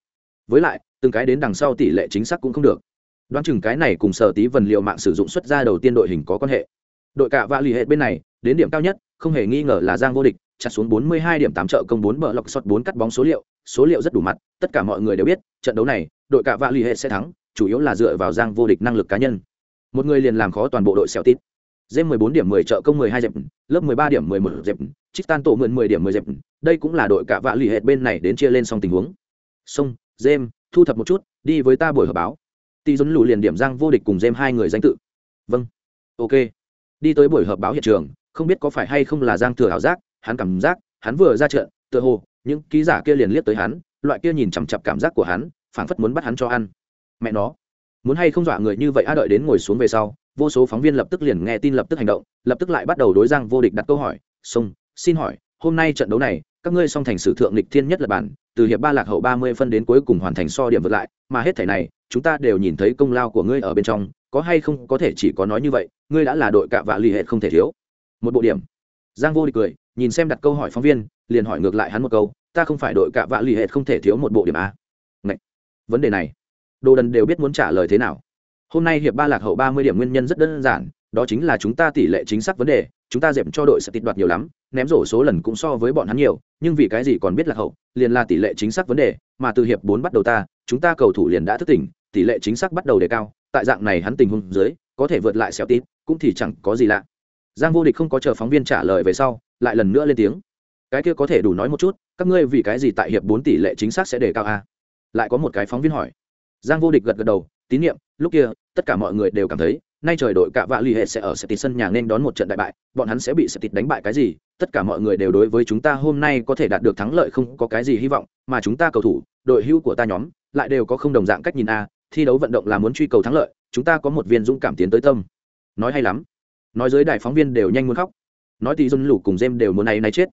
Speaker 1: với lại, từng cái đến đằng sau tỷ lệ chính xác cũng không được. Đoán chừng cái này cùng sở tí vật liệu mạng sử dụng xuất ra đầu tiên đội hình có quan hệ. Đội cả vạ lì hệ bên này, đến điểm cao nhất, không hề nghi ngờ là giang vô địch, chặt xuống 42 điểm 8 trợ công 4 bờ lọc sọt 4 cắt bóng số liệu số liệu rất đủ mặt, tất cả mọi người đều biết, trận đấu này, đội cả vạ lì hệ sẽ thắng, chủ yếu là dựa vào giang vô địch năng lực cá nhân. Một người liền làm khó toàn bộ đội xẻo tít. Dêm 14 điểm 10 trợ công 12 dẹp, lớp 13 điểm 11 dẹp, Chitan tổ mượn 10 điểm 10 dẹp. Đây cũng là đội cả vạ lì hệt bên này đến chia lên xong tình huống. Xong, Dêm, thu thập một chút, đi với ta buổi họp báo. Tỷ Dũng lù liền điểm Giang vô địch cùng Dêm hai người danh tự. Vâng. Ok. Đi tới buổi họp báo hiện trường, không biết có phải hay không là Giang thừa ảo giác, hắn cảm giác, hắn vừa ra trận, tựa hồ, những ký giả kia liền liếc tới hắn, loại kia nhìn chằm chằm cảm giác của hắn, phảng phất muốn bắt hắn cho ăn. Mẹ nó, muốn hay không dọa người như vậy a đợi đến ngồi xuống về sau vô số phóng viên lập tức liền nghe tin lập tức hành động, lập tức lại bắt đầu đối giang vô địch đặt câu hỏi, sông, xin hỏi, hôm nay trận đấu này, các ngươi song thành sử thượng lịch thiên nhất là bản, từ hiệp ba lạc hậu ba mươi phân đến cuối cùng hoàn thành so điểm vượt lại, mà hết thể này, chúng ta đều nhìn thấy công lao của ngươi ở bên trong, có hay không có thể chỉ có nói như vậy, ngươi đã là đội cạ vạ lì hệ không thể thiếu. Một bộ điểm. Giang vô địch cười, nhìn xem đặt câu hỏi phóng viên, liền hỏi ngược lại hắn một câu, ta không phải đội cạ vạ lì hệ không thể thiếu một bộ điểm a Ngậy! vấn đề này, đồ đần đều biết muốn trả lời thế nào hôm nay hiệp ba lạc hậu ba mươi điểm nguyên nhân rất đơn giản, đó chính là chúng ta tỷ lệ chính xác vấn đề, chúng ta dẹp cho đội sẽ tịt đoạt nhiều lắm, ném rổ số lần cũng so với bọn hắn nhiều, nhưng vì cái gì còn biết lạc hậu, liền là tỷ lệ chính xác vấn đề, mà từ hiệp bốn bắt đầu ta, chúng ta cầu thủ liền đã thức tỉnh, tỷ lệ chính xác bắt đầu đề cao, tại dạng này hắn tình huống dưới, có thể vượt lại xẻo tít, cũng thì chẳng có gì lạ. Giang vô địch không có chờ phóng viên trả lời về sau, lại lần nữa lên tiếng. Cái kia có thể đủ nói một chút, các ngươi vì cái gì tại hiệp bốn tỷ lệ chính xác sẽ đề cao a? Lại có một cái phóng viên hỏi. Giang vô địch gật gật đầu tín nhiệm lúc kia, tất cả mọi người đều cảm thấy, nay trời đội cạ vạ l ì hệ sẽ ở sẽ tịt sân nhà nên đón một trận đại bại, bọn hắn sẽ bị sẽ tịt đánh bại cái gì, tất cả mọi người đều đối với chúng ta hôm nay có thể đạt được thắng lợi không có cái gì hy vọng, mà chúng ta cầu thủ, đội hưu của ta nhóm, lại đều có không đồng dạng cách nhìn a, thi đấu vận động là muốn truy cầu thắng lợi, chúng ta có một viên dũng cảm tiến tới tâm. Nói hay lắm. Nói dưới đại phóng viên đều nhanh muốn khóc. Nói thì dân lủ cùng jem đều muốn này nay chết.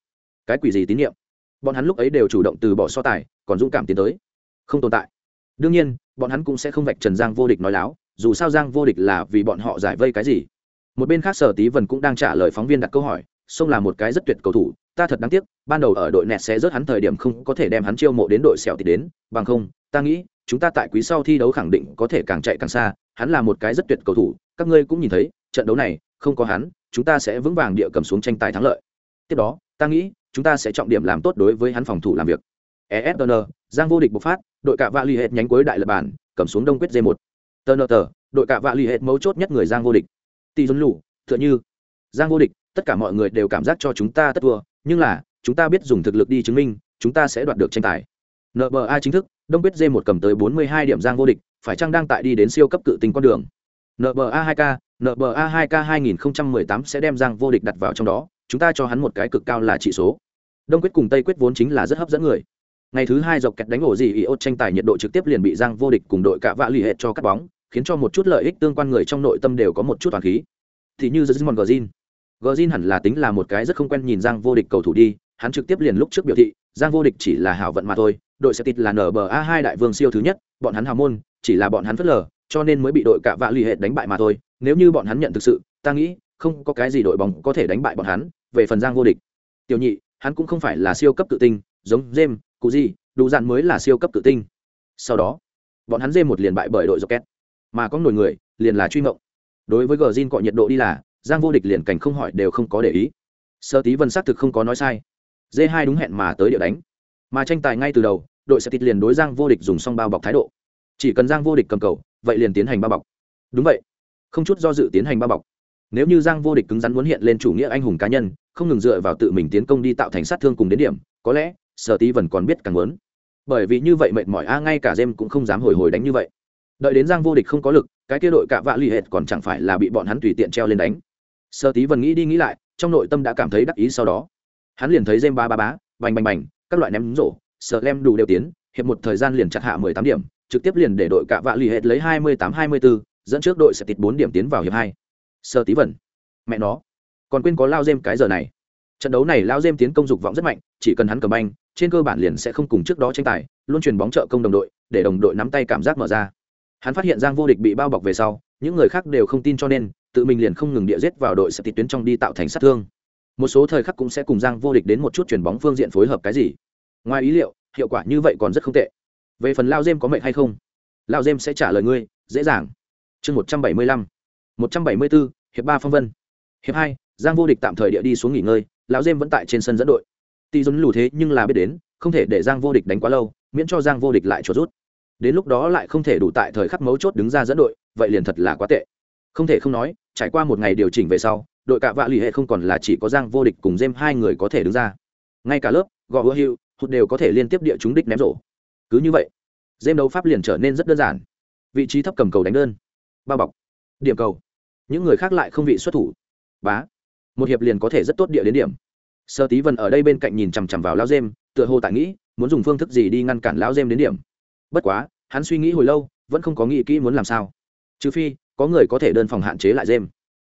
Speaker 1: Cái quỷ gì tín nhiệm bọn hắn lúc ấy đều chủ động từ bỏ so tài, còn dũng cảm tiến tới. Không tồn tại đương nhiên, bọn hắn cũng sẽ không vạch trần giang vô địch nói láo, dù sao giang vô địch là vì bọn họ giải vây cái gì. Một bên khác sở tí vần cũng đang trả lời phóng viên đặt câu hỏi, sông là một cái rất tuyệt cầu thủ, ta thật đáng tiếc, ban đầu ở đội nẹt sẽ rớt hắn thời điểm không có thể đem hắn chiêu mộ đến đội xẻo thì đến, bằng không, ta nghĩ, chúng ta tại quý sau thi đấu khẳng định có thể càng chạy càng xa, hắn là một cái rất tuyệt cầu thủ, các ngươi cũng nhìn thấy, trận đấu này, không có hắn, chúng ta sẽ vững vàng địa cầm xuống tranh tài thắng lợi. Tiếp đó, ta nghĩ, chúng ta sẽ trọng điểm làm tốt đối với hắn phòng thủ làm việc. Esn giang vô địch bộc phát đội cạ vạ l ì hệt nhánh cuối đại lập bản, cầm xuống đông quyết d một. Tờ nợ tờ, đội cạ vạ l ì hệt mấu chốt nhất người giang vô địch. Tỷ dân lù t h ư ợ n h ư giang vô địch, tất cả mọi người đều cảm giác cho chúng ta tất thua, nhưng là, chúng ta biết dùng thực lực đi chứng minh, chúng ta sẽ đoạt được tranh tài. Nba chính thức, đông quyết d một cầm tới bốn mươi hai điểm giang vô địch, phải chăng đang tại đi đến siêu cấp cự tinh con đường? Nba hai k nba hai k hai nghìn tám sẽ đem giang vô địch đặt vào trong đó, chúng ta cho hắn một cái cực cao là chỉ số. Đông quyết cùng tây quyết vốn chính là rất hấp dẫn người ngày thứ hai dọc kẹt đánh ổ gì ý ốt tranh tài nhiệt độ trực tiếp liền bị giang vô địch cùng đội cả vạ l ì cho cắt bóng, khiến cho một chút lợi ích tương quan người trong nội tâm đều có một chút toàn khí. Thì như Jimon Gordin Gordin hẳn là tính là một cái rất không quen nhìn giang vô địch cầu thủ đi, hắn trực tiếp liền lúc trước biểu thị, giang vô địch chỉ là hảo vận mà thôi, đội sẽ tịt là nba hai đại vương siêu thứ nhất, bọn hắn hào môn, chỉ là bọn hắn phớt lờ, cho nên mới bị đội cạ vạ l ì đánh bại mà thôi. Nếu như bọn hắn nhận thực sự, ta nghĩ, không có cái gì đội bóng có thể đánh bại bọn hắn, về phần giang vô địch. Tiểu nhị, hắn cũng không phải là siêu cấp tự tin giống james cụ gì, đủ dạn mới là siêu cấp tự tinh. Sau đó, bọn hắn dê một liền bại bởi đội rocket. Mà có nổi người, liền là truy mộng. Đối với gờ zin cọ nhiệt độ đi là, giang vô địch liền cảnh không hỏi đều không có để ý. Sơ tí vân xác thực không có nói sai. Dê hai đúng hẹn mà tới địa đánh. Mà tranh tài ngay từ đầu, đội sẽ tít liền đối giang vô địch dùng xong bao bọc thái độ. Chỉ cần giang vô địch cầm cầu, vậy liền tiến hành bao bọc. Đúng vậy. Không chút do dự tiến hành bao bọc. Nếu như giang vô địch cứng rắn muốn hiện lên chủ nghĩa anh hùng cá nhân, không ngừng dựa vào tự mình tiến công đi tạo thành sát thương cùng đến điểm, có lẽ sở tí vẫn còn biết càng muốn. Bởi vì như vậy mệt mỏi, a, ngay cả jem cũng không dám hồi hồi đánh như vậy. Đợi đến giang vô địch không có lực, cái kia đội cạ vạ l ì hệt còn chẳng phải là bị bọn hắn tùy tiện treo lên đánh. Sơ tí vần nghĩ đi nghĩ lại, trong nội tâm đã cảm thấy đắc ý sau đó. Hắn liền thấy jem ba ba bá bành bành bành, các loại ném rổ, sợ lem đủ đều tiến, hiệp một thời gian liền chặt hạ mười tám điểm, trực tiếp liền để đội cạ vạ l ì hệt lấy hai mươi tám, hai mươi bốn, dẫn trước đội sẽ tịt bốn điểm tiến vào hiệp hai. Sơ tí vần mẹ nó, còn quên có lao jem cái giờ này. Trận đấu này lao jem tiến công dục vọng rất mạnh, chỉ cần hắn cầm banh trên cơ bản liền sẽ không cùng trước đó tranh tài, luôn truyền bóng trợ công đồng đội, để đồng đội nắm tay cảm giác mở ra. Hắn phát hiện giang vô địch bị bao bọc về sau, những người khác đều không tin cho nên, tự mình liền không ngừng địa giết vào đội sẽ tịt tuyến trong đi tạo thành sát thương. Một số thời khắc cũng sẽ cùng giang vô địch đến một chút truyền bóng phương diện phối hợp cái gì. Ngoài ý liệu, hiệu quả như vậy còn rất không tệ. Về phần lao dêm có mệnh hay không? Lao dêm sẽ trả lời ngươi, dễ dàng. Chương một trăm bảy mươi lăm. một trăm bảy mươi bốn hiệp ba phong vân. Hiệp hai, giang vô địch tạm thời địa đi xuống nghỉ ngơi lão dêm vẫn tại trên sân dẫn đội tỷ dồn lù thế nhưng là biết đến, không thể để giang vô địch đánh quá lâu, miễn cho giang vô địch lại chuột rút. Đến lúc đó lại không thể đủ tại thời khắc mấu chốt đứng ra dẫn đội, vậy liền thật là quá tệ. Không thể không nói, trải qua một ngày điều chỉnh về sau, đội cạ vạ l ì hệ không còn là chỉ có giang vô địch cùng jem hai người có thể đứng ra. Ngay cả lớp, gò hứa hữu hụt đều có thể liên tiếp địa chúng đích ném rổ. Cứ như vậy jem đấu pháp liền trở nên rất đơn giản. Vị trí thấp cầm cầu đánh đơn, bao bọc, điểm cầu. Những người khác lại không vị xuất thủ. Bá, một hiệp liền có thể rất tốt địa đến điểm sơ tí vân ở đây bên cạnh nhìn chằm chằm vào lao dêm tựa hồ tại nghĩ, muốn dùng phương thức gì đi ngăn cản lao dêm đến điểm. Bất quá, hắn suy nghĩ hồi lâu, vẫn không có nghĩ kỹ muốn làm sao. Trừ phi, có người có thể đơn phòng hạn chế lại dêm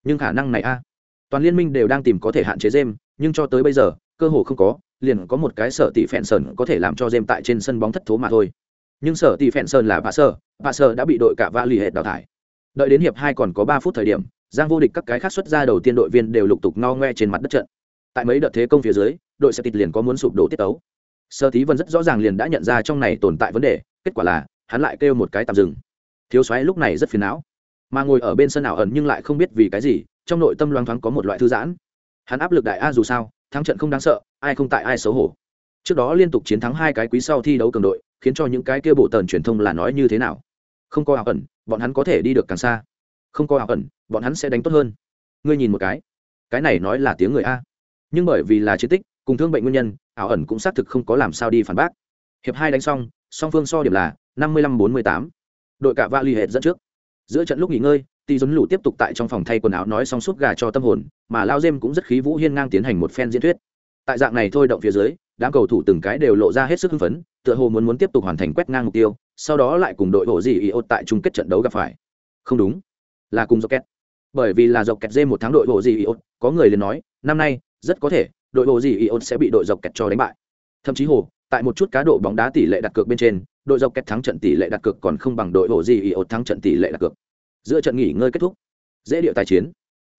Speaker 1: nhưng khả năng này a. Toàn liên minh đều đang tìm có thể hạn chế dêm nhưng cho tới bây giờ, cơ hồ không có, liền có một cái sở tỷ phẹn sơn có thể làm cho dêm tại trên sân bóng thất thố mà thôi. Nhưng sở tỷ phẹn sơn là bà sơ bà sơ đã bị đội cả va lì hệ đào thải. Đợi đến hiệp hai còn có ba phút thời điểm, giang vô địch các cái khác xuất ra đầu tiên đội viên đều lục tục no ngoe trên mặt đất trận tại mấy đợt thế công phía dưới, đội sẽ tịt liền có muốn sụp đổ tiết tấu. Sơ tí vân rất rõ ràng liền đã nhận ra trong này tồn tại vấn đề, kết quả là, hắn lại kêu một cái tạm dừng. Thiếu soái lúc này rất phiền não. Mà ngồi ở bên sân ảo ẩn nhưng lại không biết vì cái gì, trong nội tâm loang thoáng có một loại thư giãn. Hắn áp lực đại a dù sao, thắng trận không đáng sợ, ai không tại ai xấu hổ. Trước đó liên tục chiến thắng hai cái quý sau thi đấu cường đội, khiến cho những cái kia bộ tần truyền thông là nói như thế nào? Không có ảo ẩn, bọn hắn có thể đi được càng xa. Không có ảo ẩn, bọn hắn sẽ đánh tốt hơn. Ngươi nhìn một cái. Cái này nói là tiếng người a nhưng bởi vì là chiến tích, cùng thương bệnh nguyên nhân, ảo ẩn cũng xác thực không có làm sao đi phản bác. Hiệp hai đánh xong, song phương so điểm là năm mươi lăm bốn mươi tám. Đội cả va l ì hệt dẫn trước. Giữa trận lúc nghỉ ngơi tỷ dốn lũ tiếp tục tại trong phòng thay quần áo nói xong suốt gà cho tâm hồn, mà lao dêm cũng rất khí vũ hiên ngang tiến hành một phen diễn thuyết. Tại dạng này thôi động phía dưới, đám cầu thủ từng cái đều lộ ra hết sức hưng phấn, tựa hồ muốn muốn tiếp tục hoàn thành quét ngang mục tiêu, sau đó lại cùng đội bộ gì ý ốt tại chung kết trận đấu gặp phải. Không đúng, là cùng dọc kẹt bởi vì là dọc kẹt dê một tháng đội bộ gì ý ốt, có người liền nói, năm nay rất có thể, đội bộ gì ý sẽ bị đội dọc kẹt cho đánh bại. Thậm chí hồ, tại một chút cá độ bóng đá tỷ lệ đặt cược bên trên, đội dọc kẹt thắng trận tỷ lệ đặt cược còn không bằng đội bộ gì ý thắng trận tỷ lệ đặt cược. Giữa trận nghỉ ngơi kết thúc. Dễ điệu tài chiến.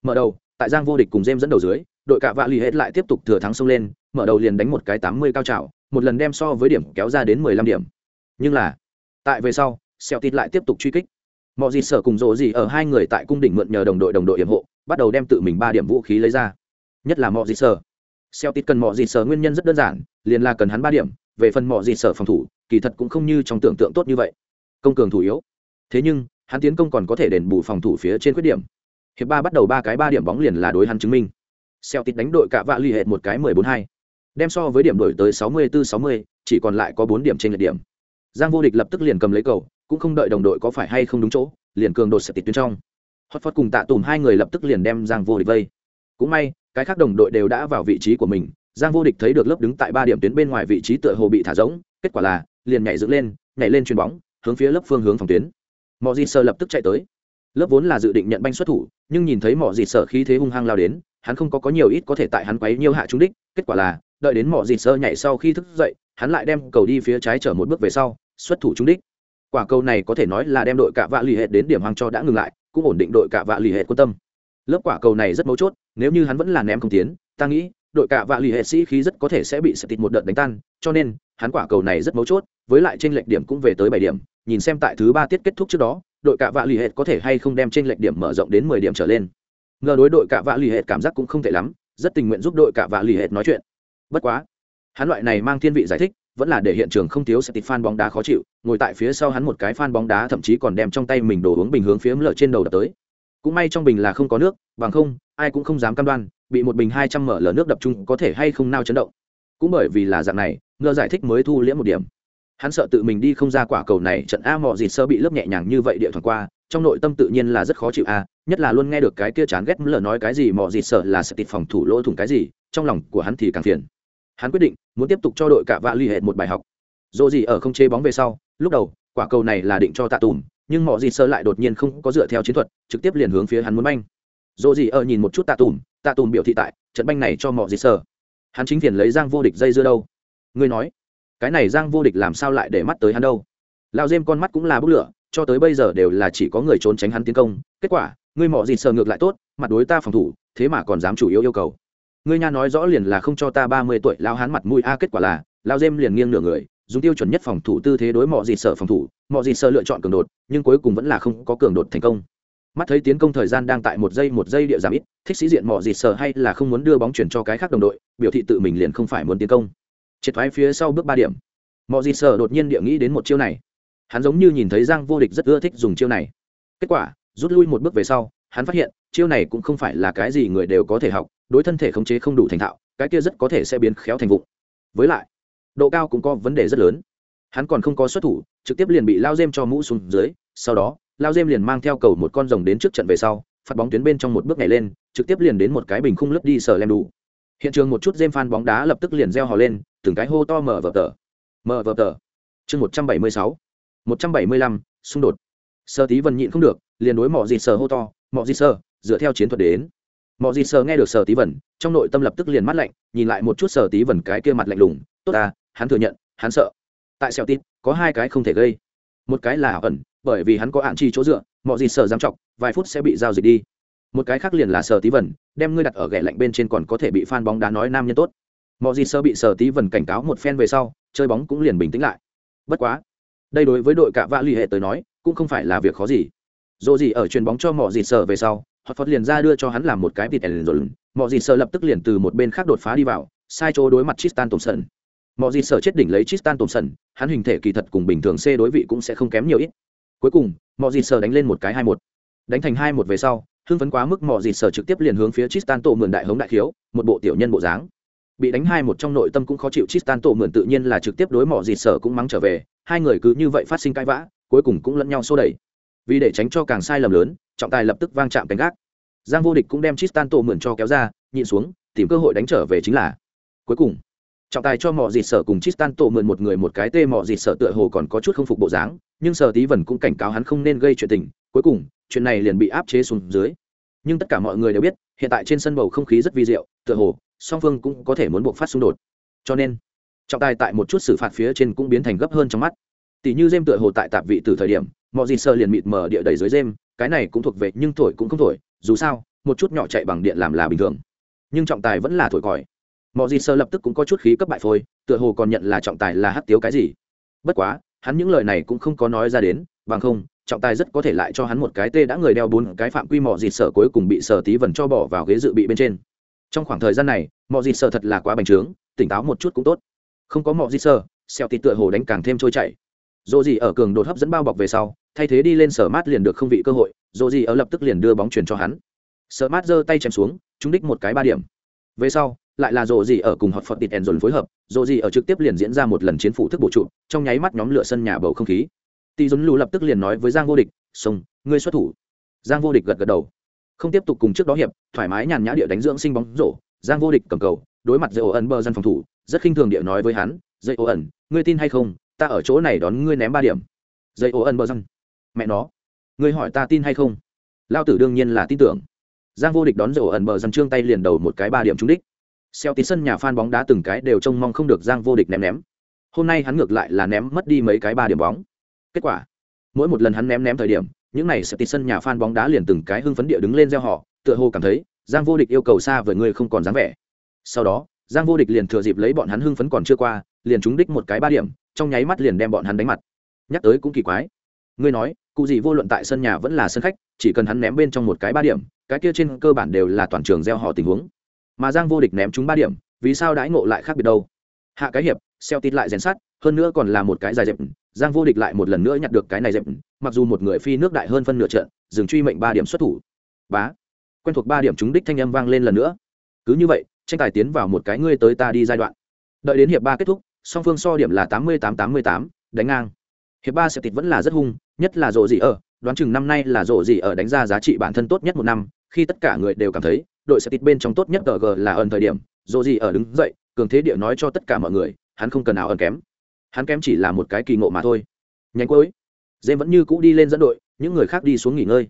Speaker 1: Mở đầu, tại giang vô địch cùng jem dẫn đầu dưới, đội cạ vạ l ì hết lại tiếp tục thừa thắng xông lên, mở đầu liền đánh một cái tám mươi cao trào, một lần đem so với điểm kéo ra đến mười lăm điểm. Nhưng là, tại về sau xeo tít lại tiếp tục truy kích. Mọi gì sở cùng rộ gì ở hai người tại cung đỉnh mượn nhờ đồng đội đồng đội hiểm hộ, bắt đầu đem tự mình ba điểm vũ khí lấy ra nhất là mọi gì sở. Xeo tít cần mọi gì sở nguyên nhân rất đơn giản, liền là cần hắn ba điểm, về phần mọi gì sở phòng thủ, kỳ thật cũng không như trong tưởng tượng tốt như vậy. Công cường thủ yếu. Thế nhưng, hắn tiến công còn có thể đền bù phòng thủ phía trên khuyết điểm. Hiệp ba bắt đầu ba cái ba điểm bóng liền là đối hắn chứng minh. Xeo tít đánh đội cả vạ lì hệt một cái mười bốn hai. Đem so với điểm đổi tới sáu mươi bốn sáu mươi, chỉ còn lại có bốn điểm trên lệch điểm. Giang vô địch lập tức liền cầm lấy cầu, cũng không đợi đồng đội có phải hay không đúng chỗ, liền cường đột sẽ tịt tuyến trong. Hotford cùng tạ tùm hai người lập tức liền đem giang vô địch vây. Cũng may cái khác đồng đội đều đã vào vị trí của mình, giang vô địch thấy được lớp đứng tại ba điểm tuyến bên ngoài vị trí tựa hồ bị thả rỗng, kết quả là liền nhảy dựng lên, nhảy lên chuyền bóng, hướng phía lớp phương hướng phòng tuyến. Mọi gì sơ lập tức chạy tới. Lớp vốn là dự định nhận banh xuất thủ, nhưng nhìn thấy mọi gì sợ khí thế hung hăng lao đến, hắn không có có nhiều ít có thể tại hắn quấy nhiều hạ trúng đích, kết quả là đợi đến mọi gì sơ nhảy sau khi thức dậy, hắn lại đem cầu đi phía trái trở một bước về sau, xuất thủ trúng đích. Quả cầu này có thể nói là đem đội cạ vạ lì hệt đến điểm hoàng cho đã ngừng lại, cũng ổn định đội cạ vạ lì hệt quan tâm. Lớp quả cầu này rất mấu chốt nếu như hắn vẫn là ném không tiến, ta nghĩ, đội cạ vạ lì hệ sĩ khí rất có thể sẽ bị sập tịt một đợt đánh tan, cho nên, hắn quả cầu này rất mấu chốt, với lại trên lệch điểm cũng về tới bảy điểm, nhìn xem tại thứ ba tiết kết thúc trước đó, đội cạ vạ lì hệ có thể hay không đem trên lệch điểm mở rộng đến mười điểm trở lên. Ngờ đối đội cạ vạ lì hệ cảm giác cũng không tệ lắm, rất tình nguyện giúp đội cạ vạ lì hệ nói chuyện. Bất quá, hắn loại này mang thiên vị giải thích, vẫn là để hiện trường không thiếu sập tịt fan bóng đá khó chịu, ngồi tại phía sau hắn một cái fan bóng đá thậm chí còn đem trong tay mình đồ uống bình hướng phía lợ trên đầu đập tới cũng may trong bình là không có nước, bằng không, ai cũng không dám cam đoan, bị một bình hai trăm mở lở nước đập trung có thể hay không nao chấn động. Cũng bởi vì là dạng này, ngơ giải thích mới thu liễm một điểm. Hắn sợ tự mình đi không ra quả cầu này, trận a mò dịt sơ bị lớp nhẹ nhàng như vậy địa thoảng qua, trong nội tâm tự nhiên là rất khó chịu a, nhất là luôn nghe được cái kia chán ghét lờ nói cái gì mò dịt sợ là sẽ tịt phòng thủ lỗ thủng cái gì, trong lòng của hắn thì càng phiền. Hắn quyết định, muốn tiếp tục cho đội cả vạ l ì hệ một bài học. Dỗ gì ở không chế bóng về sau, lúc đầu, quả cầu này là định cho tạ tùm nhưng mọi gì sơ lại đột nhiên không có dựa theo chiến thuật, trực tiếp liền hướng phía hắn muốn banh. Dỗ gì ở nhìn một chút tạ tùm tạ tùm biểu thị tại, trận banh này cho mọi gì sơ. Hắn chính phiền lấy giang vô địch dây dưa đâu. Ngươi nói, cái này giang vô địch làm sao lại để mắt tới hắn đâu? Lao dêm con mắt cũng là bức lửa, cho tới bây giờ đều là chỉ có người trốn tránh hắn tiến công. Kết quả, ngươi mọ gì sờ ngược lại tốt, mặt đối ta phòng thủ, thế mà còn dám chủ yếu yêu cầu. Ngươi nha nói rõ liền là không cho ta ba mươi tuổi lao hắn mặt mũi a, kết quả là lao dêm liền nghiêng nửa người dùng tiêu chuẩn nhất phòng thủ tư thế đối mọi gì sợ phòng thủ, mọi gì sợ lựa chọn cường đột, nhưng cuối cùng vẫn là không có cường đột thành công. Mắt thấy tiến công thời gian đang tại một giây một giây địa giảm ít, thích sĩ diện mọi gì sợ hay là không muốn đưa bóng chuyển cho cái khác đồng đội, biểu thị tự mình liền không phải muốn tiến công. Triệt thoái phía sau bước ba điểm. Mọi gì sợ đột nhiên địa nghĩ đến một chiêu này. Hắn giống như nhìn thấy giang vô địch rất ưa thích dùng chiêu này. Kết quả, rút lui một bước về sau, hắn phát hiện, chiêu này cũng không phải là cái gì người đều có thể học, đối thân thể khống chế không đủ thành thạo, cái kia rất có thể sẽ biến khéo thành vụ. với lại độ cao cũng có vấn đề rất lớn. Hắn còn không có xuất thủ, trực tiếp liền bị lao dêm cho mũ xuống dưới, sau đó, lao dêm liền mang theo cầu một con rồng đến trước trận về sau, phát bóng tuyến bên trong một bước nhảy lên, trực tiếp liền đến một cái bình khung lướt đi sờ lem đủ. Hiện trường một chút dêm phan bóng đá lập tức liền reo hò lên, từng cái hô to mở vở tờ. Mở vở tờ. Chương một trăm bảy mươi sáu. Một trăm bảy mươi lăm, xung đột. Sơ tí vần nhịn không được, liền đối mỏ gì sờ hô to mỏ gì sờ dựa theo chiến thuật đến. Mỏ gì sờ nghe được sờ tí vần, trong nội tâm lập tức liền mắt lạnh, nhìn lại một chút sờ tí vần cái kia mặt lạnh lùng, tốt ta hắn thừa nhận, hắn sợ. Tại xẻo tít, có hai cái không thể gây. Một cái là ảo ẩn, bởi vì hắn có hạn chi chỗ dựa mọi gì sợ dám chọc, vài phút sẽ bị giao dịch đi. Một cái khác liền là sở tí vần đem ngươi đặt ở ghẻ lạnh bên trên còn có thể bị phan bóng đá nói nam nhân tốt. Mọi gì sơ bị sở tí vần cảnh cáo một phen về sau, chơi bóng cũng liền bình tĩnh lại. Bất quá, đây đối với đội cạ vạ l ì hệ tới nói, cũng không phải là việc khó gì. Dồ gì ở chuyền bóng cho mọi gì sở về sau họ phật liền ra đưa cho hắn làm một cái vịt ẩn rồi mọi gì sở lập tức liền từ một bên khác đột phá đi vào, sai chỗ đối mặt tristan thompson mọi gì sở chết đỉnh lấy tristan thompson, hắn hình thể kỳ thật cùng bình thường c đối vị cũng sẽ không kém nhiều ít. Cuối cùng, mọi gì sở đánh lên một cái hai một. Đánh thành hai một về sau, hưng phấn quá mức mọi gì sở trực tiếp liền hướng phía tristan tổ mượn đại hống đại khiếu, một bộ tiểu nhân bộ dáng. Bị đánh hai một trong nội tâm cũng khó chịu, tristan tổ mượn tự nhiên là trực tiếp đối mọi gì sở cũng mắng trở về, hai người cứ như vậy phát sinh cãi vã, cuối cùng cũng lẫn nhau xô đẩy. Vì để tránh cho càng sai lầm lớn, trọng tài lập tức vang chạm cánh gác. Giang vô địch cũng đem tristan tổ mượn cho kéo ra, nhịn xuống, tìm cơ hội đánh trở về chính là. Cuối cùng trọng tài cho mỏ dịt sở cùng tristan tổ mượn một người một cái tê mỏ dịt sở tựa hồ còn có chút không phục bộ dáng, nhưng sở tí vần cũng cảnh cáo hắn không nên gây chuyện tình. Cuối cùng, chuyện này liền bị áp chế xuống dưới. Nhưng tất cả mọi người đều biết, hiện tại trên sân bầu không khí rất vi diệu, tựa hồ, song phương cũng có thể muốn buộc phát xung đột. Cho nên, trọng tài tại một chút xử phạt phía trên cũng biến thành gấp hơn trong mắt. Tỷ như dêm tựa hồ tại tạp vị từ thời điểm mọi gì sơ liền mịt mở địa đầy dưới dêm cái này cũng thuộc về nhưng thổi cũng không thổi, dù sao, một chút nhỏ chạy bằng điện làm là bình thường. Nhưng trọng tài vẫn là thổi còi mọi gì sơ lập tức cũng có chút khí cấp bại phôi, tựa hồ còn nhận là trọng tài là hát tiếu cái gì. Bất quá, hắn những lời này cũng không có nói ra đến, bằng không, trọng tài rất có thể lại cho hắn một cái tê đã người đeo bốn cái phạm quy mỏ dịt sở cuối cùng bị sở tí vần cho bỏ vào ghế dự bị bên trên. Trong khoảng thời gian này mỏ dịt sở thật là quá bành trướng, tỉnh táo một chút cũng tốt. Không có mỏ dịt sở xeo tịt tựa hồ đánh càng thêm trôi chảy. Dỗ gì ở cường đột hấp dẫn bao bọc về sau, thay thế đi lên sở mát liền được không vị cơ hội, dỗ gì ở lập tức liền đưa bóng chuyển cho hắn. Sở mát giơ tay chém xuống, trúng đích một cái ba điểm. Về sau lại là rộ gì ở cùng hot phật tịt ẻn dồn phối hợp. Rộ gì ở trực tiếp liền diễn ra một lần chiến phủ thức bổ trụ, trong nháy mắt nhóm lửa sân nhà bầu không khí. Tỷ dồn lù lập tức liền nói với giang vô địch, sông, ngươi xuất thủ. Giang vô địch gật gật đầu. Không tiếp tục cùng trước đó hiệp, thoải mái nhàn nhã địa đánh dưỡng sinh bóng rổ. Giang vô địch cầm cầu, đối mặt dây ổ ẩn bờ dân phòng thủ, rất khinh thường địa nói với hắn, dây ổ ẩn, ngươi tin hay không, ta ở chỗ này đón ngươi ném ba điểm. Dây ổ ẩn bờ dân mẹ nó, ngươi hỏi ta tin hay không? Lao tử đương nhiên là tin tưởng. Giang vô địch đón dây ổ ẩn bờ dân trương tay liền đầu một cái ba điểm trúng đích. Celtic sân nhà fan bóng đá từng cái đều trông mong không được Giang vô địch ném ném. Hôm nay hắn ngược lại là ném mất đi mấy cái ba điểm bóng. Kết quả, mỗi một lần hắn ném ném thời điểm, những này Celtic sân nhà fan bóng đá liền từng cái hưng phấn địa đứng lên reo hò, tựa hồ cảm thấy, Giang vô địch yêu cầu xa với người không còn dáng vẻ. Sau đó, Giang vô địch liền thừa dịp lấy bọn hắn hưng phấn còn chưa qua, liền trúng đích một cái ba điểm, trong nháy mắt liền đem bọn hắn đánh mặt. Nhắc tới cũng kỳ quái. Ngươi nói, cụ gì vô luận tại sân nhà vẫn là sân khách, chỉ cần hắn ném bên trong một cái ba điểm, cái kia trên cơ bản đều là toàn trường gieo họ tình huống mà giang vô địch ném trúng ba điểm, vì sao đãi ngộ lại khác biệt đâu? Hạ cái hiệp, xeo tít lại rèn sát hơn nữa còn là một cái dài dẹp. Giang vô địch lại một lần nữa nhặt được cái này dẹp. Mặc dù một người phi nước đại hơn phân nửa trận, dừng truy mệnh ba điểm xuất thủ. Bá. Quen thuộc ba điểm trúng đích thanh âm vang lên lần nữa. Cứ như vậy, tranh tài tiến vào một cái ngươi tới ta đi giai đoạn. Đợi đến hiệp ba kết thúc, song phương so điểm là tám mươi tám tám mươi tám, đánh ngang. Hiệp ba sẽ tịt vẫn là rất hung, nhất là rộ gì ở. Đoán chừng năm nay là rộ gì ở đánh ra giá trị bản thân tốt nhất một năm, khi tất cả người đều cảm thấy đội sẽ tít bên trong tốt nhất g là ẩn thời điểm. Rộ gì ở đứng dậy, cường thế địa nói cho tất cả mọi người, hắn không cần nào ẩn kém. Hắn kém chỉ là một cái kỳ ngộ mà thôi. Nhánh cuối dêm vẫn như cũ đi lên dẫn đội, những người khác đi xuống nghỉ ngơi.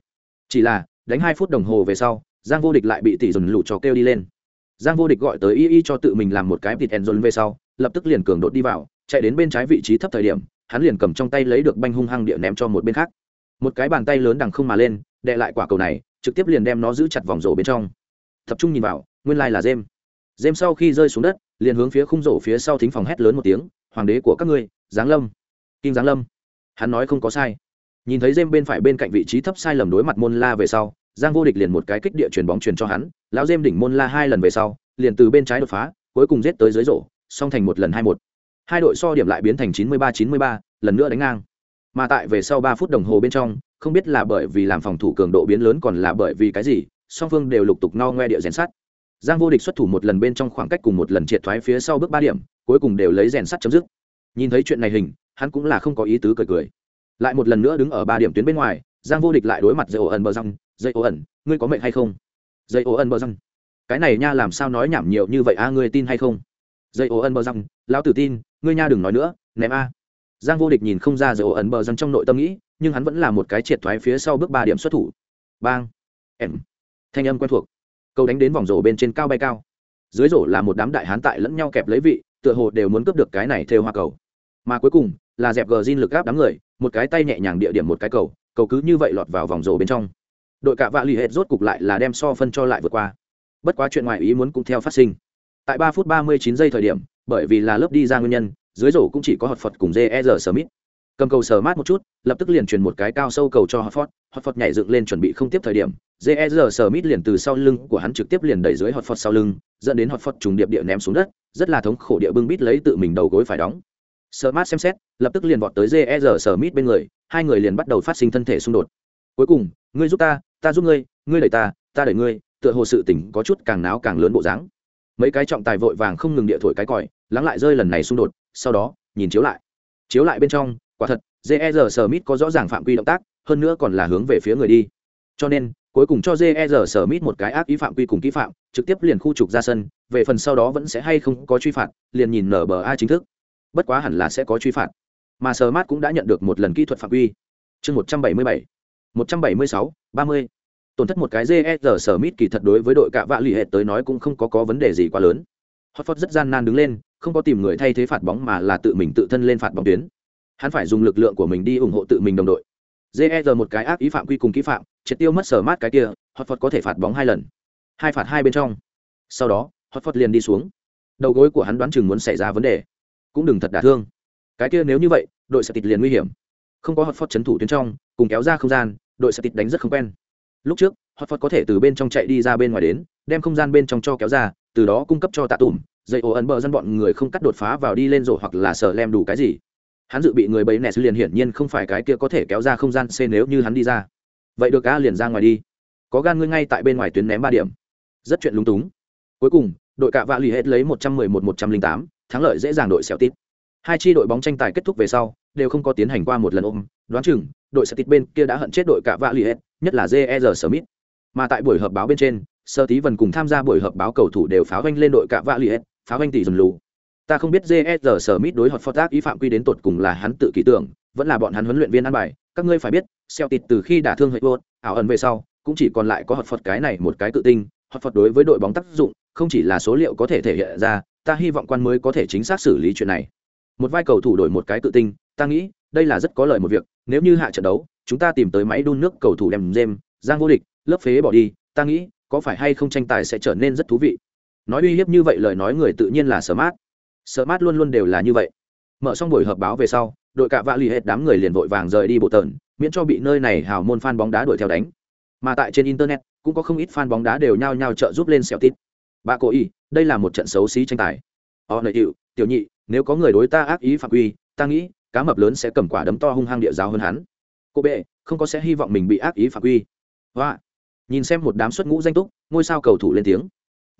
Speaker 1: Chỉ là, đánh hai phút đồng hồ về sau, giang vô địch lại bị tỷ dồn lụ trò kêu đi lên. Giang vô địch gọi tới y y cho tự mình làm một cái thịt enzon về sau, lập tức liền cường đột đi vào, chạy đến bên trái vị trí thấp thời điểm, hắn liền cầm trong tay lấy được banh hung hăng địa ném cho một bên khác. Một cái bàn tay lớn đằng không mà lên đệ lại quả cầu này, trực tiếp liền đem nó giữ chặt vòng rổ bên trong tập trung nhìn vào, nguyên lai là jem jem sau khi rơi xuống đất, liền hướng phía khung rổ phía sau thính phòng hét lớn một tiếng, hoàng đế của các ngươi, giáng lâm. Kim giáng lâm. Hắn nói không có sai. Nhìn thấy jem bên phải bên cạnh vị trí thấp sai lầm đối mặt môn la về sau, giang vô địch liền một cái kích địa chuyền bóng truyền cho hắn, lão jem đỉnh môn la hai lần về sau, liền từ bên trái đột phá, cuối cùng giết tới dưới rổ, song thành một lần hai một. Hai đội so điểm lại biến thành chín mươi ba chín mươi ba, lần nữa đánh ngang. Mà tại về sau ba phút đồng hồ bên trong, không biết là bởi vì làm phòng thủ cường độ biến lớn còn là bởi vì cái gì song phương đều lục tục no ngoe địa rèn sắt. Giang vô địch xuất thủ một lần bên trong khoảng cách cùng một lần triệt thoái phía sau bước ba điểm, cuối cùng đều lấy rèn sắt chấm dứt. Nhìn thấy chuyện này hình, hắn cũng là không có ý tứ cười cười. Lại một lần nữa đứng ở ba điểm tuyến bên ngoài, giang vô địch lại đối mặt dây ổ ẩn bờ răng. Dây ổ ẩn, ngươi có mệnh hay không? Dây ổ ẩn bờ răng. Cái này nha làm sao nói nhảm nhiều như vậy a à, ngươi tin hay không? Dây ổ ẩn bờ răng, lão tử tin, ngươi nha đừng nói nữa, ném a. Giang vô địch nhìn không ra dây ổ ẩn bờ răng trong nội tâm nghĩ, nhưng hắn vẫn là một cái triệt thoái phía sau bước ba điểm xuất thủ. Bang! Em! Thanh âm quen thuộc. Câu đánh đến vòng rổ bên trên cao bay cao. Dưới rổ là một đám đại hán tại lẫn nhau kẹp lấy vị, tựa hồ đều muốn cướp được cái này theo hoa cầu. Mà cuối cùng, là dẹp gờ zin lực gáp đám người, một cái tay nhẹ nhàng địa điểm một cái cầu cầu cứ như vậy lọt vào vòng rổ bên trong. Đội cạ vạ l ì hệt rốt cục lại là đem so phân cho lại vượt qua. Bất quá chuyện ngoài ý muốn cũng theo phát sinh. Tại ba phút ba mươi chín giây thời điểm, bởi vì là lớp đi ra nguyên nhân, dưới rổ cũng chỉ có hot phật cùng jer smith cầm cầu sờ mát một chút, lập tức liền truyền một cái cao sâu cầu cho hotford. Hotford nhảy dựng lên chuẩn bị không tiếp thời điểm J.R. Smith liền từ sau lưng của hắn trực tiếp liền đẩy dưới hotford sau lưng, dẫn đến hotford trùng điệp địa ném xuống đất, rất là thống khổ địa bưng bít lấy tự mình đầu gối phải đóng Smart xem xét, lập tức liền vọt tới J.R. Smith bên người, hai người liền bắt đầu phát sinh thân thể xung đột cuối cùng, ngươi giúp ta ta giúp ngươi ngươi đẩy ta ta đẩy ngươi, tựa hồ sự tình có chút càng náo càng lớn bộ dáng mấy cái trọng tài vội vàng không ngừng địa thổi cái còi, lắng lại rơi lần này xung đột, sau đó, nhìn chiếu lại chiếu lại bên trong, quả thật jer smith có rõ ràng phạm quy động tác, hơn nữa còn là hướng về phía người đi cho nên cuối cùng cho JR smith một cái ác ý phạm quy cùng kỹ phạm trực tiếp liền khu trục ra sân về phần sau đó vẫn sẽ hay không có truy phạt liền nhìn nở bờ chính thức. Bất quá hẳn là sẽ có truy phạt. Mà smart cũng đã nhận được một lần kỹ thuật phạm quy. Chương một trăm bảy mươi bảy một trăm bảy mươi sáu ba mươi. Tổn thất một cái JR smith kỳ thật đối với đội cả vạ lì hệt tới nói cũng không có, có vấn đề gì quá lớn. Hotford rất gian nan đứng lên không có tìm người thay thế phạt bóng mà là tự mình tự thân lên phạt bóng tuyến. Hắn phải dùng lực lượng của mình đi ủng hộ tự mình đồng đội jer một cái ác ý phạm quy cùng ký phạm, triệt tiêu mất sở mát cái kia, hotford có thể phạt bóng hai lần. Hai phạt hai bên trong. Sau đó, hotford liền đi xuống. Đầu gối của hắn đoán chừng muốn xảy ra vấn đề. Cũng đừng thật đả thương. Cái kia nếu như vậy, đội sẽ tịt liền nguy hiểm. Không có hotford chấn thủ tuyến trong, cùng kéo ra không gian, đội sẽ tịt đánh rất không quen. Lúc trước, hotford có thể từ bên trong chạy đi ra bên ngoài đến, đem không gian bên trong cho kéo ra, từ đó cung cấp cho tạ tùm dây ổ ẩn bờ dân bọn người không cắt đột phá vào đi lên rổ hoặc là sở lem đủ cái gì hắn dự bị người bấy nẹt liền hiển nhiên không phải cái kia có thể kéo ra không gian c nếu như hắn đi ra. Vậy được, a, liền ra ngoài đi. Có gan ngươi ngay tại bên ngoài tuyến ném ba điểm. Rất chuyện lúng túng. Cuối cùng, đội cạ vạ lì hết lấy một trăm mười một một trăm linh tám, thắng lợi dễ dàng đội xẻo tít. Hai chi đội bóng tranh tài kết thúc về sau, đều không có tiến hành qua một lần ôm. Đoán chừng, đội xẻo tít bên kia đã hận chết đội cạ vạ lì hết, nhất là jer smith. Mà tại buổi họp báo bên trên, sơ tí vần cùng tham gia buổi họp báo cầu thủ đều pháo vanh lên đội cạ vạ lì hết pháo vanh tỷ dùm lù ta không biết JSR Smith đối hoạt Fortak ý phạm quy đến tột cùng là hắn tự kỷ tưởng, vẫn là bọn hắn huấn luyện viên ăn bài, các ngươi phải biết, Celtic từ khi đả thương Heywood, ảo ẩn về sau, cũng chỉ còn lại có hoạt Fort cái này một cái tự tinh, hoạt Fort đối với đội bóng tác dụng, không chỉ là số liệu có thể thể hiện ra ta hy vọng quan mới có thể chính xác xử lý chuyện này. Một vai cầu thủ đổi một cái tự tinh ta nghĩ đây là rất có lợi một việc. Nếu như hạ trận đấu chúng ta tìm tới máy đun nước cầu thủ đem dêm giang vô địch lớp phế bỏ đi ta nghĩ có phải hay không tranh tài sẽ trở nên rất thú vị. Nói uy hiếp như vậy lời nói người tự nhiên là smart smart luôn luôn đều là như vậy. Mở xong buổi họp báo về sau, đội cạ vạ lì hết đám người liền vội vàng rời đi bộ tợn miễn cho bị nơi này hào môn fan bóng đá đuổi theo đánh. Mà tại trên internet, cũng có không ít fan bóng đá đều nhao nhao trợ giúp lên xẻo tít. Bà cố ý đây là một trận xấu xí tranh tài. Họ nợ hiệu, tiểu nhị, nếu có người đối ta ác ý phạm quy, ta nghĩ, cá mập lớn sẽ cầm quả đấm to hung hăng địa giáo hơn hắn. Cô bệ, không có sẽ hy vọng mình bị ác ý phạm quy. Và nhìn xem một đám xuất ngũ danh túc, ngôi sao cầu thủ lên tiếng.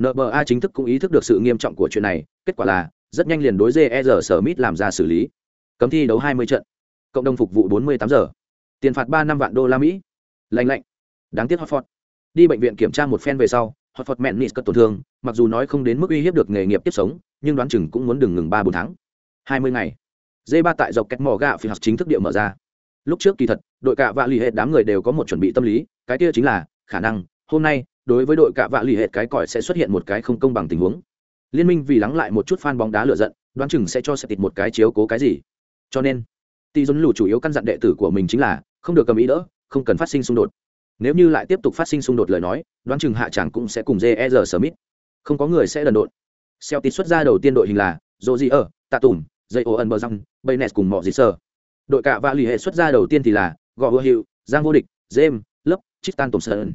Speaker 1: Nba chính thức cũng ý thức được sự nghiêm trọng của chuyện này, kết quả là rất nhanh liền đối JR Smith làm ra xử lý. Cấm thi đấu 20 trận, cộng đồng phục vụ 48 giờ. Tiền phạt 3 năm vạn đô la mỹ. Lạnh lạnh. Đáng tiếc hotford. Đi bệnh viện kiểm tra một phen về sau, hotford mẹn nịt cất tổn thương, mặc dù nói không đến mức uy hiếp được nghề nghiệp tiếp sống, nhưng đoán chừng cũng muốn đừng ngừng ba bốn tháng. 20 ngày. J3 tại dọc cách mỏ gạ phi học chính thức địa mở ra. Lúc trước kỳ thật, đội cạ vạ lì hệ đám người đều có một chuẩn bị tâm lý, cái kia chính là, khả năng, hôm nay, đối với đội cạ vạ lì hệ cái còi sẽ xuất hiện một cái không công bằng tình huống liên minh vì lắng lại một chút fan bóng đá lựa giận đoán chừng sẽ cho sẽ tịt một cái chiếu cố cái gì. Cho nên tỷ dồn lù chủ yếu căn dặn đệ tử của mình chính là không được cầm ý đỡ không cần phát sinh xung đột. Nếu như lại tiếp tục phát sinh xung đột lời nói đoán chừng hạ chẳng cũng sẽ cùng jer smith. Không có người sẽ đần độn. Xeo tít xuất ra đầu tiên đội hình là dô di ở tạ Tùng, dây ô ẩn bờ răng bay nes cùng mọi gì sơ. Đội cạ và lì hệ xuất ra đầu tiên thì là gò hữu hiệu giang vô địch james lấp tristan thompson.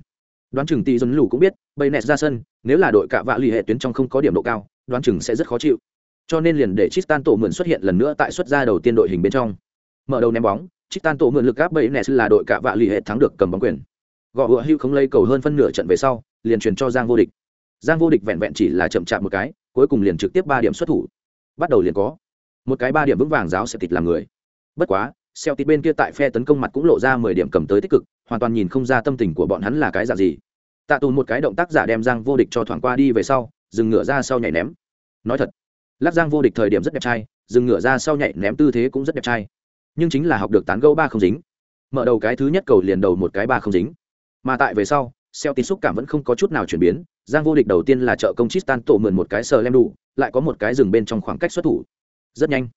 Speaker 1: Đoán chừng tỷ dồn lù cũng biết bay nes ra sân nếu là đội cạ vạ lì hệ tuyến trong không có điểm độ cao đoán chừng sẽ rất khó chịu cho nên liền để Tristan tổ mượn xuất hiện lần nữa tại xuất gia đầu tiên đội hình bên trong. Mở đầu ném bóng, Tristan tổ mượn lực áp bẫy nẻ là đội cả vạ lì hệ thắng được cầm bóng quyền. Gò hựa hưu không lấy cầu hơn phân nửa trận về sau, liền truyền cho Giang vô địch. Giang vô địch vẹn vẹn chỉ là chậm chạp một cái, cuối cùng liền trực tiếp ba điểm xuất thủ. Bắt đầu liền có một cái ba điểm vững vàng giáo sẽ tịt làm người. Bất quá, Celtic bên kia tại phe tấn công mặt cũng lộ ra mười điểm cầm tới tích cực, hoàn toàn nhìn không ra tâm tình của bọn hắn là cái dạng gì. Tạ Tùn một cái động tác giả đem Giang vô địch cho thoảng qua đi về sau, dừng ngựa ra sau nhảy ném. Nói thật, lắc giang vô địch thời điểm rất đẹp trai dừng ngựa ra sau nhảy ném tư thế cũng rất đẹp trai. Nhưng chính là học được tán gẫu ba không dính. Mở đầu cái thứ nhất cầu liền đầu một cái ba không dính. Mà tại về sau xeo tín xúc cảm vẫn không có chút nào chuyển biến giang vô địch đầu tiên là trợ công chistan tổ mượn một cái sờ lem đủ lại có một cái dừng bên trong khoảng cách xuất thủ. Rất nhanh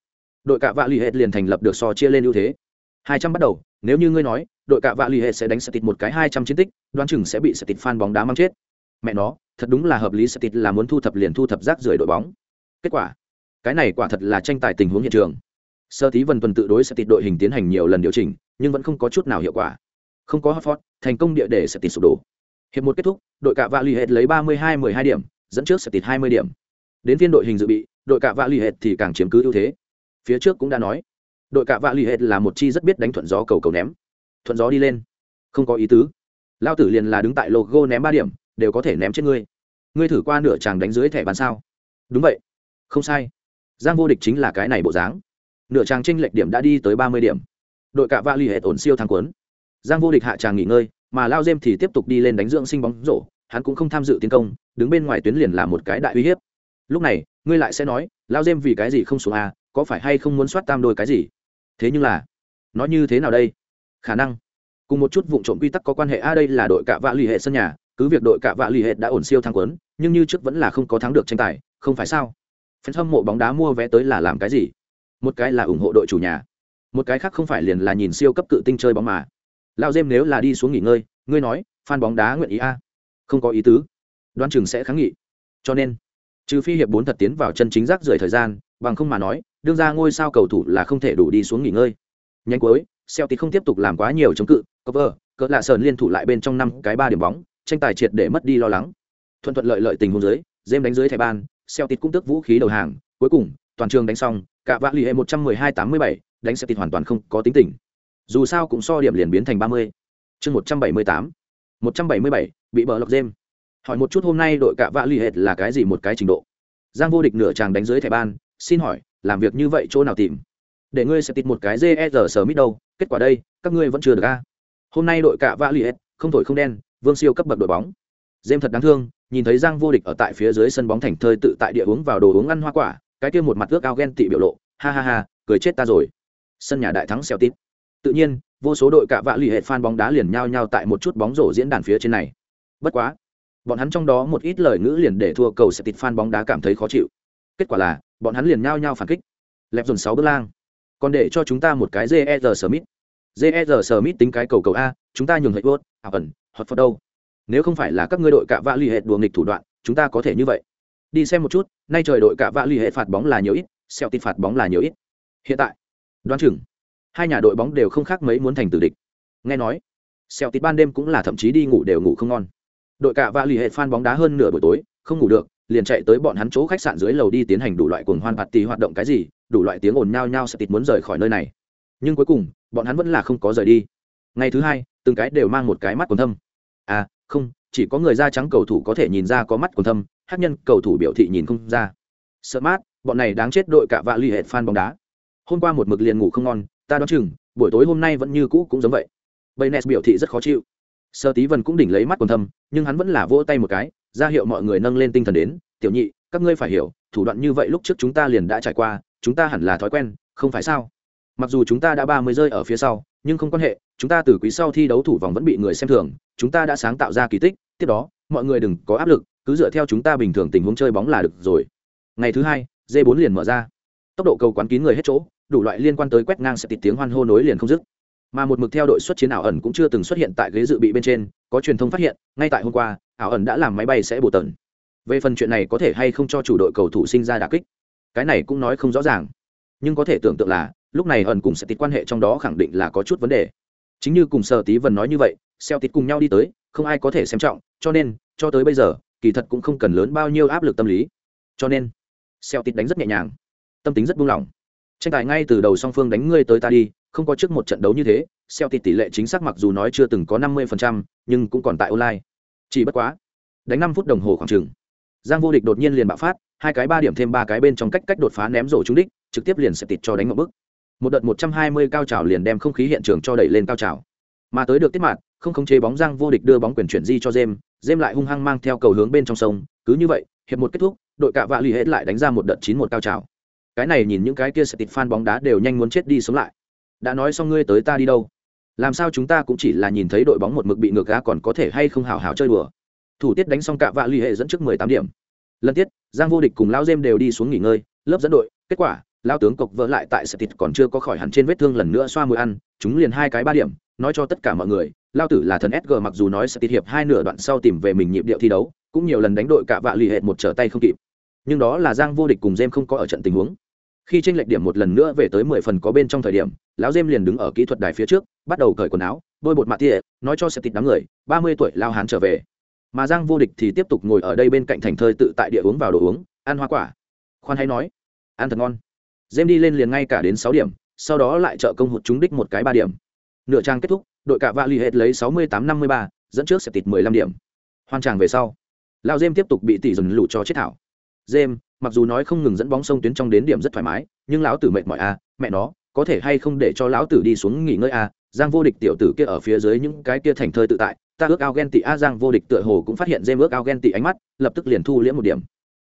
Speaker 1: đội cạ vạ l ì hệ liền thành lập được so chia lên ưu thế. Hai trăm bắt đầu nếu như ngươi nói đội cạ vạ l ì hệ sẽ đánh sẽ tịt một cái hai trăm chiến tích đoán chừng sẽ bị sẽ tịt phan bóng đá mang chết. Mẹ nó thật đúng là hợp lý sẽ tịt là muốn thu thập liền thu thập rác rưởi đội bóng. Kết quả, cái này quả thật là tranh tài tình huống hiện trường. Sơ tí vần tuần tự đối sẽ tịt đội hình tiến hành nhiều lần điều chỉnh, nhưng vẫn không có chút nào hiệu quả. Không có hotford thành công địa để sẽ tịt sụp đổ. Hiệp một kết thúc, đội cạ vạ l ì hệt lấy ba mươi hai mười hai điểm, dẫn trước sẽ tịt hai mươi điểm. Đến phiên đội hình dự bị, đội cạ vạ l ì hệt thì càng chiếm cứ ưu thế. Phía trước cũng đã nói, đội cạ vạ l ì hệt là một chi rất biết đánh thuận gió cầu cầu ném. Thuận gió đi lên. Không có ý tứ. Lao tử liền là đứng tại logo ném ba điểm đều có thể ném chết ngươi. Ngươi thử qua nửa chàng đánh dưới thẻ bàn sao? Đúng vậy. Không sai. Giang vô địch chính là cái này bộ dáng. Nửa chàng tranh lệch điểm đã đi tới ba mươi điểm. Đội cạ vạ l ì hệ ổn siêu thắng quấn giang vô địch hạ tràng nghỉ ngơi, mà lao dêm thì tiếp tục đi lên đánh dưỡng sinh bóng rổ, hắn cũng không tham dự tiến công, đứng bên ngoài tuyến liền là một cái đại uy hiếp. Lúc này, ngươi lại sẽ nói, lao dêm vì cái gì không xuống a, có phải hay không muốn soát tam đôi cái gì? Thế nhưng là, nó như thế nào đây? Khả năng. Cùng một chút vụ trộm quy tắc có quan hệ a, đây là đội cạ vạ l ì hệ sân nhà cứ việc đội cả vạ l ì hệ đã ổn siêu thắng quấn nhưng như trước vẫn là không có thắng được tranh tài, không phải sao? Phần hâm mộ bóng đá mua vé tới là làm cái gì? Một cái là ủng hộ đội chủ nhà, một cái khác không phải liền là nhìn siêu cấp cự tinh chơi bóng mà. Lao dêm nếu là đi xuống nghỉ ngơi, ngươi nói, fan bóng đá nguyện ý a? Không có ý tứ. Đoan chừng sẽ kháng nghị. Cho nên, trừ phi hiệp bốn thật tiến vào chân chính rác rời thời gian, bằng không mà nói, đương ra ngôi sao cầu thủ là không thể đủ đi xuống nghỉ ngơi. Nhanh cuối, Celtic không tiếp tục làm quá nhiều chống cự, cover, cỡ lạ sờn liên thủ lại bên trong năm cái ba điểm bóng tranh tài triệt để mất đi lo lắng thuận thuận lợi lợi tình huống dưới dêm đánh dưới thẻ ban Celtic cũng tức vũ khí đầu hàng, cuối cùng, toàn trường đánh xong, cả vạ lì hệ 112-87, đánh Celtic hoàn toàn không có tính tình. Dù sao cũng so điểm liền biến thành 30. Chương 178. 177, bị bờ lọc dêm. Hỏi một chút hôm nay đội cả vạ lì hệ là cái gì một cái trình độ. Giang vô địch nửa chàng đánh dưới thẻ ban, xin hỏi, làm việc như vậy chỗ nào tìm? Để ngươi sẽ tịt một cái gsr sờ mít đâu, kết quả đây, các ngươi vẫn chưa được a. Hôm nay đội cả vạ lì hết không thổi không đen, vương siêu cấp bậc đội bóng. Dêm thật đáng thương, nhìn thấy giang vô địch ở tại phía dưới sân bóng thành thơi tự tại địa uống vào đồ uống ăn hoa quả cái kia một mặt ước ao ghen tị biểu lộ ha ha ha cười chết ta rồi. Sân nhà đại thắng xèo tít. Tự nhiên vô số đội cạ vạ lì hệ fan bóng đá liền nhao nhao tại một chút bóng rổ diễn đàn phía trên này. Bất quá bọn hắn trong đó một ít lời ngữ liền để thua cầu sẽ tịt fan bóng đá cảm thấy khó chịu. Kết quả là bọn hắn liền nhao nhao phản kích. Lẹp dồn sáu bước lang. Còn để cho chúng ta một cái jer smith JR smith tính cái cầu cầu a, chúng ta nhường hệ vốt ảo à ẩn hoặc phật đâu? Nếu không phải là các ngươi đội cạ vạ lì hệ đùa nghịch thủ đoạn, chúng ta có thể như vậy. Đi xem một chút, nay trời đội cạ vạ lì hệ phạt bóng là nhiều ít, xeo tịt phạt bóng là nhiều ít. Hiện tại, đoán chừng, hai nhà đội bóng đều không khác mấy muốn thành tử địch. Nghe nói, xeo tịt ban đêm cũng là thậm chí đi ngủ đều ngủ không ngon. Đội cạ vạ lì hệ fan bóng đá hơn nửa buổi tối, không ngủ được, liền chạy tới bọn hắn chỗ khách sạn dưới lầu đi tiến hành đủ loại cuồng hoan bạt tì hoạt động cái gì, đủ loại tiếng ồn nhao nhao sẽ tịt muốn rời khỏi nơi này. Nhưng cuối cùng bọn hắn vẫn là không có rời đi. Ngày thứ hai, từng cái đều mang một cái mắt còn thâm. À không, chỉ có người da trắng cầu thủ có thể nhìn ra có mắt còn thâm, hát nhân cầu thủ biểu thị nhìn không ra. Sợ mát, bọn này đáng chết đội cả vạ l ì hệ fan bóng đá. Hôm qua một mực liền ngủ không ngon, ta đoán chừng, buổi tối hôm nay vẫn như cũ cũng giống vậy. Baynes biểu thị rất khó chịu. Sơ tí vần cũng đỉnh lấy mắt còn thâm, nhưng hắn vẫn là vỗ tay một cái, ra hiệu mọi người nâng lên tinh thần đến, tiểu nhị, các ngươi phải hiểu, thủ đoạn như vậy lúc trước chúng ta liền đã trải qua, chúng ta hẳn là thói quen, không phải sao? Mặc dù chúng ta đã ba mươi rơi ở phía sau, nhưng không quan hệ, chúng ta từ quý sau thi đấu thủ vòng vẫn bị người xem thường, chúng ta đã sáng tạo ra kỳ tích, tiếp đó, mọi người đừng có áp lực, cứ dựa theo chúng ta bình thường tình huống chơi bóng là được rồi. Ngày thứ hai d 4 liền mở ra. Tốc độ cầu quán kín người hết chỗ, đủ loại liên quan tới quét ngang sẽ tịt tiếng hoan hô nối liền không dứt. Mà một mực theo đội xuất chiến ảo ẩn cũng chưa từng xuất hiện tại ghế dự bị bên trên, có truyền thông phát hiện, ngay tại hôm qua, ảo ẩn đã làm máy bay sẽ bổ tần về phần chuyện này có thể hay không cho chủ đội cầu thủ sinh ra đà kích? Cái này cũng nói không rõ ràng. Nhưng có thể tưởng tượng là lúc này ẩn cùng sẽ tịt quan hệ trong đó khẳng định là có chút vấn đề. Chính như cùng sở tí vần nói như vậy, xeo tịt cùng nhau đi tới, không ai có thể xem trọng, cho nên, cho tới bây giờ, kỳ thật cũng không cần lớn bao nhiêu áp lực tâm lý. Cho nên, xeo tịt đánh rất nhẹ nhàng, tâm tính rất buông lỏng. Tranh tài ngay từ đầu song phương đánh ngươi tới ta đi, không có trước một trận đấu như thế, xeo tịt tỷ lệ chính xác mặc dù nói chưa từng có năm mươi nhưng cũng còn tại online. Chỉ bất quá, đánh năm phút đồng hồ khoảng chừng, giang vô địch đột nhiên liền bạo phát, hai cái ba điểm thêm ba cái bên trong cách cách đột phá ném rổ trúng đích, trực tiếp liền sẽ tịt cho đánh một bức một đợt một trăm hai mươi cao trào liền đem không khí hiện trường cho đẩy lên cao trào. Mà tới được tiết mạt, không khống chế bóng giang vô địch đưa bóng quyền chuyển di cho jem jem lại hung hăng mang theo cầu hướng bên trong sông. Cứ như vậy hiệp một kết thúc đội cạ vạ l ì hết lại đánh ra một đợt chín một cao trào. Cái này nhìn những cái kia sẽ tịt fan bóng đá đều nhanh muốn chết đi sống lại. Đã nói xong ngươi tới ta đi đâu? Làm sao chúng ta cũng chỉ là nhìn thấy đội bóng một mực bị ngược gá còn có thể hay không hào hào chơi đùa? Thủ tiết đánh xong cạ vạ l ì hệ dẫn trước mười tám điểm. Lần tiết giang vô địch cùng lao jem đều đi xuống nghỉ ngơi lớp dẫn đội kết quả lao tướng cộc vỡ lại tại sợ thịt còn chưa có khỏi hẳn trên vết thương lần nữa xoa mũi ăn, chúng liền hai cái ba điểm, nói cho tất cả mọi người lao tử là thần sg mặc dù nói sợ thịt hiệp hai nửa đoạn sau tìm về mình nhịp điệu thi đấu, cũng nhiều lần đánh đội cả vạ lì hệ một trở tay không kịp. Nhưng đó là giang vô địch cùng jem không có ở trận tình huống. Khi tranh lệch điểm một lần nữa về tới mười phần có bên trong thời điểm, lão jem liền đứng ở kỹ thuật đài phía trước, bắt đầu cởi quần áo, bôi bột mạ tia, nói cho sợ thịt đám người, ba mươi tuổi lao hán trở về. Mà giang vô địch thì tiếp tục ngồi ở đây bên cạnh thành thơi tự tại địa uống vào đồ uống, ăn hoa quả. Khoan hay nói, ăn thật ngon. Jem đi lên liền ngay cả đến sáu điểm, sau đó lại trợ công hụt trúng đích một cái ba điểm. Nửa trang kết thúc, đội cả Vali hết lấy sáu mươi tám năm mươi ba, dẫn trước sẽ tịt mười lăm điểm. Hoan tràng về sau, Lão Jem tiếp tục bị tỷ dần lũ cho chết thảo. Jem, mặc dù nói không ngừng dẫn bóng sông tuyến trong đến điểm rất thoải mái, nhưng lão tử mệt mỏi a, à, mẹ nó, có thể hay không để cho lão tử đi xuống nghỉ ngơi a, à, Giang vô địch tiểu tử kia ở phía dưới những cái kia thành thơi tự tại, ta ước ao ghen tị a Giang vô địch tựa hồ cũng phát hiện Jem ước ao ghen tị ánh mắt, lập tức liền thu liễm một điểm.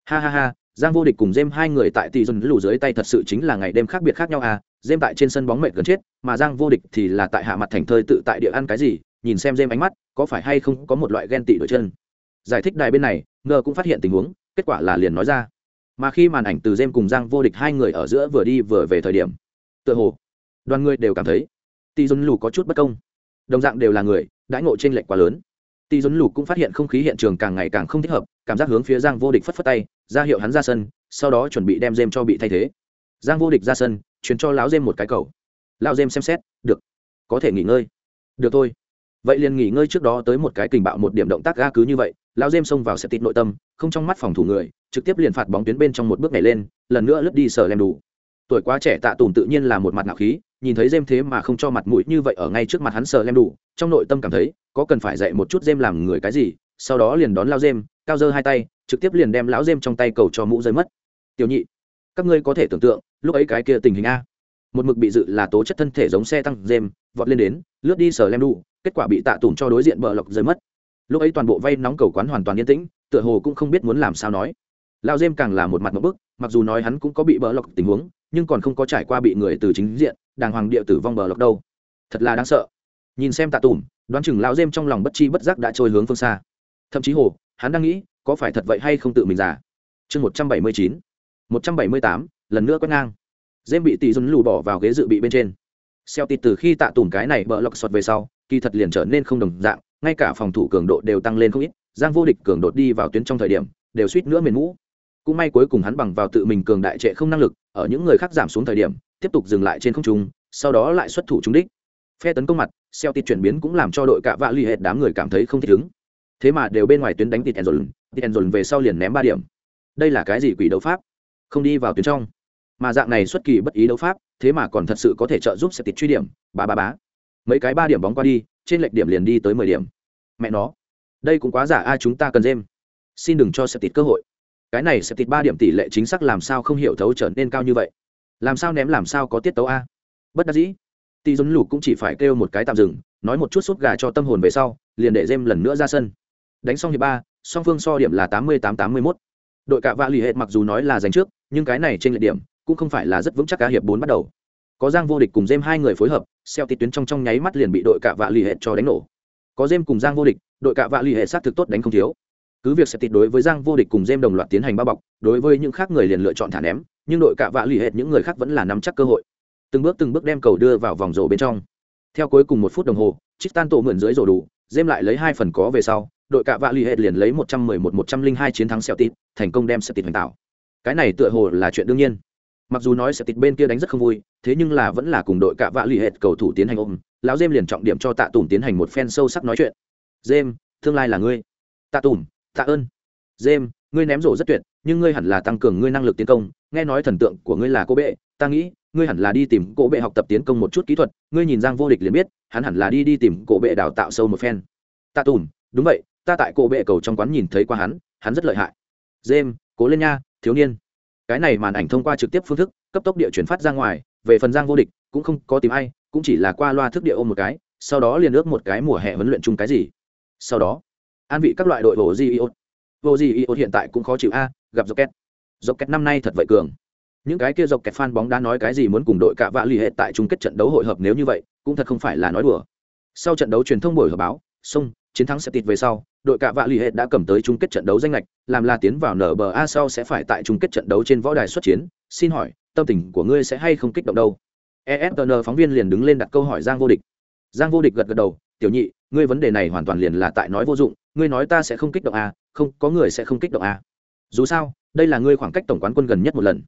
Speaker 1: Ha ha ha, Giang vô địch cùng Jem hai người tại tỷ dồn lù dưới tay thật sự chính là ngày đêm khác biệt khác nhau à, Jem tại trên sân bóng mệt gần chết, mà Giang vô địch thì là tại hạ mặt thành thơi tự tại địa ăn cái gì, nhìn xem Jem ánh mắt, có phải hay không có một loại ghen tị đổi chân. Giải thích đài bên này, ngờ cũng phát hiện tình huống, kết quả là liền nói ra. Mà khi màn ảnh từ Jem cùng Giang vô địch hai người ở giữa vừa đi vừa về thời điểm, tựa hồ đoàn người đều cảm thấy tỷ dồn lù có chút bất công. Đồng dạng đều là người, đãi ngộ trên lệch quá lớn tỷ dấn lục cũng phát hiện không khí hiện trường càng ngày càng không thích hợp cảm giác hướng phía giang vô địch phất phất tay ra hiệu hắn ra sân, sau đó chuẩn bị đem dêm cho bị thay thế. Giang vô địch ra sân chuyển cho lão dêm một cái cầu. Lão dêm xem xét, được, có thể nghỉ ngơi. Được thôi. Vậy liền nghỉ ngơi trước đó tới một cái kình bạo một điểm động tác ga cứ như vậy, lão dêm xông vào sẽ tịt nội tâm, không trong mắt phòng thủ người, trực tiếp liền phạt bóng tuyến bên trong một bước này lên, lần nữa lướt đi sờ lem đủ. Tuổi quá trẻ tạ tùng tự nhiên là một mặt nạo khí, nhìn thấy dêm thế mà không cho mặt mũi như vậy ở ngay trước mặt hắn sờ lem đủ, trong nội tâm cảm thấy, có cần phải dạy một chút dêm làm người cái gì, sau đó liền đón lao dêm cao dơ hai tay trực tiếp liền đem lão dêm trong tay cầu cho mũ rơi mất. Tiểu nhị các ngươi có thể tưởng tượng lúc ấy cái kia tình hình a. Một mực bị dự là tố chất thân thể giống xe tăng dêm vọt lên đến lướt đi sờ lem đủ kết quả bị tạ tùm cho đối diện bờ lọc rơi mất. Lúc ấy toàn bộ vay nóng cầu quán hoàn toàn yên tĩnh tựa hồ cũng không biết muốn làm sao nói. Lao dêm càng là một mặt một bức mặc dù nói hắn cũng có bị bờ lọc tình huống nhưng còn không có trải qua bị người từ chính diện đàng hoàng địa tử vong bờ lọc đâu. Thật là đáng sợ. Nhìn xem tạ tùng, đoán chừng lão dêm trong lòng bất chi bất giác đã trôi hướng phương xa. Thậm chí hồ hắn đang nghĩ có phải thật vậy hay không tự mình giả chương một trăm bảy mươi chín, một trăm bảy mươi tám, lần nữa quét ngang. Dêm bị tỷ dùn lù bỏ vào ghế dự bị bên trên. Xeo tịt từ khi tạ tùm cái này bỡ lọc sọt về sau, kỳ thật liền trở nên không đồng dạng, ngay cả phòng thủ cường độ đều tăng lên không ít, giang vô địch cường đột đi vào tuyến trong thời điểm, đều suýt nữa miền mũ. Cũng may cuối cùng hắn bằng vào tự mình cường đại trệ không năng lực, ở những người khác giảm xuống thời điểm, tiếp tục dừng lại trên không trung, sau đó lại xuất thủ trúng đích. Phe tấn công mặt, xeo tịt chuyển biến cũng làm cho đội cạ vạ l ì hệt đám người cảm thấy không thích ứng. thế mà đều bên ngoài tuyến đánh tịt enzol tiền dồn về sau liền ném ba điểm. Đây là cái gì quỷ đấu pháp? Không đi vào tuyến trong. Mà dạng này xuất kỳ bất ý đấu pháp, thế mà còn thật sự có thể trợ giúp sẽ tịt truy điểm. Ba ba bá mấy cái ba điểm bóng qua đi, trên lệch điểm liền đi tới mười điểm. Mẹ nó. Đây cũng quá giả ai chúng ta cần dêm xin đừng cho sẽ tịt cơ hội. Cái này sẽ tịt ba điểm tỷ lệ chính xác làm sao không hiểu thấu trở nên cao như vậy. Làm sao ném làm sao có tiết tấu a? Bất đắc dĩ. Tỷ dốn lục cũng chỉ phải kêu một cái tạm dừng, nói một chút sốt gà cho tâm hồn về sau, liền để dêm lần nữa ra sân. Đánh xong hiệp ba song phương so điểm là tám mươi tám tám mươi mốt. Đội cả vạ lì hệ mặc dù nói là giành trước, nhưng cái này trên lệ điểm cũng không phải là rất vững chắc cả hiệp bốn bắt đầu. Có giang vô địch cùng dêm hai người phối hợp, xeo tít tuyến trong trong nháy mắt liền bị đội cả vạ lì hệ cho đánh nổ. Có dêm cùng giang vô địch, đội cả vạ lì hệ sát thực tốt đánh không thiếu. Cứ việc sẽ tịt đối với giang vô địch cùng dêm đồng loạt tiến hành bao bọc, đối với những khác người liền lựa chọn thả ném, nhưng đội cả vạ lì hệ những người khác vẫn là nắm chắc cơ hội. Từng bước từng bước đem cầu đưa vào vòng rổ bên trong. Theo cuối cùng một phút đồng hồ chít tan tổ mượn dưới rổ đủ dêm lại lấy hai phần có về sau đội cả vạ l ì hệ liền lấy một trăm mười một một trăm linh hai chiến thắng xẹo tít, thành công đem xẹo tít hoành tạo. Cái này tựa hồ là chuyện đương nhiên. Mặc dù nói xẹo tít bên kia đánh rất không vui, thế nhưng là vẫn là cùng đội cả vạ l ì hệ cầu thủ tiến hành ôm. Lão dêm liền trọng điểm cho tạ tùng tiến hành một phen sâu sắc nói chuyện. Dêm, tương lai là ngươi. Tạ tùng tạ ơn. Dêm, ngươi ném rổ rất tuyệt, nhưng ngươi hẳn là tăng cường ngươi năng lực tiến công. Nghe nói thần tượng của ngươi là cô bệ, ta nghĩ, ngươi hẳn là đi tìm cổ bệ học tập tiến công một chút kỹ thuật. Ngươi nhìn giang vô địch liền biết, hắn hẳn là đi đi tìm cổ bệ đào tạo sâu một phen. Tạ tùm, đúng vậy ta tại cổ bệ cầu trong quán nhìn thấy qua hắn hắn rất lợi hại. James, cố lên nha, thiếu niên. Cái này màn ảnh thông qua trực tiếp phương thức, cấp tốc địa chuyển phát ra ngoài, về phần giang vô địch, cũng không có tìm ai, cũng chỉ là qua loa thức địa ôm một cái, sau đó liền ước một cái mùa hè huấn luyện chung cái gì. Sau đó, an vị các loại đội bộ di iot vô di iot hiện tại cũng khó chịu a, gặp dọc két dọc két năm nay thật vậy cường. Những cái kia dọc kẹt fan bóng đá nói cái gì muốn cùng đội cả vạ lì hệ tại chung kết trận đấu hội hợp nếu như vậy, cũng thật không phải là nói đùa. Sau trận đấu truyền thông buổi họp báo, sông chiến thắng sẽ tịt về sau đội cả vạ lì hệ đã cầm tới chung kết trận đấu danh lệch làm là tiến vào nở bờ a sau sẽ phải tại chung kết trận đấu trên võ đài xuất chiến. Xin hỏi tâm tình của ngươi sẽ hay không kích động đâu? Efn phóng viên liền đứng lên đặt câu hỏi giang vô địch. Giang vô địch gật gật đầu tiểu nhị ngươi vấn đề này hoàn toàn liền là tại nói vô dụng ngươi nói ta sẽ không kích động à, không có người sẽ không kích động à. dù sao đây là ngươi khoảng cách tổng quán quân gần nhất một lần.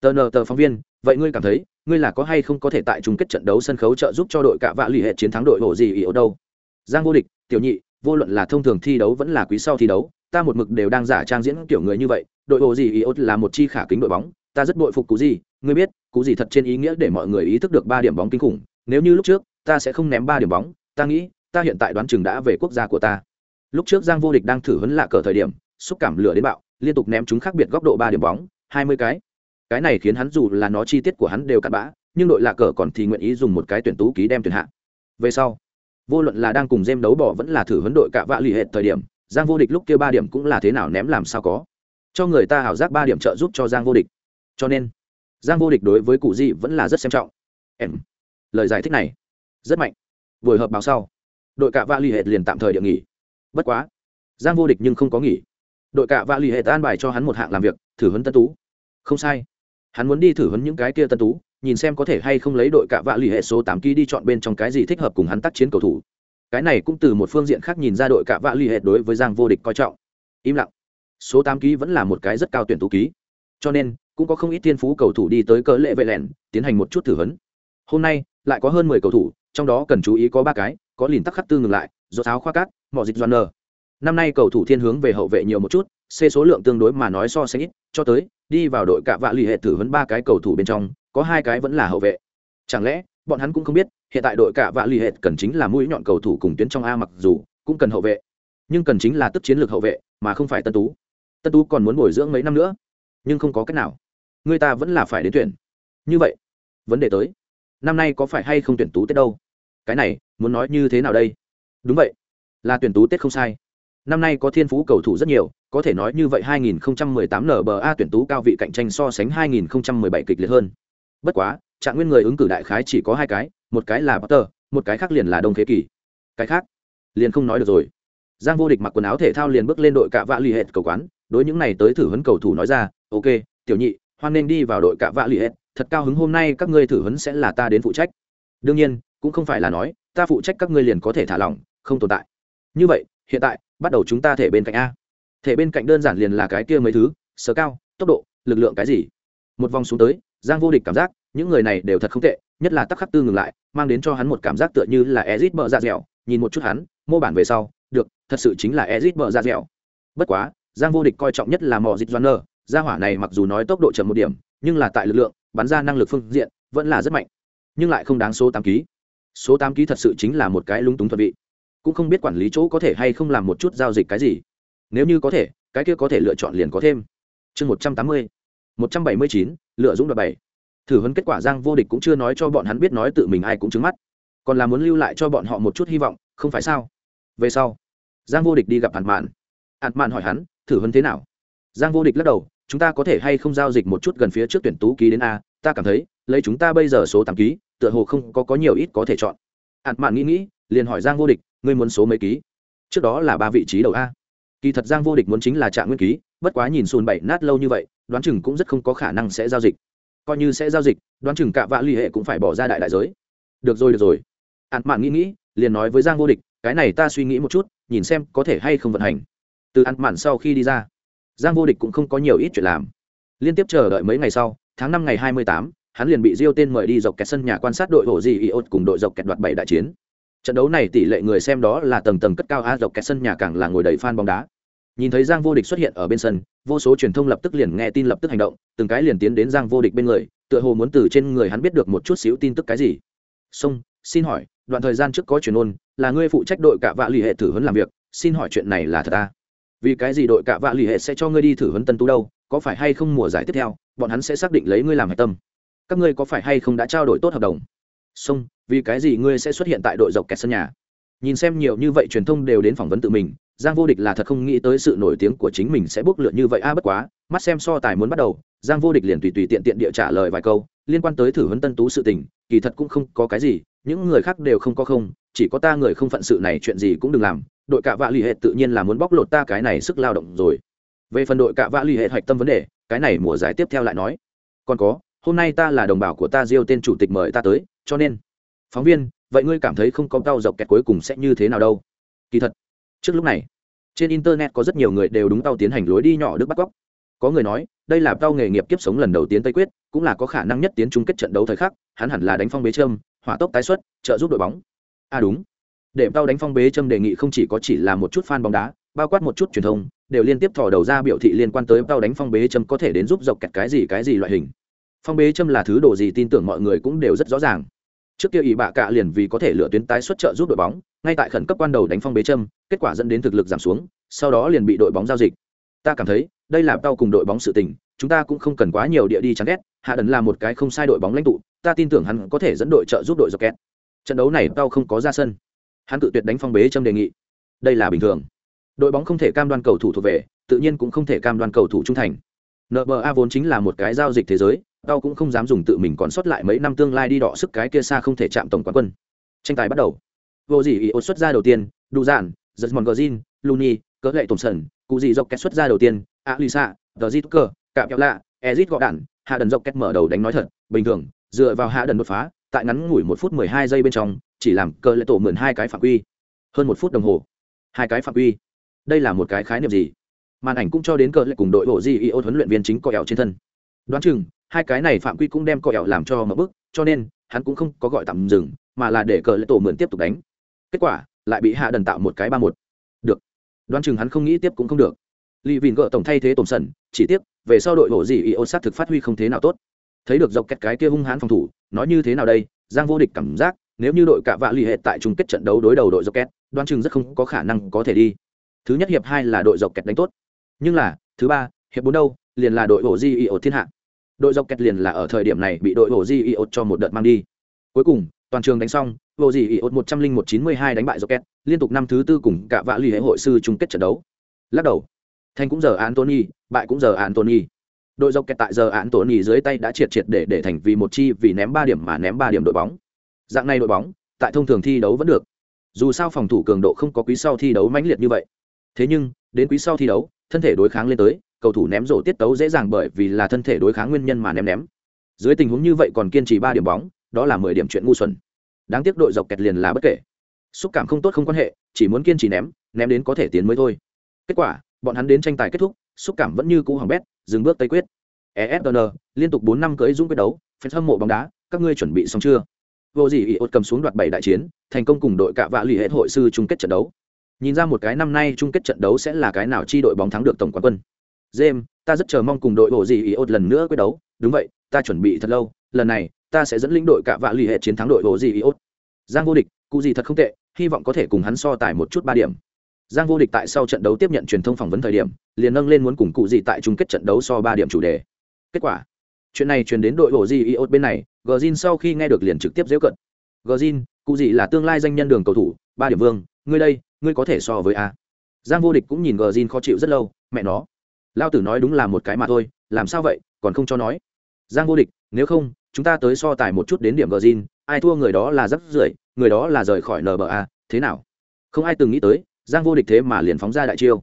Speaker 1: Tờ nờ tờ phóng viên vậy ngươi cảm thấy ngươi là có hay không có thể tại chung kết trận đấu sân khấu trợ giúp cho đội cạ vạ l ì hệ chiến thắng đội hồ gì ý ở đâu? Giang vô địch tiểu nhị vô luận là thông thường thi đấu vẫn là quý sau thi đấu, ta một mực đều đang giả trang diễn kiểu người như vậy, đội hồ gì ý ốt là một chi khả kính đội bóng, ta rất bội phục cú gì ngươi biết, cú gì thật trên ý nghĩa để mọi người ý thức được ba điểm bóng kinh khủng, nếu như lúc trước, ta sẽ không ném ba điểm bóng, ta nghĩ, ta hiện tại đoán chừng đã về quốc gia của ta. Lúc trước giang vô địch đang thử huấn lạ cờ thời điểm, xúc cảm lửa đến bạo, liên tục ném chúng khác biệt góc độ ba điểm bóng, hai mươi cái. Cái này khiến hắn dù là nó chi tiết của hắn đều cặn bã, nhưng đội lạ cờ còn thì nguyện ý dùng một cái tuyển tú ký đem tuyển hạ. Về sau vô luận là đang cùng dêm đấu bỏ vẫn là thử huấn đội cả vạ l ì hệ thời điểm, giang vô địch lúc kia ba điểm cũng là thế nào ném làm sao có. Cho người ta hảo giác ba điểm trợ giúp cho giang vô địch. Cho nên, giang vô địch đối với cụ di vẫn là rất xem trọng. Em, lời giải thích này rất mạnh. Buổi họp báo sau, đội cả vạ l ì hệ liền tạm thời địa nghỉ. Bất quá, giang vô địch nhưng không có nghỉ. Đội cả vạ l ì hệ an bài cho hắn một hạng làm việc, thử huấn tân tú. Không sai. Hắn muốn đi thử huấn những cái kia tân tú nhìn xem có thể hay không lấy đội cạ vạ l ì hệ số tám ký đi chọn bên trong cái gì thích hợp cùng hắn tác chiến cầu thủ. Cái này cũng từ một phương diện khác nhìn ra đội cạ vạ l ì hệ đối với giang vô địch coi trọng. Im lặng. Số tám ký vẫn là một cái rất cao tuyển tú ký. Cho nên, cũng có không ít thiên phú cầu thủ đi tới cỡ lệ vệ lẻn tiến hành một chút thử vấn hôm nay, lại có hơn mười cầu thủ, trong đó cần chú ý có ba cái, có lìn tắc khắc tư ngừng lại do tháo khoa cát mỏ dịch doan nờ. Năm nay cầu thủ thiên hướng về hậu vệ nhiều một chút c số lượng tương đối mà nói so sánh ít, cho tới, đi vào đội cạ vạ l ì hệ thử vấn ba cái cầu thủ bên trong có hai cái vẫn là hậu vệ. Chẳng lẽ, bọn hắn cũng không biết, hiện tại đội cạ vạ l ì hệt cần chính là mũi nhọn cầu thủ cùng tuyến trong a mặc dù cũng cần hậu vệ, nhưng cần chính là tức chiến lược hậu vệ, mà không phải tân tú. Tân tú còn muốn bồi dưỡng mấy năm nữa, nhưng không có cách nào. Người ta vẫn là phải đến tuyển. Như vậy, vấn đề tới. Năm nay có phải hay không tuyển tú tết đâu? Cái này, muốn nói như thế nào đây? Đúng vậy, là tuyển tú tết không sai. Năm nay có thiên phú cầu thủ rất nhiều, có thể nói như vậy 2018 NBA tuyển tú cao vị cạnh tranh so sánh 2017 kịch liệt hơn. Bất quá, trạng nguyên người ứng cử đại khái chỉ có hai cái, một cái là Potter, một cái khác liền là Đông Thế Kỷ. Cái khác, liền không nói được rồi. giang vô địch mặc quần áo thể thao liền bước lên đội cạ vạ l ì hệt cầu quán đối những này tới thử huấn cầu thủ nói ra ok tiểu nhị hoan nên đi vào đội cạ vạ l ì hệt thật cao hứng hôm nay các ngươi thử huấn sẽ là ta đến phụ trách đương nhiên cũng không phải là nói ta phụ trách các ngươi liền có thể thả lỏng không tồn tại như vậy hiện tại bắt đầu chúng ta thể bên cạnh a thể bên cạnh đơn giản liền là cái kia mấy thứ sờ cao tốc độ lực lượng cái gì một vòng xuống tới giang vô địch cảm giác, những người này đều thật không tệ, nhất là tắc khắc tư ngừng lại, mang đến cho hắn một cảm giác tựa như là ezit bờ ra dạ dẻo. Nhìn một chút hắn, mô bản về sau, được, thật sự chính là ezit bờ ra dạ dẻo. Bất quá, giang vô địch coi trọng nhất là mỏ dịch doan nơ gia hỏa này mặc dù nói tốc độ chậm một điểm, nhưng là tại lực lượng, bắn ra năng lực phương diện, vẫn là rất mạnh. Nhưng lại không đáng số tám ký. Số tám ký thật sự chính là một cái lúng túng thuật vị. Cũng không biết quản lý chỗ có thể hay không làm một chút giao dịch cái gì. Nếu như có thể, cái kia có thể lựa chọn liền có thêm. Chương một trăm tám mươi, một trăm bảy mươi chín lựa dũng đoạt bảy thử huấn kết quả giang vô địch cũng chưa nói cho bọn hắn biết nói tự mình ai cũng trứng mắt. Còn là muốn lưu lại cho bọn họ một chút hy vọng, không phải sao? Về sau, giang vô địch đi gặp hạt mạn. Hạt mạn hỏi hắn, thử huấn thế nào? Giang vô địch lắc đầu, chúng ta có thể hay không giao dịch một chút gần phía trước tuyển tú ký đến a, ta cảm thấy, lấy chúng ta bây giờ số tám ký, tựa hồ không có có nhiều ít có thể chọn. Hạt mạn nghĩ nghĩ, liền hỏi giang vô địch, ngươi muốn số mấy ký? Trước đó là ba vị trí đầu a. Kỳ thật giang vô địch muốn chính là trạng nguyên ký, bất quá nhìn xùn bảy nát lâu như vậy đoán chừng cũng rất không có khả năng sẽ giao dịch. Coi như sẽ giao dịch, đoán chừng cả vạ l ì hệ cũng phải bỏ ra đại đại giới. Được rồi được rồi. Ạn mạn nghĩ nghĩ, liền nói với giang vô địch, cái này ta suy nghĩ một chút, nhìn xem có thể hay không vận hành. Từ ạn mạn sau khi đi ra, giang vô địch cũng không có nhiều ít chuyện làm. Liên tiếp chờ đợi mấy ngày sau, tháng năm ngày hai mươi tám, hắn liền bị diêu tên mời đi dọc kẹt sân nhà quan sát đội hồ di iốt cùng đội dọc kẹt đoạt bảy đại chiến. Trận đấu này tỷ lệ người xem đó là tầng tầng cất cao, a, dọc kẹt sân nhà càng là ngồi đầy fan bóng đá nhìn thấy giang vô địch xuất hiện ở bên sân, vô số truyền thông lập tức liền nghe tin lập tức hành động, từng cái liền tiến đến giang vô địch bên người, tựa hồ muốn từ trên người hắn biết được một chút xíu tin tức cái gì. Xong xin hỏi, đoạn thời gian trước có truyền ôn, là ngươi phụ trách đội cạ vạ l ì hệ thử huấn làm việc, xin hỏi chuyện này là thật à? vì cái gì đội cạ vạ l ì hệ sẽ cho ngươi đi thử huấn tân tú đâu, có phải hay không mùa giải tiếp theo, bọn hắn sẽ xác định lấy ngươi làm hạch tâm? Các ngươi có phải hay không đã trao đổi tốt hợp đồng? Xong vì cái gì ngươi sẽ xuất hiện tại đội dọc kẹt sân nhà? Nhìn xem nhiều như vậy truyền thông đều đến phỏng vấn tự mình giang vô địch là thật không nghĩ tới sự nổi tiếng của chính mình sẽ bốc lượn như vậy. A, bất quá, mắt xem so tài muốn bắt đầu, giang vô địch liền tùy tùy tiện tiện địa trả lời vài câu, liên quan tới thử huấn tân tú sự tình, kỳ thật cũng không có cái gì, những người khác đều không có không, chỉ có ta người không phận sự này chuyện gì cũng đừng làm, đội cạ vạ l ì hệ tự nhiên là muốn bóc lột ta cái này sức lao động rồi. Về phần đội cạ vạ l ì hệ hoạch tâm vấn đề, cái này mùa giải tiếp theo lại nói. Còn có, hôm nay ta là đồng bào của ta diêu tên chủ tịch mời ta tới, cho nên, phóng viên, vậy ngươi cảm thấy không có đau dọc kẹt cuối cùng sẽ như thế nào đâu? Kỳ thật trước lúc này, trên internet có rất nhiều người đều đúng tao tiến hành lối đi nhỏ đức bắt cóc có người nói, đây là tao nghề nghiệp kiếp sống lần đầu tiên tây quyết, cũng là có khả năng nhất tiến chung kết trận đấu thời khắc, hắn hẳn là đánh phong bế trâm hỏa tốc tái xuất, trợ giúp đội bóng. À đúng, để tao đánh phong bế trâm đề nghị không chỉ có chỉ là một chút fan bóng đá, bao quát một chút truyền thông, đều liên tiếp thò đầu ra biểu thị liên quan tới tao đánh phong bế trâm có thể đến giúp dọc kẹt cái gì cái gì loại hình. Phong bế trâm là thứ đồ gì tin tưởng mọi người cũng đều rất rõ ràng trước kia ỷ bạ cạ liền vì có thể lựa tuyến tái xuất trợ giúp đội bóng, ngay tại khẩn cấp quan đầu đánh phong bế châm, kết quả dẫn đến thực lực giảm xuống, sau đó liền bị đội bóng giao dịch. Ta cảm thấy, đây là tao cùng đội bóng sự tình, chúng ta cũng không cần quá nhiều địa đi chán ghét, hạ đần là một cái không sai đội bóng lãnh tụ, ta tin tưởng hắn có thể dẫn đội trợ giúp đội dọc kẹt. Trận đấu này tao không có ra sân. Hắn tự tuyệt đánh phong bế châm đề nghị. Đây là bình thường. Đội bóng không thể cam đoan cầu thủ thuộc về, tự nhiên cũng không thể cam đoan cầu thủ trung thành. Nba vốn chính là một cái giao dịch thế giới tao cũng không dám dùng tự mình còn sót lại mấy năm tương lai đi đọ sức cái kia xa không thể chạm tổng quán quân. Tranh tài bắt đầu. Vô gì ý ốt xuất ra đầu tiên đủ giản giật mòn gờ zin luni, cỡ lệ tổng sần, cụ gì dọc két xuất ra đầu tiên a lisa tờ zit cơ cạm kẹo lạ, ezit gọ đạn hạ đần dọc két mở đầu đánh nói thật, bình thường, dựa vào hạ đần đột phá, tại ngắn ngủi một phút mười hai giây bên trong, chỉ làm cỡ lệ tổ mượn hai cái phạm quy. Hơn một phút đồng hồ. Hai cái phạm quy. Đây là một cái khái niệm gì? Màn ảnh cũng cho đến cỡ lệ cùng đội bộ di ý ốt huấn luyện viên chính coi ẻo trên thân. Đoán chừng hai cái này phạm quy cũng đem coi ẻo làm cho mở bức cho nên hắn cũng không có gọi tạm dừng mà là để cờ lệ tổ mượn tiếp tục đánh kết quả lại bị hạ đần tạo một cái ba một được đoán chừng hắn không nghĩ tiếp cũng không được lì vìn gỡ tổng thay thế tổn sần, chỉ tiếc, về sau đội bộ gì Iô sát thực phát huy không thế nào tốt. Thấy được dọc kẹt cái kia hung hãn phòng thủ, nói như thế nào đây, Giang vô địch cảm giác, nếu như đội cả vạ lì hệ tại chung kết trận đấu đối đầu đội dọc kẹt, đoán chừng rất không có khả năng có thể đi. Thứ nhất hiệp hai là đội dọc kẹt đánh tốt, nhưng là, thứ ba, hiệp bốn đâu, liền là đội bộ gì ô thiên hạ. Đội dọc kẹt liền là ở thời điểm này bị đội bộ gì Iô cho một đợt mang đi. Cuối cùng, toàn trường đánh xong, vô gì Iô một trăm linh một chín mươi hai đánh bại dọc kẹt, liên tục năm thứ tư cùng cả vạ lì hệ hội sư chung kết trận đấu. Lắc đầu thành cũng giờ antony bại cũng giờ antony đội dọc kẹt tại giờ antony dưới tay đã triệt triệt để để thành vì một chi vì ném ba điểm mà ném ba điểm đội bóng dạng này đội bóng tại thông thường thi đấu vẫn được dù sao phòng thủ cường độ không có quý sau thi đấu mãnh liệt như vậy thế nhưng đến quý sau thi đấu thân thể đối kháng lên tới cầu thủ ném rổ tiết tấu dễ dàng bởi vì là thân thể đối kháng nguyên nhân mà ném ném. Dưới tình huống như vậy còn kiên trì ba điểm bóng, đó là mười điểm chuyện ngu xuẩn. Đáng tiếc đội dọc kẹt liền là bất kể. Xúc cảm không tốt không quan hệ, chỉ muốn kiên trì ném ném đến có thể tiến mới thôi. Kết quả, bọn hắn đến tranh tài kết thúc, xúc cảm vẫn như cũ hỏng bét, dừng bước tây quyết. Efn liên tục bốn năm cưới dũng quyết đấu fan hâm mộ bóng đá, các ngươi chuẩn bị xong chưa? Vô gì ý ốt cầm xuống đoạt bảy đại chiến, thành công cùng đội cạ vạ lì hệ hội sư chung kết trận đấu. Nhìn ra một cái năm nay chung kết trận đấu sẽ là cái nào chi đội bóng thắng được tổng quán quân james ta rất chờ mong cùng đội bộ gì ý ốt lần nữa quyết đấu. Đúng vậy ta chuẩn bị thật lâu. Lần này ta sẽ dẫn lĩnh đội cả vạ lì hệ chiến thắng đội bộ gì ý ốt. Giang vô địch cụ gì thật không tệ hy vọng có thể cùng hắn so tài một chút ba điểm. Giang vô địch tại sau trận đấu tiếp nhận truyền thông phỏng vấn thời điểm liền nâng lên muốn cùng cụ gì tại chung kết trận đấu so ba điểm chủ đề. Kết quả chuyện này truyền đến đội bộ gì iot bên này Gjin sau khi nghe được liền trực tiếp giễu cận. Gjin, cụ gì là tương lai danh nhân đường cầu thủ ba điểm vương ngươi đây ngươi có thể so với a. Giang vô địch cũng nhìn Gjin khó chịu rất lâu mẹ nó lao tử nói đúng là một cái mà thôi, làm sao vậy, còn không cho nói. Giang vô địch, nếu không, chúng ta tới so tài một chút đến điểm gờ zin ai thua người đó là rất rưởi, người đó là rời khỏi nba thế nào? Không ai từng nghĩ tới, giang vô địch thế mà liền phóng ra đại chiêu.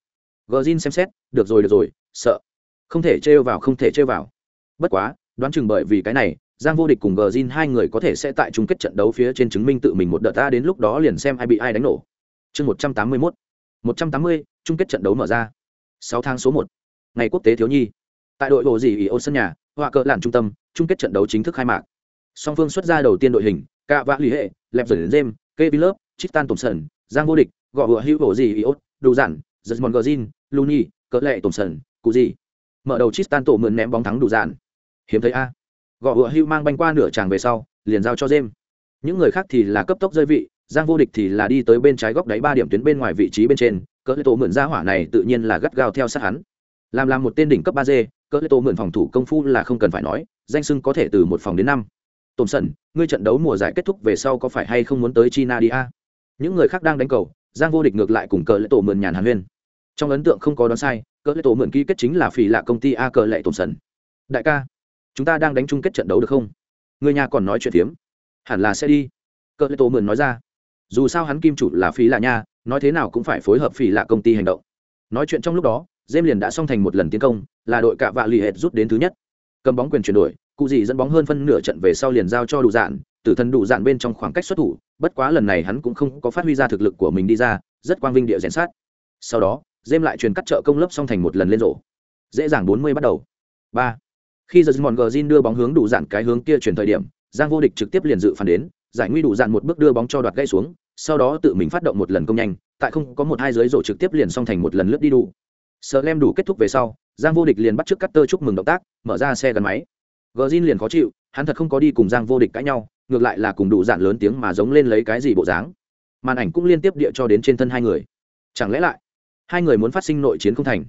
Speaker 1: Gờ zin xem xét, được rồi được rồi, sợ. Không thể trêu vào, không thể trêu vào. Bất quá, đoán chừng bởi vì cái này, giang vô địch cùng gờ zin hai người có thể sẽ tại chung kết trận đấu phía trên chứng minh tự mình một đợt ta đến lúc đó liền xem ai bị ai đánh nổ. Chương một trăm tám mươi mốt. Một trăm tám mươi, chung kết trận đấu mở ra. Sáu tháng số một ngày quốc tế thiếu nhi. Tại đội bộ dì ý ô sân nhà, họa cỡ làn trung tâm, chung kết trận đấu chính thức khai mạc. Song phương xuất ra đầu tiên đội hình, cạ vã lì hệ, lẹp dần jem kevin love tristan sần, giang vô địch, gõ hựa hữu bộ dì ý ô đủ giản, giật mòn gờ zin luni cỡ lệ thompson cụ gì. Mở đầu tristan tổ mượn ném bóng thắng đủ giản. Hiếm thấy a. Gõ hựa hữu mang banh qua nửa tràng về sau, liền giao cho jem những người khác thì là cấp tốc rơi vị, giang vô địch thì là đi tới bên trái góc đáy ba điểm tuyến bên ngoài vị trí bên trên. Cỡ lệ tổ mượn ra hỏa này tự nhiên là gắt gao theo sát hắn làm làm một tên đỉnh cấp ba d cỡ lê tổ mượn phòng thủ công phu là không cần phải nói, danh sưng có thể từ một phòng đến năm. Tổn sẩn, ngươi trận đấu mùa giải kết thúc về sau có phải hay không muốn tới china đi a? Những người khác đang đánh cầu, giang vô địch ngược lại cùng cỡ lệ tổ mượn nhàn hàn huyên. Trong ấn tượng không có đoán sai, cỡ lệ tổ mượn ký kết chính là phỉ lạ công ty a cờ lệ tổn sẩn. Đại ca, chúng ta đang đánh chung kết trận đấu được không? Người nhà còn nói chuyện phiếm. Hẳn là sẽ đi. Cỡ lệ tổ mượn nói ra. Dù sao hắn kim chủ là phí lạ nha, nói thế nào cũng phải phối hợp phỉ lạ công ty hành động. Nói chuyện trong lúc đó Dêm liền đã xong thành một lần tiến công, là đội cạ vạ lì hệt rút đến thứ nhất. Cầm bóng quyền chuyển đổi, cụ gì dẫn bóng hơn phân nửa trận về sau liền giao cho đủ dạn, tử thần đủ dạn bên trong khoảng cách xuất thủ, bất quá lần này hắn cũng không có phát huy ra thực lực của mình đi ra, rất quang vinh địa rèn sát. Sau đó, Dêm lại truyền cắt trợ công lớp xong thành một lần lên rổ. Dễ dàng 40 bắt đầu. 3. Khi Jesmond Gjin đưa bóng hướng đủ dạn cái hướng kia chuyển thời điểm, Giang vô địch trực tiếp liền dự phản đến, giải nguy đủ dạn một bước đưa bóng cho đoạt gãy xuống, sau đó tự mình phát động một lần công nhanh, tại không có một hai dưới rổ trực tiếp liền xong thành một lần lướt đi đủ. Sợ lem đủ kết thúc về sau, Giang Vô Địch liền bắt trước cắt tơ chúc mừng động tác, mở ra xe gắn máy. Gjin liền khó chịu, hắn thật không có đi cùng Giang Vô Địch cãi nhau, ngược lại là cùng đủ dạn lớn tiếng mà giống lên lấy cái gì bộ dáng. Màn ảnh cũng liên tiếp địa cho đến trên thân hai người. Chẳng lẽ lại, hai người muốn phát sinh nội chiến không thành?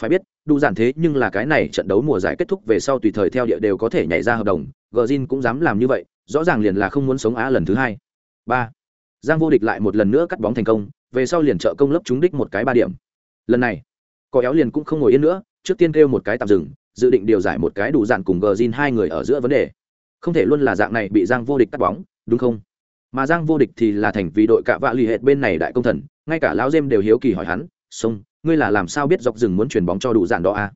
Speaker 1: Phải biết, đủ dạn thế nhưng là cái này trận đấu mùa giải kết thúc về sau tùy thời theo địa đều có thể nhảy ra hợp đồng, Gjin cũng dám làm như vậy, rõ ràng liền là không muốn sống á lần thứ hai. Ba, Giang Vô Địch lại một lần nữa cắt bóng thành công, về sau liền trợ công lớp trúng đích một cái ba điểm. Lần này, có éo liền cũng không ngồi yên nữa, trước tiên kêu một cái tạm dừng, dự định điều giải một cái đủ dạn cùng gờ zin hai người ở giữa vấn đề không thể luôn là dạng này bị giang vô địch cắt bóng, đúng không mà giang vô địch thì là thành vì đội cạ vạ lì hệt bên này đại công thần, ngay cả lão dêm đều hiếu kỳ hỏi hắn, sông, ngươi là làm sao biết dọc rừng muốn chuyển bóng cho đủ dạn đó à?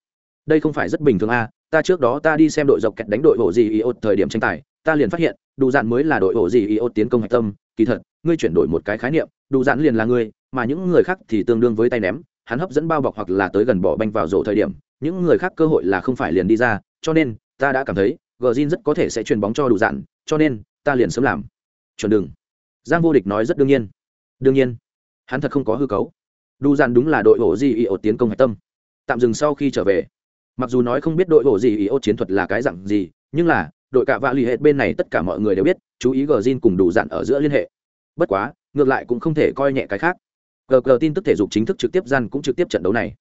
Speaker 1: đây không phải rất bình thường à? ta trước đó ta đi xem đội dọc kẹt đánh đội hộ gì iốt thời điểm tranh tài, ta liền phát hiện, đủ dạn mới là đội hộ gì iốt tiến công hạch tâm, kỳ thật, ngươi chuyển đổi một cái khái niệm, đủ dạn liền là ngươi, mà những người khác thì tương đương với tay ném hắn hấp dẫn bao bọc hoặc là tới gần bỏ banh vào rổ thời điểm, những người khác cơ hội là không phải liền đi ra, cho nên, ta đã cảm thấy gờ zin rất có thể sẽ chuyền bóng cho đủ dạn, cho nên, ta liền sớm làm. Chuẩn đừng. Giang vô địch nói rất đương nhiên. Đương nhiên. Hắn thật không có hư cấu. Đủ dạn đúng là đội hổ gì ý ột tiến công hạch tâm. Tạm dừng sau khi trở về. Mặc dù nói không biết đội hổ gì ý ột chiến thuật là cái dặn gì, nhưng là, đội cả vạ lì hệ bên này tất cả mọi người đều biết, chú ý gờ zin cùng đủ dạn ở giữa liên hệ. Bất quá, ngược lại cũng không thể coi nhẹ cái khác gờ gờ tin tức thể dục chính thức trực tiếp gian cũng trực tiếp trận đấu này.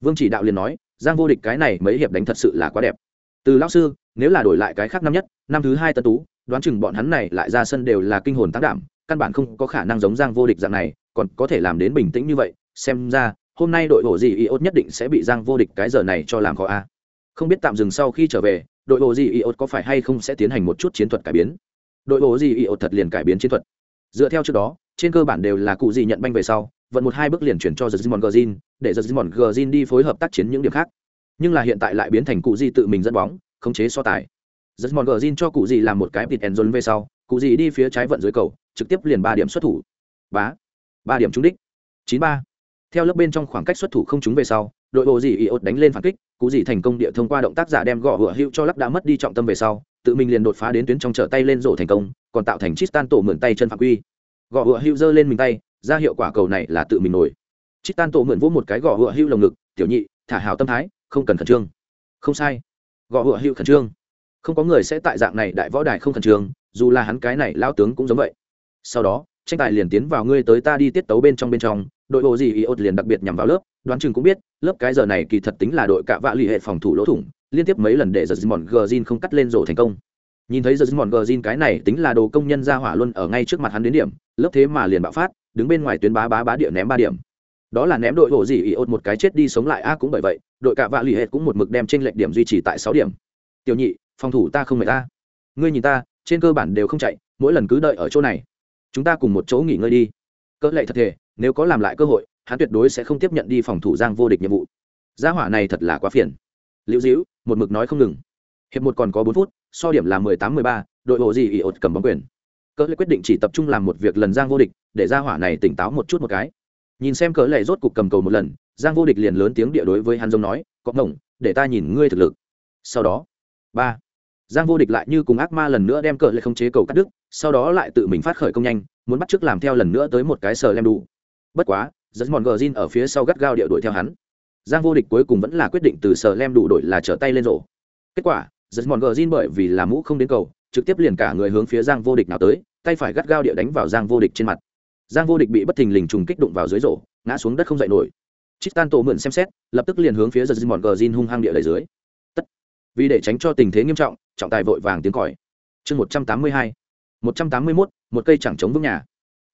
Speaker 1: Vương chỉ đạo liền nói, giang vô địch cái này mấy hiệp đánh thật sự là quá đẹp. Từ lão sư, nếu là đổi lại cái khác năm nhất, năm thứ hai tân tú, đoán chừng bọn hắn này lại ra sân đều là kinh hồn tác đảm, căn bản không có khả năng giống giang vô địch dạng này, còn có thể làm đến bình tĩnh như vậy, xem ra, hôm nay đội bộ gì iốt nhất định sẽ bị giang vô địch cái giờ này cho làm khó a. Không biết tạm dừng sau khi trở về, đội bộ gì iốt có phải hay không sẽ tiến hành một chút chiến thuật cải biến? Đội bộ gì iốt thật liền cải biến chiến thuật. Dựa theo trước đó, trên cơ bản đều là cụ gì nhận banh về sau vận một hai bước liền chuyển cho giật Simon Gazin, để giật Simon Gazin đi phối hợp tác chiến những điểm khác. Nhưng là hiện tại lại biến thành cụ gì tự mình dẫn bóng, khống chế so tài. Giật Simon Gazin cho cụ gì làm một cái pit and về sau, cụ gì đi phía trái vận dưới cầu, trực tiếp liền ba điểm xuất thủ. Bá, ba điểm trúng đích. chín ba Theo lớp bên trong khoảng cách xuất thủ không trúng về sau, đội bộ gì Iot đánh lên phản kích, cụ gì thành công địa thông qua động tác giả đem gõ hựa hữu cho lắc đã mất đi trọng tâm về sau, tự mình liền đột phá đến tuyến trong trở tay lên rổ thành công, còn tạo thành Tristan tổ mượn tay chân phạm quy. Gõ hựa hữu giơ lên mình tay, ra hiệu quả cầu này là tự mình nổi. Chít tan tổ mượn vỗ một cái gõ hựa hưu lồng ngực, tiểu nhị, thả hào tâm thái, không cần khẩn trương. Không sai. Gõ hựa hưu khẩn trương. Không có người sẽ tại dạng này đại võ đài không khẩn trương, dù là hắn cái này lao tướng cũng giống vậy. Sau đó, tranh tài liền tiến vào ngươi tới ta đi tiết tấu bên trong bên trong, đội bộ gì iốt liền đặc biệt nhằm vào lớp, đoán chừng cũng biết, lớp cái giờ này kỳ thật tính là đội cạ vạ l ì hệ phòng thủ lỗ thủng, liên tiếp mấy lần để giật mòn gờ zin không cắt lên rổ thành công. Nhìn thấy giật mòn gờ zin cái này tính là đồ công nhân ra hỏa luôn ở ngay trước mặt hắn đến điểm, lớp thế mà liền bạo phát đứng bên ngoài tuyến bá bá bá địa ném ba điểm. Đó là ném đội hộ gì ý ột một cái chết đi sống lại. A, cũng bởi vậy, đội cạ vạ lì hệt cũng một mực đem trên lệch điểm duy trì tại sáu điểm. Tiểu nhị, phòng thủ ta không mệt ta. Ngươi nhìn ta, trên cơ bản đều không chạy, mỗi lần cứ đợi ở chỗ này. Chúng ta cùng một chỗ nghỉ ngơi đi. Cỡ lệ thật thể nếu có làm lại cơ hội, hắn tuyệt đối sẽ không tiếp nhận đi phòng thủ giang vô địch nhiệm vụ. Gia hỏa này thật là quá phiền. Liễu dĩu một mực nói không ngừng. Hiệp một còn có bốn phút, so điểm là mười tám mười ba, đội hộ gì ỉ ột cầm bóng quyền cỡ lệ quyết định chỉ tập trung làm một việc lần giang vô địch, để gia hỏa này tỉnh táo một chút một cái. Nhìn xem cỡ lệ rốt cục cầm cầu một lần, giang vô địch liền lớn tiếng địa đối với hắn giống nói có ngổng để ta nhìn ngươi thực lực. Sau đó, ba, giang vô địch lại như cùng ác ma lần nữa đem cỡ lệ không chế cầu cắt đứt, sau đó lại tự mình phát khởi công nhanh, muốn bắt trước làm theo lần nữa tới một cái sờ lem đủ. Bất quá dẫn mòn gờ zin ở phía sau gắt gao địa đuổi theo hắn. Giang vô địch cuối cùng vẫn là quyết định từ sờ lem đủ đổi là trở tay lên rổ. Kết quả dẫn mòn gờ zin bởi vì là mũ không đến cầu, trực tiếp liền cả người hướng phía giang vô địch nào tới tay phải gắt gao địa đánh vào giang vô địch trên mặt. Giang vô địch bị bất thình lình trùng kích đụng vào dưới rổ, ngã xuống đất không dậy nổi. Chít tan tổ mượn xem xét, lập tức liền hướng phía giật mòn gờ zin hung hăng địa lầy dưới. Tất. Vì để tránh cho tình thế nghiêm trọng trọng tài vội vàng tiếng còi. Chương một trăm tám mươi hai. một trăm tám mươi mốt, một cây chẳng chống vững nhà.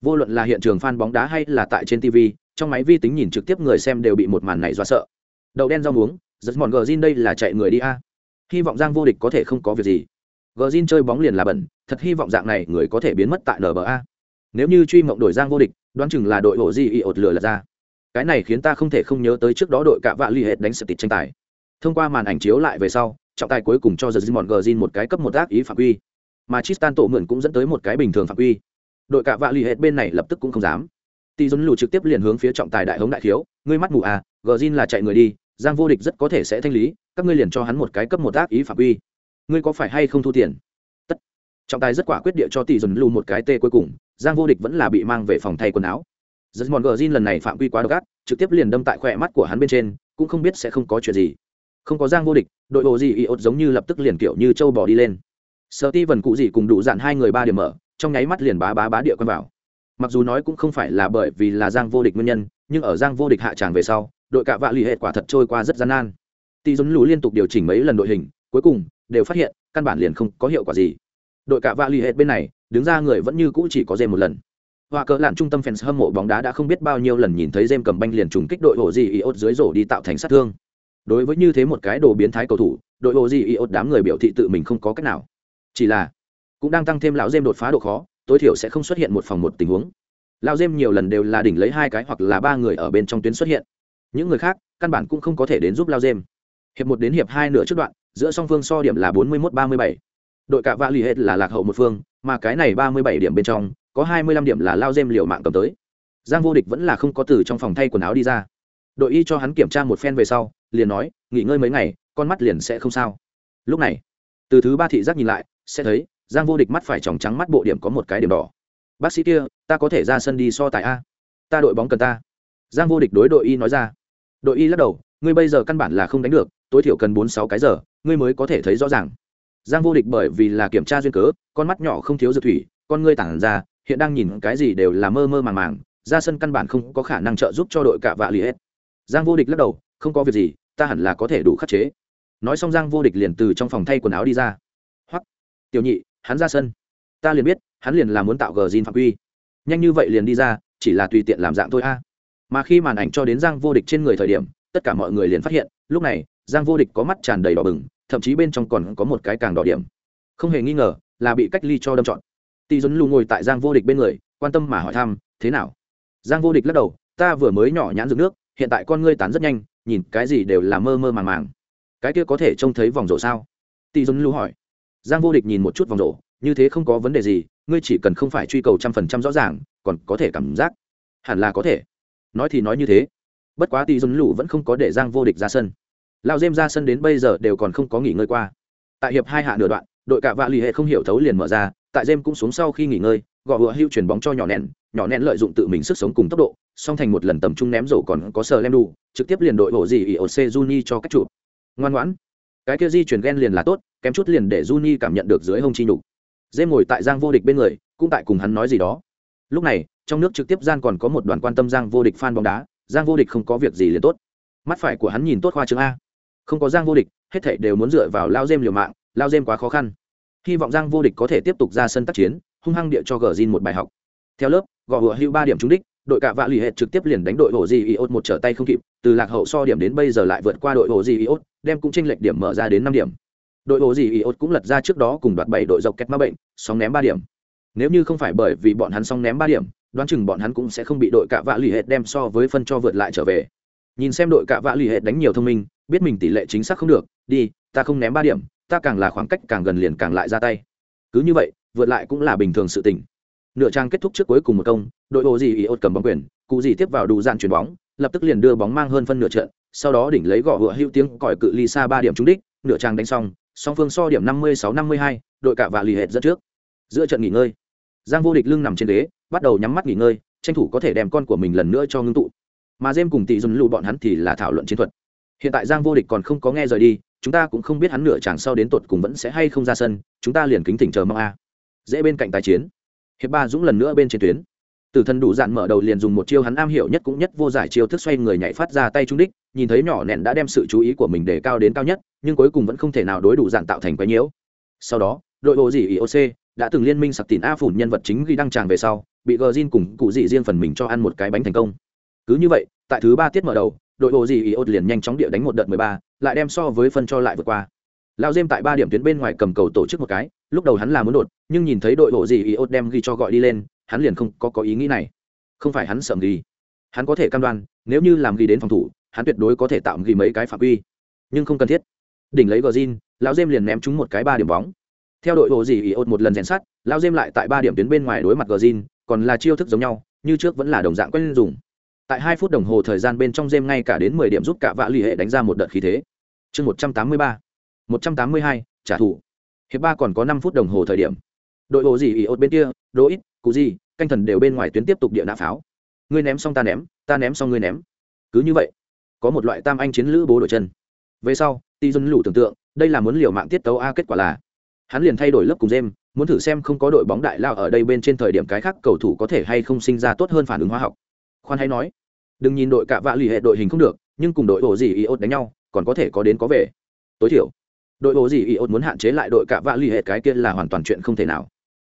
Speaker 1: Vô luận là hiện trường f bóng đá hay là tại trên tv trong máy vi tính nhìn trực tiếp người xem đều bị một màn này do sợ. Đậu đen rau muống giật mòn gờ zin đây là chạy người đi a. Hy vọng giang vô địch có thể không có việc gì gờ zin chơi bóng liền là bẩn, thật hy vọng dạng này người có thể biến mất tại nba nếu như truy mộng đổi giang vô địch, đoán chừng là đội hộ gì y ột lừa là ra. Cái này khiến ta không thể không nhớ tới trước đó đội cạ vạ l ì hệt đánh sập tịt tranh tài. Thông qua màn ảnh chiếu lại về sau, trọng tài cuối cùng cho giờ mòn gờ zin một cái cấp một ác ý phạm quy. Mà chistan tổ mượn cũng dẫn tới một cái bình thường phạm quy. Đội cạ vạ l ì hệt bên này lập tức cũng không dám. Tỷ Dũng lù trực tiếp liền hướng phía trọng tài đại hống đại thiếu, ngươi mắt mù à gờ là chạy người đi, giang vô địch rất có thể sẽ thanh lý, các ngươi liền cho hắn một cái cấp một ác ý phạm quy ngươi có phải hay không thu tiền? Tất. Trọng tài rất quả quyết địa cho tỷ dần lù một cái tê cuối cùng, giang vô địch vẫn là bị mang về phòng thay quần áo. Rất mòn gờ zin lần này phạm quy quá độc ác, trực tiếp liền đâm tại khỏe mắt của hắn bên trên, cũng không biết sẽ không có chuyện gì. Không có giang vô địch, đội bộ gì iốt giống như lập tức liền kiểu như châu bò đi lên. Sợ ti vần cụ gì cùng đủ dạn hai người ba điểm mở, trong nháy mắt liền bá bá bá địa quân vào. Mặc dù nói cũng không phải là bởi vì là giang vô địch nguyên nhân, nhưng ở giang vô địch hạ tràng về sau, đội cạ vạ lì hệ quả thật trôi qua rất gian nan. Tỷ giống lù liên tục điều chỉnh mấy lần đội hình, cuối cùng đều phát hiện căn bản liền không có hiệu quả gì đội cả vạ lì hệ bên này đứng ra người vẫn như cũ chỉ có dêm một lần Hoa cỡ lạn trung tâm fans hâm mộ bóng đá đã không biết bao nhiêu lần nhìn thấy dêm cầm banh liền trùng kích đội ổ gì Iot dưới rổ đi tạo thành sát thương. Đối với như thế một cái đồ biến thái cầu thủ, đội ổ gì Iot đám người biểu thị tự mình không có cách nào. Chỉ là cũng đang tăng thêm lão dêm đột phá độ khó, tối thiểu sẽ không xuất hiện một phòng một tình huống. Lão dêm nhiều lần đều là đỉnh lấy hai cái hoặc là ba người ở bên trong tuyến xuất hiện. Những người khác, căn bản cũng không có thể đến giúp lao dêm. Hiệp một đến hiệp hai nửa trước đoạn, giữa song phương so điểm là 41-37. Đội cả vạ lì hết là lạc hậu một phương, mà cái này 37 điểm bên trong, có 25 điểm là lao dêm liều mạng cầm tới. Giang vô địch vẫn là không có từ trong phòng thay quần áo đi ra. Đội y cho hắn kiểm tra một phen về sau, liền nói, nghỉ ngơi mấy ngày, con mắt liền sẽ không sao. Lúc này, từ thứ ba thị giác nhìn lại, sẽ thấy, Giang vô địch mắt phải tròng trắng mắt bộ điểm có một cái điểm đỏ. Bác sĩ kia, ta có thể ra sân đi so tài a. Ta đội bóng cần ta. Giang vô địch đối đội y nói ra. Đội y lắc đầu, ngươi bây giờ căn bản là không đánh được, tối thiểu cần 4 6 cái giờ, ngươi mới có thể thấy rõ ràng. Giang vô địch bởi vì là kiểm tra duyên cớ, con mắt nhỏ không thiếu dược thủy, con ngươi tản ra, hiện đang nhìn cái gì đều là mơ mơ màng màng ra sân căn bản không có khả năng trợ giúp cho đội cả vạ lì hết. Giang vô địch lắc đầu không có việc gì ta hẳn là có thể đủ khắc chế. Nói xong giang vô địch liền từ trong phòng thay quần áo đi ra. Hoặc tiểu nhị hắn ra sân. Ta liền biết hắn liền là muốn tạo gờ zin phạm quy. Nhanh như vậy liền đi ra chỉ là tùy tiện làm dạng thôi a. Mà khi màn ảnh cho đến giang vô địch trên người thời điểm tất cả mọi người liền phát hiện lúc này giang vô địch có mắt tràn đầy đỏ bừng, thậm chí bên trong còn có một cái càng đỏ điểm. Không hề nghi ngờ là bị cách ly cho đâm trọn. Tỷ dấn lù ngồi tại giang vô địch bên người, quan tâm mà hỏi thăm, thế nào? Giang vô địch lắc đầu, ta vừa mới nhỏ nhãn dựng nước, hiện tại con ngươi tán rất nhanh, nhìn cái gì đều là mơ mơ màng màng. Cái kia có thể trông thấy vòng rổ sao? Tỷ dồn lưu hỏi. Giang vô địch nhìn một chút vòng rổ, như thế không có vấn đề gì, ngươi chỉ cần không phải truy cầu trăm phần trăm rõ ràng, còn có thể cảm giác. Hẳn là có thể. Nói thì nói như thế. Bất quá tỷ dồn lù vẫn không có để giang vô địch ra sân lao dêm ra sân đến bây giờ đều còn không có nghỉ ngơi qua. Tại hiệp hai hạ nửa đoạn, đội cạ vạ l ì hệ không hiểu thấu liền mở ra, tại dêm cũng xuống sau khi nghỉ ngơi, gõ vựa hưu chuyển bóng cho nhỏ nẹn nhỏ nẹn lợi dụng tự mình sức sống cùng tốc độ, song thành một lần tầm trung ném rổ còn có sờ lem đủ trực tiếp liền đội bộ gì ỉ ổ c juni cho cách chụp. Ngoan ngoãn. Cái kia di chuyển ghen liền là tốt, kém chút liền để juni cảm nhận được dưới hông chi nhục. Dêm ngồi tại giang vô địch bên người, cũng tại cùng hắn nói gì đó. Lúc này, trong nước trực tiếp gian còn có một đoàn quan tâm giang vô địch fan bóng đá, giang vô địch không có việc gì liền tốt. Mắt phải của hắn nhìn tốt khoa chương a không có giang vô địch, hết thảy đều muốn dựa vào lao dêm liều mạng, lao dêm quá khó khăn. Hy vọng giang vô địch có thể tiếp tục ra sân tác chiến, hung hăng địa cho gờ zin một bài học. Theo lớp, gò hựa hữu ba điểm trúng đích, đội cạ vạ lì hệt trực tiếp liền đánh đội hồ di iốt một trở tay không kịp, từ lạc hậu so điểm đến bây giờ lại vượt qua đội hồ di iốt, đem cũng tranh lệch điểm mở ra đến năm điểm. Đội hồ di iốt cũng lật ra trước đó cùng đoạt bảy đội dọc kẹt ma bệnh, sóng ném ba điểm. Nếu như không phải bởi vì bọn hắn sóng ném ba điểm, đoán chừng bọn hắn cũng sẽ không bị đội cạ vạ lì hệt đem so với phân cho vượt lại trở về. Nhìn xem đội cạ vạ lì hệt đánh nhiều thông minh biết mình tỷ lệ chính xác không được, đi, ta không ném ba điểm, ta càng là khoảng cách càng gần liền càng lại ra tay. Cứ như vậy, vượt lại cũng là bình thường sự tình. Nửa trang kết thúc trước cuối cùng một công, đội ô gì ý ốt cầm bóng quyền, cụ gì tiếp vào đủ dàn chuyền bóng, lập tức liền đưa bóng mang hơn phân nửa trận, sau đó đỉnh lấy gõ vựa hữu tiếng còi cự ly xa ba điểm trúng đích, nửa trang đánh xong, song phương so điểm năm mươi sáu năm mươi hai, đội cả và lì hệt dẫn trước. Giữa trận nghỉ ngơi, giang vô địch lưng nằm trên ghế, bắt đầu nhắm mắt nghỉ ngơi, tranh thủ có thể đem con của mình lần nữa cho ngưng tụ. Mà dêm cùng tỷ dùn lụ bọn hắn thì là thảo luận chiến thuật hiện tại giang vô địch còn không có nghe rời đi, chúng ta cũng không biết hắn nửa chàng sau đến tột cùng vẫn sẽ hay không ra sân, chúng ta liền kính thỉnh chờ mong a. Dễ bên cạnh tái chiến. Hiệp ba dũng lần nữa bên trên tuyến. Tử thần đủ dạn mở đầu liền dùng một chiêu hắn am hiểu nhất cũng nhất vô giải chiêu thức xoay người nhảy phát ra tay trung đích, nhìn thấy nhỏ nẹn đã đem sự chú ý của mình để cao đến cao nhất, nhưng cuối cùng vẫn không thể nào đối đủ dạn tạo thành quái nhiễu. Sau đó, đội bộ gì ioc đã từng liên minh sặc tỉn a phủn nhân vật chính ghi đăng tràng về sau, bị gờ zin cùng cụ dị riêng phần mình cho ăn một cái bánh thành công. Cứ như vậy, tại thứ ba tiết mở đầu đội bộ gì iốt liền nhanh chóng địa đánh một đợt mười ba, lại đem so với phân cho lại vượt qua. Lao Diêm tại ba điểm tuyến bên ngoài cầm cầu tổ chức một cái, lúc đầu hắn là muốn đột, nhưng nhìn thấy đội bộ gì iốt đem ghi cho gọi đi lên, hắn liền không có có ý nghĩ này. Không phải hắn sợ ghi. Hắn có thể cam đoan, nếu như làm ghi đến phòng thủ, hắn tuyệt đối có thể tạo ghi mấy cái phạm quy nhưng không cần thiết. Đỉnh lấy gờ lão Diêm liền ném trúng một cái ba điểm bóng. Theo đội bộ gì iốt một lần rèn sát lão Diêm lại tại ba điểm tuyến bên ngoài đối mặt gờ còn là chiêu thức giống nhau, như trước vẫn là đồng dạng quen dùng tại hai phút đồng hồ thời gian bên trong game ngay cả đến mười điểm giúp cả vạ l ì hệ đánh ra một đợt khí thế. Chương một trăm tám mươi ba, một trăm tám mươi hai, trả thù. Hiệp ba còn có năm phút đồng hồ thời điểm. Đội bộ gì ỉ ốt bên kia đỗ ít, cụ gì canh thần đều bên ngoài tuyến tiếp tục địa nã pháo. Ngươi ném xong ta ném ta ném xong ngươi ném. Cứ như vậy, có một loại tam anh chiến lữ bố đổi chân. Về sau, ti dân lủ tưởng tượng, đây là muốn liều mạng tiết tấu a, kết quả là hắn liền thay đổi lớp cùng jem muốn thử xem không có đội bóng đại lao ở đây bên trên thời điểm cái khác cầu thủ có thể hay không sinh ra tốt hơn phản ứng hóa học khoan hay nói, đừng nhìn đội cạ vạ lì hệ đội hình không được, nhưng cùng đội ổ gì iốt đánh nhau, còn có thể có đến có về. Tối thiểu, đội ổ gì iốt muốn hạn chế lại đội cạ vạ lì hệ, cái kia là hoàn toàn chuyện không thể nào.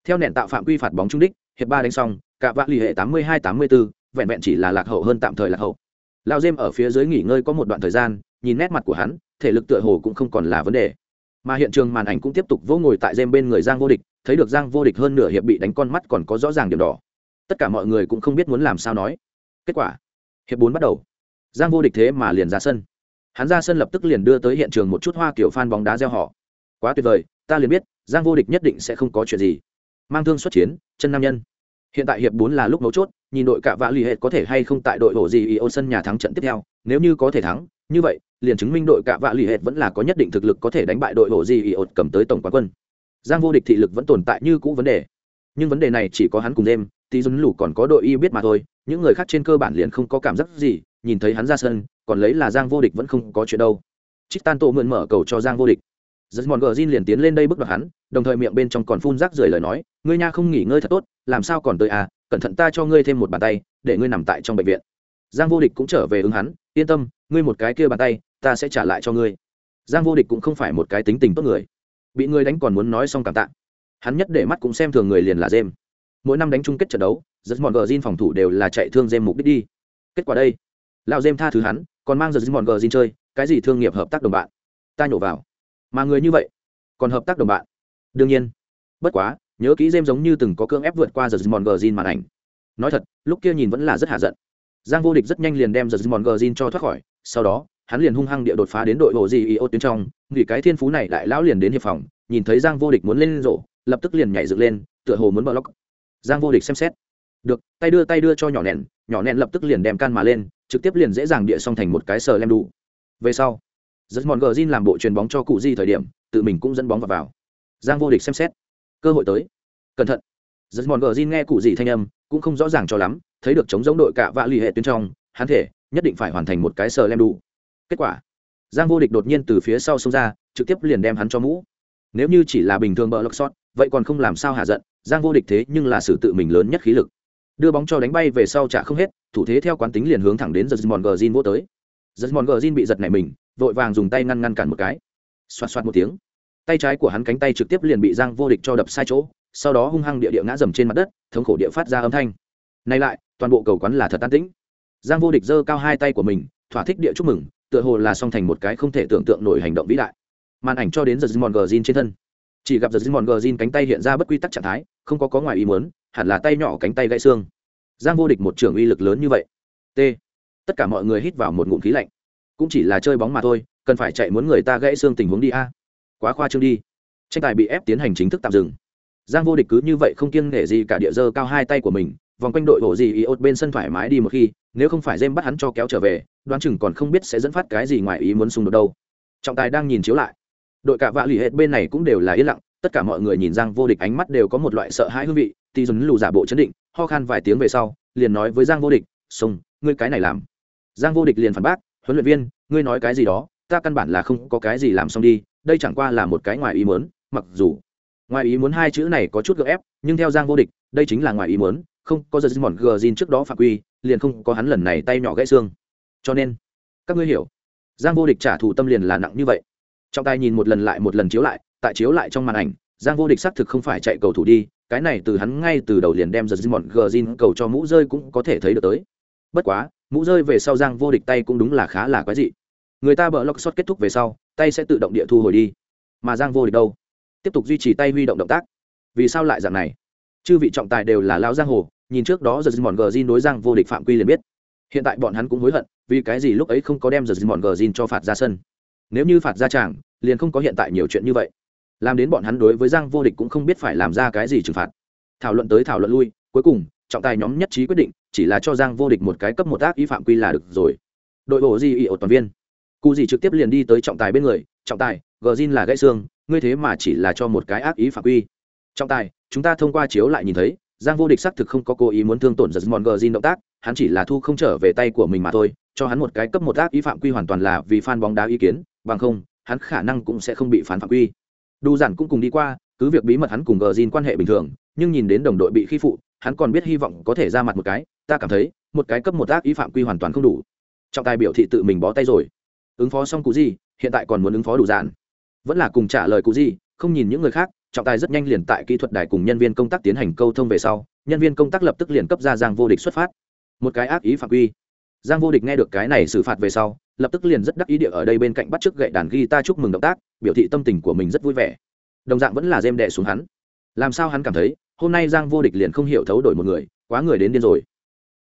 Speaker 1: Theo nền tạo phạm quy phạt bóng trung đích, hiệp ba đánh xong cạ vạ lì hệ tám mươi hai tám mươi bốn vẹn vẹn chỉ là lạc hậu hơn tạm thời lạc hậu. Lao dêm ở phía dưới nghỉ ngơi có một đoạn thời gian, nhìn nét mặt của hắn, thể lực tựa hồ cũng không còn là vấn đề. Mà hiện trường màn ảnh cũng tiếp tục vỗ ngồi tại dêm bên người giang vô địch, thấy được giang vô địch hơn nửa hiệp bị đánh con mắt còn có rõ ràng điểm đỏ. Tất cả mọi người cũng không biết muốn làm sao nói kết quả, hiệp bốn bắt đầu. Giang vô địch thế mà liền ra sân. Hắn ra sân lập tức liền đưa tới hiện trường một chút hoa kiểu phan bóng đá gieo họ. Quá tuyệt vời, ta liền biết, giang vô địch nhất định sẽ không có chuyện gì. Mang thương xuất chiến, chân nam nhân. Hiện tại hiệp bốn là lúc mấu chốt, nhìn đội cạ vạ l ì hệ có thể hay không tại đội Hổ gì ý ô sân nhà thắng trận tiếp theo. Nếu như có thể thắng, như vậy, liền chứng minh đội cạ vạ l ì hệ vẫn là có nhất định thực lực có thể đánh bại đội Hổ gì ý ô cầm tới tổng quán quân. Giang vô địch thị lực vẫn tồn tại như cũ vấn đề. Nhưng vấn đề này chỉ có hắn cùng đêm tí dùn lủ còn có đội y biết mà thôi những người khác trên cơ bản liền không có cảm giác gì, nhìn thấy hắn ra sân, còn lấy là giang vô địch vẫn không có chuyện đâu. Trích tan tổ mượn mở cầu cho giang vô địch. Rất mòn gờ zin liền tiến lên đây bước đoạt hắn, đồng thời miệng bên trong còn phun rác rưởi lời nói, ngươi nha không nghỉ ngơi thật tốt, làm sao còn tới à cẩn thận ta cho ngươi thêm một bàn tay, để ngươi nằm tại trong bệnh viện. Giang vô địch cũng trở về ứng hắn, yên tâm, ngươi một cái kia bàn tay, ta sẽ trả lại cho ngươi. Giang vô địch cũng không phải một cái tính tình tốt người. Bị ngươi đánh còn muốn nói xong cảm tạ. Hắn nhất để mắt cũng xem thường người liền là dêm mỗi năm đánh chung kết trận đấu rất mòn gờ zin phòng thủ đều là chạy thương dêm mục đích đi. Kết quả đây, lão dêm tha thứ hắn, còn mang giật mòn gờ zin chơi, cái gì thương nghiệp hợp tác đồng bạn? Ta nhổ vào. Mà người như vậy, còn hợp tác đồng bạn? Đương nhiên. Bất quá, nhớ kỹ dêm giống như từng có cưỡng ép vượt qua giật mòn gờ zin màn ảnh. Nói thật, lúc kia nhìn vẫn là rất hạ giận. Giang vô địch rất nhanh liền đem giật mòn gờ zin cho thoát khỏi, sau đó, hắn liền hung hăng địa đột phá đến đội hồ gì ý ô tuyến trong vì cái thiên phú này lại lão liền đến hiệp phòng, nhìn thấy giang vô địch muốn lên rổ, lập tức liền nhảy dựng lên, tựa hồ muốn block giang vô địch xem xét. Được tay đưa tay đưa cho nhỏ nẹn nhỏ nẹn lập tức liền đem can mà lên trực tiếp liền dễ dàng địa xong thành một cái sờ lem đủ về sau rất mòn gờ zin làm bộ chuyền bóng cho cụ di thời điểm tự mình cũng dẫn bóng vào, vào. giang vô địch xem xét. Cơ hội tới. Cẩn thận. Rất mòn gờ zin nghe cụ di thanh âm cũng không rõ ràng cho lắm thấy được chống giống đội cạ vạ lì hệ tuyến trong hắn thể nhất định phải hoàn thành một cái sờ lem đủ kết quả giang vô địch đột nhiên từ phía sau xông ra trực tiếp liền đem hắn cho mũ. Nếu như chỉ là bình thường bờ lọc sót vậy còn không làm sao hạ giận giang vô địch thế nhưng là sự tự mình lớn nhất khí lực. Đưa bóng cho đánh bay về sau trả không hết, thủ thế theo quán tính liền hướng thẳng đến giật mòn gờ zin vô tới. Giật mòn gờ zin bị giật này mình, vội vàng dùng tay ngăn ngăn cản một cái. Xoạt xoạt một tiếng, tay trái của hắn cánh tay trực tiếp liền bị giang vô địch cho đập sai chỗ, sau đó hung hăng địa địa ngã dầm trên mặt đất, thống khổ địa phát ra âm thanh. Nay lại, toàn bộ cầu quán là thật an tĩnh. Giang vô địch giơ cao hai tay của mình, thỏa thích địa chúc mừng, tựa hồ là song thành một cái không thể tưởng tượng nổi hành động vĩ đại. Màn ảnh cho đến giật mòn gờ zin trên thân chỉ gặp giật mòn gờ zin cánh tay hiện ra bất quy tắc trạng thái, không có có ngoài ý muốn, hẳn là tay nhỏ cánh tay gãy xương. Giang vô địch một trường uy lực lớn như vậy. T. Tất cả mọi người hít vào một ngụm khí lạnh. Cũng chỉ là chơi bóng mà thôi, cần phải chạy muốn người ta gãy xương tình huống đi a. À. Quá khoa trương đi. Tranh tài bị ép tiến hành chính thức tạm dừng. Giang vô địch cứ như vậy không kiêng nể gì cả địa dơ cao hai tay của mình, vòng quanh đội hổ gì ý ốt bên sân thoải mái đi một khi, nếu không phải dêm bắt hắn cho kéo trở về, đoán chừng còn không biết sẽ dẫn phát cái gì ngoài ý muốn xung đột đâu. Trọng tài đang nhìn chiếu lại đội cả vạ lì hết bên này cũng đều là yên lặng, tất cả mọi người nhìn giang vô địch ánh mắt đều có một loại sợ hãi hương vị ti dùn lù giả bộ chấn định, ho khan vài tiếng về sau, liền nói với giang vô địch sông ngươi cái này làm. Giang vô địch liền phản bác, huấn luyện viên, ngươi nói cái gì đó, ta căn bản là không có cái gì làm xong đi, đây chẳng qua là một cái ngoài ý muốn, mặc dù ngoài ý muốn hai chữ này có chút gợ ép, nhưng theo giang vô địch, đây chính là ngoài ý muốn, không có giật mòn gờ zin trước đó phạm quy, liền không có hắn lần này tay nhỏ gãy xương. Cho nên, các ngươi hiểu, giang vô địch trả thù tâm liền là nặng như vậy trọng tài nhìn một lần lại một lần chiếu lại, tại chiếu lại trong màn ảnh, giang vô địch xác thực không phải chạy cầu thủ đi, cái này từ hắn ngay từ đầu liền đem giật mòn gờ dinh cầu cho mũ rơi cũng có thể thấy được tới. Bất quá, mũ rơi về sau giang vô địch tay cũng đúng là khá là quái dị. Người ta bờ lóc shot kết thúc về sau, tay sẽ tự động địa thu hồi đi. Mà giang vô địch đâu? Tiếp tục duy trì tay huy động động tác. Vì sao lại dạng này? Chư vị trọng tài đều là lao giang hồ, nhìn trước đó giật mòn gờ dinh đối giang vô địch phạm quy liền biết. Hiện tại bọn hắn cũng hối hận, vì cái gì lúc ấy không có đem giật mòn gờ dinh cho phạt ra sân? Nếu như phạt ra tràng, liền không có hiện tại nhiều chuyện như vậy. Làm đến bọn hắn đối với giang vô địch cũng không biết phải làm ra cái gì trừng phạt. Thảo luận tới thảo luận lui, cuối cùng, trọng tài nhóm nhất trí quyết định, chỉ là cho giang vô địch một cái cấp một ác ý phạm quy là được rồi. Đội bộ di ị ổ toàn viên. Cụ gì trực tiếp liền đi tới trọng tài bên người, trọng tài gờ zin là gãy xương, ngươi thế mà chỉ là cho một cái ác ý phạm quy. Trọng tài, chúng ta thông qua chiếu lại nhìn thấy, giang vô địch xác thực không có cố ý muốn thương tổn giật mòn gờ zin động tác, hắn chỉ là thu không trở về tay của mình mà thôi, cho hắn một cái cấp một ác ý phạm quy hoàn toàn là vì fan bóng đá ý kiến bằng không, hắn khả năng cũng sẽ không bị phán phạm quy. Đủ giản cũng cùng đi qua, cứ việc bí mật hắn cùng gờ zin quan hệ bình thường, nhưng nhìn đến đồng đội bị khi phụ, hắn còn biết hy vọng có thể ra mặt một cái, ta cảm thấy, một cái cấp một ác ý phạm quy hoàn toàn không đủ. Trọng tài biểu thị tự mình bó tay rồi. Ứng phó xong cụ gì, hiện tại còn muốn ứng phó đủ giản. Vẫn là cùng trả lời cụ gì, không nhìn những người khác, trọng tài rất nhanh liền tại kỹ thuật đài cùng nhân viên công tác tiến hành câu thông về sau, nhân viên công tác lập tức liền cấp ra giang vô địch xuất phát. Một cái ác ý phạm quy giang vô địch nghe được cái này xử phạt về sau, lập tức liền rất đắc ý địa ở đây bên cạnh bắt chước gậy đàn guitar chúc mừng động tác, biểu thị tâm tình của mình rất vui vẻ. Đồng dạng vẫn là dêm đệ xuống hắn. Làm sao hắn cảm thấy, hôm nay giang vô địch liền không hiểu thấu đổi một người, quá người đến điên rồi.